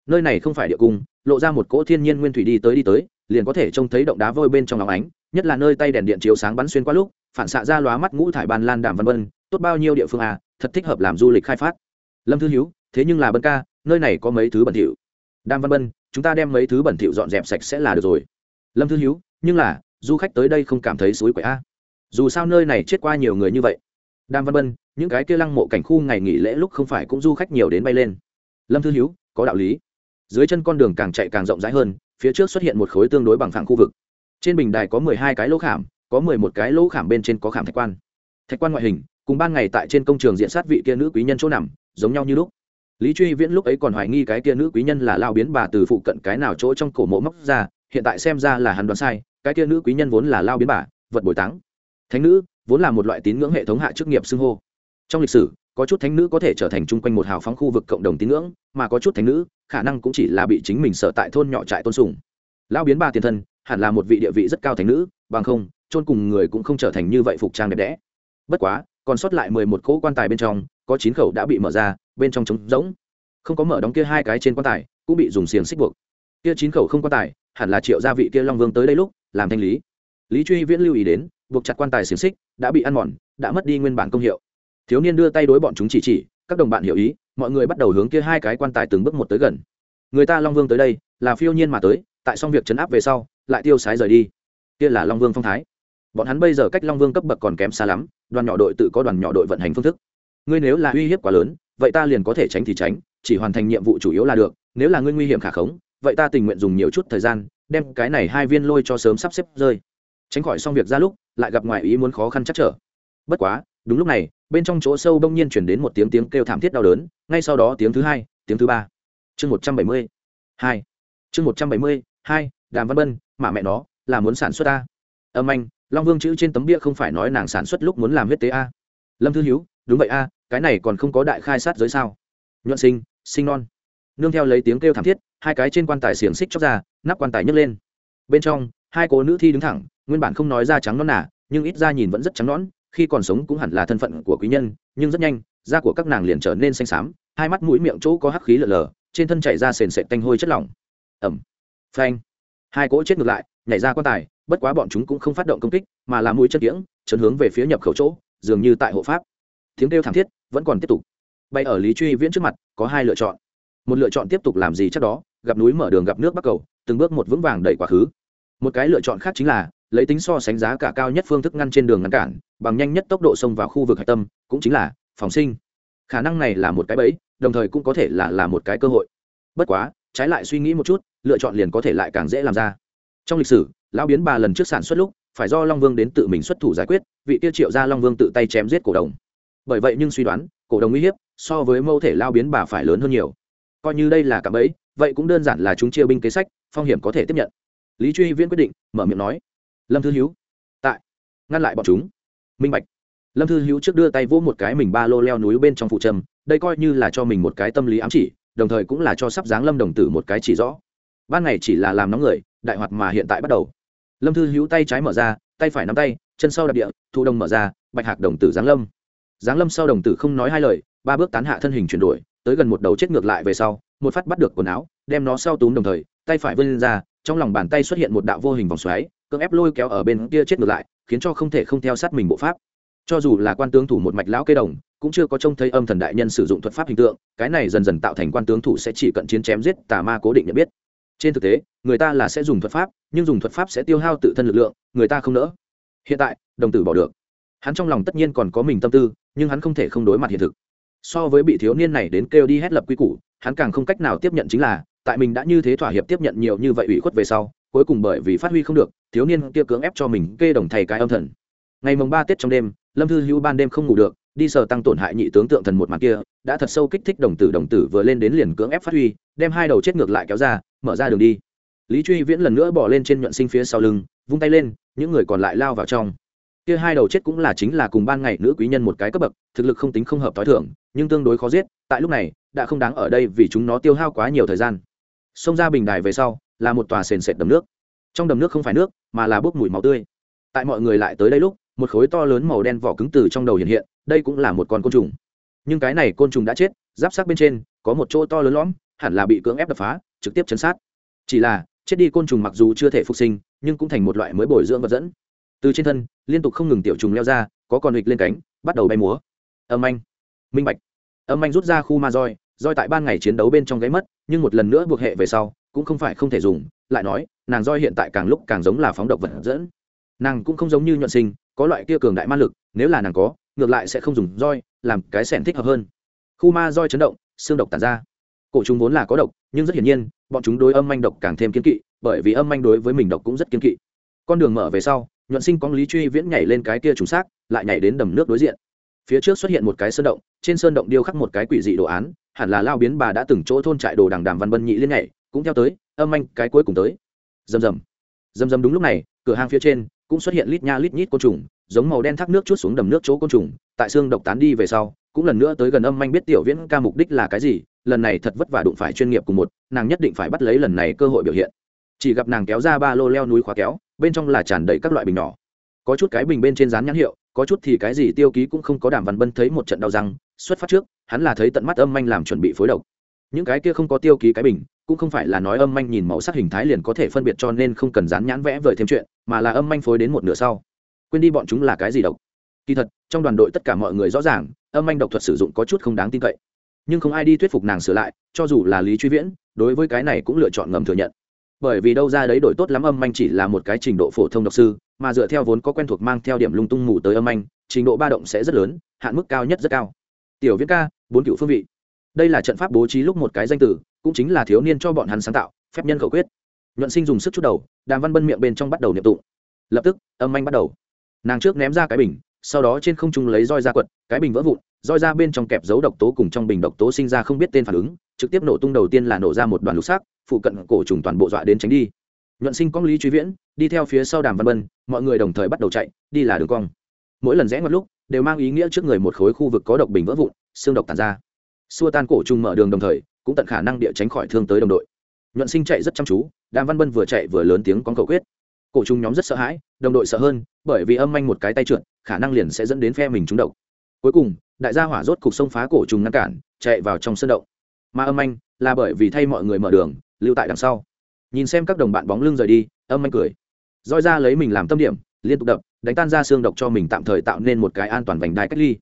Nơi này không phải địa cung, lộ ra một cỗ thiên nhiên nguyên thủy đi tới đi tới, liền có thể trông thấy động đá vôi bên trong óng ánh, nhất là nơi tay đèn điện chiếu sáng bắn xuyên qua lúc, phản xạ ra lóa mắt ngũ thải bàn lan đàm vân vân, tốt bao nhiêu địa phương à thật thích hợp làm du lịch khai phát. Lâm thư hiếu, thế nhưng là bân ca nơi này có mấy thứ bẩn thỉu. Đam văn bân, chúng ta đem mấy thứ bẩn thỉu dọn dẹp sạch sẽ là được rồi. Lâm thư hiếu, nhưng là, du khách tới đây không cảm thấy suối quậy a. Dù sao nơi này chết qua nhiều người như vậy. Đam văn bân, những cái kia lăng mộ cảnh khu ngày nghỉ lễ lúc không phải cũng du khách nhiều đến bay lên. Lâm thư hiếu, có đạo lý. Dưới chân con đường càng chạy càng rộng rãi hơn, phía trước xuất hiện một khối tương đối bằng phẳng khu vực. Trên bình đài có mười hai cái lỗ khảm, có mười một cái lỗ khảm bên trên có khảm thạch quan. Thạch quan ngoại hình, cùng ban ngày tại trên công trường diện sát vị kia nữ quý nhân chỗ nằm, giống nhau như lúc lý truy viễn lúc ấy còn hoài nghi cái kia nữ quý nhân là lao biến bà từ phụ cận cái nào chỗ trong cổ mộ móc ra, hiện tại xem ra là hắn đoán sai, cái kia nữ quý nhân vốn là lao biến bà, vật bồi táng. Thánh nữ vốn là một loại tín ngưỡng hệ thống hạ chức nghiệp xưng hô. Trong lịch sử, có chút thánh nữ có thể trở thành chung quanh một hào phóng khu vực cộng đồng tín ngưỡng, mà có chút thánh nữ, khả năng cũng chỉ là bị chính mình sở tại thôn nhỏ trại tôn sùng. Lão biến Bà tiền thân, hẳn là một vị địa vị rất cao thánh nữ, bằng không, chôn cùng người cũng không trở thành như vậy phục trang đẹp đẽ. Bất quá, còn sót lại mười một cỗ quan tài bên trong, có chín khẩu đã bị mở ra bên trong trống rỗng. Không có mở đóng kia hai cái trên quan tài, cũng bị dùng xiềng xích buộc. Kia chín khẩu không quan tài, hẳn là triệu gia vị kia long vương tới đây lúc, làm thanh lý. Lý truy viễn lưu ý đến, buộc chặt quan tài xiềng xích, đã bị ăn mòn, đã mất đi nguyên bản công hiệu. Thiếu niên đưa tay đối bọn chúng chỉ chỉ, các đồng bạn hiểu ý, mọi người bắt đầu hướng kia hai cái quan tài từng bước một tới gần. Người ta long vương tới đây, là phiêu nhiên mà tới, tại xong việc chấn áp về sau, lại tiêu sái rời đi. Kia là long vương phong thái. Bọn hắn bây giờ cách long vương cấp bậc còn kém xa lắm, đoàn nhỏ đội tự có đoàn nhỏ đội vận hành phương thức. Ngươi nếu là uy hiếp quá lớn vậy ta liền có thể tránh thì tránh, chỉ hoàn thành nhiệm vụ chủ yếu là được, nếu là ngươi nguy hiểm khả khống, vậy ta tình nguyện dùng nhiều chút thời gian, đem cái này hai viên lôi cho sớm sắp xếp rơi. Tránh khỏi xong việc ra lúc, lại gặp ngoài ý muốn khó khăn chắc trở. Bất quá, đúng lúc này, bên trong chỗ sâu đông nhiên chuyển đến một tiếng tiếng kêu thảm thiết đau đớn, ngay sau đó tiếng thứ hai, tiếng thứ ba. Chương một trăm bảy mươi hai. Chương một trăm bảy mươi hai, đàm văn bân mà mẹ nó, là muốn sản xuất a. Âm anh, long vương chữ trên tấm bia không phải nói nàng sản xuất lúc muốn làm huyết tế a. Lâm thư hiếu đúng vậy a, cái này còn không có đại khai sát giới sao? Nhuận sinh sinh non. Nương theo lấy tiếng kêu thảm thiết, hai cái trên quan tài xiềng xích chóc ra, nắp quan tài nhấc lên. Bên trong, hai cô nữ thi đứng thẳng, nguyên bản không nói ra trắng non nả nhưng ít ra nhìn vẫn rất trắng nón khi còn sống cũng hẳn là thân phận của quý nhân, nhưng rất nhanh, da của các nàng liền trở nên xanh xám, hai mắt mũi miệng chỗ có hắc khí lở lờ, trên thân chảy ra sền sệt tanh hôi chất lỏng. Ẩm. Phanh. Hai cỗ chết ngược lại, nhảy ra quan tài, bất quá bọn chúng cũng không phát động công kích, mà là mũi chân kiễng, chấn hướng về phía nhập khẩu chỗ, dường như tại hộ pháp tiếng kêu thảm thiết vẫn còn tiếp tục. Bay ở lý truy viễn trước mặt, có hai lựa chọn. Một lựa chọn tiếp tục làm gì chắc đó, gặp núi mở đường gặp nước bắc cầu, từng bước một vững vàng đẩy quá khứ. Một cái lựa chọn khác chính là, lấy tính so sánh giá cả cao nhất phương thức ngăn trên đường ngăn cản, bằng nhanh nhất tốc độ xông vào khu vực hạch tâm, cũng chính là, phòng sinh. Khả năng này là một cái bẫy, đồng thời cũng có thể là là một cái cơ hội. Bất quá, trái lại suy nghĩ một chút, lựa chọn liền có thể lại càng dễ làm ra. Trong lịch sử, lão biến bà lần trước sản xuất lúc, phải do long vương đến tự mình xuất thủ giải quyết, vị tiêu triệu ra long vương tự tay chém giết cổ đồng bởi vậy nhưng suy đoán, cổ đồng uy hiếp so với mâu thể lao biến bà phải lớn hơn nhiều. Coi như đây là cả bẫy, vậy cũng đơn giản là chúng chia binh kế sách, phong hiểm có thể tiếp nhận. Lý truy viễn quyết định, mở miệng nói, lâm thư hiếu, tại, ngăn lại bọn chúng. Minh bạch. Lâm thư hiếu trước đưa tay vỗ một cái mình ba lô leo núi bên trong phụ trầm, đây coi như là cho mình một cái tâm lý ám chỉ, đồng thời cũng là cho sắp dáng lâm đồng tử một cái chỉ rõ. Ban ngày chỉ là làm nóng người, đại hoạt mà hiện tại bắt đầu. Lâm thư hiếu tay trái mở ra, tay phải nắm tay, chân sau đạp địa thu đồng mở ra, bạch hạc đồng tử giáng lâm giáng lâm sau đồng tử không nói hai lời, ba bước tán hạ thân hình chuyển đổi, tới gần một đầu chết ngược lại về sau, một phát bắt được quần áo, đem nó sau túm đồng thời, tay phải vươn ra, trong lòng bàn tay xuất hiện một đạo vô hình vòng xoáy, cưỡng ép lôi kéo ở bên kia chết ngược lại, khiến cho không thể không theo sát mình bộ pháp. Cho dù là quan tướng thủ một mạch lão cây đồng, cũng chưa có trông thấy âm thần đại nhân sử dụng thuật pháp hình tượng, cái này dần dần tạo thành quan tướng thủ sẽ chỉ cận chiến chém giết tà ma cố định nhận biết. Trên thực tế, người ta là sẽ dùng thuật pháp, nhưng dùng thuật pháp sẽ tiêu hao tự thân lực lượng, người ta không nỡ. Hiện tại, đồng tử bỏ được hắn trong lòng tất nhiên còn có mình tâm tư, nhưng hắn không thể không đối mặt hiện thực. So với bị thiếu niên này đến kêu đi hét lập quy củ, hắn càng không cách nào tiếp nhận chính là, tại mình đã như thế thỏa hiệp tiếp nhận nhiều như vậy ủy khuất về sau, cuối cùng bởi vì phát huy không được, thiếu niên kia cưỡng ép cho mình kê đồng thầy cái âm thần. Ngày mồng ba tết trong đêm, lâm thư hữu ban đêm không ngủ được, đi sờ tăng tổn hại nhị tướng tượng thần một mặt kia, đã thật sâu kích thích đồng tử đồng tử vừa lên đến liền cưỡng ép phát huy, đem hai đầu chết ngược lại kéo ra, mở ra đường đi. Lý truy viễn lần nữa bỏ lên trên nhuận sinh phía sau lưng, vung tay lên, những người còn lại lao vào trong kia hai đầu chết cũng là chính là cùng ban ngày nữ quý nhân một cái cấp bậc, thực lực không tính không hợp t h o i thưởng nhưng tương đối khó giết, tại lúc này, đã không đáng ở đây vì chúng nó tiêu hao quá nhiều thời gian. Xông ra bình đài về sau, là một tòa sền sệt đầm nước. Trong đầm nước không phải nước, mà là bốc mùi máu tươi. Tại mọi người lại tới đây lúc, một khối to lớn màu đen vỏ cứng từ trong đầu hiện hiện, đây cũng là một con côn trùng. Nhưng cái này côn trùng đã chết, giáp sát bên trên, có một chỗ to lớn lõm, hẳn là bị cưỡng ép đập phá, trực tiếp chấn sát. Chỉ là, chết đi côn trùng mặc dù chưa thể phục sinh, nhưng cũng thành một loại mới bồi dưỡng vật dẫn từ trên thân, liên tục không ngừng tiểu trùng leo ra, có còn hịch lên cánh, bắt đầu bay múa. Âm anh minh bạch. Âm anh rút ra khu ma roi roi tại ban ngày chiến đấu bên trong gáy mất, nhưng một lần nữa buộc hệ về sau, cũng không phải không thể dùng, lại nói, nàng roi hiện tại càng lúc càng giống là phóng độc vật dẫn. Nàng cũng không giống như nhuận sinh, có loại kia cường đại ma lực, nếu là nàng có, ngược lại sẽ không dùng roi, làm cái sẻn thích hợp hơn. Khu ma roi chấn động, xương độc tàn ra. Cổ chúng vốn là có độc, nhưng rất hiển nhiên, bọn chúng đối âm anh độc càng thêm kiên kỵ, bởi vì âm anh đối với mình độc cũng rất kiên kỵ. Con đường mở về sau nhuận sinh có lý truy viễn nhảy lên cái kia trùng xác, lại nhảy đến đầm nước đối diện. Phía trước xuất hiện một cái sơn động, trên sơn động điêu khắc một cái quỷ dị đồ án, hẳn là lao biến bà đã từng chỗ thôn trại đồ đằng đàm văn bân nhị liên nhảy, cũng theo tới, âm anh, cái cuối cùng tới. Rầm rầm. Rầm rầm đúng lúc này, cửa hàng phía trên, cũng xuất hiện lít nha lít nhít côn trùng, giống màu đen thác nước chút xuống đầm nước chỗ côn trùng, tại xương độc tán đi về sau, cũng lần nữa tới gần âm anh biết tiểu viễn ca mục đích là cái gì, lần này thật vất vả đụng phải chuyên nghiệp cùng một, nàng nhất định phải bắt lấy lần này cơ hội biểu hiện. Chỉ gặp nàng kéo ra ba lô leo núi khóa kéo bên trong là tràn đầy các loại bình nhỏ. Có chút cái bình bên trên dán nhãn hiệu, có chút thì cái gì tiêu ký cũng không có đàm văn bân thấy một trận đau răng, xuất phát trước, hắn là thấy tận mắt âm anh làm chuẩn bị phối độc. Những cái kia không có tiêu ký cái bình, cũng không phải là nói âm anh nhìn màu sắc hình thái liền có thể phân biệt cho nên không cần dán nhãn vẽ vời thêm chuyện, mà là âm anh phối đến một nửa sau. Quên đi bọn chúng là cái gì độc. Kỳ thật, trong đoàn đội tất cả mọi người rõ ràng, âm anh độc thuật sử dụng có chút không đáng tin cậy. Nhưng không ai đi thuyết phục nàng sửa lại, cho dù là lý truy viễn, đối với cái này cũng lựa chọn ngầm thừa nhận bởi vì đâu ra đấy đổi tốt lắm âm anh chỉ là một cái trình độ phổ thông độc sư, mà dựa theo vốn có quen thuộc mang theo điểm lung tung mù tới âm anh trình độ ba động sẽ rất lớn, hạn mức cao nhất rất cao. Tiểu viễn ca, bốn cựu phương vị. Đây là trận pháp bố trí lúc một cái danh tử, cũng chính là thiếu niên cho bọn hắn sáng tạo, phép nhân khẩu quyết. Nhuận sinh dùng sức chút đầu, đàm văn bân miệng bên trong bắt đầu niệm tụng. Lập tức, âm anh bắt đầu. Nàng trước ném ra cái bình, sau đó trên không trung lấy roi ra quật, cái bình vỡ vụn, roi ra bên trong kẹp dấu độc tố cùng trong bình độc tố sinh ra không biết tên phản ứng, trực tiếp nổ tung đầu tiên là nổ ra một đoàn lục xác phụ cận cổ trùng toàn bộ dọa đến tránh đi. Nhuận sinh cong lý truy viễn, đi theo phía sau đàm văn bân, mọi người đồng thời bắt đầu chạy, đi là đường cong. Mỗi lần rẽ ngoặt lúc, đều mang ý nghĩa trước người một khối khu vực có độc bình vỡ vụn, xương độc tàn ra. Xua tan cổ trùng mở đường đồng thời, cũng tận khả năng địa tránh khỏi thương tới đồng đội. Nhuận sinh chạy rất chăm chú, đàm văn bân vừa chạy vừa lớn tiếng con cầu quyết. Cổ trùng nhóm rất sợ hãi, đồng đội sợ hơn, bởi vì âm manh một cái tay trượt, khả năng liền sẽ dẫn đến phe mình trúng độc. Cuối cùng, đại gia hỏa rốt cục sông phá cổ trùng ngăn cản, chạy vào trong sân động. Mà âm anh là bởi vì thay mọi người mở đường lưu tại đằng sau. Nhìn xem các đồng bạn bóng lưng rời đi, âm anh cười. Roi ra lấy mình làm tâm điểm, liên tục đập, đánh tan ra xương độc cho mình tạm thời tạo nên một cái an toàn vành đai cách ly.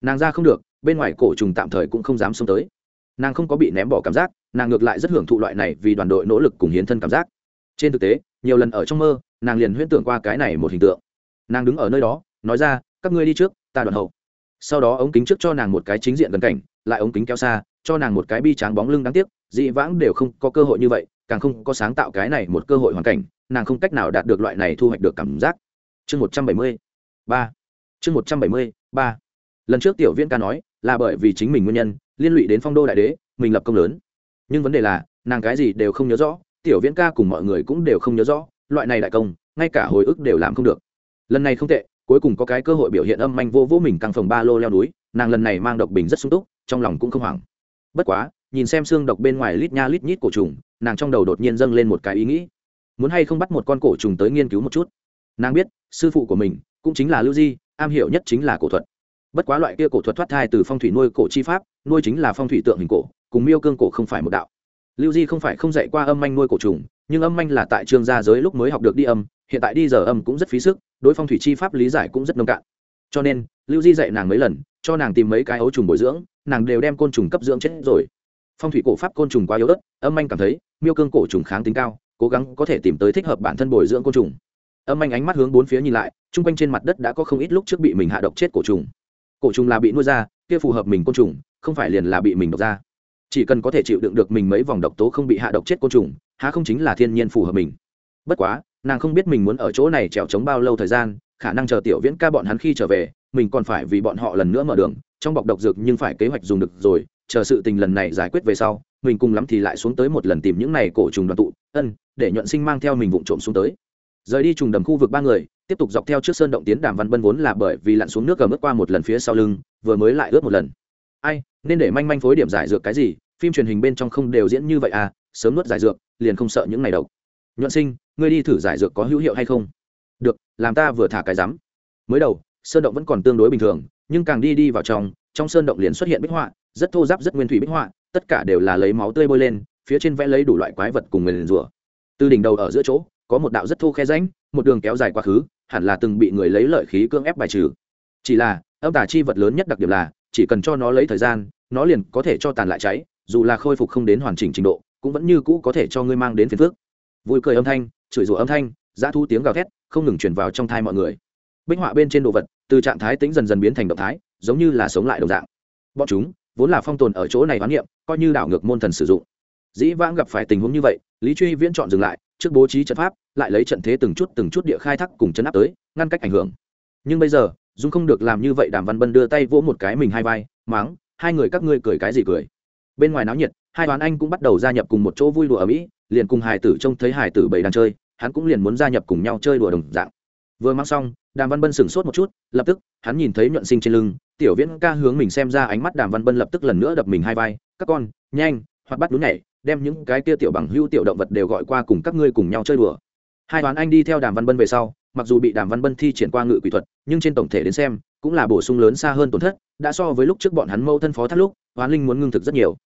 Nàng ra không được, bên ngoài cổ trùng tạm thời cũng không dám xông tới. Nàng không có bị ném bỏ cảm giác, nàng ngược lại rất hưởng thụ loại này vì đoàn đội nỗ lực cùng hiến thân cảm giác. Trên thực tế, nhiều lần ở trong mơ, nàng liền huyễn tưởng qua cái này một hình tượng. Nàng đứng ở nơi đó, nói ra, các ngươi đi trước, ta đoạn hậu. Sau đó ống kính trước cho nàng một cái chính diện gần cảnh, lại ống kính kéo xa, cho nàng một cái bi tráng bóng lưng đáng tiếc dị vãng đều không có cơ hội như vậy, càng không có sáng tạo cái này một cơ hội hoàn cảnh, nàng không cách nào đạt được loại này thu hoạch được cảm giác. Chương một trăm bảy mươi ba. Chương một trăm bảy mươi ba. Lần trước tiểu viên ca nói là bởi vì chính mình nguyên nhân, liên lụy đến phong đô đại đế, mình lập công lớn. Nhưng vấn đề là, nàng cái gì đều không nhớ rõ, tiểu viễn ca cùng mọi người cũng đều không nhớ rõ, loại này đại công, ngay cả hồi ức đều làm không được. Lần này không tệ, cuối cùng có cái cơ hội biểu hiện âm manh vô vô mình căng phòng ba lô leo núi, nàng lần này mang độc bình rất sung túc, trong lòng cũng không hoảng. Bất quá nhìn xem xương độc bên ngoài lít nha lít nhít cổ trùng, nàng trong đầu đột nhiên dâng lên một cái ý nghĩ. Muốn hay không bắt một con cổ trùng tới nghiên cứu một chút? Nàng biết, sư phụ của mình cũng chính là lưu di, am hiểu nhất chính là cổ thuật. Bất quá loại kia cổ thuật thoát thai từ phong thủy nuôi cổ chi pháp, nuôi chính là phong thủy tượng hình cổ, cùng miêu cương cổ không phải một đạo. Lưu di không phải không dạy qua âm anh nuôi cổ trùng, nhưng âm anh là tại trường gia giới lúc mới học được đi âm, hiện tại đi giờ âm cũng rất phí sức, đối phong thủy chi pháp lý giải cũng rất nông cạn. Cho nên, lưu di dạy nàng mấy lần, cho nàng tìm mấy cái ấu trùng bồi dưỡng, nàng đều đem côn trùng cấp dưỡng chết rồi phong thủy cổ pháp côn trùng quá yếu ớt, âm anh cảm thấy, miêu cương cổ trùng kháng tính cao, cố gắng có thể tìm tới thích hợp bản thân bồi dưỡng côn trùng. Âm anh ánh mắt hướng bốn phía nhìn lại, chung quanh trên mặt đất đã có không ít lúc trước bị mình hạ độc chết cổ trùng. Cổ trùng là bị nuôi ra, kia phù hợp mình côn trùng, không phải liền là bị mình độc ra. Chỉ cần có thể chịu đựng được mình mấy vòng độc tố không bị hạ độc chết côn trùng, há không chính là thiên nhiên phù hợp mình. Bất quá, nàng không biết mình muốn ở chỗ này trèo trống bao lâu thời gian, khả năng chờ tiểu viễn ca bọn hắn khi trở về, mình còn phải vì bọn họ lần nữa mở đường, trong bọc độc dược nhưng phải kế hoạch dùng được rồi chờ sự tình lần này giải quyết về sau, mình cùng lắm thì lại xuống tới một lần tìm những này cổ trùng đoàn tụ, ân, để nhuận sinh mang theo mình vụng trộm xuống tới. Rời đi trùng đầm khu vực ba người, tiếp tục dọc theo trước sơn động tiến đàm văn bân vốn là bởi vì lặn xuống nước gầm ướt qua một lần phía sau lưng, vừa mới lại ướt một lần. Ai, nên để manh manh phối điểm giải dược cái gì? Phim truyền hình bên trong không đều diễn như vậy à? Sớm nuốt giải dược, liền không sợ những ngày độc nhuận sinh, ngươi đi thử giải dược có hữu hiệu hay không? Được, làm ta vừa thả cái rắm. Mới đầu, sơn động vẫn còn tương đối bình thường, nhưng càng đi đi vào trong trong sơn động liền xuất hiện bích họa rất thô giáp, rất nguyên thủy bích họa, tất cả đều là lấy máu tươi bôi lên, phía trên vẽ lấy đủ loại quái vật cùng người liền rủa từ đỉnh đầu ở giữa chỗ, có một đạo rất thô khe ránh một đường kéo dài quá khứ, hẳn là từng bị người lấy lợi khí cưỡng ép bài trừ. Chỉ là, âm tả chi vật lớn nhất đặc điểm là, chỉ cần cho nó lấy thời gian, nó liền có thể cho tàn lại cháy, dù là khôi phục không đến hoàn chỉnh trình độ, cũng vẫn như cũ có thể cho ngươi mang đến phiền phước vui cười âm thanh, chửi rủa âm thanh, dã thu tiếng gào thét, không ngừng truyền vào trong thai mọi người. Bích họa bên trên đồ vật, từ trạng thái tính dần dần biến thành động thái, giống như là sống lại đồng dạng. Bọn chúng vốn là phong tồn ở chỗ này hoán niệm, coi như đảo ngược môn thần sử dụng. Dĩ vãng gặp phải tình huống như vậy, lý truy viễn chọn dừng lại, trước bố trí trận pháp, lại lấy trận thế từng chút từng chút địa khai thác cùng chấn áp tới, ngăn cách ảnh hưởng. Nhưng bây giờ, dung không được làm như vậy, đàm văn bân đưa tay vỗ một cái mình hai vai máng hai người các ngươi cười cái gì cười? Bên ngoài náo nhiệt, hai toán anh cũng bắt đầu gia nhập cùng một chỗ vui đùa ở mỹ, liền cùng hải tử trông thấy hải tử bảy đang chơi, hắn cũng liền muốn gia nhập cùng nhau chơi đùa đồng dạng. Vừa mang xong, đàm văn bân sửng sốt một chút, lập tức, hắn nhìn thấy nhuận sinh trên lưng tiểu viễn ca hướng mình xem ra ánh mắt đàm văn bân lập tức lần nữa đập mình hai vai, các con, nhanh hoặc bắt đúng nhảy, đem những cái kia tiểu bằng hữu tiểu động vật đều gọi qua cùng các ngươi cùng nhau chơi đùa. Hai toán anh đi theo đàm văn bân về sau, mặc dù bị đàm văn bân thi triển qua ngự quỷ thuật, nhưng trên tổng thể đến xem, cũng là bổ sung lớn xa hơn tổn thất, đã so với lúc trước bọn hắn mâu thân phó thắt lúc hoán linh muốn ngưng thực rất nhiều.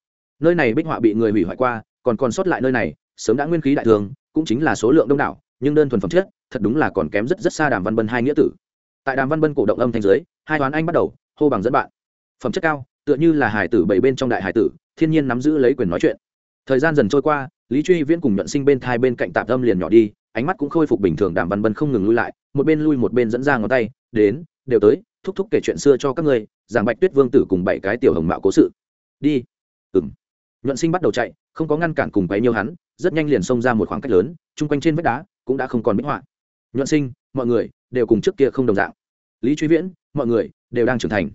Nơi này bích họa bị người hủy hoại qua, còn còn sót lại nơi này, sớm đã nguyên khí đại thường, cũng chính là số lượng đông đảo, nhưng đơn thuần phẩm chất, thật đúng là còn kém rất rất xa đàm văn bân hai nghĩa tử. Tại đàm văn bân cổ động âm thanh giới hai toán anh bắt đầu hô bằng dẫn bạn. Phẩm chất cao, tựa như là hải tử bảy bên trong đại hải tử, thiên nhiên nắm giữ lấy quyền nói chuyện. Thời gian dần trôi qua, lý truy viễn cùng nhuận sinh bên thai bên cạnh tạp âm liền nhỏ đi, ánh mắt cũng khôi phục bình thường đàm văn bân không ngừng lui lại, một bên lui một bên dẫn ra ngón tay, đến, đều tới, thúc thúc kể chuyện xưa cho các ngươi, giảng bạch tuyết vương tử cùng bảy cái tiểu hồng mạo cố sự. Đi. Ừng nhuận sinh bắt đầu chạy, không có ngăn cản cùng quấy nhiều hắn, rất nhanh liền xông ra một khoảng cách lớn, chung quanh trên vách đá cũng đã không còn bích họa. Nhuận sinh, mọi người đều cùng trước kia không đồng dạng lý truy viễn, mọi người đều đang trưởng thành.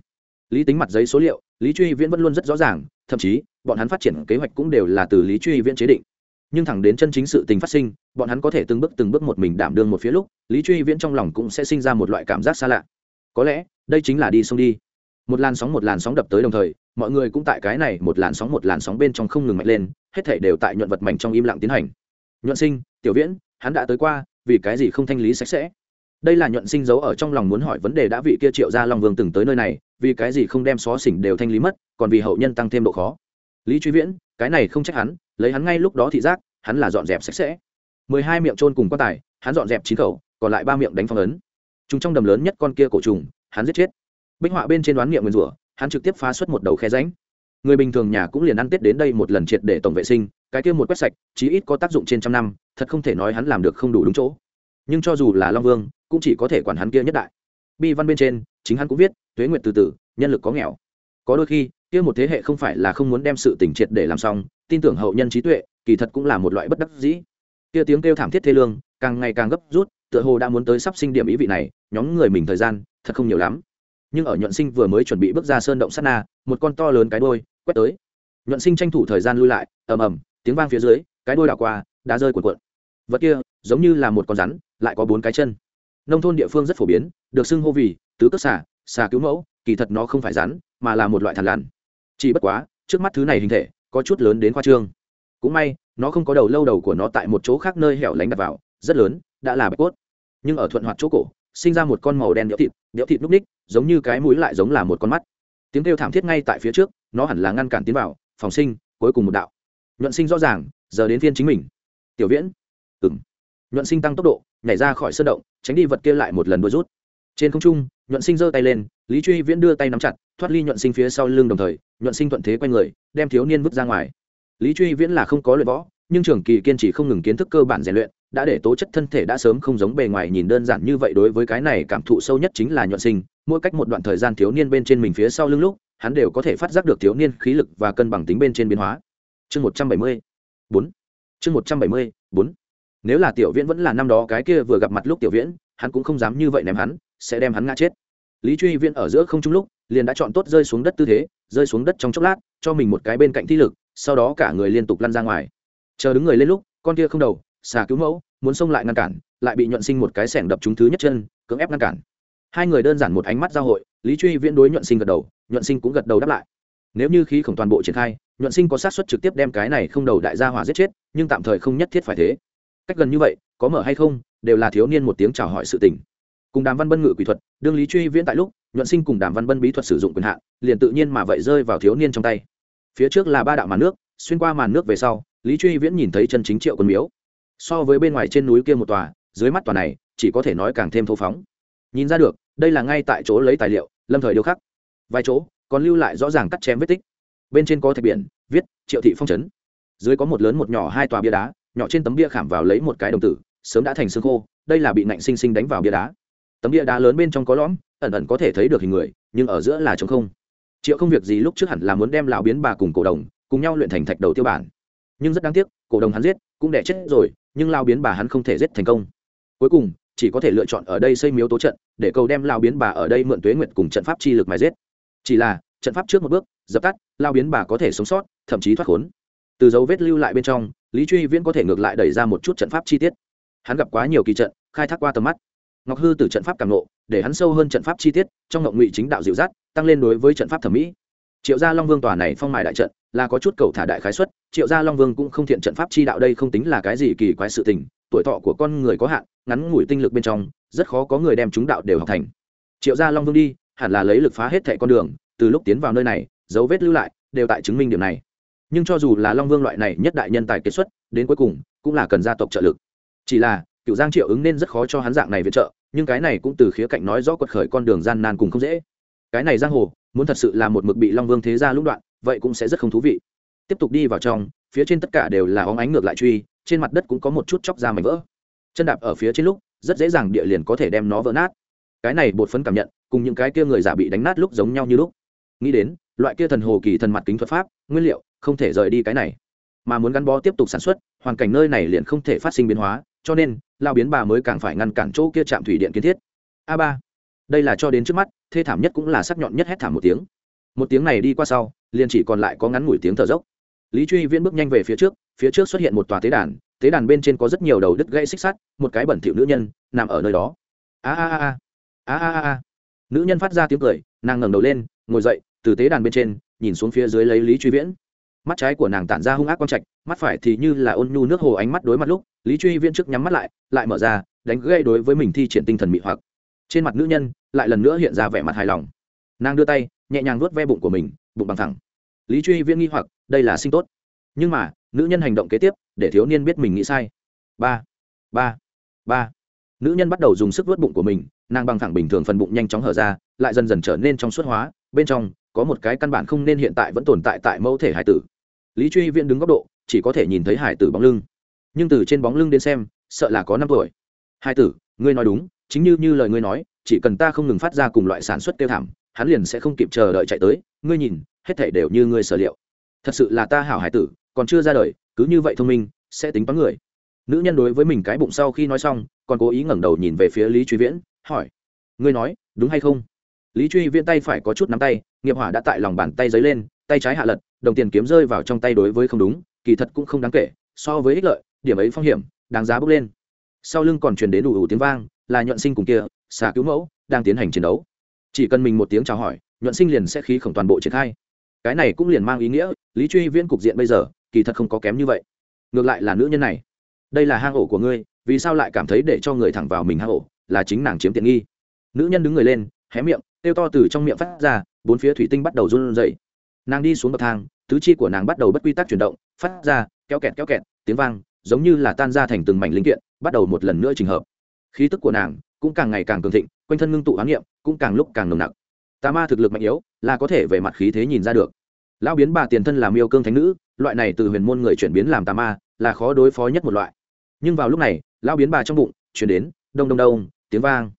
Lý tính mặt giấy số liệu, lý truy viễn vẫn luôn rất rõ ràng, thậm chí, bọn hắn phát triển kế hoạch cũng đều là từ lý truy viễn chế định. Nhưng thẳng đến chân chính sự tình phát sinh, bọn hắn có thể từng bước từng bước một mình đảm đương một phía lúc, lý truy viễn trong lòng cũng sẽ sinh ra một loại cảm giác xa lạ. Có lẽ, đây chính là đi sông đi. Một làn sóng một làn sóng đập tới đồng thời, mọi người cũng tại cái này một làn sóng một làn sóng bên trong không ngừng mạnh lên, hết thể đều tại nhuận vật mảnh trong im lặng tiến hành. Nhuận sinh, tiểu viễn, hắn đã tới qua, vì cái gì không thanh lý sạch sẽ? Đây là nhuận sinh giấu ở trong lòng muốn hỏi vấn đề đã vị kia triệu gia long vương từng tới nơi này, vì cái gì không đem xó xỉnh đều thanh lý mất, còn vì hậu nhân tăng thêm độ khó. Lý truy viễn, cái này không trách hắn, lấy hắn ngay lúc đó thị giác, hắn là dọn dẹp sạch sẽ. Mười hai miệng trôn cùng quan tài, hắn dọn dẹp chín khẩu, còn lại ba miệng đánh phong ấn. Chúng trong đầm lớn nhất con kia cổ trùng, hắn giết chết. Bích họa bên trên đoán miệng nguyên rủa, hắn trực tiếp phá xuất một đầu khe ránh người bình thường nhà cũng liền ăn tết đến đây một lần triệt để tổng vệ sinh, cái kia một quét sạch, chí ít có tác dụng trên trăm năm, thật không thể nói hắn làm được không đủ đúng chỗ nhưng cho dù là long vương, cũng chỉ có thể quản hắn kia nhất đại. Bi văn bên trên, chính hắn cũng viết, tuế nguyệt từ từ nhân lực có nghèo. Có đôi khi, kia một thế hệ không phải là không muốn đem sự tỉnh triệt để làm xong, tin tưởng hậu nhân trí tuệ, kỳ thật cũng là một loại bất đắc dĩ. Kia tiếng kêu thảm thiết thê lương, càng ngày càng gấp rút, tựa hồ đã muốn tới sắp sinh điểm ý vị này, nhóm người mình thời gian, thật không nhiều lắm. Nhưng ở nhuận sinh vừa mới chuẩn bị bước ra sơn động sát na, một con to lớn cái đôi quét tới. Nhuận sinh tranh thủ thời gian lui lại, ầm ầm, tiếng vang phía dưới, cái đôi đảo qua đã rơi cuộn cuộn. Vật kia, giống như là một con rắn lại có bốn cái chân. Nông thôn địa phương rất phổ biến, được xưng hô vì tứ cất xà xà cứu mẫu, kỳ thật nó không phải rắn, mà là một loại thằn lằn. Chỉ bất quá, trước mắt thứ này hình thể, có chút lớn đến khoa trương. Cũng may, nó không có đầu lâu đầu của nó tại một chỗ khác nơi hẻo lánh đặt vào, rất lớn, đã là bạch cốt. Nhưng ở thuận hoạt chỗ cổ, sinh ra một con màu đen nhỡ thịt nhỡ thịt núc ních, giống như cái mũi lại giống là một con mắt. Tiếng kêu thảm thiết ngay tại phía trước, nó hẳn là ngăn cản tiến vào, phòng sinh, cuối cùng một đạo. Nhuận sinh rõ ràng, giờ đến phiên chính mình. Tiểu viễn. Ừng nhuận sinh tăng tốc độ nhảy ra khỏi sân động, tránh đi vật kia lại một lần đôi rút. Trên không trung, nhuận sinh giơ tay lên, lý truy viễn đưa tay nắm chặt, thoát ly nhuận sinh phía sau lưng đồng thời, nhuận sinh thuận thế q u a y người, đem thiếu niên vứt ra ngoài. Lý truy viễn là không có luyện võ, nhưng trường kỳ kiên trì không ngừng kiến thức cơ bản rèn luyện, đã để tố chất thân thể đã sớm không giống bề ngoài nhìn đơn giản như vậy đối với cái này cảm thụ sâu nhất chính là nhuận sinh. Mỗi cách một đoạn thời gian thiếu niên bên trên mình phía sau lưng lúc, hắn đều có thể phát giác được thiếu niên khí lực và cân bằng tính bên trên biến hóa. Chương một trăm bảy mươi bốn. Chương một trăm bảy mươi bốn nếu là tiểu viễn vẫn là năm đó cái kia vừa gặp mặt lúc tiểu viễn, hắn cũng không dám như vậy ném hắn, sẽ đem hắn ngã chết. Lý truy viễn ở giữa không trung lúc, liền đã chọn tốt rơi xuống đất tư thế, rơi xuống đất trong chốc lát, cho mình một cái bên cạnh thi lực, sau đó cả người liên tục lăn ra ngoài. Chờ đứng người lên lúc, con kia không đầu, xà cứu mẫu, muốn xông lại ngăn cản, lại bị nhuận sinh một cái sẻng đập trúng thứ nhất chân, cưỡng ép ngăn cản. Hai người đơn giản một ánh mắt giao hội, lý truy viễn đối nhuận sinh gật đầu, nhuận sinh cũng gật đầu đáp lại. Nếu như khí khổng toàn bộ triển khai, nhuận sinh có sát xuất trực tiếp đem cái này không đầu đại gia hỏa giết chết, nhưng tạm thời không nhất thiết phải thế cách gần như vậy, có mở hay không, đều là thiếu niên một tiếng chào hỏi sự tình. Cùng đàm văn bân ngự quỷ thuật, đương lý truy viễn tại lúc, nhuận sinh cùng đàm văn bân bí thuật sử dụng quyền hạn, liền tự nhiên mà vậy rơi vào thiếu niên trong tay. Phía trước là ba đạo màn nước, xuyên qua màn nước về sau, lý truy viễn nhìn thấy chân chính triệu quân miếu. So với bên ngoài trên núi kia một tòa, dưới mắt tòa này, chỉ có thể nói càng thêm thô phóng. Nhìn ra được, đây là ngay tại chỗ lấy tài liệu, lâm thời điêu khắc. Vài chỗ, còn lưu lại rõ ràng cắt chém vết tích. Bên trên có thạch biển, viết, triệu thị phong trấn. Dưới có một lớn một nhỏ hai tòa bia đá nhỏ trên tấm bia khảm vào lấy một cái đồng tử, sớm đã thành xương khô, đây là bị nạnh sinh sinh đánh vào bia đá. Tấm bia đá lớn bên trong có lõm, ẩn ẩn có thể thấy được hình người, nhưng ở giữa là trống không. Triệu không việc gì lúc trước hẳn là muốn đem lão biến bà cùng cổ đồng, cùng nhau luyện thành thạch đầu tiêu bản. Nhưng rất đáng tiếc, cổ đồng hắn giết, cũng đẻ chết rồi, nhưng lao biến bà hắn không thể giết thành công. Cuối cùng, chỉ có thể lựa chọn ở đây xây miếu tố trận, để cầu đem lao biến bà ở đây mượn tuế nguyện cùng trận pháp chi lực mà giết. Chỉ là, trận pháp trước một bước, dập tắt lao biến bà có thể sống sót, thậm chí thoát khốn từ dấu vết lưu lại bên trong, lý truy viễn có thể ngược lại đẩy ra một chút trận pháp chi tiết. Hắn gặp quá nhiều kỳ trận, khai thác qua tầm mắt. Ngọc hư từ trận pháp càng nộ để hắn sâu hơn trận pháp chi tiết, trong ngọc ngụy chính đạo dịu dắt, tăng lên đối với trận pháp thẩm mỹ. Triệu gia long vương tòa này phong mài đại trận, là có chút cầu thả đại khái xuất triệu gia long vương cũng không thiện trận pháp chi đạo đây không tính là cái gì kỳ quái sự tình, tuổi thọ của con người có hạn, ngắn ngủi tinh lực bên trong, rất khó có người đem chúng đạo đều học thành. Triệu gia long vương đi, hẳn là lấy lực phá hết thẻ con đường, từ lúc tiến vào nơi này, dấu vết lưu lại, đều tại chứng minh điểm này nhưng cho dù là long vương loại này nhất đại nhân tài kết xuất, đến cuối cùng, cũng là cần gia tộc trợ lực. Chỉ là cựu giang triệu ứng nên rất khó cho hắn dạng này viện trợ, nhưng cái này cũng từ khía cạnh nói rõ quật khởi con đường gian nan cùng không dễ. Cái này giang hồ, muốn thật sự là một mực bị long vương thế gia lũng đoạn, vậy cũng sẽ rất không thú vị. Tiếp tục đi vào trong, phía trên tất cả đều là óng ánh ngược lại truy, trên mặt đất cũng có một chút chóc ra mảnh vỡ. Chân đạp ở phía trên lúc, rất dễ dàng địa liền có thể đem nó vỡ nát. Cái này bột phấn cảm nhận, cùng những cái kia người giả bị đánh nát lúc giống nhau như lúc. Nghĩ đến, loại kia thần hồ kỳ thần mặt kính thuật pháp, nguyên liệu không thể rời đi cái này. Mà muốn gắn bó tiếp tục sản xuất, hoàn cảnh nơi này liền không thể phát sinh biến hóa, cho nên lao biến bà mới càng phải ngăn cản chỗ kia trạm thủy điện kiến thiết. A ba. Đây là cho đến trước mắt, thê thảm nhất cũng là sắc nhọn nhất hét thảm một tiếng. Một tiếng này đi qua sau, liền chỉ còn lại có ngắn ngủi tiếng thở dốc. Lý truy viễn bước nhanh về phía trước phía trước xuất hiện một tòa tế đàn tế đàn bên trên có rất nhiều đầu đứt gãy xích sắt, một cái bẩn thỉu nữ nhân, nằm ở nơi đó. A a a. A a a a. Nữ nhân phát ra tiếng cười, nàng ngẩng đầu lên, ngồi dậy, từ tế đàn bên trên, nhìn xuống phía dưới lấy lý truy viễn mắt trái của nàng tản ra hung ác quang trạch, mắt phải thì như là ôn nhu nước hồ ánh mắt đối mặt lúc, lý truy viễn trước nhắm mắt lại lại mở ra, đánh gây đối với mình thi triển tinh thần mị hoặc. Trên mặt nữ nhân, lại lần nữa hiện ra vẻ mặt hài lòng. Nàng đưa tay, nhẹ nhàng nuốt ve bụng của mình, bụng bằng thẳng. Lý truy viễn nghi hoặc, đây là sinh tốt. Nhưng mà, nữ nhân hành động kế tiếp, để thiếu niên biết mình nghĩ sai. Ba ba ba. Nữ nhân bắt đầu dùng sức vớt bụng của mình, nàng bằng thẳng bình thường phần bụng nhanh chóng hở ra, lại dần dần trở nên trong suốt hóa. Bên trong, có một cái căn bản không nên hiện tại vẫn tồn tại tại mẫu thể hải tử lý truy viễn đứng góc độ, chỉ có thể nhìn thấy hải tử bóng lưng. Nhưng từ trên bóng lưng đến xem, sợ là có năm tuổi. Hải tử, ngươi nói đúng, chính như như lời ngươi nói, chỉ cần ta không ngừng phát ra cùng loại sản xuất tiêu thảm, hắn liền sẽ không kịp chờ đợi chạy tới, ngươi nhìn, hết thể đều như ngươi sở liệu. Thật sự là ta hảo hải tử, còn chưa ra đời, cứ như vậy thông minh, sẽ tính toán người. Nữ nhân đối với mình cái bụng sau khi nói xong, còn cố ý ngẩng đầu nhìn về phía lý truy viễn, hỏi, ngươi nói, đúng hay không? Lý truy viễn tay phải có chút nắm tay, nghiệp hỏa đã tại lòng bàn tay giấy lên tay trái hạ lật, đồng tiền kiếm rơi vào trong tay đối với không đúng, kỳ thật cũng không đáng kể, so với ích lợi, điểm ấy phong hiểm, đáng giá bước lên. Sau lưng còn truyền đến đủ đủ tiếng vang, là nhuận sinh cùng kia, xà cứu mẫu, đang tiến hành chiến đấu. Chỉ cần mình một tiếng chào hỏi, nhuận sinh liền sẽ khí khổng toàn bộ triển khai. Cái này cũng liền mang ý nghĩa, lý truy viễn cục diện bây giờ, kỳ thật không có kém như vậy. Ngược lại là nữ nhân này. Đây là hang ổ của ngươi, vì sao lại cảm thấy để cho người thẳng vào mình hang ổ, là chính nàng chiếm tiện nghi. Nữ nhân đứng người lên, hé miệng, kêu to từ trong miệng phát ra, bốn phía thủy tinh bắt đầu run rẩy nàng đi xuống bậc thang, tứ chi của nàng bắt đầu bất quy tắc chuyển động, phát ra kéo kẹt kéo kẹt, tiếng vang, giống như là tan ra thành từng mảnh linh kiện, bắt đầu một lần nữa trình hợp. Khí tức của nàng cũng càng ngày càng cường thịnh, quanh thân ngưng tụ hoán niệm cũng càng lúc càng nồng nặc. Tà ma thực lực mạnh yếu, là có thể về mặt khí thế nhìn ra được. Lão biến bà tiền thân làm yêu cương thánh nữ, loại này từ huyền môn người chuyển biến làm tà ma, là khó đối phó nhất một loại. Nhưng vào lúc này, lão biến bà trong bụng chuyển đến, đông đông đông, tiếng vang.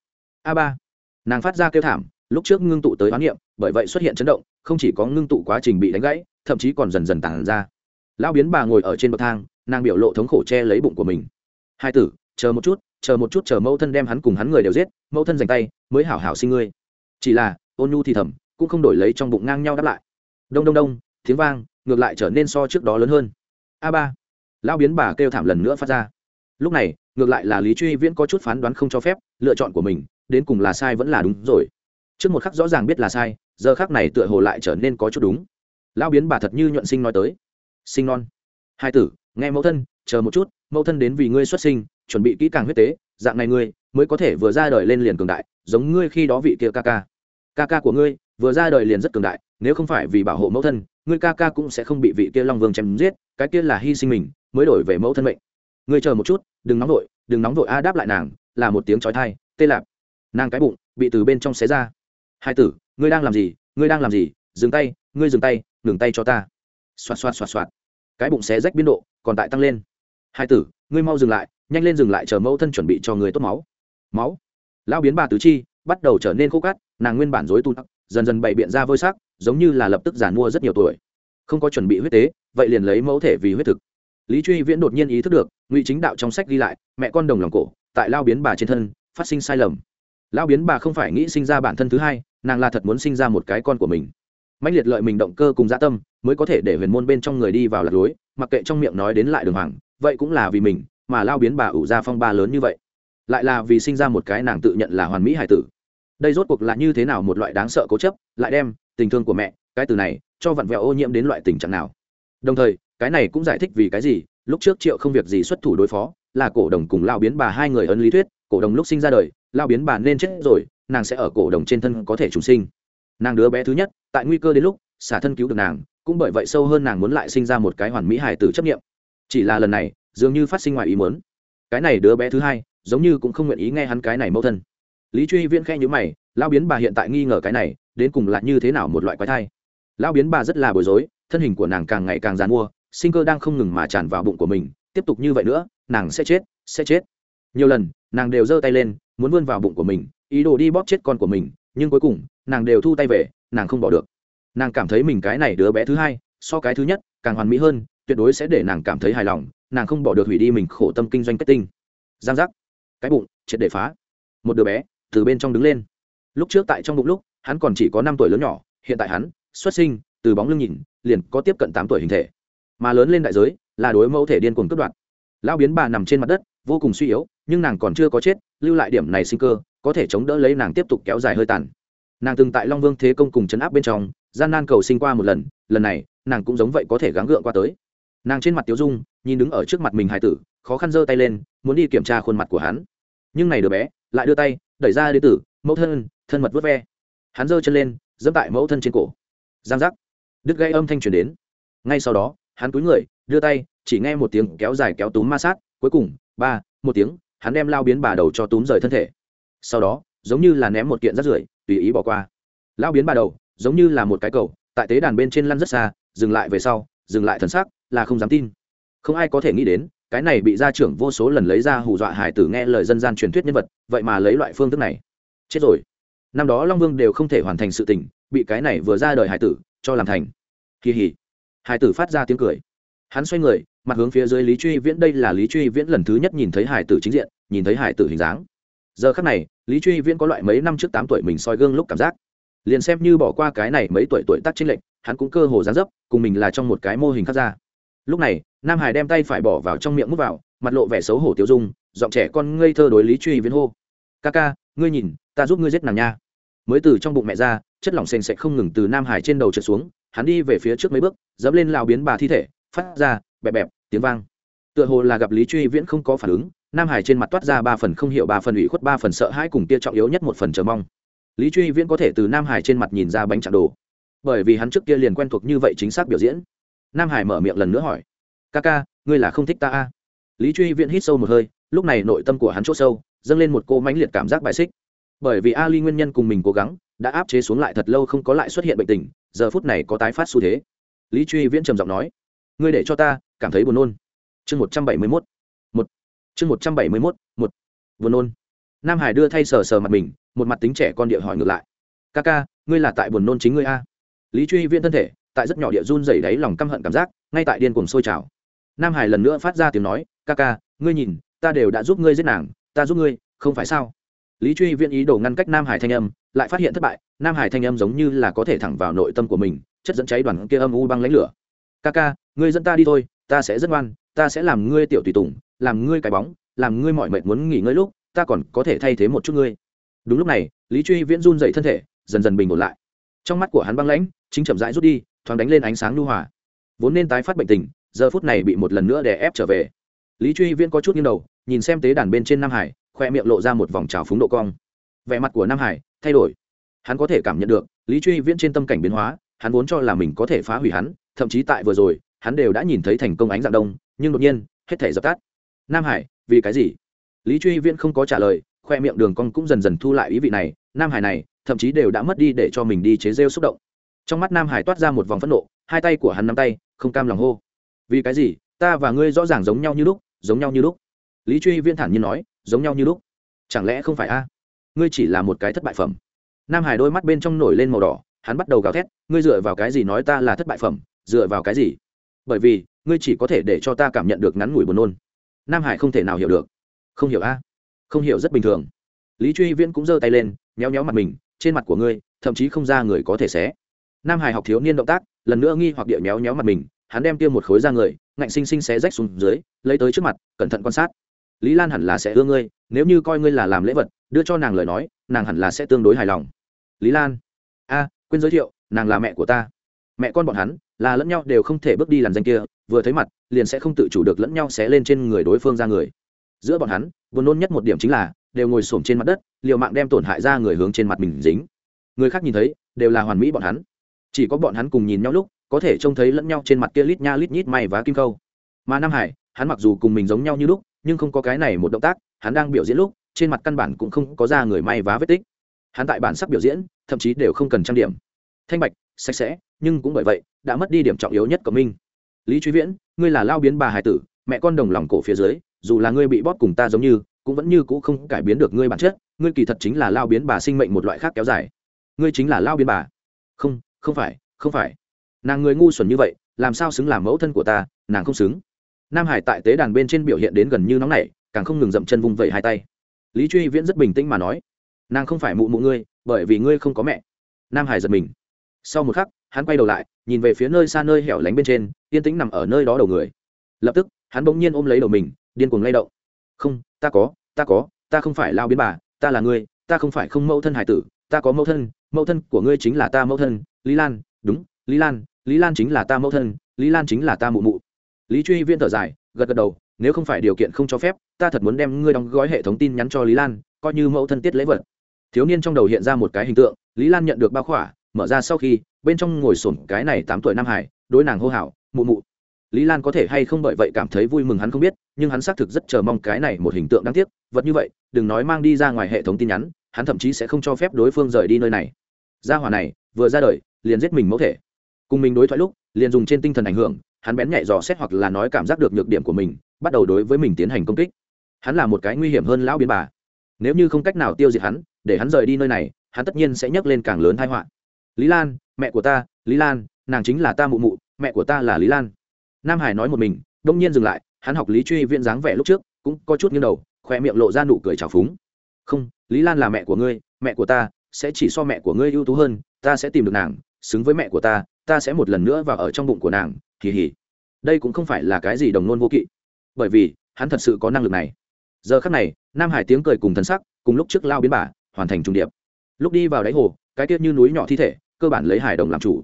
A ba. Nàng phát ra kêu thảm lúc trước ngưng tụ tới hoán niệm, bởi vậy xuất hiện chấn động, không chỉ có ngưng tụ quá trình bị đánh gãy, thậm chí còn dần dần tàn ra. Lão biến bà ngồi ở trên bậc thang, nàng biểu lộ thống khổ che lấy bụng của mình. Hai tử, chờ một chút, chờ một chút, chờ mẫu thân đem hắn cùng hắn người đều giết, mẫu thân giành tay, mới hảo hảo sinh ngươi. Chỉ là, ôn nhu thì thầm, cũng không đổi lấy trong bụng ngang nhau đáp lại. Đông đông đông, tiếng vang, ngược lại trở nên so trước đó lớn hơn. A ba. Lão biến bà kêu thảm lần nữa phát ra. Lúc này, ngược lại là lý truy viễn có chút phán đoán không cho phép, lựa chọn của mình, đến cùng là sai vẫn là đúng rồi trước một khắc rõ ràng biết là sai, giờ khắc này tựa hồ lại trở nên có chút đúng. Lão biến bà thật như nhuận sinh nói tới. Sinh non. Hai tử, nghe mẫu thân, chờ một chút, mẫu thân đến vì ngươi xuất sinh, chuẩn bị kỹ càng huyết tế, dạng này ngươi mới có thể vừa ra đời lên liền cường đại, giống ngươi khi đó vị kia ca ca. Ca ca của ngươi vừa ra đời liền rất cường đại, nếu không phải vì bảo hộ mẫu thân, ngươi ca ca cũng sẽ không bị vị kia long vương chém giết, cái kia là hy sinh mình, mới đổi về mẫu thân mệnh. Ngươi chờ một chút, đừng nóng vội, đừng nóng vội a đáp lại nàng, là một tiếng chói thai tê lạp. Nàng cái bụng bị từ bên trong xé ra hai tử, ngươi đang làm gì? Ngươi đang làm gì? Dừng tay, ngươi dừng tay, ngừng tay cho ta. Xoạt xoạt xoạt xoạt. Cái bụng xé rách biên độ, còn tại tăng lên. Hai tử, ngươi mau dừng lại, nhanh lên dừng lại chờ mẫu thân chuẩn bị cho người tốt máu. Máu. Lão biến bà tứ chi, bắt đầu trở nên khô cát, nàng nguyên bản dối tu tắc, dần dần bày biện ra vôi sắc, giống như là lập tức giàn mua rất nhiều tuổi. Không có chuẩn bị huyết tế, vậy liền lấy mẫu thể vì huyết thực. Lý truy viễn đột nhiên ý thức được, ngụy chính đạo trong sách ghi lại, mẹ con đồng lòng cổ, tại lao biến bà trên thân, phát sinh sai lầm. Lao biến bà không phải nghĩ sinh ra bản thân thứ hai nàng là thật muốn sinh ra một cái con của mình. Mạnh liệt lợi mình động cơ cùng gia tâm, mới có thể để huyền môn bên trong người đi vào lạc lối, mặc kệ trong miệng nói đến lại đường hoàng, vậy cũng là vì mình, mà lao biến bà ủ ra phong ba lớn như vậy. Lại là vì sinh ra một cái nàng tự nhận là hoàn mỹ hải tử. Đây rốt cuộc là như thế nào một loại đáng sợ cố chấp, lại đem tình thương của mẹ, cái từ này, cho vặn vẹo ô nhiễm đến loại tình trạng nào? Đồng thời, cái này cũng giải thích vì cái gì, lúc trước triệu không việc gì xuất thủ đối phó, là cổ đồng cùng lao biến bà hai người ấn lý thuyết, cổ đồng lúc sinh ra đời, lao biến bà nên chết rồi nàng sẽ ở cổ đồng trên thân có thể trùng sinh. Nàng đứa bé thứ nhất, tại nguy cơ đến lúc, xả thân cứu được nàng, cũng bởi vậy sâu hơn nàng muốn lại sinh ra một cái hoàn mỹ hài tử chấp nghiệm chỉ là lần này, dường như phát sinh ngoài ý muốn. Cái này đứa bé thứ hai, giống như cũng không nguyện ý nghe hắn cái này mâu thân. Lý truy viễn khe nhữ mày lao biến bà hiện tại nghi ngờ cái này, đến cùng là như thế nào một loại quái thai? Lao biến bà rất là bối rối, thân hình của nàng càng ngày càng dàn mua, sinh cơ đang không ngừng mà tràn vào bụng của mình, tiếp tục như vậy nữa, nàng sẽ chết sẽ chết. Nhiều lần, nàng đều giơ tay lên, muốn vươn vào bụng của mình ý đồ đi bóp chết con của mình, nhưng cuối cùng, nàng đều thu tay về, nàng không bỏ được. Nàng cảm thấy mình cái này đứa bé thứ hai, so cái thứ nhất, càng hoàn mỹ hơn, tuyệt đối sẽ để nàng cảm thấy hài lòng, nàng không bỏ được hủy đi mình khổ tâm kinh doanh kết tinh. Giang giác. Cái bụng, triệt để phá. Một đứa bé, từ bên trong đứng lên. Lúc trước tại trong bụng lúc, hắn còn chỉ có năm tuổi lớn nhỏ, hiện tại hắn, xuất sinh, từ bóng lưng nhìn, liền có tiếp cận tám tuổi hình thể. Mà lớn lên đại giới, là đối mẫu thể điên cuồng cướp đoạt. Lão biến bà nằm trên mặt đất, vô cùng suy yếu, nhưng nàng còn chưa có chết, lưu lại điểm này sinh cơ có thể chống đỡ lấy nàng tiếp tục kéo dài hơi tàn. Nàng từng tại long vương thế công cùng chấn áp bên trong, gian nan cầu sinh qua một lần lần này, nàng cũng giống vậy có thể gắng gượng qua tới. Nàng trên mặt tiếu dung, nhìn đứng ở trước mặt mình hải tử, khó khăn giơ tay lên, muốn đi kiểm tra khuôn mặt của hắn. Nhưng này đứa bé, lại đưa tay, đẩy ra đế tử, mẫu thân thân mật vớt ve. Hắn giơ chân lên dẫm tại mẫu thân trên cổ. Giang giác. Đứt gây âm thanh truyền đến. Ngay sau đó, hắn cúi người, đưa tay, chỉ nghe một tiếng kéo dài kéo túm ma sát, cuối cùng, ba, một tiếng, hắn đem lao biến bà đầu cho túm rời thân thể sau đó, giống như là ném một kiện rắt rưởi, tùy ý bỏ qua. Lão biến ba đầu, giống như là một cái cầu, tại tế đàn bên trên lăn rất xa, dừng lại về sau, dừng lại thân xác là không dám tin. Không ai có thể nghĩ đến, cái này bị gia trưởng vô số lần lấy ra hù dọa hải tử nghe lời dân gian truyền thuyết nhân vật, vậy mà lấy loại phương thức này. Chết rồi. Năm đó long vương đều không thể hoàn thành sự tình, bị cái này vừa ra đời hải tử, cho làm thành. Kỳ hỉ. Hải tử phát ra tiếng cười. Hắn xoay người, mặt hướng phía dưới lý truy viễn, đây là lý truy viễn lần thứ nhất nhìn thấy hải tử chính diện, nhìn thấy hải tử hình dáng giờ khắc này, lý truy viễn có loại mấy năm trước tám tuổi mình soi gương lúc cảm giác. Liền xem như bỏ qua cái này mấy tuổi tuổi tác chính lệnh hắn cũng cơ hồ dán dấp, cùng mình là trong một cái mô hình khác ra. Lúc này, nam hải đem tay phải bỏ vào trong miệng mút vào, mặt lộ vẻ xấu hổ tiêu dung, giọng trẻ con ngây thơ đối lý truy viễn hô. Ca ca, ngươi nhìn, ta giúp ngươi giết nàng nha. Mới từ trong bụng mẹ ra, chất lỏng sền sẽ không ngừng từ nam hải trên đầu trượt xuống, hắn đi về phía trước mấy bước, dẫm lên lao biến bà thi thể, phát ra bẹp bẹp tiếng vang. Tựa hồ là gặp lý truy viễn không có phản ứng nam hải trên mặt toát ra ba phần không hiểu, ba phần ủy khuất, ba phần sợ hãi cùng tia trọng yếu nhất một phần chờ mong. Lý truy viễn có thể từ nam hải trên mặt nhìn ra bánh chạm đồ, bởi vì hắn trước kia liền quen thuộc như vậy chính xác biểu diễn. Nam hải mở miệng lần nữa hỏi, ca ca, ngươi là không thích ta a à? lý truy viễn hít sâu một hơi, lúc này nội tâm của hắn c h ỗ sâu, dâng lên một cô mãnh liệt cảm giác bại xích. Bởi vì ali nguyên nhân cùng mình cố gắng, đã áp chế xuống lại thật lâu không có lại xuất hiện bệnh tình, giờ phút này có tái phát xu thế. Lý truy viễn trầm giọng nói, ngươi để cho ta cảm thấy buồn nôn. Chương một trăm bảy mươi mốt. một chương một trăm bảy mươi mốt, một. Buồn nôn. Nam hải đưa thay sờ sờ mặt mình, một mặt tính trẻ con địa hỏi ngược lại. Ca ca, ngươi là tại buồn nôn chính ngươi a? Lý truy Viên thân thể, tại rất nhỏ địa run dày đáy lòng căm hận cảm giác, ngay tại điên cuồng sôi trào. Nam hải lần nữa phát ra tiếng nói, ca ca, ngươi nhìn, ta đều đã giúp ngươi giết nàng, ta giúp ngươi, không phải sao? Lý truy Viên ý đồ ngăn cách nam hải thanh âm, lại phát hiện thất bại, nam hải thanh âm giống như là có thể thẳng vào nội tâm của mình, chất dẫn cháy đoàn kia âm u băng lãnh lửa. Ca ca, ngươi dẫn ta đi thôi, ta sẽ rất ngoan, ta sẽ làm ngươi tiểu tùy tùng làm ngươi cái bóng, làm ngươi mọi mệt muốn nghỉ ngơi lúc, ta còn có thể thay thế một chút ngươi. Đúng lúc này, lý truy viễn run dậy thân thể, dần dần bình ổn lại. Trong mắt của hắn băng lãnh, chính chậm rãi rút đi, thoáng đánh lên ánh sáng lưu hòa. Vốn nên tái phát bệnh tình, giờ phút này bị một lần nữa đè ép trở về. Lý truy viễn có chút nghiêng đầu, nhìn xem tế đàn bên trên nam hải, khoe miệng lộ ra một vòng trào phúng độ cong. Vẻ mặt của nam hải thay đổi. Hắn có thể cảm nhận được, lý truy viễn trên tâm cảnh biến hóa, hắn vốn cho là mình có thể phá hủy hắn, thậm chí tại vừa rồi, hắn đều đã nhìn thấy thành công ánh dạng đông, nhưng đột nhiên, hết thể dập tắt nam hải, vì cái gì? Lý truy viễn không có trả lời, khoe miệng đường cong cũng dần dần thu lại ý vị này, nam hải này, thậm chí đều đã mất đi để cho mình đi chế rêu xúc động. Trong mắt nam hải toát ra một vòng phẫn nộ, hai tay của hắn nắm tay, không cam lòng hô. Vì cái gì? Ta và ngươi rõ ràng giống nhau như lúc, giống nhau như lúc. Lý truy viễn thản nhiên nói, giống nhau như lúc. Chẳng lẽ không phải a? Ngươi chỉ là một cái thất bại phẩm. Nam hải đôi mắt bên trong nổi lên màu đỏ, hắn bắt đầu gào thét, ngươi dựa vào cái gì nói ta là thất bại phẩm, dựa vào cái gì? Bởi vì, ngươi chỉ có thể để cho ta cảm nhận được ngắn ngủi buồn nôn nam hải không thể nào hiểu được. Không hiểu a. Không hiểu rất bình thường. Lý truy viễn cũng giơ tay lên nhéo nhéo mặt mình, trên mặt của ngươi, thậm chí không ra người có thể xé. Nam hải học thiếu niên động tác, lần nữa nghi hoặc địa nhéo nhéo mặt mình, hắn đem tiêm một khối ra người, ngạnh xinh xinh xé rách xuống dưới, lấy tới trước mặt, cẩn thận quan sát. Lý lan hẳn là sẽ ưa ngươi, nếu như coi ngươi là làm lễ vật, đưa cho nàng lời nói, nàng hẳn là sẽ tương đối hài lòng. Lý lan. A, quên giới thiệu, nàng là mẹ của ta. Mẹ con bọn hắn, là lẫn nhau đều không thể bước đi làm danh kia vừa thấy mặt, liền sẽ không tự chủ được lẫn nhau xé lên trên người đối phương ra người. Giữa bọn hắn, buồn nôn nhất một điểm chính là, đều ngồi xổm trên mặt đất, liều mạng đem tổn hại ra người hướng trên mặt mình dính. Người khác nhìn thấy, đều là hoàn mỹ bọn hắn. Chỉ có bọn hắn cùng nhìn nhau lúc, có thể trông thấy lẫn nhau trên mặt kia lít nha lít nhít may và kim câu mà nam hải, hắn mặc dù cùng mình giống nhau như lúc, nhưng không có cái này một động tác, hắn đang biểu diễn lúc, trên mặt căn bản cũng không có ra người may vá vết tích. Hắn tại bản sắc biểu diễn, thậm chí đều không cần trang điểm. Thanh bạch, sạch sẽ, nhưng cũng bởi vậy, đã mất đi điểm trọng yếu nhất của minh lý truy viễn, ngươi là lao biến bà hải tử, mẹ con đồng lòng cổ phía dưới, dù là ngươi bị bóp cùng ta giống như, cũng vẫn như cũ không cải biến được ngươi bản chất, ngươi kỳ thật chính là lao biến bà sinh mệnh một loại khác kéo dài. Ngươi chính là lao biến bà. Không không phải không phải. Nàng người ngu xuẩn như vậy, làm sao xứng làm mẫu thân của ta, nàng không xứng. Nam hải tại tế đàn bên trên biểu hiện đến gần như nóng nảy, càng không ngừng dậm chân vung vẩy hai tay. Lý truy viễn rất bình tĩnh mà nói, nàng không phải mụ mụ ngươi, bởi vì ngươi không có mẹ. Nam hải giật mình. Sau một khắc hắn quay đầu lại, nhìn về phía nơi xa nơi hẻo lánh bên trên, yên tĩnh nằm ở nơi đó đầu người. Lập tức, hắn bỗng nhiên ôm lấy đầu mình, điên cuồng lay động. Không, ta có ta có, ta không phải lao biến bà, ta là ngươi, ta không phải không mẫu thân hải tử, ta có mẫu thân mẫu thân của ngươi chính là ta mẫu thân, lý lan, đúng, lý lan lý lan chính là ta mẫu thân, lý lan chính là ta mụ mụ. Lý truy viên thở dài, gật gật đầu, nếu không phải điều kiện không cho phép, ta thật muốn đem ngươi đóng gói hệ thống tin nhắn cho lý lan, coi như mẫu thân tiết lễ vật. Thiếu niên trong đầu hiện ra một cái hình tượng, lý lan nhận được bao khỏa, mở ra sau khi bên trong ngồi sổm cái này tám tuổi nam hải, đối nàng hô hào, mụ mụ. Lý lan có thể hay không bởi vậy cảm thấy vui mừng hắn không biết, nhưng hắn xác thực rất chờ mong cái này một hình tượng đáng tiếc. Vật như vậy, đừng nói mang đi ra ngoài hệ thống tin nhắn, hắn thậm chí sẽ không cho phép đối phương rời đi nơi này. Gia hỏa này, vừa ra đời, liền giết mình mẫu thể. Cùng mình đối thoại lúc, liền dùng trên tinh thần ảnh hưởng, hắn bén nhạy dò xét hoặc là nói cảm giác được nhược điểm của mình, bắt đầu đối với mình tiến hành công kích. Hắn là một cái nguy hiểm hơn lão biến bà. Nếu như không cách nào tiêu diệt hắn, để hắn rời đi nơi này, hắn tất nhiên sẽ nhấc lên càng lớn tai họa lý lan, mẹ của ta, lý lan, nàng chính là ta mụ mụ, mẹ của ta là lý lan. Nam hải nói một mình, đông nhiên dừng lại, hắn học lý truy viễn dáng vẻ lúc trước, cũng có chút nghiêng đầu khoe miệng lộ ra nụ cười trào phúng. Không, lý lan là mẹ của ngươi, mẹ của ta sẽ chỉ so mẹ của ngươi ưu tú hơn, ta sẽ tìm được nàng, xứng với mẹ của ta ta sẽ một lần nữa vào ở trong bụng của nàng kỳ hỉ đây cũng không phải là cái gì đồng nôn vô kỵ. Bởi vì, hắn thật sự có năng lực này. Giờ khắc này, nam hải tiếng cười cùng thân sắc, cùng lúc trước lao biến bà, hoàn thành trung điệp. Lúc đi vào đáy hồ, cái tiết như núi nhỏ thi thể cơ bản lấy hải đồng làm chủ.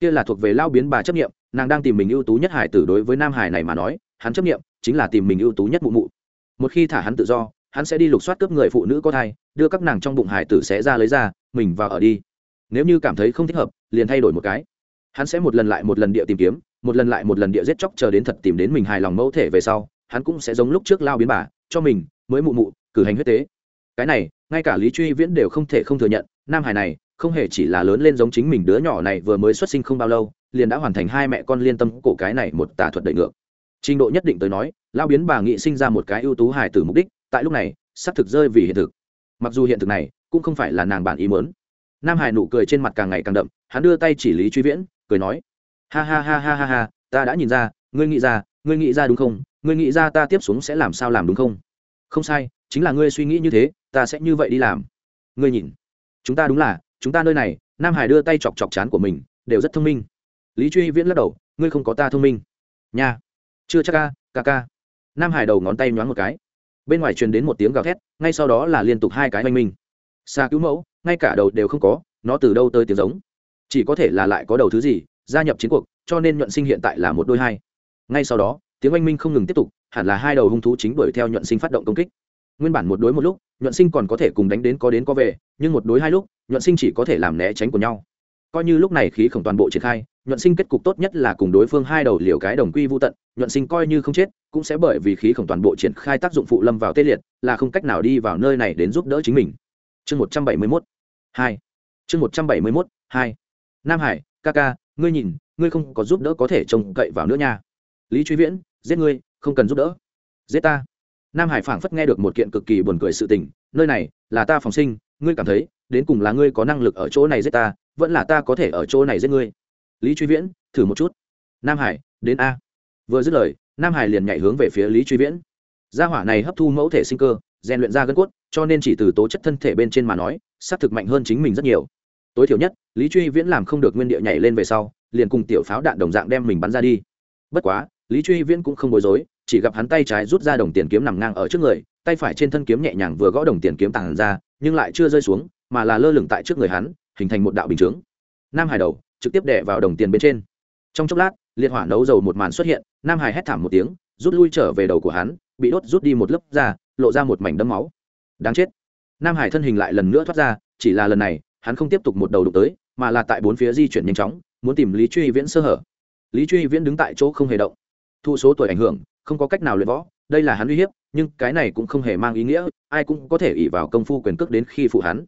Kia là thuộc về lao biến bà chấp nghiệm, nàng đang tìm mình ưu tú nhất hải tử đối với nam hải này mà nói, hắn chấp nghiệm chính là tìm mình ưu tú nhất mụ mụ. Một khi thả hắn tự do, hắn sẽ đi lục soát cướp người phụ nữ có thai, đưa các nàng trong bụng hải tử sẽ ra lấy ra, mình vào ở đi. Nếu như cảm thấy không thích hợp, liền thay đổi một cái. Hắn sẽ một lần lại một lần địa tìm kiếm, một lần lại một lần địa giết chóc chờ đến thật tìm đến mình hài lòng mẫu thể về sau, hắn cũng sẽ giống lúc trước lao biến bà, cho mình, mới mụ mụ, cử hành huyết tế. Cái này, ngay cả lý truy viễn đều không thể không thừa nhận, nam hải này không hề chỉ là lớn lên giống chính mình đứa nhỏ này vừa mới xuất sinh không bao lâu, liền đã hoàn thành hai mẹ con liên tâm cổ cái này một tà thuật đẩy ngược. Trình độ nhất định tới nói lao biến bà nghị sinh ra một cái ưu tú hài tử mục đích, tại lúc này, sắp thực rơi vì hiện thực. Mặc dù hiện thực này, cũng không phải là nàng bản ý mớn nam hải nụ cười trên mặt càng ngày càng đậm, hắn đưa tay chỉ lý truy viễn, cười nói, ha ha ha ha ha ha, ta đã nhìn ra, ngươi nghĩ ra, ngươi nghĩ ra đúng không? Ngươi nghĩ ra ta tiếp xuống sẽ làm sao làm đúng không? Không sai, chính là ngươi suy nghĩ như thế, ta sẽ như vậy đi làm. Ngươi nhìn, chúng ta đúng là chúng ta nơi này, nam hải đưa tay chọc chọc chán của mình, đều rất thông minh. Lý truy viễn lắc đầu, ngươi không có ta thông minh. Nha. Chưa chắc ca ca ca. Nam hải đầu ngón tay nhoáng một cái. Bên ngoài truyền đến một tiếng gào thét, ngay sau đó là liên tục hai cái oanh minh. Xa cứu mẫu, ngay cả đầu đều không có, nó từ đâu tới tiếng giống? Chỉ có thể là lại có đầu thứ gì, gia nhập chiến cuộc, cho nên nhuận sinh hiện tại là một đôi hai. Ngay sau đó, tiếng oanh minh không ngừng tiếp tục, hẳn là hai đầu hung thú chính đuổi theo nhuận sinh phát động công kích nguyên bản một đối một lúc, nhuận sinh còn có thể cùng đánh đến có đến có về, nhưng một đối hai lúc, nhuận sinh chỉ có thể làm né tránh của nhau. Coi như lúc này khí khổng toàn bộ triển khai, nhuận sinh kết cục tốt nhất là cùng đối phương hai đầu liều cái đồng quy vô tận, nhuận sinh coi như không chết, cũng sẽ bởi vì khí khổng toàn bộ triển khai tác dụng phụ lâm vào tê liệt, là không cách nào đi vào nơi này đến giúp đỡ chính mình. Chương một trăm bảy mươi mốt, hai. Chương một trăm bảy mươi mốt, hai. Nam hải, ca ca, ngươi nhìn, ngươi không có giúp đỡ có thể trông cậy vào nữa nha. Lý truy viễn, giết ngươi, không cần giúp đỡ. Giết ta nam hải phảng phất nghe được một kiện cực kỳ buồn cười sự tình, nơi này là ta phòng sinh, ngươi cảm thấy, đến cùng là ngươi có năng lực ở chỗ này giết ta, vẫn là ta có thể ở chỗ này giết ngươi? Lý truy viễn, thử một chút. Nam hải, đến a. Vừa dứt lời, nam hải liền nhảy hướng về phía lý truy viễn. Gia hỏa này hấp thu mẫu thể sinh cơ, rèn luyện ra gân cốt, cho nên chỉ từ tố chất thân thể bên trên mà nói xác thực mạnh hơn chính mình rất nhiều. Tối thiểu nhất, lý truy viễn làm không được nguyên địa nhảy lên về sau, liền cùng tiểu pháo đạn đồng dạng đem mình bắn ra đi. Bất quá, lý truy viễn cũng không bối rối chỉ gặp hắn tay trái rút ra đồng tiền kiếm nằm ngang ở trước người, tay phải trên thân kiếm nhẹ nhàng vừa gõ đồng tiền kiếm tàng ra, nhưng lại chưa rơi xuống, mà là lơ lửng tại trước người hắn, hình thành một đạo bình chướng. Nam hải đầu, trực tiếp đè vào đồng tiền bên trên. Trong chốc lát, liệt hỏa nấu dầu một màn xuất hiện, nam hải hét thảm một tiếng, rút lui trở về đầu của hắn, bị đốt rút đi một lớp ra lộ ra một mảnh đấm máu. Đáng chết. Nam hải thân hình lại lần nữa thoát ra, chỉ là lần này, hắn không tiếp tục một đầu đụng tới, mà là tại bốn phía di chuyển nhanh chóng, muốn tìm lý truy viễn sơ hở. Lý truy viễn đứng tại chỗ không hề động. Thu số tuổi ảnh hưởng không có cách nào luyện võ, đây là hắn uy hiếp, nhưng cái này cũng không hề mang ý nghĩa, ai cũng có thể ỉ vào công phu quyền cước đến khi phụ hắn.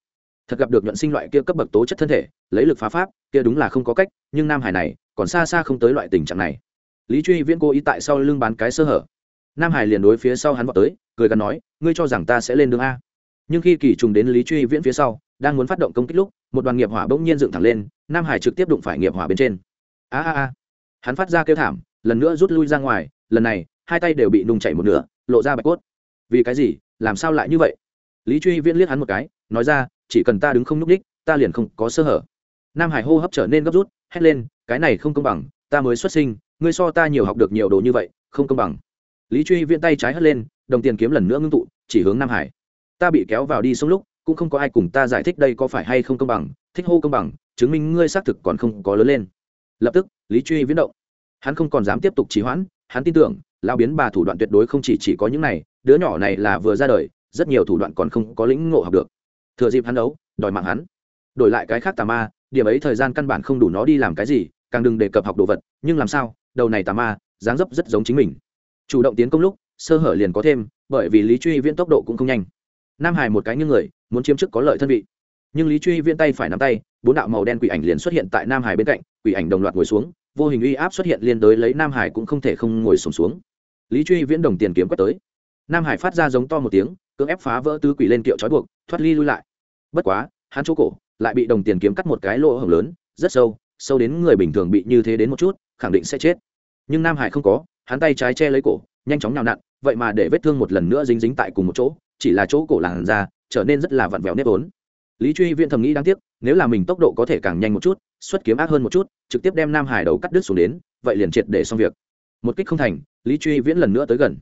Thật gặp được nhuận sinh loại kia cấp bậc tố chất thân thể, lấy lực phá pháp, kia đúng là không có cách, nhưng nam hải này, còn xa xa không tới loại tình trạng này. Lý truy viễn cố ý tại sau lưng bán cái sơ hở. Nam hải liền đối phía sau hắn vào tới, cười gắn nói, ngươi cho rằng ta sẽ lên đường a? Nhưng khi kỳ trùng đến lý truy viễn phía sau, đang muốn phát động công kích lúc, một đoàn nghiệp hỏa bỗng nhiên dựng thẳng lên, nam hải trực tiếp đụng phải nghiệp hỏa bên trên. A a a. Hắn phát ra kêu thảm, lần nữa rút lui ra ngoài, lần này hai tay đều bị nung chảy một nửa, lộ ra bạch cốt. Vì cái gì? Làm sao lại như vậy? Lý truy viễn liếc hắn một cái, nói ra, chỉ cần ta đứng không nhúc đích ta liền không có sơ hở. Nam hải hô hấp trở nên gấp rút, hét lên, cái này không công bằng, ta mới xuất sinh, ngươi so ta nhiều học được nhiều đồ như vậy, không công bằng. Lý truy viễn tay trái hất lên, đồng tiền kiếm lần nữa ngưng tụ, chỉ hướng nam hải. Ta bị kéo vào đi xuống lúc, cũng không có ai cùng ta giải thích đây có phải hay không công bằng, thích hô công bằng, chứng minh ngươi xác thực còn không có lớn lên. Lập tức, lý truy viễn động. Hắn không còn dám tiếp tục trì hoãn, hắn tin tưởng lao biến bà thủ đoạn tuyệt đối không chỉ, chỉ có những này đứa nhỏ này là vừa ra đời rất nhiều thủ đoạn còn không có lĩnh ngộ học được. Thừa dịp hắn đấu đòi mạng hắn. Đổi lại cái khác tà ma điểm ấy thời gian căn bản không đủ nó đi làm cái gì càng đừng đề cập học đồ vật nhưng làm sao đầu này tà ma dáng dấp rất giống chính mình. Chủ động tiến công lúc sơ hở liền có thêm bởi vì lý truy viễn tốc độ cũng không nhanh. Nam hải một cái như người muốn chiếm chức có lợi thân vị. Nhưng lý truy viễn tay phải nắm tay bốn đạo màu đen quỷ ảnh liền xuất hiện tại nam hải bên cạnh quỷ ảnh đồng loạt ngồi xuống vô hình uy áp xuất hiện liên đối lấy nam hải cũng không thể không ngồi sùng xuống, xuống lý truy viễn đồng tiền kiếm quét tới. Nam hải phát ra giống to một tiếng, cưỡng ép phá vỡ tứ quỷ lên kiệu trói buộc, thoát ly lui lại. Bất quá, hắn chỗ cổ lại bị đồng tiền kiếm cắt một cái lỗ hổng lớn, rất sâu sâu đến người bình thường bị như thế đến một chút, khẳng định sẽ chết. Nhưng nam hải không có, hắn tay trái che lấy cổ, nhanh chóng nhào nặn, vậy mà để vết thương một lần nữa dính dính tại cùng một chỗ, chỉ là chỗ cổ làn ra, trở nên rất là vặn vẹo nếp ốn lý truy viễn thầm nghĩ đáng tiếc, nếu là mình tốc độ có thể càng nhanh một chút, xuất kiếm ác hơn một chút, trực tiếp đem nam hải đầu cắt đứt xuống đến, vậy liền triệt để xong việc. Một kích không thành lý truy viễn lần nữa tới gần.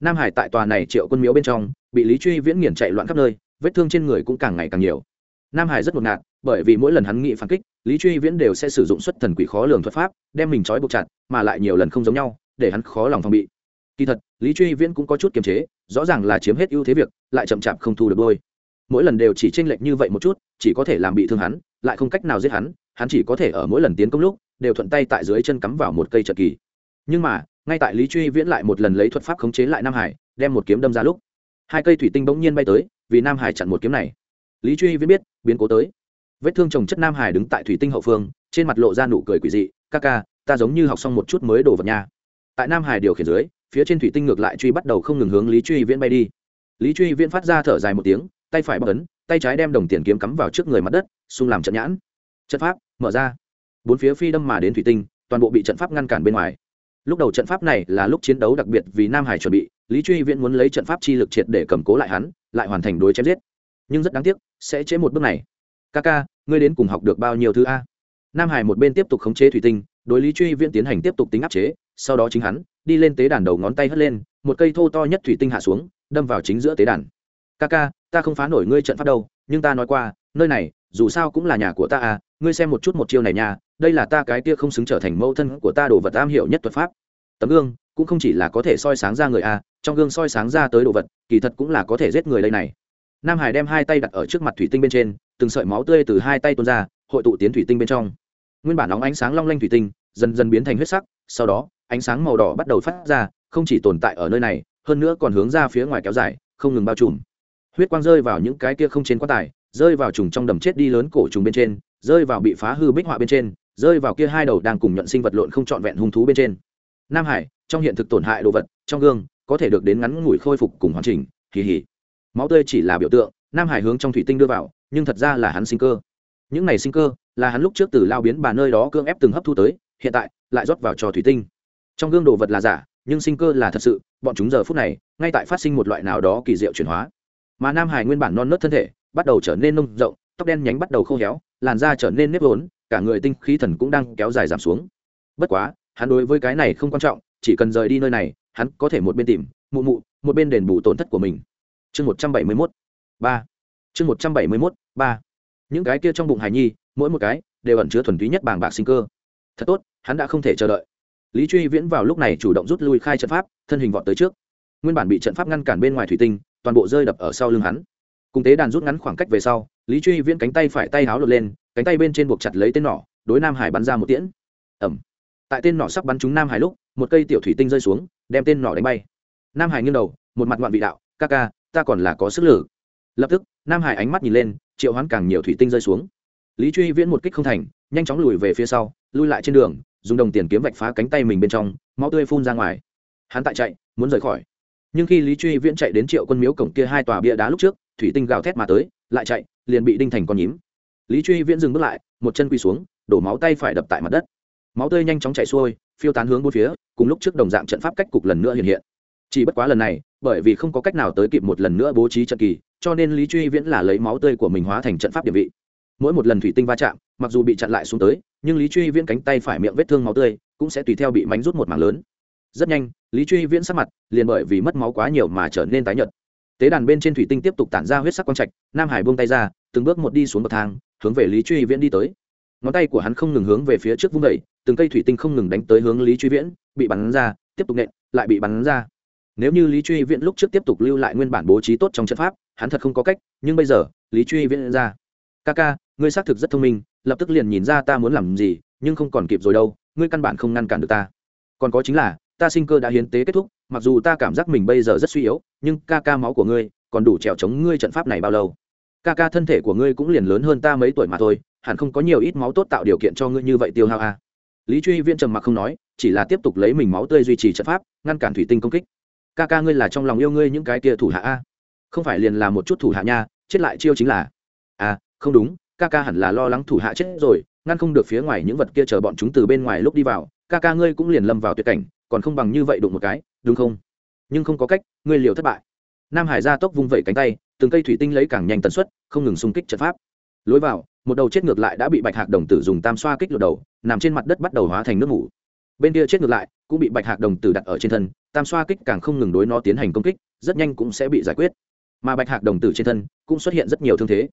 Nam hải tại tòa này triệu quân miếu bên trong, bị lý truy viễn nghiền chạy loạn khắp nơi, vết thương trên người cũng càng ngày càng nhiều. Nam hải rất ngột ngạt, bởi vì mỗi lần hắn nghị phản kích, lý truy viễn đều sẽ sử dụng xuất thần quỷ khó lường thuật pháp, đem mình trói buộc chặt, mà lại nhiều lần không giống nhau, để hắn khó lòng phòng bị. Kỳ thật, lý truy viễn cũng có chút kiềm chế, rõ ràng là chiếm hết ưu thế việc, lại chậm chạp không thu được đôi. Mỗi lần đều chỉ tranh lệch như vậy một chút, chỉ có thể làm bị thương hắn, lại không cách nào giết hắn hắn chỉ có thể ở mỗi lần tiến công lúc, đều thuận tay tại dưới chân cắm vào một cây trợ kỳ. Nhưng mà ngay tại lý truy viễn lại một lần lấy thuật pháp khống chế lại nam hải, đem một kiếm đâm ra lúc, hai cây thủy tinh bỗng nhiên bay tới, vì nam hải chặn một kiếm này. Lý truy viễn biết, biến cố tới. Vết thương chồng chất nam hải đứng tại thủy tinh hậu phương, trên mặt lộ ra nụ cười quỷ dị, ca ca, ta giống như học xong một chút mới đổ vật nha. Tại nam hải điều khiển dưới, phía trên thủy tinh ngược lại truy bắt đầu không ngừng hướng lý truy viễn bay đi. Lý truy viễn phát ra thở dài một tiếng, tay phải bóc ấn, tay trái đem đồng tiền kiếm cắm vào trước người mặt đất, xung làm trận nhãn. Trận pháp, mở ra. Bốn phía phi đâm mà đến thủy tinh, toàn bộ bị trận pháp ngăn cản bên ngoài lúc đầu trận pháp này là lúc chiến đấu đặc biệt vì nam hải chuẩn bị, lý truy viễn muốn lấy trận pháp chi lực triệt để cầm cố lại hắn, lại hoàn thành đối chém giết. Nhưng rất đáng tiếc, sẽ chế một bước này. Ca ca, ngươi đến cùng học được bao nhiêu thứ a? Nam hải một bên tiếp tục khống chế thủy tinh, đối lý truy viễn tiến hành tiếp tục tính áp chế, sau đó chính hắn, đi lên tế đàn đầu ngón tay hất lên, một cây thô to nhất thủy tinh hạ xuống, đâm vào chính giữa tế đàn. Ca ca, ta không phá nổi ngươi trận pháp đâu, nhưng ta nói qua, nơi này, dù sao cũng là nhà của ta à ngươi xem một chút một chiêu này nha đây là ta cái kia không xứng trở thành mẫu thân của ta đồ vật am hiểu nhất thuật pháp. Tấm gương cũng không chỉ là có thể soi sáng ra người a, trong gương soi sáng ra tới đồ vật, kỳ thật cũng là có thể giết người đây này. Nam hải đem hai tay đặt ở trước mặt thủy tinh bên trên, từng sợi máu tươi từ hai tay tuôn ra, hội tụ tiến thủy tinh bên trong. Nguyên bản óng ánh sáng long lanh thủy tinh dần dần biến thành huyết sắc, sau đó, ánh sáng màu đỏ bắt đầu phát ra, không chỉ tồn tại ở nơi này, hơn nữa còn hướng ra phía ngoài kéo dài, không ngừng bao trùm. Huyết quang rơi vào những cái kia không trên quá tài rơi vào trùng trong đầm chết đi lớn cổ trùng bên trên, rơi vào bị phá hư bích họa bên trên rơi vào kia hai đầu đang cùng nhận sinh vật lộn không trọn vẹn hung thú bên trên. Nam hải, trong hiện thực tổn hại đồ vật, trong gương, có thể được đến ngắn ngủi khôi phục cùng hoàn chỉnh kỳ hỉ máu tươi chỉ là biểu tượng, nam hải hướng trong thủy tinh đưa vào, nhưng thật ra là hắn sinh cơ. Những này sinh cơ, là hắn lúc trước từ lao biến bà nơi đó cương ép từng hấp thu tới, hiện tại, lại rót vào trò thủy tinh. Trong gương đồ vật là giả, nhưng sinh cơ là thật sự, bọn chúng giờ phút này, ngay tại phát sinh một loại nào đó kỳ diệu chuyển hóa. Mà nam hải nguyên bản non nớt thân thể, bắt đầu trở nên nông rộng, tóc đen nhánh bắt đầu khô héo, làn da trở nên nếp vốn cả người tinh khí thần cũng đang kéo dài giảm xuống. Bất quá, hắn đối với cái này không quan trọng, chỉ cần rời đi nơi này, hắn có thể một bên tìm, mụ mụ, một bên đền bù tổn thất của mình. Chương một trăm bảy mươi mốt, ba. Chương một trăm bảy mươi mốt, ba. Những cái kia trong bụng hài nhi, mỗi một cái đều ẩn chứa thuần túy nhất bàng bạc sinh cơ. Thật tốt, hắn đã không thể chờ đợi. Lý truy viễn vào lúc này chủ động rút lui khai trận pháp, thân hình vọt tới trước. Nguyên bản bị trận pháp ngăn cản bên ngoài thủy tinh, toàn bộ rơi đập ở sau lưng hắn. Cùng tế đàn rút ngắn khoảng cách về sau, lý truy viễn cánh tay phải tay háo lột lên cánh tay bên trên buộc chặt lấy tên nỏ, đối nam hải bắn ra một tiễn. Ẩm tại tên nỏ sắp bắn trúng nam hải lúc, một cây tiểu thủy tinh rơi xuống, đem tên nỏ đánh bay. Nam hải nghiêng đầu, một mặt ngoạn vị đạo, ca ca, ta còn là có sức lử lập tức, nam hải ánh mắt nhìn lên, triệu hoán càng nhiều thủy tinh rơi xuống. Lý truy viễn một kích không thành, nhanh chóng lùi về phía sau, lui lại trên đường, dùng đồng tiền kiếm vạch phá cánh tay mình bên trong, máu tươi phun ra ngoài. Hắn tại chạy, muốn rời khỏi. Nhưng khi lý truy viễn chạy đến triệu quân miếu cổng kia hai tòa bia đá lúc trước, thủy tinh gào thét mà tới, lại chạy, liền bị đinh thành con nhím lý truy viễn dừng bước lại, một chân quỳ xuống, đổ máu tay phải đập tại mặt đất. Máu tươi nhanh chóng chạy xuôi, phiêu tán hướng bốn phía, cùng lúc trước đồng dạng trận pháp cách cục lần nữa hiện hiện. Chỉ bất quá lần này, bởi vì không có cách nào tới kịp một lần nữa bố trí trận kỳ, cho nên lý truy viễn là lấy máu tươi của mình hóa thành trận pháp địa vị. Mỗi một lần thủy tinh va chạm, mặc dù bị chặn lại xuống tới, nhưng lý truy viễn cánh tay phải miệng vết thương máu tươi cũng sẽ tùy theo bị mánh rút một mảng lớn. Rất nhanh, lý truy viễn sắc mặt liền bởi vì mất máu quá nhiều mà trở nên tái nhợt. Tế đàn bên trên thủy tinh tiếp tục tản ra huyết sắc quang trạch, nam hải buông tay ra, từng bước một đi xuống bậc thang hướng về lý truy viễn đi tới. Ngón tay của hắn không ngừng hướng về phía trước vung đẩy từng cây thủy tinh không ngừng đánh tới hướng lý truy viễn, bị bắn ra, tiếp tục nện, lại bị bắn ra. Nếu như lý truy viễn lúc trước tiếp tục lưu lại nguyên bản bố trí tốt trong trận pháp, hắn thật không có cách, nhưng bây giờ, lý truy viễn ra. Ca ca, ngươi xác thực rất thông minh, lập tức liền nhìn ra ta muốn làm gì, nhưng không còn kịp rồi đâu, ngươi căn bản không ngăn cản được ta. Còn có chính là, ta sinh cơ đã hiến tế kết thúc, mặc dù ta cảm giác mình bây giờ rất suy yếu, nhưng ca ca máu của ngươi còn đủ trèo chống ngươi trận pháp này bao lâu ca ca thân thể của ngươi cũng liền lớn hơn ta mấy tuổi mà thôi, hẳn không có nhiều ít máu tốt tạo điều kiện cho ngươi như vậy tiêu hao à. lý truy viên trầm mặc không nói, chỉ là tiếp tục lấy mình máu tươi duy trì trận pháp, ngăn cản thủy tinh công kích. Ca ca ngươi là trong lòng yêu ngươi những cái kia thủ hạ a? Không phải liền là một chút thủ hạ nha, chết lại chiêu chính là. À không đúng, ca ca hẳn là lo lắng thủ hạ chết rồi, ngăn không được phía ngoài những vật kia chờ bọn chúng từ bên ngoài lúc đi vào, ca ca ngươi cũng liền lâm vào tuyệt cảnh, còn không bằng như vậy đụng một cái, đúng không? Nhưng không có cách, ngươi liều thất bại. Nam hải ra tốc vung vẩy cánh tay từng cây thủy tinh lấy càng nhanh tần suất, không ngừng xung kích trận pháp. Lối vào, một đầu chết ngược lại đã bị bạch hạc đồng tử dùng tam xoa kích lột đầu, nằm trên mặt đất bắt đầu hóa thành nước ngủ bên kia chết ngược lại, cũng bị bạch hạc đồng tử đặt ở trên thân, tam xoa kích càng không ngừng đối nó tiến hành công kích, rất nhanh cũng sẽ bị giải quyết. Mà bạch hạc đồng tử trên thân, cũng xuất hiện rất nhiều thương thế.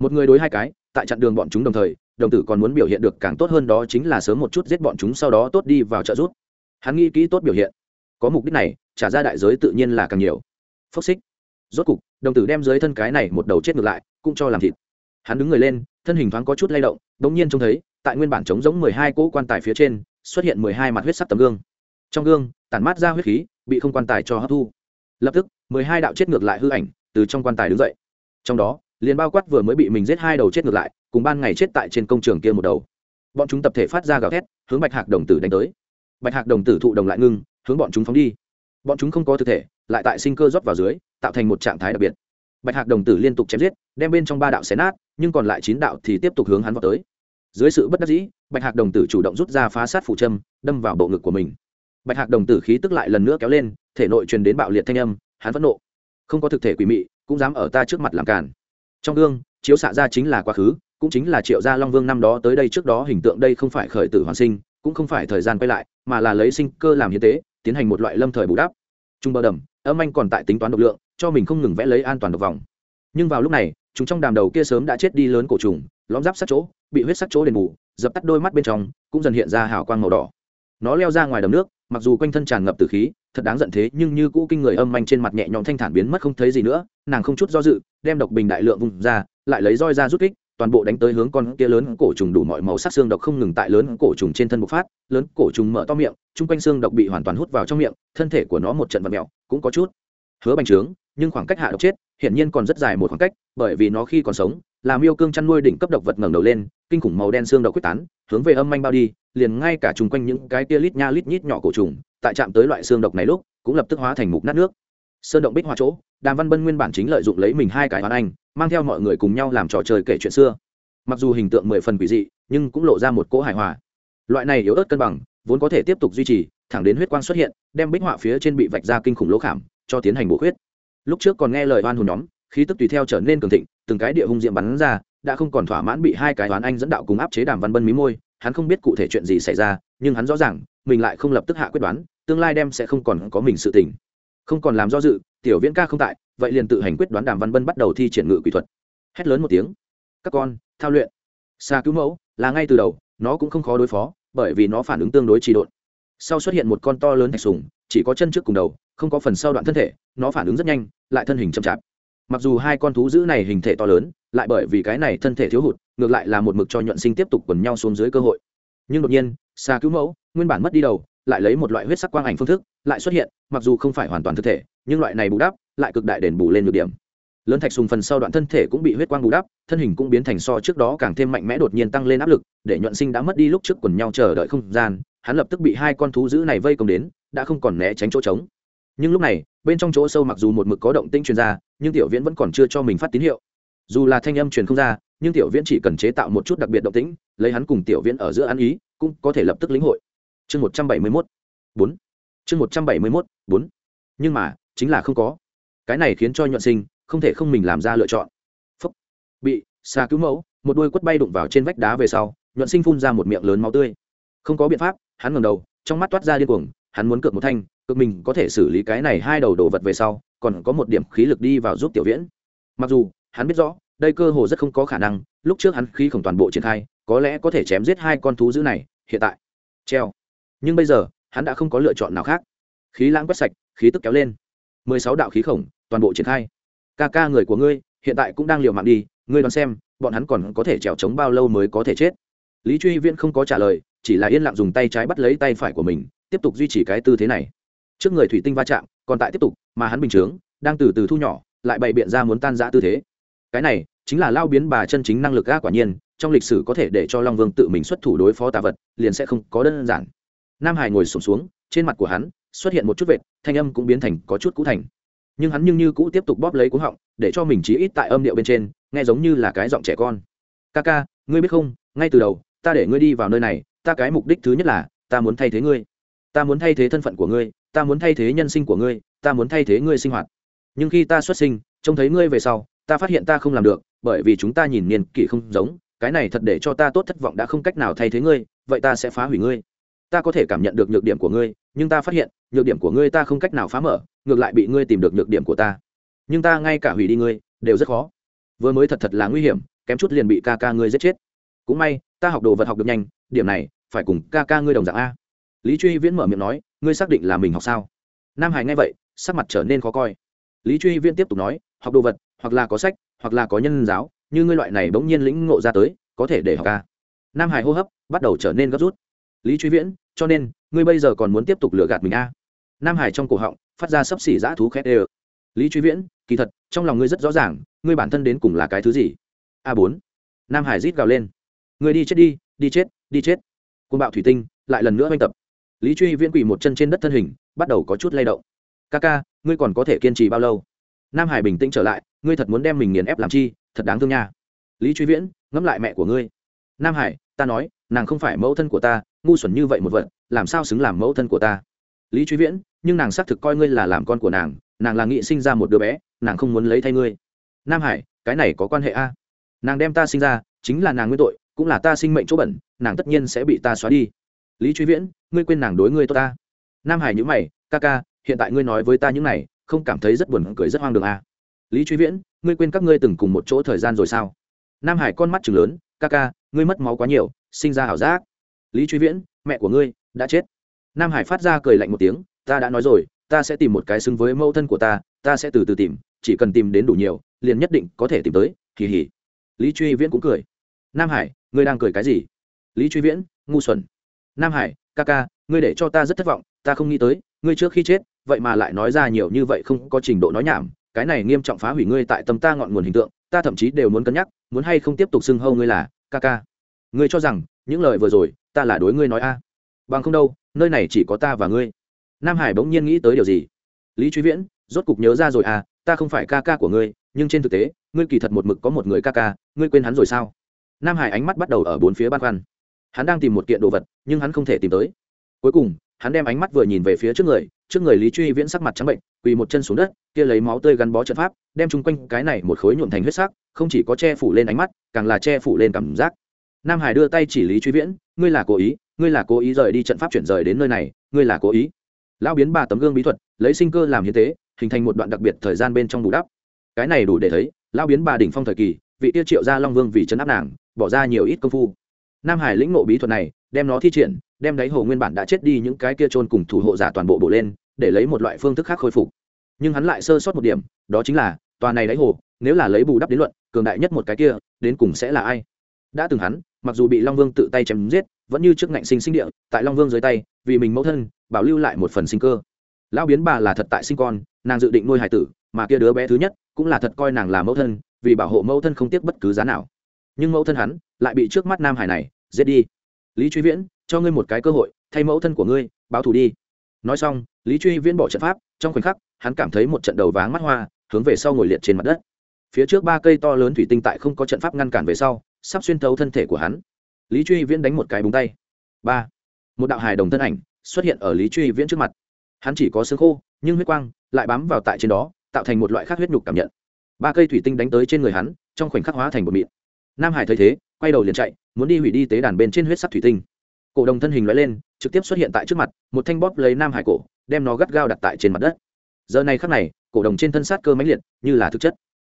Một người đối hai cái, tại chặn đường bọn chúng đồng thời, đồng tử còn muốn biểu hiện được càng tốt hơn đó chính là sớm một chút giết bọn chúng sau đó tốt đi vào trợ giúp. Hắn nghĩ kỹ tốt biểu hiện. Có mục đích này, trả ra đại giới tự nhiên là càng nhiều. Phốc xích rốt cục, đồng tử đem dưới thân cái này một đầu chết ngược lại, cũng cho làm thịt. Hắn đứng người lên, thân hình thoáng có chút lay động đ ỗ n g nhiên trông thấy, tại nguyên bản trống giống mười hai cỗ quan tài phía trên, xuất hiện mười hai mặt huyết sắc tấm gương. Trong gương, tản mát ra huyết khí, bị không quan tài cho hấp thu. Lập tức, mười hai đạo chết ngược lại hư ảnh từ trong quan tài đứng dậy. Trong đó liền bao quát vừa mới bị mình giết hai đầu chết ngược lại, cùng ban ngày chết tại trên công trường kia một đầu. Bọn chúng tập thể phát ra gào thét, hướng bạch hạc đồng tử đánh tới. Bạch hạc đồng tử thụ đồng lại ngưng, hướng bọn chúng phóng đi. Bọn chúng không có thực thể, lại tại sinh cơ rót vào dưới tạo thành một trạng thái đặc biệt. Bạch hạc đồng tử liên tục chém giết, đem bên trong ba đạo xé nát, nhưng còn lại chín đạo thì tiếp tục hướng hắn vào tới. Dưới sự bất đắc dĩ, bạch hạc đồng tử chủ động rút ra phá sát phủ châm, đâm vào bộ ngực của mình. Bạch hạc đồng tử khí tức lại lần nữa kéo lên, thể nội truyền đến bạo liệt thanh âm, hắn phẫn nộ. Không có thực thể quỷ mị, cũng dám ở ta trước mặt làm càn. Trong gương, chiếu xạ ra chính là quá khứ, cũng chính là triệu gia long vương năm đó tới đây trước đó hình tượng đây không phải khởi tử hoàn sinh, cũng không phải thời gian quay lại, mà là lấy sinh cơ làm hiến tế, tiến hành một loại lâm thời bù đắp. Trung bờ đầm, âm anh còn tại tính toán độc lượng cho mình không ngừng vẽ lấy an toàn độc vòng nhưng vào lúc này, chúng trong đàm đầu kia sớm đã chết đi lớn cổ trùng, lõm giáp sát chỗ, bị huyết sắc chỗ đền bù, dập tắt đôi mắt bên trong, cũng dần hiện ra hào quang màu đỏ. Nó leo ra ngoài đầm nước, mặc dù quanh thân tràn ngập từ khí, thật đáng giận thế, nhưng như cũ kinh người âm manh trên mặt nhẹ nhõm thanh thản biến mất không thấy gì nữa, nàng không chút do dự, đem độc bình đại lượng vùng ra, lại lấy roi ra rút kích, toàn bộ đánh tới hướng con kia lớn cổ trùng đủ mọi màu sắc xương độc không ngừng tại lớn cổ trùng trên thân bộc phát, lớn cổ trùng mở to miệng, chung quanh xương độc bị hoàn toàn hút vào trong miệng, thân thể của nó một trận vật mẹo, cũng có chút hứa bành trướng nhưng khoảng cách hạ độc chết hiển nhiên còn rất dài một khoảng cách, bởi vì nó khi còn sống là miêu cương chăn nuôi đỉnh cấp độc vật ngẩng đầu lên, kinh khủng màu đen xương độc quyết tán, hướng về âm manh bao đi, liền ngay cả chung quanh những cái tia lít nha lít nhít nhỏ cổ trùng, tại chạm tới loại xương độc này lúc, cũng lập tức hóa thành mục nát nước. Sơn động bích hoa chỗ, đàm văn bân nguyên bản chính lợi dụng lấy mình hai cái hoán anh, mang theo mọi người cùng nhau làm trò chơi kể chuyện xưa. Mặc dù hình tượng mười phần quỷ dị, nhưng cũng lộ ra một cỗ hài hòa. Loại này yếu ớt cân bằng, vốn có thể tiếp tục duy trì, thẳng đến huyết quang xuất hiện, đem bích họa phía trên bị vạch ra kinh khủng lỗ khảm, cho tiến hành bổ khuyết lúc trước còn nghe lời oan hồn nhóm, khí tức tùy theo trở nên cường thịnh, từng cái địa hung diệm bắn ra, đã không còn thỏa mãn bị hai cái oán anh dẫn đạo cùng áp chế đàm văn bân mí môi, hắn không biết cụ thể chuyện gì xảy ra, nhưng hắn rõ ràng, mình lại không lập tức hạ quyết đoán, tương lai đem sẽ không còn có mình sự tình. Không còn làm do dự, tiểu viễn ca không tại, vậy liền tự hành quyết đoán đàm văn bân bắt đầu thi triển ngự quỷ thuật. Hét lớn một tiếng. Các con, thao luyện. Xa cứu mẫu, là ngay từ đầu, nó cũng không khó đối phó, bởi vì nó phản ứng tương đối trì độn. Sau xuất hiện một con to lớn thạch sùng, chỉ có chân trước cùng đầu không có phần sau đoạn thân thể, nó phản ứng rất nhanh, lại thân hình chậm chạp. Mặc dù hai con thú dữ này hình thể to lớn, lại bởi vì cái này thân thể thiếu hụt, ngược lại là một mực cho nhuận sinh tiếp tục quần nhau xuống dưới cơ hội. Nhưng đột nhiên xa cứu mẫu, nguyên bản mất đi đầu, lại lấy một loại huyết sắc quang ảnh phương thức, lại xuất hiện, mặc dù không phải hoàn toàn thực thể, nhưng loại này bù đắp lại cực đại đền bù lên được điểm. Lớn thạch sùng phần sau đoạn thân thể cũng bị huyết quang bù đắp, thân hình cũng biến thành so trước đó càng thêm mạnh mẽ đột nhiên tăng lên áp lực, để nhuận sinh đã mất đi lúc trước quần nhau chờ đợi không gian, hắn lập tức bị hai con thú dữ này vây công đến, đã không còn né tránh chỗ trống nhưng lúc này, bên trong chỗ sâu mặc dù một mực có động tinh truyền ra nhưng tiểu viễn vẫn còn chưa cho mình phát tín hiệu. Dù là thanh âm truyền không ra, nhưng tiểu viễn chỉ cần chế tạo một chút đặc biệt động tĩnh, lấy hắn cùng tiểu viễn ở giữa ăn ý, cũng có thể lập tức lĩnh hội. Chương một trăm bảy mươi mốt, bốn. Chương một trăm bảy mươi mốt, bốn. Nhưng mà, chính là không có. Cái này khiến cho nhuận sinh, không thể không mình làm ra lựa chọn. Phúc. bị xa cứu mẫu, một đôi quất bay đụng vào trên vách đá về sau, nhuận sinh phun ra một miệng lớn máu tươi. Không có biện pháp, hắn ngầm đầu, trong mắt toát ra điên cuồng hắn muốn cược một thanh, cược mình có thể xử lý cái này hai đầu đồ vật về sau, còn có một điểm khí lực đi vào giúp tiểu viễn. Mặc dù, hắn biết rõ, đây cơ hồ rất không có khả năng, lúc trước hắn khí khổng toàn bộ triển khai, có lẽ có thể chém giết hai con thú dữ này, hiện tại. Treo. Nhưng bây giờ, hắn đã không có lựa chọn nào khác. Khí lãng quét sạch, khí tức kéo lên. Mười sáu đạo khí khổng, toàn bộ triển khai. Ca ca người của ngươi, hiện tại cũng đang liều mạng đi, ngươi đoán xem, bọn hắn còn có thể trèo trống bao lâu mới có thể chết? Lý truy viễn không có trả lời, chỉ là yên lặng dùng tay trái bắt lấy tay phải của mình tiếp tục duy trì cái tư thế này. Trước người thủy tinh va chạm còn tại tiếp tục mà hắn bình chướng đang từ từ thu nhỏ lại bày biện ra muốn tan giã tư thế. Cái này chính là lao biến bà chân chính năng lực ga quả nhiên trong lịch sử có thể để cho long vương tự mình xuất thủ đối phó tà vật liền sẽ không có đơn giản. Nam hải ngồi sụp xuống, xuống trên mặt của hắn xuất hiện một chút vệt thanh âm cũng biến thành có chút cũ thành. Nhưng hắn nhưng như cũ tiếp tục bóp lấy cuống họng để cho mình chí ít tại âm điệu bên trên nghe giống như là cái giọng trẻ con. Ca ca ngươi biết không ngay từ đầu ta để ngươi đi vào nơi này ta cái mục đích thứ nhất là ta muốn thay thế ngươi ta muốn thay thế thân phận của ngươi, ta muốn thay thế nhân sinh của ngươi, ta muốn thay thế ngươi sinh hoạt. Nhưng khi ta xuất sinh, trông thấy ngươi về sau, ta phát hiện ta không làm được, bởi vì chúng ta nhìn niên kỷ không giống, cái này thật để cho ta tốt thất vọng đã không cách nào thay thế ngươi, vậy ta sẽ phá hủy ngươi. Ta có thể cảm nhận được nhược điểm của ngươi, nhưng ta phát hiện, nhược điểm của ngươi ta không cách nào phá mở, ngược lại bị ngươi tìm được nhược điểm của ta. Nhưng ta ngay cả hủy đi ngươi, đều rất khó. Vừa mới thật thật là nguy hiểm, kém chút liền bị ca ca ngươi giết chết. Cũng may, ta học đồ vật học được nhanh, điểm này, phải cùng ca ca ngươi đồng dạng a lý truy viễn mở miệng nói, ngươi xác định là mình học sao? Nam hải nghe vậy, sắc mặt trở nên khó coi. Lý truy viễn tiếp tục nói, học đồ vật, hoặc là có sách, hoặc là có nhân giáo, như ngươi loại này bỗng nhiên lĩnh ngộ ra tới, có thể để học ca nam hải hô hấp bắt đầu trở nên gấp rút. Lý truy viễn, cho nên, ngươi bây giờ còn muốn tiếp tục lừa gạt mình a nam hải trong cổ họng phát ra sấp xỉ dã thú khét ê lý truy viễn, kỳ thật, trong lòng ngươi rất rõ ràng, ngươi bản thân đến cùng là cái thứ gì? A bốn. Nam hải rít gào lên. Ngươi đi chết đi đi chết đi chết. Côn bạo thủy tinh lại lần nữa oanh tập lý truy viễn quỳ một chân trên đất thân hình, bắt đầu có chút lay động. Ca ca, ngươi còn có thể kiên trì bao lâu? Nam hải bình tĩnh trở lại, ngươi thật muốn đem mình nghiền ép làm chi? Thật đáng thương nha. Lý truy viễn, ngẫm lại mẹ của ngươi. Nam hải, ta nói, nàng không phải mẫu thân của ta, ngu xuẩn như vậy một vật, làm sao xứng làm mẫu thân của ta? Lý truy viễn, nhưng nàng xác thực coi ngươi là làm con của nàng nàng là nghị sinh ra một đứa bé, nàng không muốn lấy thay ngươi. Nam hải, cái này có quan hệ a? Nàng đem ta sinh ra, chính là nàng nguyên tội, cũng là ta sinh mệnh chỗ bẩn, nàng tất nhiên sẽ bị ta xóa đi. Lý truy viễn ngươi quên nàng đối ngươi tốt ta. Nam hải nhữ mày, ca ca, hiện tại ngươi nói với ta những này, không cảm thấy rất buồn cười rất hoang đường à. lý truy viễn, ngươi quên các ngươi từng cùng một chỗ thời gian rồi sao? Nam hải con mắt chừng lớn, ca ca, ngươi mất máu quá nhiều, sinh ra ảo giác. Lý truy viễn, mẹ của ngươi, đã chết. Nam hải phát ra cười lạnh một tiếng, ta đã nói rồi, ta sẽ tìm một cái xứng với mẫu thân của ta ta sẽ từ từ tìm, chỉ cần tìm đến đủ nhiều, liền nhất định có thể tìm tới. Kỳ hỉ lý truy viễn cũng cười. Nam hải, ngươi đang cười cái gì? Lý truy viễn, ngu xuẩn nam hải, ca ca, ngươi để cho ta rất thất vọng, ta không nghĩ tới, ngươi trước khi chết, vậy mà lại nói ra nhiều như vậy không có trình độ nói nhảm, cái này nghiêm trọng phá hủy ngươi tại tâm ta ngọn nguồn hình tượng, ta thậm chí đều muốn cân nhắc, muốn hay không tiếp tục xưng hâu ngươi là ca ca. Ngươi cho rằng, những lời vừa rồi, ta là đối ngươi nói a. Bằng không đâu, nơi này chỉ có ta và ngươi. Nam hải bỗng nhiên nghĩ tới điều gì? Lý truy viễn, rốt cục nhớ ra rồi à ta không phải ca ca của ngươi, nhưng trên thực tế, ngươi kỳ thật một mực có một người ca ca, ngươi quên hắn rồi sao? Nam hải ánh mắt bắt đầu ở bốn phía băn khoăn hắn đang tìm một kiện đồ vật, nhưng hắn không thể tìm tới. Cuối cùng, hắn đem ánh mắt vừa nhìn về phía trước người trước người lý truy viễn sắc mặt trắng bệnh, quỳ một chân xuống đất, kia lấy máu tươi gắn bó trận pháp, đem chung quanh cái này một khối nhuộm thành huyết sắc, không chỉ có che phủ lên ánh mắt, càng là che phủ lên cảm giác. Nam hải đưa tay chỉ lý truy viễn, ngươi là cố ý, ngươi là cố ý rời đi trận pháp chuyển rời đến nơi này, ngươi là cố ý. Lão biến ba tấm gương bí thuật, lấy sinh cơ làm hiến tế, hình thành một đoạn đặc biệt thời gian bên trong bù đắp. Cái này đủ để thấy, lão biến ba đỉnh phong thời kỳ, vị tiêu triệu gia long vương vì chấn áp nàng, bỏ ra nhiều ít công phu nam hải lĩnh ngộ bí thuật này, đem nó thi triển, đem đáy hồ nguyên bản đã chết đi những cái kia trôn cùng thủ hộ giả toàn bộ bổ lên, để lấy một loại phương thức khác khôi phục. Nhưng hắn lại sơ sót một điểm, đó chính là, tòa này đáy hồ, nếu là lấy bù đắp đến luận, cường đại nhất một cái kia, đến cùng sẽ là ai? Đã từng hắn, mặc dù bị long vương tự tay chém giết, vẫn như trước ngạnh sinh sinh địa, tại long vương dưới tay, vì mình mẫu thân, bảo lưu lại một phần sinh cơ. Lão biến bà là thật tại sinh con, nàng dự định nuôi hải tử, mà kia đứa bé thứ nhất, cũng là thật coi nàng là mẫu thân, vì bảo hộ mẫu thân không tiếc bất cứ giá nào nhưng mẫu thân hắn lại bị trước mắt nam hải này giết đi. Lý truy viễn, cho ngươi một cái cơ hội, thay mẫu thân của ngươi báo thù đi. Nói xong, lý truy viễn bỏ trận pháp, trong khoảnh khắc, hắn cảm thấy một trận đầu váng mắt hoa, hướng về sau ngồi liệt trên mặt đất. Phía trước ba cây to lớn thủy tinh tại không có trận pháp ngăn cản về sau, sắp xuyên thấu thân thể của hắn. Lý truy viễn đánh một cái búng tay. Ba. Một đạo hài đồng thân ảnh xuất hiện ở lý truy viễn trước mặt. Hắn chỉ có xương khô, nhưng huyết quang lại bám vào tại trên đó, tạo thành một loại khác huyết nhục cảm nhận. Ba cây thủy tinh đánh tới trên người hắn, trong khoảnh khắc hóa thành một mịn nam hải thấy thế, quay đầu liền chạy, muốn đi hủy đi tế đàn bên trên huyết sắc thủy tinh. Cổ đồng thân hình loại lên, trực tiếp xuất hiện tại trước mặt, một thanh bóp lấy nam hải cổ, đem nó gắt gao đặt tại trên mặt đất. Giờ này khắc này, cổ đồng trên thân sát cơ mãnh liệt, như là thực chất.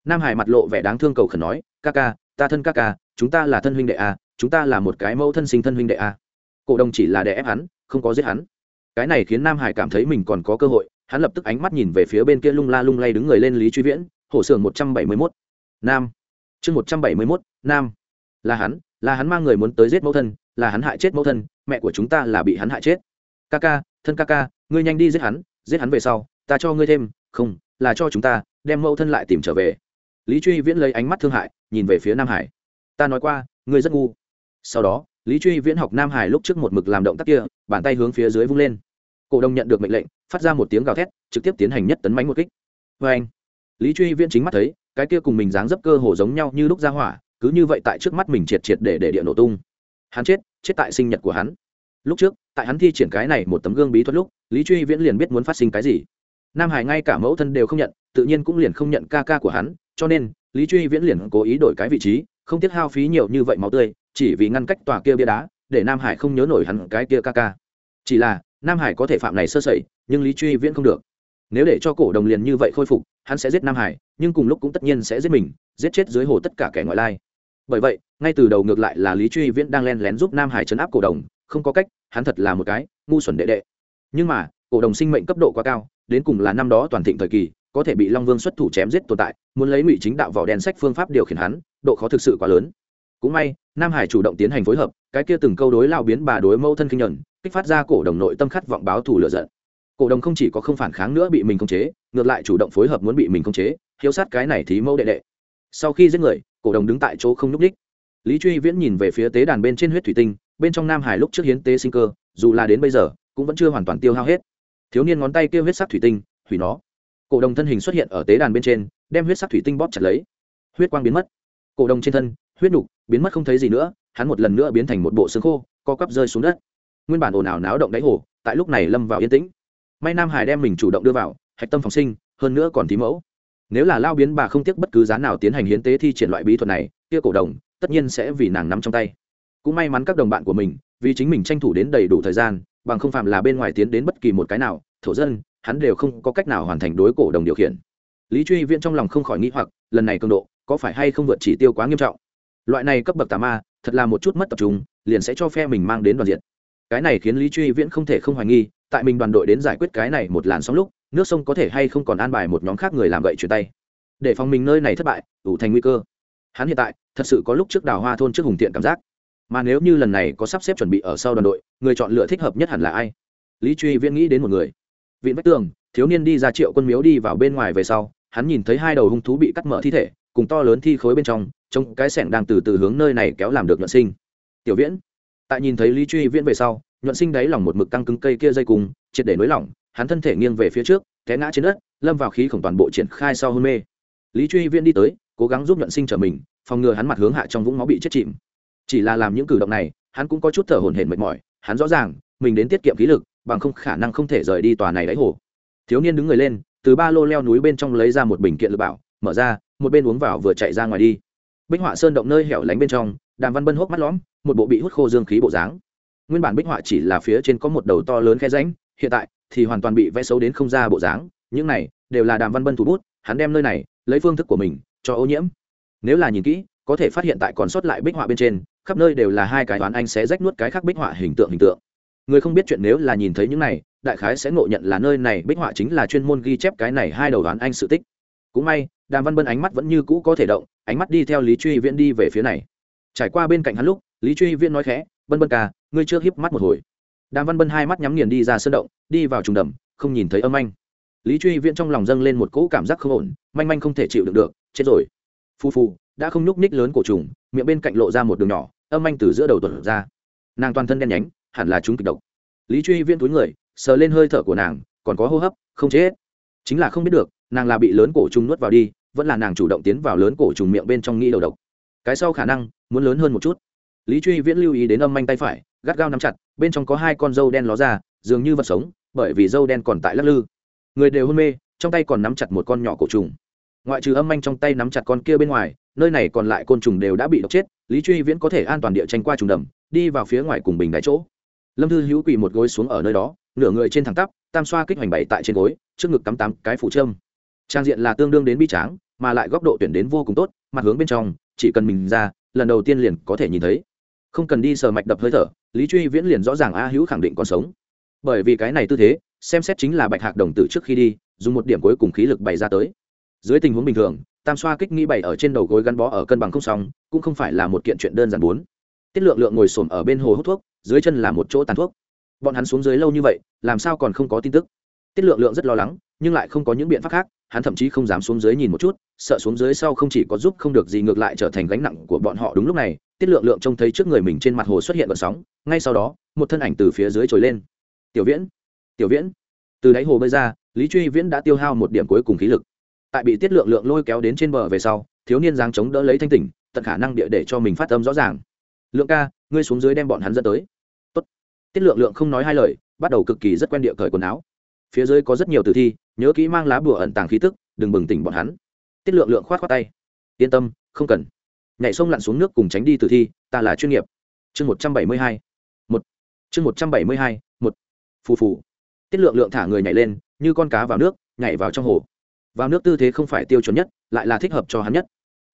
Nam hải mặt lộ vẻ đáng thương cầu khẩn nói, ca ca, ta thân ca ca, chúng ta là thân huynh đệ a, chúng ta là một cái mẫu thân sinh thân huynh đệ a. Cổ đồng chỉ là đè ép hắn, không có giết hắn. Cái này khiến nam hải cảm thấy mình còn có cơ hội, hắn lập tức ánh mắt nhìn về phía bên kia lung la lung lay đứng người lên lý truy viễn, hổ sưởng một trăm bảy mươi mốt. Nam chương một trăm bảy mươi mốt, nam. Là hắn là hắn mang người muốn tới giết mẫu thân, là hắn hại chết mẫu thân, mẹ của chúng ta là bị hắn hại chết. Ca ca, thân ca ca, ngươi nhanh đi giết hắn giết hắn về sau, ta cho ngươi thêm, không, là cho chúng ta, đem mẫu thân lại tìm trở về. Lý truy viễn lấy ánh mắt thương hại, nhìn về phía nam hải. Ta nói qua, ngươi rất ngu. Sau đó, lý truy viễn học nam hải lúc trước một mực làm động tác kia, bàn tay hướng phía dưới vung lên. Cổ đông nhận được mệnh lệnh, phát ra một tiếng gào thét, trực tiếp tiến hành nhất tấn mánh một kích. Vê anh lý truy viễn chính mắt thấy cái kia cùng mình dáng dấp cơ hồ giống nhau như lúc ra hỏa, cứ như vậy tại trước mắt mình triệt triệt để để địa nổ tung. Hắn chết chết tại sinh nhật của hắn. Lúc trước, tại hắn thi triển cái này một tấm gương bí thuật lúc, lý truy viễn liền biết muốn phát sinh cái gì. Nam hải ngay cả mẫu thân đều không nhận, tự nhiên cũng liền không nhận ca ca của hắn, cho nên, lý truy viễn liền cố ý đổi cái vị trí, không tiếc hao phí nhiều như vậy máu tươi, chỉ vì ngăn cách tòa kia bia đá, để nam hải không nhớ nổi hắn cái kia ca ca. Chỉ là, nam hải có thể phạm này sơ sẩy, nhưng lý truy viễn không được. Nếu để cho cổ đồng liền như vậy khôi phục, hắn sẽ giết nam hải nhưng cùng lúc cũng tất nhiên sẽ giết mình, giết chết dưới hồ tất cả kẻ ngoại lai. Bởi vậy, ngay từ đầu ngược lại là lý truy viễn đang len lén giúp nam hải chấn áp cổ đồng, không có cách, hắn thật là một cái ngu xuẩn đệ đệ. Nhưng mà, cổ đồng sinh mệnh cấp độ quá cao, đến cùng là năm đó toàn thịnh thời kỳ, có thể bị long vương xuất thủ chém giết tồn tại, muốn lấy ngụy chính đạo vỏ đen sách phương pháp điều khiển hắn, độ khó thực sự quá lớn. Cũng may, nam hải chủ động tiến hành phối hợp, cái kia từng câu đối lao biến bà đối mâu thân kinh nhuận kích phát ra cổ đồng nội tâm khát vọng báo thù lựa giận cổ đồng không chỉ có không phản kháng nữa bị mình khống chế, ngược lại chủ động phối hợp muốn bị mình khống chế, hiếu sát cái này thì mẫu đệ đệ. Sau khi giết người, cổ đồng đứng tại chỗ không nhúc ních lý truy viễn nhìn về phía tế đàn bên trên huyết thủy tinh, bên trong nam hải lúc trước hiến tế sinh cơ, dù là đến bây giờ, cũng vẫn chưa hoàn toàn tiêu hao hết. Thiếu niên ngón tay kêu huyết sắc thủy tinh, hủy nó. Cổ đồng thân hình xuất hiện ở tế đàn bên trên, đem huyết sắc thủy tinh bóp chặt lấy. Huyết quang biến mất. Cổ đồng trên thân, huyết nục, biến mất không thấy gì nữa, hắn một lần nữa biến thành một bộ xương khô, co cắp rơi xuống đất. Nguyên bản ồn ào náo động đáy hồ, tại lúc này lâm vào yên tĩnh may nam hải đem mình chủ động đưa vào, hạch tâm phòng sinh, hơn nữa còn thí mẫu. Nếu là lao biến bà không tiếc bất cứ giá nào tiến hành hiến tế thi triển loại bí thuật này, kia cổ đồng, tất nhiên sẽ vì nàng nắm trong tay. Cũng may mắn các đồng bạn của mình, vì chính mình tranh thủ đến đầy đủ thời gian, bằng không phạm là bên ngoài tiến đến bất kỳ một cái nào, thổ dân, hắn đều không có cách nào hoàn thành đối cổ đồng điều khiển. Lý truy viễn trong lòng không khỏi nghĩ hoặc, lần này cường độ, có phải hay không vượt chỉ tiêu quá nghiêm trọng? Loại này cấp bậc tà ma, thật là một chút mất tập trung, liền sẽ cho phe mình mang đến đoàn diện cái này khiến lý truy viễn không thể không hoài nghi, tại mình đoàn đội đến giải quyết cái này một làn sóng lúc, nước sông có thể hay không còn an bài một nhóm khác người làm gậy chuyển tay. Để phòng mình nơi này thất bại, ủ thành nguy cơ. Hắn hiện tại, thật sự có lúc trước đào hoa thôn trước hùng tiện cảm giác. Mà nếu như lần này có sắp xếp chuẩn bị ở sau đoàn đội, người chọn lựa thích hợp nhất hẳn là ai? Lý truy viễn nghĩ đến một người. Vịn vách tường, thiếu niên đi ra triệu quân miếu đi vào bên ngoài về sau, hắn nhìn thấy hai đầu hung thú bị cắt mở thi thể, cùng to lớn thi khối bên trong trong cái sẻng đang từ từ hướng nơi này kéo làm được nhuận sinh. Tiểu viễn tại nhìn thấy lý truy viễn về sau, nhuận sinh đáy lòng một mực căng cứng cây kia dây cùng triệt để nới lỏng hắn thân thể nghiêng về phía trước, té ngã trên đất, lâm vào khí khổng toàn bộ triển khai sau hôn mê. Lý truy viễn đi tới, cố gắng giúp nhuận sinh trở mình, phòng ngừa hắn mặt hướng hạ trong vũng máu bị chết chìm. Chỉ là làm những cử động này, hắn cũng có chút thở hổn hển mệt mỏi, hắn rõ ràng, mình đến tiết kiệm khí lực, bằng không khả năng không thể rời đi tòa này đáy hồ. Thiếu niên đứng người lên, từ ba lô leo núi bên trong lấy ra một bình kiện lực bảo, mở ra, một bên uống vào vừa chạy ra ngoài đi. Bích họa sơn động nơi hẻo lánh bên trong, đàm văn bân hốc mắt lõm một bộ bị hút khô dương khí bộ dáng. Nguyên bản bích họa chỉ là phía trên có một đầu to lớn khe ránh hiện tại thì hoàn toàn bị vẽ xấu đến không ra bộ dáng. Những này đều là đàm văn bân thủ bút, hắn đem nơi này lấy phương thức của mình cho ô nhiễm. Nếu là nhìn kỹ, có thể phát hiện tại còn sót lại bích họa bên trên, khắp nơi đều là hai cái toán anh sẽ rách nuốt cái khác bích họa hình tượng hình tượng. Người không biết chuyện nếu là nhìn thấy những này, đại khái sẽ ngộ nhận là nơi này bích họa chính là chuyên môn ghi chép cái này hai đầu đoán anh sự tích. Cũng may, đàm văn bân ánh mắt vẫn như cũ có thể động, ánh mắt đi theo lý truy viễn đi về phía này. Trải qua bên cạnh hắn lúc lý truy viễn nói khẽ bân bân ca, ngươi trước hiếp mắt một hồi. Đàm văn bân hai mắt nhắm nghiền đi ra sân động, đi vào trùng đầm, không nhìn thấy âm anh. Lý truy viễn trong lòng dâng lên một cỗ cảm giác không ổn, manh manh không thể chịu đựng được, chết rồi. Phù phù, đã không nhúc ních lớn cổ trùng, miệng bên cạnh lộ ra một đường nhỏ, âm anh từ giữa đầu tuần ra. Nàng toàn thân đen nhánh, hẳn là chúng kịch độc. Lý truy viễn túi người, sờ lên hơi thở của nàng, còn có hô hấp, không chết. Chính là không biết được, nàng là bị lớn cổ trùng nuốt vào đi, vẫn là nàng chủ động tiến vào lớn cổ trùng miệng bên trong nghĩ đầu độc. Cái sau khả năng, muốn lớn hơn một chút lý truy viễn lưu ý đến âm manh tay phải, gắt gao nắm chặt, bên trong có hai con dâu đen ló ra, dường như vật sống, bởi vì dâu đen còn tại lắc lư. Người đều hôn mê, trong tay còn nắm chặt một con nhỏ cổ trùng. Ngoại trừ âm manh trong tay nắm chặt con kia bên ngoài, nơi này còn lại côn trùng đều đã bị độc chết, lý truy viễn có thể an toàn địa tranh qua trùng đầm, đi vào phía ngoài cùng bình đáy chỗ. Lâm thư hữu quỳ một gối xuống ở nơi đó, nửa người trên thẳng tắp, tam xoa kích hoành bày tại trên gối, trước ngực cắm tám cái phủ trâm. Trang diện là tương đương đến bi tráng, mà lại góc độ tuyển đến vô cùng tốt, mặt hướng bên trong, chỉ cần mình ra, lần đầu tiên liền có thể nhìn thấy không cần đi sờ mạch đập hơi thở, lý truy viễn liền rõ ràng a hữu khẳng định còn sống. Bởi vì cái này tư thế, xem xét chính là bạch hạc đồng tử trước khi đi, dùng một điểm cuối cùng khí lực bày ra tới. Dưới tình huống bình thường, tam xoa kích nghĩ bày ở trên đầu gối gắn bó ở cân bằng không sóng cũng không phải là một kiện chuyện đơn giản bốn. Tiết lượng lượng ngồi xổm ở bên hồ hút thuốc, dưới chân là một chỗ tàn thuốc. Bọn hắn xuống dưới lâu như vậy, làm sao còn không có tin tức? Tiết lượng lượng rất lo lắng, nhưng lại không có những biện pháp khác, hắn thậm chí không dám xuống dưới nhìn một chút, sợ xuống dưới sau không chỉ có giúp không được gì ngược lại trở thành gánh nặng của bọn họ đúng lúc này tiết lượng lượng trông thấy trước người mình trên mặt hồ xuất hiện vận sóng, ngay sau đó, một thân ảnh từ phía dưới trồi lên. Tiểu viễn tiểu viễn. Từ đáy hồ bơi ra, lý truy viễn đã tiêu hao một điểm cuối cùng khí lực. Tại bị tiết lượng lượng lôi kéo đến trên bờ về sau, thiếu niên giáng chống đỡ lấy thanh tỉnh, tận khả năng địa để cho mình phát âm rõ ràng. Lượng ca, ngươi xuống dưới đem bọn hắn dẫn tới. Tốt. tiết lượng lượng không nói hai lời, bắt đầu cực kỳ rất quen địa cởi quần áo. Phía dưới có rất nhiều tử thi, nhớ kỹ mang lá bùa ẩn tàng khí tức, đừng bừng tỉnh bọn hắn. Tiết lượng lượng khoát khoát tay. Yên tâm, không cần nhảy sông lặn xuống nước cùng tránh đi tử thi, ta là chuyên nghiệp. Chương một trăm bảy mươi hai, một. Chương một trăm bảy mươi hai, một. Phù phù. Tiết lượng lượng thả người nhảy lên, như con cá vào nước, nhảy vào trong hồ. Vào nước tư thế không phải tiêu chuẩn nhất, lại là thích hợp cho hắn nhất.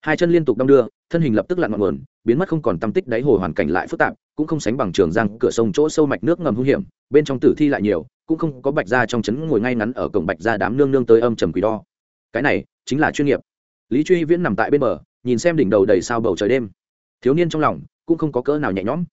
Hai chân liên tục đong đưa, thân hình lập tức lặn ngọn nguồn, biến mất không còn tâm tích đáy hồ hoàn cảnh lại phức tạp, cũng không sánh bằng trường giang, cửa sông chỗ sâu mạch nước ngầm hung hiểm, bên trong tử thi lại nhiều, cũng không có bạch gia trong trấn ngồi ngay ngắn ở cổng bạch gia đám nương nương tới âm trầm quỷ đo. Cái này chính là chuyên nghiệp. Lý truy viễn nằm tại bên bờ nhìn xem đỉnh đầu đầy sao bầu trời đêm. Thiếu niên trong lòng cũng không có cỡ nào nhẹ nhõm.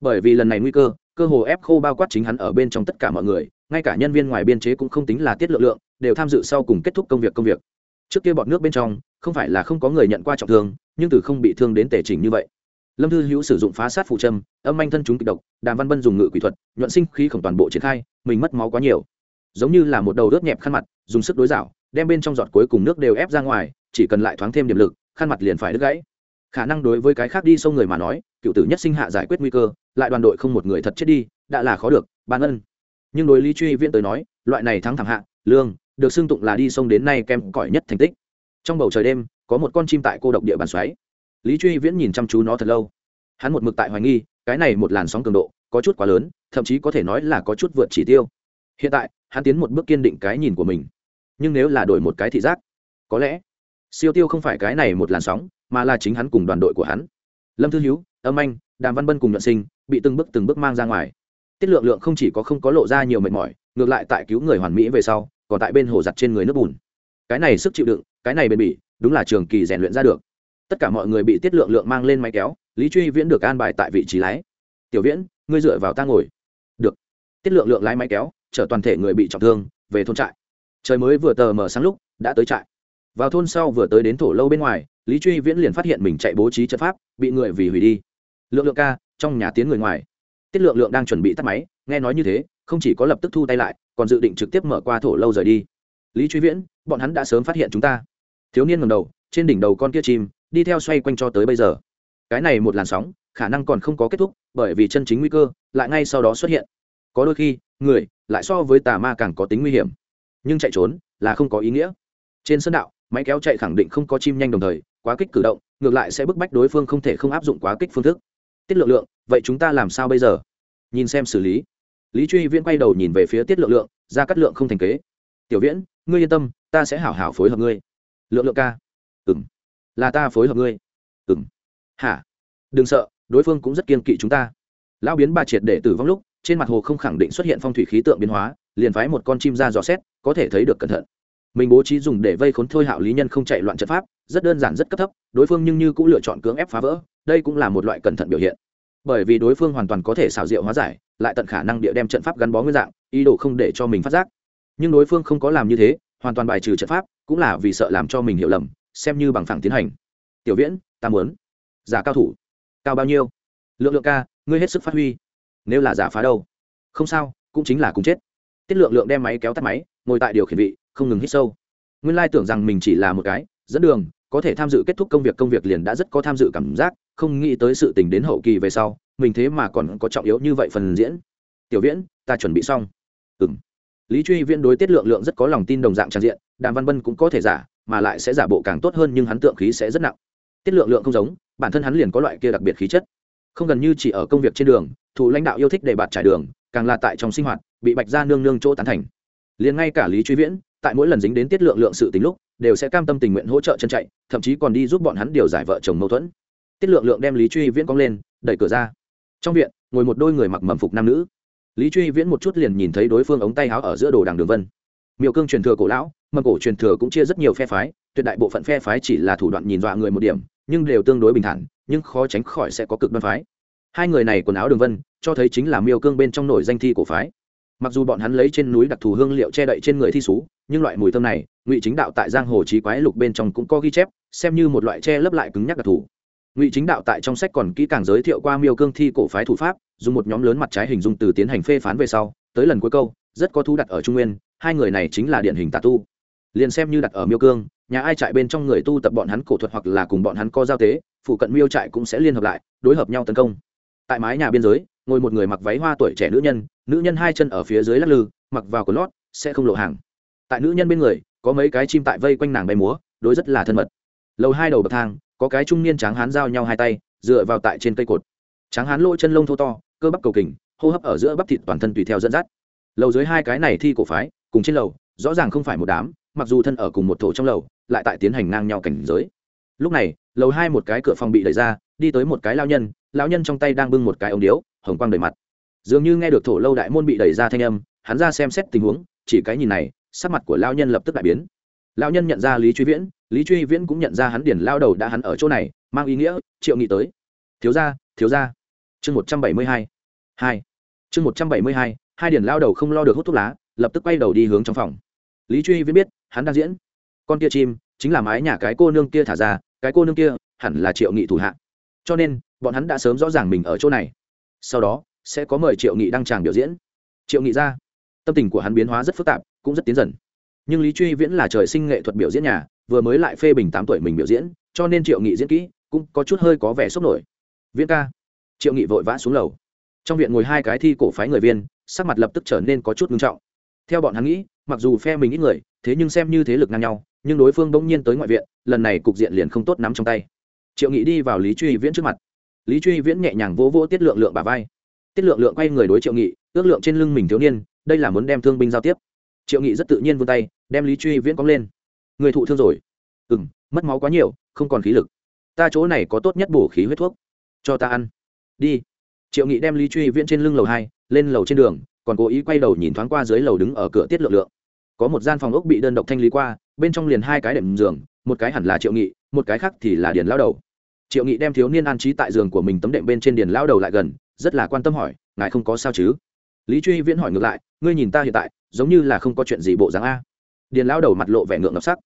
Bởi vì lần này nguy cơ cơ hồ ép khô bao quát chính hắn ở bên trong tất cả mọi người, ngay cả nhân viên ngoài biên chế cũng không tính là tiết lượng lượng, đều tham dự sau cùng kết thúc công việc công việc. Trước kia bọn nước bên trong, không phải là không có người nhận qua trọng thương, nhưng từ không bị thương đến tể chỉnh như vậy. Lâm thư hữu sử dụng phá sát phụ châm, âm anh thân chúng kịch độc, đàm văn bân dùng ngự quỷ thuật, nhuận sinh khí khổng toàn bộ triển khai, mình mất máu quá nhiều. Giống như là một đầu đớt nhẹp khăn mặt, dùng sức đối rảo đem bên trong giọt cuối cùng nước đều ép ra ngoài, chỉ cần lại thoáng thêm điểm lực khăn mặt liền phải đứt gãy. Khả năng đối với cái khác đi sâu người mà nói, cựu tử nhất sinh hạ giải quyết nguy cơ, lại đoàn đội không một người thật chết đi, đã là khó được, ban ân. Nhưng đối lý truy viễn tới nói, loại này thắng thẳng hạ, lương, được xưng tụng là đi sông đến nay kem cỏi nhất thành tích. Trong bầu trời đêm, có một con chim tại cô độc địa bàn xoáy. Lý truy viễn nhìn chăm chú nó thật lâu. Hắn một mực tại hoài nghi, cái này một làn sóng cường độ, có chút quá lớn, thậm chí có thể nói là có chút vượt chỉ tiêu. Hiện tại, hắn tiến một bước kiên định cái nhìn của mình. Nhưng nếu là đổi một cái thị giác, có lẽ siêu tiêu không phải cái này một làn sóng, mà là chính hắn cùng đoàn đội của hắn. Lâm thư hữu âm anh, đàm văn bân cùng nhuận sinh bị từng bước từng bước mang ra ngoài. Tiết lượng lượng không chỉ có không có lộ ra nhiều mệt mỏi, ngược lại tại cứu người hoàn mỹ về sau, còn tại bên hồ giặt trên người nước bùn. Cái này sức chịu đựng, cái này bền bỉ, đúng là trường kỳ rèn luyện ra được. Tất cả mọi người bị tiết lượng lượng mang lên máy kéo, lý truy viễn được an bài tại vị trí lái. Tiểu viễn, ngươi dựa vào ta ngồi. Được. Tiết lượng lượng lái máy kéo, chở toàn thể người bị trọng thương, về thôn trại. Trời mới vừa tờ mở sáng lúc, đã tới trại vào thôn sau vừa tới đến thổ lâu bên ngoài, lý truy viễn liền phát hiện mình chạy bố trí trận pháp, bị người vì hủy đi. Lượng lượng ca, trong nhà tiến người ngoài. Tiết lượng lượng đang chuẩn bị tắt máy, nghe nói như thế, không chỉ có lập tức thu tay lại, còn dự định trực tiếp mở qua thổ lâu rời đi. Lý truy viễn, bọn hắn đã sớm phát hiện chúng ta. Thiếu niên ngầm đầu, trên đỉnh đầu con kia chim, đi theo xoay quanh cho tới bây giờ. Cái này một làn sóng, khả năng còn không có kết thúc, bởi vì chân chính nguy cơ, lại ngay sau đó xuất hiện. Có đôi khi, người, lại so với tà ma càng có tính nguy hiểm. Nhưng chạy trốn, là không có ý nghĩa. Trên sân đạo máy kéo chạy khẳng định không có chim nhanh đồng thời, quá kích cử động, ngược lại sẽ bức bách đối phương không thể không áp dụng quá kích phương thức. Tiết lượng lượng, vậy chúng ta làm sao bây giờ? Nhìn xem xử lý. Lý truy viễn quay đầu nhìn về phía tiết lượng lượng, ra cắt lượng không thành kế. Tiểu viễn, ngươi yên tâm, ta sẽ hảo hảo phối hợp ngươi. Lượng lượng ca. Ừng là ta phối hợp ngươi. Ừng hả? Đừng sợ, đối phương cũng rất kiên kỵ chúng ta. Lão biến ba triệt để tử vong lúc, trên mặt hồ không khẳng định xuất hiện phong thủy khí tượng biến hóa, liền phái một con chim ra dò xét, có thể thấy được cẩn thận mình bố trí dùng để vây khốn thôi hạo lý nhân không chạy loạn trận pháp, rất đơn giản, rất cấp thấp, đối phương nhưng như cũng lựa chọn cưỡng ép phá vỡ, đây cũng là một loại cẩn thận biểu hiện. Bởi vì đối phương hoàn toàn có thể xảo diệu hóa giải, lại tận khả năng địa đem trận pháp gắn bó nguyên dạng, ý đồ không để cho mình phát giác. Nhưng đối phương không có làm như thế, hoàn toàn bài trừ trận pháp, cũng là vì sợ làm cho mình hiểu lầm, xem như bằng phẳng tiến hành. Tiểu viễn, ta muốn. Giả cao thủ. Cao bao nhiêu? Lượng lượng ca, ngươi hết sức phát huy. Nếu là giả phá đâu? Không sao, cũng chính là cùng chết. Tiết lượng lượng đem máy kéo tắt máy, ngồi tại điều khiển vị không ngừng hít sâu. Nguyên lai tưởng rằng mình chỉ là một cái, dẫn đường, có thể tham dự kết thúc công việc công việc liền đã rất có tham dự cảm giác, không nghĩ tới sự tình đến hậu kỳ về sau, mình thế mà còn có trọng yếu như vậy phần diễn. Tiểu viễn, ta chuẩn bị xong. Ừng lý truy viễn đối tiết lượng lượng rất có lòng tin đồng dạng trang diện, đàm văn bân cũng có thể giả, mà lại sẽ giả bộ càng tốt hơn nhưng hắn tượng khí sẽ rất nặng. Tiết lượng lượng không giống, bản thân hắn liền có loại kia đặc biệt khí chất. Không gần như chỉ ở công việc trên đường, thủ lãnh đạo yêu thích để bạt trải đường, càng là tại trong sinh hoạt, bị bạch gia nương nương chỗ tán thành. Liền ngay cả lý truy viễn tại mỗi lần dính đến tiết lượng lượng sự tính lúc, đều sẽ cam tâm tình nguyện hỗ trợ chân chạy, thậm chí còn đi giúp bọn hắn điều giải vợ chồng mâu thuẫn. Tiết lượng lượng đem lý truy viễn cong lên, đẩy cửa ra. Trong viện, ngồi một đôi người mặc mầm phục nam nữ. Lý truy viễn một chút liền nhìn thấy đối phương ống tay áo ở giữa đồ đằng đường vân. Miêu cương truyền thừa cổ lão, mầm cổ truyền thừa cũng chia rất nhiều phe phái, tuyệt đại bộ phận phe phái chỉ là thủ đoạn nhìn dọa người một điểm, nhưng đều tương đối bình thản, nhưng khó tránh khỏi sẽ có cực đoan phái. Hai người này quần áo đường vân, cho thấy chính là miêu cương bên trong nổi danh thi cổ phái mặc dù bọn hắn lấy trên núi đặc thù hương liệu che đậy trên người thi sú nhưng loại mùi thơm này, ngụy chính đạo tại giang hồ trí quái lục bên trong cũng có ghi chép, xem như một loại che lấp lại cứng nhắc đặc thù. Ngụy chính đạo tại trong sách còn kỹ càng giới thiệu qua miêu cương thi cổ phái thủ pháp, dùng một nhóm lớn mặt trái hình dung từ tiến hành phê phán về sau, tới lần cuối câu, rất có thu đặt ở trung nguyên, hai người này chính là điển hình tà tu. Liền xem như đặt ở miêu cương, nhà ai trại bên trong người tu tập bọn hắn cổ thuật hoặc là cùng bọn hắn co giao tế, phụ cận miêu trại cũng sẽ liên hợp lại, đối hợp nhau tấn công. Tại mái nhà biên giới, ngồi một người mặc váy hoa tuổi trẻ nữ nhân nữ nhân hai chân ở phía dưới lắc lư, mặc vào quần lót, sẽ không lộ hàng. Tại nữ nhân bên người, có mấy cái chim tại vây quanh nàng bay múa, đối rất là thân mật. Lầu hai đầu bậc thang, có cái trung niên tráng hán giao nhau hai tay, dựa vào tại trên cây cột. Tráng hán lỗ chân lông thô to, cơ bắp cầu kình, hô hấp ở giữa bắp thịt toàn thân tùy theo dẫn dắt. Lầu dưới hai cái này thi cổ phái, cùng trên lầu, rõ ràng không phải một đám, mặc dù thân ở cùng một thổ trong lầu, lại tại tiến hành ngang nhau cảnh giới. Lúc này, lầu hai một cái cửa phòng bị đẩy ra, đi tới một cái lao nhân lao nhân trong tay đang bưng một cái ống điếu, hồng quang đầy mặt dường như nghe được thổ lâu đại môn bị đẩy ra thanh âm, hắn ra xem xét tình huống, chỉ cái nhìn này, sắc mặt của lao nhân lập tức đại biến. Lao nhân nhận ra lý truy viễn, lý truy viễn cũng nhận ra hắn điển lao đầu đã hắn ở chỗ này, mang ý nghĩa, triệu nghị tới. Thiếu gia thiếu gia. Chương một trăm bảy mươi hai. Hai. Chương một trăm bảy mươi hai hai điển lao đầu không lo được hút thuốc lá, lập tức quay đầu đi hướng trong phòng. Lý truy viễn biết, hắn đang diễn. Con kia chim, chính là mái nhà cái cô nương kia thả ra, cái cô nương kia hẳn là triệu nghị thủ hạ. Cho nên, bọn hắn đã sớm rõ ràng mình ở chỗ này. Sau đó sẽ có mời triệu nghị đăng tràng biểu diễn. Triệu nghị ra, tâm tình của hắn biến hóa rất phức tạp, cũng rất tiến dần. Nhưng lý truy viễn là trời sinh nghệ thuật biểu diễn nhà, vừa mới lại phê bình tám tuổi mình biểu diễn, cho nên triệu nghị diễn kỹ cũng có chút hơi có vẻ sốc nổi. Viễn ca, triệu nghị vội vã xuống lầu. Trong viện ngồi hai cái thi cổ phái người viên, sắc mặt lập tức trở nên có chút ngưng trọng. Theo bọn hắn nghĩ, mặc dù phe mình ít người, thế nhưng xem như thế lực ngang nhau, nhưng đối phương bỗng nhiên tới ngoại viện, lần này cục diện liền không tốt nắm trong tay. Triệu nghị đi vào lý truy viễn trước mặt. Lý truy viễn nhẹ nhàng vỗ vỗ tiết lượng lượng bà vai tiết lượng lượng quay người đối triệu nghị, ước lượng trên lưng mình thiếu niên, đây là muốn đem thương binh giao tiếp. Triệu nghị rất tự nhiên vươn tay, đem lý truy viễn cóng lên. Người thụ thương rồi. Ừ m mất máu quá nhiều, không còn khí lực. Ta chỗ này có tốt nhất bổ khí huyết thuốc. Cho ta ăn. Đi. Triệu nghị đem lý truy viễn trên lưng lầu hai, lên lầu trên đường, còn cố ý quay đầu nhìn thoáng qua dưới lầu đứng ở cửa tiết lượng lượng. Có một gian phòng ốc bị đơn độc thanh lý qua, bên trong liền hai cái đệm giường, một cái hẳn là triệu nghị, một cái khác thì là điền lao đầu. Triệu nghị đem thiếu niên an trí tại giường của mình tấm đệm bên trên điền lao đầu lại gần rất là quan tâm hỏi, ngài không có sao chứ? Lý truy viễn hỏi ngược lại, ngươi nhìn ta hiện tại, giống như là không có chuyện gì bộ dáng a. Điền lao đầu mặt lộ vẻ ngượng ngập sắc.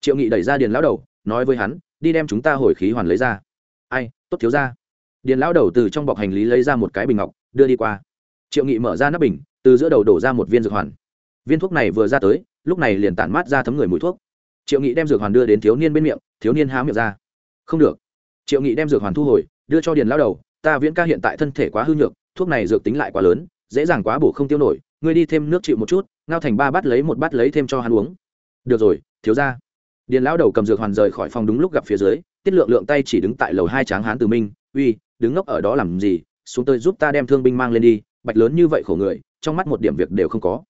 Triệu nghị đẩy ra điền lão đầu, nói với hắn, đi đem chúng ta hồi khí hoàn lấy ra. Ai, tốt thiếu ra điền lão đầu từ trong bọc hành lý lấy ra một cái bình ngọc, đưa đi qua. Triệu nghị mở ra nắp bình, từ giữa đầu đổ ra một viên dược hoàn. Viên thuốc này vừa ra tới, lúc này liền tản mát ra thấm người mùi thuốc. Triệu nghị đem dược hoàn đưa đến thiếu niên bên miệng, thiếu niên há miệng ra. Không được. Triệu nghị đem dược hoàn thu hồi, đưa cho điền lao đầu ta viễn ca hiện tại thân thể quá hư nhược, thuốc này dược tính lại quá lớn, dễ dàng quá bổ không tiêu nổi, ngươi đi thêm nước chịu một chút, ngao thành ba bát lấy một bát lấy thêm cho hắn uống. Được rồi, thiếu ra điền lão đầu cầm dược hoàn rời khỏi phòng đúng lúc gặp phía dưới, tiết lượng lượng tay chỉ đứng tại lầu hai tráng hán từ minh, uy, đứng ngốc ở đó làm gì, xuống tới giúp ta đem thương binh mang lên đi, bạch lớn như vậy khổ người, trong mắt một điểm việc đều không có.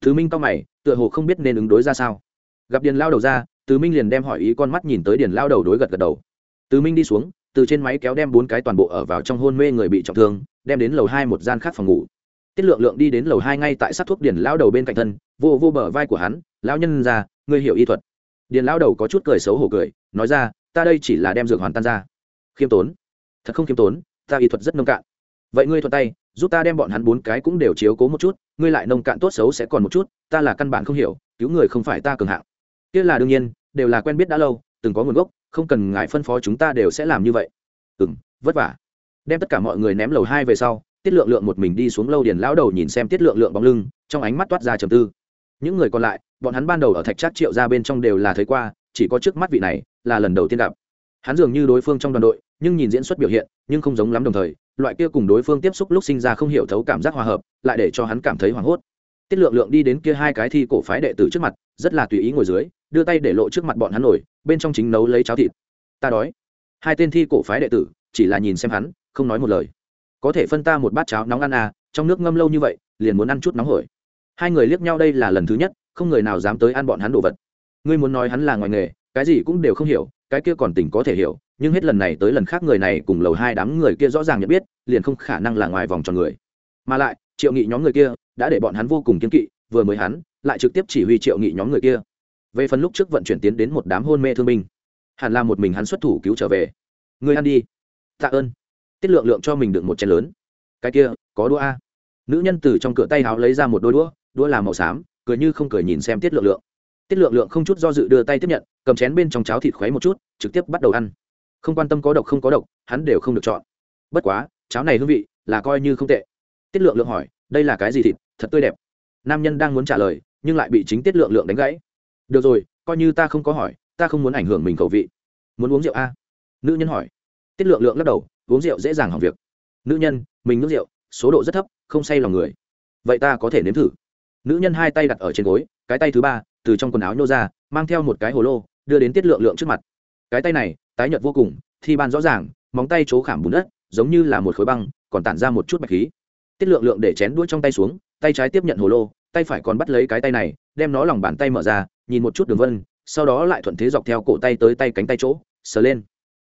Thứ minh cao mày, tựa hồ không biết nên ứng đối ra sao. Gặp điền lao đầu ra, từ minh liền đem hỏi ý con mắt nhìn tới điền lao đầu đối gật gật đầu. Từ minh đi xuống từ trên máy kéo đem bốn cái toàn bộ ở vào trong hôn mê người bị trọng thương, đem đến lầu hai một gian khác phòng ngủ. Tiết lượng lượng đi đến lầu hai ngay tại sát thuốc điền lao đầu bên cạnh thân, vô vô bờ vai của hắn, lão nhân ra, ngươi hiểu y thuật. Điền lao đầu có chút cười xấu hổ cười, nói ra, ta đây chỉ là đem dược hoàn tan ra. Khiêm tốn. Thật không khiêm tốn, ta y thuật rất nông cạn. Vậy ngươi thuận tay, giúp ta đem bọn hắn bốn cái cũng đều chiếu cố một chút, ngươi lại nông cạn tốt xấu sẽ còn một chút, ta là căn bản không hiểu, cứu người không phải ta cường hạng. Kia là đương nhiên, đều là quen biết đã lâu từng có nguồn gốc, không cần ngại phân phó chúng ta đều sẽ làm như vậy. Ừ m vất vả. Đem tất cả mọi người ném lầu hai về sau, tiết lượng lượng một mình đi xuống lâu điền lão đầu nhìn xem tiết lượng lượng bóng lưng, trong ánh mắt toát ra trầm tư. Những người còn lại, bọn hắn ban đầu ở thạch trác triệu ra bên trong đều là thấy qua, chỉ có trước mắt vị này là lần đầu tiên gặp. Hắn dường như đối phương trong đoàn đội, nhưng nhìn diễn xuất biểu hiện, nhưng không giống lắm đồng thời, loại kia cùng đối phương tiếp xúc lúc sinh ra không hiểu thấu cảm giác hòa hợp, lại để cho hắn cảm thấy hoảng hốt. Tiết lượng lượng đi đến kia hai cái thi cổ phái đệ tử trước mặt, rất là tùy ý ngồi dưới đưa tay để lộ trước mặt bọn hắn nổi, bên trong chính nấu lấy cháo thịt. Ta đói. Hai tên thi cổ phái đệ tử, chỉ là nhìn xem hắn, không nói một lời. Có thể phân ta một bát cháo nóng ăn à trong nước ngâm lâu như vậy, liền muốn ăn chút nóng hổi. Hai người liếc nhau đây là lần thứ nhất, không người nào dám tới ăn bọn hắn đồ vật. Ngươi muốn nói hắn là ngoài nghề, cái gì cũng đều không hiểu, cái kia còn tỉnh có thể hiểu, nhưng hết lần này tới lần khác người này cùng lầu hai đám người kia rõ ràng nhận biết, liền không khả năng là ngoài vòng tròn người. Mà lại, triệu nghị nhóm người kia, đã để bọn hắn vô cùng kiên kỵ, vừa mới hắn, lại trực tiếp chỉ huy triệu nghị nhóm người kia về phần lúc trước vận chuyển tiến đến một đám hôn mê thương binh, hẳn là một mình hắn xuất thủ cứu trở về. Người ăn đi. Tạ ơn. Tiết lượng lượng cho mình được một chén lớn. Cái kia, có đũa a. Nữ nhân từ trong cửa tay háo lấy ra một đôi đũa đũa làm màu xám, cười như không cười nhìn xem tiết lượng lượng. Tiết lượng lượng không chút do dự đưa tay tiếp nhận, cầm chén bên trong cháo thịt khuấy một chút, trực tiếp bắt đầu ăn. Không quan tâm có độc không có độc, hắn đều không được chọn. Bất quá, cháo này hương vị là coi như không tệ. Tiết lượng lượng hỏi, đây là cái gì thịt? Thật tươi đẹp. Nam nhân đang muốn trả lời, nhưng lại bị chính tiết lượng lượng đánh gãy được rồi, coi như ta không có hỏi, ta không muốn ảnh hưởng mình khẩu vị. Muốn uống rượu a? Nữ nhân hỏi. Tiết lượng lượng lắc đầu, uống rượu dễ dàng hỏng việc. Nữ nhân, mình nước rượu, số độ rất thấp, không say lòng người. Vậy ta có thể nếm thử. Nữ nhân hai tay đặt ở trên gối, cái tay thứ ba, từ trong quần áo nhô ra, mang theo một cái hồ lô, đưa đến tiết lượng lượng trước mặt. Cái tay này, tái nhợt vô cùng, thi ban rõ ràng, móng tay chỗ khảm bùn đất, giống như là một khối băng, còn tản ra một chút bạch khí. Tiết lượng lượng để chén đuôi trong tay xuống, tay trái tiếp nhận hồ lô, tay phải còn bắt lấy cái tay này, đem nó lòng bàn tay mở ra nhìn một chút đường vân, sau đó lại thuận thế dọc theo cổ tay tới tay cánh tay chỗ, sờ lên.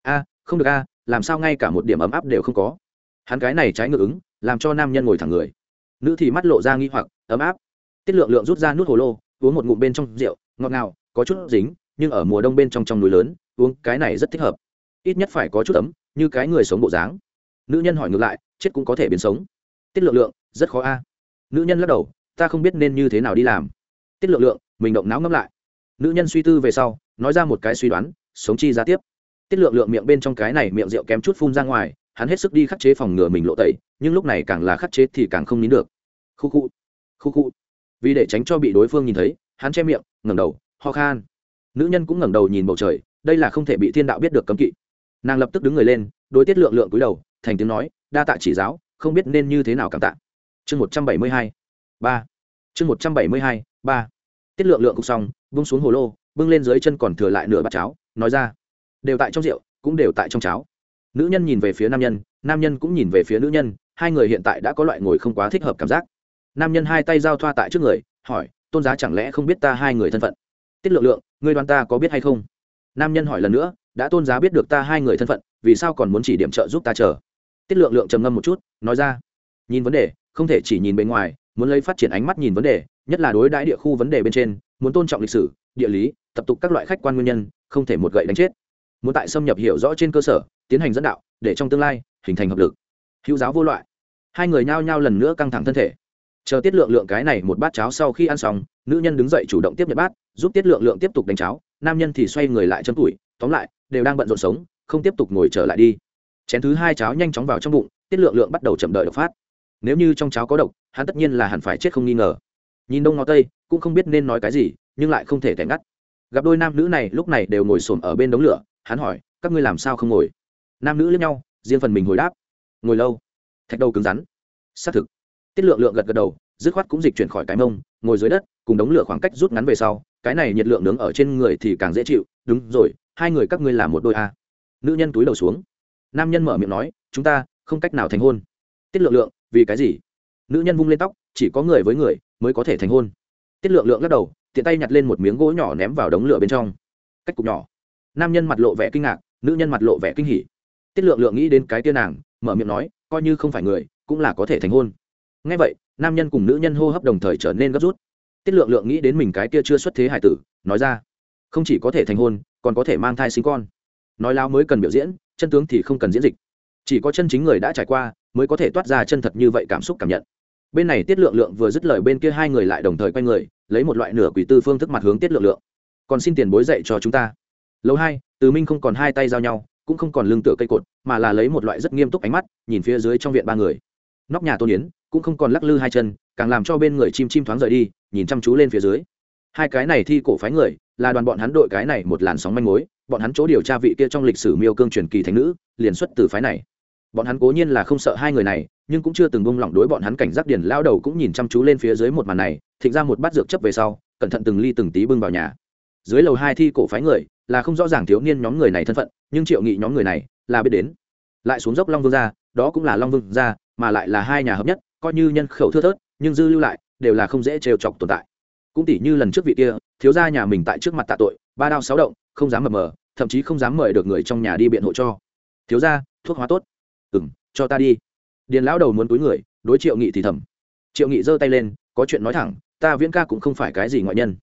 A, không được a, làm sao ngay cả một điểm ấm áp đều không có. Hắn cái này trái ngược ứng, làm cho nam nhân ngồi thẳng người. Nữ thì mắt lộ ra nghi hoặc, ấm áp. Tiết lượng lượng rút ra nút hồ lô, uống một ngụm bên trong rượu, ngọt ngào, có chút dính, nhưng ở mùa đông bên trong trong núi lớn, uống cái này rất thích hợp. Ít nhất phải có chút ấm, như cái người sống bộ dáng. Nữ nhân hỏi ngược lại, chết cũng có thể biến sống. Tiết lượng lượng, rất khó a. Nữ nhân lắc đầu, ta không biết nên như thế nào đi làm. Tiết lượng lượng mình động não ngẫm lại. Nữ nhân suy tư về sau, nói ra một cái suy đoán, sống chi ra tiếp. Tiết lượng lượng miệng bên trong cái này miệng rượu kém chút phun ra ngoài, hắn hết sức đi khắc chế phòng ngừa mình lộ tẩy, nhưng lúc này càng là khắc chế thì càng không nín được. Khu khu khu khu. Vì để tránh cho bị đối phương nhìn thấy, hắn che miệng, ngẩng đầu, ho khan. Nữ nhân cũng ngẩng đầu nhìn bầu trời, đây là không thể bị thiên đạo biết được cấm kỵ. Nàng lập tức đứng người lên, đối tiết lượng lượng cúi đầu, thành tiếng nói, đa tạ chỉ giáo, không biết nên như thế nào cảm tạ. Chương một trăm bảy mươi hai, ba. Chương một trăm bảy mươi hai, ba tiết lượng lượng cục xong bung xuống hồ lô, bưng lên dưới chân còn thừa lại nửa bát cháo, nói ra, đều tại trong rượu, cũng đều tại trong cháo. Nữ nhân nhìn về phía nam nhân nam nhân cũng nhìn về phía nữ nhân, hai người hiện tại đã có loại ngồi không quá thích hợp cảm giác. Nam nhân hai tay giao thoa tại trước người, hỏi, tôn giá chẳng lẽ không biết ta hai người thân phận? Tiết lượng lượng, ngươi đoán ta có biết hay không? Nam nhân hỏi lần nữa, đã tôn giá biết được ta hai người thân phận, vì sao còn muốn chỉ điểm trợ giúp ta chờ? Tiết lượng lượng trầm ngâm một chút, nói ra, nhìn vấn đề, không thể chỉ nhìn bên ngoài, muốn lấy phát triển ánh mắt nhìn vấn đề nhất là đối đãi địa khu vấn đề bên trên, muốn tôn trọng lịch sử, địa lý, tập tục các loại khách quan nguyên nhân, không thể một gậy đánh chết. Muốn tại xâm nhập hiểu rõ trên cơ sở, tiến hành dẫn đạo, để trong tương lai, hình thành hợp lực. Hữu giáo vô loại. Hai người nhao nhao lần nữa căng thẳng thân thể. Chờ tiết lượng lượng cái này một bát cháo sau khi ăn xong, nữ nhân đứng dậy chủ động tiếp nhận bát, giúp tiết lượng lượng tiếp tục đánh cháo, nam nhân thì xoay người lại chấm tuổi, tóm lại, đều đang bận rộn sống, không tiếp tục ngồi trở lại đi. Chén thứ hai cháo nhanh chóng vào trong bụng, tiết lượng lượng bắt đầu chậm đợi độc phát. Nếu như trong cháo có độc, hắn tất nhiên là hẳn phải chết không nghi ngờ nhìn đông ngó tây, cũng không biết nên nói cái gì, nhưng lại không thể tẻ ngắt. Gặp đôi nam nữ này, lúc này đều ngồi xổm ở bên đống lửa, hắn hỏi, các ngươi làm sao không ngồi? Nam nữ lẫn nhau, riêng phần mình hồi đáp, ngồi lâu. Thạch đầu cứng rắn. Xác thực. Tiết lượng lượng gật gật đầu, dứt khoát cũng dịch chuyển khỏi cái mông, ngồi dưới đất, cùng đống lửa khoảng cách rút ngắn về sau, cái này nhiệt lượng nướng ở trên người thì càng dễ chịu, đúng rồi, hai người các ngươi làm một đôi a. Nữ nhân túi đầu xuống. Nam nhân mở miệng nói, chúng ta không cách nào thành hôn. Tiết lượng lượng, vì cái gì? Nữ nhân vung lên tóc, chỉ có người với người mới có thể thành hôn. Tiết lượng lượng lắc đầu, tiện tay nhặt lên một miếng gỗ nhỏ ném vào đống lửa bên trong. Cách cục nhỏ. Nam nhân mặt lộ vẻ kinh ngạc, nữ nhân mặt lộ vẻ kinh hỉ. Tiết lượng lượng nghĩ đến cái tia nàng, mở miệng nói, coi như không phải người, cũng là có thể thành hôn. Ngay vậy, nam nhân cùng nữ nhân hô hấp đồng thời trở nên gấp rút. Tiết lượng lượng nghĩ đến mình cái kia chưa xuất thế hải tử, nói ra, không chỉ có thể thành hôn, còn có thể mang thai sinh con. Nói lao mới cần biểu diễn, chân tướng thì không cần diễn dịch. Chỉ có chân chính người đã trải qua, mới có thể toát ra chân thật như vậy cảm xúc cảm nhận bên này tiết lượng lượng vừa dứt lời bên kia hai người lại đồng thời quay người, lấy một loại nửa quỷ tư phương thức mặt hướng tiết lượng lượng. Còn xin tiền bối dạy cho chúng ta. Lâu hai, từ minh không còn hai tay giao nhau, cũng không còn lưng tựa cây cột, mà là lấy một loại rất nghiêm túc ánh mắt, nhìn phía dưới trong viện ba người. Nóc nhà tôn yến, cũng không còn lắc lư hai chân, càng làm cho bên người chim chim thoáng rời đi, nhìn chăm chú lên phía dưới. Hai cái này thi cổ phái người, là đoàn bọn hắn đội cái này một làn sóng manh mối, bọn hắn chỗ điều tra vị kia trong lịch sử miêu cương truyền kỳ thánh nữ, liền xuất từ phái này. Bọn hắn cố nhiên là không sợ hai người này nhưng cũng chưa từng bông lỏng đối bọn hắn cảnh giác điển lao đầu cũng nhìn chăm chú lên phía dưới một màn này, thịnh ra một bát dược chấp về sau, cẩn thận từng ly từng tí bưng vào nhà. Dưới lầu hai thi cổ phái người, là không rõ ràng thiếu niên nhóm người này thân phận, nhưng triệu nghị nhóm người này, là biết đến. Lại xuống dốc long vương ra, đó cũng là long vương ra, mà lại là hai nhà hợp nhất, coi như nhân khẩu thưa thớt, nhưng dư lưu lại, đều là không dễ trêu chọc tồn tại. Cũng tỷ như lần trước vị kia, thiếu gia nhà mình tại trước mặt tạ tội, ba đao sáu động, không dám mập mờ, thậm chí không dám mời được người trong nhà đi biện hộ cho. Thiếu gia, thuốc hóa tốt. Ừ cho ta đi điền lão đầu muốn túi người, đối triệu nghị thì thầm. Triệu nghị giơ tay lên, có chuyện nói thẳng, ta viễn ca cũng không phải cái gì ngoại nhân.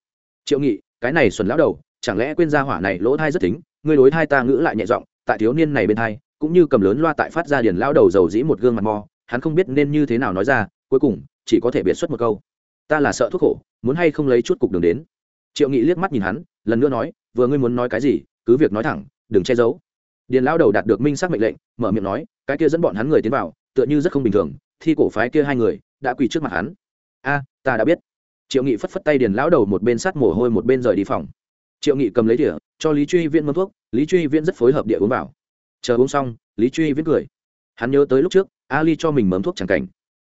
Triệu nghị, cái này xuẩn lão đầu, chẳng lẽ quên ra hỏa này lỗ thai rất tính, ngươi đối thai ta ngữ lại nhẹ giọng, tại thiếu niên này bên thai, cũng như cầm lớn loa tại phát ra điền lão đầu dầu dĩ một gương mặt mò, hắn không biết nên như thế nào nói ra, cuối cùng, chỉ có thể biệt xuất một câu. Ta là sợ thuốc khổ, muốn hay không lấy chút cục đường đến? Triệu nghị liếc mắt nhìn hắn, lần nữa nói, vừa ngươi muốn nói cái gì, cứ việc nói thẳng, đừng che giấu. Điền lão đầu đạt được minh xác mệnh lệnh, mở miệng nói, cái kia dẫn bọn hắn người tiến vào tựa như rất không bình thường, thi cổ phái kia hai người đã quỳ trước mặt hắn. A, ta đã biết. Triệu nghị phất phất tay điền lão đầu một bên sát mồ hôi một bên rời đi phòng. Triệu nghị cầm lấy đĩa, cho lý truy viễn mâm thuốc, lý truy viễn rất phối hợp địa uống vào. Chờ uống xong, lý truy viễn cười. Hắn nhớ tới lúc trước, ali cho mình mấm thuốc chẳng cảnh.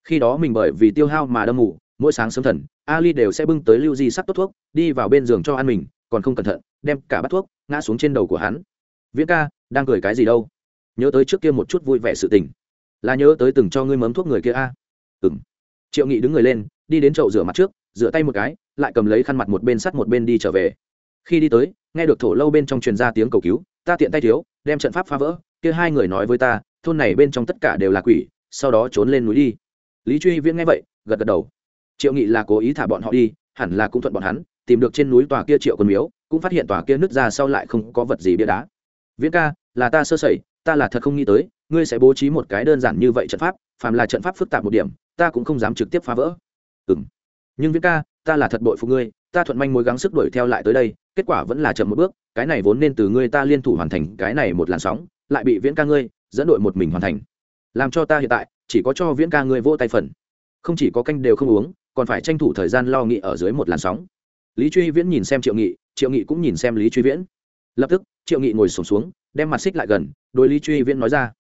Khi đó mình bởi vì tiêu hao mà đâm ngủ, mỗi sáng sớm thần, ali đều sẽ bưng tới lưu di sắc tốt thuốc, đi vào bên giường cho ăn mình, còn không cẩn thận, đem cả bát thuốc ngã xuống trên đầu của hắn. Viễn ca, đang cười cái gì đâu? Nhớ tới trước kia một chút vui vẻ sự tình là nhớ tới từng cho ngươi mớm thuốc người kia a. À? ừng triệu nghị đứng người lên, đi đến chậu rửa mặt trước, rửa tay một cái, lại cầm lấy khăn mặt một bên sắt một bên đi trở về. Khi đi tới, nghe được thổ lâu bên trong truyền ra tiếng cầu cứu, ta tiện tay thiếu, đem trận pháp phá vỡ, kia hai người nói với ta, thôn này bên trong tất cả đều là quỷ, sau đó trốn lên núi đi. Lý truy viễn nghe vậy, gật gật đầu. Triệu nghị là cố ý thả bọn họ đi, hẳn là cũng thuận bọn hắn, tìm được trên núi tòa kia triệu quân miếu, cũng phát hiện tòa kia nứt ra sau lại không có vật gì bia đá. Viễn ca là ta sơ sẩy, ta là thật không nghĩ tới, ngươi sẽ bố trí một cái đơn giản như vậy trận pháp, phàm là trận pháp phức tạp một điểm, ta cũng không dám trực tiếp phá vỡ. Ừ m nhưng viễn ca, ta là thật bội phụ ngươi, ta thuận manh mối gắng sức đuổi theo lại tới đây, kết quả vẫn là chậm một bước, cái này vốn nên từ ngươi ta liên thủ hoàn thành cái này một làn sóng, lại bị viễn ca ngươi dẫn đội một mình hoàn thành. Làm cho ta hiện tại, chỉ có cho viễn ca ngươi vỗ tay phần. Không chỉ có canh đều không uống, còn phải tranh thủ thời gian lo nghị ở dưới một làn sóng. Lý truy viễn nhìn xem triệu nghị triệu nghị cũng nhìn xem lý truy viễn. Lập tức, triệu nghị ngồi sổm xuống đem mặt xích lại gần đôi lý truy viễn nói ra.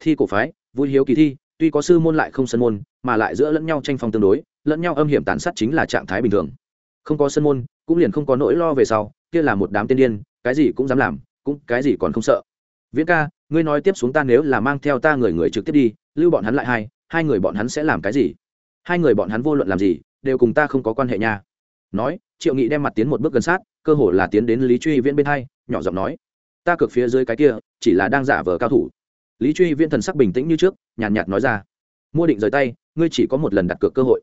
Thi cổ phái, vui hiếu kỳ thi, tuy có sư môn lại không sân môn, mà lại giữa lẫn nhau tranh phong tương đối, lẫn nhau âm hiểm tàn sát chính là trạng thái bình thường. Không có sân môn, cũng liền không có nỗi lo về sau, kia là một đám tiên điên, cái gì cũng dám làm, cũng cái gì còn không sợ. Viễn ca, ngươi nói tiếp xuống ta nếu là mang theo ta người người trực tiếp đi, lưu bọn hắn lại hai hai người bọn hắn sẽ làm cái gì? Hai người bọn hắn vô luận làm gì, đều cùng ta không có quan hệ nha. Nói, triệu nghị đem mặt tiến một bước gần sát, cơ hồ là tiến đến lý truy viễn bên hai, nhỏ giọng nói ta cược phía dưới cái kia chỉ là đang giả vờ cao thủ. Lý truy viễn thần sắc bình tĩnh như trước nhàn nhạt, nhạt nói ra. Mua định rời tay ngươi chỉ có một lần đặt cược cơ hội.